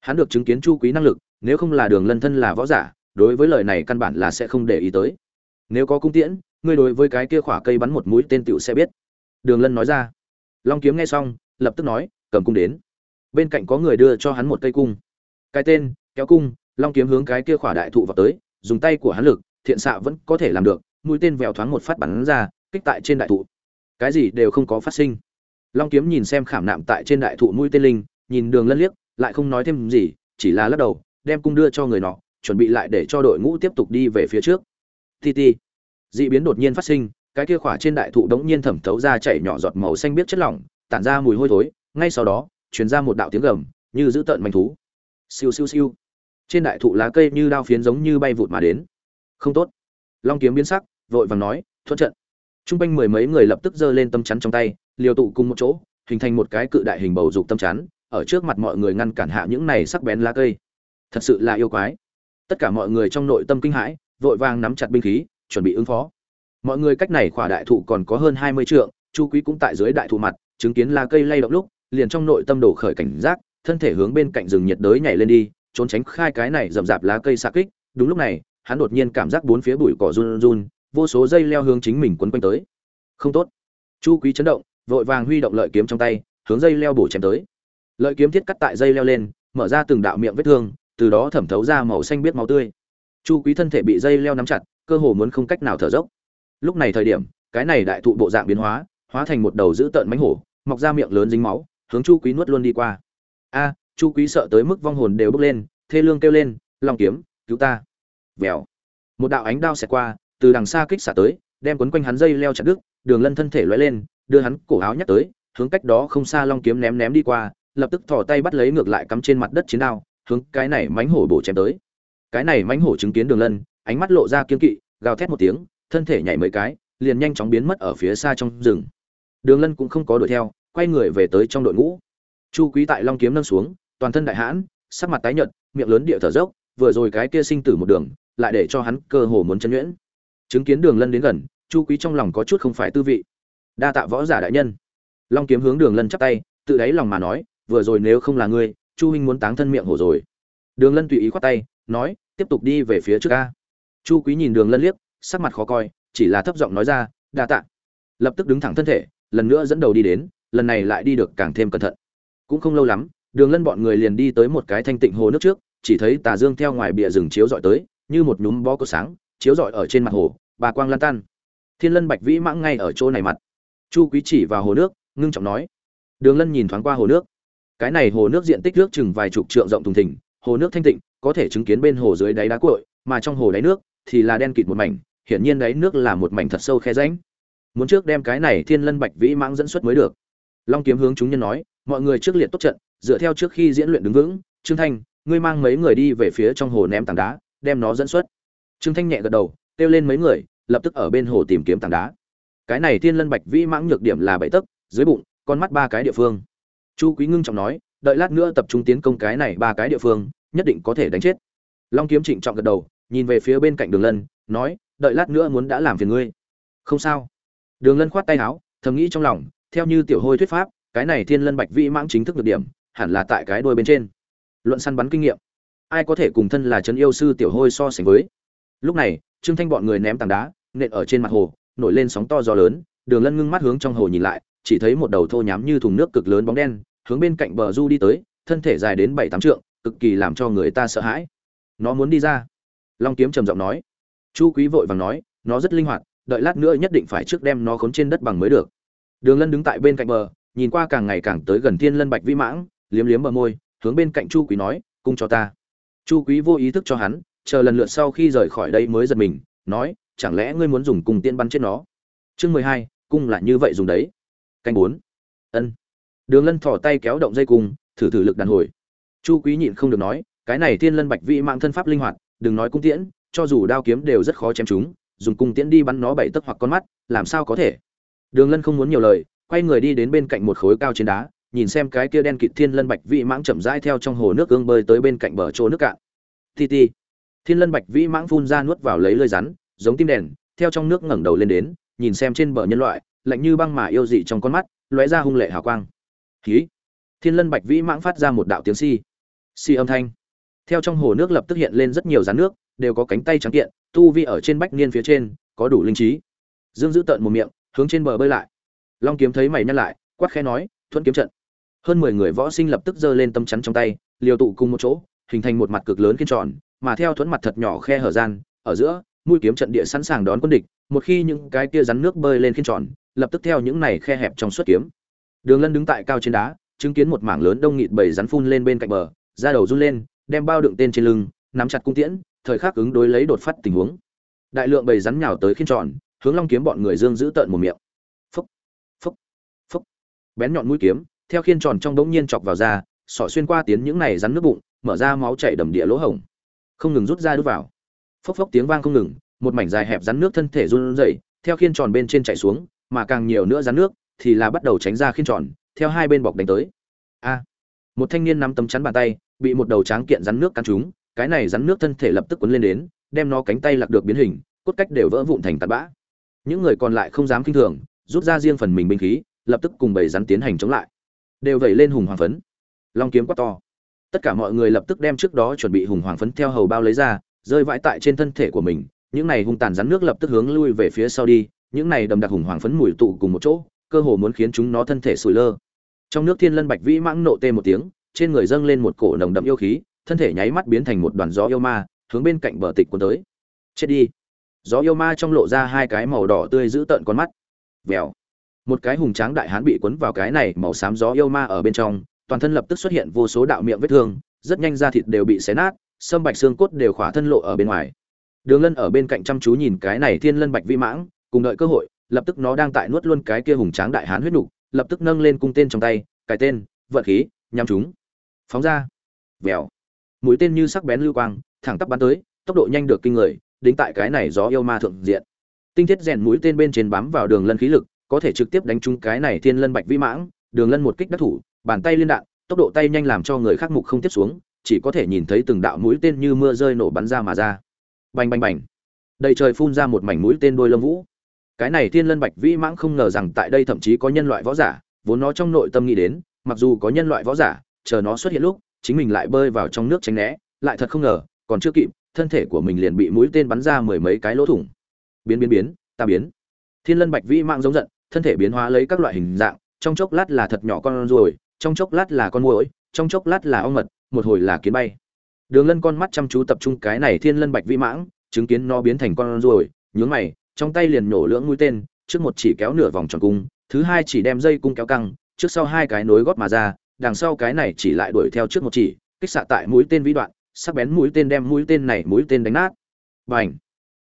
Hắn được chứng kiến chu quý năng lực, nếu không là đường lân thân là võ giả đối với lời này căn bản là sẽ không để ý tới. Nếu có cung tiễn, ngươi đối với cái kia khỏa cây bắn một mũi tên tựu sẽ biết. Đường lân nói ra. Long kiếm nghe xong, lập tức nói, cầm cung đến. Bên cạnh có người đưa cho hắn một cây cung. Cái tên, kéo cung, long kiếm hướng cái kia khỏa đại thụ vào tới, dùng tay của hắn lực, thiện xạ vẫn có thể làm được, mũi tên vèo thoáng một phát bắn ra, kích tại trên đại thụ. Cái gì đều không có phát sinh. Long kiếm nhìn xem khảm nạm tại trên đại thụ mũi tên linh, nhìn đường lân liếc, lại không nói thêm gì, chỉ là lắc đầu, đem cung đưa cho người nọ chuẩn bị lại để cho đội ngũ tiếp tục đi về phía trước. Ti ti. Dị biến đột nhiên phát sinh cái kia khỏa trên đại thụ đống nhiên thẩm thấu ra chảy nhỏ giọt màu xanh biết chất lỏng tản ra mùi hôi thối ngay sau đó truyền ra một đạo tiếng gầm như giữ tợn manh thú. Siêu siêu siêu. Trên đại thụ lá cây như đao phiến giống như bay vụt mà đến. Không tốt. Long kiếm biến sắc vội vàng nói thuận trận. Trung quanh mười mấy người lập tức giơ lên tâm chắn trong tay, liều tụ cùng một chỗ, hình thành một cái cự đại hình bầu dục tâm chắn, ở trước mặt mọi người ngăn cản hạ những này sắc bén lá cây. Thật sự là yêu quái tất cả mọi người trong nội tâm kinh hãi, vội vàng nắm chặt binh khí, chuẩn bị ứng phó. Mọi người cách này khỏa đại thụ còn có hơn hai mươi trượng, chu quý cũng tại dưới đại thụ mặt, chứng kiến lá cây lay động lúc, liền trong nội tâm đổ khởi cảnh giác, thân thể hướng bên cạnh rừng nhiệt đới nhảy lên đi, trốn tránh khai cái này rậm rạp lá cây xa kích. Đúng lúc này, hắn đột nhiên cảm giác bốn phía bụi cỏ run run, vô số dây leo hướng chính mình quấn quanh tới. Không tốt. Chu quý chấn động, vội vàng huy động lợi kiếm trong tay, hướng dây leo bổ chém tới. Lợi kiếm thiết cắt tại dây leo lên, mở ra từng đạo miệng vết thương từ đó thẩm thấu ra màu xanh biết máu tươi. Chu quý thân thể bị dây leo nắm chặt, cơ hồ muốn không cách nào thở dốc. Lúc này thời điểm, cái này đại thụ bộ dạng biến hóa hóa thành một đầu dữ tợn mánh hổ, mọc ra miệng lớn dính máu, hướng chu quý nuốt luôn đi qua. A, chu quý sợ tới mức vong hồn đều bốc lên, thê lương kêu lên, long kiếm, cứu ta. Vèo. Một đạo ánh đao xẹt qua, từ đằng xa kích xả tới, đem quấn quanh hắn dây leo chặt đứt, đường lân thân thể lóe lên, đưa hắn cổ áo nhắc tới, hướng cách đó không xa long kiếm ném ném đi qua, lập tức thò tay bắt lấy ngược lại cắm trên mặt đất chiến đao hướng cái này mánh hổ bổ chém tới. Cái này mánh hổ chứng kiến đường lân, ánh mắt lộ ra kiên kỵ, gào thét một tiếng, thân thể nhảy mấy cái, liền nhanh chóng biến mất ở phía xa trong rừng. Đường lân cũng không có đuổi theo, quay người về tới trong đội ngũ. Chu quý tại long kiếm nâng xuống, toàn thân đại hãn, sắc mặt tái nhợt, miệng lớn địa thở dốc, vừa rồi cái kia sinh tử một đường, lại để cho hắn cơ hồ muốn chân nhuyễn. Chứng kiến đường lân đến gần, chu quý trong lòng có chút không phải tư vị. Đa tạ võ giả đại nhân. Long kiếm hướng đường lân chắp tay, tự đáy lòng mà nói, vừa rồi nếu không là ngươi chu huynh muốn táng thân miệng hổ rồi. Đường lân tùy ý khoát tay, nói, tiếp tục đi về phía trước ca. Chu quý nhìn đường lân liếc, sắc mặt khó coi, chỉ là thấp giọng nói ra, đa tạ. Lập tức đứng thẳng thân thể, lần nữa dẫn đầu đi đến, lần này lại đi được càng thêm cẩn thận. Cũng không lâu lắm, đường lân bọn người liền đi tới một cái thanh tịnh hồ nước trước, chỉ thấy tà dương theo ngoài bìa rừng chiếu dọi tới, như một nhúm bó có sáng, chiếu dọi ở trên mặt hồ bà quang lan tan. Thiên lân bạch vĩ mãng ngay ở chỗ này mặt. Chu quý chỉ vào hồ nước, ngưng trọng nói. Đường lân nhìn thoáng qua hồ nước cái này hồ nước diện tích nước chừng vài chục trượng rộng thùng thình, hồ nước thanh tịnh, có thể chứng kiến bên hồ dưới đáy đá cội mà trong hồ đáy nước thì là đen kịt một mảnh, hiển nhiên đáy nước là một mảnh thật sâu khe rãnh. Muốn trước đem cái này thiên lân bạch vĩ mãng dẫn xuất mới được. Long kiếm hướng chúng nhân nói, mọi người trước liệt tốt trận, dựa theo trước khi diễn luyện đứng vững. Trương thanh, ngươi mang mấy người đi về phía trong hồ ném tảng đá, đem nó dẫn xuất. Trương thanh nhẹ gật đầu, kêu lên mấy người, lập tức ở bên hồ tìm kiếm tảng đá. Cái này thiên lân bạch vĩ mãng nhược điểm là bảy tấc, dưới bụng, con mắt ba cái địa phương chu quý ngưng trọng nói, đợi lát nữa tập trung tiến công cái này ba cái địa phương, nhất định có thể đánh chết. Long kiếm trịnh trọng gật đầu, nhìn về phía bên cạnh đường lân, nói, đợi lát nữa muốn đã làm phiền ngươi. Không sao. Đường lân khoát tay áo, thầm nghĩ trong lòng, theo như tiểu hôi thuyết pháp, cái này thiên lân bạch vĩ mãng chính thức được điểm, hẳn là tại cái đuôi bên trên. Luận săn bắn kinh nghiệm, ai có thể cùng thân là trấn yêu sư tiểu hôi so sánh với? Lúc này, trương thanh bọn người ném tảng đá, nện ở trên mặt hồ, nổi lên sóng to gió lớn, đường lân ngưng mắt hướng trong hồ nhìn lại chỉ thấy một đầu thô nhám như thùng nước cực lớn bóng đen, hướng bên cạnh bờ du đi tới, thân thể dài đến bảy tám trượng, cực kỳ làm cho người ta sợ hãi. Nó muốn đi ra. Long kiếm trầm giọng nói. Chu quý vội vàng nói, nó rất linh hoạt, đợi lát nữa nhất định phải trước đem nó khốn trên đất bằng mới được. Đường lân đứng tại bên cạnh bờ, nhìn qua càng ngày càng tới gần thiên lân bạch vĩ mãng, liếm liếm bờ môi, hướng bên cạnh chu quý nói, cung cho ta. Chu quý vô ý thức cho hắn, chờ lần lượt sau khi rời khỏi đây mới giật mình, nói, chẳng lẽ ngươi muốn dùng cung tiên bắn chết nó? Chương mười hai, cung là như vậy dùng đấy canh bốn. Ân. Đường lân thỏ tay kéo động dây cung thử thử lực đàn hồi. Chu quý nhịn không được nói, cái này thiên lân bạch vĩ mạng thân pháp linh hoạt, đừng nói cung tiễn, cho dù đao kiếm đều rất khó chém chúng, dùng cung tiễn đi bắn nó bảy tấc hoặc con mắt, làm sao có thể? Đường lân không muốn nhiều lời, quay người đi đến bên cạnh một khối cao trên đá, nhìn xem cái kia đen kịt thiên lân bạch vĩ mãng chậm rãi theo trong hồ nước ương bơi tới bên cạnh bờ chỗ nước cạn. Ti ti. Thiên lân bạch vĩ mãng phun ra nuốt vào lấy lơi rắn, giống tim đèn, theo trong nước ngẩng đầu lên đến, nhìn xem trên bờ nhân loại lạnh như băng mà yêu dị trong con mắt, lóe ra hung lệ hào quang. Khí thiên lân bạch vĩ mãng phát ra một đạo tiếng si si âm thanh. Theo trong hồ nước lập tức hiện lên rất nhiều rắn nước, đều có cánh tay trắng kiện, tu vi ở trên bách niên phía trên, có đủ linh trí. Dương giữ tợn một miệng, hướng trên bờ bơi lại. Long kiếm thấy mày nhăn lại, quát khẽ nói, thuận kiếm trận. Hơn mười người võ sinh lập tức giơ lên tâm chắn trong tay, liều tụ cùng một chỗ, hình thành một mặt cực lớn kiên tròn, mà theo thuẫn mặt thật nhỏ khe hở gian, ở giữa, mũi kiếm trận địa sẵn sàng đón quân địch, một khi những cái kia rắn nước bơi lên kiên tròn lập tức theo những này khe hẹp trong suốt kiếm. Đường lân đứng tại cao trên đá, chứng kiến một mảng lớn đông nghịt bầy rắn phun lên bên cạnh bờ, da đầu run lên, đem bao đựng tên trên lưng, nắm chặt cung tiễn, thời khắc ứng đối lấy đột phát tình huống. Đại lượng bầy rắn nhào tới khiên tròn, hướng long kiếm bọn người dương giữ tợn một miệng. Phúc phúc phúc. Bén nhọn mũi kiếm, theo khiên tròn trong đống nhiên chọc vào da, sọ xuyên qua tiến những này rắn nước bụng, mở ra máu chảy đầm địa lỗ hổng. Không ngừng rút ra đút vào. Phốc phốc tiếng vang không ngừng, một mảnh dài hẹp rắn nước thân thể run rẩy, theo khiên tròn bên trên chạy xuống mà càng nhiều nữa rắn nước, thì là bắt đầu tránh ra khiên tròn, theo hai bên bọc đánh tới. A! Một thanh niên nắm tấm chắn bàn tay, bị một đầu tráng kiện rắn nước cắn trúng, cái này rắn nước thân thể lập tức quấn lên đến, đem nó cánh tay lạc được biến hình, cốt cách đều vỡ vụn thành tạt bã. Những người còn lại không dám kinh thường, rút ra riêng phần mình binh khí, lập tức cùng bầy rắn tiến hành chống lại. Đều vẩy lên hùng hoàng phấn. Long kiếm quát to. Tất cả mọi người lập tức đem trước đó chuẩn bị hùng hoàng phấn theo hầu bao lấy ra, rơi vãi tại trên thân thể của mình, những này hung tàn rắn nước lập tức hướng lui về phía sau đi những này đầm đặc hùng hoàng phấn mùi tụ cùng một chỗ, cơ hồ muốn khiến chúng nó thân thể sùi lơ. Trong nước thiên lân bạch vĩ mãng nộ tê một tiếng, trên người dâng lên một cổ nồng đậm yêu khí, thân thể nháy mắt biến thành một đoàn gió yêu ma, hướng bên cạnh bờ tịch cuốn tới. Chết đi. Gió yêu ma trong lộ ra hai cái màu đỏ tươi giữ tợn con mắt. Vèo. Một cái hùng tráng đại hán bị cuốn vào cái này màu xám gió yêu ma ở bên trong, toàn thân lập tức xuất hiện vô số đạo miệng vết thương, rất nhanh da thịt đều bị xé nát, sâm bạch xương cốt đều khỏa thân lộ ở bên ngoài. Đường lân ở bên cạnh chăm chú nhìn cái này thiên lân bạch vi mãng cùng đợi cơ hội, lập tức nó đang tại nuốt luôn cái kia hùng tráng đại hán huyết nục, lập tức nâng lên cung tên trong tay cài tên, vận khí, nhắm chúng. Phóng ra. Vèo. Mũi tên như sắc bén lưu quang, thẳng tắp bắn tới, tốc độ nhanh được kinh người, đính tại cái này gió yêu ma thượng diện. Tinh thiết rèn mũi tên bên trên bám vào đường lân khí lực, có thể trực tiếp đánh trúng cái này thiên lân bạch vi mãng, đường lân một kích đắc thủ, bàn tay liên đạn, tốc độ tay nhanh làm cho người khác mục không tiếp xuống, chỉ có thể nhìn thấy từng đạo mũi tên như mưa rơi nổ bắn ra mà ra. Bành bành bành. Đầy trời phun ra một mảnh mũi tên đôi lông vũ cái này thiên lân bạch vĩ mãng không ngờ rằng tại đây thậm chí có nhân loại võ giả, vốn nó trong nội tâm nghĩ đến, mặc dù có nhân loại võ giả, chờ nó xuất hiện lúc, chính mình lại bơi vào trong nước tránh né, lại thật không ngờ, còn chưa kịp, thân thể của mình liền bị mũi tên bắn ra mười mấy cái lỗ thủng. Biến biến biến, ta biến. Thiên lân bạch vĩ mãng giống giận, thân thể biến hóa lấy các loại hình dạng, trong chốc lát là thật nhỏ con ruồi, trong chốc lát là con muỗi, trong chốc lát là ong mật, một hồi là kiến bay. Đường lân con mắt chăm chú tập trung cái này thiên lân bạch vĩ mãng, chứng kiến nó biến thành con ruồi, nhướng mày trong tay liền nổ lưỡng mũi tên, trước một chỉ kéo nửa vòng tròn cung, thứ hai chỉ đem dây cung kéo căng, trước sau hai cái nối gót mà ra, đằng sau cái này chỉ lại đuổi theo trước một chỉ, kích xạ tại mũi tên vĩ đoạn, sắc bén mũi tên đem mũi tên này mũi tên đánh nát. Bành!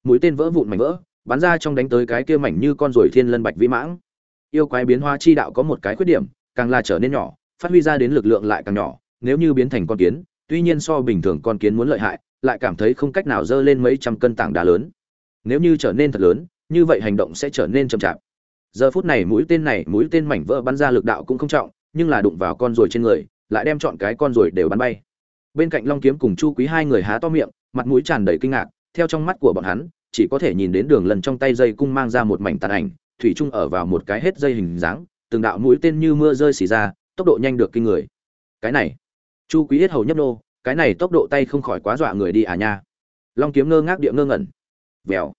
Mũi tên vỡ vụn mảnh vỡ, bắn ra trong đánh tới cái kia mảnh như con ruồi thiên lân bạch vĩ mãng. Yêu quái biến hóa chi đạo có một cái khuyết điểm, càng là trở nên nhỏ, phát huy ra đến lực lượng lại càng nhỏ, nếu như biến thành con kiến, tuy nhiên so bình thường con kiến muốn lợi hại, lại cảm thấy không cách nào dơ lên mấy trăm cân tảng đá lớn nếu như trở nên thật lớn, như vậy hành động sẽ trở nên chậm chạp. Giờ phút này mũi tên này, mũi tên mảnh vỡ bắn ra lực đạo cũng không trọng, nhưng là đụng vào con ruồi trên người, lại đem chọn cái con ruồi đều bắn bay. Bên cạnh long kiếm cùng chu quý hai người há to miệng, mặt mũi tràn đầy kinh ngạc, theo trong mắt của bọn hắn, chỉ có thể nhìn đến đường lần trong tay dây cung mang ra một mảnh tàn ảnh, thủy chung ở vào một cái hết dây hình dáng, từng đạo mũi tên như mưa rơi xì ra, tốc độ nhanh được kinh người. Cái này, chu quý hết hầu nhấp nô, cái này tốc độ tay không khỏi quá dọa người đi à nha. Long kiếm ngơ ngác địa ngơ ngẩn vèo.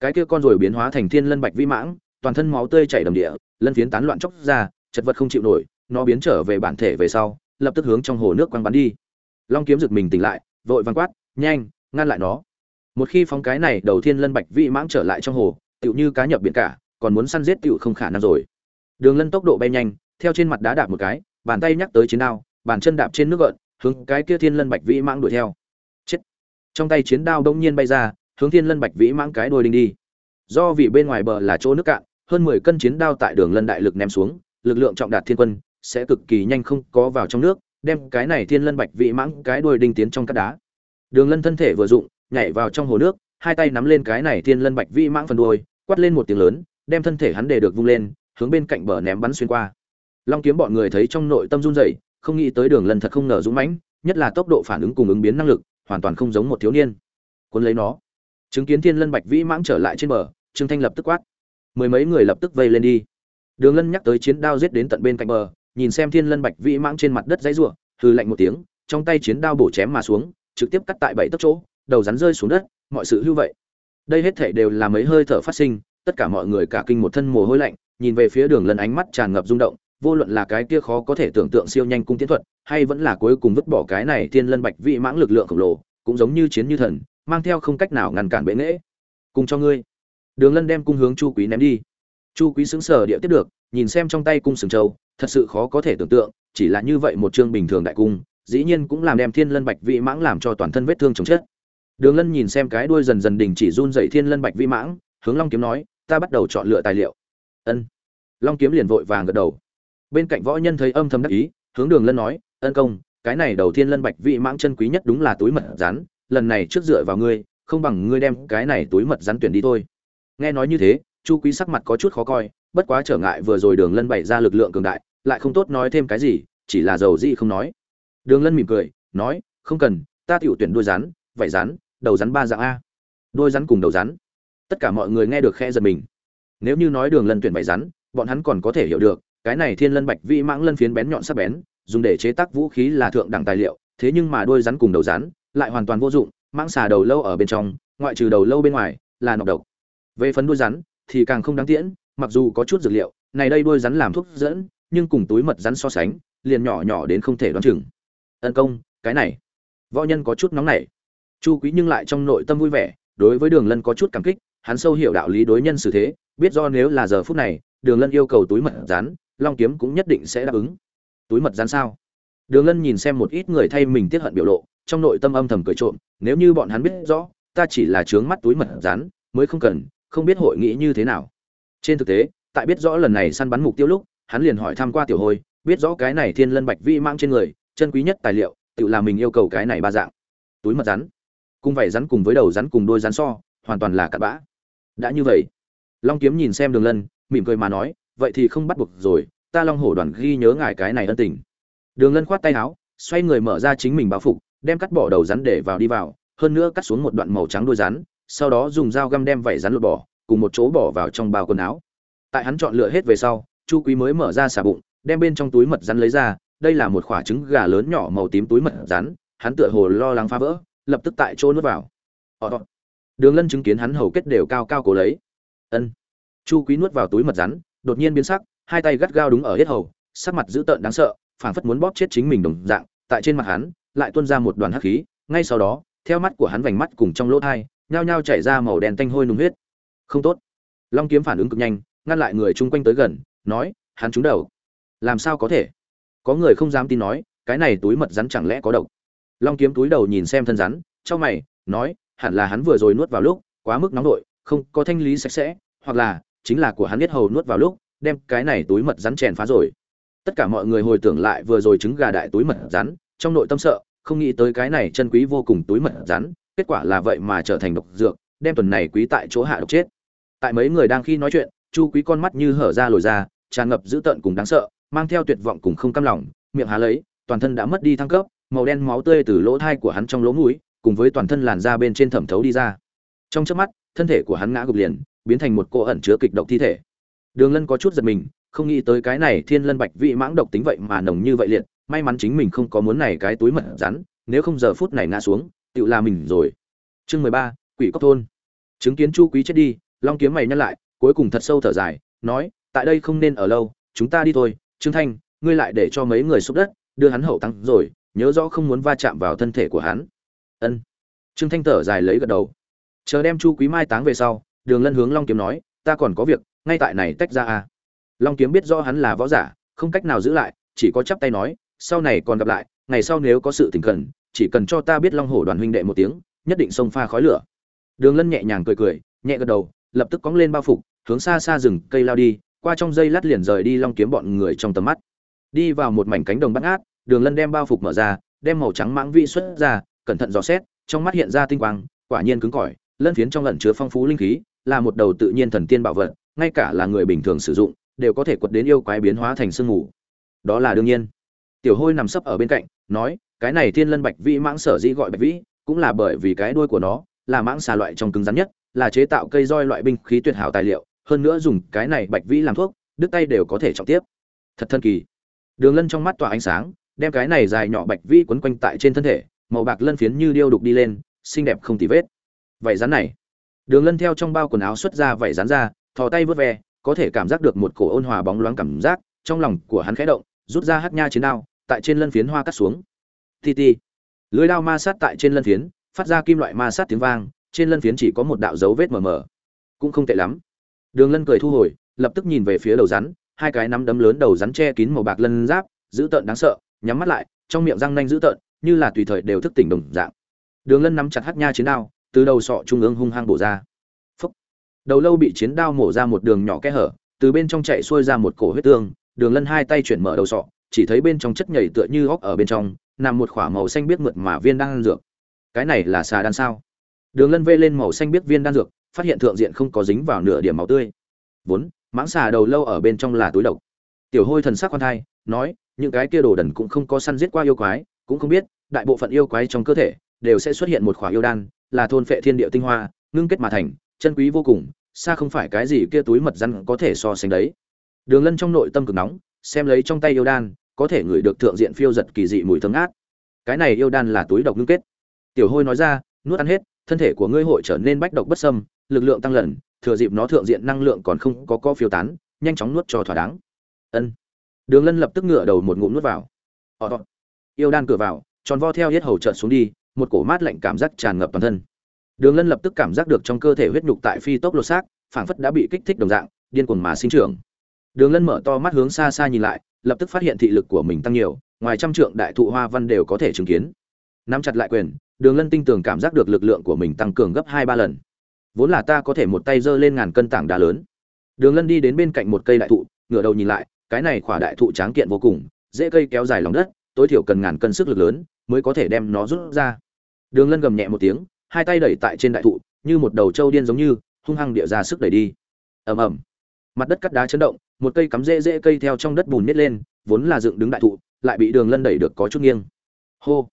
Cái kia con rồi biến hóa thành thiên lân bạch vi mãng, toàn thân máu tươi chảy đầm địa, lân phiến tán loạn chóc ra, chật vật không chịu nổi, nó biến trở về bản thể về sau, lập tức hướng trong hồ nước quăng bắn đi. Long kiếm giật mình tỉnh lại, vội vàng quát, nhanh, ngăn lại nó. Một khi phóng cái này, đầu thiên lân bạch vĩ mãng trở lại trong hồ, tựu như cá nhập biển cả, còn muốn săn giết tựu không khả năng rồi. Đường lân tốc độ bay nhanh, theo trên mặt đá đạp một cái, bàn tay nhắc tới chiến đao, bàn chân đạp trên nước gợn, hướng cái kia thiên lân bạch vĩ mãng đuổi theo. Chết. Trong tay chiến đao đông nhiên bay ra hướng thiên lân bạch vĩ mãng cái đôi đinh đi. Do vì bên ngoài bờ là chỗ nước cạn, hơn mười cân chiến đao tại đường lân đại lực ném xuống, lực lượng trọng đạt thiên quân, sẽ cực kỳ nhanh không có vào trong nước, đem cái này thiên lân bạch vĩ mãng cái đuôi đinh tiến trong cát đá. Đường lân thân thể vừa dụng, nhảy vào trong hồ nước, hai tay nắm lên cái này thiên lân bạch vĩ mãng phần đuôi, quát lên một tiếng lớn, đem thân thể hắn để được vung lên, hướng bên cạnh bờ ném bắn xuyên qua. Long kiếm bọn người thấy trong nội tâm run rẩy, không nghĩ tới đường lân thật không ngờ dũng mãnh, nhất là tốc độ phản ứng cùng ứng biến năng lực, hoàn toàn không giống một thiếu niên. Quân lấy nó chứng kiến thiên lân bạch vĩ mãng trở lại trên bờ, trương thanh lập tức quát. Mười mấy người lập tức vây lên đi. Đường lân nhắc tới chiến đao giết đến tận bên cạnh bờ, nhìn xem thiên lân bạch vĩ mãng trên mặt đất dãy ruộng hư lạnh một tiếng, trong tay chiến đao bổ chém mà xuống, trực tiếp cắt tại bảy tấc chỗ, đầu rắn rơi xuống đất, mọi sự hưu vậy. Đây hết thể đều là mấy hơi thở phát sinh, tất cả mọi người cả kinh một thân mồ hôi lạnh, nhìn về phía đường lân ánh mắt tràn ngập rung động, vô luận là cái kia khó có thể tưởng tượng siêu nhanh cung tiến thuật, hay vẫn là cuối cùng vứt bỏ cái này thiên lân bạch vĩ mãng lực lượng khổng lồ, cũng giống như chiến như thần mang theo không cách nào ngăn cản bệ nghễ. Cùng cho ngươi. Đường lân đem cung hướng chu quý ném đi. Chu quý xứng sở địa tiếp được, nhìn xem trong tay cung sừng châu, thật sự khó có thể tưởng tượng, chỉ là như vậy một chương bình thường đại cung, dĩ nhiên cũng làm đem thiên lân bạch vị mãng làm cho toàn thân vết thương chồng chết. Đường lân nhìn xem cái đuôi dần dần đình chỉ run dậy thiên lân bạch vị mãng, hướng long kiếm nói, ta bắt đầu chọn lựa tài liệu. Ân. Long kiếm liền vội vàng gật đầu. Bên cạnh võ nhân thấy âm thầm đắc ý, hướng đường lân nói, ân công, cái này đầu Thiên lân bạch vị mãng chân quý nhất đúng là túi mật rắn lần này trước dựa vào ngươi, không bằng ngươi đem cái này túi mật rắn tuyển đi thôi. Nghe nói như thế, chu quý sắc mặt có chút khó coi, bất quá trở ngại vừa rồi đường lân bày ra lực lượng cường đại, lại không tốt nói thêm cái gì, chỉ là dầu dị không nói. Đường lân mỉm cười, nói, không cần, ta tiểu tuyển đuôi rắn, vảy rắn, đầu rắn ba dạng a. Đôi rắn cùng đầu rắn. Tất cả mọi người nghe được khe giật mình. Nếu như nói đường lân tuyển vảy rắn, bọn hắn còn có thể hiểu được, cái này thiên lân bạch vĩ mãng lân phiến bén nhọn sắc bén, dùng để chế tác vũ khí là thượng đẳng tài liệu, thế nhưng mà đôi rắn cùng đầu rắn lại hoàn toàn vô dụng, mãng xà đầu lâu ở bên trong, ngoại trừ đầu lâu bên ngoài, là nọc độc. Về phần đuôi rắn, thì càng không đáng tiễn, mặc dù có chút dược liệu, này đây đuôi rắn làm thuốc dẫn, nhưng cùng túi mật rắn so sánh, liền nhỏ nhỏ đến không thể đoán chừng. Ân công, cái này. Võ nhân có chút nóng nảy. Chu quý nhưng lại trong nội tâm vui vẻ, đối với đường lân có chút cảm kích, hắn sâu hiểu đạo lý đối nhân xử thế, biết do nếu là giờ phút này, đường lân yêu cầu túi mật rắn, long kiếm cũng nhất định sẽ đáp ứng. Túi mật rắn sao? Đường lân nhìn xem một ít người thay mình tiết hận biểu lộ, trong nội tâm âm thầm cười trộm, nếu như bọn hắn biết rõ, ta chỉ là trướng mắt túi mật rắn, mới không cần, không biết hội nghĩ như thế nào. Trên thực tế, tại biết rõ lần này săn bắn mục tiêu lúc, hắn liền hỏi thăm qua tiểu hôi, biết rõ cái này thiên lân bạch vi mang trên người, chân quý nhất tài liệu, tự làm mình yêu cầu cái này ba dạng. Túi mật rắn. Cùng vảy rắn cùng với đầu rắn cùng đôi rắn so, hoàn toàn là cặn bã. Đã như vậy, long kiếm nhìn xem đường lân, mỉm cười mà nói, vậy thì không bắt buộc rồi, ta long hổ đoàn ghi nhớ ngài cái này ân tình đường lân khoát tay áo, xoay người mở ra chính mình báo phục, đem cắt bỏ đầu rắn để vào đi vào, hơn nữa cắt xuống một đoạn màu trắng đôi rắn, sau đó dùng dao găm đem vảy rắn lột bỏ, cùng một chỗ bỏ vào trong bao quần áo. Tại hắn chọn lựa hết về sau, chu quý mới mở ra xà bụng, đem bên trong túi mật rắn lấy ra, đây là một quả trứng gà lớn nhỏ màu tím túi mật rắn, hắn tựa hồ lo lắng phá vỡ, lập tức tại chỗ nuốt vào. Ở đường lân chứng kiến hắn hầu kết đều cao cao cố lấy. Ân. Chu quý nuốt vào túi mật rắn, đột nhiên biến sắc, hai tay gắt gao đúng ở hết hầu, sắc mặt dữ tợn đáng sợ phảng phất muốn bóp chết chính mình đồng dạng, tại trên mặt hắn, lại tuôn ra một đoàn hắc khí, ngay sau đó, theo mắt của hắn vành mắt cùng trong lỗ thai, nhao nhao chảy ra màu đen tanh hôi nùng huyết. Không tốt. Long kiếm phản ứng cực nhanh, ngăn lại người chung quanh tới gần, nói, hắn trúng đầu. Làm sao có thể? Có người không dám tin nói, cái này túi mật rắn chẳng lẽ có độc? Long kiếm túi đầu nhìn xem thân rắn cho mày, nói, hẳn là hắn vừa rồi nuốt vào lúc, quá mức nóng đội không có thanh lý sạch sẽ, hoặc là, chính là của hắn biết hầu nuốt vào lúc, đem cái này túi mật rắn chèn phá rồi tất cả mọi người hồi tưởng lại vừa rồi trứng gà đại túi mật rắn, trong nội tâm sợ, không nghĩ tới cái này chân quý vô cùng túi mật rắn, kết quả là vậy mà trở thành độc dược, đem tuần này quý tại chỗ hạ độc chết. Tại mấy người đang khi nói chuyện, chu quý con mắt như hở ra lồi ra, tràn ngập dữ tợn cùng đáng sợ, mang theo tuyệt vọng cùng không cam lòng, miệng há lấy, toàn thân đã mất đi thăng cấp, màu đen máu tươi từ lỗ thai của hắn trong lỗ mũi, cùng với toàn thân làn da bên trên thẩm thấu đi ra. Trong chớp mắt, thân thể của hắn ngã gục liền, biến thành một cô ẩn chứa kịch độc thi thể. Đường lân có chút giật mình không nghĩ tới cái này thiên lân bạch vị mãng độc tính vậy mà nồng như vậy liệt, may mắn chính mình không có muốn này cái túi mật rắn, nếu không giờ phút này ngã xuống, tự là mình rồi. Chương mười ba, quỷ cốc thôn. Chứng kiến chu quý chết đi, long kiếm mày nhắc lại, cuối cùng thật sâu thở dài, nói, tại đây không nên ở lâu, chúng ta đi thôi, trương thanh, ngươi lại để cho mấy người xúc đất, đưa hắn hậu tăng rồi, nhớ rõ không muốn va chạm vào thân thể của hắn. Ân. Trương thanh thở dài lấy gật đầu. Chờ đem chu quý mai táng về sau, đường lân hướng long kiếm nói, ta còn có việc, ngay tại này tách ra à long kiếm biết rõ hắn là võ giả, không cách nào giữ lại, chỉ có chắp tay nói, sau này còn gặp lại, ngày sau nếu có sự tình cần, chỉ cần cho ta biết long hổ đoàn huynh đệ một tiếng, nhất định xông pha khói lửa. Đường lân nhẹ nhàng cười cười, nhẹ gật đầu, lập tức cóng lên bao phục, hướng xa xa rừng cây lao đi, qua trong dây lát liền rời đi long kiếm bọn người trong tầm mắt. Đi vào một mảnh cánh đồng bắt ngát, đường lân đem bao phục mở ra, đem màu trắng mãng vi xuất ra, cẩn thận dò xét, trong mắt hiện ra tinh quang, quả nhiên cứng cỏi, lân phiến trong lẩn chứa phong phú linh khí, là một đầu tự nhiên thần tiên bảo vật, ngay cả là người bình thường sử dụng đều có thể quật đến yêu quái biến hóa thành sương mù. Đó là đương nhiên. Tiểu hôi nằm sấp ở bên cạnh, nói, cái này thiên lân bạch vĩ mãng sở dĩ gọi bạch vĩ, cũng là bởi vì cái đuôi của nó, là mãng xà loại trong cứng rắn nhất, là chế tạo cây roi loại binh khí tuyệt hảo tài liệu, hơn nữa dùng cái này bạch vĩ làm thuốc, đứt tay đều có thể trọng tiếp. Thật thân kỳ. Đường lân trong mắt tỏa ánh sáng, đem cái này dài nhỏ bạch vĩ quấn quanh tại trên thân thể, màu bạc lân phiến như điêu đục đi lên, xinh đẹp không tì vết. Vảy rắn này. Đường lân theo trong bao quần áo xuất ra vảy rắn ra, thò tay vớt ve có thể cảm giác được một cổ ôn hòa bóng loáng cảm giác, trong lòng của hắn khẽ động, rút ra hát nha chiến đao, tại trên lân phiến hoa cắt xuống. Ti ti. Lưới đao ma sát tại trên lân phiến, phát ra kim loại ma sát tiếng vang, trên lân phiến chỉ có một đạo dấu vết mờ mờ. Cũng không tệ lắm. Đường lân cười thu hồi, lập tức nhìn về phía đầu rắn, hai cái nắm đấm lớn đầu rắn che kín màu bạc lân giáp dữ tợn đáng sợ, nhắm mắt lại, trong miệng răng nanh dữ tợn, như là tùy thời đều thức tỉnh đồng dạng. Đường lân nắm chặt hát nha chiến đao, từ đầu sọ trung ương hung hăng bổ ra đầu lâu bị chiến đao mổ ra một đường nhỏ kẽ hở, từ bên trong chạy xuôi ra một cổ huyết tương, đường lân hai tay chuyển mở đầu sọ, chỉ thấy bên trong chất nhảy tựa như óc ở bên trong, nằm một khỏa màu xanh biết mượt mà viên đan dược. Cái này là xà đan sao? Đường lân vê lên màu xanh biết viên đan dược, phát hiện thượng diện không có dính vào nửa điểm máu tươi. Vốn, mãng xà đầu lâu ở bên trong là túi độc. Tiểu hôi thần sắc quan thai, nói, những cái kia đồ đần cũng không có săn giết qua yêu quái, cũng không biết, đại bộ phận yêu quái trong cơ thể, đều sẽ xuất hiện một khỏa yêu đan, là thôn phệ thiên địa tinh hoa, ngưng kết mà thành chân quý vô cùng, xa không phải cái gì kia túi mật rắn có thể so sánh đấy. Đường lân trong nội tâm cực nóng, xem lấy trong tay yêu đan, có thể ngửi được thượng diện phiêu giật kỳ dị mùi thơm ngát. Cái này yêu đan là túi độc ngưng kết. Tiểu hôi nói ra, nuốt ăn hết, thân thể của ngươi hội trở nên bách độc bất sâm lực lượng tăng lần, thừa dịp nó thượng diện năng lượng còn không có co phiêu tán, nhanh chóng nuốt cho thỏa đáng. Ân. Đường lân lập tức ngửa đầu một ngụm nuốt vào. Ọ yêu đan cửa vào, tròn vo theo hết hầu trợn xuống đi, một cổ mát lạnh cảm giác tràn ngập toàn thân đường lân lập tức cảm giác được trong cơ thể huyết nhục tại phi tốc lột xác, phảng phất đã bị kích thích đồng dạng, điên cuồng mà sinh trưởng. Đường lân mở to mắt hướng xa xa nhìn lại, lập tức phát hiện thị lực của mình tăng nhiều, ngoài trăm trượng đại thụ hoa văn đều có thể chứng kiến. Nắm chặt lại quyền, đường lân tinh tường cảm giác được lực lượng của mình tăng cường gấp hai ba lần. Vốn là ta có thể một tay giơ lên ngàn cân tảng đá lớn. Đường lân đi đến bên cạnh một cây đại thụ, ngửa đầu nhìn lại, cái này khỏa đại thụ tráng kiện vô cùng, dễ cây kéo dài lòng đất, tối thiểu cần ngàn cân sức lực lớn mới có thể đem nó rút ra. Đường lân gầm nhẹ một tiếng hai tay đẩy tại trên đại thụ, như một đầu trâu điên giống như, hung hăng địa ra sức đẩy đi. Ầm ầm. Mặt đất cắt đá chấn động, một cây cắm rễ rễ cây theo trong đất bùn nhét lên, vốn là dựng đứng đại thụ, lại bị đường lân đẩy được có chút nghiêng. Hô.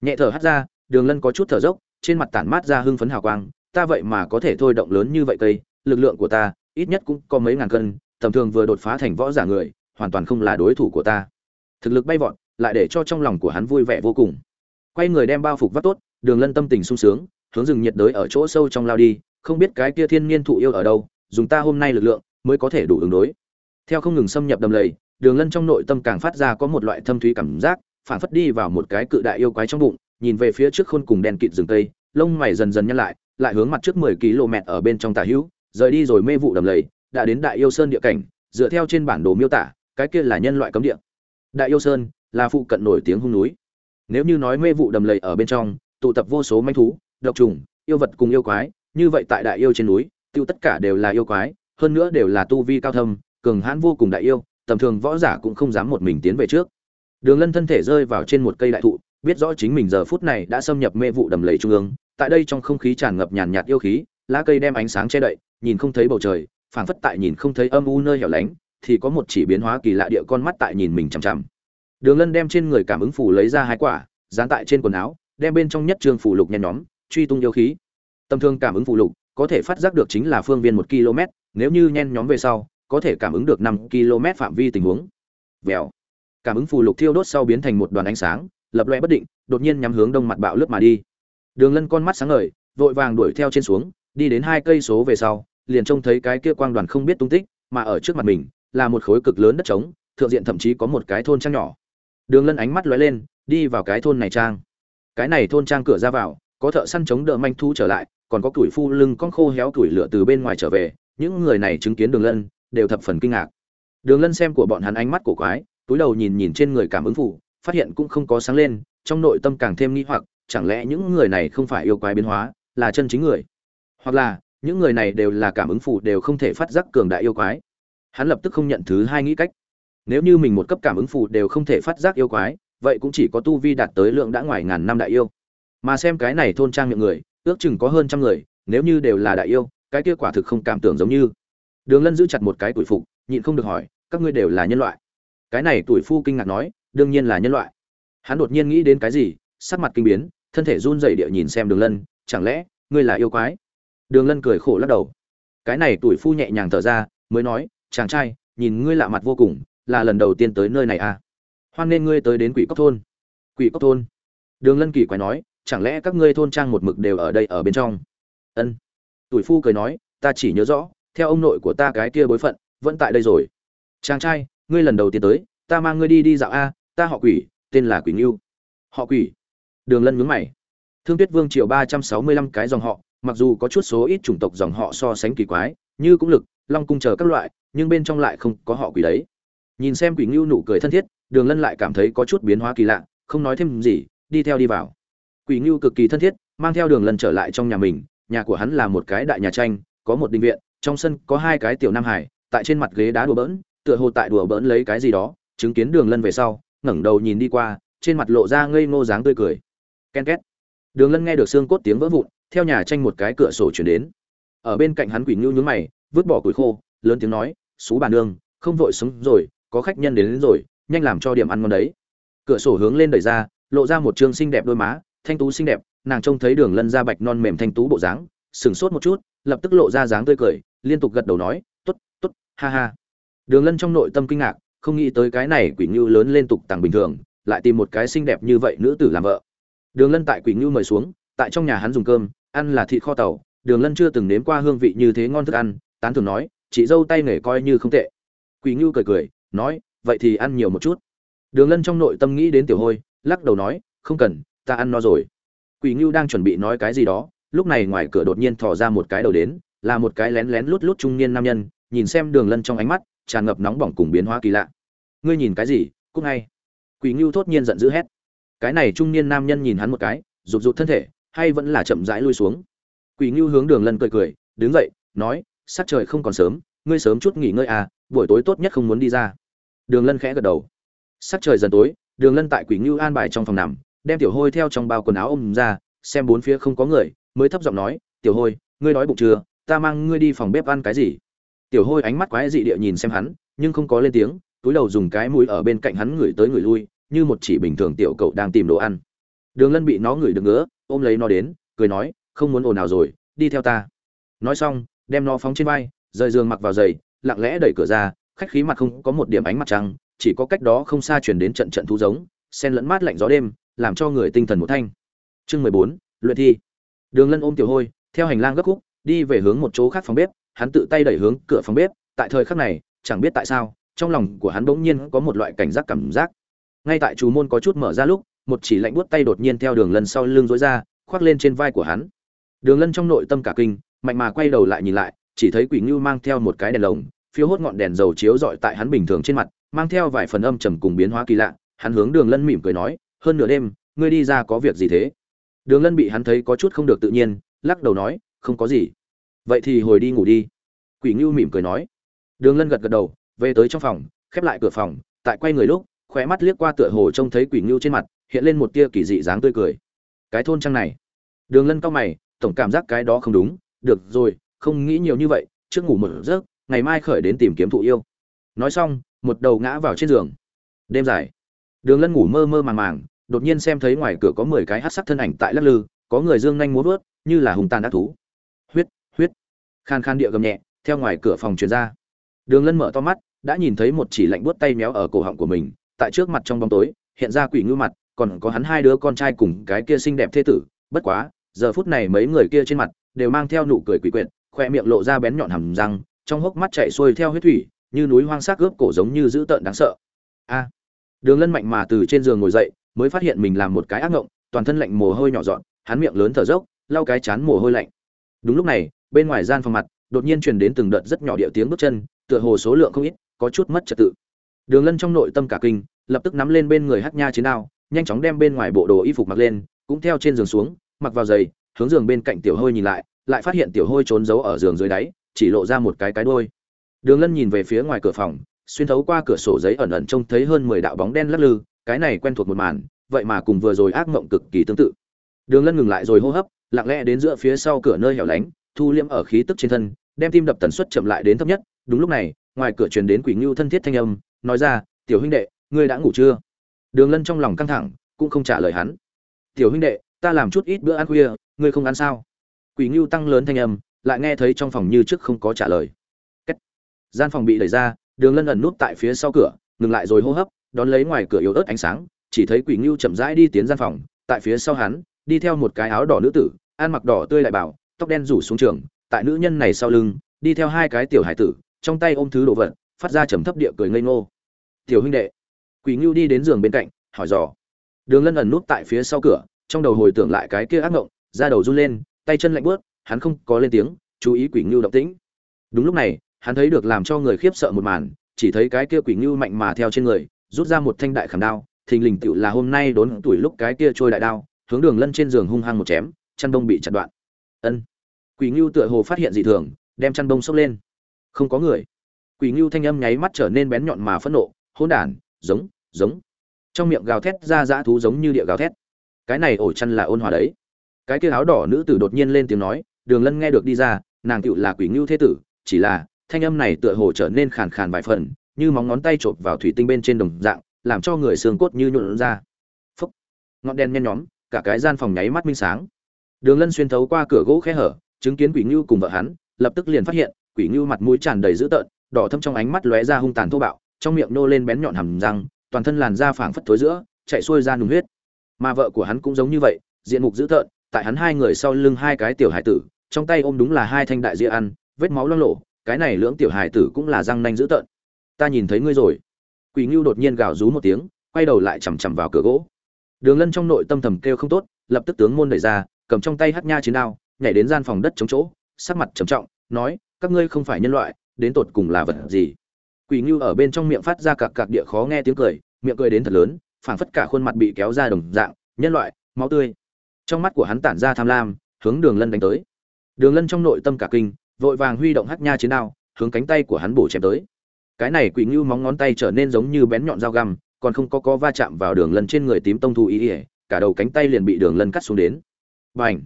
Nhẹ thở hắt ra, đường lân có chút thở dốc, trên mặt tản mát ra hưng phấn hào quang, ta vậy mà có thể thôi động lớn như vậy cây, lực lượng của ta, ít nhất cũng có mấy ngàn cân, tầm thường vừa đột phá thành võ giả người, hoàn toàn không là đối thủ của ta. Thực lực bay vọt, lại để cho trong lòng của hắn vui vẻ vô cùng. Quay người đem bao phục vắt tốt, đường lân tâm tình sung sướng hướng rừng nhiệt đới ở chỗ sâu trong lao đi, không biết cái kia thiên niên thụ yêu ở đâu, dùng ta hôm nay lực lượng mới có thể đủ ứng đối. Theo không ngừng xâm nhập đầm lầy, đường lân trong nội tâm càng phát ra có một loại thâm thúy cảm giác, phản phất đi vào một cái cự đại yêu quái trong bụng, nhìn về phía trước khôn cùng đèn kịt rừng tây, lông mày dần dần nhăn lại lại hướng mặt trước mười km ở bên trong tà hữu, rời đi rồi mê vụ đầm lầy, đã đến đại yêu sơn địa cảnh, dựa theo trên bản đồ miêu tả, cái kia là nhân loại cấm địa. Đại yêu sơn là phụ cận nổi tiếng hung núi. Nếu như nói mê vụ đầm lầy ở bên trong, tụ tập vô số manh thú độc trùng, yêu vật cùng yêu quái, như vậy tại đại yêu trên núi, tiêu tất cả đều là yêu quái, hơn nữa đều là tu vi cao thâm, cường hãn vô cùng đại yêu, tầm thường võ giả cũng không dám một mình tiến về trước. Đường lân thân thể rơi vào trên một cây đại thụ, biết rõ chính mình giờ phút này đã xâm nhập mê vụ đầm lầy trung ương, tại đây trong không khí tràn ngập nhàn nhạt yêu khí, lá cây đem ánh sáng che đậy, nhìn không thấy bầu trời, phảng phất tại nhìn không thấy âm u nơi hẻo lánh, thì có một chỉ biến hóa kỳ lạ địa con mắt tại nhìn mình chằm chằm. Đường lân đem trên người cảm ứng phủ lấy ra hai quả, dán tại trên quần áo, đem bên trong nhất trường phủ lục nhen nhóm truy tung yêu khí. Tâm thương cảm ứng phụ lục, có thể phát giác được chính là phương viên một km, nếu như nhen nhóm về sau, có thể cảm ứng được năm km phạm vi tình huống. Vèo. Cảm ứng phù lục thiêu đốt sau biến thành một đoàn ánh sáng, lập loe bất định, đột nhiên nhắm hướng đông mặt bạo lướt mà đi. Đường lân con mắt sáng ngời, vội vàng đuổi theo trên xuống, đi đến hai cây số về sau, liền trông thấy cái kia quang đoàn không biết tung tích, mà ở trước mặt mình, là một khối cực lớn đất trống, thượng diện thậm chí có một cái thôn trang nhỏ. Đường lân ánh mắt lóe lên, đi vào cái thôn này trang. Cái này thôn trang cửa ra vào có thợ săn chống đỡ manh thu trở lại, còn có tuổi phu lưng con khô héo tuổi lửa từ bên ngoài trở về, những người này chứng kiến đường lân, đều thập phần kinh ngạc. Đường lân xem của bọn hắn ánh mắt cổ quái, túi đầu nhìn nhìn trên người cảm ứng phủ, phát hiện cũng không có sáng lên, trong nội tâm càng thêm nghi hoặc, chẳng lẽ những người này không phải yêu quái biến hóa, là chân chính người? Hoặc là, những người này đều là cảm ứng phủ đều không thể phát giác cường đại yêu quái? Hắn lập tức không nhận thứ hai nghĩ cách. Nếu như mình một cấp cảm ứng phủ đều không thể phát giác yêu quái, vậy cũng chỉ có tu vi đạt tới lượng đã ngoài ngàn năm đại yêu mà xem cái này thôn trang miệng người, ước chừng có hơn trăm người, nếu như đều là đại yêu, cái kia quả thực không cảm tưởng giống như. Đường lân giữ chặt một cái tuổi phục, nhịn không được hỏi, các ngươi đều là nhân loại. Cái này tuổi phu kinh ngạc nói, đương nhiên là nhân loại. Hắn đột nhiên nghĩ đến cái gì, sắc mặt kinh biến, thân thể run rẩy địa nhìn xem đường lân, chẳng lẽ, ngươi là yêu quái? Đường lân cười khổ lắc đầu. Cái này tuổi phu nhẹ nhàng thở ra, mới nói, chàng trai, nhìn ngươi lạ mặt vô cùng, là lần đầu tiên tới nơi này à? Hoan nên ngươi tới đến quỷ cốc thôn. Quỷ cốc thôn. Đường lân kỳ quái nói chẳng lẽ các ngươi thôn trang một mực đều ở đây ở bên trong? Ân. Tuổi phu cười nói, ta chỉ nhớ rõ, theo ông nội của ta cái kia bối phận, vẫn tại đây rồi. Chàng trai, ngươi lần đầu tiên tới, ta mang ngươi đi đi dạo a, ta họ quỷ, tên là quỷ ngưu. Họ quỷ. Đường lân nhướng mày. Thương tuyết vương triều ba trăm sáu mươi lăm cái dòng họ, mặc dù có chút số ít chủng tộc dòng họ so sánh kỳ quái, như cũng lực, long cung chờ các loại, nhưng bên trong lại không có họ quỷ đấy. Nhìn xem quỷ ngưu nụ cười thân thiết, đường lân lại cảm thấy có chút biến hóa kỳ lạ, không nói thêm gì, đi theo đi vào quỷ ngưu cực kỳ thân thiết mang theo đường lân trở lại trong nhà mình nhà của hắn là một cái đại nhà tranh có một đình viện trong sân có hai cái tiểu nam hải tại trên mặt ghế đá đùa bỡn tựa hồ tại đùa bỡn lấy cái gì đó chứng kiến đường lân về sau ngẩng đầu nhìn đi qua trên mặt lộ ra ngây ngô dáng tươi cười. Ken két. Đường lân nghe được xương cốt tiếng vỡ vụn theo nhà tranh một cái cửa sổ chuyển đến. Ở bên cạnh hắn quỷ ngưu nhướng mày vứt bỏ củi khô lớn tiếng nói xú bà nương không vội sống rồi có khách nhân đến, đến rồi nhanh làm cho điểm ăn ngon đấy. Cửa sổ hướng lên đẩy ra lộ ra một trương xinh đẹp đôi má thanh tú xinh đẹp, nàng trông thấy đường lân da bạch non mềm thanh tú bộ dáng sửng sốt một chút, lập tức lộ ra dáng tươi cười, liên tục gật đầu nói t ố t t ố t ha ha. Đường lân trong nội tâm kinh ngạc, không nghĩ tới cái này quỷ ngưu lớn lên tục tàng bình thường, lại tìm một cái xinh đẹp như vậy nữ tử làm vợ. Đường lân tại quỷ ngưu mời xuống, tại trong nhà hắn dùng cơm, ăn là thịt kho tàu, đường lân chưa từng nếm qua hương vị như thế ngon thức ăn, tán thường nói, chị dâu tay nghề coi như không tệ. Quỷ ngưu cười cười, nói, vậy thì ăn nhiều một chút. Đường lân trong nội tâm nghĩ đến tiểu hôi, lắc đầu nói, không cần ta ăn no rồi. Quỷ ngưu đang chuẩn bị nói cái gì đó, lúc này ngoài cửa đột nhiên thò ra một cái đầu đến, là một cái lén lén lút lút trung niên nam nhân, nhìn xem đường lân trong ánh mắt, tràn ngập nóng bỏng cùng biến hóa kỳ lạ. Ngươi nhìn cái gì cúc ngay quỷ ngưu thốt nhiên giận dữ hét. Cái này trung niên nam nhân nhìn hắn một cái, rụt rụt thân thể, hay vẫn là chậm rãi lui xuống. Quỷ ngưu hướng đường lân cười cười, đứng dậy, nói, sắc trời không còn sớm, ngươi sớm chút nghỉ ngơi à buổi tối tốt nhất không muốn đi ra. Đường lân khẽ gật đầu. Sắc trời dần tối, đường lân tại quỷ ngưu an bài trong phòng nằm đem tiểu hôi theo trong bao quần áo ôm ra, xem bốn phía không có người, mới thấp giọng nói, tiểu hôi, ngươi đói bụng chưa? Ta mang ngươi đi phòng bếp ăn cái gì? Tiểu hôi ánh mắt quái dị địa nhìn xem hắn, nhưng không có lên tiếng, túi đầu dùng cái mũi ở bên cạnh hắn ngửi tới ngửi lui, như một chỉ bình thường tiểu cậu đang tìm đồ ăn. Đường lân bị nó ngửi được ngứa, ôm lấy nó đến, cười nói, không muốn ồn nào rồi, đi theo ta. Nói xong, đem nó phóng trên vai, rời giường mặc vào giày, lặng lẽ đẩy cửa ra, khách khí mặt không có một điểm ánh mặt trăng, chỉ có cách đó không xa chuyển đến trận trận thu giống sen lẫn mát lạnh gió đêm làm cho người tinh thần một thanh. Chương mười bốn, luyện thi. Đường lân ôm tiểu hôi, theo hành lang gấp khúc, đi về hướng một chỗ khác phòng bếp, hắn tự tay đẩy hướng cửa phòng bếp, tại thời khắc này, chẳng biết tại sao, trong lòng của hắn bỗng nhiên có một loại cảnh giác cảm giác. Ngay tại chú môn có chút mở ra lúc, một chỉ lạnh buốt tay đột nhiên theo đường lân sau lưng dối ra, khoác lên trên vai của hắn. Đường lân trong nội tâm cả kinh, mạnh mà quay đầu lại nhìn lại, chỉ thấy quỷ ngưu mang theo một cái đèn lồng phiếu hốt ngọn đèn dầu chiếu rọi tại hắn bình thường trên mặt, mang theo vài phần âm trầm cùng biến hóa kỳ lạ. Hắn hướng đường lân mỉm cười nói hơn nửa đêm, ngươi đi ra có việc gì thế? Đường lân bị hắn thấy có chút không được tự nhiên, lắc đầu nói, không có gì. Vậy thì hồi đi ngủ đi. Quỷ ngưu mỉm cười nói. Đường lân gật gật đầu, về tới trong phòng, khép lại cửa phòng, tại quay người lúc, khóe mắt liếc qua tựa hồ trông thấy quỷ ngưu trên mặt, hiện lên một tia kỳ dị dáng tươi cười. Cái thôn trang này. Đường lân cao mày, tổng cảm giác cái đó không đúng. Được rồi, không nghĩ nhiều như vậy, trước ngủ một giấc, ngày mai khởi đến tìm kiếm thụ yêu. Nói xong, một đầu ngã vào trên giường. Đêm dài đường lân ngủ mơ mơ màng màng, đột nhiên xem thấy ngoài cửa có mười cái hát sắc thân ảnh tại lắc lư, có người dương nhanh múa vớt, như là hùng tàn ác thú. Huyết huyết. Khan khan địa gầm nhẹ, theo ngoài cửa phòng truyền ra. Đường lân mở to mắt, đã nhìn thấy một chỉ lạnh buốt tay méo ở cổ họng của mình, tại trước mặt trong bóng tối, hiện ra quỷ ngư mặt, còn có hắn hai đứa con trai cùng cái kia xinh đẹp thế tử. Bất quá, giờ phút này mấy người kia trên mặt đều mang theo nụ cười quỷ quyệt, khoe miệng lộ ra bén nhọn hầm răng, trong hốc mắt chạy xuôi theo huyết thủy, như núi hoang sắc gớp cổ giống như dữ tợn đáng sợ. A! Đường lân mạnh mà từ trên giường ngồi dậy mới phát hiện mình làm một cái ác ngộng toàn thân lạnh mồ hôi nhỏ giọt, hắn miệng lớn thở dốc lau cái chán mồ hôi lạnh đúng lúc này bên ngoài gian phòng mặt đột nhiên truyền đến từng đợt rất nhỏ điệu tiếng bước chân tựa hồ số lượng không ít có chút mất trật tự đường lân trong nội tâm cả kinh lập tức nắm lên bên người hắc nha chiến đao nhanh chóng đem bên ngoài bộ đồ y phục mặc lên cũng theo trên giường xuống mặc vào giày hướng giường bên cạnh tiểu hôi nhìn lại lại phát hiện tiểu hôi trốn giấu ở giường dưới đáy chỉ lộ ra một cái cái đuôi. đường lân nhìn về phía ngoài cửa phòng xuyên thấu qua cửa sổ giấy ẩn ẩn trông thấy hơn mười đạo bóng đen lắc lư, cái này quen thuộc một màn, vậy mà cùng vừa rồi ác mộng cực kỳ tương tự. Đường lân ngừng lại rồi hô hấp, lặng lẽ đến giữa phía sau cửa nơi hẻo lánh, thu liễm ở khí tức trên thân, đem tim đập tần suất chậm lại đến thấp nhất. Đúng lúc này, ngoài cửa truyền đến quỷ ngưu thân thiết thanh âm, nói ra, tiểu huynh đệ, ngươi đã ngủ chưa? Đường lân trong lòng căng thẳng, cũng không trả lời hắn. Tiểu huynh đệ, ta làm chút ít bữa ăn khuya, ngươi không ăn sao? Quỷ ngưu tăng lớn thanh âm, lại nghe thấy trong phòng như trước không có trả lời. Cách. gian phòng bị đẩy ra đường lân ẩn núp tại phía sau cửa ngừng lại rồi hô hấp đón lấy ngoài cửa yếu ớt ánh sáng chỉ thấy quỷ ngưu chậm rãi đi tiến gian phòng tại phía sau hắn đi theo một cái áo đỏ nữ tử ăn mặc đỏ tươi lại bảo tóc đen rủ xuống trường tại nữ nhân này sau lưng đi theo hai cái tiểu hải tử trong tay ôm thứ đồ vật phát ra trầm thấp địa cười ngây ngô. Tiểu huynh đệ. Quỷ ngưu đi đến giường bên cạnh hỏi dò. Đường lân ẩn núp tại phía sau cửa trong đầu hồi tưởng lại cái kia ác ngộng da đầu run lên tay chân lạnh bước, hắn không có lên tiếng chú ý quỷ ngưu động tĩnh. Đúng lúc này hắn thấy được làm cho người khiếp sợ một màn, chỉ thấy cái kia quỷ ngưu mạnh mà theo trên người, rút ra một thanh đại khảm đao, thình lình tựu là hôm nay đốn tuổi lúc cái kia trôi đại đao, hướng đường lân trên giường hung hăng một chém, chăn đông bị chặt đoạn. Ân. Quỷ ngưu tựa hồ phát hiện dị thường, đem chăn đông xốc lên. Không có người. Quỷ ngưu thanh âm nháy mắt trở nên bén nhọn mà phẫn nộ, hỗn đản, giống giống. Trong miệng gào thét ra dã thú giống như địa gào thét. Cái này ổ chăn là ôn hòa đấy. Cái kia áo đỏ nữ tử đột nhiên lên tiếng nói, đường lân nghe được đi ra, nàng tựu là quỷ ngưu thế tử, chỉ là thanh âm này tựa hồ trở nên khàn khàn vài phần, như móng ngón tay chộp vào thủy tinh bên trên đồng dạng, làm cho người xương cốt như nhuộn ra. Phúc. Ngọn đèn nhen nhóm, cả cái gian phòng nháy mắt minh sáng. Đường lân xuyên thấu qua cửa gỗ khe hở, chứng kiến quỷ ngưu cùng vợ hắn, lập tức liền phát hiện, quỷ ngưu mặt mũi tràn đầy dữ tợn, đỏ thâm trong ánh mắt lóe ra hung tàn thô bạo, trong miệng nô lên bén nhọn hầm răng, toàn thân làn da phảng phất thối giữa, chạy xuôi ra nùng huyết. Mà vợ của hắn cũng giống như vậy, diện mục dữ tợn, tại hắn hai người sau lưng hai cái tiểu hải tử, trong tay ôm đúng là hai thanh đại dĩa ăn, vết máu loang lộ cái này lưỡng tiểu hải tử cũng là răng nanh dữ tợn. Ta nhìn thấy ngươi rồi. Quỷ ngưu đột nhiên gào rú một tiếng, quay đầu lại chằm chằm vào cửa gỗ. Đường lân trong nội tâm thầm kêu không tốt, lập tức tướng môn đẩy ra, cầm trong tay hát nha chiến đao, nhảy đến gian phòng đất chống chỗ, sắc mặt trầm trọng, nói, các ngươi không phải nhân loại, đến tột cùng là vật gì? Quỷ ngưu ở bên trong miệng phát ra cạc cạc địa khó nghe tiếng cười, miệng cười đến thật lớn, phảng phất cả khuôn mặt bị kéo ra đồng dạng, nhân loại, máu tươi. Trong mắt của hắn tản ra tham lam, hướng đường lân đánh tới. Đường lân trong nội tâm cả kinh vội vàng huy động hắc nha chiến đao, hướng cánh tay của hắn bổ chém tới. Cái này quỷ ngưu móng ngón tay trở nên giống như bén nhọn dao găm, còn không có có va chạm vào đường lân trên người tím tông thu ý ỉa cả đầu cánh tay liền bị đường lân cắt xuống đến. B à n h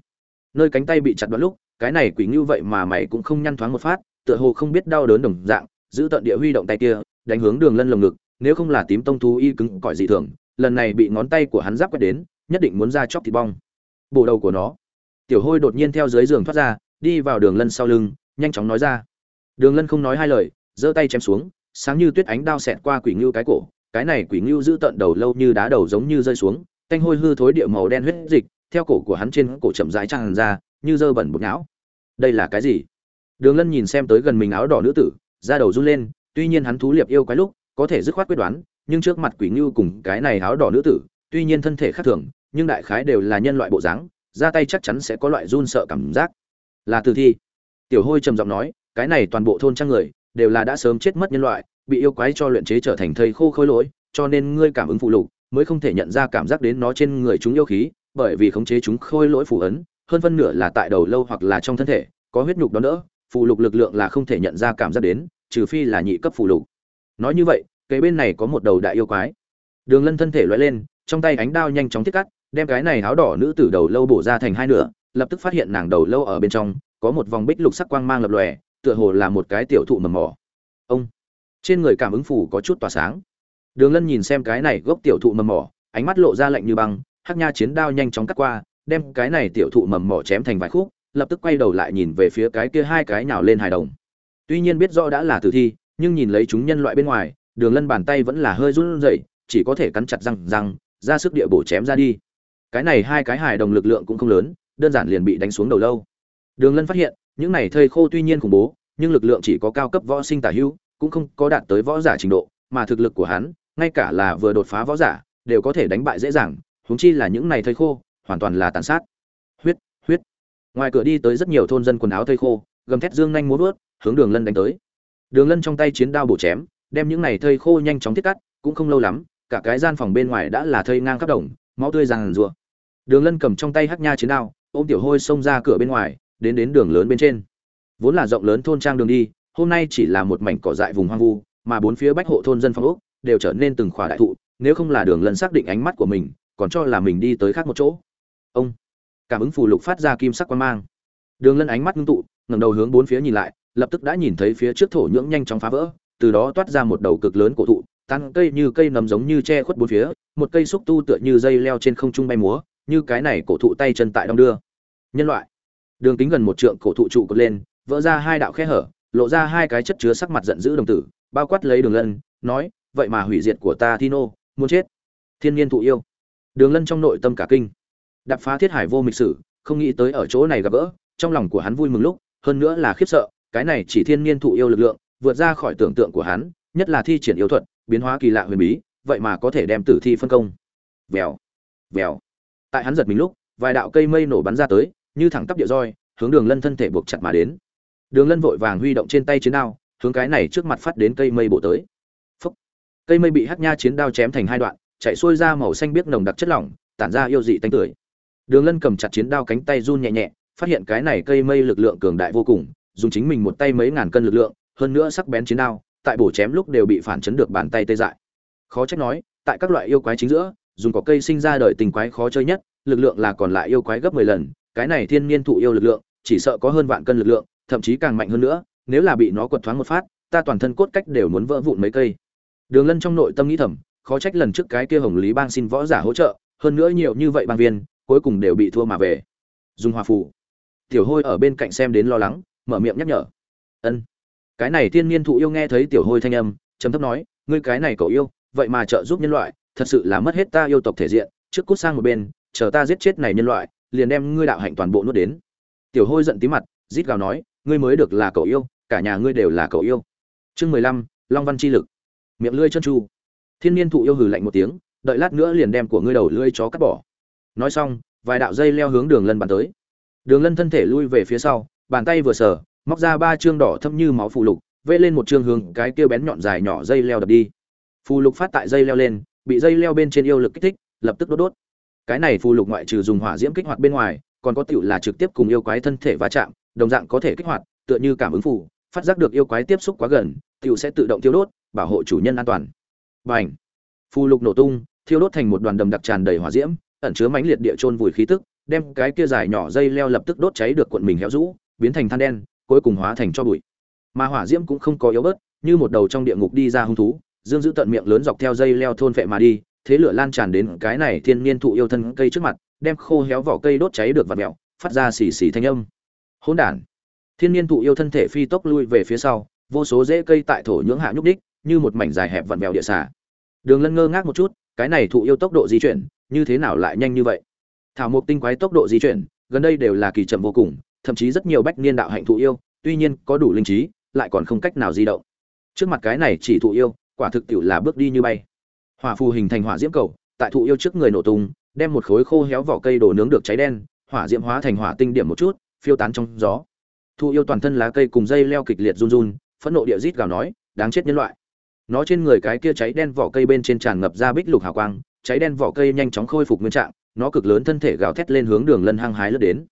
nơi cánh tay bị chặt đoạn lúc, cái này quỷ ngưu vậy mà mày cũng không nhăn thoáng một phát, tựa hồ không biết đau đớn đồng dạng, giữ tận địa huy động tay kia, đánh hướng đường lân lồng ngực, nếu không là tím tông thú y cứng cỏi dị thường, lần này bị ngón tay của hắn giáp quét đến, nhất định muốn ra chóc thịt bong. Bổ đầu của nó. Tiểu hôi đột nhiên theo dưới giường thoát ra, đi vào đường lân sau lưng nhanh chóng nói ra. Đường lân không nói hai lời, giơ tay chém xuống, sáng như tuyết ánh đao xẹt qua quỷ ngưu cái cổ, cái này quỷ ngưu giữ tận đầu lâu như đá đầu giống như rơi xuống, tanh hôi hư thối địa màu đen huyết dịch, theo cổ của hắn trên cổ chậm rãi tràn ra, như dơ bẩn bột não đây là cái gì? Đường lân nhìn xem tới gần mình áo đỏ nữ tử, da đầu run lên, tuy nhiên hắn thú liệp yêu quái lúc, có thể dứt khoát quyết đoán, nhưng trước mặt quỷ ngưu cùng cái này áo đỏ nữ tử, tuy nhiên thân thể khác thường, nhưng đại khái đều là nhân loại bộ dáng ra tay chắc chắn sẽ có loại run sợ cảm giác. Là tử thi tiểu hôi trầm giọng nói, cái này toàn bộ thôn trang người, đều là đã sớm chết mất nhân loại, bị yêu quái cho luyện chế trở thành thây khô khôi lỗi, cho nên ngươi cảm ứng phụ lục, mới không thể nhận ra cảm giác đến nó trên người chúng yêu khí, bởi vì khống chế chúng khôi lỗi phù ấn, hơn phân nửa là tại đầu lâu hoặc là trong thân thể, có huyết nhục đó nữa phụ lục lực lượng là không thể nhận ra cảm giác đến, trừ phi là nhị cấp phụ lục. Nói như vậy, cái bên này có một đầu đại yêu quái. Đường lân thân thể loại lên, trong tay ánh đao nhanh chóng thiết cắt, đem cái này áo đỏ nữ tử đầu lâu bổ ra thành hai nửa, lập tức phát hiện nàng đầu lâu ở bên trong có một vòng bích lục sắc quang mang lập lòe, tựa hồ là một cái tiểu thụ mầm mỏ ông, trên người cảm ứng phủ có chút tỏa sáng. Đường lân nhìn xem cái này gốc tiểu thụ mầm mỏ ánh mắt lộ ra lạnh như băng, hắc nha chiến đao nhanh chóng cắt qua, đem cái này tiểu thụ mầm mỏ chém thành vài khúc, lập tức quay đầu lại nhìn về phía cái kia hai cái nào lên hài đồng. Tuy nhiên biết rõ đã là tử thi, nhưng nhìn lấy chúng nhân loại bên ngoài, đường lân bàn tay vẫn là hơi run rẩy, chỉ có thể cắn chặt răng răng, ra sức địa bổ chém ra đi. Cái này hai cái hài đồng lực lượng cũng không lớn, đơn giản liền bị đánh xuống đầu lâu đường lân phát hiện, những này thây khô tuy nhiên khủng bố, nhưng lực lượng chỉ có cao cấp võ sinh tả hữu, cũng không có đạt tới võ giả trình độ, mà thực lực của hắn, ngay cả là vừa đột phá võ giả, đều có thể đánh bại dễ dàng, huống chi là những này thây khô, hoàn toàn là tàn sát. Huyết huyết. Ngoài cửa đi tới rất nhiều thôn dân quần áo thây khô, gầm thét dương nhanh múa vớt, hướng đường lân đánh tới. Đường lân trong tay chiến đao bổ chém, đem những này thây khô nhanh chóng thiết cắt, cũng không lâu lắm, cả cái gian phòng bên ngoài đã là thây ngang khắp đồng, máu tươi ràn rụa. Đường lân cầm trong tay hắc nha chiến đao, ôm tiểu hôi xông ra cửa bên ngoài đến đến đường lớn bên trên. Vốn là rộng lớn thôn trang đường đi, hôm nay chỉ là một mảnh cỏ dại vùng hoang vu, mà bốn phía bách hộ thôn dân phong ốc đều trở nên từng khỏa đại thụ, nếu không là đường lân xác định ánh mắt của mình, còn cho là mình đi tới khác một chỗ. Ông cảm ứng phù lục phát ra kim sắc quan mang. Đường lân ánh mắt ngưng tụ, ngẩng đầu hướng bốn phía nhìn lại, lập tức đã nhìn thấy phía trước thổ nhưỡng nhanh chóng phá vỡ, từ đó toát ra một đầu cực lớn cổ thụ, tán cây như cây nấm giống như che khuất bốn phía, một cây xúc tu tựa như dây leo trên không trung bay múa, như cái này cổ thụ tay chân tại đông đưa. Nhân loại đường kính gần một trượng cổ thụ trụ cột lên vỡ ra hai đạo khe hở lộ ra hai cái chất chứa sắc mặt giận dữ đồng tử bao quát lấy đường lân nói vậy mà hủy diệt của ta Thino, muốn chết. Thiên nhiên thụ yêu. Đường Lân trong nội tâm cả kinh. đập phá thiết hải vô mịch sử, không nghĩ tới ở chỗ này gặp gỡ, trong lòng của hắn vui mừng lúc, hơn nữa là khiếp sợ, cái này chỉ thiên nhiên thụ yêu lực lượng, vượt ra khỏi tưởng tượng của hắn, nhất là thi triển yêu thuật, biến hóa kỳ lạ huyền bí, vậy mà có thể đem tử thi phân công. Vèo, vèo. Tại hắn giật mình lúc, vài đạo cây mây nổ bắn ra tới, như thẳng tắp địa roi, hướng Đường Lân thân thể buộc chặt mà đến. Đường Lân vội vàng huy động trên tay chiến đao, hướng cái này trước mặt phát đến cây mây bộ tới. Cây mây bị hắc nha chiến đao chém thành hai đoạn chạy xuôi ra màu xanh biếc nồng đặc chất lỏng tản ra yêu dị tanh tưởi. Đường lân cầm chặt chiến đao cánh tay run nhẹ nhẹ phát hiện cái này cây mây lực lượng cường đại vô cùng dùng chính mình một tay mấy ngàn cân lực lượng hơn nữa sắc bén chiến đao tại bổ chém lúc đều bị phản chấn được bàn tay tê dại. Khó trách nói tại các loại yêu quái chính giữa dùng có cây sinh ra đời tình quái khó chơi nhất lực lượng là còn lại yêu quái gấp mười lần cái này thiên nhiên thụ yêu lực lượng chỉ sợ có hơn vạn cân lực lượng thậm chí càng mạnh hơn nữa nếu là bị nó quật thoáng một phát ta toàn thân cốt cách đều muốn vỡ vụn mấy cây. Đường Lân trong nội tâm nghĩ thầm, khó trách lần trước cái kia Hồng Lý Bang xin võ giả hỗ trợ, hơn nữa nhiều như vậy bang viên cuối cùng đều bị thua mà về. Dùng hòa phù tiểu hôi ở bên cạnh xem đến lo lắng mở miệng nhắc nhở. Ân. Cái này thiên niên thụ yêu nghe thấy tiểu hôi thanh âm trầm thấp nói ngươi cái này cậu yêu vậy mà trợ giúp nhân loại thật sự là mất hết ta yêu tộc thể diện trước cút sang một bên chờ ta giết chết này nhân loại liền đem ngươi đạo hạnh toàn bộ nuốt đến. Tiểu hôi giận tí mặt, rít gào nói, ngươi mới được là cậu yêu, cả nhà ngươi đều là cậu yêu. Chương mười lăm, long văn chi lực. Miệng lưỡi chân chu. Thiên niên thụ yêu hừ lạnh một tiếng, đợi lát nữa liền đem của ngươi đầu lưỡi chó cắt bỏ. Nói xong, vài đạo dây leo hướng đường lân bàn tới. Đường lân thân thể lui về phía sau, bàn tay vừa sờ, móc ra ba chương đỏ thâm như máu phù lục vê lên một chương hướng cái kia bén nhọn dài nhỏ dây leo đập đi. Phù lục phát tại dây leo lên, bị dây leo bên trên yêu lực kích thích, lập tức đốt đốt cái này phù lục ngoại trừ dùng hỏa diễm kích hoạt bên ngoài, còn có tựu là trực tiếp cùng yêu quái thân thể va chạm, đồng dạng có thể kích hoạt, tựa như cảm ứng phù, phát giác được yêu quái tiếp xúc quá gần tựu sẽ tự động tiêu đốt, bảo hộ chủ nhân an toàn. Bành! Phù lục nổ tung, thiêu đốt thành một đoàn đầm đặc tràn đầy hỏa diễm, ẩn chứa mãnh liệt địa chôn vùi khí tức, đem cái kia dài nhỏ dây leo lập tức đốt cháy được cuộn mình héo rũ, biến thành than đen, cuối cùng hóa thành cho bụi. Mà hỏa diễm cũng không có yếu bớt, như một đầu trong địa ngục đi ra hung thú, dương giữ tận miệng lớn dọc theo dây leo thôn vệ mà đi thế lửa lan tràn đến cái này thiên niên thụ yêu thân cây trước mặt, đem khô héo vỏ cây đốt cháy được vặn mẹo phát ra xì xì thanh âm. Hỗn đản. Thiên niên thụ yêu thân thể phi tốc lui về phía sau, vô số rễ cây tại thổ nhưỡng hạ nhúc đích như một mảnh dài hẹp vặn mèo địa xả. Đường lân ngơ ngác một chút, cái này thụ yêu tốc độ di chuyển, như thế nào lại nhanh như vậy? Thảo mộc tinh quái tốc độ di chuyển, gần đây đều là kỳ chậm vô cùng, thậm chí rất nhiều bách niên đạo hạnh thụ yêu, tuy nhiên có đủ linh trí, lại còn không cách nào di động. Trước mặt cái này chỉ thụ yêu, quả thực tiểu là bước đi như bay hỏa phù hình thành hỏa diễm cầu, tại thụ yêu trước người nổ tung, đem một khối khô héo vỏ cây đổ nướng được cháy đen, hỏa diễm hóa thành hỏa tinh điểm một chút, phiêu tán trong gió. Thụ yêu toàn thân lá cây cùng dây leo kịch liệt run run, phẫn nộ địa rít gào nói, đáng chết nhân loại. Nó trên người cái kia cháy đen vỏ cây bên trên tràn ngập ra bích lục hào quang, cháy đen vỏ cây nhanh chóng khôi phục nguyên trạng, nó cực lớn thân thể gào thét lên hướng đường lân hăng hái lướt đến.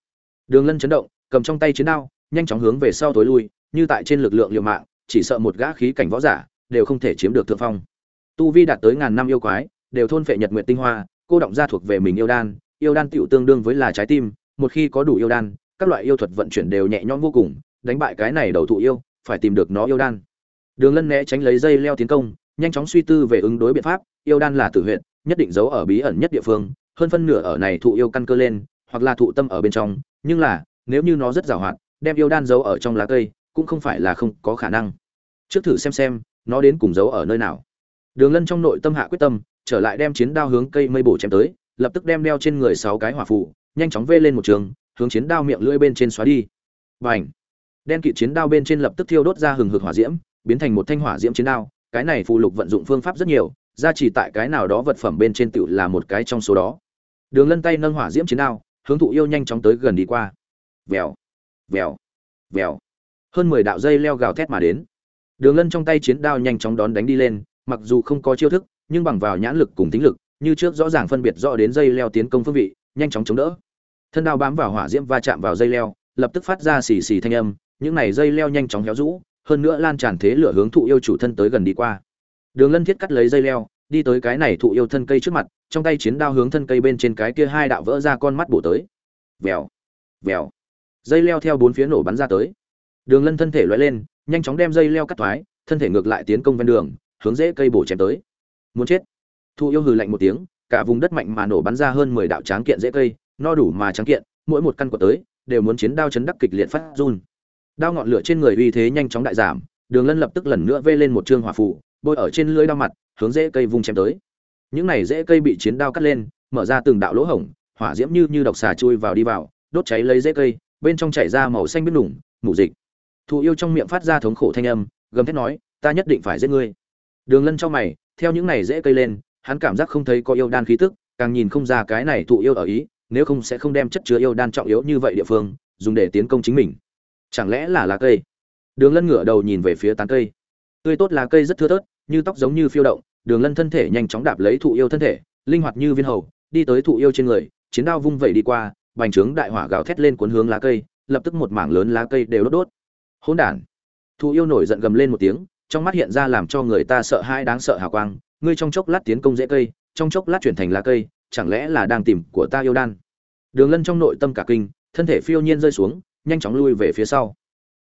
Đường lân chấn động, cầm trong tay chiến đao, nhanh chóng hướng về sau tối lui, như tại trên lực lượng liều mạng, chỉ sợ một gã khí cảnh võ giả đều không thể chiếm được thượng phong tu vi đạt tới ngàn năm yêu quái, đều thôn phệ nhật nguyện tinh hoa, cô động ra thuộc về mình yêu đan. Yêu đan tựu tương đương với là trái tim, một khi có đủ yêu đan, các loại yêu thuật vận chuyển đều nhẹ nhõm vô cùng, đánh bại cái này đầu thụ yêu, phải tìm được nó yêu đan. Đường lân né tránh lấy dây leo tiến công, nhanh chóng suy tư về ứng đối biện pháp. Yêu đan là tử huyện nhất định giấu ở bí ẩn nhất địa phương, hơn phân nửa ở này thụ yêu căn cơ lên, hoặc là thụ tâm ở bên trong. Nhưng là, nếu như nó rất giàu hoạt đem yêu đan giấu ở trong lá cây, cũng không phải là không có khả năng. Trước thử xem xem, nó đến cùng giấu ở nơi nào đường lân trong nội tâm hạ quyết tâm trở lại đem chiến đao hướng cây mây bổ chém tới lập tức đem đeo trên người sáu cái hỏa phụ nhanh chóng vê lên một trường hướng chiến đao miệng lưỡi bên trên xóa đi. Bành, đen kịt chiến đao bên trên lập tức thiêu đốt ra hừng hực hỏa diễm biến thành một thanh hỏa diễm chiến đao cái này phụ lục vận dụng phương pháp rất nhiều ra chỉ tại cái nào đó vật phẩm bên trên tựu là một cái trong số đó. Đường lân tay nâng hỏa diễm chiến đao hướng thụ yêu nhanh chóng tới gần đi qua. Vèo! Vèo! Vèo! Hơn mười đạo dây leo gào thét mà đến. Đường lân trong tay chiến đao nhanh chóng đón đánh đi lên mặc dù không có chiêu thức, nhưng bằng vào nhãn lực cùng tính lực, như trước rõ ràng phân biệt rõ đến dây leo tiến công phương vị, nhanh chóng chống đỡ. Thân đao bám vào hỏa diễm va chạm vào dây leo, lập tức phát ra xì xì thanh âm, những này dây leo nhanh chóng héo rũ, hơn nữa lan tràn thế lửa hướng thụ yêu chủ thân tới gần đi qua. Đường lân thiết cắt lấy dây leo, đi tới cái này thụ yêu thân cây trước mặt, trong tay chiến đao hướng thân cây bên trên cái kia hai đạo vỡ ra con mắt bổ tới. Vèo vèo. Dây leo theo bốn phía nổ bắn ra tới. Đường lân thân thể loại lên, nhanh chóng đem dây leo cắt thoái, thân thể ngược lại tiến công ven đường hướng dễ cây bổ chém tới. Muốn chết. Thụ yêu hừ lạnh một tiếng, cả vùng đất mạnh mà nổ bắn ra hơn mười đạo tráng kiện dễ cây, no đủ mà tráng kiện, mỗi một căn của tới, đều muốn chiến đao chấn đắc kịch liệt phát run. Đao ngọn lửa trên người uy thế nhanh chóng đại giảm, đường lân lập tức lần nữa vê lên một trương hỏa phủ bôi ở trên lưỡi đao mặt, hướng dễ cây vung chém tới. Những này dễ cây bị chiến đao cắt lên, mở ra từng đạo lỗ hổng, hỏa diễm như như độc xà chui vào đi vào, đốt cháy lấy dễ cây, bên trong chảy ra màu xanh biết lủng mù dịch. Thụ yêu trong miệng phát ra thống khổ thanh âm, gầm thét nói, ta nhất định phải giết ngươi đường lân cho mày, theo những này dễ cây lên, hắn cảm giác không thấy có yêu đan khí tức, càng nhìn không ra cái này thụ yêu ở ý, nếu không sẽ không đem chất chứa yêu đan trọng yếu như vậy địa phương, dùng để tiến công chính mình. Chẳng lẽ là lá cây? Đường lân ngửa đầu nhìn về phía tán cây. Tươi tốt lá cây rất thưa thớt, như tóc giống như phiêu động, đường lân thân thể nhanh chóng đạp lấy thụ yêu thân thể, linh hoạt như viên hầu, đi tới thụ yêu trên người, chiến đao vung vẩy đi qua, bành trướng đại hỏa gào thét lên cuốn hướng lá cây, lập tức một mảng lớn lá cây đều đốt đốt. Hỗn đản! Thụ yêu nổi giận gầm lên một tiếng trong mắt hiện ra làm cho người ta sợ hãi đáng sợ hào quang, ngươi trong chốc lát tiến công dễ cây, trong chốc lát chuyển thành lá cây, chẳng lẽ là đang tìm của ta yêu đan? Đường lân trong nội tâm cả kinh, thân thể phiêu nhiên rơi xuống, nhanh chóng lui về phía sau.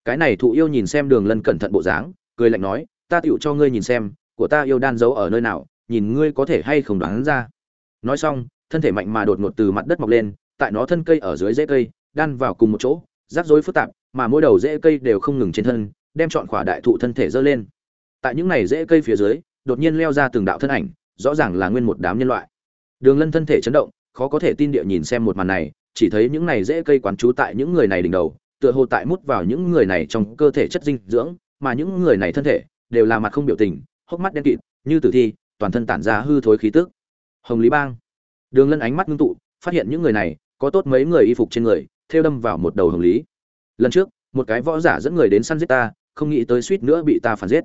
Cái này thụ yêu nhìn xem đường lân cẩn thận bộ dáng, cười lạnh nói, ta tựu cho ngươi nhìn xem, của ta yêu đan giấu ở nơi nào, nhìn ngươi có thể hay không đoán ra. Nói xong, thân thể mạnh mà đột ngột từ mặt đất mọc lên, tại nó thân cây ở dưới rễ cây, đan vào cùng một chỗ, rắc rối phức tạp, mà mỗi đầu rễ cây đều không ngừng trên thân, đem chọn khỏa đại thụ thân thể dơ lên tại những này rễ cây phía dưới, đột nhiên leo ra từng đạo thân ảnh, rõ ràng là nguyên một đám nhân loại. Đường lân thân thể chấn động, khó có thể tin địa nhìn xem một màn này, chỉ thấy những này rễ cây quán trú tại những người này đỉnh đầu, tựa hồ tại mút vào những người này trong cơ thể chất dinh dưỡng, mà những người này thân thể đều là mặt không biểu tình, hốc mắt đen kịt, như tử thi, toàn thân tản ra hư thối khí tức. Hồng lý bang. Đường lân ánh mắt ngưng tụ, phát hiện những người này có tốt mấy người y phục trên người theo đâm vào một đầu hồng lý. Lần trước, một cái võ giả dẫn người đến săn giết ta, không nghĩ tới suýt nữa bị ta phản giết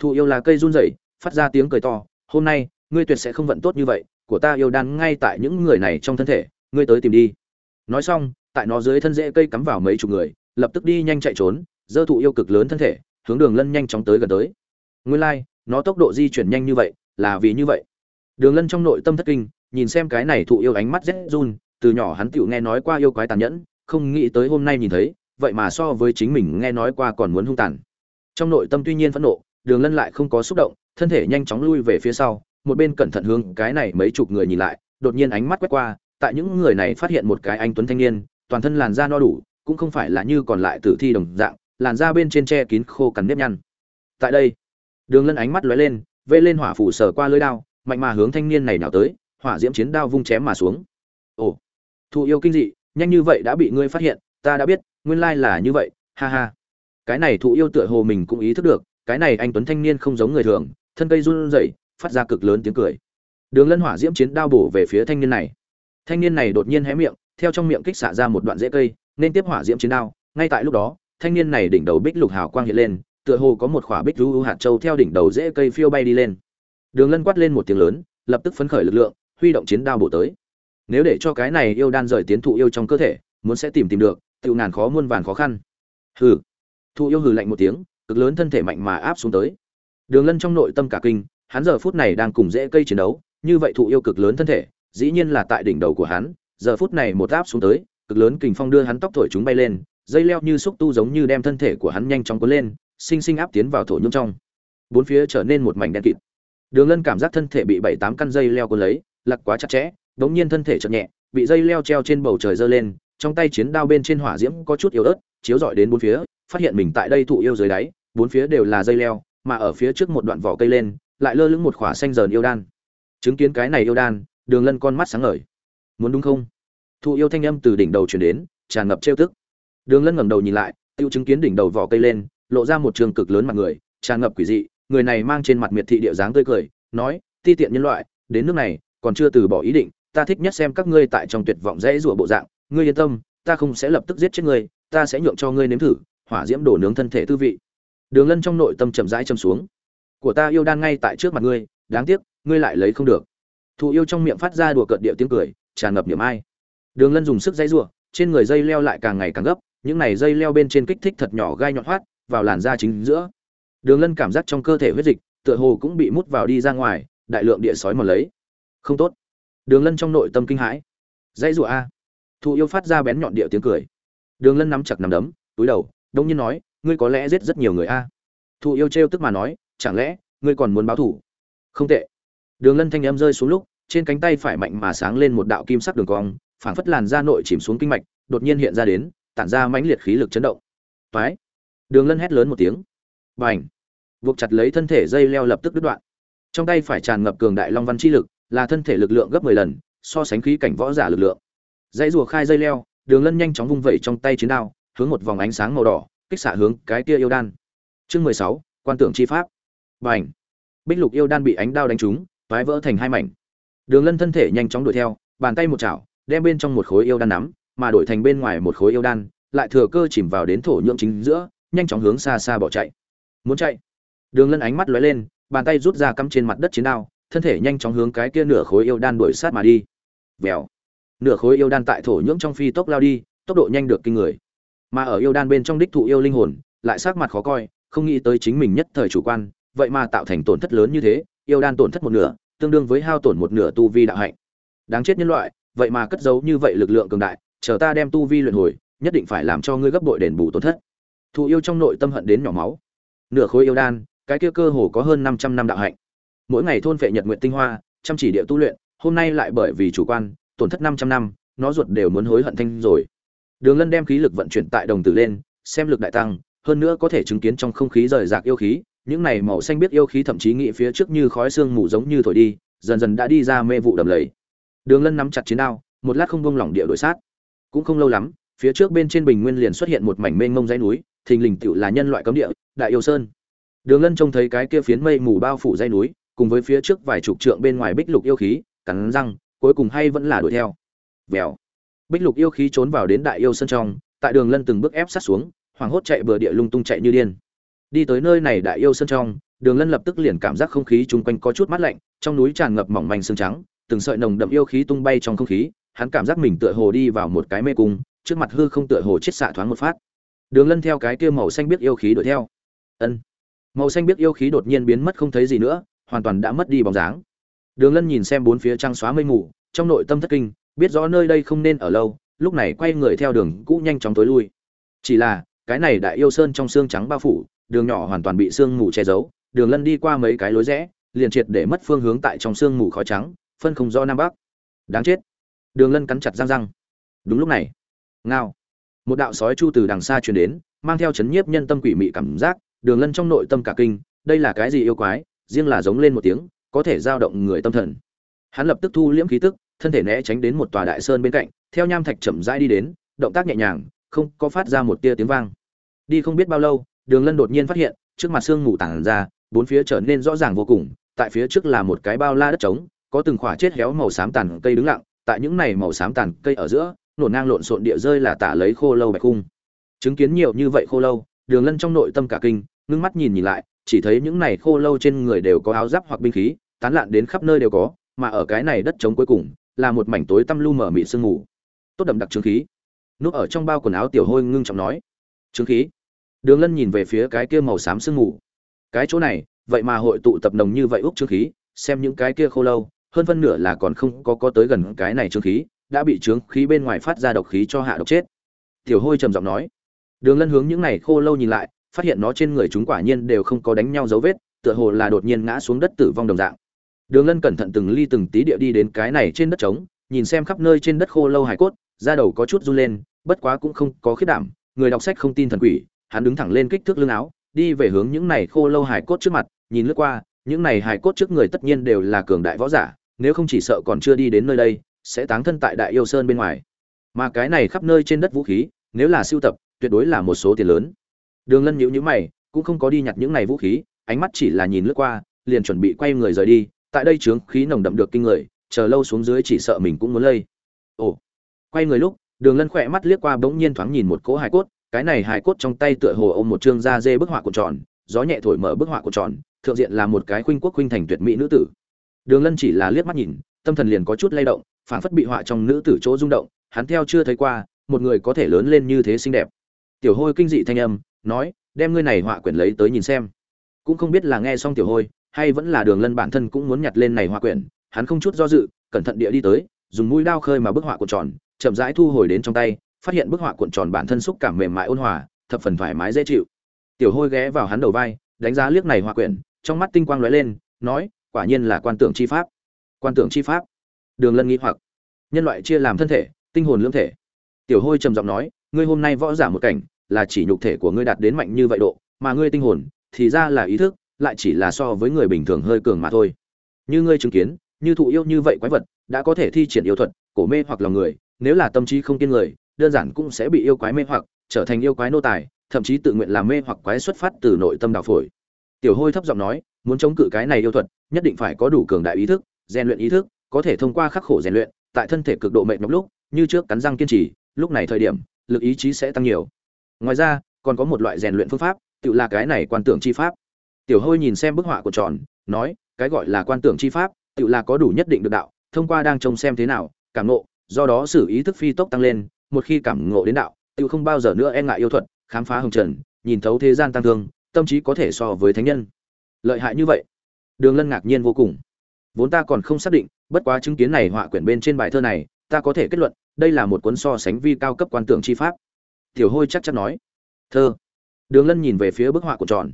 thụ yêu là cây run rẩy phát ra tiếng cười to hôm nay ngươi tuyệt sẽ không vận tốt như vậy của ta yêu đan ngay tại những người này trong thân thể ngươi tới tìm đi. Nói xong tại nó dưới thân rễ cây cắm vào mấy chục người lập tức đi nhanh chạy trốn dơ thụ yêu cực lớn thân thể hướng đường lân nhanh chóng tới gần tới. Nguyên lai、like, nó tốc độ di chuyển nhanh như vậy là vì như vậy. Đường lân trong nội tâm thất kinh nhìn xem cái này thụ yêu ánh mắt rét run từ nhỏ hắn tựu nghe nói qua yêu quái tàn nhẫn không nghĩ tới hôm nay nhìn thấy vậy mà so với chính mình nghe nói qua còn muốn hung tàn. Trong nội tâm tuy nhiên phẫn nộ đường lân lại không có xúc động, thân thể nhanh chóng lui về phía sau, một bên cẩn thận hướng cái này mấy chục người nhìn lại, đột nhiên ánh mắt quét qua, tại những người này phát hiện một cái anh tuấn thanh niên, toàn thân làn da no đủ, cũng không phải là như còn lại tử thi đồng dạng, làn da bên trên che kín khô cằn nếp nhăn. Tại đây, đường lân ánh mắt lóe lên, vê lên hỏa phủ sờ qua lưới đao, mạnh mà hướng thanh niên này nào tới, hỏa diễm chiến đao vung chém mà xuống. Ồ thụ yêu kinh dị, nhanh như vậy đã bị ngươi phát hiện, ta đã biết, nguyên lai là như vậy, ha ha. Cái này thụ yêu tựa hồ mình cũng ý thức được cái này anh tuấn thanh niên không giống người thường, thân cây run rẩy, phát ra cực lớn tiếng cười. Đường lân hỏa diễm chiến đao bổ về phía thanh niên này. Thanh niên này đột nhiên hé miệng, theo trong miệng kích xả ra một đoạn rễ cây, nên tiếp hỏa diễm chiến đao. Ngay tại lúc đó, thanh niên này đỉnh đầu bích lục hào quang hiện lên, tựa hồ có một khỏa bích lưu hạt châu theo đỉnh đầu rễ cây phiêu bay đi lên. Đường lân quát lên một tiếng lớn, lập tức phấn khởi lực lượng, huy động chiến đao bổ tới. Nếu để cho cái này yêu đan rời tiến thụ yêu trong cơ thể, muốn sẽ tìm tìm được tự ngàn khó muôn vàn khó khăn. Hừ. Thụ yêu hừ lạnh một tiếng cực lớn thân thể mạnh mà áp xuống tới. Đường lân trong nội tâm cả kinh, hắn giờ phút này đang cùng rễ cây chiến đấu, như vậy thụ yêu cực lớn thân thể, dĩ nhiên là tại đỉnh đầu của hắn, giờ phút này một áp xuống tới, cực lớn kình phong đưa hắn tóc thổi chúng bay lên, dây leo như xúc tu giống như đem thân thể của hắn nhanh chóng cuốn lên, sinh sinh áp tiến vào thổ nhung trong. Bốn phía trở nên một mảnh đen kịt. Đường lân cảm giác thân thể bị bảy tám căn dây leo cuốn lấy lặc quá chặt chẽ, đống nhiên thân thể chợt nhẹ, bị dây leo treo trên bầu trời giơ lên, trong tay chiến đao bên trên hỏa diễm có chút yếu ớt, chiếu rọi đến bốn phía, phát hiện mình tại đây thụ yêu dưới đáy bốn phía đều là dây leo, mà ở phía trước một đoạn vỏ cây lên, lại lơ lửng một khỏa xanh dờn yêu đan. Chứng kiến cái này yêu đan, đường lân con mắt sáng ngời. Muốn đúng không? Thụ yêu thanh âm từ đỉnh đầu truyền đến, tràn ngập trêu tức. Đường lân ngẩng đầu nhìn lại, tiêu chứng kiến đỉnh đầu vỏ cây lên, lộ ra một trường cực lớn mặt người, tràn ngập quỷ dị, người này mang trên mặt miệt thị địa dáng tươi cười, nói, ti tiện nhân loại, đến nước này, còn chưa từ bỏ ý định, ta thích nhất xem các ngươi tại trong tuyệt vọng dễ rủa bộ dạng. Ngươi yên tâm, ta không sẽ lập tức giết chết ngươi, ta sẽ nhượng cho ngươi nếm thử, hỏa diễm đổ nướng thân thể tư vị đường lân trong nội tâm chậm rãi châm xuống. Của ta yêu đan ngay tại trước mặt ngươi, đáng tiếc, ngươi lại lấy không được. Thụ yêu trong miệng phát ra đùa cợt điệu tiếng cười, tràn ngập niềm ai. Đường lân dùng sức dây rủa trên người dây leo lại càng ngày càng gấp, những này dây leo bên trên kích thích thật nhỏ gai nhọn hoắt vào làn da chính giữa. Đường lân cảm giác trong cơ thể huyết dịch, tựa hồ cũng bị mút vào đi ra ngoài, đại lượng địa sói mòn lấy. Không tốt. Đường lân trong nội tâm kinh hãi. Dây rủa a. Thụ yêu phát ra bén nhọn địa tiếng cười. Đường lân nắm chặt nắm đấm, túi đầu, đông nhiên nói ngươi có lẽ giết rất nhiều người a. Thụ yêu trêu tức mà nói, chẳng lẽ, ngươi còn muốn báo thủ không tệ. Đường lân thanh âm rơi xuống lúc, trên cánh tay phải mạnh mà sáng lên một đạo kim sắc đường cong, phảng phất làn da nội chìm xuống kinh mạch, đột nhiên hiện ra đến, tản ra mãnh liệt khí lực chấn động. Toái. Đường lân hét lớn một tiếng. B à n h buộc chặt lấy thân thể dây leo lập tức đứt đoạn. Trong tay phải tràn ngập cường đại long văn chi lực, là thân thể lực lượng gấp mười lần, so sánh khí cảnh võ giả lực lượng. Dãy rùa khai dây leo, đường lân nhanh chóng vung vẩy trong tay chiến đao, hướng một vòng ánh sáng màu đỏ kích xạ hướng cái kia yêu đan. Chương mười sáu, quan tưởng chi pháp. Bành. bích lục yêu đan bị ánh đao đánh trúng toái vỡ thành hai mảnh. Đường lân thân thể nhanh chóng đuổi theo, bàn tay một chảo, đem bên trong một khối yêu đan nắm, mà đổi thành bên ngoài một khối yêu đan, lại thừa cơ chìm vào đến thổ nhưỡng chính giữa, nhanh chóng hướng xa xa bỏ chạy. Muốn chạy? Đường lân ánh mắt lóe lên, bàn tay rút ra cắm trên mặt đất chiến đao, thân thể nhanh chóng hướng cái kia nửa khối yêu đan đuổi sát mà đi. Vèo. Nửa khối yêu đan tại thổ nhưỡng trong phi tốc lao đi, tốc độ nhanh được kinh người mà ở yêu đan bên trong đích thụ yêu linh hồn lại sắc mặt khó coi không nghĩ tới chính mình nhất thời chủ quan vậy mà tạo thành tổn thất lớn như thế yêu đan tổn thất một nửa tương đương với hao tổn một nửa tu vi đạo hạnh. Đáng chết nhân loại vậy mà cất giấu như vậy lực lượng cường đại chờ ta đem tu vi luyện hồi nhất định phải làm cho ngươi gấp bội đền bù tổn thất. Thụ yêu trong nội tâm hận đến nhỏ máu. Nửa khối yêu đan cái kia cơ hồ có hơn 500 năm đạo hạnh. Mỗi ngày thôn phệ nhật nguyện tinh hoa chăm chỉ địa tu luyện hôm nay lại bởi vì chủ quan tổn thất 500 năm, nó ruột đều muốn hối hận thanh rồi. Đường Lân đem khí lực vận chuyển tại đồng tử lên, xem lực đại tăng, hơn nữa có thể chứng kiến trong không khí rời rạc yêu khí, những này màu xanh biết yêu khí thậm chí nghĩ phía trước như khói xương mù giống như thổi đi, dần dần đã đi ra mê vụ đầm lầy. Đường Lân nắm chặt chiến đao, một lát không buông lỏng địa đối sát. Cũng không lâu lắm, phía trước bên trên bình nguyên liền xuất hiện một mảnh mênh mông dãy núi, thình lình tựu là nhân loại cấm địa, Đại Yêu Sơn. Đường Lân trông thấy cái kia phiến mây mù bao phủ dãy núi, cùng với phía trước vài chục trượng bên ngoài bích lục yêu khí, cắn răng, cuối cùng hay vẫn là đuổi theo. Vèo. Bích lục yêu khí trốn vào đến Đại Yêu Sơn trong, tại Đường Lân từng bước ép sát xuống, hoảng hốt chạy bừa địa lung tung chạy như điên. Đi tới nơi này Đại Yêu Sơn trong, Đường Lân lập tức liền cảm giác không khí chung quanh có chút mát lạnh, trong núi tràn ngập mỏng manh sương trắng, từng sợi nồng đậm yêu khí tung bay trong không khí, hắn cảm giác mình tựa hồ đi vào một cái mê cung, trước mặt hư không tựa hồ chết xạ thoáng một phát. Đường Lân theo cái kia màu xanh biết yêu khí đuổi theo. Ân. Màu xanh biết yêu khí đột nhiên biến mất không thấy gì nữa, hoàn toàn đã mất đi bóng dáng. Đường Lân nhìn xem bốn phía trăng xóa mây mù, trong nội tâm thất kinh, biết rõ nơi đây không nên ở lâu, lúc này quay người theo đường cũ nhanh chóng tối lui. Chỉ là, cái này đại yêu sơn trong xương trắng bao phủ, đường nhỏ hoàn toàn bị sương mù che giấu, đường lân đi qua mấy cái lối rẽ liền triệt để mất phương hướng tại trong sương mù khói trắng phân không rõ nam bắc. Đáng chết. Đường lân cắn chặt răng răng. Đúng lúc này ngao một đạo sói chu từ đằng xa truyền đến mang theo chấn nhiếp nhân tâm quỷ mị cảm giác đường lân trong nội tâm cả kinh đây là cái gì yêu quái riêng là giống lên một tiếng có thể giao động người tâm thần. Hắn lập tức thu liễm khí tức thân thể né tránh đến một tòa đại sơn bên cạnh, theo nham thạch chậm rãi đi đến, động tác nhẹ nhàng, không có phát ra một tia tiếng vang. Đi không biết bao lâu, đường lân đột nhiên phát hiện, trước mặt sương mù tản ra, bốn phía trở nên rõ ràng vô cùng, tại phía trước là một cái bao la đất trống, có từng khỏa chết héo màu xám tàn cây đứng lặng, tại những này màu xám tàn cây ở giữa, nổn ngang lộn xộn địa rơi là tả lấy khô lâu bạch cung chứng kiến nhiều như vậy khô lâu, đường lân trong nội tâm cả kinh, ngưng mắt nhìn nhìn lại, chỉ thấy những này khô lâu trên người đều có áo giáp hoặc binh khí, tán lạn đến khắp nơi đều có, mà ở cái này đất trống cuối cùng là một mảnh tối tăm lu mở mịt sương mù. Tốt đậm đặc trướng khí. Núp ở trong bao quần áo tiểu hôi ngưng trọng nói. Trướng khí. Đường lân nhìn về phía cái kia màu xám sương mù. Cái chỗ này, vậy mà hội tụ tập nồng như vậy úc trướng khí, xem những cái kia khô lâu, hơn phân nửa là còn không có có tới gần cái này trướng khí, đã bị trướng khí bên ngoài phát ra độc khí cho hạ độc chết. Tiểu hôi trầm giọng nói. Đường lân hướng những này khô lâu nhìn lại, phát hiện nó trên người chúng quả nhiên đều không có đánh nhau dấu vết, tựa hồ là đột nhiên ngã xuống đất tử vong đồng dạng đường lân cẩn thận từng ly từng tí địa đi đến cái này trên đất trống nhìn xem khắp nơi trên đất khô lâu hải cốt da đầu có chút run lên bất quá cũng không có khiết đảm người đọc sách không tin thần quỷ hắn đứng thẳng lên kích thước lưng áo đi về hướng những này khô lâu hải cốt trước mặt, nhìn lướt qua, những này hải cốt trước người tất nhiên đều là cường đại võ giả, nếu không chỉ sợ còn chưa đi đến nơi đây, sẽ táng thân tại Đại Yêu Sơn bên ngoài. Mà cái này khắp nơi trên đất vũ khí, nếu là siêu tập, tuyệt đối là một số tiền lớn. Đường Lân nhíu nhíu mày, cũng không có đi nhặt những này vũ khí, ánh mắt chỉ là nhìn lướt qua, liền chuẩn bị quay người rời đi, tại đây chướng khí nồng đậm được kinh người, chờ lâu xuống dưới chỉ sợ mình cũng muốn lây. Ồ. Quay người lúc, Đường Lân khỏe mắt liếc qua bỗng nhiên thoáng nhìn một cỗ hải cốt, cái này hài cốt trong tay tựa hồ ôm một trương da dê bức họa cuộn tròn gió nhẹ thổi mở bức họa cuộn tròn thượng diện là một cái khuynh quốc khuynh thành tuyệt mỹ nữ tử đường lân chỉ là liếc mắt nhìn tâm thần liền có chút lay động phản phất bị họa trong nữ tử chỗ rung động hắn theo chưa thấy qua một người có thể lớn lên như thế xinh đẹp tiểu hôi kinh dị thanh âm nói đem ngươi này họa quyển lấy tới nhìn xem cũng không biết là nghe xong tiểu hôi hay vẫn là đường lân bản thân cũng muốn nhặt lên này hoa quyển, hắn không chút do dự, cẩn thận địa đi tới, dùng mũi đao khơi mà bức họa cuộn tròn, chậm rãi thu hồi đến trong tay, phát hiện bức họa cuộn tròn bản thân xúc cảm mềm mại ôn hòa, thập phần thoải mái dễ chịu. Tiểu hôi ghé vào hắn đầu vai, đánh giá liếc này hoa quyển, trong mắt tinh quang lóe lên, nói, quả nhiên là quan tưởng chi pháp. Quan tưởng chi pháp. Đường lân nghĩ hoặc. Nhân loại chia làm thân thể, tinh hồn lương thể. Tiểu hôi trầm giọng nói, ngươi hôm nay võ giả một cảnh, là chỉ nhục thể của ngươi đạt đến mạnh như vậy độ, mà ngươi tinh hồn, thì ra là ý thức lại chỉ là so với người bình thường hơi cường mà thôi. Như ngươi chứng kiến, như thụ yêu như vậy quái vật, đã có thể thi triển yêu thuật, cổ mê hoặc lòng người, nếu là tâm trí không kiên người, đơn giản cũng sẽ bị yêu quái mê hoặc, trở thành yêu quái nô tài, thậm chí tự nguyện làm mê hoặc quái xuất phát từ nội tâm đạo phổi. Tiểu hôi thấp giọng nói, muốn chống cự cái này yêu thuật, nhất định phải có đủ cường đại ý thức, rèn luyện ý thức, có thể thông qua khắc khổ rèn luyện, tại thân thể cực độ mệt nhọc lúc, như trước cắn răng kiên trì, lúc này thời điểm, lực ý chí sẽ tăng nhiều. Ngoài ra, còn có một loại rèn luyện phương pháp, tự là cái này quan tưởng chi pháp tiểu hôi nhìn xem bức họa của tròn nói cái gọi là quan tưởng chi pháp tự là có đủ nhất định được đạo thông qua đang trông xem thế nào cảm nộ do đó xử ý thức phi tốc tăng lên một khi cảm ngộ đến đạo, tự không bao giờ nữa e ngại yêu thuật, khám phá hồng trần, nhìn thấu thế gian tăng thương, tâm trí có thể so với thánh nhân. Lợi hại như vậy. Đường Lân ngạc nhiên vô cùng. Vốn ta còn không xác định, bất quá chứng kiến này họa quyển bên trên bài thơ này, ta có thể kết luận, đây là một cuốn so sánh vi cao cấp quan tưởng chi pháp. Tiểu Hôi chắc chắn nói. Thơ. Đường Lân nhìn về phía bức họa của tròn.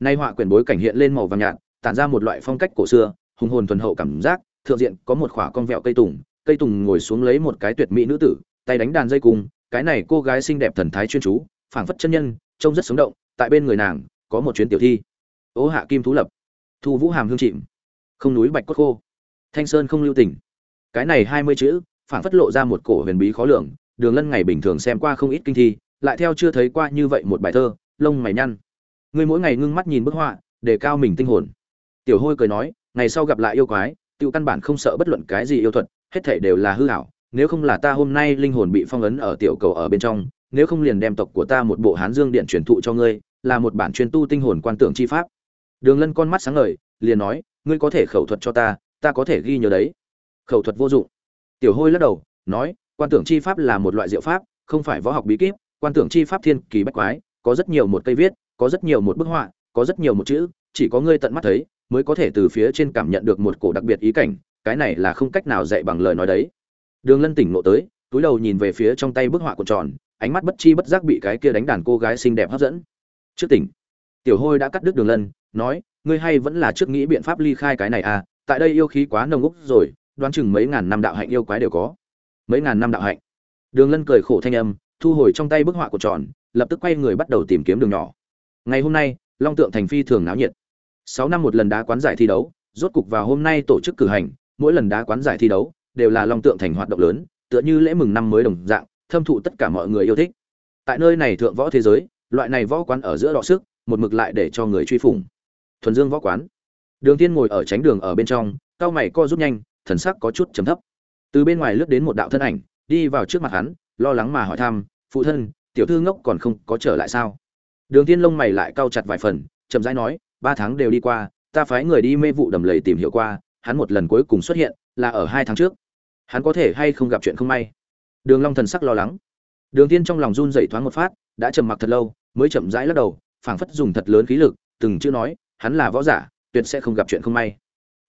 Nay họa quyển bối cảnh hiện lên màu vàng nhạt, tản ra một loại phong cách cổ xưa, hùng hồn thuần hậu cảm giác, thượng diện có một khỏa con vẹo cây tùng, cây tùng ngồi xuống lấy một cái tuyệt mỹ nữ tử tay đánh đàn dây cùng cái này cô gái xinh đẹp thần thái chuyên chú phảng phất chân nhân trông rất sống động tại bên người nàng có một chuyến tiểu thi. Ố hạ kim thú lập. Thu vũ hàm hương chìm. Không núi bạch cốt khô. Thanh sơn không lưu tình. Cái này hai mươi chữ phảng phất lộ ra một cổ huyền bí khó lường đường lân ngày bình thường xem qua không ít kinh thi lại theo chưa thấy qua như vậy một bài thơ lông mày nhăn ngươi mỗi ngày ngưng mắt nhìn bức họa, để cao mình tinh hồn. Tiểu hôi cười nói, ngày sau gặp lại yêu quái tiêu căn bản không sợ bất luận cái gì yêu thuật, hết thể đều là hư ảo, nếu không là ta hôm nay linh hồn bị phong ấn ở tiểu cầu ở bên trong, nếu không liền đem tộc của ta một bộ hán dương điện truyền thụ cho ngươi, là một bản chuyên tu tinh hồn quan tưởng chi pháp. Đường lân con mắt sáng ngời, liền nói, ngươi có thể khẩu thuật cho ta ta có thể ghi nhớ đấy. Khẩu thuật vô dụng. Tiểu hôi lắc đầu, nói, quan tưởng chi pháp là một loại diệu pháp, không phải võ học bí kíp, quan tưởng chi pháp thiên kỳ bách quái, có rất nhiều một cây viết có rất nhiều một bức họa, có rất nhiều một chữ, chỉ có ngươi tận mắt thấy mới có thể từ phía trên cảm nhận được một cổ đặc biệt ý cảnh, cái này là không cách nào dạy bằng lời nói đấy. Đường lân tỉnh ngộ tới, túi đầu nhìn về phía trong tay bức họa của tròn, ánh mắt bất chi bất giác bị cái kia đánh đàn cô gái xinh đẹp hấp dẫn. Trước tỉnh, tiểu hôi đã cắt đứt đường lân, nói, ngươi hay vẫn là trước nghĩ biện pháp ly khai cái này à tại đây yêu khí quá nồng úc rồi, đoán chừng mấy ngàn năm đạo hạnh yêu quái đều có. Mấy ngàn năm đạo hạnh. Đường lân cười khổ thanh âm, thu hồi trong tay bức họa của tròn, lập tức quay người bắt đầu tìm kiếm đường nhỏ ngày hôm nay, long tượng thành phi thường náo nhiệt. Sáu năm một lần đá quán giải thi đấu, rốt cục vào hôm nay tổ chức cử hành, mỗi lần đá quán giải thi đấu đều là long tượng thành hoạt động lớn, tựa như lễ mừng năm mới đồng dạng, thâm thụ tất cả mọi người yêu thích. Tại nơi này thượng võ thế giới, loại này võ quán ở giữa đọ sức, một mực lại để cho người truy phủng. Thuần dương võ quán. Đường tiên ngồi ở tránh đường ở bên trong cao mày co rút nhanh, thần sắc có chút trầm thấp. Từ bên ngoài lướt đến một đạo thân ảnh, đi vào trước mặt hắn, lo lắng mà hỏi thăm, phụ thân, tiểu thư ngốc còn không có trở lại sao? Đường tiên lông mày lại cau chặt vài phần, chậm rãi nói, ba tháng đều đi qua, ta phái người đi mê vụ đầm lầy tìm hiểu qua, hắn một lần cuối cùng xuất hiện là ở hai tháng trước. Hắn có thể hay không gặp chuyện không may? Đường long thần sắc lo lắng. Đường tiên trong lòng run rẩy thoáng một phát, đã trầm mặc thật lâu, mới chậm rãi lắc đầu, phảng phất dùng thật lớn khí lực, từng chữ nói, hắn là võ giả, tuyệt sẽ không gặp chuyện không may.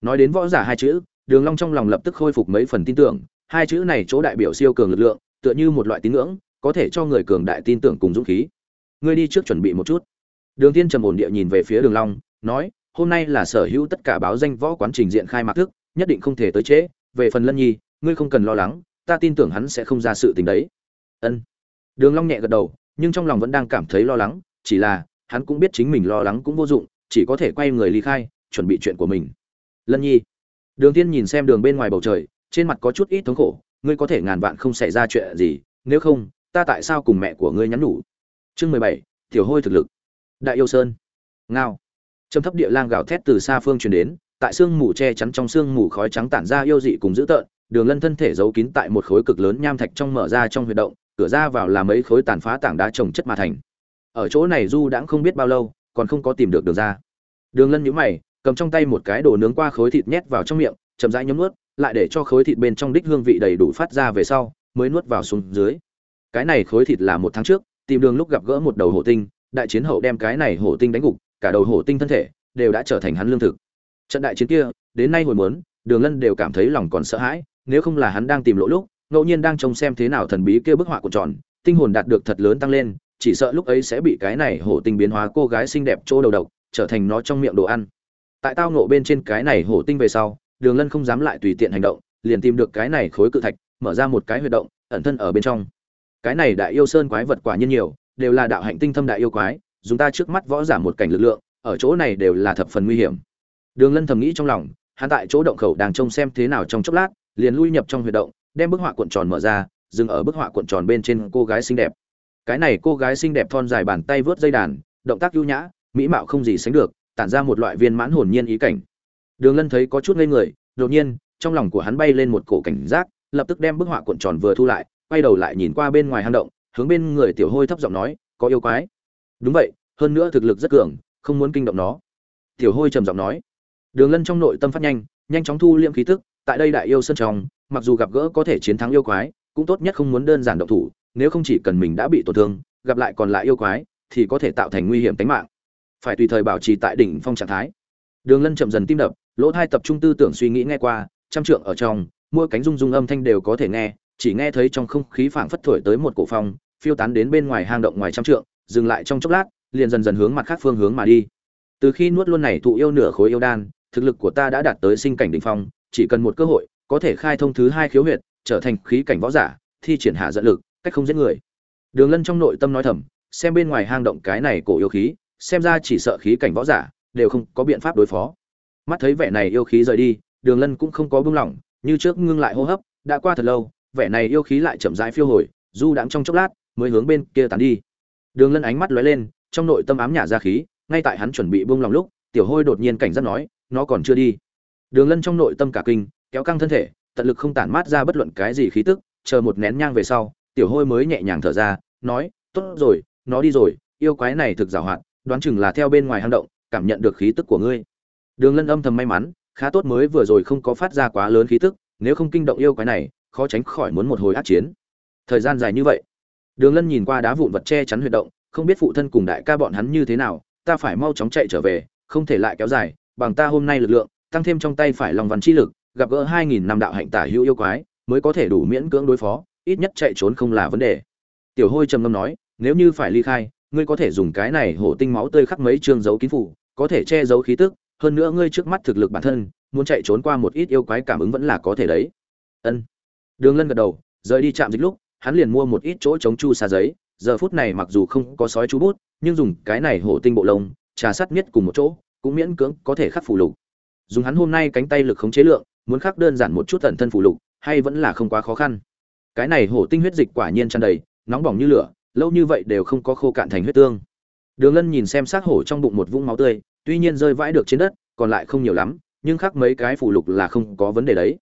Nói đến võ giả hai chữ, đường long trong lòng lập tức khôi phục mấy phần tin tưởng, hai chữ này chỗ đại biểu siêu cường lực lượng, tựa như một loại tín ngưỡng, có thể cho người cường đại tin tưởng cùng dũng khí ngươi đi trước chuẩn bị một chút. Đường tiên trầm ổn địa nhìn về phía đường long, nói, hôm nay là sở hữu tất cả báo danh võ quán trình diện khai mạc thức, nhất định không thể tới trễ. Về phần lân nhi, ngươi không cần lo lắng, ta tin tưởng hắn sẽ không ra sự tình đấy. Ân. Đường long nhẹ gật đầu, nhưng trong lòng vẫn đang cảm thấy lo lắng, chỉ là, hắn cũng biết chính mình lo lắng cũng vô dụng, chỉ có thể quay người ly khai, chuẩn bị chuyện của mình. Lân nhi. Đường tiên nhìn xem đường bên ngoài bầu trời, trên mặt có chút ít thống khổ, ngươi có thể ngàn vạn không xảy ra chuyện gì, nếu không, ta tại sao cùng mẹ của ngươi nhắn nhủ? Chương mười bảy, tiểu hôi thực lực. Đại yêu sơn. Ngao. Trầm thấp địa lang gào thét từ xa phương truyền đến, tại sương mù che chắn trong sương mù khói trắng tản ra yêu dị cùng dữ tợn, đường lân thân thể giấu kín tại một khối cực lớn nham thạch trong mở ra trong huyệt động, cửa ra vào là mấy khối tàn phá tảng đá trồng chất mà thành. Ở chỗ này du đãng không biết bao lâu, còn không có tìm được đường ra. Đường lân nhíu mày, cầm trong tay một cái đồ nướng qua khối thịt nhét vào trong miệng, chậm rãi nhấm nuốt, lại để cho khối thịt bên trong đích hương vị đầy đủ phát ra về sau, mới nuốt vào xuống dưới. Cái này khối thịt là một tháng trước tìm đường lúc gặp gỡ một đầu hổ tinh, đại chiến hậu đem cái này hổ tinh đánh gục, cả đầu hổ tinh thân thể đều đã trở thành hắn lương thực. Trận đại chiến kia, đến nay hồi muốn, đường lân đều cảm thấy lòng còn sợ hãi, nếu không là hắn đang tìm lỗ lúc, ngẫu nhiên đang trông xem thế nào thần bí kia bức họa của tròn, tinh hồn đạt được thật lớn tăng lên, chỉ sợ lúc ấy sẽ bị cái này hổ tinh biến hóa cô gái xinh đẹp chỗ đầu độc, trở thành nó trong miệng đồ ăn. Tại tao nộ bên trên cái này hổ tinh về sau, đường lân không dám lại tùy tiện hành động, liền tìm được cái này khối cự thạch, mở ra một cái huy động, ẩn thân ở bên trong cái này đại yêu sơn quái vật quả nhiên nhiều, đều là đạo hạnh tinh thâm đại yêu quái, dùng ta trước mắt võ giả một cảnh lực lượng, ở chỗ này đều là thập phần nguy hiểm. Đường lân thầm nghĩ trong lòng, hắn tại chỗ động khẩu đang trông xem thế nào trong chốc lát, liền lui nhập trong huyệt động, đem bức họa cuộn tròn mở ra, dừng ở bức họa cuộn tròn bên trên cô gái xinh đẹp. Cái này cô gái xinh đẹp thon dài bàn tay vớt dây đàn, động tác ưu nhã, mỹ mạo không gì sánh được, tản ra một loại viên mãn hồn nhiên ý cảnh. Đường lân thấy có chút ngây người, đột nhiên, trong lòng của hắn bay lên một cổ cảnh giác, lập tức đem bức họa cuộn tròn vừa thu lại quay đầu lại nhìn qua bên ngoài hang động, hướng bên người tiểu hôi thấp giọng nói, có yêu quái. Đúng vậy, hơn nữa thực lực rất cường, không muốn kinh động nó. Tiểu hôi trầm giọng nói. Đường lân trong nội tâm phát nhanh nhanh chóng thu liễm khí tức, tại đây đại yêu sân trong, mặc dù gặp gỡ có thể chiến thắng yêu quái, cũng tốt nhất không muốn đơn giản động thủ, nếu không chỉ cần mình đã bị tổn thương, gặp lại còn lại yêu quái, thì có thể tạo thành nguy hiểm tính mạng. Phải tùy thời bảo trì tại đỉnh phong trạng thái. Đường lân chậm dần tim đập, lỗ thai tập trung tư tưởng suy nghĩ nghe qua, trăm trượng ở trong, mỗi cánh rung rung âm thanh đều có thể nghe chỉ nghe thấy trong không khí phảng phất thổi tới một cổ phong, phiêu tán đến bên ngoài hang động ngoài trăm trượng, dừng lại trong chốc lát, liền dần dần hướng mặt khác phương hướng mà đi. Từ khi nuốt luôn này thụ yêu nửa khối yêu đan, thực lực của ta đã đạt tới sinh cảnh đỉnh phong, chỉ cần một cơ hội, có thể khai thông thứ hai khiếu huyệt, trở thành khí cảnh võ giả, thi triển hạ dẫn lực, cách không giết người. Đường lân trong nội tâm nói thầm, xem bên ngoài hang động cái này cổ yêu khí, xem ra chỉ sợ khí cảnh võ giả, đều không có biện pháp đối phó. Mắt thấy vẻ này yêu khí rời đi, đường lân cũng không có buông lỏng, như trước ngưng lại hô hấp, đã qua thật lâu vẻ này yêu khí lại chậm rãi phiêu hồi, du đãng trong chốc lát, mới hướng bên kia tán đi. Đường lân ánh mắt lóe lên, trong nội tâm ám nhả ra khí, ngay tại hắn chuẩn bị buông lòng lúc, tiểu hôi đột nhiên cảnh giác nói, nó còn chưa đi. Đường lân trong nội tâm cả kinh, kéo căng thân thể, tận lực không tản mát ra bất luận cái gì khí tức, chờ một nén nhang về sau, tiểu hôi mới nhẹ nhàng thở ra, nói, tốt rồi, nó đi rồi, yêu quái này thực giảo hoạt, đoán chừng là theo bên ngoài hang động, cảm nhận được khí tức của ngươi. Đường lân âm thầm may mắn, khá tốt mới vừa rồi không có phát ra quá lớn khí tức, nếu không kinh động yêu quái này khó tránh khỏi muốn một hồi át chiến. Thời gian dài như vậy, đường lân nhìn qua đá vụn vật che chắn huyệt động, không biết phụ thân cùng đại ca bọn hắn như thế nào, ta phải mau chóng chạy trở về, không thể lại kéo dài, bằng ta hôm nay lực lượng, tăng thêm trong tay phải lòng văn chi lực, gặp gỡ hai nghìn năm đạo hạnh tả hữu yêu quái, mới có thể đủ miễn cưỡng đối phó, ít nhất chạy trốn không là vấn đề. Tiểu hôi trầm ngâm nói, nếu như phải ly khai, ngươi có thể dùng cái này hổ tinh máu tươi khắc mấy chương dấu kín phủ, có thể che giấu khí tức, hơn nữa ngươi trước mắt thực lực bản thân, muốn chạy trốn qua một ít yêu quái cảm ứng vẫn là có thể đấy. Ân đường lân gật đầu, rời đi chạm dịch lúc, hắn liền mua một ít chỗ chống chu sa giấy. Giờ phút này mặc dù không có sói chú bút, nhưng dùng cái này hổ tinh bộ lông, trà sắt miết cùng một chỗ, cũng miễn cưỡng có thể khắc phủ lục. Dùng hắn hôm nay cánh tay lực khống chế lượng, muốn khắc đơn giản một chút tận thân phủ lục, hay vẫn là không quá khó khăn. Cái này hổ tinh huyết dịch quả nhiên tràn đầy, nóng bỏng như lửa, lâu như vậy đều không có khô cạn thành huyết tương. Đường lân nhìn xem xác hổ trong bụng một vũng máu tươi, tuy nhiên rơi vãi được trên đất, còn lại không nhiều lắm, nhưng khắc mấy cái phủ lục là không có vấn đề đấy.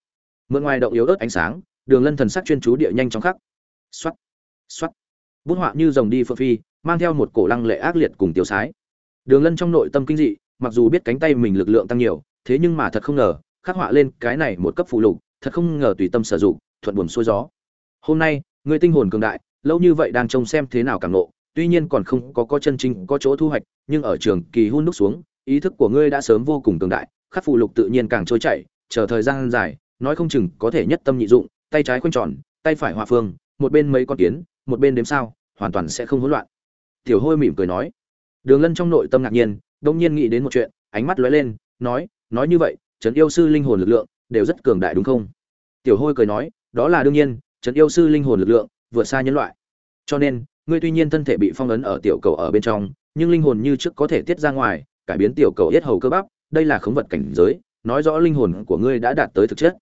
Mượn ngoài động yếu ớt ánh sáng đường lân thần sắc chuyên chú địa nhanh chóng khắc. Xoắt xoắt bút họa như rồng đi phượng phi, mang theo một cổ lăng lệ ác liệt cùng tiêu sái. Đường lân trong nội tâm kinh dị, mặc dù biết cánh tay mình lực lượng tăng nhiều, thế nhưng mà thật không ngờ, khắc họa lên cái này một cấp phụ lục, thật không ngờ tùy tâm sử dụng, thuận buồm xuôi gió. Hôm nay, người tinh hồn cường đại, lâu như vậy đang trông xem thế nào càng nộ tuy nhiên còn không có có chân chính, có chỗ thu hoạch, nhưng ở trường kỳ hun đúc xuống, ý thức của ngươi đã sớm vô cùng cường đại, khắc phụ lục tự nhiên càng trôi chảy, chờ thời gian dài, nói không chừng có thể nhất tâm nhị dụng tay trái khoanh tròn, tay phải hòa phương, một bên mấy con kiến, một bên đếm sao, hoàn toàn sẽ không hỗn loạn. Tiểu hôi mỉm cười nói. Đường lân trong nội tâm ngạc nhiên, đông nhiên nghĩ đến một chuyện, ánh mắt lóe lên, nói nói như vậy, trấn yêu sư linh hồn lực lượng đều rất cường đại đúng không? Tiểu hôi cười nói, đó là đương nhiên, trấn yêu sư linh hồn lực lượng vượt xa nhân loại. Cho nên, ngươi tuy nhiên thân thể bị phong ấn ở tiểu cầu ở bên trong, nhưng linh hồn như trước có thể tiết ra ngoài, cải biến tiểu cầu yết hầu cơ bắp, đây là khống vật cảnh giới, nói rõ linh hồn của ngươi đã đạt tới thực chất.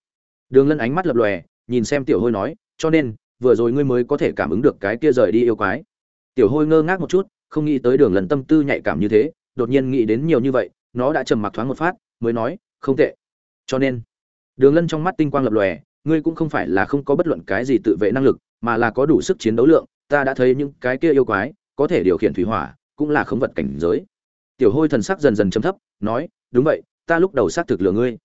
Đường lân ánh mắt lập lòe nhìn xem tiểu hôi nói, cho nên, vừa rồi ngươi mới có thể cảm ứng được cái kia rời đi yêu quái. Tiểu hôi ngơ ngác một chút, không nghĩ tới đường lần tâm tư nhạy cảm như thế, đột nhiên nghĩ đến nhiều như vậy, nó đã trầm mặc thoáng một phát, mới nói, không tệ. Cho nên, đường lân trong mắt tinh quang lập lòe, ngươi cũng không phải là không có bất luận cái gì tự vệ năng lực, mà là có đủ sức chiến đấu lượng, ta đã thấy những cái kia yêu quái, có thể điều khiển thủy hỏa, cũng là khống vật cảnh giới. Tiểu hôi thần sắc dần dần chấm thấp, nói, đúng vậy, ta lúc đầu xác thực lừa ngươi.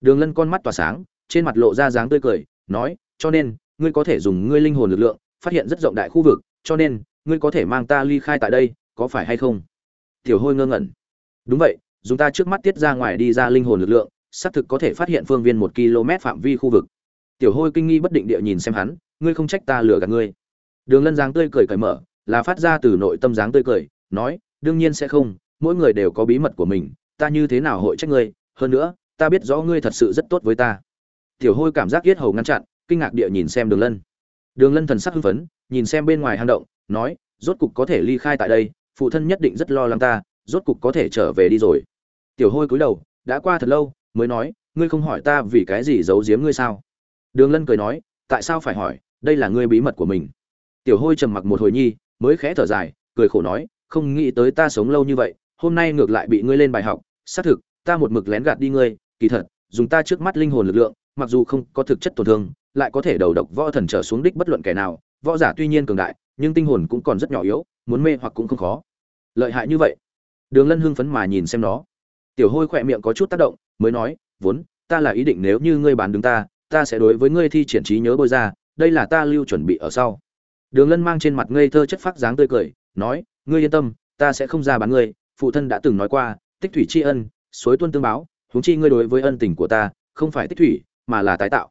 Đường lân con mắt tỏa sáng, trên mặt lộ ra dáng tươi cười nói, cho nên, ngươi có thể dùng ngươi linh hồn lực lượng, phát hiện rất rộng đại khu vực, cho nên, ngươi có thể mang ta ly khai tại đây, có phải hay không? Tiểu hôi ngơ ngẩn. Đúng vậy, dùng ta trước mắt tiết ra ngoài đi ra linh hồn lực lượng, xác thực có thể phát hiện phương viên một km phạm vi khu vực. Tiểu hôi kinh nghi bất định địa nhìn xem hắn, ngươi không trách ta lừa gạt ngươi. Đường lân dáng tươi cười cởi mở, là phát ra từ nội tâm dáng tươi cười, nói, đương nhiên sẽ không, mỗi người đều có bí mật của mình, ta như thế nào hội trách ngươi? Hơn nữa, ta biết rõ ngươi thật sự rất tốt với ta tiểu hôi cảm giác yết hầu ngăn chặn, kinh ngạc địa nhìn xem đường lân. Đường lân thần sắc hưng phấn, nhìn xem bên ngoài hang động, nói, rốt cục có thể ly khai tại đây, phụ thân nhất định rất lo lắng ta, rốt cục có thể trở về đi rồi. Tiểu hôi cúi đầu, đã qua thật lâu, mới nói, ngươi không hỏi ta vì cái gì giấu giếm ngươi sao? Đường lân cười nói, tại sao phải hỏi, đây là ngươi bí mật của mình. Tiểu hôi trầm mặc một hồi nhi, mới khẽ thở dài, cười khổ nói, không nghĩ tới ta sống lâu như vậy, hôm nay ngược lại bị ngươi lên bài học, xác thực, ta một mực lén gạt đi ngươi, kỳ thật, dùng ta trước mắt linh hồn lực lượng mặc dù không có thực chất tổn thương, lại có thể đầu độc võ thần trở xuống đích bất luận kẻ nào, võ giả tuy nhiên cường đại, nhưng tinh hồn cũng còn rất nhỏ yếu, muốn mê hoặc cũng không khó. Lợi hại như vậy. Đường lân hưng phấn mà nhìn xem nó. Tiểu hôi khỏe miệng có chút tác động, mới nói, vốn, ta là ý định nếu như ngươi bán đứng ta ta sẽ đối với ngươi thi triển trí nhớ bôi ra, đây là ta lưu chuẩn bị ở sau. Đường lân mang trên mặt ngây thơ chất phác dáng tươi cười, nói, ngươi yên tâm, ta sẽ không ra bán ngươi, phụ thân đã từng nói qua, tích thủy tri ân, suối tuân tương báo, huống chi ngươi đối với ân tình của ta, không phải tích thủy mà là tái tạo.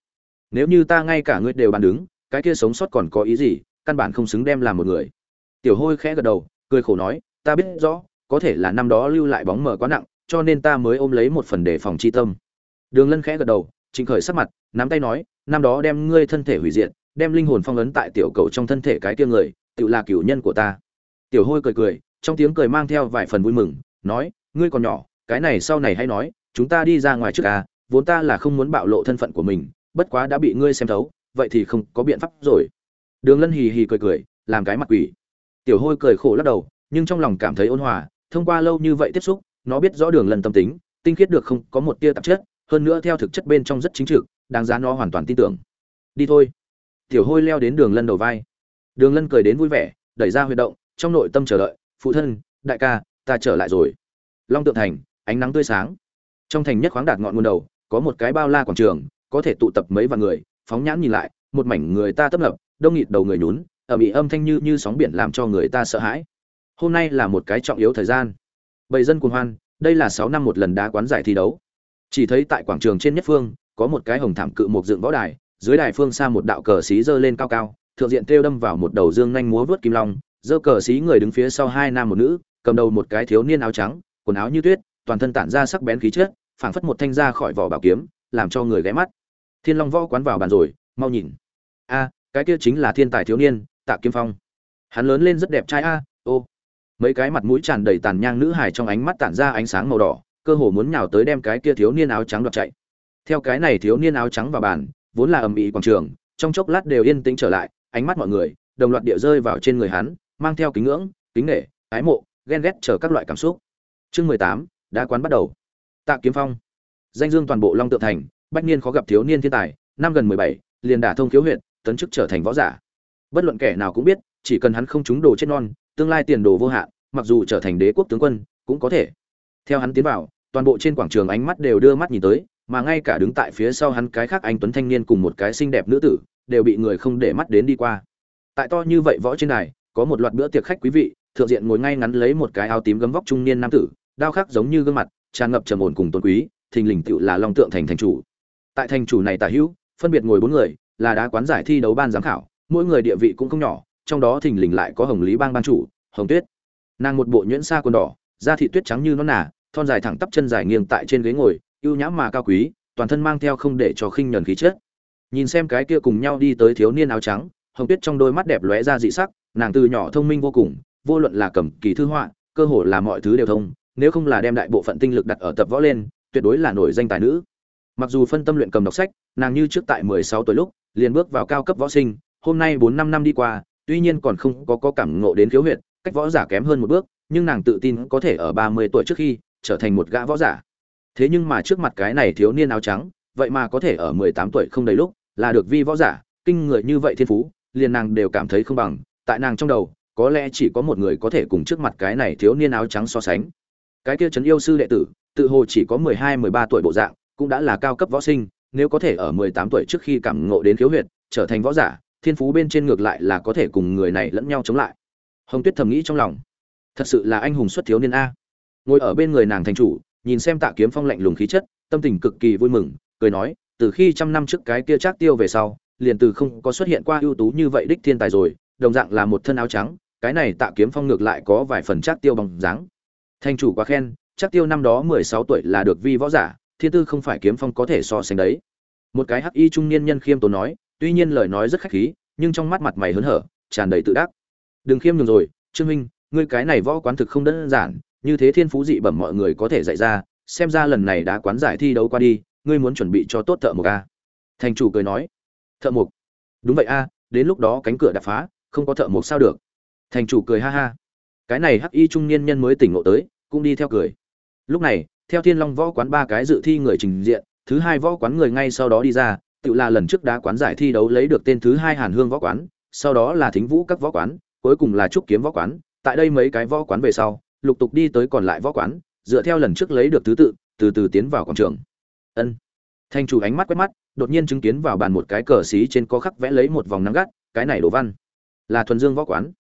Nếu như ta ngay cả ngươi đều bàn đứng, cái kia sống sót còn có ý gì, căn bản không xứng đem làm một người. Tiểu hôi khẽ gật đầu, cười khổ nói, ta biết rõ, có thể là năm đó lưu lại bóng mờ quá nặng, cho nên ta mới ôm lấy một phần đề phòng chi tâm. Đường lân khẽ gật đầu, trịnh khởi sắc mặt, nắm tay nói, năm đó đem ngươi thân thể hủy diệt, đem linh hồn phong ấn tại tiểu cầu trong thân thể cái kia người, tự là cửu nhân của ta. Tiểu hôi cười cười, trong tiếng cười mang theo vài phần vui mừng, nói, ngươi còn nhỏ, cái này sau này hay nói, chúng ta đi ra ngoài trước à vốn ta là không muốn bạo lộ thân phận của mình, bất quá đã bị ngươi xem thấu, vậy thì không có biện pháp rồi. Đường lân hì hì cười cười, làm cái mặt quỷ. Tiểu hôi cười khổ lắc đầu, nhưng trong lòng cảm thấy ôn hòa, thông qua lâu như vậy tiếp xúc, nó biết rõ đường lân tâm tính, tinh khiết được không có một tia tạp chất, hơn nữa theo thực chất bên trong rất chính trực, đáng giá nó hoàn toàn tin tưởng. Đi thôi. Tiểu hôi leo đến đường lân đầu vai. Đường lân cười đến vui vẻ, đẩy ra huy động, trong nội tâm chờ đợi, phụ thân, đại ca, ta trở lại rồi. Long tượng thành, ánh nắng tươi sáng. Trong thành nhất khoáng đạt ngọn nguồn đầu có một cái bao la quảng trường, có thể tụ tập mấy vạn người, phóng nhãn nhìn lại, một mảnh người ta tấp nập, đông nghịt đầu người nhún ở bị âm thanh như như sóng biển làm cho người ta sợ hãi. Hôm nay là một cái trọng yếu thời gian. Bầy dân cuồng hoan, đây là sáu năm một lần đá quán giải thi đấu. Chỉ thấy tại quảng trường trên nhất phương, có một cái hồng thảm cự một dựng võ đài, dưới đài phương xa một đạo cờ xí dơ lên cao cao, thượng diện tiêu đâm vào một đầu dương nhanh múa vớt kim long, dơ cờ xí người đứng phía sau hai nam một nữ, cầm đầu một cái thiếu niên áo trắng, quần áo như tuyết, toàn thân tản ra sắc bén khí chất phảng phất một thanh ra khỏi vỏ bảo kiếm, làm cho người ghé mắt. Thiên long võ quán vào bàn rồi, mau nhìn. A, cái kia chính là thiên tài thiếu niên, tạ kiếm phong. Hắn lớn lên rất đẹp trai a, ô. Mấy cái mặt mũi tràn đầy tàn nhang nữ hài trong ánh mắt tản ra ánh sáng màu đỏ, cơ hồ muốn nhào tới đem cái kia thiếu niên áo trắng đoạt chạy. Theo cái này thiếu niên áo trắng vào bàn, vốn là ầm ĩ quảng trường, trong chốc lát đều yên tĩnh trở lại, ánh mắt mọi người, đồng loạt địa rơi vào trên người hắn, mang theo kính ngưỡng, kính nể, ái mộ, ghen ghét chờ các loại cảm xúc. Chương mười tám, đã quán bắt đầu tạ kiếm phong. Danh dương toàn bộ long tượng thành, bách niên khó gặp thiếu niên thiên tài, năm gần mười bảy, liền đả thông khiếu huyện tấn chức trở thành võ giả. Bất luận kẻ nào cũng biết, chỉ cần hắn không trúng đồ chết non, tương lai tiền đồ vô hạn, mặc dù trở thành đế quốc tướng quân, cũng có thể. Theo hắn tiến vào, toàn bộ trên quảng trường ánh mắt đều đưa mắt nhìn tới, mà ngay cả đứng tại phía sau hắn cái khác anh tuấn thanh niên cùng một cái xinh đẹp nữ tử, đều bị người không để mắt đến đi qua. Tại to như vậy võ trên này có một loạt bữa tiệc khách quý vị, thượng diện ngồi ngay ngắn lấy một cái áo tím gấm vóc trung niên nam tử, đao khắc giống như gương mặt tràn ngập trầm ổn cùng tôn quý, thình lình tựu là long tượng thành thành chủ. Tại thành chủ này tả hữu, phân biệt ngồi bốn người, là đá quán giải thi đấu ban giám khảo, mỗi người địa vị cũng không nhỏ, trong đó thình lình lại có hồng lý bang ban chủ, hồng tuyết. Nàng một bộ nhuyễn sa quần đỏ, da thị tuyết trắng như nó nà, thon dài thẳng tắp chân dài nghiêng tại trên ghế ngồi, ưu nhã mà cao quý, toàn thân mang theo không để cho khinh nhẫn khí chất. Nhìn xem cái kia cùng nhau đi tới thiếu niên áo trắng, hồng tuyết trong đôi mắt đẹp lóe ra dị sắc, nàng từ nhỏ thông minh vô cùng, vô luận là cầm kỳ thư họa, cơ hồ là mọi thứ đều thông nếu không là đem đại bộ phận tinh lực đặt ở tập võ lên tuyệt đối là nổi danh tài nữ. Mặc dù phân tâm luyện cầm đọc sách nàng như trước tại mười sáu tuổi lúc liền bước vào cao cấp võ sinh hôm nay bốn năm năm đi qua tuy nhiên còn không có, có cảm ngộ đến khiếu huyệt cách võ giả kém hơn một bước nhưng nàng tự tin có thể ở ba mươi tuổi trước khi trở thành một gã võ giả. Thế nhưng mà trước mặt cái này thiếu niên áo trắng vậy mà có thể ở mười tám tuổi không đầy lúc là được vi võ giả kinh người như vậy thiên phú liền nàng đều cảm thấy không bằng. Tại nàng trong đầu có lẽ chỉ có một người có thể cùng trước mặt cái này thiếu niên áo trắng so sánh cái kia trấn yêu sư đệ tử, tự hồ chỉ có mười hai, mười ba tuổi bộ dạng, cũng đã là cao cấp võ sinh, nếu có thể ở mười tám tuổi trước khi cảm ngộ đến khiếu huyệt, trở thành võ giả, thiên phú bên trên ngược lại là có thể cùng người này lẫn nhau chống lại. Hồng tuyết thầm nghĩ trong lòng. Thật sự là anh hùng xuất thiếu niên a. Ngồi ở bên người nàng thành chủ, nhìn xem tạ kiếm phong lạnh lùng khí chất, tâm tình cực kỳ vui mừng, cười nói, từ khi trăm năm trước cái kia trác tiêu về sau, liền từ không có xuất hiện qua ưu tú như vậy đích thiên tài rồi, đồng dạng là một thân áo trắng, cái này tạ kiếm phong ngược lại có vài phần trác tiêu bằng dáng thành chủ quá khen, chắc tiêu năm đó mười sáu tuổi là được vi võ giả, thiên tư không phải kiếm phong có thể so sánh đấy. Một cái hắc y trung niên nhân khiêm tốn nói, tuy nhiên lời nói rất khách khí, nhưng trong mắt mặt mày hớn hở, tràn đầy tự đắc. Đừng khiêm nhường rồi, trương minh, ngươi cái này võ quán thực không đơn giản, như thế thiên phú dị bẩm mọi người có thể dạy ra, xem ra lần này đã quán giải thi đấu qua đi, ngươi muốn chuẩn bị cho tốt thợ mộc à? a thành chủ cười nói, thợ mộc? Đúng vậy a, đến lúc đó cánh cửa đập phá, không có thợ mộc sao được. Thành chủ cười ha ha cái này hắc y trung niên nhân mới tỉnh ngộ tới, cũng đi theo cười. Lúc này, theo thiên long võ quán ba cái dự thi người trình diện, thứ hai võ quán người ngay sau đó đi ra, tự là lần trước đá quán giải thi đấu lấy được tên thứ hai hàn hương võ quán, sau đó là thính vũ các võ quán, cuối cùng là trúc kiếm võ quán. Tại đây mấy cái võ quán về sau, lục tục đi tới còn lại võ quán, dựa theo lần trước lấy được thứ tự, từ từ tiến vào quảng trường. Ân. Thanh chủ ánh mắt quét mắt, đột nhiên chứng kiến vào bàn một cái cờ xí trên có khắc vẽ lấy một vòng nắng gắt, cái này đồ văn là thuần dương võ quán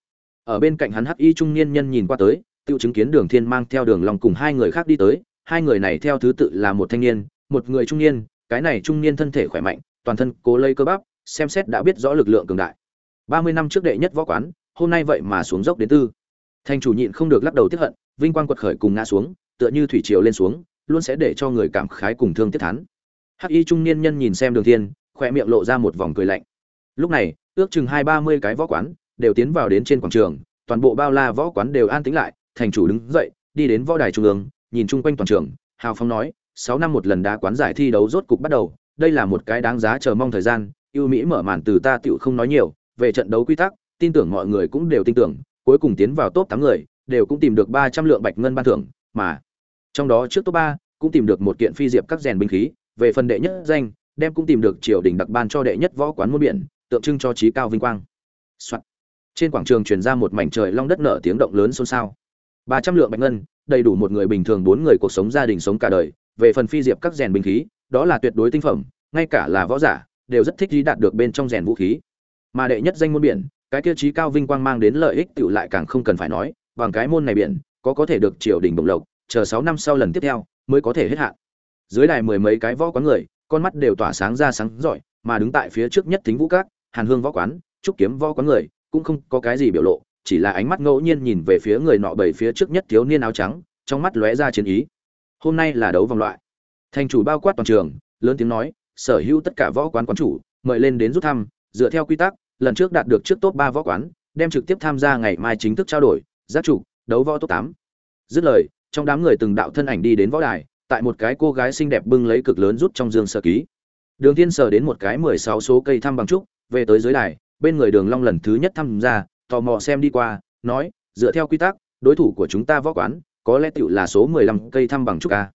ở bên cạnh hắn hắc y trung niên nhân nhìn qua tới tự chứng kiến đường thiên mang theo đường long cùng hai người khác đi tới, hai người này theo thứ tự là một thanh niên, một người trung niên, cái này trung niên thân thể khỏe mạnh, toàn thân cố lây cơ bắp, xem xét đã biết rõ lực lượng cường đại. Ba mươi năm trước đệ nhất võ quán, hôm nay vậy mà xuống dốc đến tư. Thành chủ nhịn không được lắc đầu tiếc hận, vinh quang quật khởi cùng ngã xuống, tựa như thủy triều lên xuống, luôn sẽ để cho người cảm khái cùng thương tiếc thán. Hắc y trung niên nhân nhìn xem đường thiên khoe miệng lộ ra một vòng cười lạnh. Lúc này, ước chừng hai ba mươi cái võ quán đều tiến vào đến trên quảng trường, toàn bộ bao la võ quán đều an tĩnh lại, thành chủ đứng dậy, đi đến võ đài trung ương, nhìn chung quanh toàn trường, hào phóng nói, sáu năm một lần đá quán giải thi đấu rốt cục bắt đầu, đây là một cái đáng giá chờ mong thời gian, ưu mỹ mở màn từ ta tựu không nói nhiều, về trận đấu quy tắc, tin tưởng mọi người cũng đều tin tưởng, cuối cùng tiến vào top tám người, đều cũng tìm được ba trăm lượng bạch ngân ban thưởng, mà trong đó trước top ba cũng tìm được một kiện phi diệp các rèn binh khí, về phần đệ nhất danh, đem cũng tìm được triều đình đặc ban cho đệ nhất võ quán môn biển, tượng trưng cho trí cao vinh quang、Soạn trên quảng trường truyền ra một mảnh trời long đất nở tiếng động lớn xôn xao. Ba trăm lượng bạch ngân, đầy đủ một người bình thường bốn người cuộc sống gia đình sống cả đời, về phần phi diệp các rèn binh khí, đó là tuyệt đối tinh phẩm, ngay cả là võ giả, đều rất thích lý đạt được bên trong rèn vũ khí. Mà đệ nhất danh môn biển, cái tiêu chí cao vinh quang mang đến lợi ích tựu lại càng không cần phải nói, bằng cái môn này biển, có có thể được triều đình đồng lộc, chờ sáu năm sau lần tiếp theo, mới có thể hết hạn. Dưới đài mười mấy cái võ quán người, con mắt đều tỏa sáng ra sáng giỏi mà đứng tại phía trước nhất thính vũ các, hàn hương võ quán, trúc kiếm võ quán người cũng không có cái gì biểu lộ, chỉ là ánh mắt ngẫu nhiên nhìn về phía người nọ bảy phía trước nhất thiếu niên áo trắng, trong mắt lóe ra chiến ý. Hôm nay là đấu vòng loại. Thành chủ bao quát toàn trường, lớn tiếng nói, sở hữu tất cả võ quán quán chủ, mời lên đến rút thăm, dựa theo quy tắc, lần trước đạt được trước top ba võ quán, đem trực tiếp tham gia ngày mai chính thức trao đổi giác chủ đấu võ top tám. Dứt lời, trong đám người từng đạo thân ảnh đi đến võ đài, tại một cái cô gái xinh đẹp bưng lấy cực lớn rút trong dương sơ ký. Đường thiên sờ đến một cái mười sáu số cây thăm bằng trúc, về tới dưới đài bên người đường long lần thứ nhất tham gia, tò mò xem đi qua, nói, dựa theo quy tắc, đối thủ của chúng ta võ quán, có lẽ tựu là số mười lăm cây thăm bằng trúc a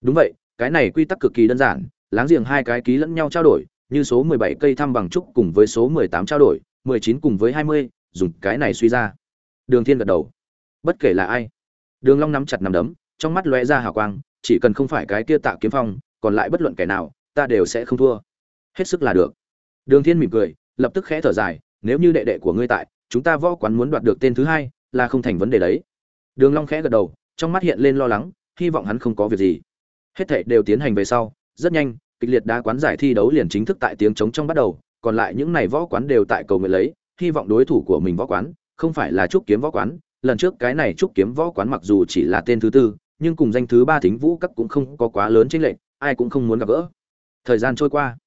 đúng vậy, cái này quy tắc cực kỳ đơn giản, láng giềng hai cái ký lẫn nhau trao đổi, như số mười bảy cây thăm bằng trúc cùng với số mười tám trao đổi, mười chín cùng với hai mươi, dùng cái này suy ra. Đường thiên gật đầu. Bất kể là ai, đường long nắm chặt nắm đấm, trong mắt lóe ra hào quang, chỉ cần không phải cái kia tạ kiếm phong, còn lại bất luận kẻ nào, ta đều sẽ không thua. Hết sức là được. Đường thiên mỉm cười lập tức khẽ thở dài, nếu như đệ đệ của ngươi tại, chúng ta võ quán muốn đoạt được tên thứ hai là không thành vấn đề đấy. Đường long khẽ gật đầu, trong mắt hiện lên lo lắng, hy vọng hắn không có việc gì. Hết thảy đều tiến hành về sau, rất nhanh, kịch liệt đá quán giải thi đấu liền chính thức tại tiếng chống trong bắt đầu, còn lại những này võ quán đều tại cầu nguyện lấy, hy vọng đối thủ của mình võ quán, không phải là trúc kiếm võ quán. Lần trước cái này trúc kiếm võ quán mặc dù chỉ là tên thứ tư, nhưng cùng danh thứ ba thính vũ các cũng không có quá lớn chênh lệch, ai cũng không muốn gặp gỡ. Thời gian trôi qua,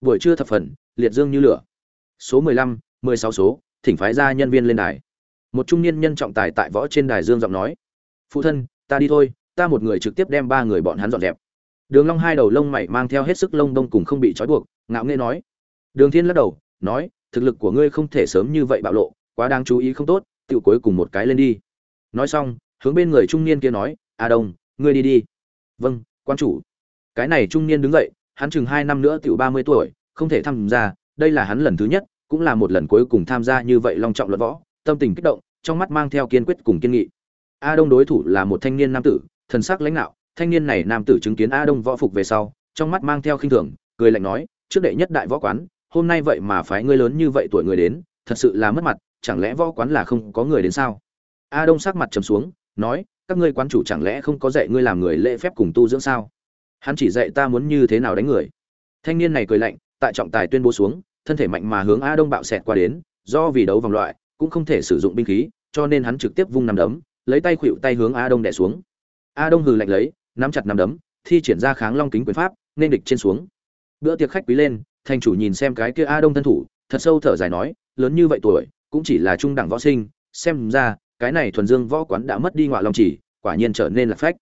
buổi trưa thập phần, liệt dương như lửa số mười lăm, mười sáu số, thỉnh phái ra nhân viên lên đài. Một trung niên nhân trọng tài tại võ trên đài dương giọng nói, phụ thân, ta đi thôi, ta một người trực tiếp đem ba người bọn hắn dọn dẹp. Đường long hai đầu lông mày mang theo hết sức lông đông cùng không bị trói buộc, ngạo nghễ nói. Đường thiên lắc đầu, nói, thực lực của ngươi không thể sớm như vậy bạo lộ, quá đáng chú ý không tốt tự cuối cùng một cái lên đi. Nói xong, hướng bên người trung niên kia nói, a đông, ngươi đi đi. Vâng quan chủ. Cái này trung niên đứng dậy, hắn chừng hai năm nữa tiểu ba mươi tuổi, không thể tham gia đây là hắn lần thứ nhất, cũng là một lần cuối cùng tham gia như vậy long trọng luận võ, tâm tình kích động, trong mắt mang theo kiên quyết cùng kiên nghị. A đông đối thủ là một thanh niên nam tử, thần sắc lãnh đạo thanh niên này nam tử chứng kiến a đông võ phục về sau, trong mắt mang theo khinh thường, cười lạnh nói, trước đệ nhất đại võ quán, hôm nay vậy mà phái ngươi lớn như vậy tuổi người đến, thật sự là mất mặt, chẳng lẽ võ quán là không có người đến sao? A đông sắc mặt trầm xuống, nói, các ngươi quán chủ chẳng lẽ không có dạy ngươi làm người lễ phép cùng tu dưỡng sao? Hắn chỉ dạy ta muốn như thế nào đánh người. Thanh niên này cười lạnh tại trọng tài tuyên bố xuống, thân thể mạnh mà hướng a đông bạo xẹt qua đến, do vì đấu vòng loại, cũng không thể sử dụng binh khí, cho nên hắn trực tiếp vung năm đấm, lấy tay khuỵu tay hướng a đông đè xuống. A đông hừ lạnh lấy, nắm chặt năm đấm, thi triển ra kháng long kính quyền pháp, nên địch trên xuống. Bữa tiệc khách quý lên, thành chủ nhìn xem cái kia a đông thân thủ, thật sâu thở dài nói, lớn như vậy tuổi, cũng chỉ là trung đẳng võ sinh, xem ra, cái này thuần dương võ quán đã mất đi ngoại lòng chỉ, quả nhiên trở nên là phách.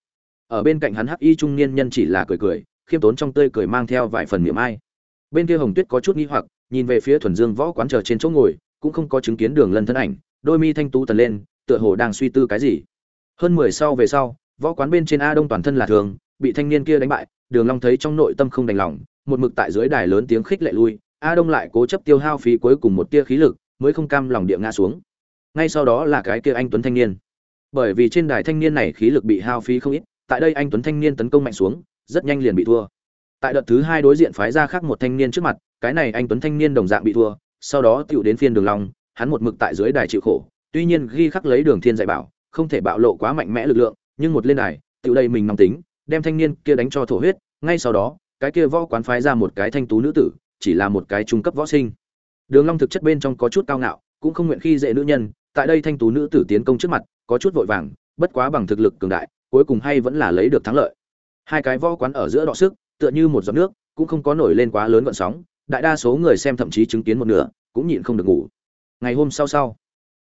Ở bên cạnh hắn hắc y trung niên nhân chỉ là cười cười, khiêm tốn trong tươi cười mang theo vài phần miệng ai bên kia hồng tuyết có chút nghi hoặc, nhìn về phía thuần dương võ quán chờ trên chỗ ngồi, cũng không có chứng kiến đường lân thân ảnh, đôi mi thanh tú tần lên, tựa hồ đang suy tư cái gì. Hơn mười sau về sau, võ quán bên trên a đông toàn thân là thường, bị thanh niên kia đánh bại, đường long thấy trong nội tâm không đành lòng, một mực tại dưới đài lớn tiếng khích lệ lui, a đông lại cố chấp tiêu hao phí cuối cùng một tia khí lực, mới không cam lòng địa ngã xuống. Ngay sau đó là cái kia anh tuấn thanh niên. Bởi vì trên đài thanh niên này khí lực bị hao phí không ít, tại đây anh tuấn thanh niên tấn công mạnh xuống, rất nhanh liền bị thua tại đợt thứ hai đối diện phái ra khác một thanh niên trước mặt, cái này anh tuấn thanh niên đồng dạng bị thua, sau đó tựu đến phiên đường long, hắn một mực tại dưới đài chịu khổ, tuy nhiên ghi khắc lấy đường thiên dạy bảo, không thể bạo lộ quá mạnh mẽ lực lượng, nhưng một lên đài tựu đây mình nóng tính, đem thanh niên kia đánh cho thổ huyết, ngay sau đó, cái kia võ quán phái ra một cái thanh tú nữ tử, chỉ là một cái trung cấp võ sinh. Đường long thực chất bên trong có chút cao ngạo, cũng không nguyện khi dễ nữ nhân, tại đây thanh tú nữ tử tiến công trước mặt, có chút vội vàng, bất quá bằng thực lực cường đại, cuối cùng hay vẫn là lấy được thắng lợi. Hai cái võ quán ở giữa đọ sức tựa như một giọt nước, cũng không có nổi lên quá lớn gợn sóng, đại đa số người xem thậm chí chứng kiến một nửa, cũng nhịn không được ngủ. Ngày hôm sau sau,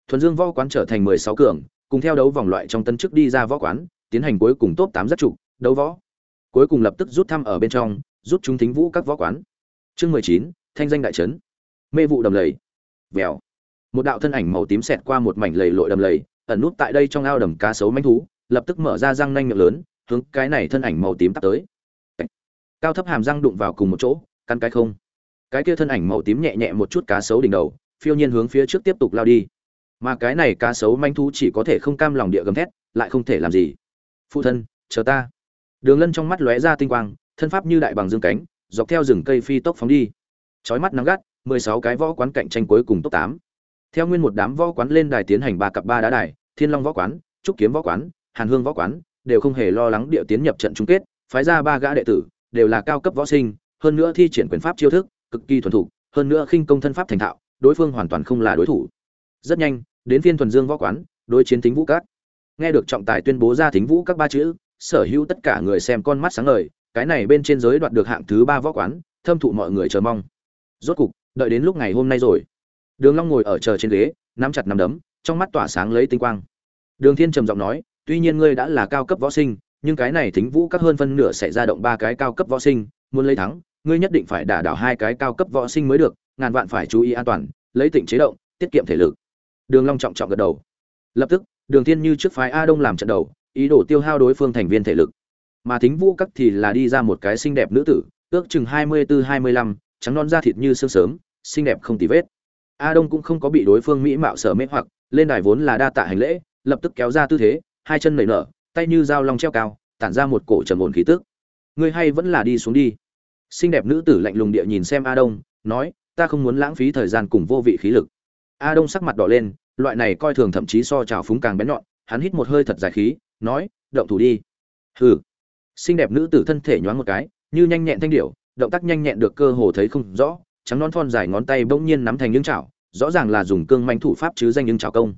thuần dương võ quán trở thành mười sáu cường, cùng theo đấu vòng loại trong tân chức đi ra võ quán, tiến hành cuối cùng top tám rất trụ, đấu võ. Cuối cùng lập tức rút thăm ở bên trong, rút chúng thính vũ các võ quán. Chương mười chín, thanh danh đại trấn. Mê vụ đầm lầy. Vèo. Một đạo thân ảnh màu tím xẹt qua một mảnh lầy lội đầm lầy, ẩn nút tại đây trong ao đầm cá sấu manh thú, lập tức mở ra răng nanh miệng lớn, hướng cái này thân ảnh màu tím tắt tới cao thấp hàm răng đụng vào cùng một chỗ căn cái không. Cái kia thân ảnh màu tím nhẹ nhẹ một chút cá sấu đỉnh đầu, phiêu nhiên hướng phía trước tiếp tục lao đi. Mà cái này cá sấu manh thú chỉ có thể không cam lòng địa gầm thét, lại không thể làm gì. Phụ thân, chờ ta. Đường lân trong mắt lóe ra tinh quang, thân pháp như đại bằng dương cánh, dọc theo rừng cây phi tốc phóng đi. Chói mắt nắng gắt, mười sáu cái võ quán cạnh tranh cuối cùng top tám. Theo nguyên một đám võ quán lên đài tiến hành ba cặp ba đá đài, thiên long võ quán, trúc kiếm võ quán, hàn hương võ quán, đều không hề lo lắng địa tiến nhập trận chung kết, phái ra ba gã đệ tử đều là cao cấp võ sinh, hơn nữa thi triển quyền pháp chiêu thức, cực kỳ thuần thục, hơn nữa khinh công thân pháp thành thạo, đối phương hoàn toàn không là đối thủ. Rất nhanh, đến phiên thuần dương võ quán, đối chiến tính vũ các. Nghe được trọng tài tuyên bố ra tính vũ các ba chữ, sở hữu tất cả người xem con mắt sáng ngời, cái này bên trên giới đoạt được hạng thứ ba võ quán, thâm thụ mọi người chờ mong. Rốt cục, đợi đến lúc ngày hôm nay rồi. Đường long ngồi ở chờ trên ghế, nắm chặt nắm đấm, trong mắt tỏa sáng lấy tinh quang. Đường thiên trầm giọng nói, tuy nhiên ngươi đã là cao cấp võ sinh nhưng cái này thính vũ các hơn phân nửa sẽ ra động ba cái cao cấp võ sinh, muốn lấy thắng, ngươi nhất định phải đả đảo hai cái cao cấp võ sinh mới được, ngàn vạn phải chú ý an toàn, lấy tịnh chế động, tiết kiệm thể lực. Đường long trọng trọng gật đầu. Lập tức, đường thiên như trước phái a đông làm trận đầu, ý đồ tiêu hao đối phương thành viên thể lực. Mà thính vũ các thì là đi ra một cái xinh đẹp nữ tử, ước chừng hai mươi bốn hai mươi lăm, trắng non da thịt như sương sớm, xinh đẹp không tì vết. A đông cũng không có bị đối phương mỹ mạo sở mê hoặc, lên đài vốn là đa tạ hành lễ, lập tức kéo ra tư thế, hai chân nảy nở tay như dao long treo cao, tản ra một cổ trầm ổn khí tức. Ngươi hay vẫn là đi xuống đi. Xinh đẹp nữ tử lạnh lùng địa nhìn xem a đông, nói, ta không muốn lãng phí thời gian cùng vô vị khí lực. A đông sắc mặt đỏ lên, loại này coi thường thậm chí so trào phúng càng bén nhọn, hắn hít một hơi thật dài khí, nói, động thủ đi. Hừ. Xinh đẹp nữ tử thân thể nhoáng một cái, như nhanh nhẹn thanh điệu động tác nhanh nhẹn được cơ hồ thấy không rõ, trắng non thon dài ngón tay bỗng nhiên nắm thành những chảo, rõ ràng là dùng cương manh thủ pháp chứ danh những chảo công.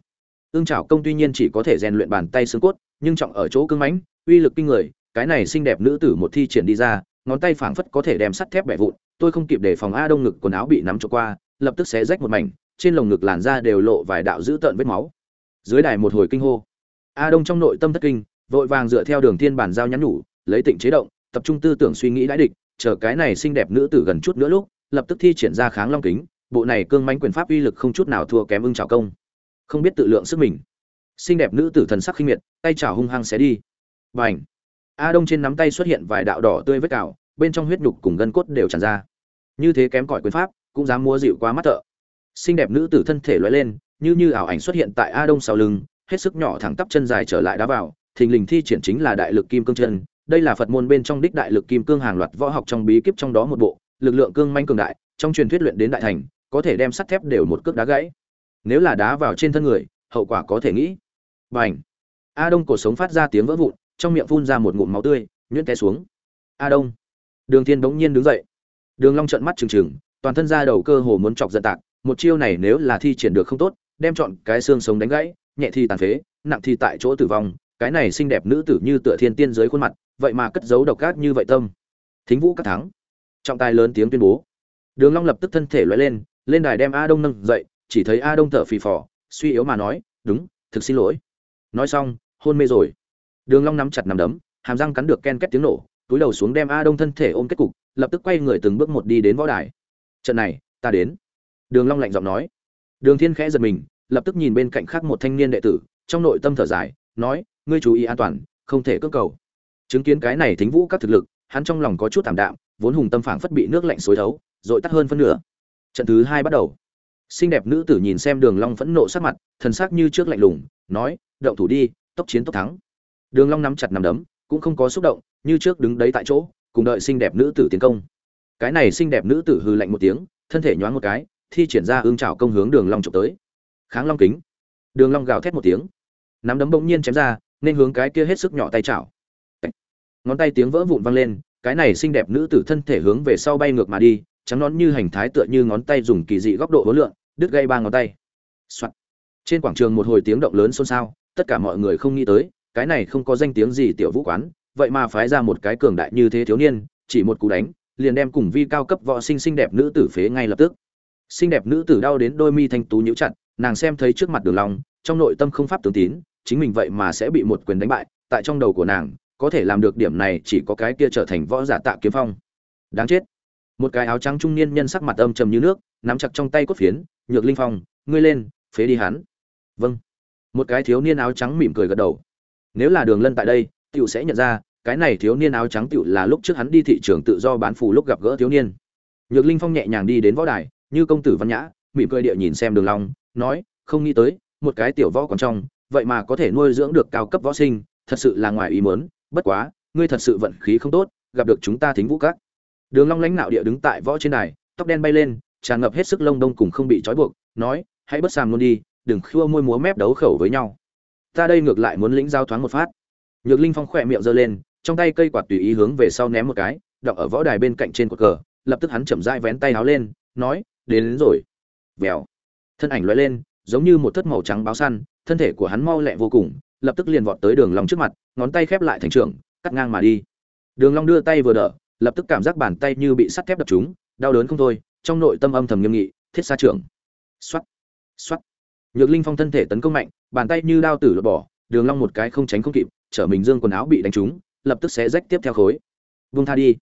Ương chảo công tuy nhiên chỉ có thể rèn luyện bàn tay xương cốt nhưng trọng ở chỗ cứng mãnh, uy lực kinh người, cái này xinh đẹp nữ tử một thi triển đi ra, ngón tay phảng phất có thể đem sắt thép bẻ vụn, tôi không kịp để phòng a đông ngực quần áo bị nắm cho qua, lập tức xé rách một mảnh, trên lồng ngực làn da đều lộ vài đạo dữ tợn vết máu. Dưới đài một hồi kinh hô. A đông trong nội tâm thất kinh, vội vàng dựa theo đường thiên bản giao nhắn nhủ, lấy tịnh chế động, tập trung tư tưởng suy nghĩ đãi địch, chờ cái này xinh đẹp nữ tử gần chút nữa lúc, lập tức thi triển ra kháng long kính, bộ này cương mãnh quyền pháp uy lực không chút nào thua kém ưng trào công. Không biết tự lượng sức mình xinh đẹp nữ tử thần sắc khinh miệt, tay chảo hung hăng xé đi. Bành! A đông trên nắm tay xuất hiện vài đạo đỏ tươi vết cào, bên trong huyết nhục cùng gân cốt đều tràn ra. Như thế kém cỏi quyền pháp, cũng dám mua dịu quá mắt thợ. Xinh đẹp nữ tử thân thể lóe lên, như như ảo ảnh xuất hiện tại a đông sau lưng, hết sức nhỏ thẳng tắp chân dài trở lại đá vào, thình lình thi triển chính là đại lực kim cương chân. Đây là phật môn bên trong đích đại lực kim cương hàng loạt võ học trong bí kíp trong đó một bộ, lực lượng cương manh cường đại, trong truyền thuyết luyện đến đại thành, có thể đem sắt thép đều một cước đá gãy. Nếu là đá vào trên thân người, hậu quả có thể nghĩ bành a đông cổ sống phát ra tiếng vỡ vụn, trong miệng phun ra một ngụm máu tươi, nhuyễn té xuống. A đông. Đường thiên bỗng nhiên đứng dậy. Đường long trợn mắt trừng trừng, toàn thân ra đầu cơ hồ muốn chọc giận tạc, một chiêu này nếu là thi triển được không tốt, đem chọn cái xương sống đánh gãy, nhẹ thì tàn phế, nặng thì tại chỗ tử vong, cái này xinh đẹp nữ tử như tựa thiên tiên dưới khuôn mặt, vậy mà cất giấu độc ác như vậy tâm. Thính vũ các thắng. Trọng tài lớn tiếng tuyên bố. Đường long lập tức thân thể lóe lên lên đài đem a đông nâng dậy, chỉ thấy a đông thở phì phò, suy yếu mà nói, đúng, thực xin lỗi nói xong, hôn mê rồi. Đường long nắm chặt nắm đấm, hàm răng cắn được ken két tiếng nổ, túi đầu xuống đem a đông thân thể ôm kết cục, lập tức quay người từng bước một đi đến võ đài. Trận này, ta đến. Đường long lạnh giọng nói. Đường thiên khẽ giật mình, lập tức nhìn bên cạnh khác một thanh niên đệ tử, trong nội tâm thở dài, nói, ngươi chú ý an toàn, không thể cưỡng cầu. Chứng kiến cái này thính vũ các thực lực, hắn trong lòng có chút thảm đạm, vốn hùng tâm phảng phất bị nước lạnh xối thấu, rồi tắt hơn phân nửa. Trận thứ hai bắt đầu xinh đẹp nữ tử nhìn xem đường long phẫn nộ sắc mặt, thần sắc như trước lạnh lùng, nói, động thủ đi, tốc chiến tốc thắng. Đường long nắm chặt nắm đấm, cũng không có xúc động, như trước đứng đấy tại chỗ, cùng đợi xinh đẹp nữ tử tiến công. Cái này xinh đẹp nữ tử hừ lạnh một tiếng, thân thể nhoáng một cái, thi triển ra ương chảo công hướng đường long chụp tới. Kháng long kính. Đường long gào thét một tiếng. Nắm đấm bỗng nhiên chém ra, nên hướng cái kia hết sức nhỏ tay chảo. Ngón tay tiếng vỡ vụn vang lên, cái này xinh đẹp nữ tử thân thể hướng về sau bay ngược mà đi trắng nón như hành thái tựa như ngón tay dùng kỳ dị góc độ hối lượng, đứt gây ba ngón tay、Soạn. trên quảng trường một hồi tiếng động lớn xôn xao, tất cả mọi người không nghĩ tới, cái này không có danh tiếng gì tiểu vũ quán, vậy mà phái ra một cái cường đại như thế thiếu niên, chỉ một cú đánh, liền đem cùng vi cao cấp võ sinh xinh đẹp nữ tử phế ngay lập tức. Xinh đẹp nữ tử đau đến đôi mi thanh tú nhíu chặt, nàng xem thấy trước mặt đường long, trong nội tâm không pháp tướng tín, chính mình vậy mà sẽ bị một quyền đánh bại, tại trong đầu của nàng, có thể làm được điểm này chỉ có cái kia trở thành võ giả tạ kiếm phong. Đáng chết một cái áo trắng trung niên nhân sắc mặt âm trầm như nước, nắm chặt trong tay cốt phiến, nhược linh phong, ngươi lên, phế đi hắn. Vâng. Một cái thiếu niên áo trắng mỉm cười gật đầu. Nếu là đường lân tại đây, tiểu sẽ nhận ra, cái này thiếu niên áo trắng tiểu là lúc trước hắn đi thị trường tự do bán phù lúc gặp gỡ thiếu niên. Nhược linh phong nhẹ nhàng đi đến võ đài, như công tử văn nhã, mỉm cười địa nhìn xem đường long, nói, không nghĩ tới, một cái tiểu võ còn trong, vậy mà có thể nuôi dưỡng được cao cấp võ sinh, thật sự là ngoài ý muốn, bất quá, ngươi thật sự vận khí không tốt, gặp được chúng ta thính vũ các đường long lãnh nạo địa đứng tại võ trên đài tóc đen bay lên tràn ngập hết sức lông đông cùng không bị trói buộc nói hãy bất sàm luôn đi đừng khua môi múa mép đấu khẩu với nhau. Ta đây ngược lại muốn lĩnh giao thoáng một phát. Nhược linh phong khỏe miệng giơ lên trong tay cây quạt tùy ý hướng về sau ném một cái đọng ở võ đài bên cạnh trên cột cờ lập tức hắn chậm rãi vén tay áo lên nói đến, đến rồi. Vèo. Thân ảnh lóe lên giống như một thất màu trắng báo săn thân thể của hắn mau lẹ vô cùng lập tức liền vọt tới đường long trước mặt ngón tay khép lại thành trưởng cắt ngang mà đi. Đường long đưa tay vừa đỡ lập tức cảm giác bàn tay như bị sắt thép đập trúng, đau đớn không thôi, trong nội tâm âm thầm nghiêm nghị, thiết xa trưởng. Xoát xoát. Nhược linh phong thân thể tấn công mạnh, bàn tay như đao tử lột bỏ, đường long một cái không tránh không kịp, trở mình dương quần áo bị đánh trúng, lập tức sẽ rách tiếp theo khối. Vung tha đi.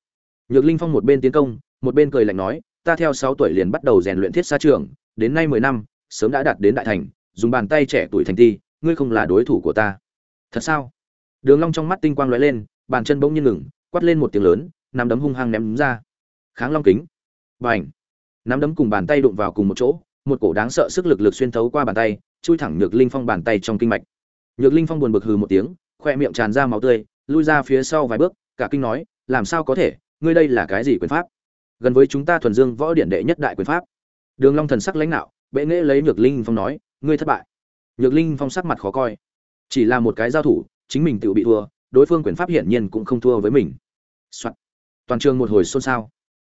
Nhược linh phong một bên tiến công, một bên cười lạnh nói, ta theo 6 tuổi liền bắt đầu rèn luyện thiết xa trưởng, đến nay 10 năm, sớm đã đạt đến đại thành, dùng bàn tay trẻ tuổi thành ti, ngươi không là đối thủ của ta. Thật sao? Đường long trong mắt tinh quang lóe lên, bàn chân bỗng nhiên ngừng, quát lên một tiếng lớn nắm đấm hung hăng ném ra. Kháng long kính. Bành. Nắm đấm cùng bàn tay đụng vào cùng một chỗ, một cổ đáng sợ sức lực lực xuyên thấu qua bàn tay, chui thẳng nhược linh phong bàn tay trong kinh mạch. Nhược linh phong buồn bực hừ một tiếng, khoe miệng tràn ra máu tươi, lui ra phía sau vài bước, cả kinh nói, làm sao có thể? Ngươi đây là cái gì quyền pháp? Gần với chúng ta thuần dương võ điển đệ nhất đại quyền pháp. Đường long thần sắc lãnh nạo, bệ nghệ lấy nhược linh phong nói, ngươi thất bại. Nhược linh phong sắc mặt khó coi. Chỉ là một cái giao thủ, chính mình tự bị thua, đối phương quyền pháp hiển nhiên cũng không thua với mình. Soạn toàn trường một hồi xôn xao.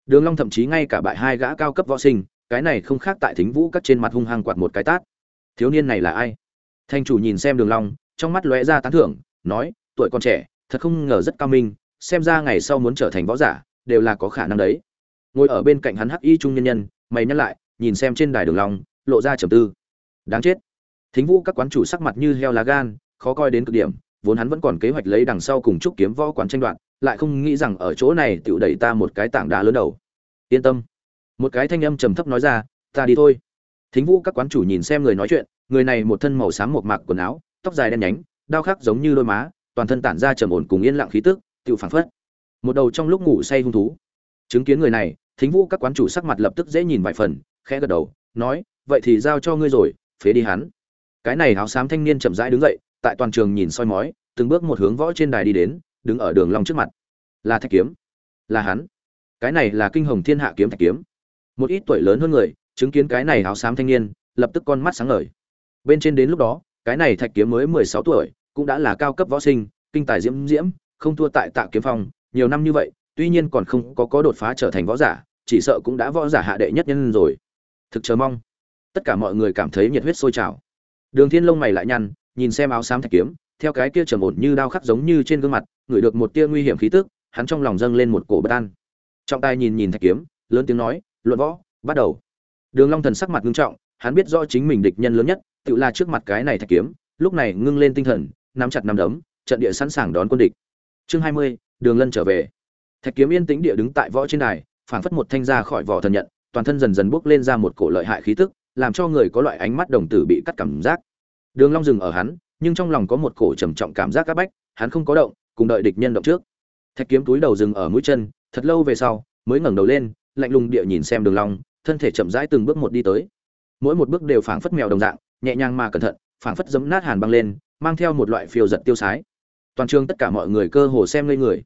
Đường long thậm chí ngay cả bại hai gã cao cấp võ sinh, cái này không khác tại thính vũ các trên mặt hung hăng quạt một cái tát. Thiếu niên này là ai? Thanh chủ nhìn xem đường long, trong mắt lóe ra tán thưởng, nói, tuổi còn trẻ, thật không ngờ rất cao minh, xem ra ngày sau muốn trở thành võ giả, đều là có khả năng đấy. Ngồi ở bên cạnh hắn hắc y trung nhân nhân, mày nhắc lại, nhìn xem trên đài đường long, lộ ra trầm tư. Đáng chết. Thính vũ các quán chủ sắc mặt như heo lá gan, khó coi đến cực điểm, vốn hắn vẫn còn kế hoạch lấy đằng sau cùng trúc kiếm võ quán tranh đoạt lại không nghĩ rằng ở chỗ này tựu đẩy ta một cái tảng đá lớn đầu. Yên tâm. Một cái thanh âm trầm thấp nói ra, ta đi thôi. Thính vũ các quán chủ nhìn xem người nói chuyện, người này một thân màu xám một mạc quần áo, tóc dài đen nhánh, đao khắc giống như đôi má, toàn thân tản ra trầm ổn cùng yên lặng khí tức tựu phảng phất. Một đầu trong lúc ngủ say hung thú. Chứng kiến người này, thính vũ các quán chủ sắc mặt lập tức dễ nhìn vài phần, khẽ gật đầu, nói, vậy thì giao cho ngươi rồi, phế đi hắn. Cái này áo xám thanh niên chậm rãi đứng dậy, tại toàn trường nhìn soi mói, từng bước một hướng võ trên đài đi đến đứng ở đường long trước mặt. Là thạch kiếm. Là hắn. Cái này là kinh hồng thiên hạ kiếm thạch kiếm. Một ít tuổi lớn hơn người, chứng kiến cái này áo xám thanh niên, lập tức con mắt sáng ngời. Bên trên đến lúc đó, cái này thạch kiếm mới mười sáu tuổi, cũng đã là cao cấp võ sinh, kinh tài diễm diễm, không thua tại tạ kiếm phong, nhiều năm như vậy, tuy nhiên còn không có có đột phá trở thành võ giả, chỉ sợ cũng đã võ giả hạ đệ nhất nhân rồi. Thực chờ mong. Tất cả mọi người cảm thấy nhiệt huyết sôi trào. Đường thiên lông mày lại nhăn, nhìn xem áo xám thạch kiếm theo cái kia trầm ổn như đao khắc giống như trên gương mặt ngửi được một tia nguy hiểm khí tức hắn trong lòng dâng lên một cổ bất an. Trọng tài nhìn nhìn thạch kiếm lớn tiếng nói luận võ bắt đầu. Đường long thần sắc mặt nghiêm trọng hắn biết rõ chính mình địch nhân lớn nhất tự là trước mặt cái này thạch kiếm lúc này ngưng lên tinh thần nắm chặt nắm đấm trận địa sẵn sàng đón quân địch. Chương hai mươi, đường lân trở về. Thạch kiếm yên tĩnh địa đứng tại võ trên đài phảng phất một thanh ra khỏi vỏ thần nhận toàn thân dần dần bốc lên ra một cổ lợi hại khí tức làm cho người có loại ánh mắt đồng tử bị cắt cảm giác. Đường long dừng ở hắn nhưng trong lòng có một cổ trầm trọng cảm giác áp bách, hắn không có động, cùng đợi địch nhân động trước. Thạch kiếm túi đầu dừng ở mũi chân, thật lâu về sau, mới ngẩng đầu lên, lạnh lùng địa nhìn xem đường long, thân thể chậm rãi từng bước một đi tới. Mỗi một bước đều phảng phất mèo đồng dạng, nhẹ nhàng mà cẩn thận, phảng phất giấm nát hàn băng lên, mang theo một loại phiêu giật tiêu sái. Toàn trường tất cả mọi người cơ hồ xem ngây người.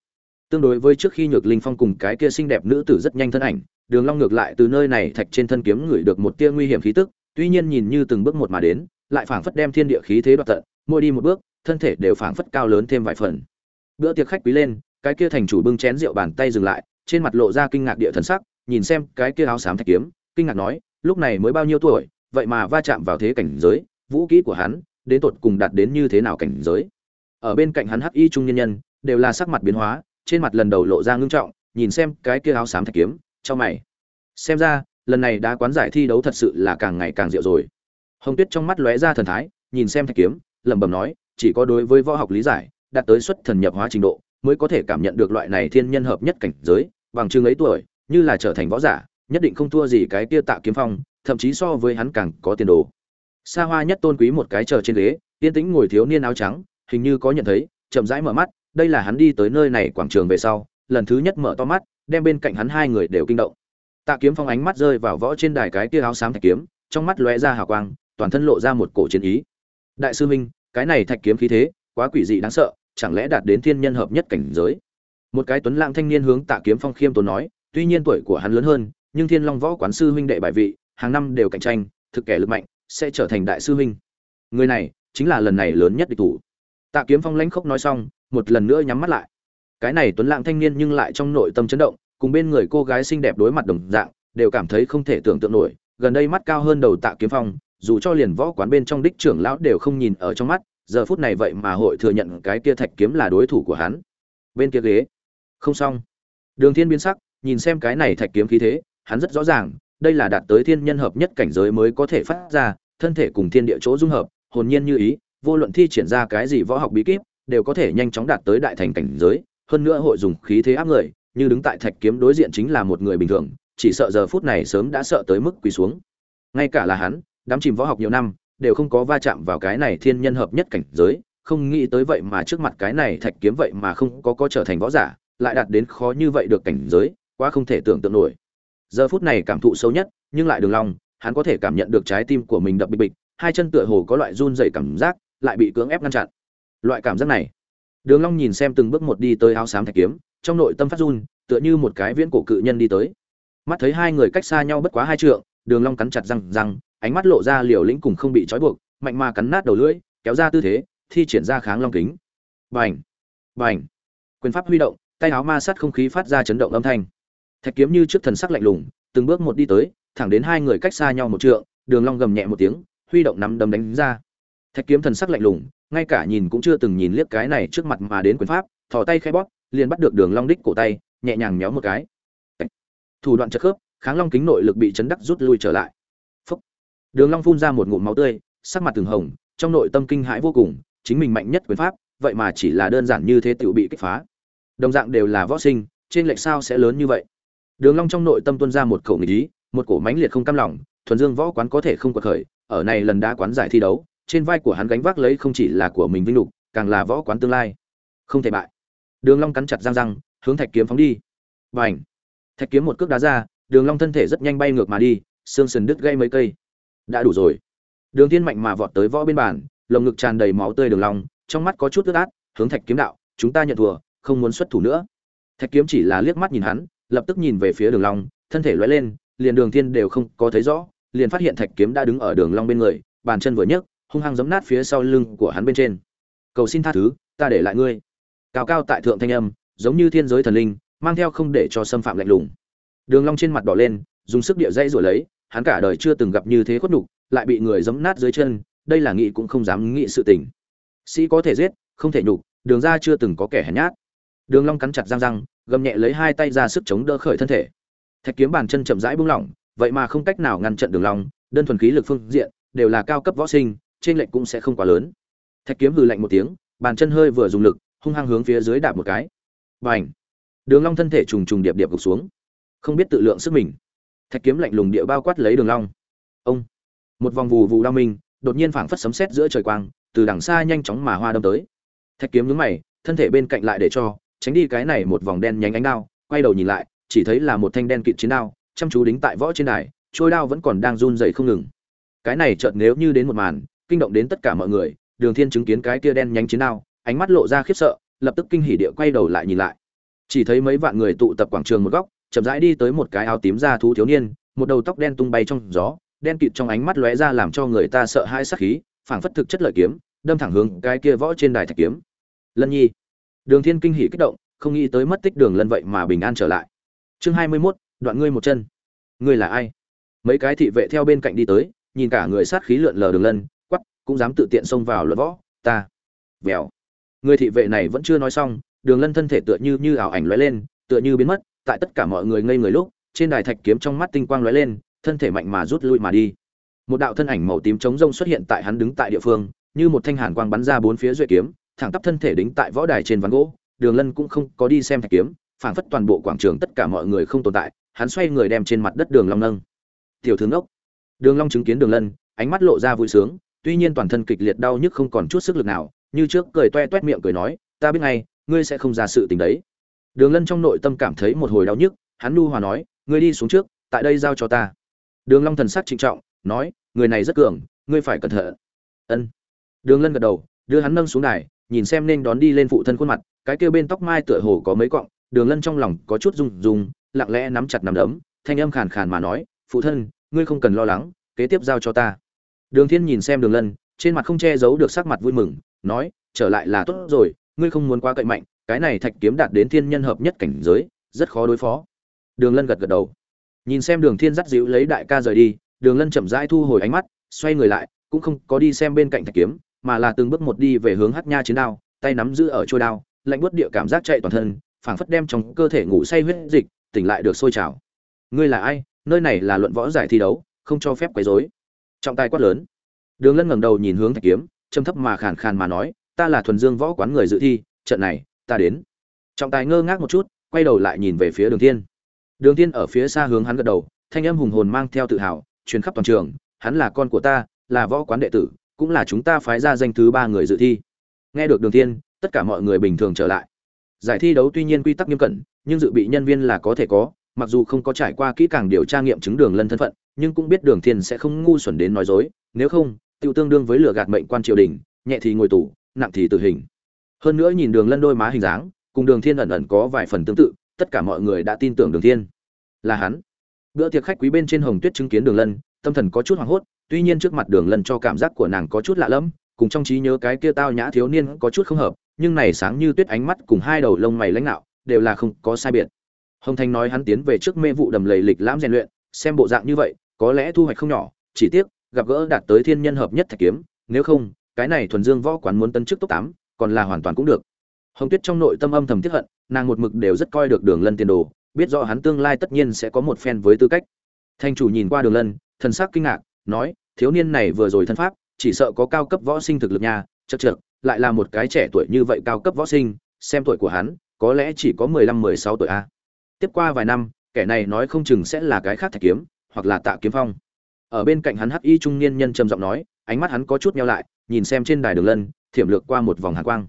Tương đối với trước khi nhược linh phong cùng cái kia xinh đẹp nữ tử rất nhanh thân ảnh, đường long ngược lại từ nơi này thạch trên thân kiếm ngửi được một tia nguy hiểm khí tức, tuy nhiên nhìn như từng bước một mà đến, lại phảng phất đem thiên địa khí thế đoạt tận mỗi đi một bước, thân thể đều phảng phất cao lớn thêm vài phần. Bữa tiệc khách quý lên, cái kia thành chủ bưng chén rượu bàn tay dừng lại, trên mặt lộ ra kinh ngạc địa thần sắc, nhìn xem cái kia áo xám thạch kiếm, kinh ngạc nói, lúc này mới bao nhiêu tuổi, vậy mà va chạm vào thế cảnh giới, vũ kỹ của hắn, đến tột cùng đạt đến như thế nào cảnh giới? Ở bên cạnh hắn hắc y trung nhân nhân, đều là sắc mặt biến hóa, trên mặt lần đầu lộ ra ngưng trọng, nhìn xem cái kia áo xám thạch kiếm cho mày. Xem ra, lần này đá quán giải thi đấu thật sự là càng ngày càng diệu rồi. Hồng tuyết trong mắt lóe ra thần thái, nhìn xem thạch kiếm lẩm bẩm nói, chỉ có đối với võ học lý giải, đạt tới xuất thần nhập hóa trình độ, mới có thể cảm nhận được loại này thiên nhân hợp nhất cảnh giới, bằng chứng ấy tuổi, như là trở thành võ giả, nhất định không thua gì cái kia tạ kiếm phong, thậm chí so với hắn càng có tiền đồ. Sa hoa nhất tôn quý một cái chờ trên ghế, yên tĩnh ngồi thiếu niên áo trắng, hình như có nhận thấy, chậm rãi mở mắt, đây là hắn đi tới nơi này quảng trường về sau, lần thứ nhất mở to mắt, đem bên cạnh hắn hai người đều kinh động. Tạ kiếm phong ánh mắt rơi vào võ trên đài cái kia áo xám thạch kiếm, trong mắt lóe ra hào quang, toàn thân lộ ra một cổ chiến ý đại sư minh, cái này thạch kiếm khí thế, quá quỷ dị đáng sợ, chẳng lẽ đạt đến thiên nhân hợp nhất cảnh giới? Một cái tuấn lãng thanh niên hướng tạ kiếm phong khiêm tốn nói, tuy nhiên tuổi của hắn lớn hơn, nhưng thiên long võ quán sư huynh đệ bài vị, hàng năm đều cạnh tranh, thực kẻ lực mạnh, sẽ trở thành đại sư huynh. Người này, chính là lần này lớn nhất địch thủ. Tạ kiếm phong lãnh khốc nói xong, một lần nữa nhắm mắt lại. Cái này tuấn lãng thanh niên nhưng lại trong nội tâm chấn động, cùng bên người cô gái xinh đẹp đối mặt đồng dạng, đều cảm thấy không thể tưởng tượng nổi. Gần đây mắt cao hơn đầu tạ kiếm phong dù cho liền võ quán bên trong đích trưởng lão đều không nhìn ở trong mắt, giờ phút này vậy mà hội thừa nhận cái kia thạch kiếm là đối thủ của hắn. Bên kia ghế. Không xong. Đường thiên biến sắc, nhìn xem cái này thạch kiếm khí thế, hắn rất rõ ràng, đây là đạt tới thiên nhân hợp nhất cảnh giới mới có thể phát ra, thân thể cùng thiên địa chỗ dung hợp, hồn nhiên như ý, vô luận thi triển ra cái gì võ học bí kíp, đều có thể nhanh chóng đạt tới đại thành cảnh giới. Hơn nữa hội dùng khí thế áp người, như đứng tại thạch kiếm đối diện chính là một người bình thường, chỉ sợ giờ phút này sớm đã sợ tới mức quỳ xuống. Ngay cả là hắn đám chìm võ học nhiều năm, đều không có va chạm vào cái này thiên nhân hợp nhất cảnh giới, không nghĩ tới vậy mà trước mặt cái này thạch kiếm vậy mà không có có trở thành võ giả, lại đạt đến khó như vậy được cảnh giới, quá không thể tưởng tượng nổi. Giờ phút này cảm thụ sâu nhất, nhưng lại đường long hắn có thể cảm nhận được trái tim của mình đập bịch bịch, hai chân tựa hồ có loại run rẩy cảm giác, lại bị cưỡng ép ngăn chặn. Loại cảm giác này, đường long nhìn xem từng bước một đi tới áo xám thạch kiếm, trong nội tâm phát run, tựa như một cái viễn cổ cự nhân đi tới. Mắt thấy hai người cách xa nhau bất quá hai trượng, đường long cắn chặt răng răng ánh mắt lộ ra liều lĩnh cùng không bị trói buộc, mạnh mà cắn nát đầu lưỡi, kéo ra tư thế, thi triển ra kháng long kính. Bành! Bành! Quyền pháp huy động, tay áo ma sát không khí phát ra chấn động âm thanh. Thạch kiếm như trước thần sắc lạnh lùng, từng bước một đi tới, thẳng đến hai người cách xa nhau một trượng, đường long gầm nhẹ một tiếng, huy động nắm đấm đánh ra. Thạch kiếm thần sắc lạnh lùng, ngay cả nhìn cũng chưa từng nhìn liếc cái này trước mặt mà đến quyền pháp, thò tay khai bóp, liền bắt được đường long đích cổ tay, nhẹ nhàng méo một cái. Thủ đoạn chật khớp, kháng long kính nội lực bị chấn đắc rút lui trở lại đường long phun ra một ngụm máu tươi, sắc mặt từng hồng, trong nội tâm kinh hãi vô cùng, chính mình mạnh nhất quyền pháp, vậy mà chỉ là đơn giản như thế tiểu bị kích phá. Đồng dạng đều là võ sinh, trên lệch sao sẽ lớn như vậy? Đường long trong nội tâm tuôn ra một khẩu nghịch ý, một cổ mãnh liệt không cam lòng, thuần dương võ quán có thể không quật khởi, ở này lần đã quán giải thi đấu, trên vai của hắn gánh vác lấy không chỉ là của mình vinh lục, càng là võ quán tương lai. Không thể bại. Đường long cắn chặt răng răng, hướng thạch kiếm phóng đi. Bành! Thạch kiếm một cước đá ra, đường long thân thể rất nhanh bay ngược mà đi, xương sườn đứt gãy mấy cây đã đủ rồi. Đường thiên mạnh mà vọt tới võ bên bàn, lồng ngực tràn đầy máu tươi đường long, trong mắt có chút tức át, hướng thạch kiếm đạo, chúng ta nhận thua, không muốn xuất thủ nữa. Thạch kiếm chỉ là liếc mắt nhìn hắn, lập tức nhìn về phía đường long, thân thể lóe lên, liền đường thiên đều không có thấy rõ, liền phát hiện thạch kiếm đã đứng ở đường long bên người, bàn chân vừa nhấc, hung hăng giẫm nát phía sau lưng của hắn bên trên. Cầu xin tha thứ, ta để lại ngươi. Cao cao tại thượng thanh âm, giống như thiên giới thần linh, mang theo không để cho xâm phạm lạnh lùng. Đường long trên mặt đỏ lên, dùng sức địa dây rồi lấy hắn cả đời chưa từng gặp như thế khuất nhục, lại bị người giẫm nát dưới chân, đây là nghĩ cũng không dám nghĩ sự tình. Sĩ có thể giết, không thể nhục, đường ra chưa từng có kẻ hèn nhát. Đường long cắn chặt răng răng, gầm nhẹ lấy hai tay ra sức chống đỡ khởi thân thể. Thạch kiếm bàn chân chậm rãi buông lỏng, vậy mà không cách nào ngăn chặn đường long, đơn thuần khí lực phương diện, đều là cao cấp võ sinh, trên lệnh cũng sẽ không quá lớn. Thạch kiếm hừ lạnh một tiếng, bàn chân hơi vừa dùng lực, hung hăng hướng phía dưới đạp một cái. Bành! Đường long thân thể trùng trùng điệp điệp gục xuống. Không biết tự lượng sức mình thạch kiếm lạnh lùng địa bao quát lấy đường long. Ông, một vòng vù vù đao minh, đột nhiên phảng phất sấm sét giữa trời quang, từ đằng xa nhanh chóng mà hoa đâm tới. Thạch kiếm nhướng mày, thân thể bên cạnh lại để cho, tránh đi cái này một vòng đen nhánh ánh đao, quay đầu nhìn lại, chỉ thấy là một thanh đen kịt chiến đao, chăm chú đính tại võ trên đài, trôi đao vẫn còn đang run rẩy không ngừng. Cái này chợt nếu như đến một màn, kinh động đến tất cả mọi người, đường thiên chứng kiến cái kia đen nhánh chiến đao, ánh mắt lộ ra khiếp sợ, lập tức kinh hỉ địa quay đầu lại nhìn lại. Chỉ thấy mấy vạn người tụ tập quảng trường một góc chậm rãi đi tới một cái áo tím da thú thiếu niên một đầu tóc đen tung bay trong gió đen kịt trong ánh mắt lóe ra làm cho người ta sợ hãi sắc khí phảng phất thực chất lợi kiếm đâm thẳng hướng cái kia võ trên đài thạch kiếm. Lân nhi. Đường thiên kinh hỉ kích động không nghĩ tới mất tích đường lân vậy mà bình an trở lại. Chương hai mươi 21, đoạn ngươi một chân. Ngươi là ai? Mấy cái thị vệ theo bên cạnh đi tới nhìn cả người sát khí lượn lờ đường lân quắc, cũng dám tự tiện xông vào luật võ ta. Vèo. Người thị vệ này vẫn chưa nói xong đường lân thân thể tựa như như ảo ảnh lóe lên tựa như biến mất tại tất cả mọi người ngây người lúc, trên đài thạch kiếm trong mắt tinh quang lóe lên, thân thể mạnh mà rút lui mà đi. Một đạo thân ảnh màu tím chống rông xuất hiện tại hắn đứng tại địa phương, như một thanh hàn quang bắn ra bốn phía duệ kiếm, thẳng tắp thân thể đính tại võ đài trên ván gỗ. Đường lân cũng không có đi xem thạch kiếm, phảng phất toàn bộ quảng trường tất cả mọi người không tồn tại, hắn xoay người đem trên mặt đất đường long nâng. Tiểu tướng ốc đường long chứng kiến đường lân, ánh mắt lộ ra vui sướng, tuy nhiên toàn thân kịch liệt đau nhức không còn chút sức lực nào, như trước cười toe toét miệng cười nói, ta biết ngay, ngươi sẽ không ra sự tình đấy đường lân trong nội tâm cảm thấy một hồi đau nhức, hắn nu hòa nói, ngươi đi xuống trước, tại đây giao cho ta. Đường long thần sắc trịnh trọng, nói, người này rất cường, ngươi phải cẩn thận. Ân. Đường lân gật đầu, đưa hắn nâng xuống đài, nhìn xem nên đón đi lên phụ thân khuôn mặt, cái kia bên tóc mai tựa hồ có mấy cọng, đường lân trong lòng có chút rung rung, lặng lẽ nắm chặt nắm đấm, thanh âm khàn khàn mà nói, phụ thân, ngươi không cần lo lắng, kế tiếp giao cho ta. Đường thiên nhìn xem đường lân, trên mặt không che giấu được sắc mặt vui mừng, nói, trở lại là tốt rồi, ngươi không muốn quá cậy mạnh cái này thạch kiếm đạt đến thiên nhân hợp nhất cảnh giới, rất khó đối phó. Đường lân gật gật đầu. Nhìn xem đường thiên dắt dịu lấy đại ca rời đi, đường lân chậm rãi thu hồi ánh mắt, xoay người lại, cũng không có đi xem bên cạnh thạch kiếm, mà là từng bước một đi về hướng hắc nha chiến đao, tay nắm giữ ở trôi đao, lạnh buốt địa cảm giác chạy toàn thân, phảng phất đem trong cơ thể ngủ say huyết dịch, tỉnh lại được sôi trào. Ngươi là ai? Nơi này là luận võ giải thi đấu, không cho phép quấy rối. Trọng tài quát lớn. Đường lân ngẩng đầu nhìn hướng thạch kiếm, trầm thấp mà khàn khàn mà nói, ta là thuần dương võ quán người dự thi, trận này ta đến. Trọng tài ngơ ngác một chút, quay đầu lại nhìn về phía đường thiên. Đường thiên ở phía xa hướng hắn gật đầu, thanh âm hùng hồn mang theo tự hào, truyền khắp toàn trường, hắn là con của ta, là võ quán đệ tử, cũng là chúng ta phái ra danh thứ ba người dự thi. Nghe được đường thiên, tất cả mọi người bình thường trở lại. Giải thi đấu tuy nhiên quy tắc nghiêm cẩn, nhưng dự bị nhân viên là có thể có, mặc dù không có trải qua kỹ càng điều tra nghiệm chứng đường lân thân phận, nhưng cũng biết đường thiên sẽ không ngu xuẩn đến nói dối, nếu không, tiêu tương đương với lừa gạt mệnh quan triều đình, nhẹ thì ngồi tù, nặng thì tử hình hơn nữa nhìn đường lân đôi má hình dáng, cùng đường thiên ẩn ẩn có vài phần tương tự, tất cả mọi người đã tin tưởng đường thiên. Là hắn. Bữa tiệc khách quý bên trên hồng tuyết chứng kiến đường lân, tâm thần có chút hoảng hốt, tuy nhiên trước mặt đường lân cho cảm giác của nàng có chút lạ lẫm, cùng trong trí nhớ cái kia tao nhã thiếu niên có chút không hợp, nhưng này sáng như tuyết ánh mắt cùng hai đầu lông mày lãnh nạo đều là không có sai biệt. Hồng thanh nói hắn tiến về trước mê vụ đầm lầy lịch lãm rèn luyện, xem bộ dạng như vậy, có lẽ thu hoạch không nhỏ, chỉ tiếc, gặp gỡ đạt tới thiên nhân hợp nhất thạch kiếm, nếu không, cái này thuần dương võ quán muốn tân chức top tám còn là hoàn toàn cũng được. Hồng tuyết trong nội tâm âm thầm tiếp hận, nàng một mực đều rất coi được đường lân tiền đồ, biết rõ hắn tương lai tất nhiên sẽ có một phen với tư cách. Thanh chủ nhìn qua đường lân, thần sắc kinh ngạc, nói, thiếu niên này vừa rồi thân pháp, chỉ sợ có cao cấp võ sinh thực lực nha chật chật lại là một cái trẻ tuổi như vậy cao cấp võ sinh, xem tuổi của hắn, có lẽ chỉ có mười lăm, mười sáu tuổi a. Tiếp qua vài năm, kẻ này nói không chừng sẽ là cái khác thạch kiếm, hoặc là tạ kiếm phong. Ở bên cạnh hắn hắc y trung niên nhân trầm giọng nói, ánh mắt hắn có chút nhau lại, nhìn xem trên đài đường lân thiểm lược qua một vòng hàn quang.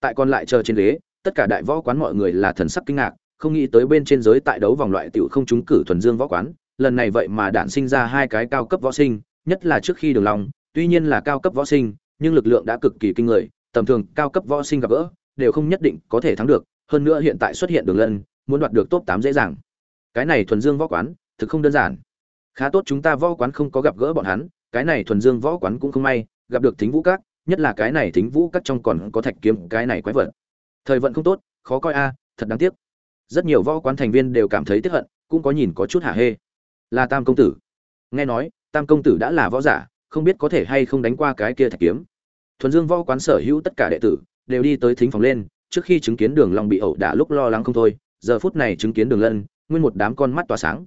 Tại còn lại chờ trên ghế, tất cả đại võ quán mọi người là thần sắc kinh ngạc, không nghĩ tới bên trên giới tại đấu vòng loại tiểu không trúng cử thuần dương võ quán, lần này vậy mà đản sinh ra hai cái cao cấp võ sinh, nhất là trước khi đường long, tuy nhiên là cao cấp võ sinh, nhưng lực lượng đã cực kỳ kinh người, tầm thường cao cấp võ sinh gặp gỡ, đều không nhất định có thể thắng được, hơn nữa hiện tại xuất hiện đường lân, muốn đoạt được top tám dễ dàng. Cái này thuần dương võ quán, thực không đơn giản. Khá tốt chúng ta võ quán không có gặp gỡ bọn hắn, cái này thuần dương võ quán cũng không may, gặp được thính vũ các nhất là cái này thính vũ các trong còn có thạch kiếm cái này quái vật. Thời vận không tốt, khó coi a, thật đáng tiếc. Rất nhiều võ quán thành viên đều cảm thấy tiếc hận, cũng có nhìn có chút hả hê. Là tam công tử. Nghe nói, tam công tử đã là võ giả, không biết có thể hay không đánh qua cái kia thạch kiếm. Thuần dương võ quán sở hữu tất cả đệ tử đều đi tới thính phòng lên, trước khi chứng kiến đường long bị ẩu đả lúc lo lắng không thôi, giờ phút này chứng kiến đường lân, nguyên một đám con mắt tỏa sáng.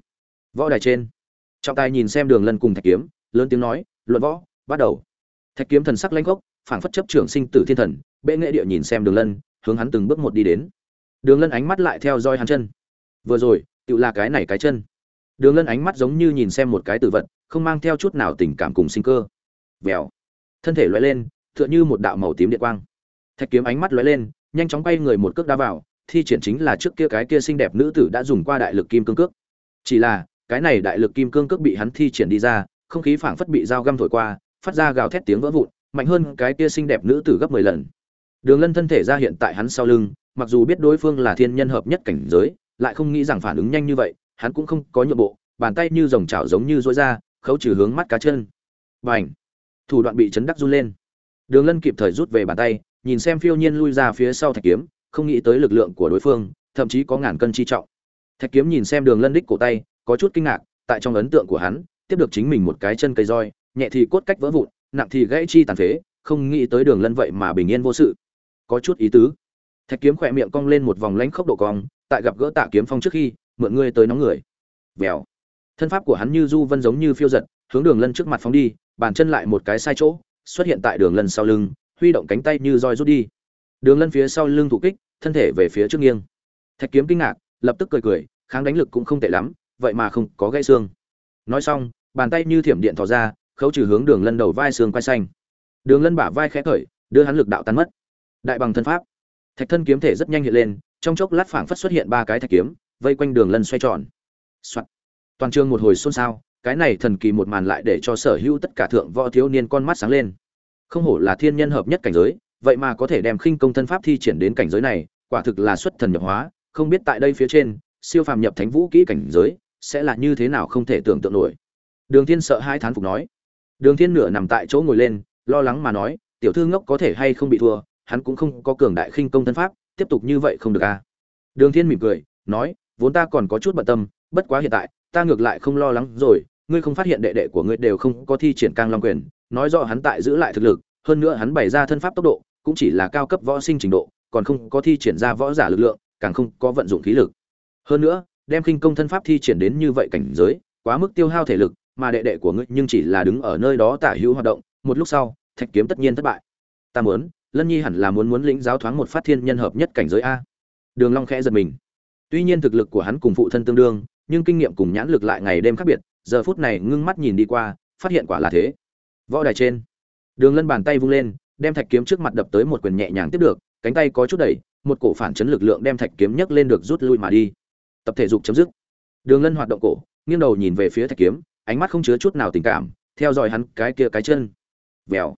Võ đài trên, trọng tài nhìn xem đường lân cùng thạch kiếm, lớn tiếng nói, luận võ, bắt đầu. Thạch kiếm thần sắc lanh gốc phảng phất chấp trưởng sinh tử thiên thần, bệ nghệ địa nhìn xem đường lân, hướng hắn từng bước một đi đến. Đường lân ánh mắt lại theo dõi hắn chân. Vừa rồi tự là cái này cái chân. Đường lân ánh mắt giống như nhìn xem một cái tử vật, không mang theo chút nào tình cảm cùng sinh cơ. Vèo. Thân thể lóe lên, tựa như một đạo màu tím điện quang. Thạch kiếm ánh mắt lóe lên, nhanh chóng quay người một cước đá vào, thi triển chính là trước kia cái kia xinh đẹp nữ tử đã dùng qua đại lực kim cương cước. Chỉ là, cái này đại lực kim cương cước bị hắn thi triển đi ra, không khí phảng phất bị dao găm thổi qua, phát ra gào thét tiếng vỡ vụn mạnh hơn cái kia xinh đẹp nữ tử gấp mười lần. Đường lân thân thể ra hiện tại hắn sau lưng, mặc dù biết đối phương là thiên nhân hợp nhất cảnh giới, lại không nghĩ rằng phản ứng nhanh như vậy, hắn cũng không có nhượng bộ, bàn tay như rồng chảo giống như rối ra, khấu trừ hướng mắt cá chân. Bành! Thủ đoạn bị chấn đắc run lên. Đường lân kịp thời rút về bàn tay, nhìn xem phiêu nhiên lui ra phía sau thạch kiếm, không nghĩ tới lực lượng của đối phương, thậm chí có ngàn cân chi trọng. Thạch kiếm nhìn xem đường lân đích cổ tay, có chút kinh ngạc, tại trong ấn tượng của hắn, tiếp được chính mình một cái chân cây roi, nhẹ thì cốt cách vỡ vụn nặng thì gãy chi tàn phế, không nghĩ tới đường lân vậy mà bình yên vô sự. Có chút ý tứ. Thạch kiếm khỏe miệng cong lên một vòng lánh khốc độ cong, tại gặp gỡ tạ kiếm phong trước khi, mượn ngươi tới nóng người. Vèo. Thân pháp của hắn như du vân giống như phiêu giật, hướng đường lân trước mặt phóng đi, bàn chân lại một cái sai chỗ, xuất hiện tại đường lân sau lưng, huy động cánh tay như roi rút đi. Đường lân phía sau lưng thủ kích, thân thể về phía trước nghiêng. Thạch kiếm kinh ngạc, lập tức cười cười, kháng đánh lực cũng không tệ lắm, vậy mà không có gãy xương. Nói xong, bàn tay như thiểm điện thò ra khấu trừ hướng đường lân đầu vai xương quai xanh. Đường lân bả vai khẽ khởi đưa hắn lực đạo tan mất. Đại bằng thân pháp. Thạch thân kiếm thể rất nhanh hiện lên, trong chốc lát phảng phất xuất hiện ba cái thạch kiếm, vây quanh đường lân xoay tròn、Soạn. toàn trường một hồi xôn xao, cái này thần kỳ một màn lại để cho sở hữu tất cả thượng võ thiếu niên con mắt sáng lên. Không hổ là thiên nhân hợp nhất cảnh giới, vậy mà có thể đem khinh công thân pháp thi triển đến cảnh giới này, quả thực là xuất thần nhập hóa, không biết tại đây phía trên, siêu phàm nhập thánh vũ kỹ cảnh giới, sẽ là như thế nào không thể tưởng tượng nổi. Đường thiên sợ hai thán phục nói đường thiên nửa nằm tại chỗ ngồi lên, lo lắng mà nói, tiểu thư ngốc có thể hay không bị thua, hắn cũng không có cường đại khinh công thân pháp, tiếp tục như vậy không được à? Đường thiên mỉm cười, nói, vốn ta còn có chút bận tâm, bất quá hiện tại, ta ngược lại không lo lắng rồi, ngươi không phát hiện đệ đệ của ngươi đều không có thi triển cang long quyền, nói rõ hắn tại giữ lại thực lực, hơn nữa hắn bày ra thân pháp tốc độ, cũng chỉ là cao cấp võ sinh trình độ, còn không có thi triển ra võ giả lực lượng, càng không có vận dụng khí lực. Hơn nữa, đem khinh công thân pháp thi triển đến như vậy cảnh giới, quá mức tiêu hao thể lực mà đệ đệ của ngươi nhưng chỉ là đứng ở nơi đó tả hữu hoạt động, một lúc sau, thạch kiếm tất nhiên thất bại. Ta muốn, lân nhi hẳn là muốn muốn lĩnh giáo thoáng một phát thiên nhân hợp nhất cảnh giới a. Đường long khẽ giật mình. Tuy nhiên thực lực của hắn cùng phụ thân tương đương, nhưng kinh nghiệm cùng nhãn lực lại ngày đêm khác biệt, giờ phút này ngưng mắt nhìn đi qua, phát hiện quả là thế. Võ đài trên, đường lân bàn tay vung lên, đem thạch kiếm trước mặt đập tới một quyền nhẹ nhàng tiếp được, cánh tay có chút đẩy, một cổ phản chấn lực lượng đem thạch kiếm nhấc lên được rút lui mà đi. Tập thể dục chấm dứt. Đường lân hoạt động cổ, nghiêng đầu nhìn về phía thạch kiếm ánh mắt không chứa chút nào tình cảm, theo dõi hắn cái kia cái chân. Vèo.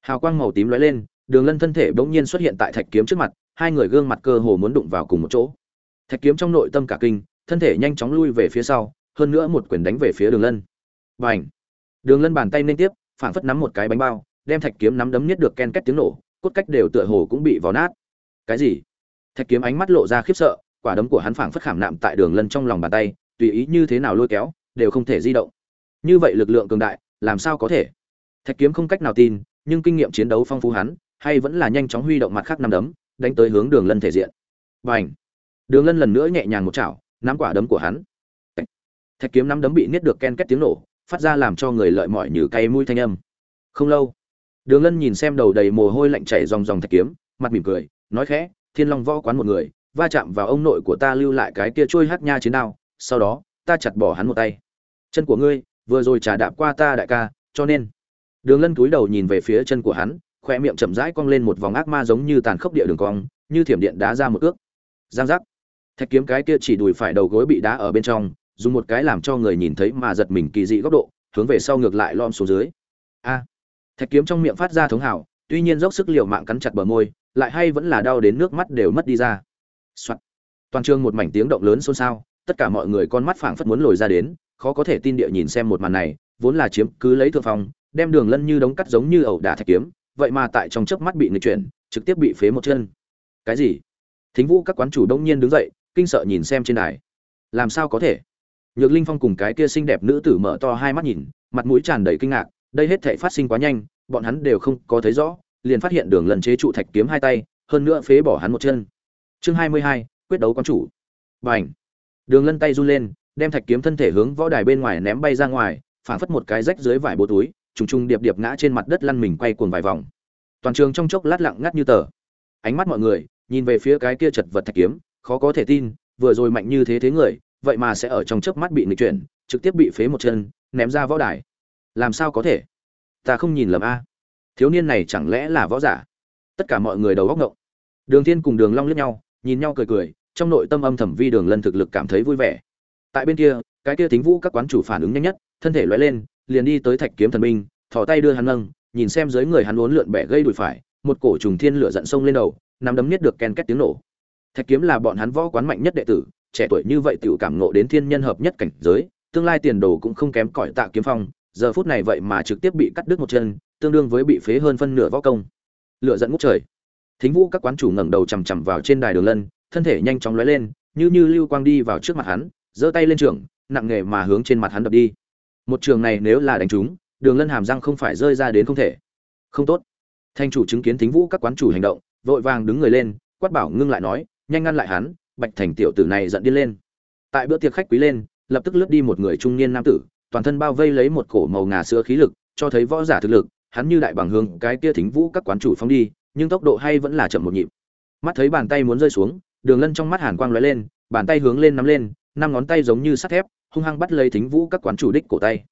Hào quang màu tím lóe lên, đường lân thân thể bỗng nhiên xuất hiện tại thạch kiếm trước mặt, hai người gương mặt cơ hồ muốn đụng vào cùng một chỗ. Thạch kiếm trong nội tâm cả kinh, thân thể nhanh chóng lui về phía sau, hơn nữa một quyền đánh về phía đường lân. Và ảnh đường lân bàn tay liên tiếp, phảng phất nắm một cái bánh bao, đem thạch kiếm nắm đấm nhất được ken két tiếng nổ, cốt cách đều tựa hồ cũng bị vò nát. Cái gì? Thạch kiếm ánh mắt lộ ra khiếp sợ, quả đấm của hắn phảng phất khảm nạm tại đường lân trong lòng bàn tay, tùy ý như thế nào lôi kéo, đều không thể di động như vậy lực lượng cường đại, làm sao có thể? Thạch kiếm không cách nào tin, nhưng kinh nghiệm chiến đấu phong phú hắn, hay vẫn là nhanh chóng huy động mặt khác năm đấm, đánh tới hướng đường lân thể diện. Và ảnh đường lân lần nữa nhẹ nhàng một chảo, nắm quả đấm của hắn. Thạch kiếm nắm đấm bị niết được ken két tiếng nổ, phát ra làm cho người lợi mỏi như cay mũi thanh âm. Không lâu, đường lân nhìn xem đầu đầy mồ hôi lạnh chảy ròng ròng thạch kiếm, mặt mỉm cười, nói khẽ, thiên long võ quán một người, va chạm vào ông nội của ta lưu lại cái kia trôi hát nha chiến đao, sau đó, ta chặt bỏ hắn một tay. Chân của ngươi vừa rồi trà đạp qua ta đại ca, cho nên. Đường lân cúi đầu nhìn về phía chân của hắn khoe miệng chậm rãi cong lên một vòng ác ma giống như tàn khốc địa đường cong, như thiểm điện đá ra một ước. Giang giác. Thạch kiếm cái kia chỉ đùi phải đầu gối bị đá ở bên trong, dùng một cái làm cho người nhìn thấy mà giật mình kỳ dị góc độ, hướng về sau ngược lại lom xuống dưới. A. Thạch kiếm trong miệng phát ra thống hào tuy nhiên dốc sức liều mạng cắn chặt bờ môi, lại hay vẫn là đau đến nước mắt đều mất đi ra. Soạn. toàn trường một mảnh tiếng động lớn xôn xao, tất cả mọi người con mắt phảng phất muốn lồi ra đến khó có thể tin địa nhìn xem một màn này, vốn là chiếm cứ lấy thượng phong, đem đường lân như đống cắt giống như ẩu đả thạch kiếm, vậy mà tại trong chớp mắt bị người chuyển, trực tiếp bị phế một chân. Cái gì? Thính vũ các quán chủ đông nhiên đứng dậy, kinh sợ nhìn xem trên đài. Làm sao có thể? Nhược linh phong cùng cái kia xinh đẹp nữ tử mở to hai mắt nhìn, mặt mũi tràn đầy kinh ngạc, đây hết thảy phát sinh quá nhanh, bọn hắn đều không có thấy rõ, liền phát hiện đường lần chế trụ thạch kiếm hai tay, hơn nữa phế bỏ hắn một chân. Chương hai mươi hai, quyết đấu quán chủ. B à đường lân tay run lên đem thạch kiếm thân thể hướng võ đài bên ngoài ném bay ra ngoài, phảng phất một cái rách dưới vải bố túi, trùng trùng điệp điệp ngã trên mặt đất lăn mình quay cuồng vài vòng. Toàn trường trong chốc lát lặng ngắt như tờ. Ánh mắt mọi người nhìn về phía cái kia chật vật thạch kiếm, khó có thể tin, vừa rồi mạnh như thế thế người, vậy mà sẽ ở trong chớp mắt bị nghịch chuyển, trực tiếp bị phế một chân, ném ra võ đài. Làm sao có thể? Ta không nhìn lầm a. Thiếu niên này chẳng lẽ là võ giả? Tất cả mọi người đầu góc ngộng. Đường thiên cùng đường long liếc nhau, nhìn nhau cười cười, trong nội tâm âm thầm vi đường lân thực lực cảm thấy vui vẻ tại bên kia, cái kia thính vũ các quán chủ phản ứng nhanh nhất, thân thể lóe lên, liền đi tới thạch kiếm thần binh thò tay đưa hắn nâng, nhìn xem dưới người hắn uốn lượn bẻ gây đùi phải, một cổ trùng thiên lửa giận sông lên đầu, nắm đấm nhất được ken két tiếng nổ. Thạch kiếm là bọn hắn võ quán mạnh nhất đệ tử, trẻ tuổi như vậy tiểu cảm ngộ đến thiên nhân hợp nhất cảnh giới, tương lai tiền đồ cũng không kém cỏi tạ kiếm phong, giờ phút này vậy mà trực tiếp bị cắt đứt một chân, tương đương với bị phế hơn phân nửa võ công. Lửa giận ngút trời. Thính vũ các quán chủ ngẩng đầu chằm chằm vào trên đài đường lân, thân thể nhanh chóng lóe lên, như như lưu quang đi vào trước mặt hắn giơ tay lên trường nặng nghề mà hướng trên mặt hắn đập đi. Một trường này nếu là đánh trúng đường lân hàm răng không phải rơi ra đến không thể. Không tốt. Thanh chủ chứng kiến thính vũ các quán chủ hành động vội vàng đứng người lên quát bảo ngưng lại nói nhanh ngăn lại hắn bạch thành tiểu tử này giận điên lên. Tại bữa tiệc khách quý lên lập tức lướt đi một người trung niên nam tử toàn thân bao vây lấy một cổ màu ngà sữa khí lực cho thấy võ giả thực lực hắn như đại bằng hương, cái kia thính vũ các quán chủ phóng đi nhưng tốc độ hay vẫn là chậm một nhịp. Mắt thấy bàn tay muốn rơi xuống đường lân trong mắt hàn quang lóe lên bàn tay hướng lên nắm lên năm ngón tay giống như sắt thép, hung hăng bắt lấy thính vũ các quán chủ đích cổ tay.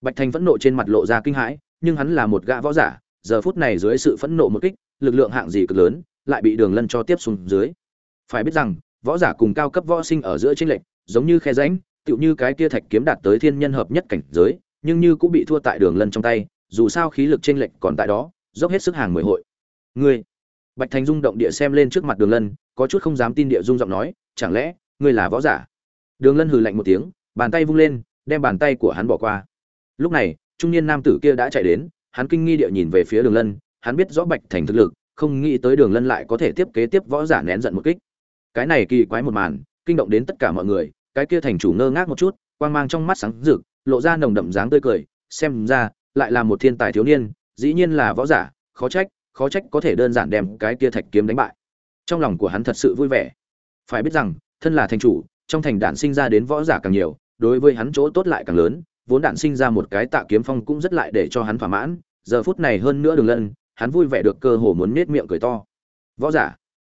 Bạch thành phẫn nộ trên mặt lộ ra kinh hãi, nhưng hắn là một gã võ giả, giờ phút này dưới sự phẫn nộ một kích, lực lượng hạng gì cực lớn, lại bị đường lân cho tiếp xuống dưới. Phải biết rằng, võ giả cùng cao cấp võ sinh ở giữa tranh lệch, giống như khe rãnh, tựu như cái kia thạch kiếm đạt tới thiên nhân hợp nhất cảnh giới, nhưng như cũng bị thua tại đường lân trong tay, dù sao khí lực tranh lệch còn tại đó, dốc hết sức hàng mười hội. Ngươi, bạch thành rung động địa xem lên trước mặt đường lân, có chút không dám tin địa rung giọng nói, chẳng lẽ, ngươi là võ giả? Đường lân hừ lạnh một tiếng, bàn tay vung lên, đem bàn tay của hắn bỏ qua. Lúc này, trung niên nam tử kia đã chạy đến, hắn kinh nghi địa nhìn về phía đường lân, hắn biết rõ bạch thành thực lực, không nghĩ tới đường lân lại có thể tiếp kế tiếp võ giả nén giận một kích. Cái này kỳ quái một màn, kinh động đến tất cả mọi người, cái kia thành chủ ngơ ngác một chút, quang mang trong mắt sáng rực, lộ ra nồng đậm dáng tươi cười, xem ra, lại là một thiên tài thiếu niên, dĩ nhiên là võ giả, khó trách khó trách có thể đơn giản đem cái kia thạch kiếm đánh bại. Trong lòng của hắn thật sự vui vẻ. Phải biết rằng, thân là thành chủ trong thành đạn sinh ra đến võ giả càng nhiều, đối với hắn chỗ tốt lại càng lớn, vốn đạn sinh ra một cái tạ kiếm phong cũng rất lại để cho hắn thỏa mãn, giờ phút này hơn nữa đường lân, hắn vui vẻ được cơ hồ muốn nết miệng cười to. Võ giả,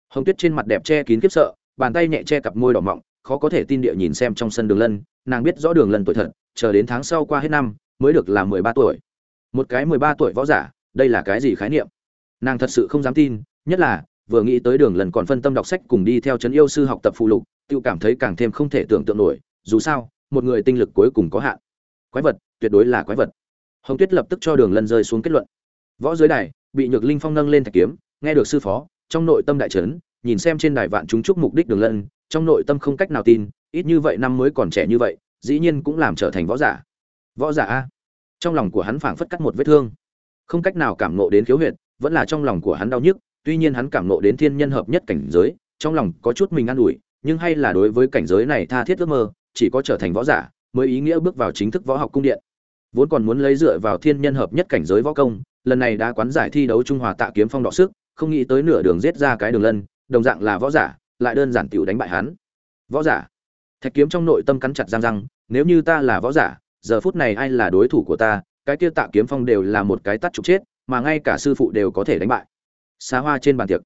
hồng tuyết trên mặt đẹp che kín kiếp sợ, bàn tay nhẹ che cặp môi đỏ mọng, khó có thể tin địa nhìn xem trong sân đường lân, nàng biết rõ đường lân tuổi thật, chờ đến tháng sau qua hết năm, mới được là mười ba tuổi. Một cái mười ba tuổi võ giả, đây là cái gì khái niệm? Nàng thật sự không dám tin, nhất là vừa nghĩ tới đường lần còn phân tâm đọc sách cùng đi theo trấn yêu sư học tập phụ lục, tự cảm thấy càng thêm không thể tưởng tượng nổi, dù sao, một người tinh lực cuối cùng có hạn. Quái vật, tuyệt đối là quái vật. Hồng tuyết lập tức cho đường lân rơi xuống kết luận. Võ giới đài, bị nhược linh phong nâng lên thạch kiếm, nghe được sư phó, trong nội tâm đại trấn nhìn xem trên đài vạn chúng chúc mục đích đường lân trong nội tâm không cách nào tin, ít như vậy năm mới còn trẻ như vậy, dĩ nhiên cũng làm trở thành võ giả. Võ giả a. Trong lòng của hắn phảng phất cắt một vết thương. Không cách nào cảm nộ đến khiếu huyệt, vẫn là trong lòng của hắn đau nhức tuy nhiên hắn cảm nộ đến thiên nhân hợp nhất cảnh giới, trong lòng có chút mình an ủi, nhưng hay là đối với cảnh giới này tha thiết ước mơ, chỉ có trở thành võ giả mới ý nghĩa bước vào chính thức võ học cung điện. Vốn còn muốn lấy dựa vào thiên nhân hợp nhất cảnh giới võ công, lần này đã quán giải thi đấu trung hòa tạ kiếm phong đọ sức, không nghĩ tới nửa đường giết ra cái đường lân, đồng dạng là võ giả, lại đơn giản tiểu đánh bại hắn. Võ giả. Thạch kiếm trong nội tâm cắn chặt răng răng, nếu như ta là võ giả, giờ phút này ai là đối thủ của ta, cái kia tạ kiếm phong đều là một cái tắt trục chết, mà ngay cả sư phụ đều có thể đánh bại xa hoa trên bàn tiệc.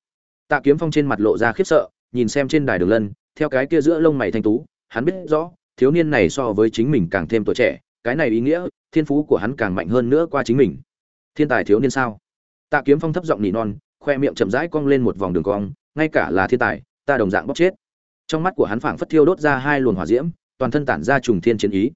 Tạ kiếm phong trên mặt lộ ra khiếp sợ, nhìn xem trên đài đường lân, theo cái kia giữa lông mày thanh tú, hắn biết rõ, thiếu niên này so với chính mình càng thêm tuổi trẻ, cái này ý nghĩa, thiên phú của hắn càng mạnh hơn nữa qua chính mình. Thiên tài thiếu niên sao? Tạ kiếm phong thấp giọng nỉ non, khoe miệng chậm rãi cong lên một vòng đường cong, ngay cả là thiên tài, ta đồng dạng bóc chết. Trong mắt của hắn phảng phất thiêu đốt ra hai luồng hỏa diễm, toàn thân tản ra trùng thiên chiến ý.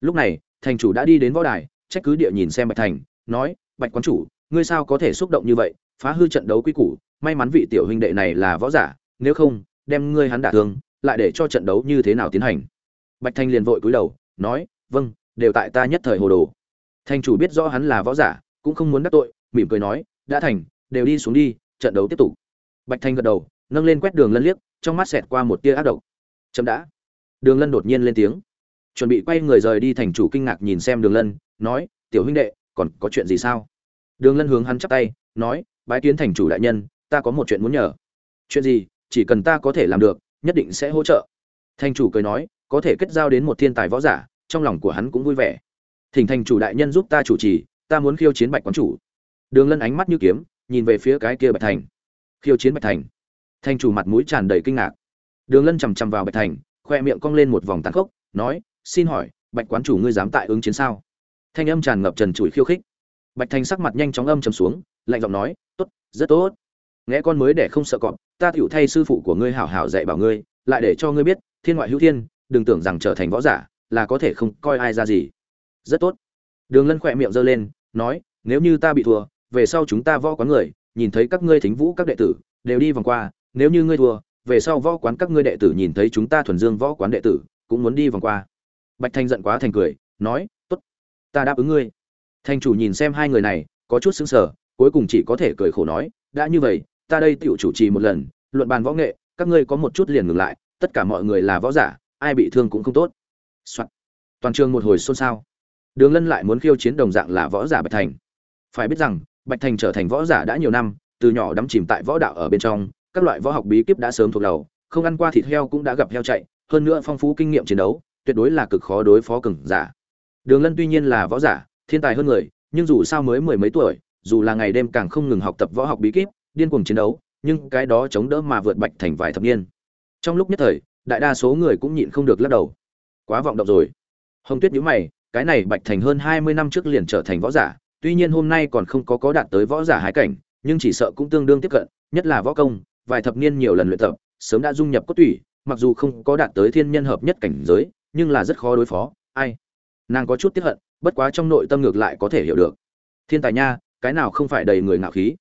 Lúc này, thành chủ đã đi đến võ đài, trách cứ địa nhìn xem bạch thành, nói, bạch quán chủ, ngươi sao có thể xúc động như vậy? Phá hư trận đấu quy củ, may mắn vị tiểu huynh đệ này là võ giả, nếu không, đem ngươi hắn đả thương, lại để cho trận đấu như thế nào tiến hành? Bạch thanh liền vội cúi đầu, nói vâng đều tại ta nhất thời hồ đồ. Thành chủ biết rõ hắn là võ giả, cũng không muốn đắc tội, mỉm cười nói, đã thành, đều đi xuống đi, trận đấu tiếp tục. Bạch thanh gật đầu, nâng lên quét đường lân liếc, trong mắt xẹt qua một tia ác độc. Chậm đã. Đường lân đột nhiên lên tiếng. Chuẩn bị quay người rời đi, thành chủ kinh ngạc nhìn xem đường lân, nói, tiểu huynh đệ, còn có chuyện gì sao? Đường lân hướng hắn chắp tay, nói bái kiến thành chủ đại nhân, ta có một chuyện muốn nhờ. Chuyện gì? Chỉ cần ta có thể làm được, nhất định sẽ hỗ trợ. Thành chủ cười nói, có thể kết giao đến một thiên tài võ giả, trong lòng của hắn cũng vui vẻ. Thỉnh thành chủ đại nhân giúp ta chủ trì, ta muốn khiêu chiến bạch quán chủ. Đường lân ánh mắt như kiếm, nhìn về phía cái kia bạch thành. Khiêu chiến bạch thành. Thành chủ mặt mũi tràn đầy kinh ngạc. Đường lân chằm chằm vào bạch thành, khoe miệng cong lên một vòng tàn khốc, nói, xin hỏi, bạch quán chủ ngươi dám tại ứng chiến sao? Thanh âm tràn ngập trần trụi khiêu khích bạch thành sắc mặt nhanh chóng âm trầm xuống, lạnh giọng nói, tốt, rất tốt. Nghe con mới để không sợ cọp, ta tựu thay sư phụ của ngươi hảo hảo dạy bảo ngươi, lại để cho ngươi biết, thiên ngoại hữu thiên, đừng tưởng rằng trở thành võ giả là có thể không coi ai ra gì. Rất tốt. Đường lân khỏe miệng giơ lên, nói, nếu như ta bị thua, về sau chúng ta võ quán người, nhìn thấy các ngươi thính vũ các đệ tử, đều đi vòng qua, nếu như ngươi thua, về sau võ quán các ngươi đệ tử nhìn thấy chúng ta thuần dương võ quán đệ tử, cũng muốn đi vòng qua. Bạch thanh giận quá thành cười, nói, tốt, ta đáp ứng ngươi thành chủ nhìn xem hai người này, có chút sững sờ, cuối cùng chỉ có thể cười khổ nói, đã như vậy, ta đây tựu chủ trì một lần, luận bàn võ nghệ, các ngươi có một chút liền ngừng lại, tất cả mọi người là võ giả, ai bị thương cũng không tốt、Soạn. toàn trường một hồi xôn xao. Đường lân lại muốn khiêu chiến đồng dạng là võ giả bạch thành. Phải biết rằng, bạch thành trở thành võ giả đã nhiều năm, từ nhỏ đắm chìm tại võ đạo ở bên trong, các loại võ học bí kíp đã sớm thuộc đầu, không ăn qua thịt heo cũng đã gặp heo chạy, hơn nữa phong phú kinh nghiệm chiến đấu, tuyệt đối là cực khó đối phó cường giả. Đường lân tuy nhiên là võ giả thiên tài hơn người, nhưng dù sao mới mười mấy tuổi, dù là ngày đêm càng không ngừng học tập võ học bí kíp, điên cuồng chiến đấu, nhưng cái đó chống đỡ mà vượt bạch thành vài thập niên. Trong lúc nhất thời, đại đa số người cũng nhịn không được lắc đầu. Quá vọng động rồi. Hồng tuyết nhữ mày, cái này bạch thành hơn hai mươi năm trước liền trở thành võ giả, tuy nhiên hôm nay còn không có có đạt tới võ giả hái cảnh, nhưng chỉ sợ cũng tương đương tiếp cận, nhất là võ công, vài thập niên nhiều lần luyện tập, sớm đã dung nhập cốt tủy, mặc dù không có đạt tới thiên nhân hợp nhất cảnh giới, nhưng là rất khó đối phó, ai? Nàng có chút tiếc hận bất quá trong nội tâm ngược lại có thể hiểu được. Thiên tài nha, cái nào không phải đầy người ngạo khí?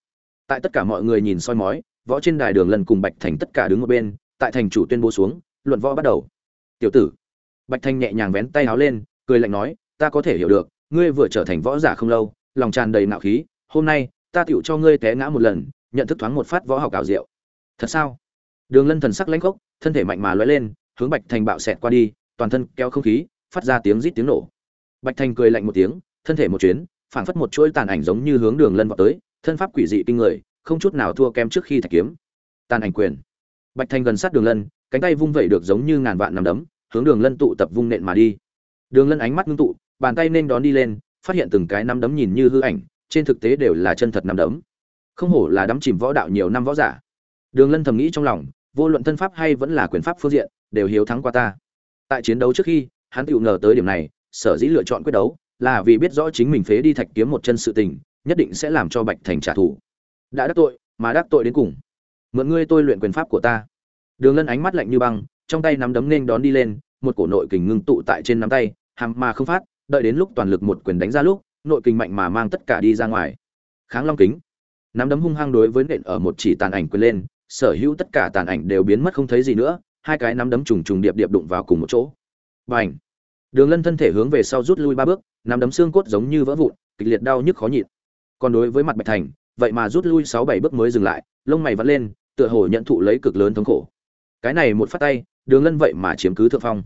Tại tất cả mọi người nhìn soi mói, võ trên đài đường lần cùng bạch thành tất cả đứng một bên, tại thành chủ tuyên bố xuống, luận võ bắt đầu. Tiểu tử. Bạch thành nhẹ nhàng vén tay áo lên, cười lạnh nói, ta có thể hiểu được, ngươi vừa trở thành võ giả không lâu, lòng tràn đầy ngạo khí, hôm nay, ta tựu cho ngươi té ngã một lần, nhận thức thoáng một phát võ học ảo diệu. Thật sao? Đường lân thần sắc lãnh khốc, thân thể mạnh mà lóe lên, hướng bạch thành bạo xẹt qua đi, toàn thân kéo không khí, phát ra tiếng rít tiếng nổ bạch thành cười lạnh một tiếng, thân thể một chuyến, phảng phất một chuỗi tàn ảnh giống như hướng đường lân vào tới, thân pháp quỷ dị kinh người, không chút nào thua kém trước khi thạch kiếm. Tàn ảnh quyền. Bạch thành gần sát đường lân, cánh tay vung vẩy được giống như ngàn vạn nằm đấm, hướng đường lân tụ tập vung nện mà đi. Đường lân ánh mắt ngưng tụ, bàn tay nên đón đi lên, phát hiện từng cái nắm đấm nhìn như hư ảnh, trên thực tế đều là chân thật nắm đấm. Không hổ là đắm chìm võ đạo nhiều năm võ giả. Đường lân thầm nghĩ trong lòng, vô luận thân pháp hay vẫn là quyền pháp phương diện, đều hiếu thắng qua ta. Tại chiến đấu trước khi, hắn tự ngờ tới điểm này sở dĩ lựa chọn quyết đấu là vì biết rõ chính mình phế đi thạch kiếm một chân sự tình, nhất định sẽ làm cho bạch thành trả thù. Đã đắc tội, mà đắc tội đến cùng. Mượn ngươi tôi luyện quyền pháp của ta. Đường lân ánh mắt lạnh như băng, trong tay nắm đấm nên đón đi lên, một cổ nội kình ngưng tụ tại trên nắm tay, hàm mà không phát, đợi đến lúc toàn lực một quyền đánh ra lúc, nội kình mạnh mà mang tất cả đi ra ngoài. Kháng long kính. Nắm đấm hung hăng đối với nện ở một chỉ tàn ảnh quyền lên, sở hữu tất cả tàn ảnh đều biến mất không thấy gì nữa, hai cái nắm đấm trùng trùng điệp điệp đụng vào cùng một chỗ. B à n h đường lân thân thể hướng về sau rút lui ba bước, nắm đấm xương cốt giống như vỡ vụn, kịch liệt đau nhức khó nhịn. Còn đối với mặt bạch thành, vậy mà rút lui sáu bảy bước mới dừng lại, lông mày vẫn lên, tựa hồ nhận thụ lấy cực lớn thống khổ. Cái này một phát tay, đường lân vậy mà chiếm cứ thượng phong.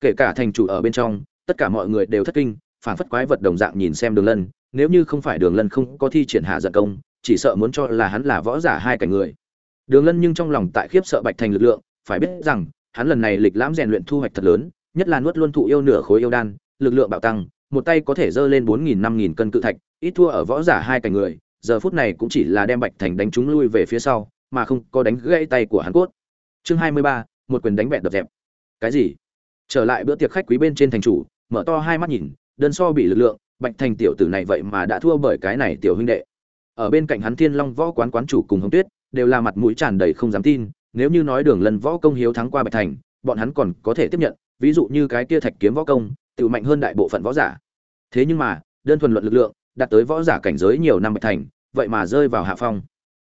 Kể cả thành chủ ở bên trong, tất cả mọi người đều thất kinh, phản phất quái vật đồng dạng nhìn xem đường lân, nếu như không phải đường lân không có thi triển hạ giận công, chỉ sợ muốn cho là hắn là võ giả hai cảnh người. Đường lân nhưng trong lòng tại khiếp sợ bạch thành lực lượng, phải biết rằng, hắn lần này lịch lãm rèn luyện thu hoạch thật lớn nhất là nuốt luôn thụ yêu nửa khối yêu đan, lực lượng bạo tăng, một tay có thể dơ lên bốn nghìn năm nghìn cân cự thạch, ít thua ở võ giả hai cảnh người, giờ phút này cũng chỉ là đem bạch thành đánh chúng lui về phía sau, mà không có đánh gãy tay của hắn cốt. Chương hai mươi ba, một quyền đánh bẹt đập dẹp. Cái gì? Trở lại bữa tiệc khách quý bên trên thành chủ, mở to hai mắt nhìn, đơn so bị lực lượng, bạch thành tiểu tử này vậy mà đã thua bởi cái này tiểu huynh đệ. Ở bên cạnh hắn thiên long võ quán quán chủ cùng hồng tuyết, đều là mặt mũi tràn đầy không dám tin, nếu như nói đường lần võ công hiếu thắng qua bạch thành, bọn hắn còn có thể tiếp nhận ví dụ như cái kia thạch kiếm võ công tự mạnh hơn đại bộ phận võ giả. Thế nhưng mà, đơn thuần luận lực lượng, đạt tới võ giả cảnh giới nhiều năm bạch thành, vậy mà rơi vào hạ phong.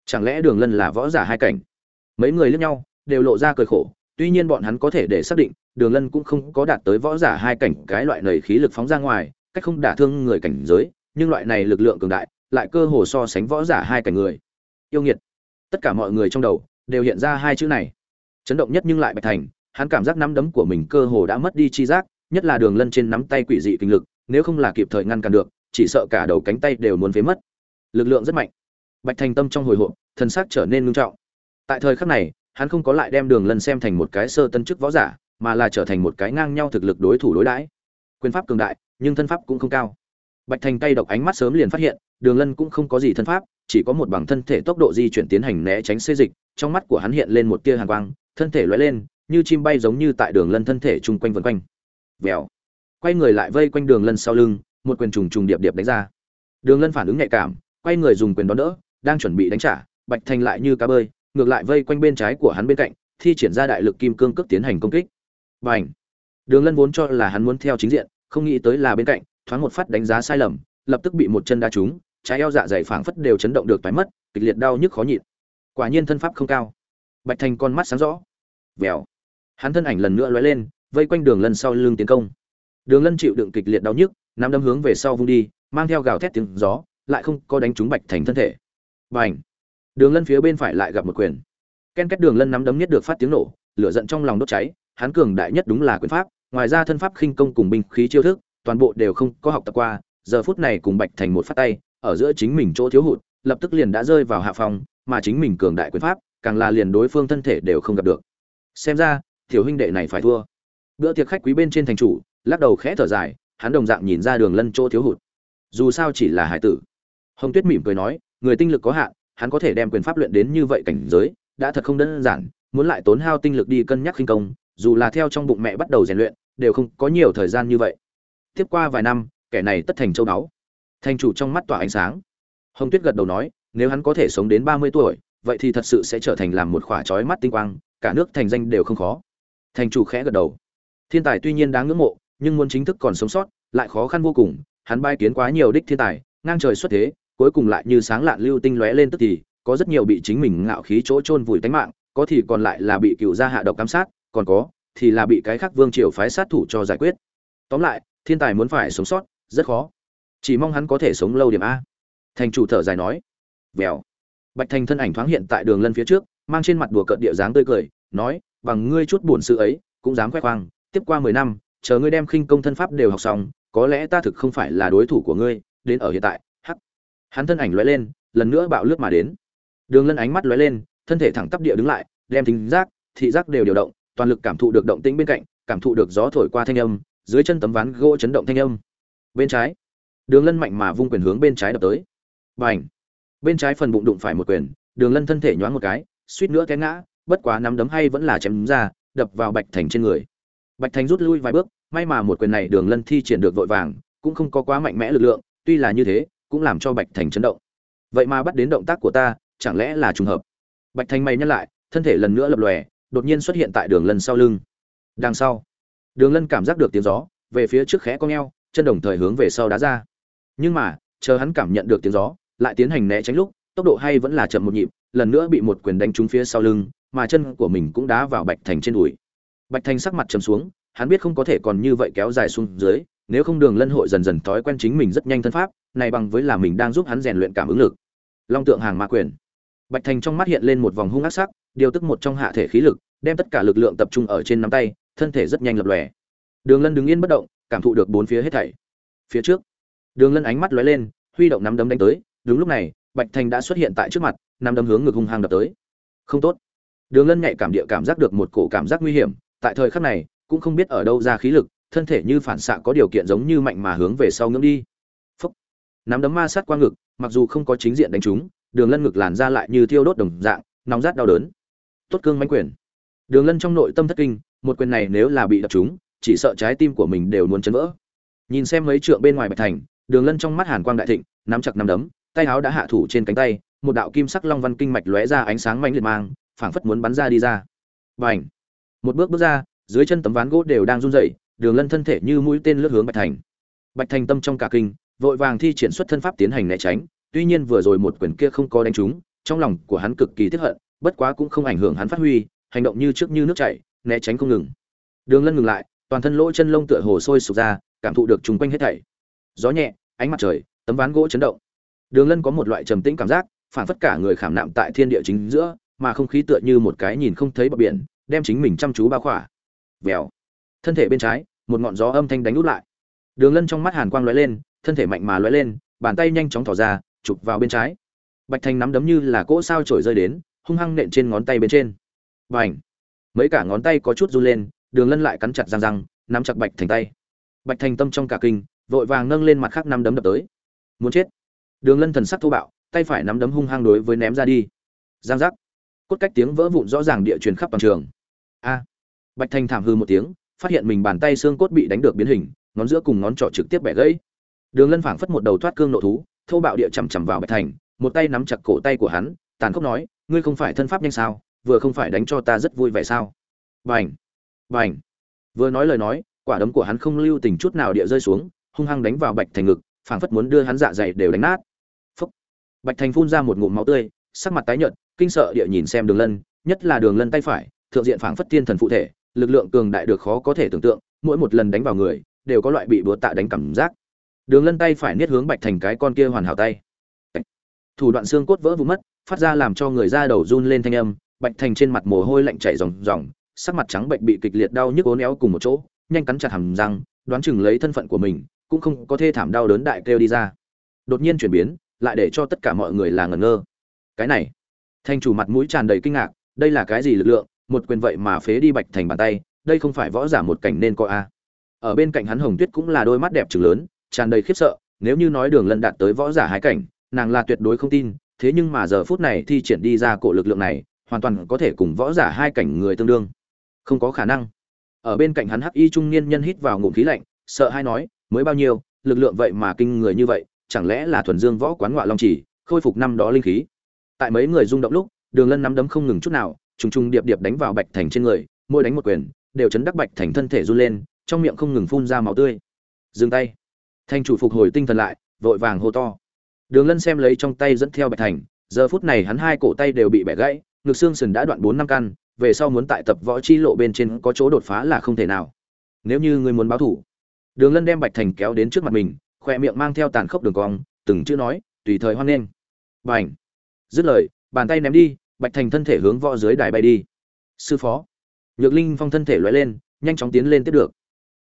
Chẳng lẽ đường lân là võ giả hai cảnh? Mấy người lẫn nhau, đều lộ ra cười khổ, tuy nhiên bọn hắn có thể để xác định, đường lân cũng không có đạt tới võ giả hai cảnh, cái loại nảy khí lực phóng ra ngoài, cách không đả thương người cảnh giới, nhưng loại này lực lượng cường đại, lại cơ hồ so sánh võ giả hai cảnh người. Yêu nghiệt. Tất cả mọi người trong đầu, đều hiện ra hai chữ này. Chấn động nhất nhưng lại bạch thành hắn cảm giác nắm đấm của mình cơ hồ đã mất đi chi giác, nhất là đường lân trên nắm tay quỷ dị kinh lực, nếu không là kịp thời ngăn cản được, chỉ sợ cả đầu cánh tay đều muốn phế mất. Lực lượng rất mạnh. Bạch thành tâm trong hồi hộp thân xác trở nên nghiêm trọng. Tại thời khắc này, hắn không có lại đem đường lân xem thành một cái sơ tân chức võ giả, mà là trở thành một cái ngang nhau thực lực đối thủ đối đãi. Quyền pháp cường đại, nhưng thân pháp cũng không cao. Bạch thành tay độc ánh mắt sớm liền phát hiện, đường lân cũng không có gì thân pháp, chỉ có một bằng thân thể tốc độ di chuyển tiến hành né tránh xê dịch, trong mắt của hắn hiện lên một tia hàn quang, thân thể lóe lên như chim bay giống như tại đường lân thân thể chung quanh vân quanh. Vèo. Quay người lại vây quanh đường lân sau lưng, một quyền trùng trùng điệp điệp đánh ra. Đường lân phản ứng nhạy cảm, quay người dùng quyền đón đỡ, đang chuẩn bị đánh trả, bạch thành lại như cá bơi, ngược lại vây quanh bên trái của hắn bên cạnh, thi triển ra đại lực kim cương cước tiến hành công kích. Và ảnh đường lân vốn cho là hắn muốn theo chính diện, không nghĩ tới là bên cạnh, thoáng một phát đánh giá sai lầm, lập tức bị một chân đá trúng, trái eo dạ dày phảng phất đều chấn động được tái mất, kịch liệt đau nhức khó nhịn. Quả nhiên thân pháp không cao. Bạch thành con mắt sáng rõ. Vèo hắn thân ảnh lần nữa lóe lên vây quanh đường lân sau lưng tiến công. Đường lân chịu đựng kịch liệt đau nhức nắm đấm hướng về sau vung đi mang theo gào thét tiếng gió lại không có đánh trúng bạch thành thân thể. Bành, đường lân phía bên phải lại gặp một quyền. Ken kết đường lân nắm đấm nhất được phát tiếng nổ lửa giận trong lòng đốt cháy hắn cường đại nhất đúng là quyền pháp ngoài ra thân pháp khinh công cùng binh khí chiêu thức toàn bộ đều không có học tập qua giờ phút này cùng bạch thành một phát tay ở giữa chính mình chỗ thiếu hụt lập tức liền đã rơi vào hạ phòng mà chính mình cường đại quyền pháp càng là liền đối phương thân thể đều không gặp được. Xem ra tiểu huynh đệ này phải thua. Bữa tiệc khách quý bên trên thành chủ, lắc đầu khẽ thở dài, hắn đồng dạng nhìn ra đường lân chỗ thiếu hụt. Dù sao chỉ là hải tử. Hồng tuyết mỉm cười nói, người tinh lực có hạn, hắn có thể đem quyền pháp luyện đến như vậy cảnh giới, đã thật không đơn giản, muốn lại tốn hao tinh lực đi cân nhắc khinh công, dù là theo trong bụng mẹ bắt đầu rèn luyện, đều không có nhiều thời gian như vậy. Tiếp qua vài năm, kẻ này tất thành châu báu. Thành chủ trong mắt tỏa ánh sáng. Hồng tuyết gật đầu nói, nếu hắn có thể sống đến ba mươi tuổi, vậy thì thật sự sẽ trở thành làm một khỏa trói mắt tinh quang, cả nước thành danh đều không khó thành chủ khẽ gật đầu. Thiên tài tuy nhiên đáng ngưỡng mộ, nhưng muốn chính thức còn sống sót, lại khó khăn vô cùng. Hắn bay kiến quá nhiều đích thiên tài, ngang trời xuất thế, cuối cùng lại như sáng lạn lưu tinh lóe lên tức thì, có rất nhiều bị chính mình ngạo khí chỗ chôn vùi tánh mạng, có thì còn lại là bị cựu gia hạ độc giám sát, còn có thì là bị cái khác vương triều phái sát thủ cho giải quyết. Tóm lại, thiên tài muốn phải sống sót, rất khó. Chỉ mong hắn có thể sống lâu điểm a. Thành chủ thở dài nói. Vèo. Bạch thành thân ảnh thoáng hiện tại đường lân phía trước, mang trên mặt đùa cợt địa dáng tươi cười, nói bằng ngươi chút buồn sự ấy, cũng dám khoe khoang, tiếp qua mười năm, chờ ngươi đem khinh công thân pháp đều học xong, có lẽ ta thực không phải là đối thủ của ngươi, đến ở hiện tại, hắc. Hắn thân ảnh lóe lên, lần nữa bạo lướt mà đến. Đường lân ánh mắt lóe lên, thân thể thẳng tắp địa đứng lại, đem thính giác, thị giác đều điều động, toàn lực cảm thụ được động tĩnh bên cạnh, cảm thụ được gió thổi qua thanh âm, dưới chân tấm ván gỗ chấn động thanh âm. Bên trái, đường lân mạnh mà vung quyền hướng bên trái đập tới. Bành! Bên trái phần bụng đụng phải một quyền, đường lân thân thể nhoáng một cái, suýt nữa té ngã bất quá nắm đấm hay vẫn là chém ra, đập vào bạch thành trên người. Bạch thành rút lui vài bước, may mà một quyền này đường lân thi triển được vội vàng, cũng không có quá mạnh mẽ lực lượng, tuy là như thế, cũng làm cho bạch thành chấn động. Vậy mà bắt đến động tác của ta, chẳng lẽ là trùng hợp? Bạch thành mày nhắc lại, thân thể lần nữa lập lòe, đột nhiên xuất hiện tại đường lân sau lưng. Đằng sau, đường lân cảm giác được tiếng gió, về phía trước khẽ cong eo chân đồng thời hướng về sau đá ra. Nhưng mà, chờ hắn cảm nhận được tiếng gió, lại tiến hành né tránh lúc, tốc độ hay vẫn là chậm một nhịp lần nữa bị một quyền đánh trúng phía sau lưng, mà chân của mình cũng đá vào bạch thành trên đùi. Bạch thành sắc mặt trầm xuống, hắn biết không có thể còn như vậy kéo dài xuống dưới, nếu không đường lân hội dần dần thói quen chính mình rất nhanh thân pháp, này bằng với là mình đang giúp hắn rèn luyện cảm ứng lực. Long tượng hàng ma quyền. Bạch thành trong mắt hiện lên một vòng hung ác sắc, điều tức một trong hạ thể khí lực, đem tất cả lực lượng tập trung ở trên nắm tay, thân thể rất nhanh lập lòe. Đường lân đứng yên bất động, cảm thụ được bốn phía hết thảy. Phía trước, đường lân ánh mắt lóe lên, huy động nắm đấm đánh tới, đúng lúc này bạch thành đã xuất hiện tại trước mặt nằm đấm hướng ngực hung hăng đập tới. Không tốt. Đường lân nhạy cảm địa cảm giác được một cổ cảm giác nguy hiểm, tại thời khắc này, cũng không biết ở đâu ra khí lực, thân thể như phản xạ có điều kiện giống như mạnh mà hướng về sau ngưỡng đi. Phúc. nắm đấm ma sát qua ngực, mặc dù không có chính diện đánh trúng, đường lân ngực làn ra lại như thiêu đốt đồng dạng, nóng rát đau đớn. Tốt cương mánh quyền. Đường lân trong nội tâm thất kinh, một quyền này nếu là bị đập trúng, chỉ sợ trái tim của mình đều muốn chấn vỡ. Nhìn xem mấy trượng bên ngoài bạch thành, đường lân trong mắt hàn quang đại thịnh, nắm chặt nắm đấm tay áo đã hạ thủ trên cánh tay một đạo kim sắc long văn kinh mạch lóe ra ánh sáng mãnh liệt mang phảng phất muốn bắn ra đi ra. Bành, một bước bước ra dưới chân tấm ván gỗ đều đang run rẩy đường lân thân thể như mũi tên lướt hướng bạch thành. Bạch thành tâm trong cả kinh vội vàng thi triển xuất thân pháp tiến hành né tránh tuy nhiên vừa rồi một quyền kia không có đánh trúng trong lòng của hắn cực kỳ tiếc hận bất quá cũng không ảnh hưởng hắn phát huy hành động như trước như nước chảy né tránh không ngừng. Đường lân ngừng lại toàn thân lỗ chân lông tựa hồ sôi sục ra cảm thụ được trùng quanh hết thảy. Gió nhẹ ánh mặt trời tấm ván gỗ chấn động đường lân có một loại trầm tĩnh cảm giác phản phất cả người khảm nạm tại thiên địa chính giữa, mà không khí tựa như một cái nhìn không thấy bờ biển, đem chính mình chăm chú bao khỏa. Vèo. Thân thể bên trái, một ngọn gió âm thanh đánh út lại. Đường lân trong mắt hàn quang lóe lên, thân thể mạnh mà lóe lên, bàn tay nhanh chóng thỏ ra, chụp vào bên trái. Bạch thành nắm đấm như là cỗ sao trổi rơi đến, hung hăng nện trên ngón tay bên trên. Và mấy cả ngón tay có chút run lên, đường lân lại cắn chặt răng răng, nắm chặt bạch thành tay. Bạch thành tâm trong cả kinh, vội vàng nâng lên mặt khác năm đấm đập tới. Muốn chết đường lân thần sắc thô bạo, tay phải nắm đấm hung hăng đối với ném ra đi. Giang giác. Cốt cách tiếng vỡ vụn rõ ràng địa truyền khắp toàn trường. A. Bạch thành thảm hư một tiếng, phát hiện mình bàn tay xương cốt bị đánh được biến hình, ngón giữa cùng ngón trỏ trực tiếp bẻ gãy. Đường lân phảng phất một đầu thoát cương nộ thú, thô bạo địa chằm chằm vào bạch thành, một tay nắm chặt cổ tay của hắn, tàn khốc nói, ngươi không phải thân pháp nhanh sao, vừa không phải đánh cho ta rất vui vẻ sao? Bành. Bành. Vừa nói lời nói, quả đấm của hắn không lưu tình chút nào địa rơi xuống, hung hăng đánh vào bạch thành ngực, phảng phất muốn đưa hắn dạ dày đều đánh nát bạch thành phun ra một ngụm máu tươi, sắc mặt tái nhợt, kinh sợ địa nhìn xem đường lân, nhất là đường lân tay phải, thượng diện phảng phất thiên thần phụ thể, lực lượng cường đại được khó có thể tưởng tượng, mỗi một lần đánh vào người, đều có loại bị búa tạ đánh cảm giác. Đường lân tay phải niết hướng bạch thành cái con kia hoàn hảo tay. Thủ đoạn xương cốt vỡ vụn mất, phát ra làm cho người da đầu run lên thanh âm, bạch thành trên mặt mồ hôi lạnh chảy ròng ròng, sắc mặt trắng bệnh bị kịch liệt đau nhức ố néo cùng một chỗ, nhanh cắn chặt hàm răng, đoán chừng lấy thân phận của mình, cũng không có thê thảm đau đớn đại kêu đi ra. Đột nhiên chuyển biến lại để cho tất cả mọi người là ngẩn ngơ. Cái này, thanh chủ mặt mũi tràn đầy kinh ngạc, đây là cái gì lực lượng, một quyền vậy mà phế đi bạch thành bàn tay, đây không phải võ giả một cảnh nên có a. Ở bên cạnh hắn hồng tuyết cũng là đôi mắt đẹp trừng lớn, tràn đầy khiếp sợ, nếu như nói đường lân đạt tới võ giả hai cảnh, nàng là tuyệt đối không tin, thế nhưng mà giờ phút này thi triển đi ra cổ lực lượng này, hoàn toàn có thể cùng võ giả hai cảnh người tương đương. Không có khả năng. Ở bên cạnh hắn hắc y trung niên nhân hít vào ngụm khí lạnh, sợ hai nói, mới bao nhiêu, lực lượng vậy mà kinh người như vậy chẳng lẽ là thuần dương võ quán ngọa long chỉ khôi phục năm đó linh khí? Tại mấy người rung động lúc, đường lân nắm đấm không ngừng chút nào, trùng trùng điệp điệp đánh vào bạch thành trên người, mỗi đánh một quyền, đều chấn đắc bạch thành thân thể run lên, trong miệng không ngừng phun ra máu tươi. Dừng tay. Thanh chủ phục hồi tinh thần lại, vội vàng hô to. Đường lân xem lấy trong tay dẫn theo bạch thành, giờ phút này hắn hai cổ tay đều bị bẻ gãy, ngực xương sườn đã đoạn bốn năm căn, về sau muốn tại tập võ chi lộ bên trên có chỗ đột phá là không thể nào. Nếu như ngươi muốn báo thủ, đường lân đem bạch thành kéo đến trước mặt mình khoe miệng mang theo tàn khốc đường cong từng chữ nói tùy thời hoan nghênh. B à n h dứt lời bàn tay ném đi bạch thành thân thể hướng võ dưới đài bay đi. Sư phó. Nhược linh phong thân thể loay lên nhanh chóng tiến lên tiếp được.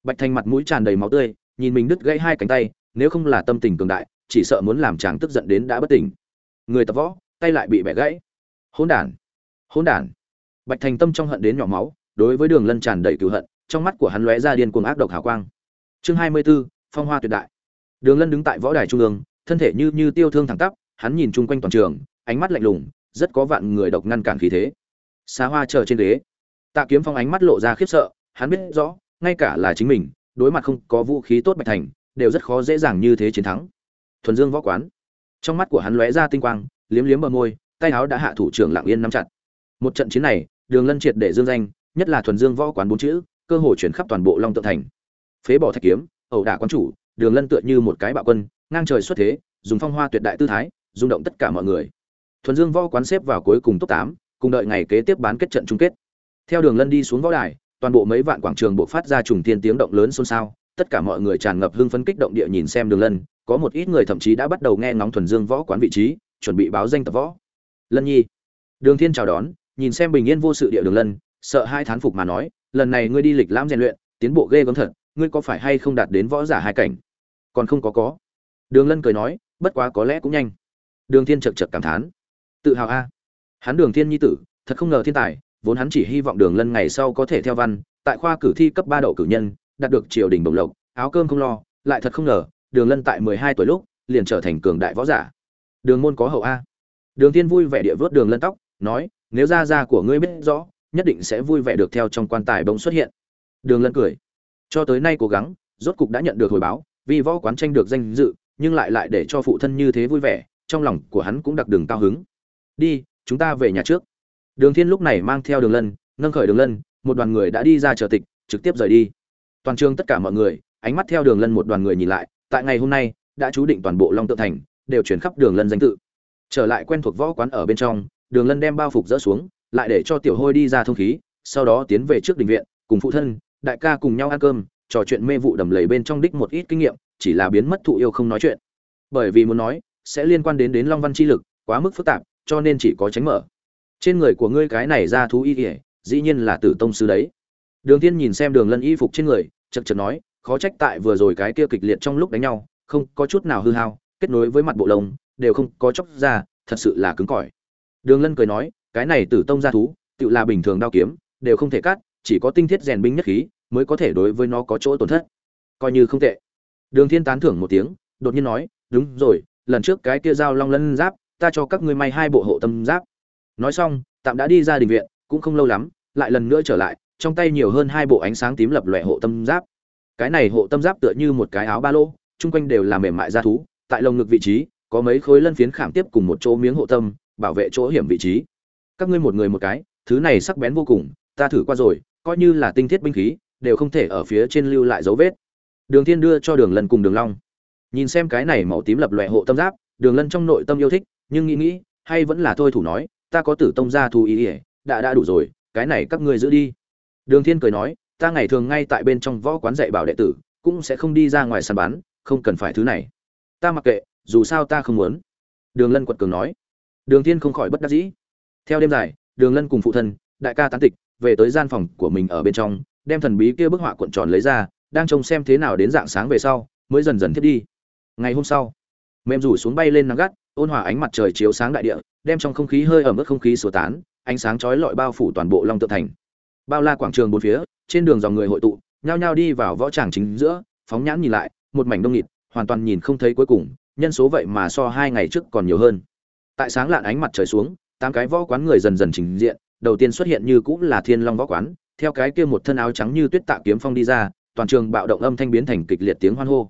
Bạch thành mặt mũi tràn đầy máu tươi nhìn mình đứt gãy hai cánh tay nếu không là tâm tình cường đại chỉ sợ muốn làm chàng tức giận đến đã bất tỉnh. Người tập võ tay lại bị bẻ gãy. Hỗn đản. Hỗn đản. Bạch thành tâm trong hận đến nhỏ máu đối với đường lân tràn đầy cựu hận trong mắt của hắn lóe ra điên cuồng ác độc hào quang. Chương hai mươi 24, phong hoa tuyệt đại đường lân đứng tại võ đài trung ương, thân thể như như tiêu thương thẳng tắp, hắn nhìn chung quanh toàn trường, ánh mắt lạnh lùng, rất có vạn người độc ngăn cản khí thế. Xá hoa chờ trên ghế. Tạ kiếm phong ánh mắt lộ ra khiếp sợ, hắn biết rõ, ngay cả là chính mình, đối mặt không có vũ khí tốt bạch thành, đều rất khó dễ dàng như thế chiến thắng. Thuần dương võ quán. Trong mắt của hắn lóe ra tinh quang, liếm liếm bờ môi, tay áo đã hạ thủ trưởng lặng yên nắm chặt. Một trận chiến này, đường lân triệt để dương danh, nhất là thuần dương võ quán bốn chữ, cơ hội chuyển khắp toàn bộ long tượng thành. Phế bỏ thạch kiếm, ẩu đả quán chủ đường lân tựa như một cái bạo quân, ngang trời xuất thế, dùng phong hoa tuyệt đại tư thái, rung động tất cả mọi người. Thuần dương võ quán xếp vào cuối cùng top tám, cùng đợi ngày kế tiếp bán kết trận chung kết. Theo đường lân đi xuống võ đài, toàn bộ mấy vạn quảng trường bộ phát ra trùng thiên tiếng động lớn xôn xao, tất cả mọi người tràn ngập hưng phấn kích động địa nhìn xem đường lân, có một ít người thậm chí đã bắt đầu nghe ngóng thuần dương võ quán vị trí, chuẩn bị báo danh tập võ. Lân nhi. Đường thiên chào đón, nhìn xem bình yên vô sự địa đường lân, sợ hai thán phục mà nói, lần này ngươi đi lịch lãm rèn luyện, tiến bộ ghê gớm thật, ngươi có phải hay không đạt đến võ giả hai cảnh? Còn không có có. Đường lân cười nói, bất quá có lẽ cũng nhanh. Đường thiên chật chật cảm thán. Tự hào a. Hắn đường thiên nhi tử, thật không ngờ thiên tài, vốn hắn chỉ hy vọng đường lân ngày sau có thể theo văn, tại khoa cử thi cấp ba đậu cử nhân, đạt được triều đình bổng lộc, áo cơm không lo, lại thật không ngờ, đường lân tại mười hai tuổi lúc, liền trở thành cường đại võ giả. Đường môn có hậu a. Đường thiên vui vẻ địa vớt đường lân tóc, nói, nếu gia gia của ngươi biết rõ, nhất định sẽ vui vẻ được theo trong quan tài bỗng xuất hiện. Đường lân cười. Cho tới nay cố gắng, rốt cục đã nhận được hồi báo vì võ quán tranh được danh dự, nhưng lại lại để cho phụ thân như thế vui vẻ, trong lòng của hắn cũng đặc đường cao hứng. Đi, chúng ta về nhà trước. Đường thiên lúc này mang theo đường lân, nâng khởi đường lân, một đoàn người đã đi ra chờ tịch, trực tiếp rời đi. Toàn trường tất cả mọi người, ánh mắt theo đường lân một đoàn người nhìn lại, tại ngày hôm nay, đã chú định toàn bộ long tự thành, đều chuyển khắp đường lân danh tự. Trở lại quen thuộc võ quán ở bên trong, đường lân đem bao phục dỡ xuống, lại để cho tiểu hôi đi ra thông khí, sau đó tiến về trước đình viện, cùng phụ thân, đại ca cùng nhau ăn cơm trò chuyện mê vụ đầm lầy bên trong đích một ít kinh nghiệm, chỉ là biến mất thụ yêu không nói chuyện. Bởi vì muốn nói, sẽ liên quan đến đến long văn chi lực, quá mức phức tạp, cho nên chỉ có tránh mở. Trên người của ngươi cái này ra thú y ỉa dĩ nhiên là tử tông sư đấy. Đường tiên nhìn xem đường lân y phục trên người, chật chật nói, khó trách tại vừa rồi cái kia kịch liệt trong lúc đánh nhau, không có chút nào hư hao, kết nối với mặt bộ lông, đều không có chóc ra, thật sự là cứng cỏi. Đường lân cười nói, cái này tử tông gia thú, tự là bình thường đao kiếm, đều không thể cắt, chỉ có tinh thiết rèn binh nhất khí mới có thể đối với nó có chỗ tổn thất. Coi như không tệ. Đường thiên tán thưởng một tiếng, đột nhiên nói, đúng rồi, lần trước cái kia dao long lân giáp, ta cho các ngươi may hai bộ hộ tâm giáp. Nói xong, tạm đã đi ra đình viện, cũng không lâu lắm, lại lần nữa trở lại, trong tay nhiều hơn hai bộ ánh sáng tím lập lòe hộ tâm giáp. Cái này hộ tâm giáp tựa như một cái áo ba lô, chung quanh đều là mềm mại da thú, tại lồng ngực vị trí, có mấy khối lân phiến khảm tiếp cùng một chỗ miếng hộ tâm, bảo vệ chỗ hiểm vị trí. Các ngươi một người một cái, thứ này sắc bén vô cùng, ta thử qua rồi, coi như là tinh thiết binh khí đều không thể ở phía trên lưu lại dấu vết. Đường thiên đưa cho đường lân cùng đường long. Nhìn xem cái này màu tím lập loè hộ tâm giáp đường lân trong nội tâm yêu thích nhưng nghĩ nghĩ hay vẫn là thôi thủ nói ta có tử tông gia thú ý ỉa đã đã đủ rồi cái này các ngươi giữ đi. Đường thiên cười nói ta ngày thường ngay tại bên trong võ quán dạy bảo đệ tử cũng sẽ không đi ra ngoài săn bán, không cần phải thứ này. Ta mặc kệ dù sao ta không muốn. Đường lân quật cường nói. Đường thiên không khỏi bất đắc dĩ. Theo đêm dài đường lân cùng phụ thân đại ca tán tịch về tới gian phòng của mình ở bên trong đem thần bí kia bức họa cuộn tròn lấy ra, đang trông xem thế nào đến dạng sáng về sau, mới dần dần thiết đi. Ngày hôm sau, mềm rủ xuống bay lên nắng gắt, ôn hòa ánh mặt trời chiếu sáng đại địa, đem trong không khí hơi ẩm ướt không khí sửa tán, ánh sáng chói lọi bao phủ toàn bộ long tượng thành. Bao la quảng trường bốn phía, trên đường dòng người hội tụ, nhao nhao đi vào võ tràng chính giữa, phóng nhãn nhìn lại, một mảnh đông nghịt, hoàn toàn nhìn không thấy cuối cùng, nhân số vậy mà so hai ngày trước còn nhiều hơn. Tại sáng lạn ánh mặt trời xuống, tám cái võ quán người dần dần trình diện, đầu tiên xuất hiện như cũng là thiên long võ quán theo cái kia một thân áo trắng như tuyết tạ kiếm phong đi ra, toàn trường bạo động âm thanh biến thành kịch liệt tiếng hoan hô.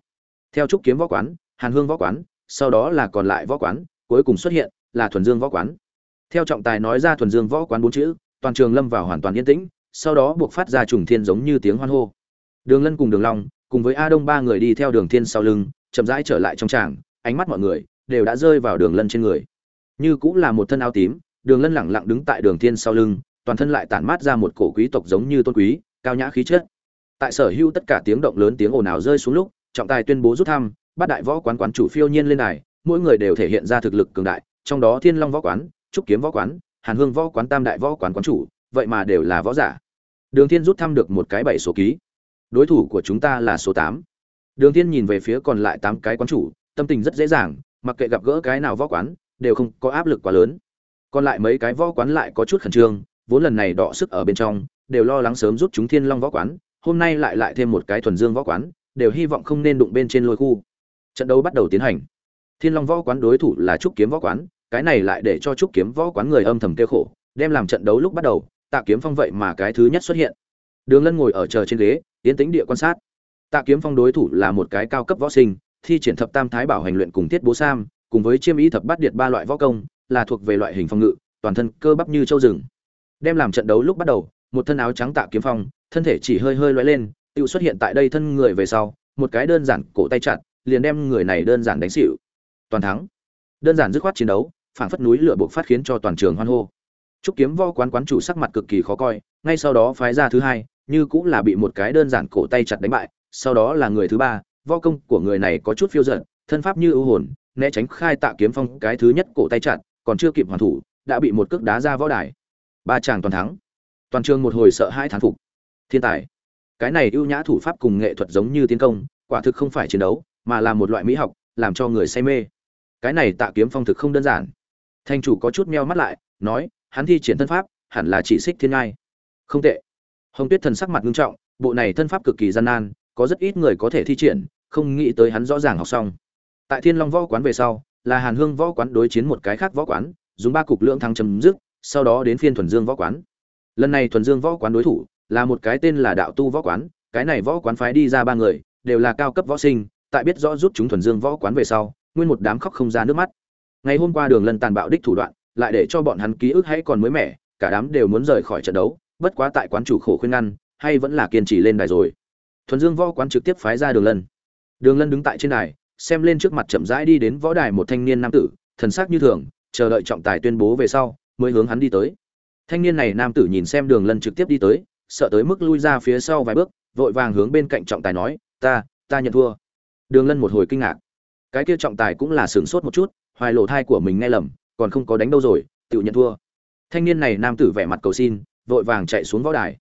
Theo trúc kiếm võ quán, hàn hương võ quán, sau đó là còn lại võ quán, cuối cùng xuất hiện là thuần dương võ quán. Theo trọng tài nói ra thuần dương võ quán bốn chữ, toàn trường lâm vào hoàn toàn yên tĩnh, sau đó buộc phát ra trùng thiên giống như tiếng hoan hô. Đường lân cùng đường long, cùng với a đông ba người đi theo đường thiên sau lưng, chậm rãi trở lại trong tràng, ánh mắt mọi người đều đã rơi vào đường lân trên người. Như cũng là một thân áo tím, đường lân lẳng lặng đứng tại đường thiên sau lưng toàn thân lại tản mát ra một cổ quý tộc giống như tôn quý, cao nhã khí chất. Tại sở hữu tất cả tiếng động lớn tiếng ồn ào rơi xuống lúc, trọng tài tuyên bố rút thăm bát đại võ quán quán chủ phiêu nhiên lên đài, mỗi người đều thể hiện ra thực lực cường đại, trong đó thiên long võ quán, trúc kiếm võ quán, hàn hương võ quán, tam đại võ quán quán chủ, vậy mà đều là võ giả. Đường thiên rút thăm được một cái bảy số ký. Đối thủ của chúng ta là số tám. Đường thiên nhìn về phía còn lại tám cái quán chủ, tâm tình rất dễ dàng, mặc kệ gặp gỡ cái nào võ quán, đều không có áp lực quá lớn. Còn lại mấy cái võ quán lại có chút khẩn trương vốn lần này đọ sức ở bên trong, đều lo lắng sớm rút chúng thiên long võ quán, hôm nay lại lại thêm một cái thuần dương võ quán, đều hy vọng không nên đụng bên trên lôi khu. Trận đấu bắt đầu tiến hành. Thiên long võ quán đối thủ là trúc kiếm võ quán, cái này lại để cho trúc kiếm võ quán người âm thầm kêu khổ, đem làm trận đấu lúc bắt đầu, tạ kiếm phong vậy mà cái thứ nhất xuất hiện. Đường lân ngồi ở chờ trên ghế, tiến tính địa quan sát. Tạ kiếm phong đối thủ là một cái cao cấp võ sinh, thi triển thập tam thái bảo hành luyện cùng thiết bố sam, cùng với chiêm ý thập bát điệt ba loại võ công, là thuộc về loại hình phòng ngự, toàn thân cơ bắp như châu rừng đem làm trận đấu lúc bắt đầu, một thân áo trắng tạ kiếm phong, thân thể chỉ hơi hơi loay lên tự xuất hiện tại đây thân người về sau, một cái đơn giản cổ tay chặt, liền đem người này đơn giản đánh xịu toàn thắng. Đơn giản dứt khoát chiến đấu, phảng phất núi lửa buộc phát khiến cho toàn trường hoan hô. Trúc kiếm vo quán quán chủ sắc mặt cực kỳ khó coi, ngay sau đó phái ra thứ hai, như cũng là bị một cái đơn giản cổ tay chặt đánh bại, sau đó là người thứ ba, võ công của người này có chút phiêu giận thân pháp như ưu hồn, né tránh khai tạ kiếm phong cái thứ nhất cổ tay chặt, còn chưa kịp hoàn thủ, đã bị một cước đá ra võ đài ba chàng toàn thắng. Toàn trường một hồi sợ hai thán phục. Thiên tài. Cái này ưu nhã thủ pháp cùng nghệ thuật giống như tiến công, quả thực không phải chiến đấu, mà là một loại mỹ học, làm cho người say mê. Cái này tạ kiếm phong thực không đơn giản. Thanh chủ có chút meo mắt lại, nói, hắn thi triển thân pháp, hẳn là chỉ xích thiên ngai. Không tệ. Hồng tuyết thần sắc mặt nghiêm trọng, bộ này thân pháp cực kỳ gian nan, có rất ít người có thể thi triển, không nghĩ tới hắn rõ ràng học xong. Tại thiên long võ quán về sau, là hàn hương võ quán đối chiến một cái khác võ quán, dùng ba cục lượng thắng chấm dứt sau đó đến phiên thuần dương võ quán. Lần này thuần dương võ quán đối thủ là một cái tên là đạo tu võ quán, cái này võ quán phái đi ra ba người, đều là cao cấp võ sinh, tại biết rõ rút chúng thuần dương võ quán về sau, nguyên một đám khóc không ra nước mắt. Ngày hôm qua đường lân tàn bạo đích thủ đoạn, lại để cho bọn hắn ký ức hãy còn mới mẻ, cả đám đều muốn rời khỏi trận đấu, bất quá tại quán chủ khổ khuyên ngăn, hay vẫn là kiên trì lên đài rồi. Thuần dương võ quán trực tiếp phái ra đường lân. Đường lân đứng tại trên đài, xem lên trước mặt chậm rãi đi đến võ đài một thanh niên nam tử, thần sắc như thường, chờ đợi trọng tài tuyên bố về sau mới hướng hắn đi tới. Thanh niên này nam tử nhìn xem đường lân trực tiếp đi tới, sợ tới mức lui ra phía sau vài bước, vội vàng hướng bên cạnh trọng tài nói, ta ta nhận thua. Đường lân một hồi kinh ngạc. Cái kia trọng tài cũng là sửng sốt một chút, hoài lộ thai của mình nghe lầm, còn không có đánh đâu rồi tự nhận thua. Thanh niên này nam tử vẻ mặt cầu xin, vội vàng chạy xuống võ đài.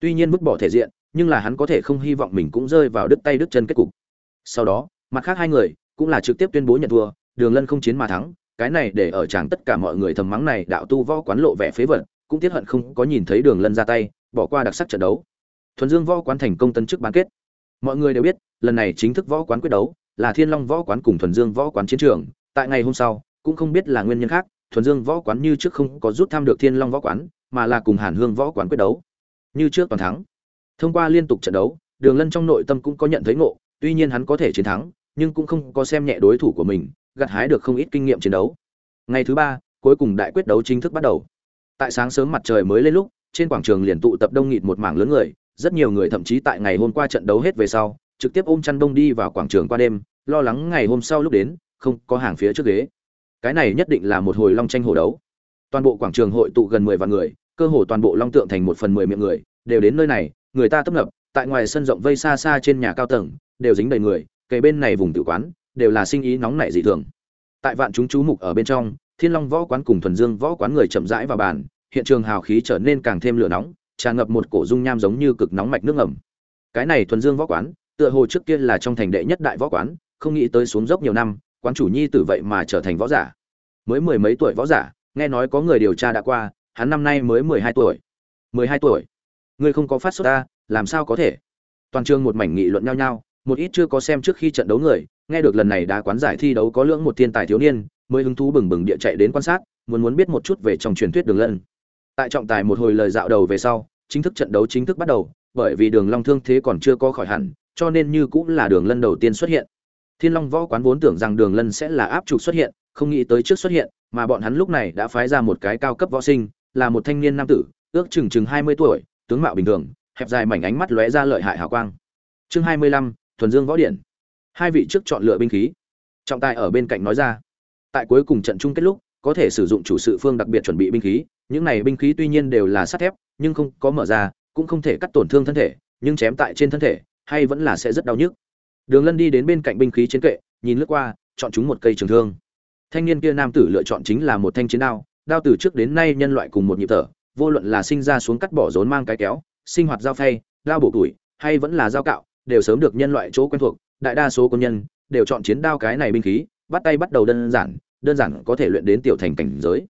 Tuy nhiên vứt bỏ thể diện, nhưng là hắn có thể không hy vọng mình cũng rơi vào đứt tay đứt chân kết cục. Sau đó, mặt khác hai người cũng là trực tiếp tuyên bố nhận thua, đường lân không chiến mà thắng cái này để ở chàng tất cả mọi người thầm mắng này, đạo tu võ quán lộ vẻ phế vật, cũng tiếc hận không có nhìn thấy đường lân ra tay, bỏ qua đặc sắc trận đấu. Thuần dương võ quán thành công tân chức bán kết. Mọi người đều biết, lần này chính thức võ quán quyết đấu là thiên long võ quán cùng thuần dương võ quán chiến trường. Tại ngày hôm sau, cũng không biết là nguyên nhân khác, thuần dương võ quán như trước không có rút tham được thiên long võ quán, mà là cùng hàn hương võ quán quyết đấu. Như trước toàn thắng. Thông qua liên tục trận đấu, đường lân trong nội tâm cũng có nhận thấy ngộ, tuy nhiên hắn có thể chiến thắng, nhưng cũng không có xem nhẹ đối thủ của mình gặt hái được không ít kinh nghiệm chiến đấu. Ngày thứ ba, cuối cùng đại quyết đấu chính thức bắt đầu. Tại sáng sớm mặt trời mới lên lúc, trên quảng trường liền tụ tập đông nghịt một mảng lớn người, rất nhiều người thậm chí tại ngày hôm qua trận đấu hết về sau, trực tiếp ôm chăn đông đi vào quảng trường qua đêm, lo lắng ngày hôm sau lúc đến, không có hàng phía trước ghế. Cái này nhất định là một hồi long tranh hổ đấu. Toàn bộ quảng trường hội tụ gần mười vạn người, cơ hồ toàn bộ long tượng thành một phần mười miệng người, đều đến nơi này, người ta tấp nập, tại ngoài sân rộng vây xa xa trên nhà cao tầng, đều dính đầy người, kề bên này vùng tử quán đều là sinh ý nóng nảy dị thường. Tại vạn chúng chú mục ở bên trong, thiên long võ quán cùng thuần dương võ quán người chậm rãi vào bàn, hiện trường hào khí trở nên càng thêm lửa nóng, tràn ngập một cổ dung nham giống như cực nóng mạch nước ngầm. Cái này thuần dương võ quán, tựa hồ trước kia là trong thành đệ nhất đại võ quán, không nghĩ tới xuống dốc nhiều năm, quán chủ nhi tử vậy mà trở thành võ giả. Mới mười mấy tuổi võ giả, nghe nói có người điều tra đã qua, hắn năm nay mới mười hai tuổi. Mười hai tuổi? Ngươi không có phát sốt ta, làm sao có thể? Toàn trường một mảnh nghị luận nhau nhau một ít chưa có xem trước khi trận đấu người, nghe được lần này đá quán giải thi đấu có lưỡng một thiên tài thiếu niên, mới hứng thú bừng bừng địa chạy đến quan sát, muốn muốn biết một chút về trong truyền thuyết đường lân. Tại trọng tài một hồi lời dạo đầu về sau, chính thức trận đấu chính thức bắt đầu, bởi vì đường long thương thế còn chưa có khỏi hẳn, cho nên như cũng là đường lân đầu tiên xuất hiện. Thiên long võ quán vốn tưởng rằng đường lân sẽ là áp trục xuất hiện, không nghĩ tới trước xuất hiện, mà bọn hắn lúc này đã phái ra một cái cao cấp võ sinh, là một thanh niên nam tử, ước chừng chừng hai mươi tuổi, tướng mạo bình thường, hẹp dài mảnh ánh mắt lóe ra lợi hại hào quang. Chương hai mươi lăm thuần dương võ điện hai vị trước chọn lựa binh khí. Trọng tài ở bên cạnh nói ra. Tại cuối cùng trận chung kết lúc, có thể sử dụng chủ sự phương đặc biệt chuẩn bị binh khí. Những này binh khí tuy nhiên đều là sắt thép, nhưng không có mở ra, cũng không thể cắt tổn thương thân thể, nhưng chém tại trên thân thể, hay vẫn là sẽ rất đau nhức. Đường lân đi đến bên cạnh binh khí chiến kệ, nhìn lướt qua, chọn chúng một cây trường thương. Thanh niên kia nam tử lựa chọn chính là một thanh chiến đao. Đao từ trước đến nay nhân loại cùng một nhịp thở, vô luận là sinh ra xuống cắt bỏ rốn mang cái kéo, sinh hoạt dao phay, đao bổ tuổi, hay vẫn là dao cạo đều sớm được nhân loại chỗ quen thuộc, đại đa số quân nhân đều chọn chiến đao cái này binh khí, bắt tay bắt đầu đơn giản đơn giản có thể luyện đến tiểu thành cảnh giới.